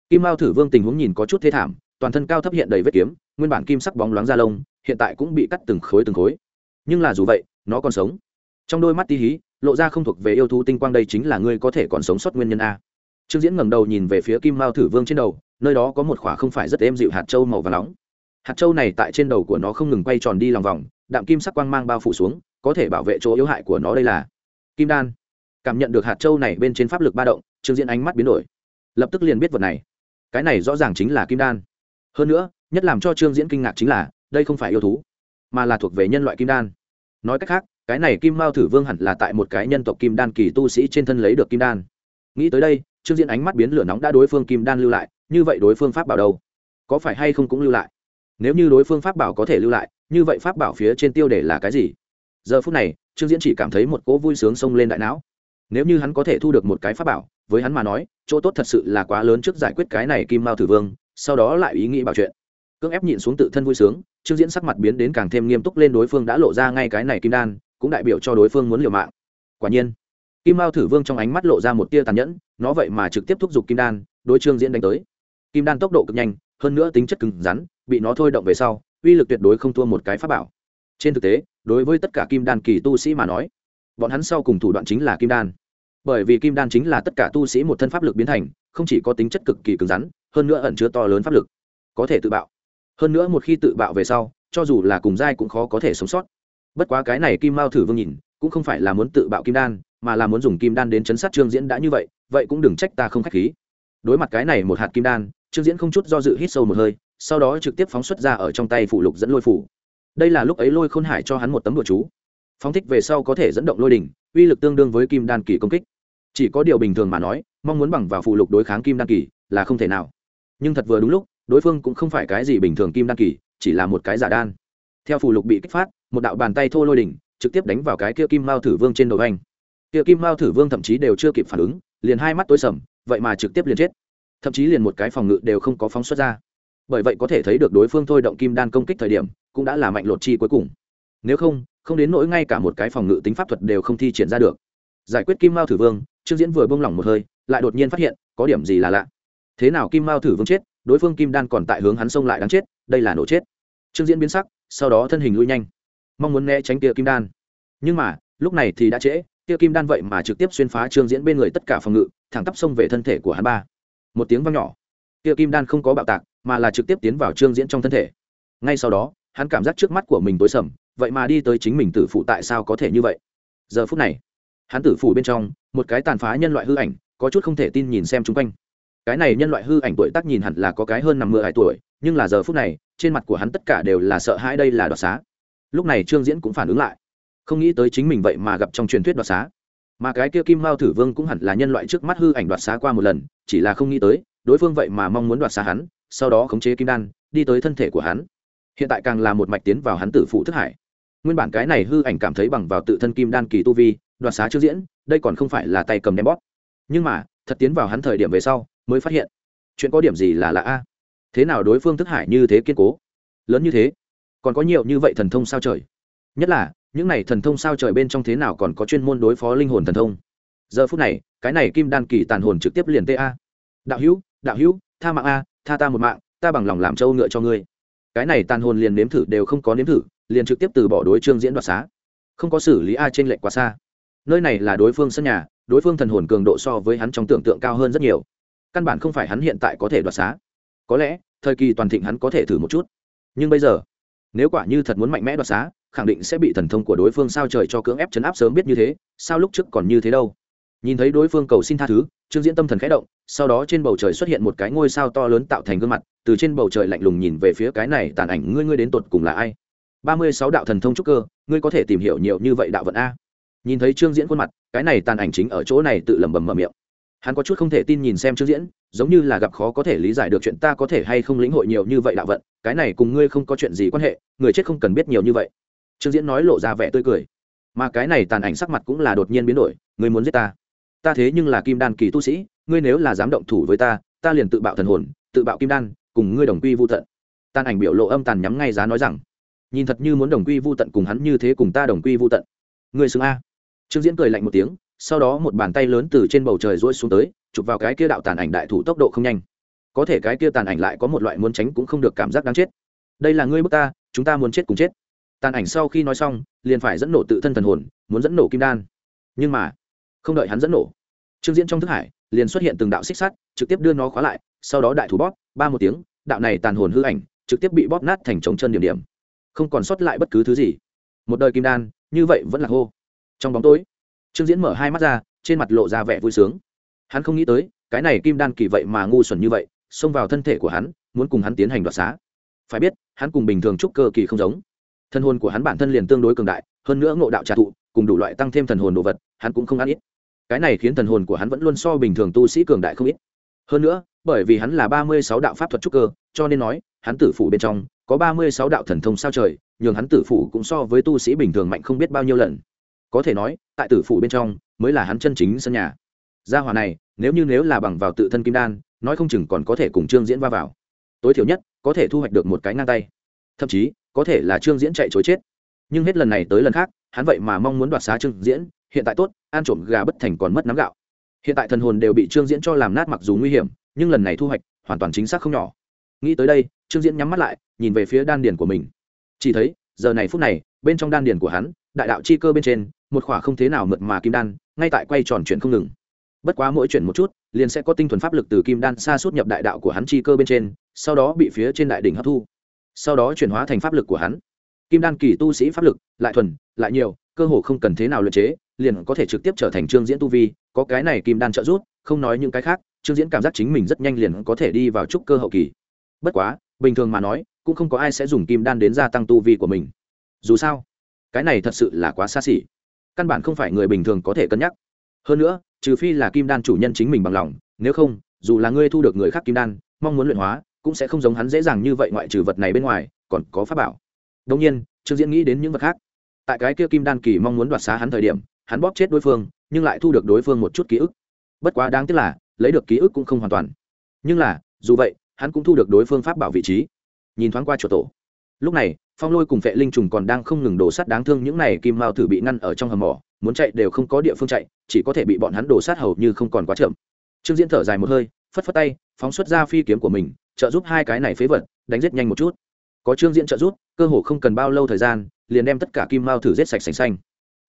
kim mao thử vương tình huống nhìn có chút thế thảm, toàn thân cao thấp hiện đầy vết kiếm, nguyên bản kim sắc bóng loáng da lông, hiện tại cũng bị cắt từng khối từng khối. Nhưng là dù vậy, nó còn sống. Trong đôi mắt tí hí, lộ ra không thuộc về yêu thú tinh quang đây chính là ngươi có thể còn sống sót nguyên nhân a trương diễn ngẩng đầu nhìn về phía kim mao thử vương trên đầu, nơi đó có một khỏa không phải rất êm dịu hạt trâu màu và nóng. Hạt trâu này tại trên đầu của nó không ngừng quay tròn đi lòng vòng, đạm kim sắc quang mang bao phủ xuống, có thể bảo vệ chỗ yếu hại của nó đây là. Kim đan. Cảm nhận được hạt trâu này bên trên pháp lực ba động, trương diễn ánh mắt biến đổi. Lập tức liền biết vật này. Cái này rõ ràng chính là kim đan. Hơn nữa, nhất làm cho trương diễn kinh ngạc chính là, đây không phải yêu thú, mà là thuộc về nhân loại kim đan. Nói cách khác, cái này kim mao thử vương hẳn là tại một cái nhân tộc kim đan kỳ tu sĩ trên thân lấy được kim đan. Nghĩ tới đây trương diễn ánh mắt biến lửa nóng đã đối phương kim đan lưu lại, như vậy đối phương pháp bảo đâu? Có phải hay không cũng lưu lại? Nếu như đối phương pháp bảo có thể lưu lại, như vậy pháp bảo phía trên tiêu đề là cái gì? Giờ phút này, trương diễn chỉ cảm thấy một cỗ vui sướng xông lên đại não. Nếu như hắn có thể thu được một cái pháp bảo, với hắn mà nói, chỗ tốt thật sự là quá lớn trước giải quyết cái này kim mao thử vương, sau đó lại ý nghĩ bảo chuyện. Cưỡng ép nhịn xuống tự thân vui sướng, trương diễn sắc mặt biến đến càng thêm nghiêm túc lên đối phương đã lộ ra ngay cái này kim đan, cũng đại biểu cho đối phương muốn liều mạng. Quả nhiên kim mao thử vương trong ánh mắt lộ ra một tia tàn nhẫn, nó vậy mà trực tiếp thúc giục kim đan, đối trương diễn đánh tới. Kim đan tốc độ cực nhanh, hơn nữa tính chất cứng rắn, bị nó thôi động về sau, uy lực tuyệt đối không thua một cái pháp bảo. Trên thực tế, đối với tất cả kim đan kỳ tu sĩ mà nói, bọn hắn sau cùng thủ đoạn chính là kim đan. Bởi vì kim đan chính là tất cả tu sĩ một thân pháp lực biến thành, không chỉ có tính chất cực kỳ cứng rắn, hơn nữa ẩn chứa to lớn pháp lực, có thể tự bạo. Hơn nữa một khi tự bạo về sau, cho dù là cùng giai cũng khó có thể sống sót. Bất quá cái này kim mao thử vương nhìn, cũng không phải là muốn tự bạo kim đan mà là muốn dùng kim đan đến chấn sát trương diễn đã như vậy vậy cũng đừng trách ta không k h á c h khí. Đối mặt cái này một hạt kim đan, trương diễn không chút do dự hít sâu một hơi, sau đó trực tiếp phóng xuất ra ở trong tay phụ lục dẫn lôi phủ. Đây là lúc ấy lôi khôn hải cho hắn một tấm đồ chú. Phóng thích về sau có thể dẫn động lôi đỉnh, uy lực tương đương với kim đan kỳ công kích. Chỉ có điều bình thường mà nói, mong muốn bằng vào phụ lục đối kháng kim đan kỳ là không thể nào. Nhưng thật vừa đúng lúc, đối phương cũng không phải cái gì bình thường kim đan kỳ, chỉ là một cái giả đan. Theo phụ lục bị kích phát, một đạo bàn tay thô lôi đỉnh, trực tiếp đánh vào cái kia kim mao thử vương trên đầu anh kia kim mao thử vương thậm chí đều chưa kịp phản ứng, liền hai mắt tối sầm, vậy mà trực tiếp liền chết. Thậm chí liền một cái phòng ngự đều không có phóng xuất ra. Bởi vậy có thể thấy được đối phương thôi động kim đan công kích thời điểm, cũng đã là mạnh lột chi cuối cùng. Nếu không không đến nỗi ngay cả một cái phòng ngự tính pháp thuật đều không thi triển ra được. Giải quyết kim mao thử vương, trương diễn vừa bông lỏng một hơi, lại đột nhiên phát hiện, có điểm gì là lạ. Thế nào kim mao thử vương chết, đối phương kim đan còn tại hướng hắn xông lại đáng chết, đây là nổ chết. Trương diễn biến sắc, sau đó thân hình lui nhanh, mong muốn né tránh kia kim đan. Nhưng mà, lúc này thì đã trễ Tiêu kim đan vậy mà trực tiếp xuyên phá trương diễn bên người tất cả phòng ngự, thẳng tắp xông về thân thể của hắn ba. Một tiếng vang nhỏ. Tiêu kim đan không có bạo tạc, mà là trực tiếp tiến vào trương diễn trong thân thể. Ngay sau đó, hắn cảm giác trước mắt của mình tối sầm, vậy mà đi tới chính mình tử phụ tại sao có thể như vậy? Giờ phút này, hắn tử phủ bên trong, một cái tàn phá nhân loại hư ảnh, có chút không thể tin nhìn xem chung quanh. Cái này nhân loại hư ảnh tuổi tác nhìn hẳn là có cái hơn năm mươi hai tuổi, nhưng là giờ phút này, trên mặt của hắn tất cả đều là sợ hãi đây là đoạt xá. Lúc này trương diễn cũng phản ứng lại không nghĩ tới chính mình vậy mà gặp trong truyền thuyết đoạt xá. Mà cái kia kim mao thử vương cũng hẳn là nhân loại trước mắt hư ảnh đoạt xá qua một lần, chỉ là không nghĩ tới, đối phương vậy mà mong muốn đoạt xá hắn, sau đó khống chế kim đan, đi tới thân thể của hắn. Hiện tại càng là một mạch tiến vào hắn tử phụ thức hải. Nguyên bản cái này hư ảnh cảm thấy bằng vào tự thân kim đan kỳ tu vi, đoạt xá chưa diễn, đây còn không phải là tay cầm đem bóp. Nhưng mà, thật tiến vào hắn thời điểm về sau, mới phát hiện, chuyện có điểm gì là lạ a? Thế nào đối phương thức hải như thế kiên cố? Lớn như thế, còn có nhiều như vậy thần thông sao trời? Nhất là những này thần thông sao trời bên trong thế nào còn có chuyên môn đối phó linh hồn thần thông? Giờ phút này, cái này kim đan kỳ tàn hồn trực tiếp liền ta đạo hữu đạo hữu, tha mạng a, tha ta một mạng, ta bằng lòng làm trâu ngựa cho ngươi. Cái này tàn hồn liền nếm thử đều không có nếm thử, liền trực tiếp từ bỏ đối trương diễn đoạt xá. Không có xử lý a trên lệnh quá xa. Nơi này là đối phương sân nhà, đối phương thần hồn cường độ so với hắn trong tưởng tượng cao hơn rất nhiều. Căn bản không phải hắn hiện tại có thể đoạt xá. Có lẽ, thời kỳ toàn thịnh hắn có thể thử một chút. Nhưng bây giờ, nếu quả như thật muốn mạnh mẽ đoạt xá khẳng định sẽ bị thần thông của đối phương sao trời cho cưỡng ép chấn áp sớm biết như thế, sao lúc trước còn như thế đâu. Nhìn thấy đối phương cầu xin tha thứ, trương diễn tâm thần khẽ động, sau đó trên bầu trời xuất hiện một cái ngôi sao to lớn tạo thành gương mặt, từ trên bầu trời lạnh lùng nhìn về phía cái này tàn ảnh, ngươi ngươi đến tột cùng là ai? Ba mươi sáu đạo thần thông trúc cơ, ngươi có thể tìm hiểu nhiều như vậy đạo vận a. Nhìn thấy trương diễn khuôn mặt, cái này tàn ảnh chính ở chỗ này tự lẩm bẩm mở miệng. Hắn có chút không thể tin nhìn xem trương diễn, giống như là gặp khó có thể lý giải được chuyện ta có thể hay không lĩnh hội nhiều như vậy đạo vận, cái này cùng ngươi không có chuyện gì quan hệ, người chết không cần biết nhiều như vậy trương diễn nói lộ ra vẻ tươi cười. Mà cái này tàn ảnh sắc mặt cũng là đột nhiên biến đổi ngươi muốn giết ta. Ta thế nhưng là kim đan kỳ tu sĩ, ngươi nếu là dám động thủ với ta ta liền tự bạo thần hồn, tự bạo kim đan, cùng ngươi đồng quy vô tận. Tàn ảnh biểu lộ âm tàn nhắm ngay giá nói rằng, nhìn thật như muốn đồng quy vô tận cùng hắn như thế cùng ta đồng quy vô tận. Ngươi xứng a. Trương diễn cười lạnh một tiếng, sau đó một bàn tay lớn từ trên bầu trời rỗi xuống tới, chụp vào cái kia đạo tàn ảnh đại thủ tốc độ không nhanh. Có thể cái kia tàn ảnh lại có một loại muốn tránh cũng không được cảm giác đáng chết. Đây là ngươi bước ta, chúng ta muốn chết cùng chết tàn ảnh sau khi nói xong, liền phải dẫn nổ tự thân thần hồn, muốn dẫn nổ kim đan. Nhưng mà, không đợi hắn dẫn nổ, trương diễn trong thức hải liền xuất hiện từng đạo xích sắt, trực tiếp đưa nó khóa lại, sau đó đại thủ bóp, ba một tiếng, đạo này tàn hồn hư ảnh trực tiếp bị bóp nát thành trống chân điểm điểm. Không còn sót lại bất cứ thứ gì. Một đời kim đan, như vậy vẫn là hô. Trong bóng tối, trương diễn mở hai mắt ra, trên mặt lộ ra vẻ vui sướng. Hắn không nghĩ tới, cái này kim đan kỳ vậy mà ngu xuẩn như vậy, xông vào thân thể của hắn, muốn cùng hắn tiến hành đoạt xá. Phải biết, hắn cùng bình thường trúc cơ kỳ không giống thân hồn của hắn bản thân liền tương đối cường đại, hơn nữa ngộ đạo trà thụ cùng đủ loại tăng thêm thần hồn đồ vật, hắn cũng không ăn ít. Cái này khiến thần hồn của hắn vẫn luôn so bình thường tu sĩ cường đại không ít. Hơn nữa, bởi vì hắn là ba mươi sáu đạo pháp thuật trúc cơ, cho nên nói, hắn tử phủ bên trong, có ba mươi sáu đạo thần thông sao trời, nhường hắn tử phủ cũng so với tu sĩ bình thường mạnh không biết bao nhiêu lần. Có thể nói, tại tử phủ bên trong, mới là hắn chân chính sân nhà. Gia hòa này, nếu như nếu là bằng vào tự thân kim đan, nói không chừng còn có thể cùng trương diễn va vào. Tối thiểu nhất, có thể thu hoạch được một cái ngang tay. Thậm chí có thể là trương diễn chạy chối chết. Nhưng hết lần này tới lần khác, hắn vậy mà mong muốn đoạt xá trương diễn, hiện tại tốt, ăn trộm gà bất thành còn mất nắm gạo. Hiện tại thần hồn đều bị trương diễn cho làm nát mặc dù nguy hiểm, nhưng lần này thu hoạch, hoàn toàn chính xác không nhỏ. Nghĩ tới đây, trương diễn nhắm mắt lại, nhìn về phía đan điền của mình. Chỉ thấy, giờ này phút này, bên trong đan điền của hắn, đại đạo chi cơ bên trên, một khỏa không thế nào mượt mà kim đan, ngay tại quay tròn chuyển không ngừng. Bất quá mỗi chuyển một chút, liền sẽ có tinh thuần pháp lực từ kim đan xa suốt nhập đại đạo của hắn chi cơ bên trên, sau đó bị phía trên đại đỉnh hấp thu sau đó chuyển hóa thành pháp lực của hắn. Kim đan kỳ tu sĩ pháp lực, lại thuần, lại nhiều, cơ hồ không cần thế nào luyện chế, liền có thể trực tiếp trở thành trương diễn tu vi, có cái này kim đan trợ rút không nói những cái khác, trương diễn cảm giác chính mình rất nhanh liền có thể đi vào trúc cơ hậu kỳ. Bất quá, bình thường mà nói, cũng không có ai sẽ dùng kim đan đến gia tăng tu vi của mình. Dù sao, cái này thật sự là quá xa xỉ. Căn bản không phải người bình thường có thể cân nhắc. Hơn nữa, trừ phi là kim đan chủ nhân chính mình bằng lòng, nếu không, dù là ngươi thu được người khác kim đan, mong muốn luyện hóa cũng sẽ không giống hắn dễ dàng như vậy ngoại trừ vật này bên ngoài, còn có pháp bảo. Đông nhiên, trương diễn nghĩ đến những vật khác. Tại cái kia kim đan kỳ mong muốn đoạt xá hắn thời điểm, hắn bóp chết đối phương, nhưng lại thu được đối phương một chút ký ức. Bất quá đáng tiếc là, lấy được ký ức cũng không hoàn toàn. Nhưng là, dù vậy, hắn cũng thu được đối phương pháp bảo vị trí. Nhìn thoáng qua chỗ tổ. Lúc này, phong lôi cùng vệ linh trùng còn đang không ngừng đổ sát đáng thương những này kim mao thử bị ngăn ở trong hầm mỏ, muốn chạy đều không có địa phương chạy, chỉ có thể bị bọn hắn đổ sát hầu như không còn quá chậm. Trương diễn thở dài một hơi, phất phất tay, phóng xuất ra phi kiếm của mình trợ giúp hai cái này phế vật, đánh giết nhanh một chút. Có trương diễn trợ giúp, cơ hồ không cần bao lâu thời gian, liền đem tất cả kim mao thử giết sạch sành xanh.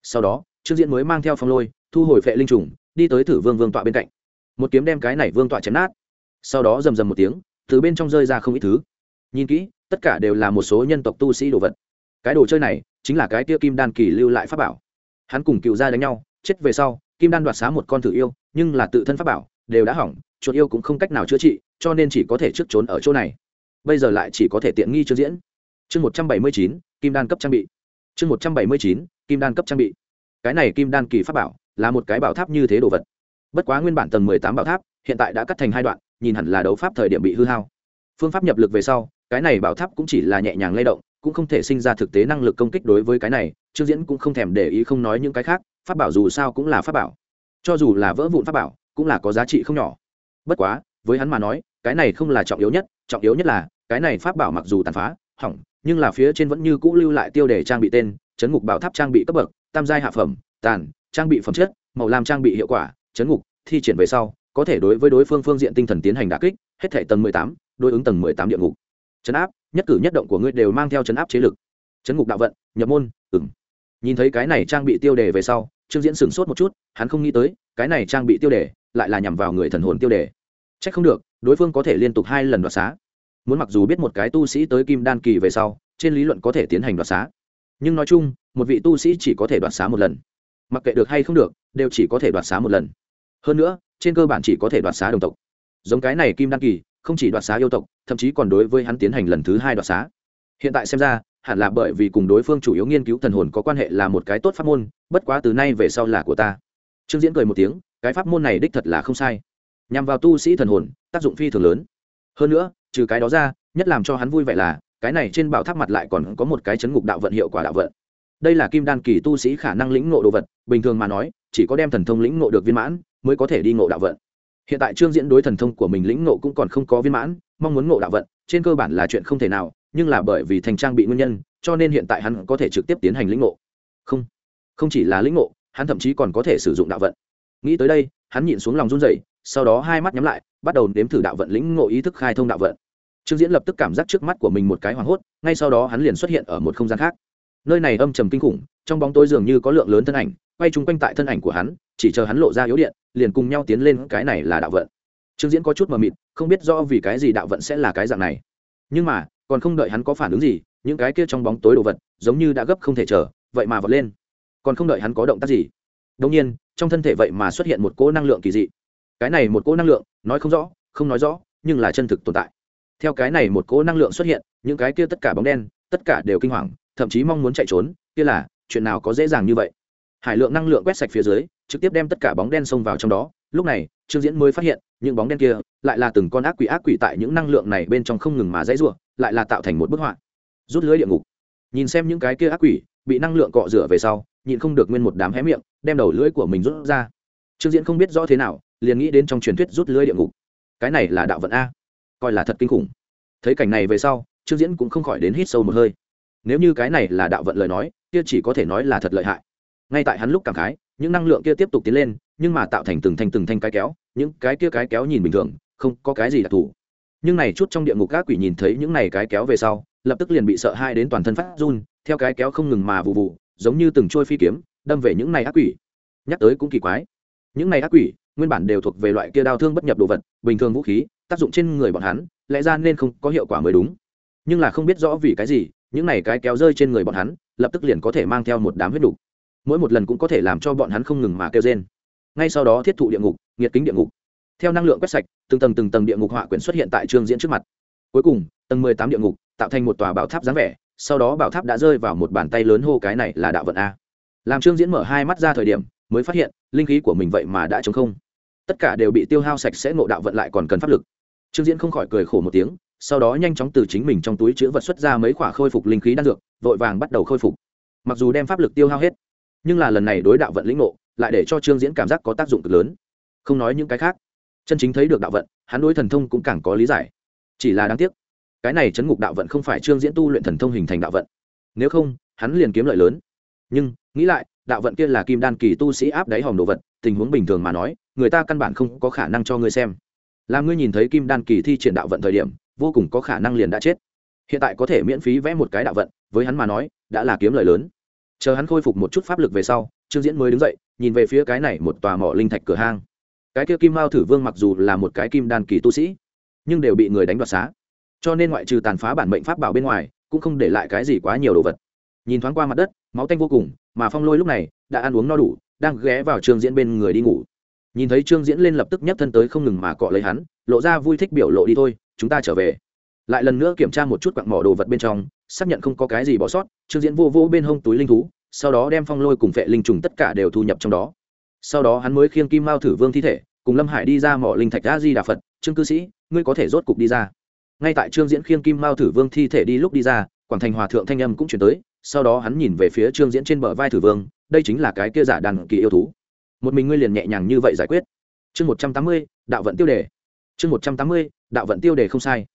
Sau đó, trương diễn mới mang theo phong lôi, thu hồi vệ linh trùng, đi tới thử vương vương tọa bên cạnh. Một kiếm đem cái này vương tọa chấn nát. Sau đó rầm rầm một tiếng, từ bên trong rơi ra không ít thứ. Nhìn kỹ, tất cả đều là một số nhân tộc tu sĩ đồ vật. Cái đồ chơi này, chính là cái tia kim đan kỳ lưu lại pháp bảo. Hắn cùng cựu gia đánh nhau, chết về sau, kim đan đoạt xá một con thử yêu, nhưng là tự thân pháp bảo, đều đã hỏng, chuột yêu cũng không cách nào chữa trị cho nên chỉ có thể trước trốn ở chỗ này. Bây giờ lại chỉ có thể tiện nghi chưa diễn. Chương một trăm bảy mươi chín, kim đan cấp trang bị. Chương một trăm bảy mươi chín, kim đan cấp trang bị. Cái này kim đan kỳ pháp bảo là một cái bảo tháp như thế đồ vật. Bất quá nguyên bản tầng mười tám bảo tháp, hiện tại đã cắt thành hai đoạn, nhìn hẳn là đấu pháp thời điểm bị hư hao. Phương pháp nhập lực về sau, cái này bảo tháp cũng chỉ là nhẹ nhàng lay động, cũng không thể sinh ra thực tế năng lực công kích đối với cái này, trương diễn cũng không thèm để ý không nói những cái khác, pháp bảo dù sao cũng là pháp bảo. Cho dù là vỡ vụn pháp bảo, cũng là có giá trị không nhỏ. Bất quá với hắn mà nói, cái này không là trọng yếu nhất, trọng yếu nhất là, cái này pháp bảo mặc dù tàn phá, hỏng, nhưng là phía trên vẫn như cũ lưu lại tiêu đề trang bị tên, chấn ngục bảo tháp trang bị cấp bậc, tam giai hạ phẩm, tàn, trang bị phẩm chất, màu lam trang bị hiệu quả, chấn ngục, thi triển về sau, có thể đối với đối phương phương diện tinh thần tiến hành đà kích, hết thể tầng mười tám, đối ứng tầng mười tám địa ngục. Chấn áp, nhất cử nhất động của ngươi đều mang theo chấn áp chế lực. Chấn ngục đạo vận, nhập môn ừng nhìn thấy cái này trang bị tiêu đề về sau, trương diễn sửng sốt một chút, hắn không nghĩ tới, cái này trang bị tiêu đề lại là nhằm vào người thần hồn tiêu đề c h ắ c không được, đối phương có thể liên tục hai lần đoạt xá. Muốn mặc dù biết một cái tu sĩ tới kim đan kỳ về sau, trên lý luận có thể tiến hành đoạt xá. Nhưng nói chung, một vị tu sĩ chỉ có thể đoạt xá một lần. Mặc kệ được hay không được, đều chỉ có thể đoạt xá một lần. Hơn nữa, trên cơ bản chỉ có thể đoạt xá đồng tộc. Giống cái này kim đan kỳ, không chỉ đoạt xá yêu tộc, thậm chí còn đối với hắn tiến hành lần thứ hai đoạt xá. Hiện tại xem ra, hẳn là bởi vì cùng đối phương chủ yếu nghiên cứu thần hồn có quan hệ là một cái tốt pháp môn, bất quá từ nay về sau là của ta. Trương diễn cười một tiếng, cái pháp môn này đích thật là không sai nhằm vào tu sĩ thần hồn, tác dụng phi thường lớn. Hơn nữa, trừ cái đó ra, nhất làm cho hắn vui vẻ là, cái này trên bảo tháp mặt lại còn có một cái chấn ngục đạo vận hiệu quả đạo vận. Đây là kim đan kỳ tu sĩ khả năng lĩnh ngộ đồ vật, bình thường mà nói, chỉ có đem thần thông lĩnh ngộ được viên mãn, mới có thể đi ngộ đạo vận. Hiện tại trương diễn đối thần thông của mình lĩnh ngộ cũng còn không có viên mãn, mong muốn ngộ đạo vận, trên cơ bản là chuyện không thể nào, nhưng là bởi vì thành trang bị nguyên nhân, cho nên hiện tại hắn có thể trực tiếp tiến hành lĩnh ngộ. Không không chỉ là lĩnh ngộ, hắn thậm chí còn có thể sử dụng đạo vận. Nghĩ tới đây, hắn nhịn xuống lòng run rẩy sau đó hai mắt nhắm lại, bắt đầu nếm thử đạo vận lĩnh ngộ ý thức khai thông đạo vận. Trương diễn lập tức cảm giác trước mắt của mình một cái hoảng hốt, ngay sau đó hắn liền xuất hiện ở một không gian khác. Nơi này âm trầm kinh khủng, trong bóng tối dường như có lượng lớn thân ảnh, quay chung quanh tại thân ảnh của hắn, chỉ chờ hắn lộ ra yếu điện, liền cùng nhau tiến lên, cái này là đạo vận. Trương diễn có chút mờ mịt, không biết do vì cái gì đạo vận sẽ là cái dạng này. Nhưng mà, còn không đợi hắn có phản ứng gì, những cái kia trong bóng tối đồ vật, giống như đã gấp không thể chờ, vậy mà vọt lên. Còn không đợi hắn có động tác gì. Đông nhiên, trong thân thể vậy mà xuất hiện một cỗ năng lượng kỳ dị cái này một cỗ năng lượng, nói không rõ, không nói rõ, nhưng là chân thực tồn tại. Theo cái này một cỗ năng lượng xuất hiện, những cái kia tất cả bóng đen, tất cả đều kinh hoàng, thậm chí mong muốn chạy trốn, kia là, chuyện nào có dễ dàng như vậy? Hải lượng năng lượng quét sạch phía dưới, trực tiếp đem tất cả bóng đen xông vào trong đó. Lúc này, trương diễn mới phát hiện, những bóng đen kia, lại là từng con ác quỷ ác quỷ tại những năng lượng này bên trong không ngừng mà dãy ruộng lại là tạo thành một bức họa. Rút lưới địa ngục. Nhìn xem những cái kia ác quỷ, bị năng lượng cọ rửa về sau, nhịn không được nguyên một đám hé miệng, đem đầu lưỡi của mình rút ra. Trương diễn không biết rõ thế nào liền nghĩ đến trong truyền thuyết rút lưới địa ngục. Cái này là đạo vận a. Coi là thật kinh khủng. Thấy cảnh này về sau, trương diễn cũng không khỏi đến hít sâu một hơi. Nếu như cái này là đạo vận lời nói, kia chỉ có thể nói là thật lợi hại. Ngay tại hắn lúc cảm khái, những năng lượng kia tiếp tục tiến lên, nhưng mà tạo thành từng thanh từng thanh cái kéo, những cái kia cái kéo nhìn bình thường, không có cái gì đặc thù. Nhưng này chút trong địa ngục các quỷ nhìn thấy những này cái kéo về sau, lập tức liền bị sợ hai đến toàn thân phát run, theo cái kéo không ngừng mà vụ vụ giống như từng trôi phi kiếm, đâm về những này ác quỷ. Nhắc tới cũng kỳ quái. Những này ác quỷ nguyên bản đều thuộc về loại kia đau thương bất nhập đồ vật, bình thường vũ khí, tác dụng trên người bọn hắn, lẽ ra nên không có hiệu quả mới đúng. Nhưng là không biết rõ vì cái gì, những này cái kéo rơi trên người bọn hắn, lập tức liền có thể mang theo một đám huyết đủ mỗi một lần cũng có thể làm cho bọn hắn không ngừng mà kêu rên. Ngay sau đó thiết thụ địa ngục, nghiệt kính địa ngục. Theo năng lượng quét sạch, từng tầng từng tầng địa ngục họa quyển xuất hiện tại trương diễn trước mặt. Cuối cùng, tầng mười tám địa ngục, tạo thành một tòa bảo tháp dáng vẻ, sau đó bảo tháp đã rơi vào một bàn tay lớn hô cái này là đạo vận a. Làm trương diễn mở hai mắt ra thời điểm, mới phát hiện, linh khí của mình vậy mà đã chống không tất cả đều bị tiêu hao sạch sẽ ngộ đạo vận lại còn cần pháp lực. Trương diễn không khỏi cười khổ một tiếng, sau đó nhanh chóng từ chính mình trong túi chữ vật xuất ra mấy khoả khôi phục linh khí đan dược, vội vàng bắt đầu khôi phục. Mặc dù đem pháp lực tiêu hao hết, nhưng là lần này đối đạo vận lĩnh ngộ, lại để cho trương diễn cảm giác có tác dụng cực lớn. Không nói những cái khác, chân chính thấy được đạo vận, hắn đối thần thông cũng càng có lý giải. Chỉ là đáng tiếc, cái này chấn ngục đạo vận không phải trương diễn tu luyện thần thông hình thành đạo vận. Nếu không, hắn liền kiếm lợi lớn. Nhưng, nghĩ lại, đạo vận kia là kim đan kỳ tu sĩ áp đáy hòm đồ vật, tình huống bình thường mà nói người ta căn bản không có khả năng cho ngươi xem. Làm ngươi nhìn thấy kim đan kỳ thi triển đạo vận thời điểm, vô cùng có khả năng liền đã chết. Hiện tại có thể miễn phí vẽ một cái đạo vận, với hắn mà nói, đã là kiếm lời lớn. Chờ hắn khôi phục một chút pháp lực về sau, trương diễn mới đứng dậy, nhìn về phía cái này một tòa mỏ linh thạch cửa hang. Cái kia kim mao thử vương mặc dù là một cái kim đan kỳ tu sĩ, nhưng đều bị người đánh đoạt xá. Cho nên ngoại trừ tàn phá bản mệnh pháp bảo bên ngoài, cũng không để lại cái gì quá nhiều đồ vật. Nhìn thoáng qua mặt đất, máu tanh vô cùng, mà phong lôi lúc này đã ăn uống no đủ, đang ghé vào trương diễn bên người đi ngủ nhìn thấy trương diễn lên lập tức nhấc thân tới không ngừng mà cọ lấy hắn, lộ ra vui thích biểu lộ đi thôi, chúng ta trở về. Lại lần nữa kiểm tra một chút quặng mỏ đồ vật bên trong, xác nhận không có cái gì bỏ sót, trương diễn vô vô bên hông túi linh thú, sau đó đem phong lôi cùng vệ linh trùng tất cả đều thu nhập trong đó. Sau đó hắn mới khiêng kim mao thử vương thi thể, cùng lâm hải đi ra mỏ linh thạch a di đà phật. Trương cư sĩ, ngươi có thể rốt cục đi ra. Ngay tại trương diễn khiêng kim mao thử vương thi thể đi lúc đi ra, quảng thành hòa thượng thanh âm cũng chuyển tới, sau đó hắn nhìn về phía trương diễn trên bờ vai thử vương, đây chính là cái kia giả đàn kỳ yêu thú một mình ngươi liền nhẹ nhàng như vậy giải quyết. Chương một trăm tám mươi, đạo vận tiêu đề. Chương một trăm tám mươi, đạo vận tiêu đề không sai.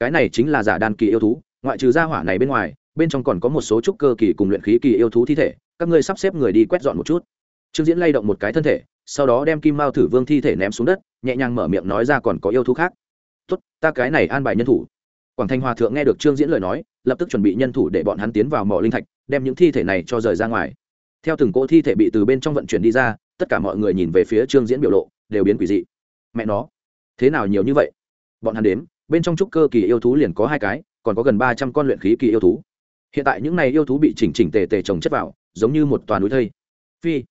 Cái này chính là giả đàn kỳ yêu thú, ngoại trừ gia hỏa này bên ngoài, bên trong còn có một số trúc cơ kỳ cùng luyện khí kỳ yêu thú thi thể, các ngươi sắp xếp người đi quét dọn một chút. Trương diễn lay động một cái thân thể, sau đó đem kim mao thử vương thi thể ném xuống đất, nhẹ nhàng mở miệng nói ra còn có yêu thú khác. Tốt, ta cái này an bài nhân thủ. Quảng thanh hòa thượng nghe được trương diễn lời nói, lập tức chuẩn bị nhân thủ để bọn hắn tiến vào mỏ linh thạch, đem những thi thể này cho rời ra ngoài. Theo từng cỗ thi thể bị từ bên trong vận chuyển đi ra tất cả mọi người nhìn về phía trương diễn biểu lộ, đều biến quỷ dị. Mẹ nó, thế nào nhiều như vậy? Bọn hắn đếm, bên trong trúc cơ kỳ yêu thú liền có hai cái, còn có gần ba trăm con luyện khí kỳ yêu thú. Hiện tại những này yêu thú bị chỉnh chỉnh tề tề trồng chất vào, giống như một tòa núi thây. Phi,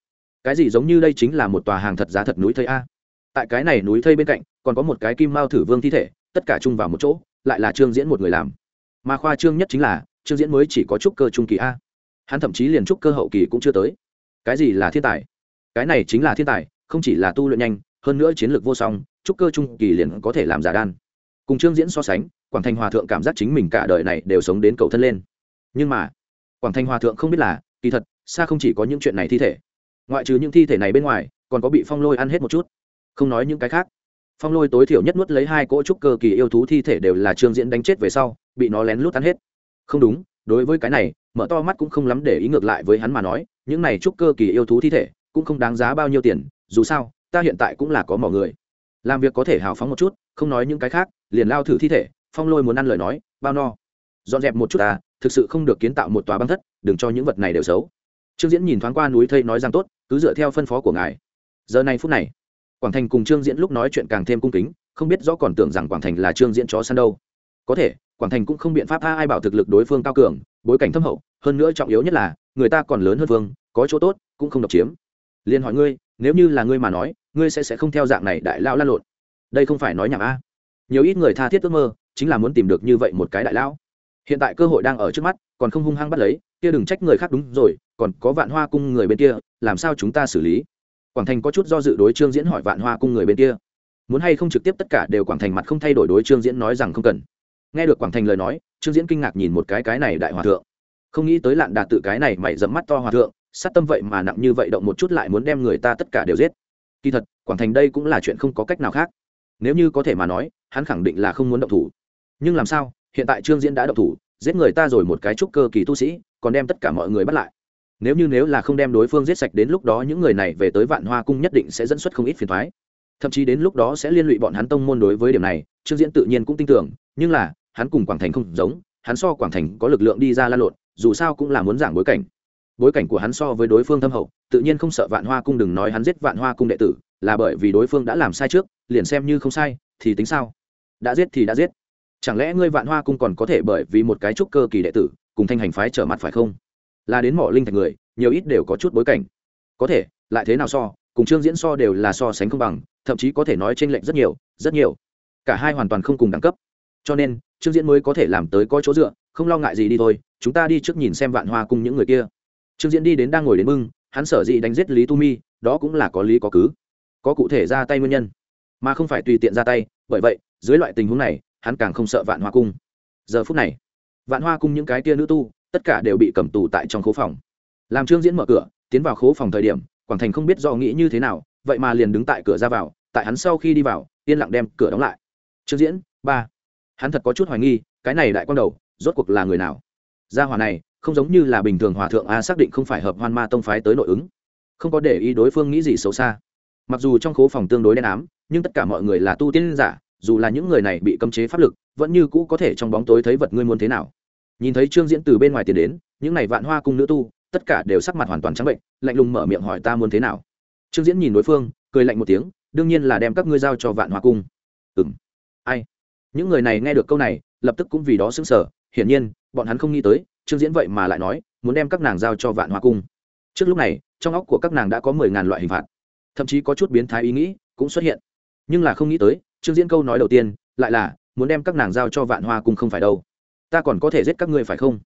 cái gì giống như đây chính là một tòa hàng thật giá thật núi thây a? Tại cái này núi thây bên cạnh, còn có một cái kim mao thử vương thi thể, tất cả chung vào một chỗ, lại là trương diễn một người làm. Mà khoa trương nhất chính là, trương diễn mới chỉ có trúc cơ trung kỳ a. Hắn thậm chí liền trúc cơ hậu kỳ cũng chưa tới. Cái gì là thiên tài? Cái này chính là thiên tài, không chỉ là tu luyện nhanh, hơn nữa chiến lược vô song, trúc cơ trung kỳ liền có thể làm giả đan. Cùng trương diễn so sánh, quảng thành hòa thượng cảm giác chính mình cả đời này đều sống đến cầu thân lên. Nhưng mà, quảng thành hòa thượng không biết là, kỳ thật, xa không chỉ có những chuyện này thi thể. Ngoại trừ những thi thể này bên ngoài, còn có bị phong lôi ăn hết một chút. Không nói những cái khác. Phong lôi tối thiểu nhất nuốt lấy hai cỗ trúc cơ kỳ yêu thú thi thể đều là trương diễn đánh chết về sau, bị nó lén lút ăn hết. Không đúng, đối với cái này, mở to mắt cũng không lắm để ý ngược lại với hắn mà nói, những này trúc cơ kỳ yêu thú thi thể cũng không đáng giá bao nhiêu tiền, dù sao, ta hiện tại cũng là có mỏ người. Làm việc có thể hào phóng một chút, không nói những cái khác, liền lao thử thi thể, phong lôi muốn ăn lời nói, bao no. Dọn dẹp một chút ta, thực sự không được kiến tạo một tòa băng thất, đừng cho những vật này đều xấu. Trương diễn nhìn thoáng qua núi thây nói rằng tốt, cứ dựa theo phân phó của ngài. Giờ này phút này, quảng thành cùng trương diễn lúc nói chuyện càng thêm cung kính, không biết rõ còn tưởng rằng quảng thành là trương diễn chó săn đâu. Có thể, quảng thành cũng không biện pháp tha ai bảo thực lực đối phương cao cường, bối cảnh thâm hậu, hơn nữa trọng yếu nhất là, người ta còn lớn hơn vương, có chỗ tốt, cũng không độc chiếm liền hỏi ngươi, nếu như là ngươi mà nói, ngươi sẽ sẽ không theo dạng này đại lao lan lộn. Đây không phải nói nhảm a. Nhiều ít người tha thiết ước mơ, chính là muốn tìm được như vậy một cái đại lão. Hiện tại cơ hội đang ở trước mắt, còn không hung hăng bắt lấy, kia đừng trách người khác đúng rồi, còn có vạn hoa cung người bên kia, làm sao chúng ta xử lý? Quảng thành có chút do dự đối trương diễn hỏi vạn hoa cung người bên kia. Muốn hay không trực tiếp tất cả đều quảng thành mặt không thay đổi đối trương diễn nói rằng không cần. Nghe được quảng thành lời nói, trương diễn kinh ngạc nhìn một cái cái này đại hòa thượng. Không nghĩ tới lạn đạt tự cái này mày dẫm mắt to hòa thượng sát tâm vậy mà nặng như vậy động một chút lại muốn đem người ta tất cả đều giết. Kỳ thật, quảng thành đây cũng là chuyện không có cách nào khác. Nếu như có thể mà nói, hắn khẳng định là không muốn động thủ. Nhưng làm sao, hiện tại trương diễn đã động thủ, giết người ta rồi một cái trúc cơ kỳ tu sĩ, còn đem tất cả mọi người bắt lại. Nếu như nếu là không đem đối phương giết sạch đến lúc đó những người này về tới vạn hoa cung nhất định sẽ dẫn xuất không ít phiền thoái thậm chí đến lúc đó sẽ liên lụy bọn hắn tông môn đối với điểm này, trương diễn tự nhiên cũng tin tưởng, nhưng là, hắn cùng quảng thành không giống, hắn so quảng thành có lực lượng đi ra la lộn, dù sao cũng là muốn giảng bối cảnh bối cảnh của hắn so với đối phương thâm hậu, tự nhiên không sợ vạn hoa cung đừng nói hắn giết vạn hoa cung đệ tử, là bởi vì đối phương đã làm sai trước, liền xem như không sai, thì tính sao? Đã giết thì đã giết. Chẳng lẽ ngươi vạn hoa cung còn có thể bởi vì một cái trúc cơ kỳ đệ tử, cùng thanh hành phái trở mặt phải không? Là đến mỏ linh thạch người, nhiều ít đều có chút bối cảnh. Có thể, lại thế nào so? Cùng chương diễn so đều là so sánh không bằng, thậm chí có thể nói t r ê n lệch rất nhiều rất nhiều. Cả hai hoàn toàn không cùng đẳng cấp. Cho nên, trương diễn mới có thể làm tới có chỗ dựa, không lo ngại gì đi thôi, chúng ta đi trước nhìn xem vạn hoa cùng những người kia trương diễn đi đến đang ngồi đến bưng, hắn sở dĩ đánh giết lý tu mi, đó cũng là có lý có cứ. Có cụ thể ra tay nguyên nhân, mà không phải tùy tiện ra tay, bởi vậy, dưới loại tình huống này, hắn càng không sợ vạn hoa cung. Giờ phút này, vạn hoa cung những cái tia nữ tu, tất cả đều bị cầm tù tại trong khố phòng. Làm trương diễn mở cửa, tiến vào khố phòng thời điểm, quảng thành không biết do nghĩ như thế nào, vậy mà liền đứng tại cửa ra vào, tại hắn sau khi đi vào, yên lặng đem cửa đóng lại. Trương diễn, ba. Hắn thật có chút hoài nghi, cái này đại quang đầu, rốt cuộc là người nào? Gia hòa này không giống như là bình thường hòa thượng a xác định không phải hợp hoan ma tông phái tới nội ứng. Không có để ý đối phương nghĩ gì xấu xa. Mặc dù trong khố phòng tương đối đen ám, nhưng tất cả mọi người là tu tiên giả, dù là những người này bị cấm chế pháp lực, vẫn như cũ có thể trong bóng tối thấy vật ngươi muốn thế nào. Nhìn thấy trương diễn từ bên ngoài tiền đến, những này vạn hoa cung nữ tu, tất cả đều sắc mặt hoàn toàn trắng bệnh, lạnh lùng mở miệng hỏi ta muốn thế nào. Trương diễn nhìn đối phương, cười lạnh một tiếng, đương nhiên là đem các ngươi giao cho vạn hoa cung. Ừ m ai? Những người này nghe được câu này, lập tức cũng vì đó xứng sở hiển nhiên, bọn hắn không nghĩ tới trương diễn vậy mà lại nói, muốn đem các nàng giao cho vạn hoa cung. Trước lúc này, trong óc của các nàng đã có mười ngàn loại hình phạt. Thậm chí có chút biến thái ý nghĩ cũng xuất hiện. Nhưng là không nghĩ tới, trương diễn câu nói đầu tiên lại là, muốn đem các nàng giao cho vạn hoa cung không phải đâu. Ta còn có thể giết các ngươi phải không?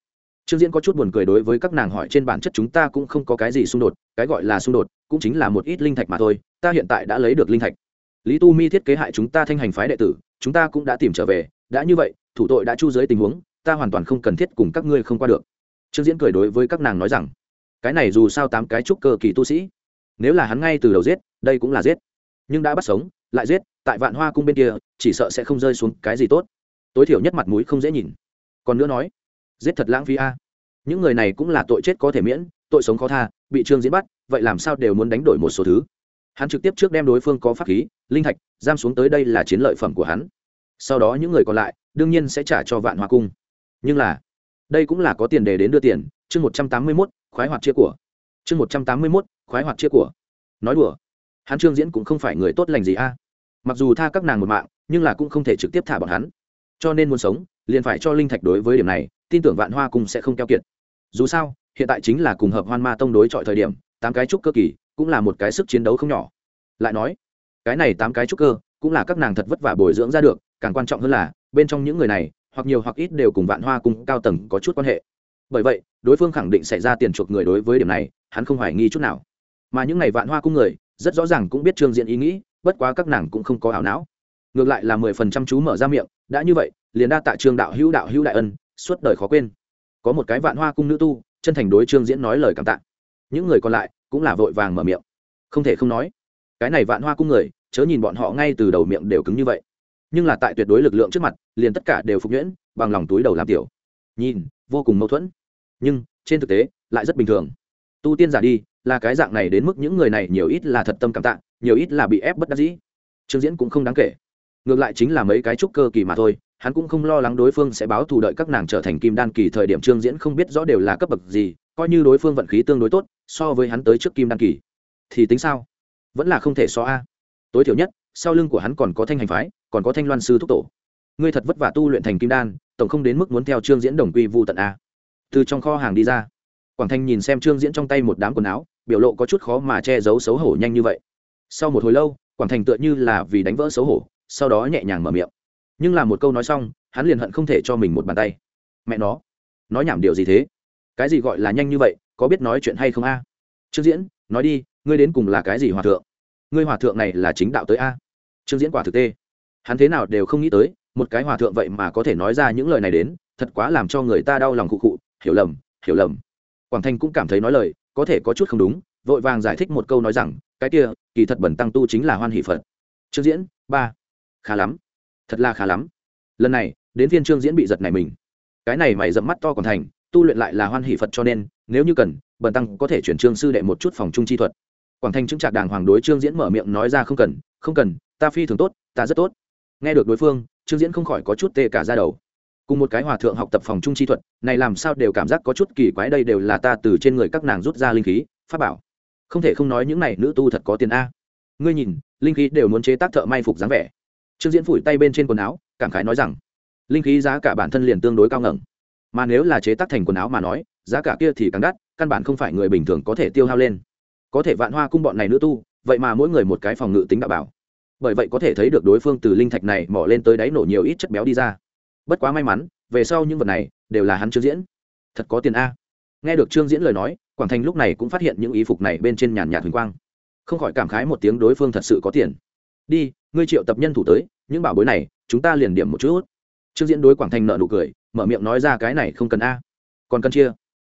Trương diễn có chút buồn cười đối với các nàng hỏi trên bản chất chúng ta cũng không có cái gì xung đột, cái gọi là xung đột cũng chính là một ít linh thạch mà thôi, ta hiện tại đã lấy được linh thạch. Lý tu mi thiết kế hại chúng ta thanh hành phái đệ tử, chúng ta cũng đã tìm trở về, đã như vậy, thủ tội đã chu dưới tình huống ta hoàn toàn không cần thiết cùng các ngươi không qua được. Trương diễn cười đối với các nàng nói rằng, cái này dù sao tám cái trúc cơ kỳ tu sĩ, nếu là hắn ngay từ đầu giết, đây cũng là giết. Nhưng đã bắt sống, lại giết, tại vạn hoa cung bên kia, chỉ sợ sẽ không rơi xuống cái gì tốt. Tối thiểu nhất mặt mũi không dễ nhìn. Còn nữa nói, giết thật lãng phí a. Những người này cũng là tội chết có thể miễn, tội sống khó tha, bị trương diễn bắt, vậy làm sao đều muốn đánh đổi một số thứ. Hắn trực tiếp trước đem đối phương có pháp khí, linh thạch, giam xuống tới đây là chiến lợi phẩm của hắn. Sau đó những người còn lại, đương nhiên sẽ trả cho vạn hoa cung nhưng là, đây cũng là có tiền đề đến đưa tiền, chương một trăm tám mươi mốt, khoái hoạt chia của. Chương một trăm tám mươi mốt, khoái hoạt chia của. Nói đùa, hắn trương diễn cũng không phải người tốt lành gì a. Mặc dù tha các nàng một mạng, nhưng là cũng không thể trực tiếp thả bọn hắn. Cho nên muốn sống, liền phải cho linh thạch đối với điểm này, tin tưởng vạn hoa cùng sẽ không keo kiệt. Dù sao, hiện tại chính là cùng hợp hoan ma tông đối chọi thời điểm, tám cái trúc cơ kỳ, cũng là một cái sức chiến đấu không nhỏ. Lại nói, cái này tám cái trúc cơ, cũng là các nàng thật vất vả bồi dưỡng ra được, càng quan trọng hơn là, bên trong những người này hoặc nhiều hoặc ít đều cùng vạn hoa cung cao tầng có chút quan hệ. Bởi vậy, đối phương khẳng định sẽ ra tiền chuộc người đối với điểm này, hắn không hoài nghi chút nào. Mà những ngày vạn hoa cung người, rất rõ ràng cũng biết trương diện ý nghĩ, bất quá các nàng cũng không có ảo não. Ngược lại là mười phần trăm chú mở ra miệng, đã như vậy, liền đa tạ trương đạo hữu đạo hữu đại ân, suốt đời khó quên. Có một cái vạn hoa cung nữ tu, chân thành đối trương diễn nói lời cảm tạ. Những người còn lại cũng là vội vàng mở miệng. Không thể không nói, cái này vạn hoa cung người, chớ nhìn bọn họ ngay từ đầu miệng đều cứng như vậy nhưng là tại tuyệt đối lực lượng trước mặt, liền tất cả đều phục nhuyễn, bằng lòng túi đầu làm tiểu. Nhìn, vô cùng mâu thuẫn. Nhưng, trên thực tế, lại rất bình thường. Tu tiên giả đi, là cái dạng này đến mức những người này nhiều ít là thật tâm cảm tạ, nhiều ít là bị ép bất đắc dĩ. Trương diễn cũng không đáng kể. Ngược lại chính là mấy cái trúc cơ kỳ mà thôi, hắn cũng không lo lắng đối phương sẽ báo thù đợi các nàng trở thành kim đan kỳ thời điểm trương diễn không biết rõ đều là cấp bậc gì, coi như đối phương vận khí tương đối tốt, so với hắn tới trước kim đan kỳ. Thì tính sao? Vẫn là không thể so a. Tối thiểu nhất sau lưng của hắn còn có thanh hành phái, còn có thanh loan sư thúc tổ. Ngươi thật vất vả tu luyện thành kim đan, tổng không đến mức muốn theo trương diễn đồng quy vu tận a. Từ trong kho hàng đi ra, quảng thanh nhìn xem trương diễn trong tay một đám quần áo, biểu lộ có chút khó mà che giấu xấu hổ nhanh như vậy. Sau một hồi lâu, quảng thành tựa như là vì đánh vỡ xấu hổ, sau đó nhẹ nhàng mở miệng. Nhưng làm một câu nói xong, hắn liền hận không thể cho mình một bàn tay. Mẹ nó, nói nhảm điều gì thế? Cái gì gọi là nhanh như vậy, có biết nói chuyện hay không a? Trương diễn, nói đi, ngươi đến cùng là cái gì hòa thượng? Ngươi hòa thượng này là chính đạo tới a? Trương diễn quả thực tê. Hắn thế nào đều không nghĩ tới, một cái hòa thượng vậy mà có thể nói ra những lời này đến, thật quá làm cho người ta đau lòng cụ cụ hiểu lầm hiểu lầm. Quảng thanh cũng cảm thấy nói lời, có thể có chút không đúng, vội vàng giải thích một câu nói rằng, cái kia, kỳ thật bẩn tăng tu chính là hoan hỷ phật. Trương diễn, ba. Khá lắm. Thật là khá lắm. Lần này, đến phiên trương diễn bị giật này mình. Cái này mày dẫm mắt to còn thành, tu luyện lại là hoan hỷ phật cho nên, nếu như cần bần tăng có thể chuyển trương sư đệ một chút phòng trung chi thuật quảng thanh chứng trạc đàng hoàng đối trương diễn mở miệng nói ra không cần không cần, ta phi thường tốt, ta rất tốt. Nghe được đối phương, trương diễn không khỏi có chút tê cả ra đầu. Cùng một cái hòa thượng học tập phòng trung chi thuật, này làm sao đều cảm giác có chút kỳ quái đây đều là ta từ trên người các nàng rút ra linh khí, pháp bảo. Không thể không nói những này nữ tu thật có tiền a. Ngươi nhìn, linh khí đều muốn chế tác thợ may phục dáng vẻ. Trương diễn phủi tay bên trên quần áo, cảm khái nói rằng, linh khí giá cả bản thân liền tương đối cao ngẩng. Mà nếu là chế tác thành quần áo mà nói, giá cả kia thì càng đắt, căn bản không phải người bình thường có thể tiêu hao lên có thể vạn hoa cung bọn này nữ tu, vậy mà mỗi người một cái phòng ngự tính đạo bảo. Bởi vậy có thể thấy được đối phương từ linh thạch này mỏ lên tới đáy nổ nhiều ít chất béo đi ra. Bất quá may mắn, về sau những vật này đều là hắn trương diễn. Thật có tiền a. Nghe được trương diễn lời nói, quảng thành lúc này cũng phát hiện những ý phục này bên trên nhàn nhạt huỳnh quang. Không khỏi cảm khái một tiếng đối phương thật sự có tiền. Đi, ngươi triệu tập nhân thủ tới, những bảo bối này, chúng ta liền điểm một chút. Trương diễn đối quảng thành nợ nụ cười, mở miệng nói ra cái này không cần a. Còn cần chia.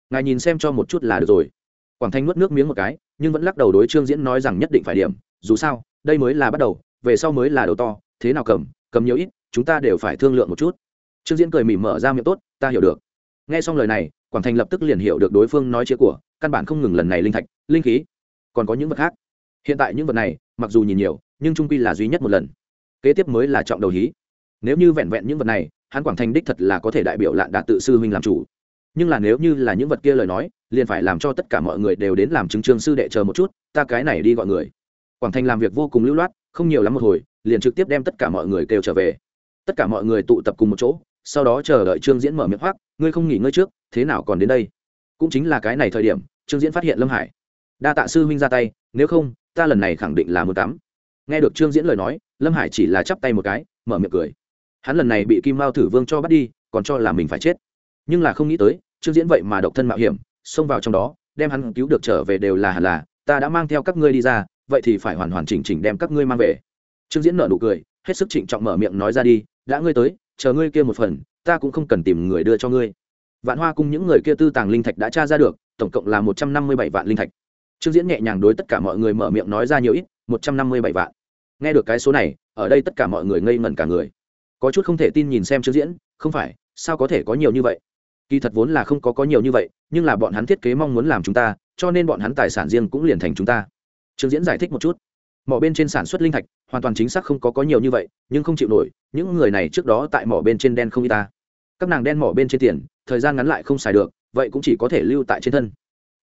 Ngài nhìn xem cho một chút là được rồi. Quảng thanh nuốt nước miếng một cái nhưng vẫn lắc đầu đối trương diễn nói rằng nhất định phải điểm, dù sao, đây mới là bắt đầu, về sau mới là đầu to, thế nào cầm cầm nhiều ít, chúng ta đều phải thương lượng một chút. Trương diễn cười mỉm mở ra miệng tốt, ta hiểu được. Nghe xong lời này, quảng thành lập tức liền hiểu được đối phương nói chia của, căn bản không ngừng lần này linh thạch, linh khí. Còn có những vật khác. Hiện tại những vật này, mặc dù nhìn nhiều, nhưng trung quy là duy nhất một lần. Kế tiếp mới là trọng đầu hí. Nếu như vẹn vẹn những vật này, hắn quảng thành đích thật là có thể đại biểu lạn đạt tự sư huynh làm chủ nhưng là nếu như là những vật kia lời nói, liền phải làm cho tất cả mọi người đều đến làm chứng trương sư đệ chờ một chút, ta cái này đi gọi người. Quảng thành làm việc vô cùng lưu loát, không nhiều lắm một hồi, liền trực tiếp đem tất cả mọi người kêu trở về. Tất cả mọi người tụ tập cùng một chỗ, sau đó chờ đợi trương diễn mở miệng hoác ngươi không nghỉ ngơi trước, thế nào còn đến đây? Cũng chính là cái này thời điểm, trương diễn phát hiện lâm hải. Đa tạ sư huynh ra tay, nếu không, ta lần này khẳng định là muốn tắm. Nghe được trương diễn lời nói, lâm hải chỉ là chắp tay một cái, mở miệng cười. Hắn lần này bị kim mao thử vương cho bắt đi, còn cho là mình phải chết nhưng là không nghĩ tới, trương diễn vậy mà độc thân mạo hiểm, xông vào trong đó, đem hắn cứu được trở về đều là hẳn là, ta đã mang theo các ngươi đi ra, vậy thì phải hoàn hoàn chỉnh chỉnh đem các ngươi mang về. Trương diễn nợ nụ cười, hết sức trịnh trọng mở miệng nói ra đi, đã ngươi tới, chờ ngươi kia một phần, ta cũng không cần tìm người đưa cho ngươi. Vạn hoa cung những người kia tư tàng linh thạch đã tra ra được, tổng cộng là một trăm năm mươi bảy vạn linh thạch. Trương diễn nhẹ nhàng đối tất cả mọi người mở miệng nói ra nhiều ít, một trăm năm mươi bảy vạn. Nghe được cái số này, ở đây tất cả mọi người ngây ngẩn cả người. Có chút không thể tin nhìn xem trương diễn, không phải, sao có thể có nhiều như vậy? Kỳ thật vốn là không có có nhiều như vậy, nhưng là bọn hắn thiết kế mong muốn làm chúng ta, cho nên bọn hắn tài sản riêng cũng liền thành chúng ta. Trương diễn giải thích một chút. Mỏ bên trên sản xuất linh thạch, hoàn toàn chính xác không có có nhiều như vậy, nhưng không chịu nổi, những người này trước đó tại mỏ bên trên đen không y ta. Các nàng đen mỏ bên trên tiền, thời gian ngắn lại không xài được, vậy cũng chỉ có thể lưu tại trên thân.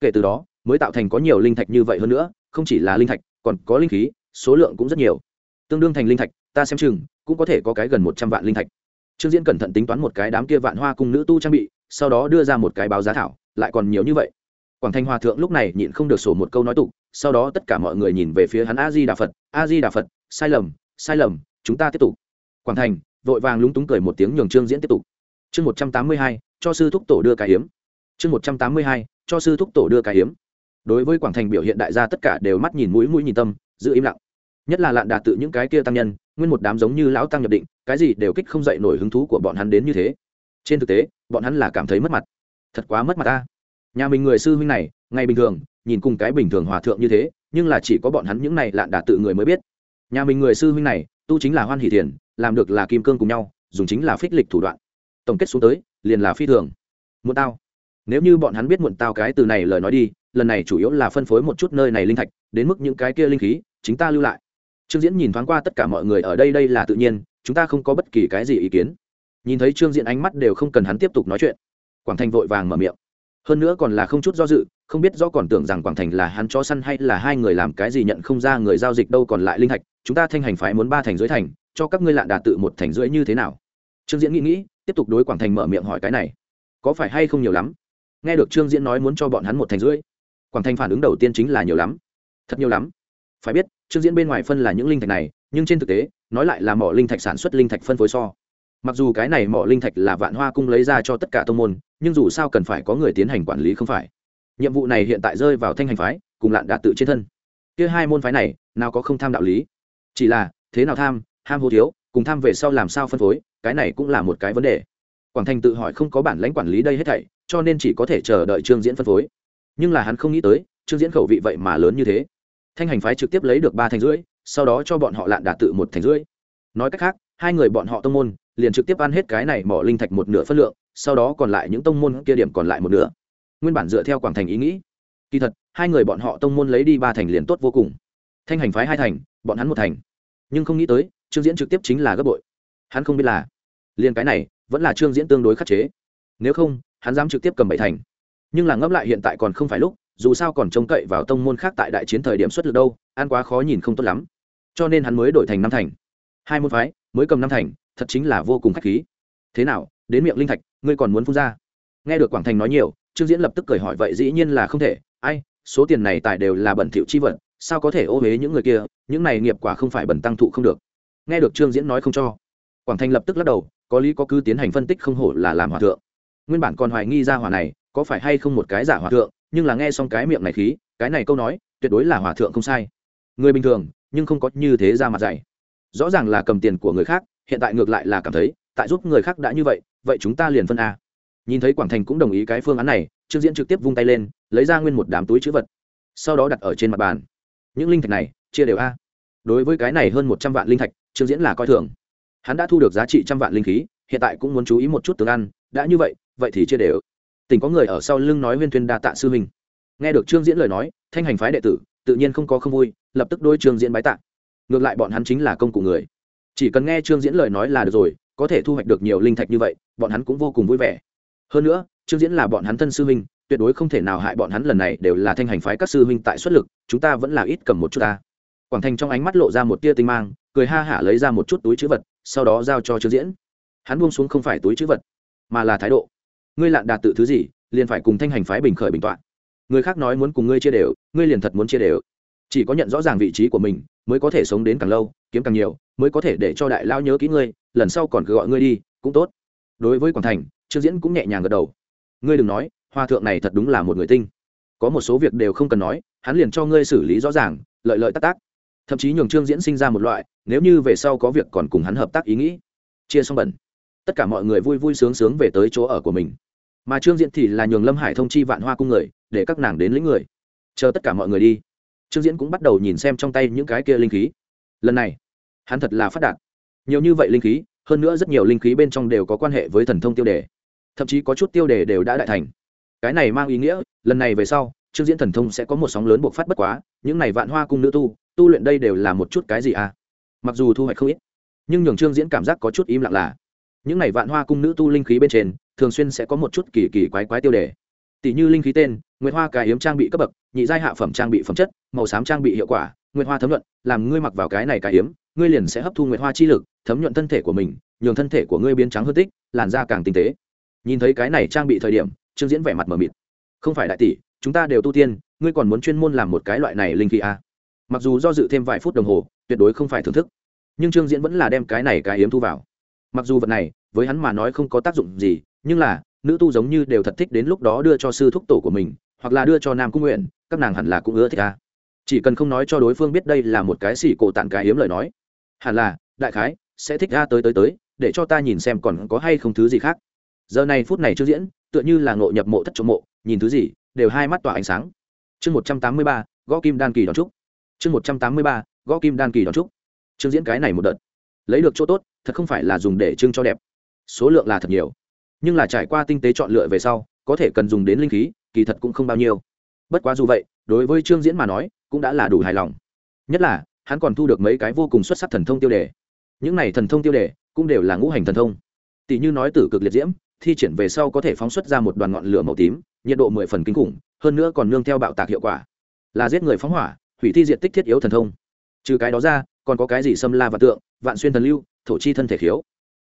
Kể từ đó, mới tạo thành có nhiều linh thạch như vậy hơn nữa, không chỉ là linh thạch, còn có linh khí, số lượng cũng rất nhiều. Tương đương thành linh thạch, ta xem chừng, cũng có thể có cái gần một trăm vạn linh thạch. Trương diễn cẩn thận tính toán một cái đám kia vạn hoa cùng nữ tu trang bị sau đó đưa ra một cái báo giá thảo, lại còn nhiều như vậy. Quảng thanh hòa thượng lúc này nhịn không được sổ một câu nói tục, sau đó tất cả mọi người nhìn về phía hắn a di đà phật a di đà phật sai lầm sai lầm, chúng ta tiếp tục. Quảng thành, vội vàng lúng túng cười một tiếng nhường trương diễn tiếp tục. Chương một trăm tám mươi hai, cho sư thúc tổ đưa cái hiếm. Chương một trăm tám mươi hai, cho sư thúc tổ đưa cái hiếm. Đối với quảng thành biểu hiện đại gia tất cả đều mắt nhìn mũi mũi nhìn tâm, giữ im lặng. Nhất là lạn đà tự những cái kia tăng nhân, nguyên một đám giống như lão tăng nhập định, cái gì đều kích không dậy nổi hứng thú của bọn hắn đến như thế. Trên thực tế bọn hắn là cảm thấy mất mặt. Thật quá mất mặt ta. Nhà mình người sư huynh này ngày bình thường, nhìn cùng cái bình thường hòa thượng như thế, nhưng là chỉ có bọn hắn những này lạn đà tự người mới biết. Nhà mình người sư huynh này, tu chính là hoan hỷ thiền, làm được là kim cương cùng nhau, dùng chính là phích lịch thủ đoạn. Tổng kết xuống tới, liền là phi thường. Muộn tao. Nếu như bọn hắn biết muộn tao cái từ này lời nói đi, lần này chủ yếu là phân phối một chút nơi này linh thạch, đến mức những cái kia linh khí, chính ta lưu lại. Trương diễn nhìn thoáng qua tất cả mọi người ở đây đây là tự nhiên, chúng ta không có bất kỳ cái gì ý kiến nhìn thấy trương diễn ánh mắt đều không cần hắn tiếp tục nói chuyện quảng thành vội vàng mở miệng hơn nữa còn là không chút do dự không biết rõ còn tưởng rằng quảng thành là hắn cho săn hay là hai người làm cái gì nhận không ra người giao dịch đâu còn lại linh thạch chúng ta thanh hành phái muốn ba thành dưới thành cho các ngươi lạn đạt tự một thành rưỡi như thế nào trương diễn nghĩ nghĩ tiếp tục đối quảng thành mở miệng hỏi cái này có phải hay không nhiều lắm nghe được trương diễn nói muốn cho bọn hắn một thành rưỡi quảng thành phản ứng đầu tiên chính là nhiều lắm thật nhiều lắm phải biết trương diễn bên ngoài phân là những linh thạch này nhưng trên thực tế nói lại là mỏ linh thạch sản xuất linh thạch phân phối so mặc dù cái này mỏ linh thạch là vạn hoa cung lấy ra cho tất cả tông môn, nhưng dù sao cần phải có người tiến hành quản lý không phải. Nhiệm vụ này hiện tại rơi vào thanh hành phái, cùng lạn đạt tự trên thân. Kia hai môn phái này, nào có không tham đạo lý. Chỉ là, thế nào tham, ham hô thiếu, cùng tham về sau làm sao phân phối, cái này cũng là một cái vấn đề. Quảng thành tự hỏi không có bản lãnh quản lý đây hết thảy, cho nên chỉ có thể chờ đợi trương diễn phân phối. Nhưng là hắn không nghĩ tới, trương diễn khẩu vị vậy mà lớn như thế. Thanh hành phái trực tiếp lấy được ba thành rưỡi, sau đó cho bọn họ lạn đạt tự một thành rưỡi. Nói cách khác, hai người bọn họ tông môn liền trực tiếp ăn hết cái này mỏ linh thạch một nửa phân lượng, sau đó còn lại những tông môn kia điểm còn lại một nửa. Nguyên bản dựa theo quảng thành ý nghĩ, kỳ thật, hai người bọn họ tông môn lấy đi ba thành liền tốt vô cùng. Thanh hành phái hai thành, bọn hắn một thành. Nhưng không nghĩ tới, trương diễn trực tiếp chính là gấp bội. Hắn không biết là, liền cái này, vẫn là trương diễn tương đối khắc chế. Nếu không, hắn dám trực tiếp cầm bảy thành. Nhưng là ngẫm lại hiện tại còn không phải lúc, dù sao còn trông cậy vào tông môn khác tại đại chiến thời điểm xuất lực đâu, ăn quá khó nhìn không tốt lắm. Cho nên hắn mới đổi thành năm thành. Hai môn phái, mới cầm năm thành thật chính là vô cùng khách khí. Thế nào, đến miệng linh thạch, ngươi còn muốn phun ra? Nghe được quảng thành nói nhiều, trương diễn lập tức cười hỏi, vậy dĩ nhiên là không thể. Ai, số tiền này tại đều là bẩn thiệu chi vật, sao có thể ô huế những người kia? Những này nghiệp quả không phải bẩn tăng thụ không được. Nghe được trương diễn nói không cho, quảng thành lập tức lắc đầu, có lý có cứ tiến hành phân tích không hổ là làm hòa thượng. Nguyên bản còn hoài nghi ra hỏa này có phải hay không một cái giả hòa thượng, nhưng là nghe xong cái miệng này khí, cái này câu nói, tuyệt đối là hòa thượng không sai. Người bình thường, nhưng không có như thế ra mặt dày rõ ràng là cầm tiền của người khác hiện tại ngược lại là cảm thấy, tại giúp người khác đã như vậy vậy chúng ta liền phân a. Nhìn thấy quảng thành cũng đồng ý cái phương án này, trương diễn trực tiếp vung tay lên, lấy ra nguyên một đám túi chữ vật, sau đó đặt ở trên mặt bàn. Những linh thạch này, chia đều a. Đối với cái này hơn một trăm vạn linh thạch, trương diễn là coi thường. Hắn đã thu được giá trị trăm vạn linh khí, hiện tại cũng muốn chú ý một chút tướng ăn, đã như vậy vậy thì chia đều. Tỉnh có người ở sau lưng nói huyên thuyên đa tạ sư huynh. Nghe được trương diễn lời nói, thanh hành phái đệ tử, tự nhiên không có không vui, lập tức đôi trương diễn bái tạ. Ngược lại bọn hắn chính là công cụ người chỉ cần nghe trương diễn lời nói là được rồi, có thể thu hoạch được nhiều linh thạch như vậy, bọn hắn cũng vô cùng vui vẻ. Hơn nữa, trương diễn là bọn hắn thân sư huynh, tuyệt đối không thể nào hại bọn hắn lần này đều là thanh hành phái các sư huynh tại xuất lực, chúng ta vẫn là ít cầm một chút ta. Quảng thành trong ánh mắt lộ ra một tia tinh mang, cười ha hả lấy ra một chút túi chữ vật, sau đó giao cho trương diễn. Hắn buông xuống không phải túi chữ vật, mà là thái độ. Ngươi lạn đạt tự thứ gì, liền phải cùng thanh hành phái bình khởi bình tọa. Người khác nói muốn cùng ngươi chia đều, ngươi liền thật muốn chia đều. Chỉ có nhận rõ ràng vị trí của mình, mới có thể sống đến càng lâu, kiếm càng nhiều mới có thể để cho đại lao nhớ kỹ ngươi, lần sau còn cứ gọi ngươi đi, cũng tốt. Đối với quảng thành, trương diễn cũng nhẹ nhàng gật đầu. Ngươi đừng nói, hoa thượng này thật đúng là một người tinh. Có một số việc đều không cần nói, hắn liền cho ngươi xử lý rõ ràng, lợi lợi tác tác thậm chí nhường trương diễn sinh ra một loại, nếu như về sau có việc còn cùng hắn hợp tác ý nghĩ. Chia xong bẩn. Tất cả mọi người vui vui sướng sướng về tới chỗ ở của mình. Mà trương diễn thì là nhường lâm hải thông chi vạn hoa cung người, để các nàng đến lĩnh người. Chờ tất cả mọi người đi. Trương diễn cũng bắt đầu nhìn xem trong tay những cái kia linh khí. Lần này hắn thật là phát đạt. Nhiều như vậy linh khí hơn nữa rất nhiều linh khí bên trong đều có quan hệ với thần thông tiêu đề. Thậm chí có chút tiêu đề đều đã đại thành. Cái này mang ý nghĩa lần này về sau trương diễn thần thông sẽ có một sóng lớn buộc phát bất quá những này vạn hoa cung nữ tu tu luyện đây đều là một chút cái gì à? Mặc dù thu hoạch không ít nhưng nhường trương diễn cảm giác có chút im lặng là những này vạn hoa cung nữ tu linh khí bên trên thường xuyên sẽ có một chút kỳ kỳ quái quái tiêu đề. Tỷ như linh khí tên nguyệt hoa cài hiếm trang bị cấp bậc nhị giai hạ phẩm trang bị phẩm chất màu xám trang bị hiệu quả nguyệt hoa thấm luận, làm ngươi mặc vào cái này cài hiếm ngươi liền sẽ hấp thu nguyệt hoa chi lực, thấm nhuận thân thể của mình, nhường thân thể của ngươi biến trắng hơn tích, làn da càng tinh tế nhìn thấy cái này trang bị thời điểm, trương diễn vẻ mặt mờ mịt không phải đại tỷ, chúng ta đều tu tiên, ngươi còn muốn chuyên môn làm một cái loại này linh khí à. mặc dù do dự thêm vài phút đồng hồ, tuyệt đối không phải thưởng thức nhưng trương diễn vẫn là đem cái này cái hiếm thu vào mặc dù vật này, với hắn mà nói không có tác dụng gì, nhưng là, nữ tu giống như đều thật thích đến lúc đó đưa cho sư thúc tổ của mình, hoặc là đưa cho nam cung nguyện, các nàng hẳn là cũng ưa thích à? chỉ cần không nói cho đối phương biết đây là một cái xỉ cổ tặng cái hiếm lời nói hẳn là, đại khái, sẽ thích ra tới tới tới, để cho ta nhìn xem còn có hay không thứ gì khác. Giờ này phút này chưa diễn, tựa như là ngộ nhập mộ thất trộm mộ, nhìn thứ gì, đều hai mắt tỏa ánh sáng. Chương một trăm tám mươi ba, gõ kim đan kỳ đón trúc chương một trăm tám mươi ba, gõ kim đan kỳ đón trúc chương diễn cái này một đợt. Lấy được chỗ tốt, thật không phải là dùng để trưng cho đẹp. Số lượng là thật nhiều. Nhưng là trải qua tinh tế chọn lựa về sau, có thể cần dùng đến linh khí, kỳ thật cũng không bao nhiêu. Bất quá dù vậy, đối với trương diễn mà nói, cũng đã là đủ hài lòng. Nhất là hắn còn thu được mấy cái vô cùng xuất sắc thần thông tiêu đề. Những này thần thông tiêu đề cũng đều là ngũ hành thần thông. Tỷ như nói tử cực liệt diễm, thi triển về sau có thể phóng xuất ra một đoàn ngọn lửa màu tím, nhiệt độ mười phần kinh khủng, hơn nữa còn nương theo bạo tạc hiệu quả. Là giết người phóng hỏa, hủy thi diện tích thiết yếu thần thông. Trừ cái đó ra, còn có cái gì xâm la và tượng, vạn xuyên thần lưu, thổ chi thân thể khiếu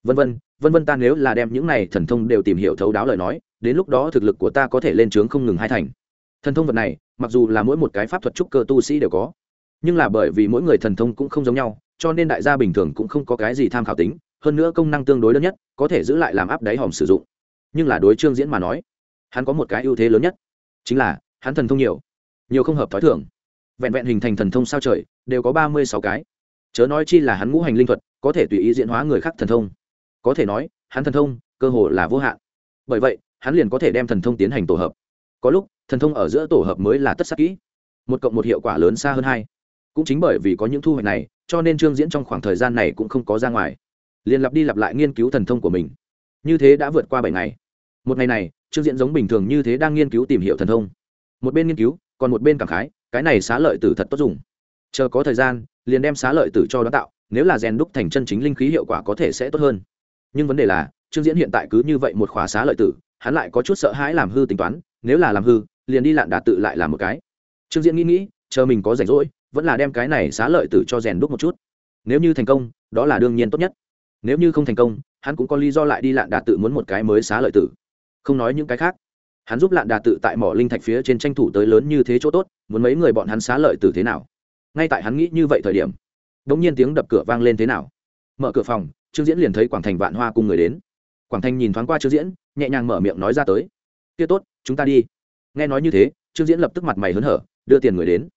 vân vân vân vân ta nếu là đem những này thần thông đều tìm hiểu thấu đáo lời nói, đến lúc đó thực lực của ta có thể lên trướng không ngừng hai thành. Thần thông vật này, mặc dù là mỗi một cái pháp thuật trúc cơ tu sĩ đều có nhưng là bởi vì mỗi người thần thông cũng không giống nhau, cho nên đại gia bình thường cũng không có cái gì tham khảo tính, hơn nữa công năng tương đối lớn nhất, có thể giữ lại làm áp đáy hòm sử dụng. Nhưng là đối trương diễn mà nói, hắn có một cái ưu thế lớn nhất, chính là hắn thần thông nhiều nhiều không hợp t h ó i thường. Vẹn vẹn hình thành thần thông sao trời, đều có ba mươi sáu cái. Chớ nói chi là hắn ngũ hành linh thuật, có thể tùy ý diễn hóa người khác thần thông. Có thể nói, hắn thần thông, cơ hồ là vô hạn. Bởi vậy, hắn liền có thể đem thần thông tiến hành tổ hợp. Có lúc, thần thông ở giữa tổ hợp mới là tất sắc kỹ. Một cộng một hiệu quả lớn xa hơn hai cũng chính bởi vì có những thu hoạch này, cho nên trương diễn trong khoảng thời gian này cũng không có ra ngoài. Liền lặp đi lặp lại nghiên cứu thần thông của mình. Như thế đã vượt qua bảy ngày. Một ngày này, trương diễn giống bình thường như thế đang nghiên cứu tìm hiểu thần thông. Một bên nghiên cứu, còn một bên cảm khái, cái này xá lợi tử thật tốt dùng. Chờ có thời gian, liền đem xá lợi tử cho đón tạo, nếu là rèn đúc thành chân chính linh khí hiệu quả có thể sẽ tốt hơn. Nhưng vấn đề là, trương diễn hiện tại cứ như vậy một khóa xá lợi tử, hắn lại có chút sợ hãi làm hư tính toán, nếu là làm hư, liền đi lạn đà tự lại làm một cái. Trương diễn nghĩ nghĩ, chờ mình có rảnh rỗi vẫn là đem cái này xá lợi tử cho rèn đúc một chút. Nếu như thành công, đó là đương nhiên tốt nhất. Nếu như không thành công, hắn cũng có lý do lại đi lạn đà tự muốn một cái mới xá lợi tử. Không nói những cái khác. Hắn giúp lạn đà tự tại mỏ linh thạch phía trên tranh thủ tới lớn như thế chỗ tốt, muốn mấy người bọn hắn xá lợi tử thế nào? Ngay tại hắn nghĩ như vậy thời điểm đ ỗ n g nhiên tiếng đập cửa vang lên thế nào? Mở cửa phòng, trương diễn liền thấy quảng thành vạn hoa cùng người đến. Quảng thành nhìn thoáng qua trương diễn, nhẹ nhàng mở miệng nói ra tới. Kia tốt, chúng ta đi. Nghe nói như thế, trương diễn lập tức mặt mày hớn hở, đưa tiền người đến.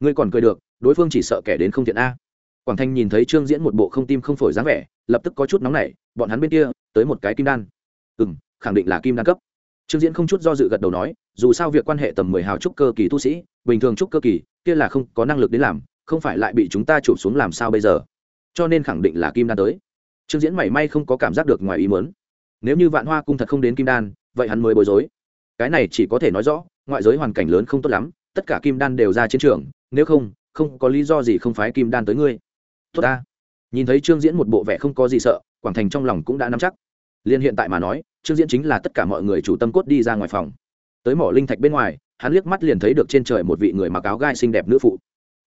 Ngươi còn cười được đối phương chỉ sợ kẻ đến không thiện a. Quảng thanh nhìn thấy trương diễn một bộ không tim không phổi dáng vẻ, lập tức có chút nóng nảy, bọn hắn bên kia, tới một cái kim đan. Ừ m khẳng định là kim đan cấp. Trương diễn không chút do dự gật đầu nói, dù sao việc quan hệ tầm mười hào trúc cơ kỳ tu sĩ, bình thường trúc cơ kỳ, kia là không có năng lực đến làm, không phải lại bị chúng ta chụp xuống làm sao bây giờ? Cho nên khẳng định là kim đan tới. Trương diễn mảy may không có cảm giác được ngoài ý muốn. Nếu như vạn hoa cung thật không đến kim đan, vậy hắn mới bối rối. Cái này chỉ có thể nói rõ, ngoại giới hoàn cảnh lớn không tốt lắm, tất cả kim đan đều ra chiến trường, nếu không không có lý do gì không phái kim đan tới ngươi. Tốt ta. Nhìn thấy trương diễn một bộ vẻ không có gì sợ, quảng thành trong lòng cũng đã nắm chắc. Liên hiện tại mà nói, trương diễn chính là tất cả mọi người chủ tâm cốt đi ra ngoài phòng. Tới mỏ linh thạch bên ngoài, hắn liếc mắt liền thấy được trên trời một vị người mặc áo gai xinh đẹp nữ phụ.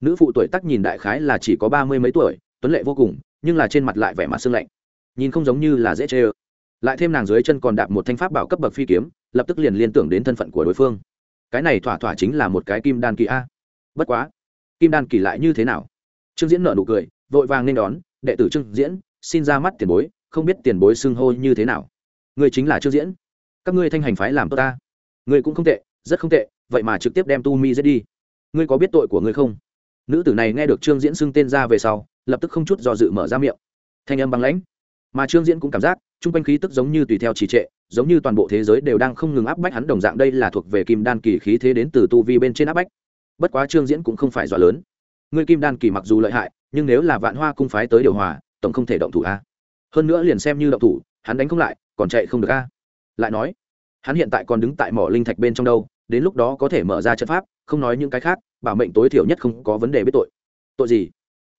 Nữ phụ tuổi tắc nhìn đại khái là chỉ có ba mươi mấy tuổi, tuấn lệ vô cùng, nhưng là trên mặt lại vẻ mặt sưng lạnh. Nhìn không giống như là dễ chê ơ. Lại thêm nàng dưới chân còn đạp một thanh pháp bảo cấp bậc phi kiếm, lập tức liền liên tưởng đến thân phận của đối phương. Cái này thỏa thỏa chính là một cái kim đan kỳ a. Bất quá kim đan kỳ lại như thế nào? Trương diễn nợ nụ cười, vội vàng nên đón, đệ tử trương diễn, xin ra mắt tiền bối, không biết tiền bối xưng hô như thế nào. Người chính là trương diễn. Các ngươi thanh hành phái làm tốt ta. Ngươi cũng không tệ, rất không tệ, vậy mà trực tiếp đem tu mi giết đi. Ngươi có biết tội của ngươi không? Nữ tử này nghe được trương diễn xưng tên ra về sau, lập tức không chút do dự mở ra miệng. Thanh âm băng lãnh. Mà trương diễn cũng cảm giác, chung quanh khí tức giống như tùy theo trì trệ, giống như toàn bộ thế giới đều đang không ngừng áp bách hắn đồng dạng đây là thuộc về kim đan kỳ khí thế đến từ tu vi bên trên áp bách bất quá trương diễn cũng không phải dọa lớn. Ngươi kim đan kỳ mặc dù lợi hại, nhưng nếu là vạn hoa cung phái tới điều hòa, tổng không thể động thủ a. Hơn nữa liền xem như động thủ, hắn đánh không lại, còn chạy không được a. Lại nói, hắn hiện tại còn đứng tại mỏ linh thạch bên trong đâu, đến lúc đó có thể mở ra trận pháp, không nói những cái khác, bảo mệnh tối thiểu nhất không có vấn đề biết tội. Tội gì?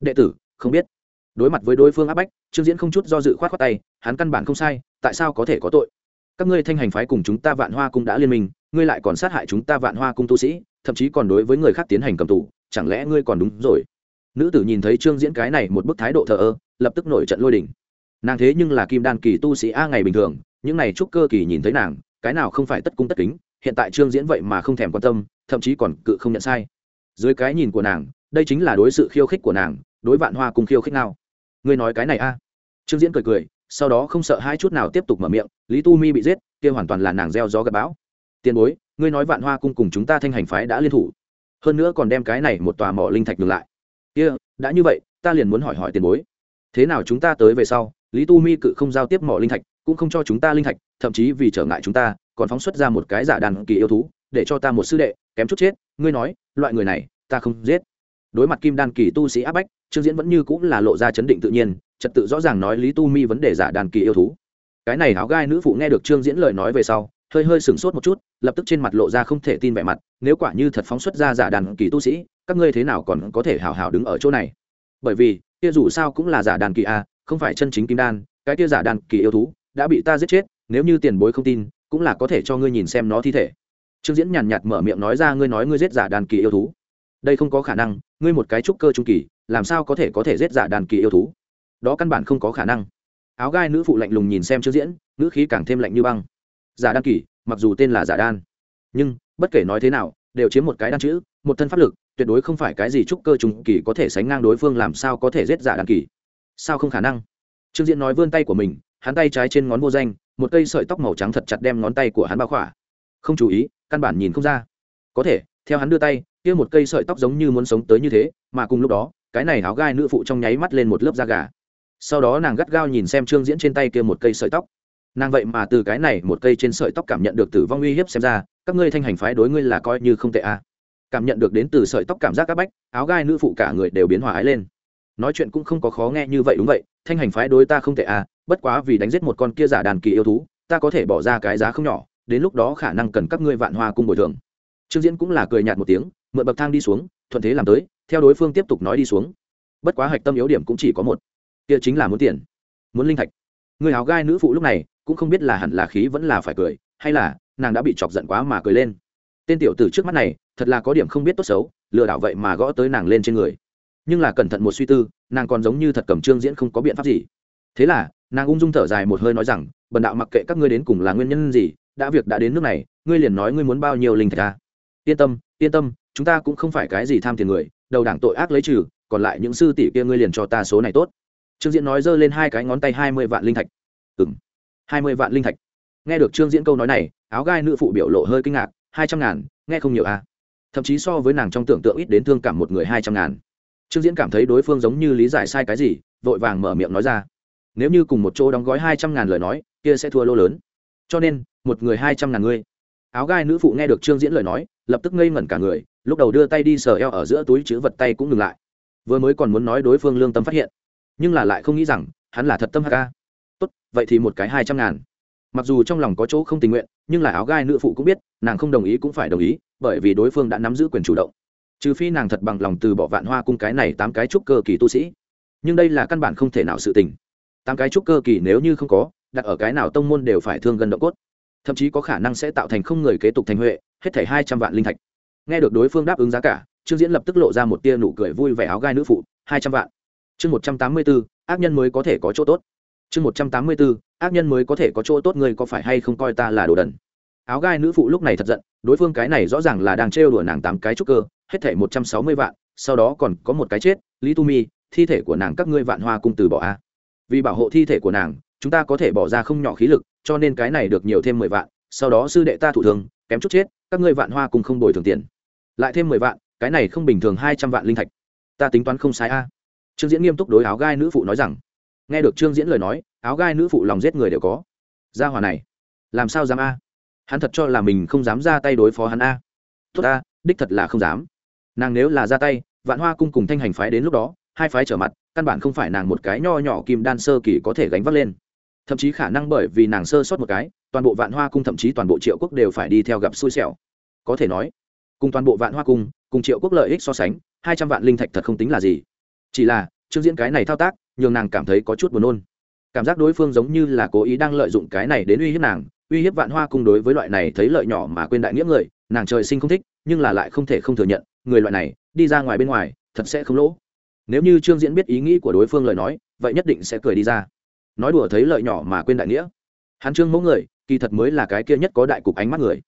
Đệ tử, không biết. Đối mặt với đối phương áp bách, trương diễn không chút do dự khoát khoát tay, hắn căn bản không sai, tại sao có thể có tội? Các ngươi thanh hành phái cùng chúng ta vạn hoa cung đã liên minh, ngươi lại còn sát hại chúng ta vạn hoa cung tu sĩ thậm chí còn đối với người khác tiến hành cầm tù, chẳng lẽ ngươi còn đúng rồi? Nữ tử nhìn thấy trương diễn cái này một bức thái độ thờ ơ, lập tức nổi trận lôi đình. Nàng thế nhưng là kim đan kỳ tu sĩ a ngày bình thường, những này trúc cơ kỳ nhìn thấy nàng, cái nào không phải tất cung tất kính, hiện tại trương diễn vậy mà không thèm quan tâm, thậm chí còn cự không nhận sai. Dưới cái nhìn của nàng, đây chính là đối sự khiêu khích của nàng, đối vạn hoa cùng khiêu khích nào? Ngươi nói cái này a? Trương diễn cười cười, sau đó không sợ hai chút nào tiếp tục mở miệng, lý tu mi bị giết, kia hoàn toàn là nàng gieo gió gặp bão. Tiền bối ngươi nói vạn hoa cung cùng chúng ta thanh hành phái đã liên thủ hơn nữa còn đem cái này một tòa mỏ linh thạch ngược lại. Kia、yeah, đã như vậy ta liền muốn hỏi hỏi tiền bối. Thế nào chúng ta tới về sau lý tu mi cự không giao tiếp mỏ linh thạch cũng không cho chúng ta linh thạch thậm chí vì trở ngại chúng ta còn phóng xuất ra một cái giả đàn kỳ yêu thú để cho ta một sư đệ kém chút chết ngươi nói loại người này ta không giết. Đối mặt kim đan kỳ tu sĩ áp bách trương diễn vẫn như cũng là lộ ra chấn định tự nhiên trật tự rõ ràng nói lý tu mi vấn đề giả đàn kỳ yêu thú. Cái này áo gai nữ phụ nghe được trương diễn lời nói về sau hơi hơi sửng sốt một chút, lập tức trên mặt lộ ra không thể tin vẻ mặt, nếu quả như thật phóng xuất ra giả đàn kỳ tu sĩ, các ngươi thế nào còn có thể hào hào đứng ở chỗ này? Bởi vì, kia dù sao cũng là giả đàn kỳ a, không phải chân chính kim đan, cái kia giả đàn kỳ yêu thú, đã bị ta giết chết, nếu như tiền bối không tin, cũng là có thể cho ngươi nhìn xem nó thi thể. Trương diễn nhàn nhạt mở miệng nói ra ngươi nói ngươi giết giả đàn kỳ yêu thú. Đây không có khả năng, ngươi một cái trúc cơ trung kỳ, làm sao có thể có thể giết giả đàn kỳ yêu thú? Đó căn bản không có khả năng. Áo gai nữ phụ lạnh lùng nhìn xem trương diễn nữ khí càng thêm lạnh như băng giả đan kỳ, mặc dù tên là giả đan. Nhưng, bất kể nói thế nào, đều chiếm một cái đan chữ, một thân pháp lực, tuyệt đối không phải cái gì trúc cơ trùng kỳ có thể sánh ngang đối phương làm sao có thể giết giả đan kỳ. Sao không khả năng? Trương diễn nói vươn tay của mình, hắn tay trái trên ngón vô danh, một cây sợi tóc màu trắng thật chặt đem ngón tay của hắn bao khỏa. Không chú ý, căn bản nhìn không ra. Có thể, theo hắn đưa tay, kia một cây sợi tóc giống như muốn sống tới như thế, mà cùng lúc đó, cái này áo gai nữ phụ trong nháy mắt lên một lớp da gà. Sau đó nàng gắt gao nhìn xem trương diễn trên tay kia một cây sợi tóc nàng vậy mà từ cái này một cây trên sợi tóc cảm nhận được tử vong uy hiếp xem ra, các ngươi thanh hành phái đối ngươi là coi như không tệ à. cảm nhận được đến từ sợi tóc cảm giác các bách, áo gai nữ phụ cả người đều biến hòa ái lên. Nói chuyện cũng không có khó nghe như vậy đúng vậy, thanh hành phái đối ta không tệ à bất quá vì đánh giết một con kia giả đàn kỳ yêu thú, ta có thể bỏ ra cái giá không nhỏ, đến lúc đó khả năng cần các ngươi vạn hoa cung bồi thường. Trương diễn cũng là cười nhạt một tiếng, mượn bậc thang đi xuống, thuận thế làm tới, theo đối phương tiếp tục nói đi xuống. Bất quá hạch tâm yếu điểm cũng chỉ có một. Kia chính là muốn tiền, muốn linh thạch. Người áo gai nữ phụ lúc này cũng không biết là hẳn là khí vẫn là phải cười, hay là nàng đã bị chọc giận quá mà cười lên. Tên tiểu tử trước mắt này, thật là có điểm không biết tốt xấu, lừa đảo vậy mà gõ tới nàng lên trên người. Nhưng là cẩn thận một suy tư, nàng còn giống như thật cầm trương diễn không có biện pháp gì. Thế là, nàng ung dung thở dài một hơi nói rằng, bần đạo mặc kệ các ngươi đến cùng là nguyên nhân gì, đã việc đã đến nước này, ngươi liền nói ngươi muốn bao nhiêu linh thạch ta yên tâm yên tâm, chúng ta cũng không phải cái gì tham tiền người, đầu đảng tội ác lấy trừ, còn lại những sư tỷ kia ngươi liền cho ta số này tốt. Trương diễn nói giơ lên hai cái ngón tay hai mươi vạn linh thạch. Ừng hai mươi vạn linh thạch. Nghe được trương diễn câu nói này, áo gai nữ phụ biểu lộ hơi kinh ngạc, hai trăm ngàn, nghe không nhiều à. Thậm chí so với nàng trong tưởng tượng ít đến thương cảm một người hai trăm ngàn. Trương diễn cảm thấy đối phương giống như lý giải sai cái gì, vội vàng mở miệng nói ra. Nếu như cùng một chỗ đóng gói hai trăm ngàn lời nói, kia sẽ thua lô lớn. Cho nên, một người hai trăm ngàn ngươi. Áo gai nữ phụ nghe được trương diễn lời nói, lập tức ngây ngẩn cả người, lúc đầu đưa tay đi sờ eo ở giữa túi chữ vật tay cũng ngừng lại. Vừa mới còn muốn nói đối phương lương tâm phát hiện, nhưng là lại không nghĩ rằng, hắn là thật tâm hk tốt, vậy thì một cái hai trăm ngàn. Mặc dù trong lòng có chỗ không tình nguyện, nhưng là áo gai nữ phụ cũng biết, nàng không đồng ý cũng phải đồng ý, bởi vì đối phương đã nắm giữ quyền chủ động. Trừ phi nàng thật bằng lòng từ bỏ vạn hoa cung cái này tám cái trúc cơ kỳ tu sĩ. Nhưng đây là căn bản không thể nào sự tình. Tám cái trúc cơ kỳ nếu như không có, đặt ở cái nào tông môn đều phải thương gần động cốt. Thậm chí có khả năng sẽ tạo thành không người kế tục thành huệ, hết thảy hai trăm vạn linh thạch. Nghe được đối phương đáp ứng giá cả, trương diễn lập tức lộ ra một tia nụ cười vui vẻ áo gai nữ phụ, hai trăm vạn. Chương một trăm tám mươi bốn ác nhân mới có thể có chỗ tốt chương một trăm tám mươi bốn, ác nhân mới có thể có chỗ tốt, ngươi có phải hay không coi ta là đồ đần? Áo gai nữ phụ lúc này thật giận, đối phương cái này rõ ràng là đang trêu đùa nàng tám cái trúc cơ, hết thảy một trăm sáu mươi vạn, sau đó còn có một cái chết, lý tu mi, thi thể của nàng các ngươi vạn hoa cung từ bỏ a. Vì bảo hộ thi thể của nàng, chúng ta có thể bỏ ra không nhỏ khí lực, cho nên cái này được nhiều thêm mười vạn, sau đó sư đệ ta thủ thường kém chút chết, các ngươi vạn hoa cùng không bồi thường tiền. Lại thêm mười vạn, cái này không bình thường hai trăm vạn linh thạch. Ta tính toán không sai a. Trương diễn nghiêm túc đối áo gai nữ phụ nói rằng nghe được trương diễn lời nói, áo gai nữ phụ lòng giết người đều có. Gia hòa này, làm sao dám a? Hắn thật cho là mình không dám ra tay đối phó hắn a. Tốt a, đích thật là không dám. Nàng nếu là ra tay, vạn hoa cung cùng thanh hành phái đến lúc đó, hai phái trở mặt, căn bản không phải nàng một cái nho nhỏ kim đan sơ kỳ có thể gánh vác lên. Thậm chí khả năng bởi vì nàng sơ sót một cái, toàn bộ vạn hoa cung thậm chí toàn bộ triệu quốc đều phải đi theo gặp xui xẻo. Có thể nói, cùng toàn bộ vạn hoa cung, cùng triệu quốc lợi ích so sánh, hai trăm vạn linh thạch thật không tính là gì. Chỉ là Trương diễn cái này thao tác, nhường nàng cảm thấy có chút buồn nôn. Cảm giác đối phương giống như là cố ý đang lợi dụng cái này đến uy hiếp nàng, uy hiếp vạn hoa cung đối với loại này thấy lợi nhỏ mà quên đại nghĩa người, nàng trời sinh không thích, nhưng là lại không thể không thừa nhận, người loại này, đi ra ngoài bên ngoài, thật sẽ không lỗ. Nếu như trương diễn biết ý nghĩ của đối phương lời nói, vậy nhất định sẽ cười đi ra. Nói đùa thấy lợi nhỏ mà quên đại nghĩa. Hắn trương mẫu người, kỳ thật mới là cái kia nhất có đại cục ánh mắt người.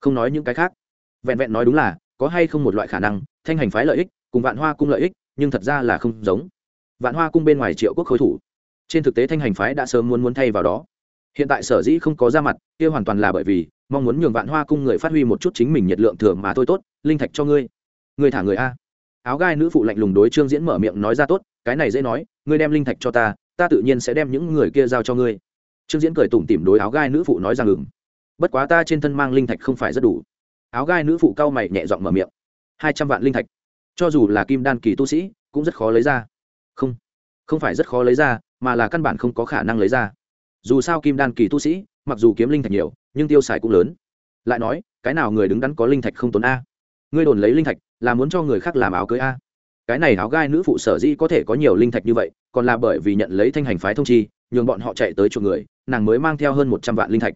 Không nói những cái khác. Vẹn vẹn nói đúng là, có hay không một loại khả năng, thanh hành phái lợi ích, cùng vạn hoa cung lợi ích, nhưng thật ra là không giống vạn hoa cung bên ngoài triệu quốc khối thủ. Trên thực tế thanh hành phái đã sớm muốn muốn thay vào đó. Hiện tại sở dĩ không có ra mặt, kia hoàn toàn là bởi vì, mong muốn nhường vạn hoa cung người phát huy một chút chính mình nhiệt lượng thừa mà thôi tốt, linh thạch cho ngươi. Ngươi thả người a. Áo gai nữ phụ lạnh lùng đối trương diễn mở miệng nói ra tốt, cái này dễ nói, ngươi đem linh thạch cho ta ta tự nhiên sẽ đem những người kia giao cho ngươi. Trương diễn cười tủm tỉm đối áo gai nữ phụ nói rằng ngừng. Bất quá ta trên thân mang linh thạch không phải rất đủ. Áo gai nữ phụ cau mày nhẹ giọng mở miệng. Hai trăm vạn linh thạch. Cho dù là kim đan kỳ tu sĩ, cũng rất khó lấy ra không không phải rất khó lấy ra, mà là căn bản không có khả năng lấy ra. Dù sao kim đan kỳ tu sĩ, mặc dù kiếm linh thạch nhiều, nhưng tiêu xài cũng lớn. Lại nói, cái nào người đứng đắn có linh thạch không tốn a? Ngươi đồn lấy linh thạch, là muốn cho người khác làm áo cưới a? Cái này áo gai nữ phụ sở dĩ có thể có nhiều linh thạch như vậy, còn là bởi vì nhận lấy thanh hành phái thông chi, nhường bọn họ chạy tới chuộc người, nàng mới mang theo hơn một trăm vạn linh thạch.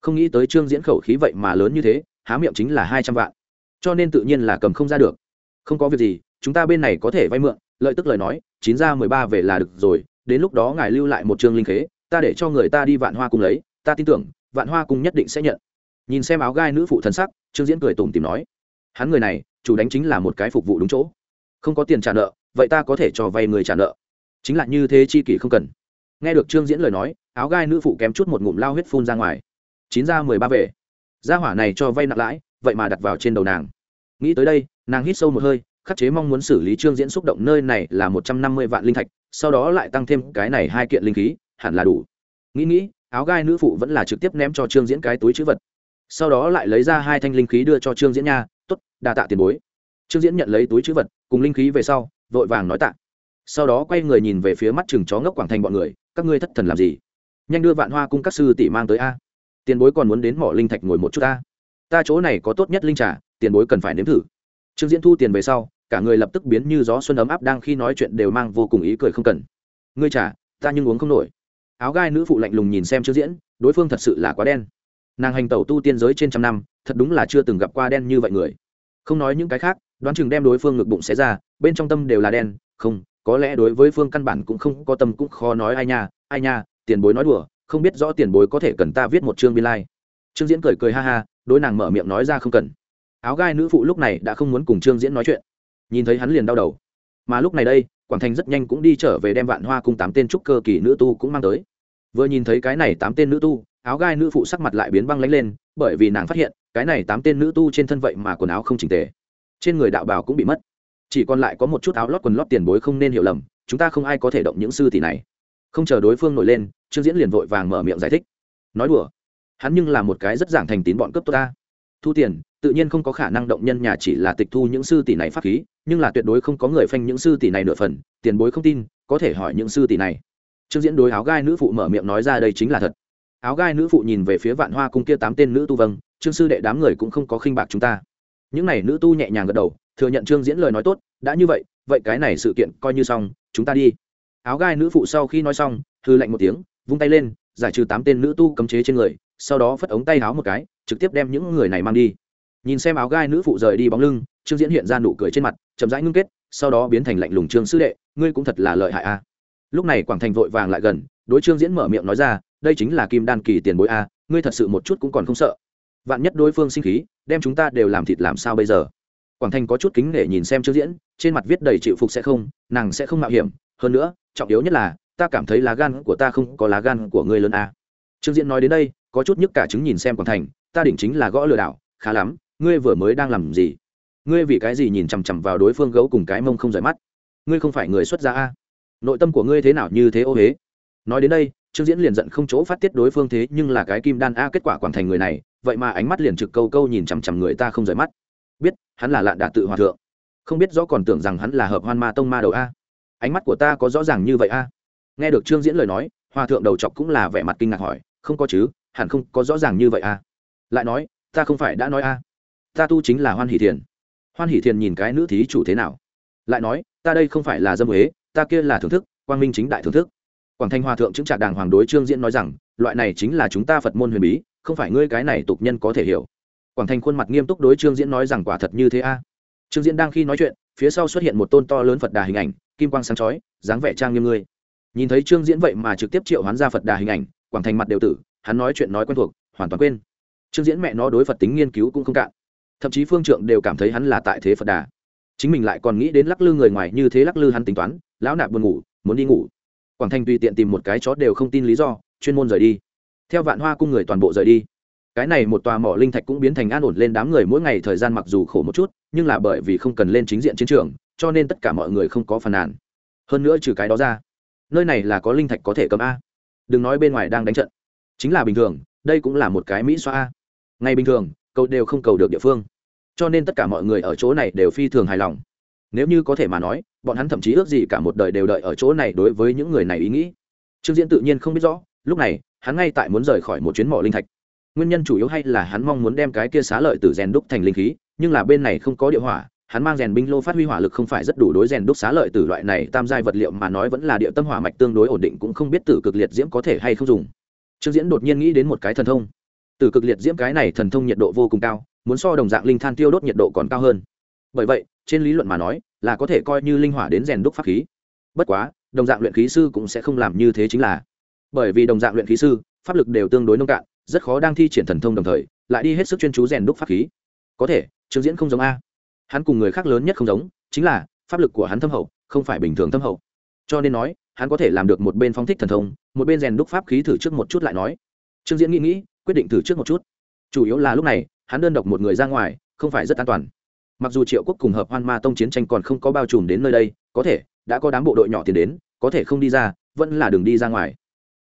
Không nghĩ tới trương diễn khẩu khí vậy mà lớn như thế, há miệng chính là hai trăm vạn. Cho nên tự nhiên là cầm không ra được. Không có việc gì, chúng ta bên này có thể vay mượn lợi tức lời nói, chín ra mười ba về là được rồi, đến lúc đó ngài lưu lại một chương linh khế, ta để cho người ta đi vạn hoa cung lấy, ta tin tưởng, vạn hoa cung nhất định sẽ nhận. Nhìn xem áo gai nữ phụ thần sắc, trương diễn cười tủm tìm nói, hắn người này, chủ đánh chính là một cái phục vụ đúng chỗ. Không có tiền trả nợ, vậy ta có thể cho vay người trả nợ. Chính là như thế chi kỷ không cần. Nghe được trương diễn lời nói, áo gai nữ phụ kém chút một ngụm lao huyết phun ra ngoài. Chín ra mười ba về. Gia hỏa này cho vay nặng lãi, vậy mà đặt vào trên đầu nàng. Nghĩ tới đây, nàng hít sâu một hơi khắc chế mong muốn xử lý trương diễn xúc động nơi này là một trăm năm mươi vạn linh thạch, sau đó lại tăng thêm cái này hai kiện linh khí, hẳn là đủ. Nghĩ nghĩ, áo gai nữ phụ vẫn là trực tiếp ném cho trương diễn cái túi chữ vật. Sau đó lại lấy ra hai thanh linh khí đưa cho trương diễn nha t ố t đa tạ tiền bối. Trương diễn nhận lấy túi chữ vật, cùng linh khí về sau, vội vàng nói tạ. Sau đó quay người nhìn về phía mắt chừng chó ngốc quảng thành bọn người, các ngươi thất thần làm gì? Nhanh đưa vạn hoa cung các sư tỷ mang tới a. Tiền bối còn muốn đến mỏ linh thạch ngồi một chút ta. Ta chỗ này có tốt nhất linh trà, tiền bối cần phải nếm thử. Trương diễn thu tiền về sau cả người lập tức biến như gió xuân ấm áp đang khi nói chuyện đều mang vô cùng ý cười không cần. Ngươi trả ta nhưng uống không nổi. Áo gai nữ phụ lạnh lùng nhìn xem trương diễn, đối phương thật sự là quá đen. Nàng hành tẩu tu tiên giới trên trăm năm, thật đúng là chưa từng gặp qua đen như vậy người. Không nói những cái khác, đoán chừng đem đối phương ngực bụng xé ra, bên trong tâm đều là đen, không, có lẽ đối với phương căn bản cũng không có tâm cũng khó nói ai nha ai nha, tiền bối nói đùa, không biết rõ tiền bối có thể cần ta viết một chương biên lai、like. trương diễn cười cười ha ha, đối nàng mở miệng nói ra không cần. Áo gai nữ phụ lúc này đã không muốn cùng trương diễn nói chuyện nhìn thấy hắn liền đau đầu. Mà lúc này đây, quảng thành rất nhanh cũng đi trở về đem vạn hoa cung tám tên trúc cơ kỳ nữ tu cũng mang tới. Vừa nhìn thấy cái này tám tên nữ tu, áo gai nữ phụ sắc mặt lại biến băng lánh lên, bởi vì nàng phát hiện, cái này tám tên nữ tu trên thân vậy mà quần áo không chỉnh tề. Trên người đạo bào cũng bị mất. Chỉ còn lại có một chút áo lót quần lót tiền bối không nên hiểu lầm, chúng ta không ai có thể động những sư tỷ này. Không chờ đối phương nổi lên, trương diễn liền vội vàng mở miệng giải thích. Nói đùa, hắn nhưng là một cái rất giảng thành tín bọn cấp tốt ta thu tiền, tự nhiên không có khả năng động nhân nhà chỉ là tịch thu những sư tỷ này pháp khí, nhưng là tuyệt đối không có người phanh những sư tỷ này nửa phần, tiền bối không tin, có thể hỏi những sư tỷ này. Trương diễn đối áo gai nữ phụ mở miệng nói ra đây chính là thật. Áo gai nữ phụ nhìn về phía vạn hoa cung kia tám tên nữ tu vâng trương sư đệ đám người cũng không có khinh bạc chúng ta. Những này nữ tu nhẹ nhàng gật đầu, thừa nhận trương diễn lời nói tốt, đã như vậy vậy cái này sự kiện coi như xong, chúng ta đi. Áo gai nữ phụ sau khi nói xong thư lạnh một tiếng, vung tay lên, giải trừ tám tên nữ tu cấm chế trên người sau đó phất ống tay áo một cái, trực tiếp đem những người này mang đi. Nhìn xem áo gai nữ phụ rời đi bóng lưng, trương diễn hiện ra nụ cười trên mặt, chậm rãi ngưng kết, sau đó biến thành lạnh lùng, trương sư đệ, ngươi cũng thật là lợi hại a. Lúc này quảng thành vội vàng lại gần, đối trương diễn mở miệng nói ra, đây chính là kim đan kỳ tiền bối a, ngươi thật sự một chút cũng còn không sợ. Vạn nhất đối phương sinh khí, đem chúng ta đều làm thịt làm sao bây giờ? Quảng thành có chút kính để nhìn xem trương diễn, trên mặt viết đầy chịu phục sẽ không, nàng sẽ không mạo hiểm. Hơn nữa, trọng yếu nhất là, ta cảm thấy lá gan của ta không có lá gan của ngươi lớn a trương diễn nói đến đây, có chút nhức cả chứng nhìn xem quảng thành, ta đỉnh chính là gõ lừa đảo, khá lắm, ngươi vừa mới đang làm gì? Ngươi vì cái gì nhìn chằm chằm vào đối phương gấu cùng cái mông không rời mắt? Ngươi không phải người xuất gia a. Nội tâm của ngươi thế nào như thế ô huế nói đến đây, trương diễn liền giận không chỗ phát tiết đối phương thế nhưng là cái kim đan a kết quả quảng thành người này, vậy mà ánh mắt liền trực câu câu nhìn chằm chằm người ta không rời mắt. Biết, hắn là lạn đạt tự hòa thượng. Không biết rõ còn tưởng rằng hắn là hợp hoan ma tông ma đầu a. Ánh mắt của ta có rõ ràng như vậy a. Nghe được trương diễn lời nói hòa thượng đầu chọc cũng là vẻ mặt kinh ngạc hỏi, không có chứ, hẳn không có rõ ràng như vậy à? lại nói, ta không phải đã nói a ta tu chính là hoan hỷ thiền. Hoan hỷ thiền nhìn cái nữ thí chủ thế nào? Lại nói, ta đây không phải là dâm huế ta kia là thưởng thức, quang minh chính đại thưởng thức. Quảng thanh hòa thượng chứng trạc đàng hoàng đối trương diễn nói rằng, loại này chính là chúng ta phật môn huyền bí, không phải ngươi cái này tục nhân có thể hiểu. Quảng thanh khuôn mặt nghiêm túc đối trương diễn nói rằng, quả thật như thế a trương diễn đang khi nói chuyện, phía sau xuất hiện một tôn to lớn phật đà hình ảnh, kim quang sáng chói, dáng vẻ trang nghiêm ngươi nhìn thấy trương diễn vậy mà trực tiếp triệu hoán ra phật đà hình ảnh, quảng thành mặt đều tử, hắn nói chuyện nói quen thuộc, hoàn toàn quên. Trương diễn mẹ nó đối phật tính nghiên cứu cũng không cạn. Thậm chí phương trượng đều cảm thấy hắn là tại thế phật đà. Chính mình lại còn nghĩ đến lắc lư người ngoài như thế lắc lư hắn tính toán, lão nạp buồn ngủ, muốn đi ngủ. Quảng thanh tùy tiện tìm một cái chó đều không tin lý do, chuyên môn rời đi. Theo vạn hoa cung người toàn bộ rời đi. Cái này một tòa mỏ linh thạch cũng biến thành an ổn lên đám người mỗi ngày thời gian mặc dù khổ một chút, nhưng là bởi vì không cần lên chính diện chiến trường, cho nên tất cả mọi người không có phàn nàn. Hơn nữa trừ cái đó ra nơi này là có linh thạch có thể cầm a. Đừng nói bên ngoài đang đánh trận. Chính là bình thường, đây cũng là một cái mỹ xoa a. Ngày bình thường cầu đều không cầu được địa phương. Cho nên tất cả mọi người ở chỗ này đều phi thường hài lòng. Nếu như có thể mà nói, bọn hắn thậm chí ước gì cả một đời đều đợi ở chỗ này đối với những người này ý nghĩ. Trương diễn tự nhiên không biết rõ, lúc này, hắn ngay tại muốn rời khỏi một chuyến mỏ linh thạch. Nguyên nhân chủ yếu hay là hắn mong muốn đem cái kia xá lợi từ rèn đúc thành linh khí, nhưng là bên này không có địa hỏa hắn mang rèn binh lô phát huy hỏa lực không phải rất đủ đối rèn đúc xá lợi từ loại này tam giai vật liệu mà nói vẫn là địa tâm hỏa mạch tương đối ổn định cũng không biết tử cực liệt diễm có thể hay không dùng. Trương diễn đột nhiên nghĩ đến một cái thần thông. Tử cực liệt diễm cái này thần thông nhiệt độ vô cùng cao, muốn so đồng dạng linh than tiêu đốt nhiệt độ còn cao hơn. Bởi vậy, trên lý luận mà nói, là có thể coi như linh hỏa đến rèn đúc pháp khí. Bất quá, đồng dạng luyện khí sư cũng sẽ không làm như thế chính là. Bởi vì đồng dạng luyện khí sư, pháp lực đều tương đối nông cạn, rất khó đang thi triển thần thông đồng thời, lại đi hết sức chuyên chú rèn đúc pháp khí. Có thể, trương diễn không giống a hắn cùng người khác lớn nhất không giống, chính là, pháp lực của hắn thâm hậu, không phải bình thường thâm hậu. Cho nên nói, hắn có thể làm được một bên phong thích thần thông, một bên rèn đúc pháp khí thử trước một chút lại nói. Trương diễn nghĩ nghĩ, quyết định thử trước một chút. Chủ yếu là lúc này, hắn đơn độc một người ra ngoài, không phải rất an toàn. Mặc dù triệu quốc cùng hợp hoan ma tông chiến tranh còn không có bao trùm đến nơi đây, có thể, đã có đám bộ đội nhỏ tiền đến, có thể không đi ra, vẫn là đường đi ra ngoài.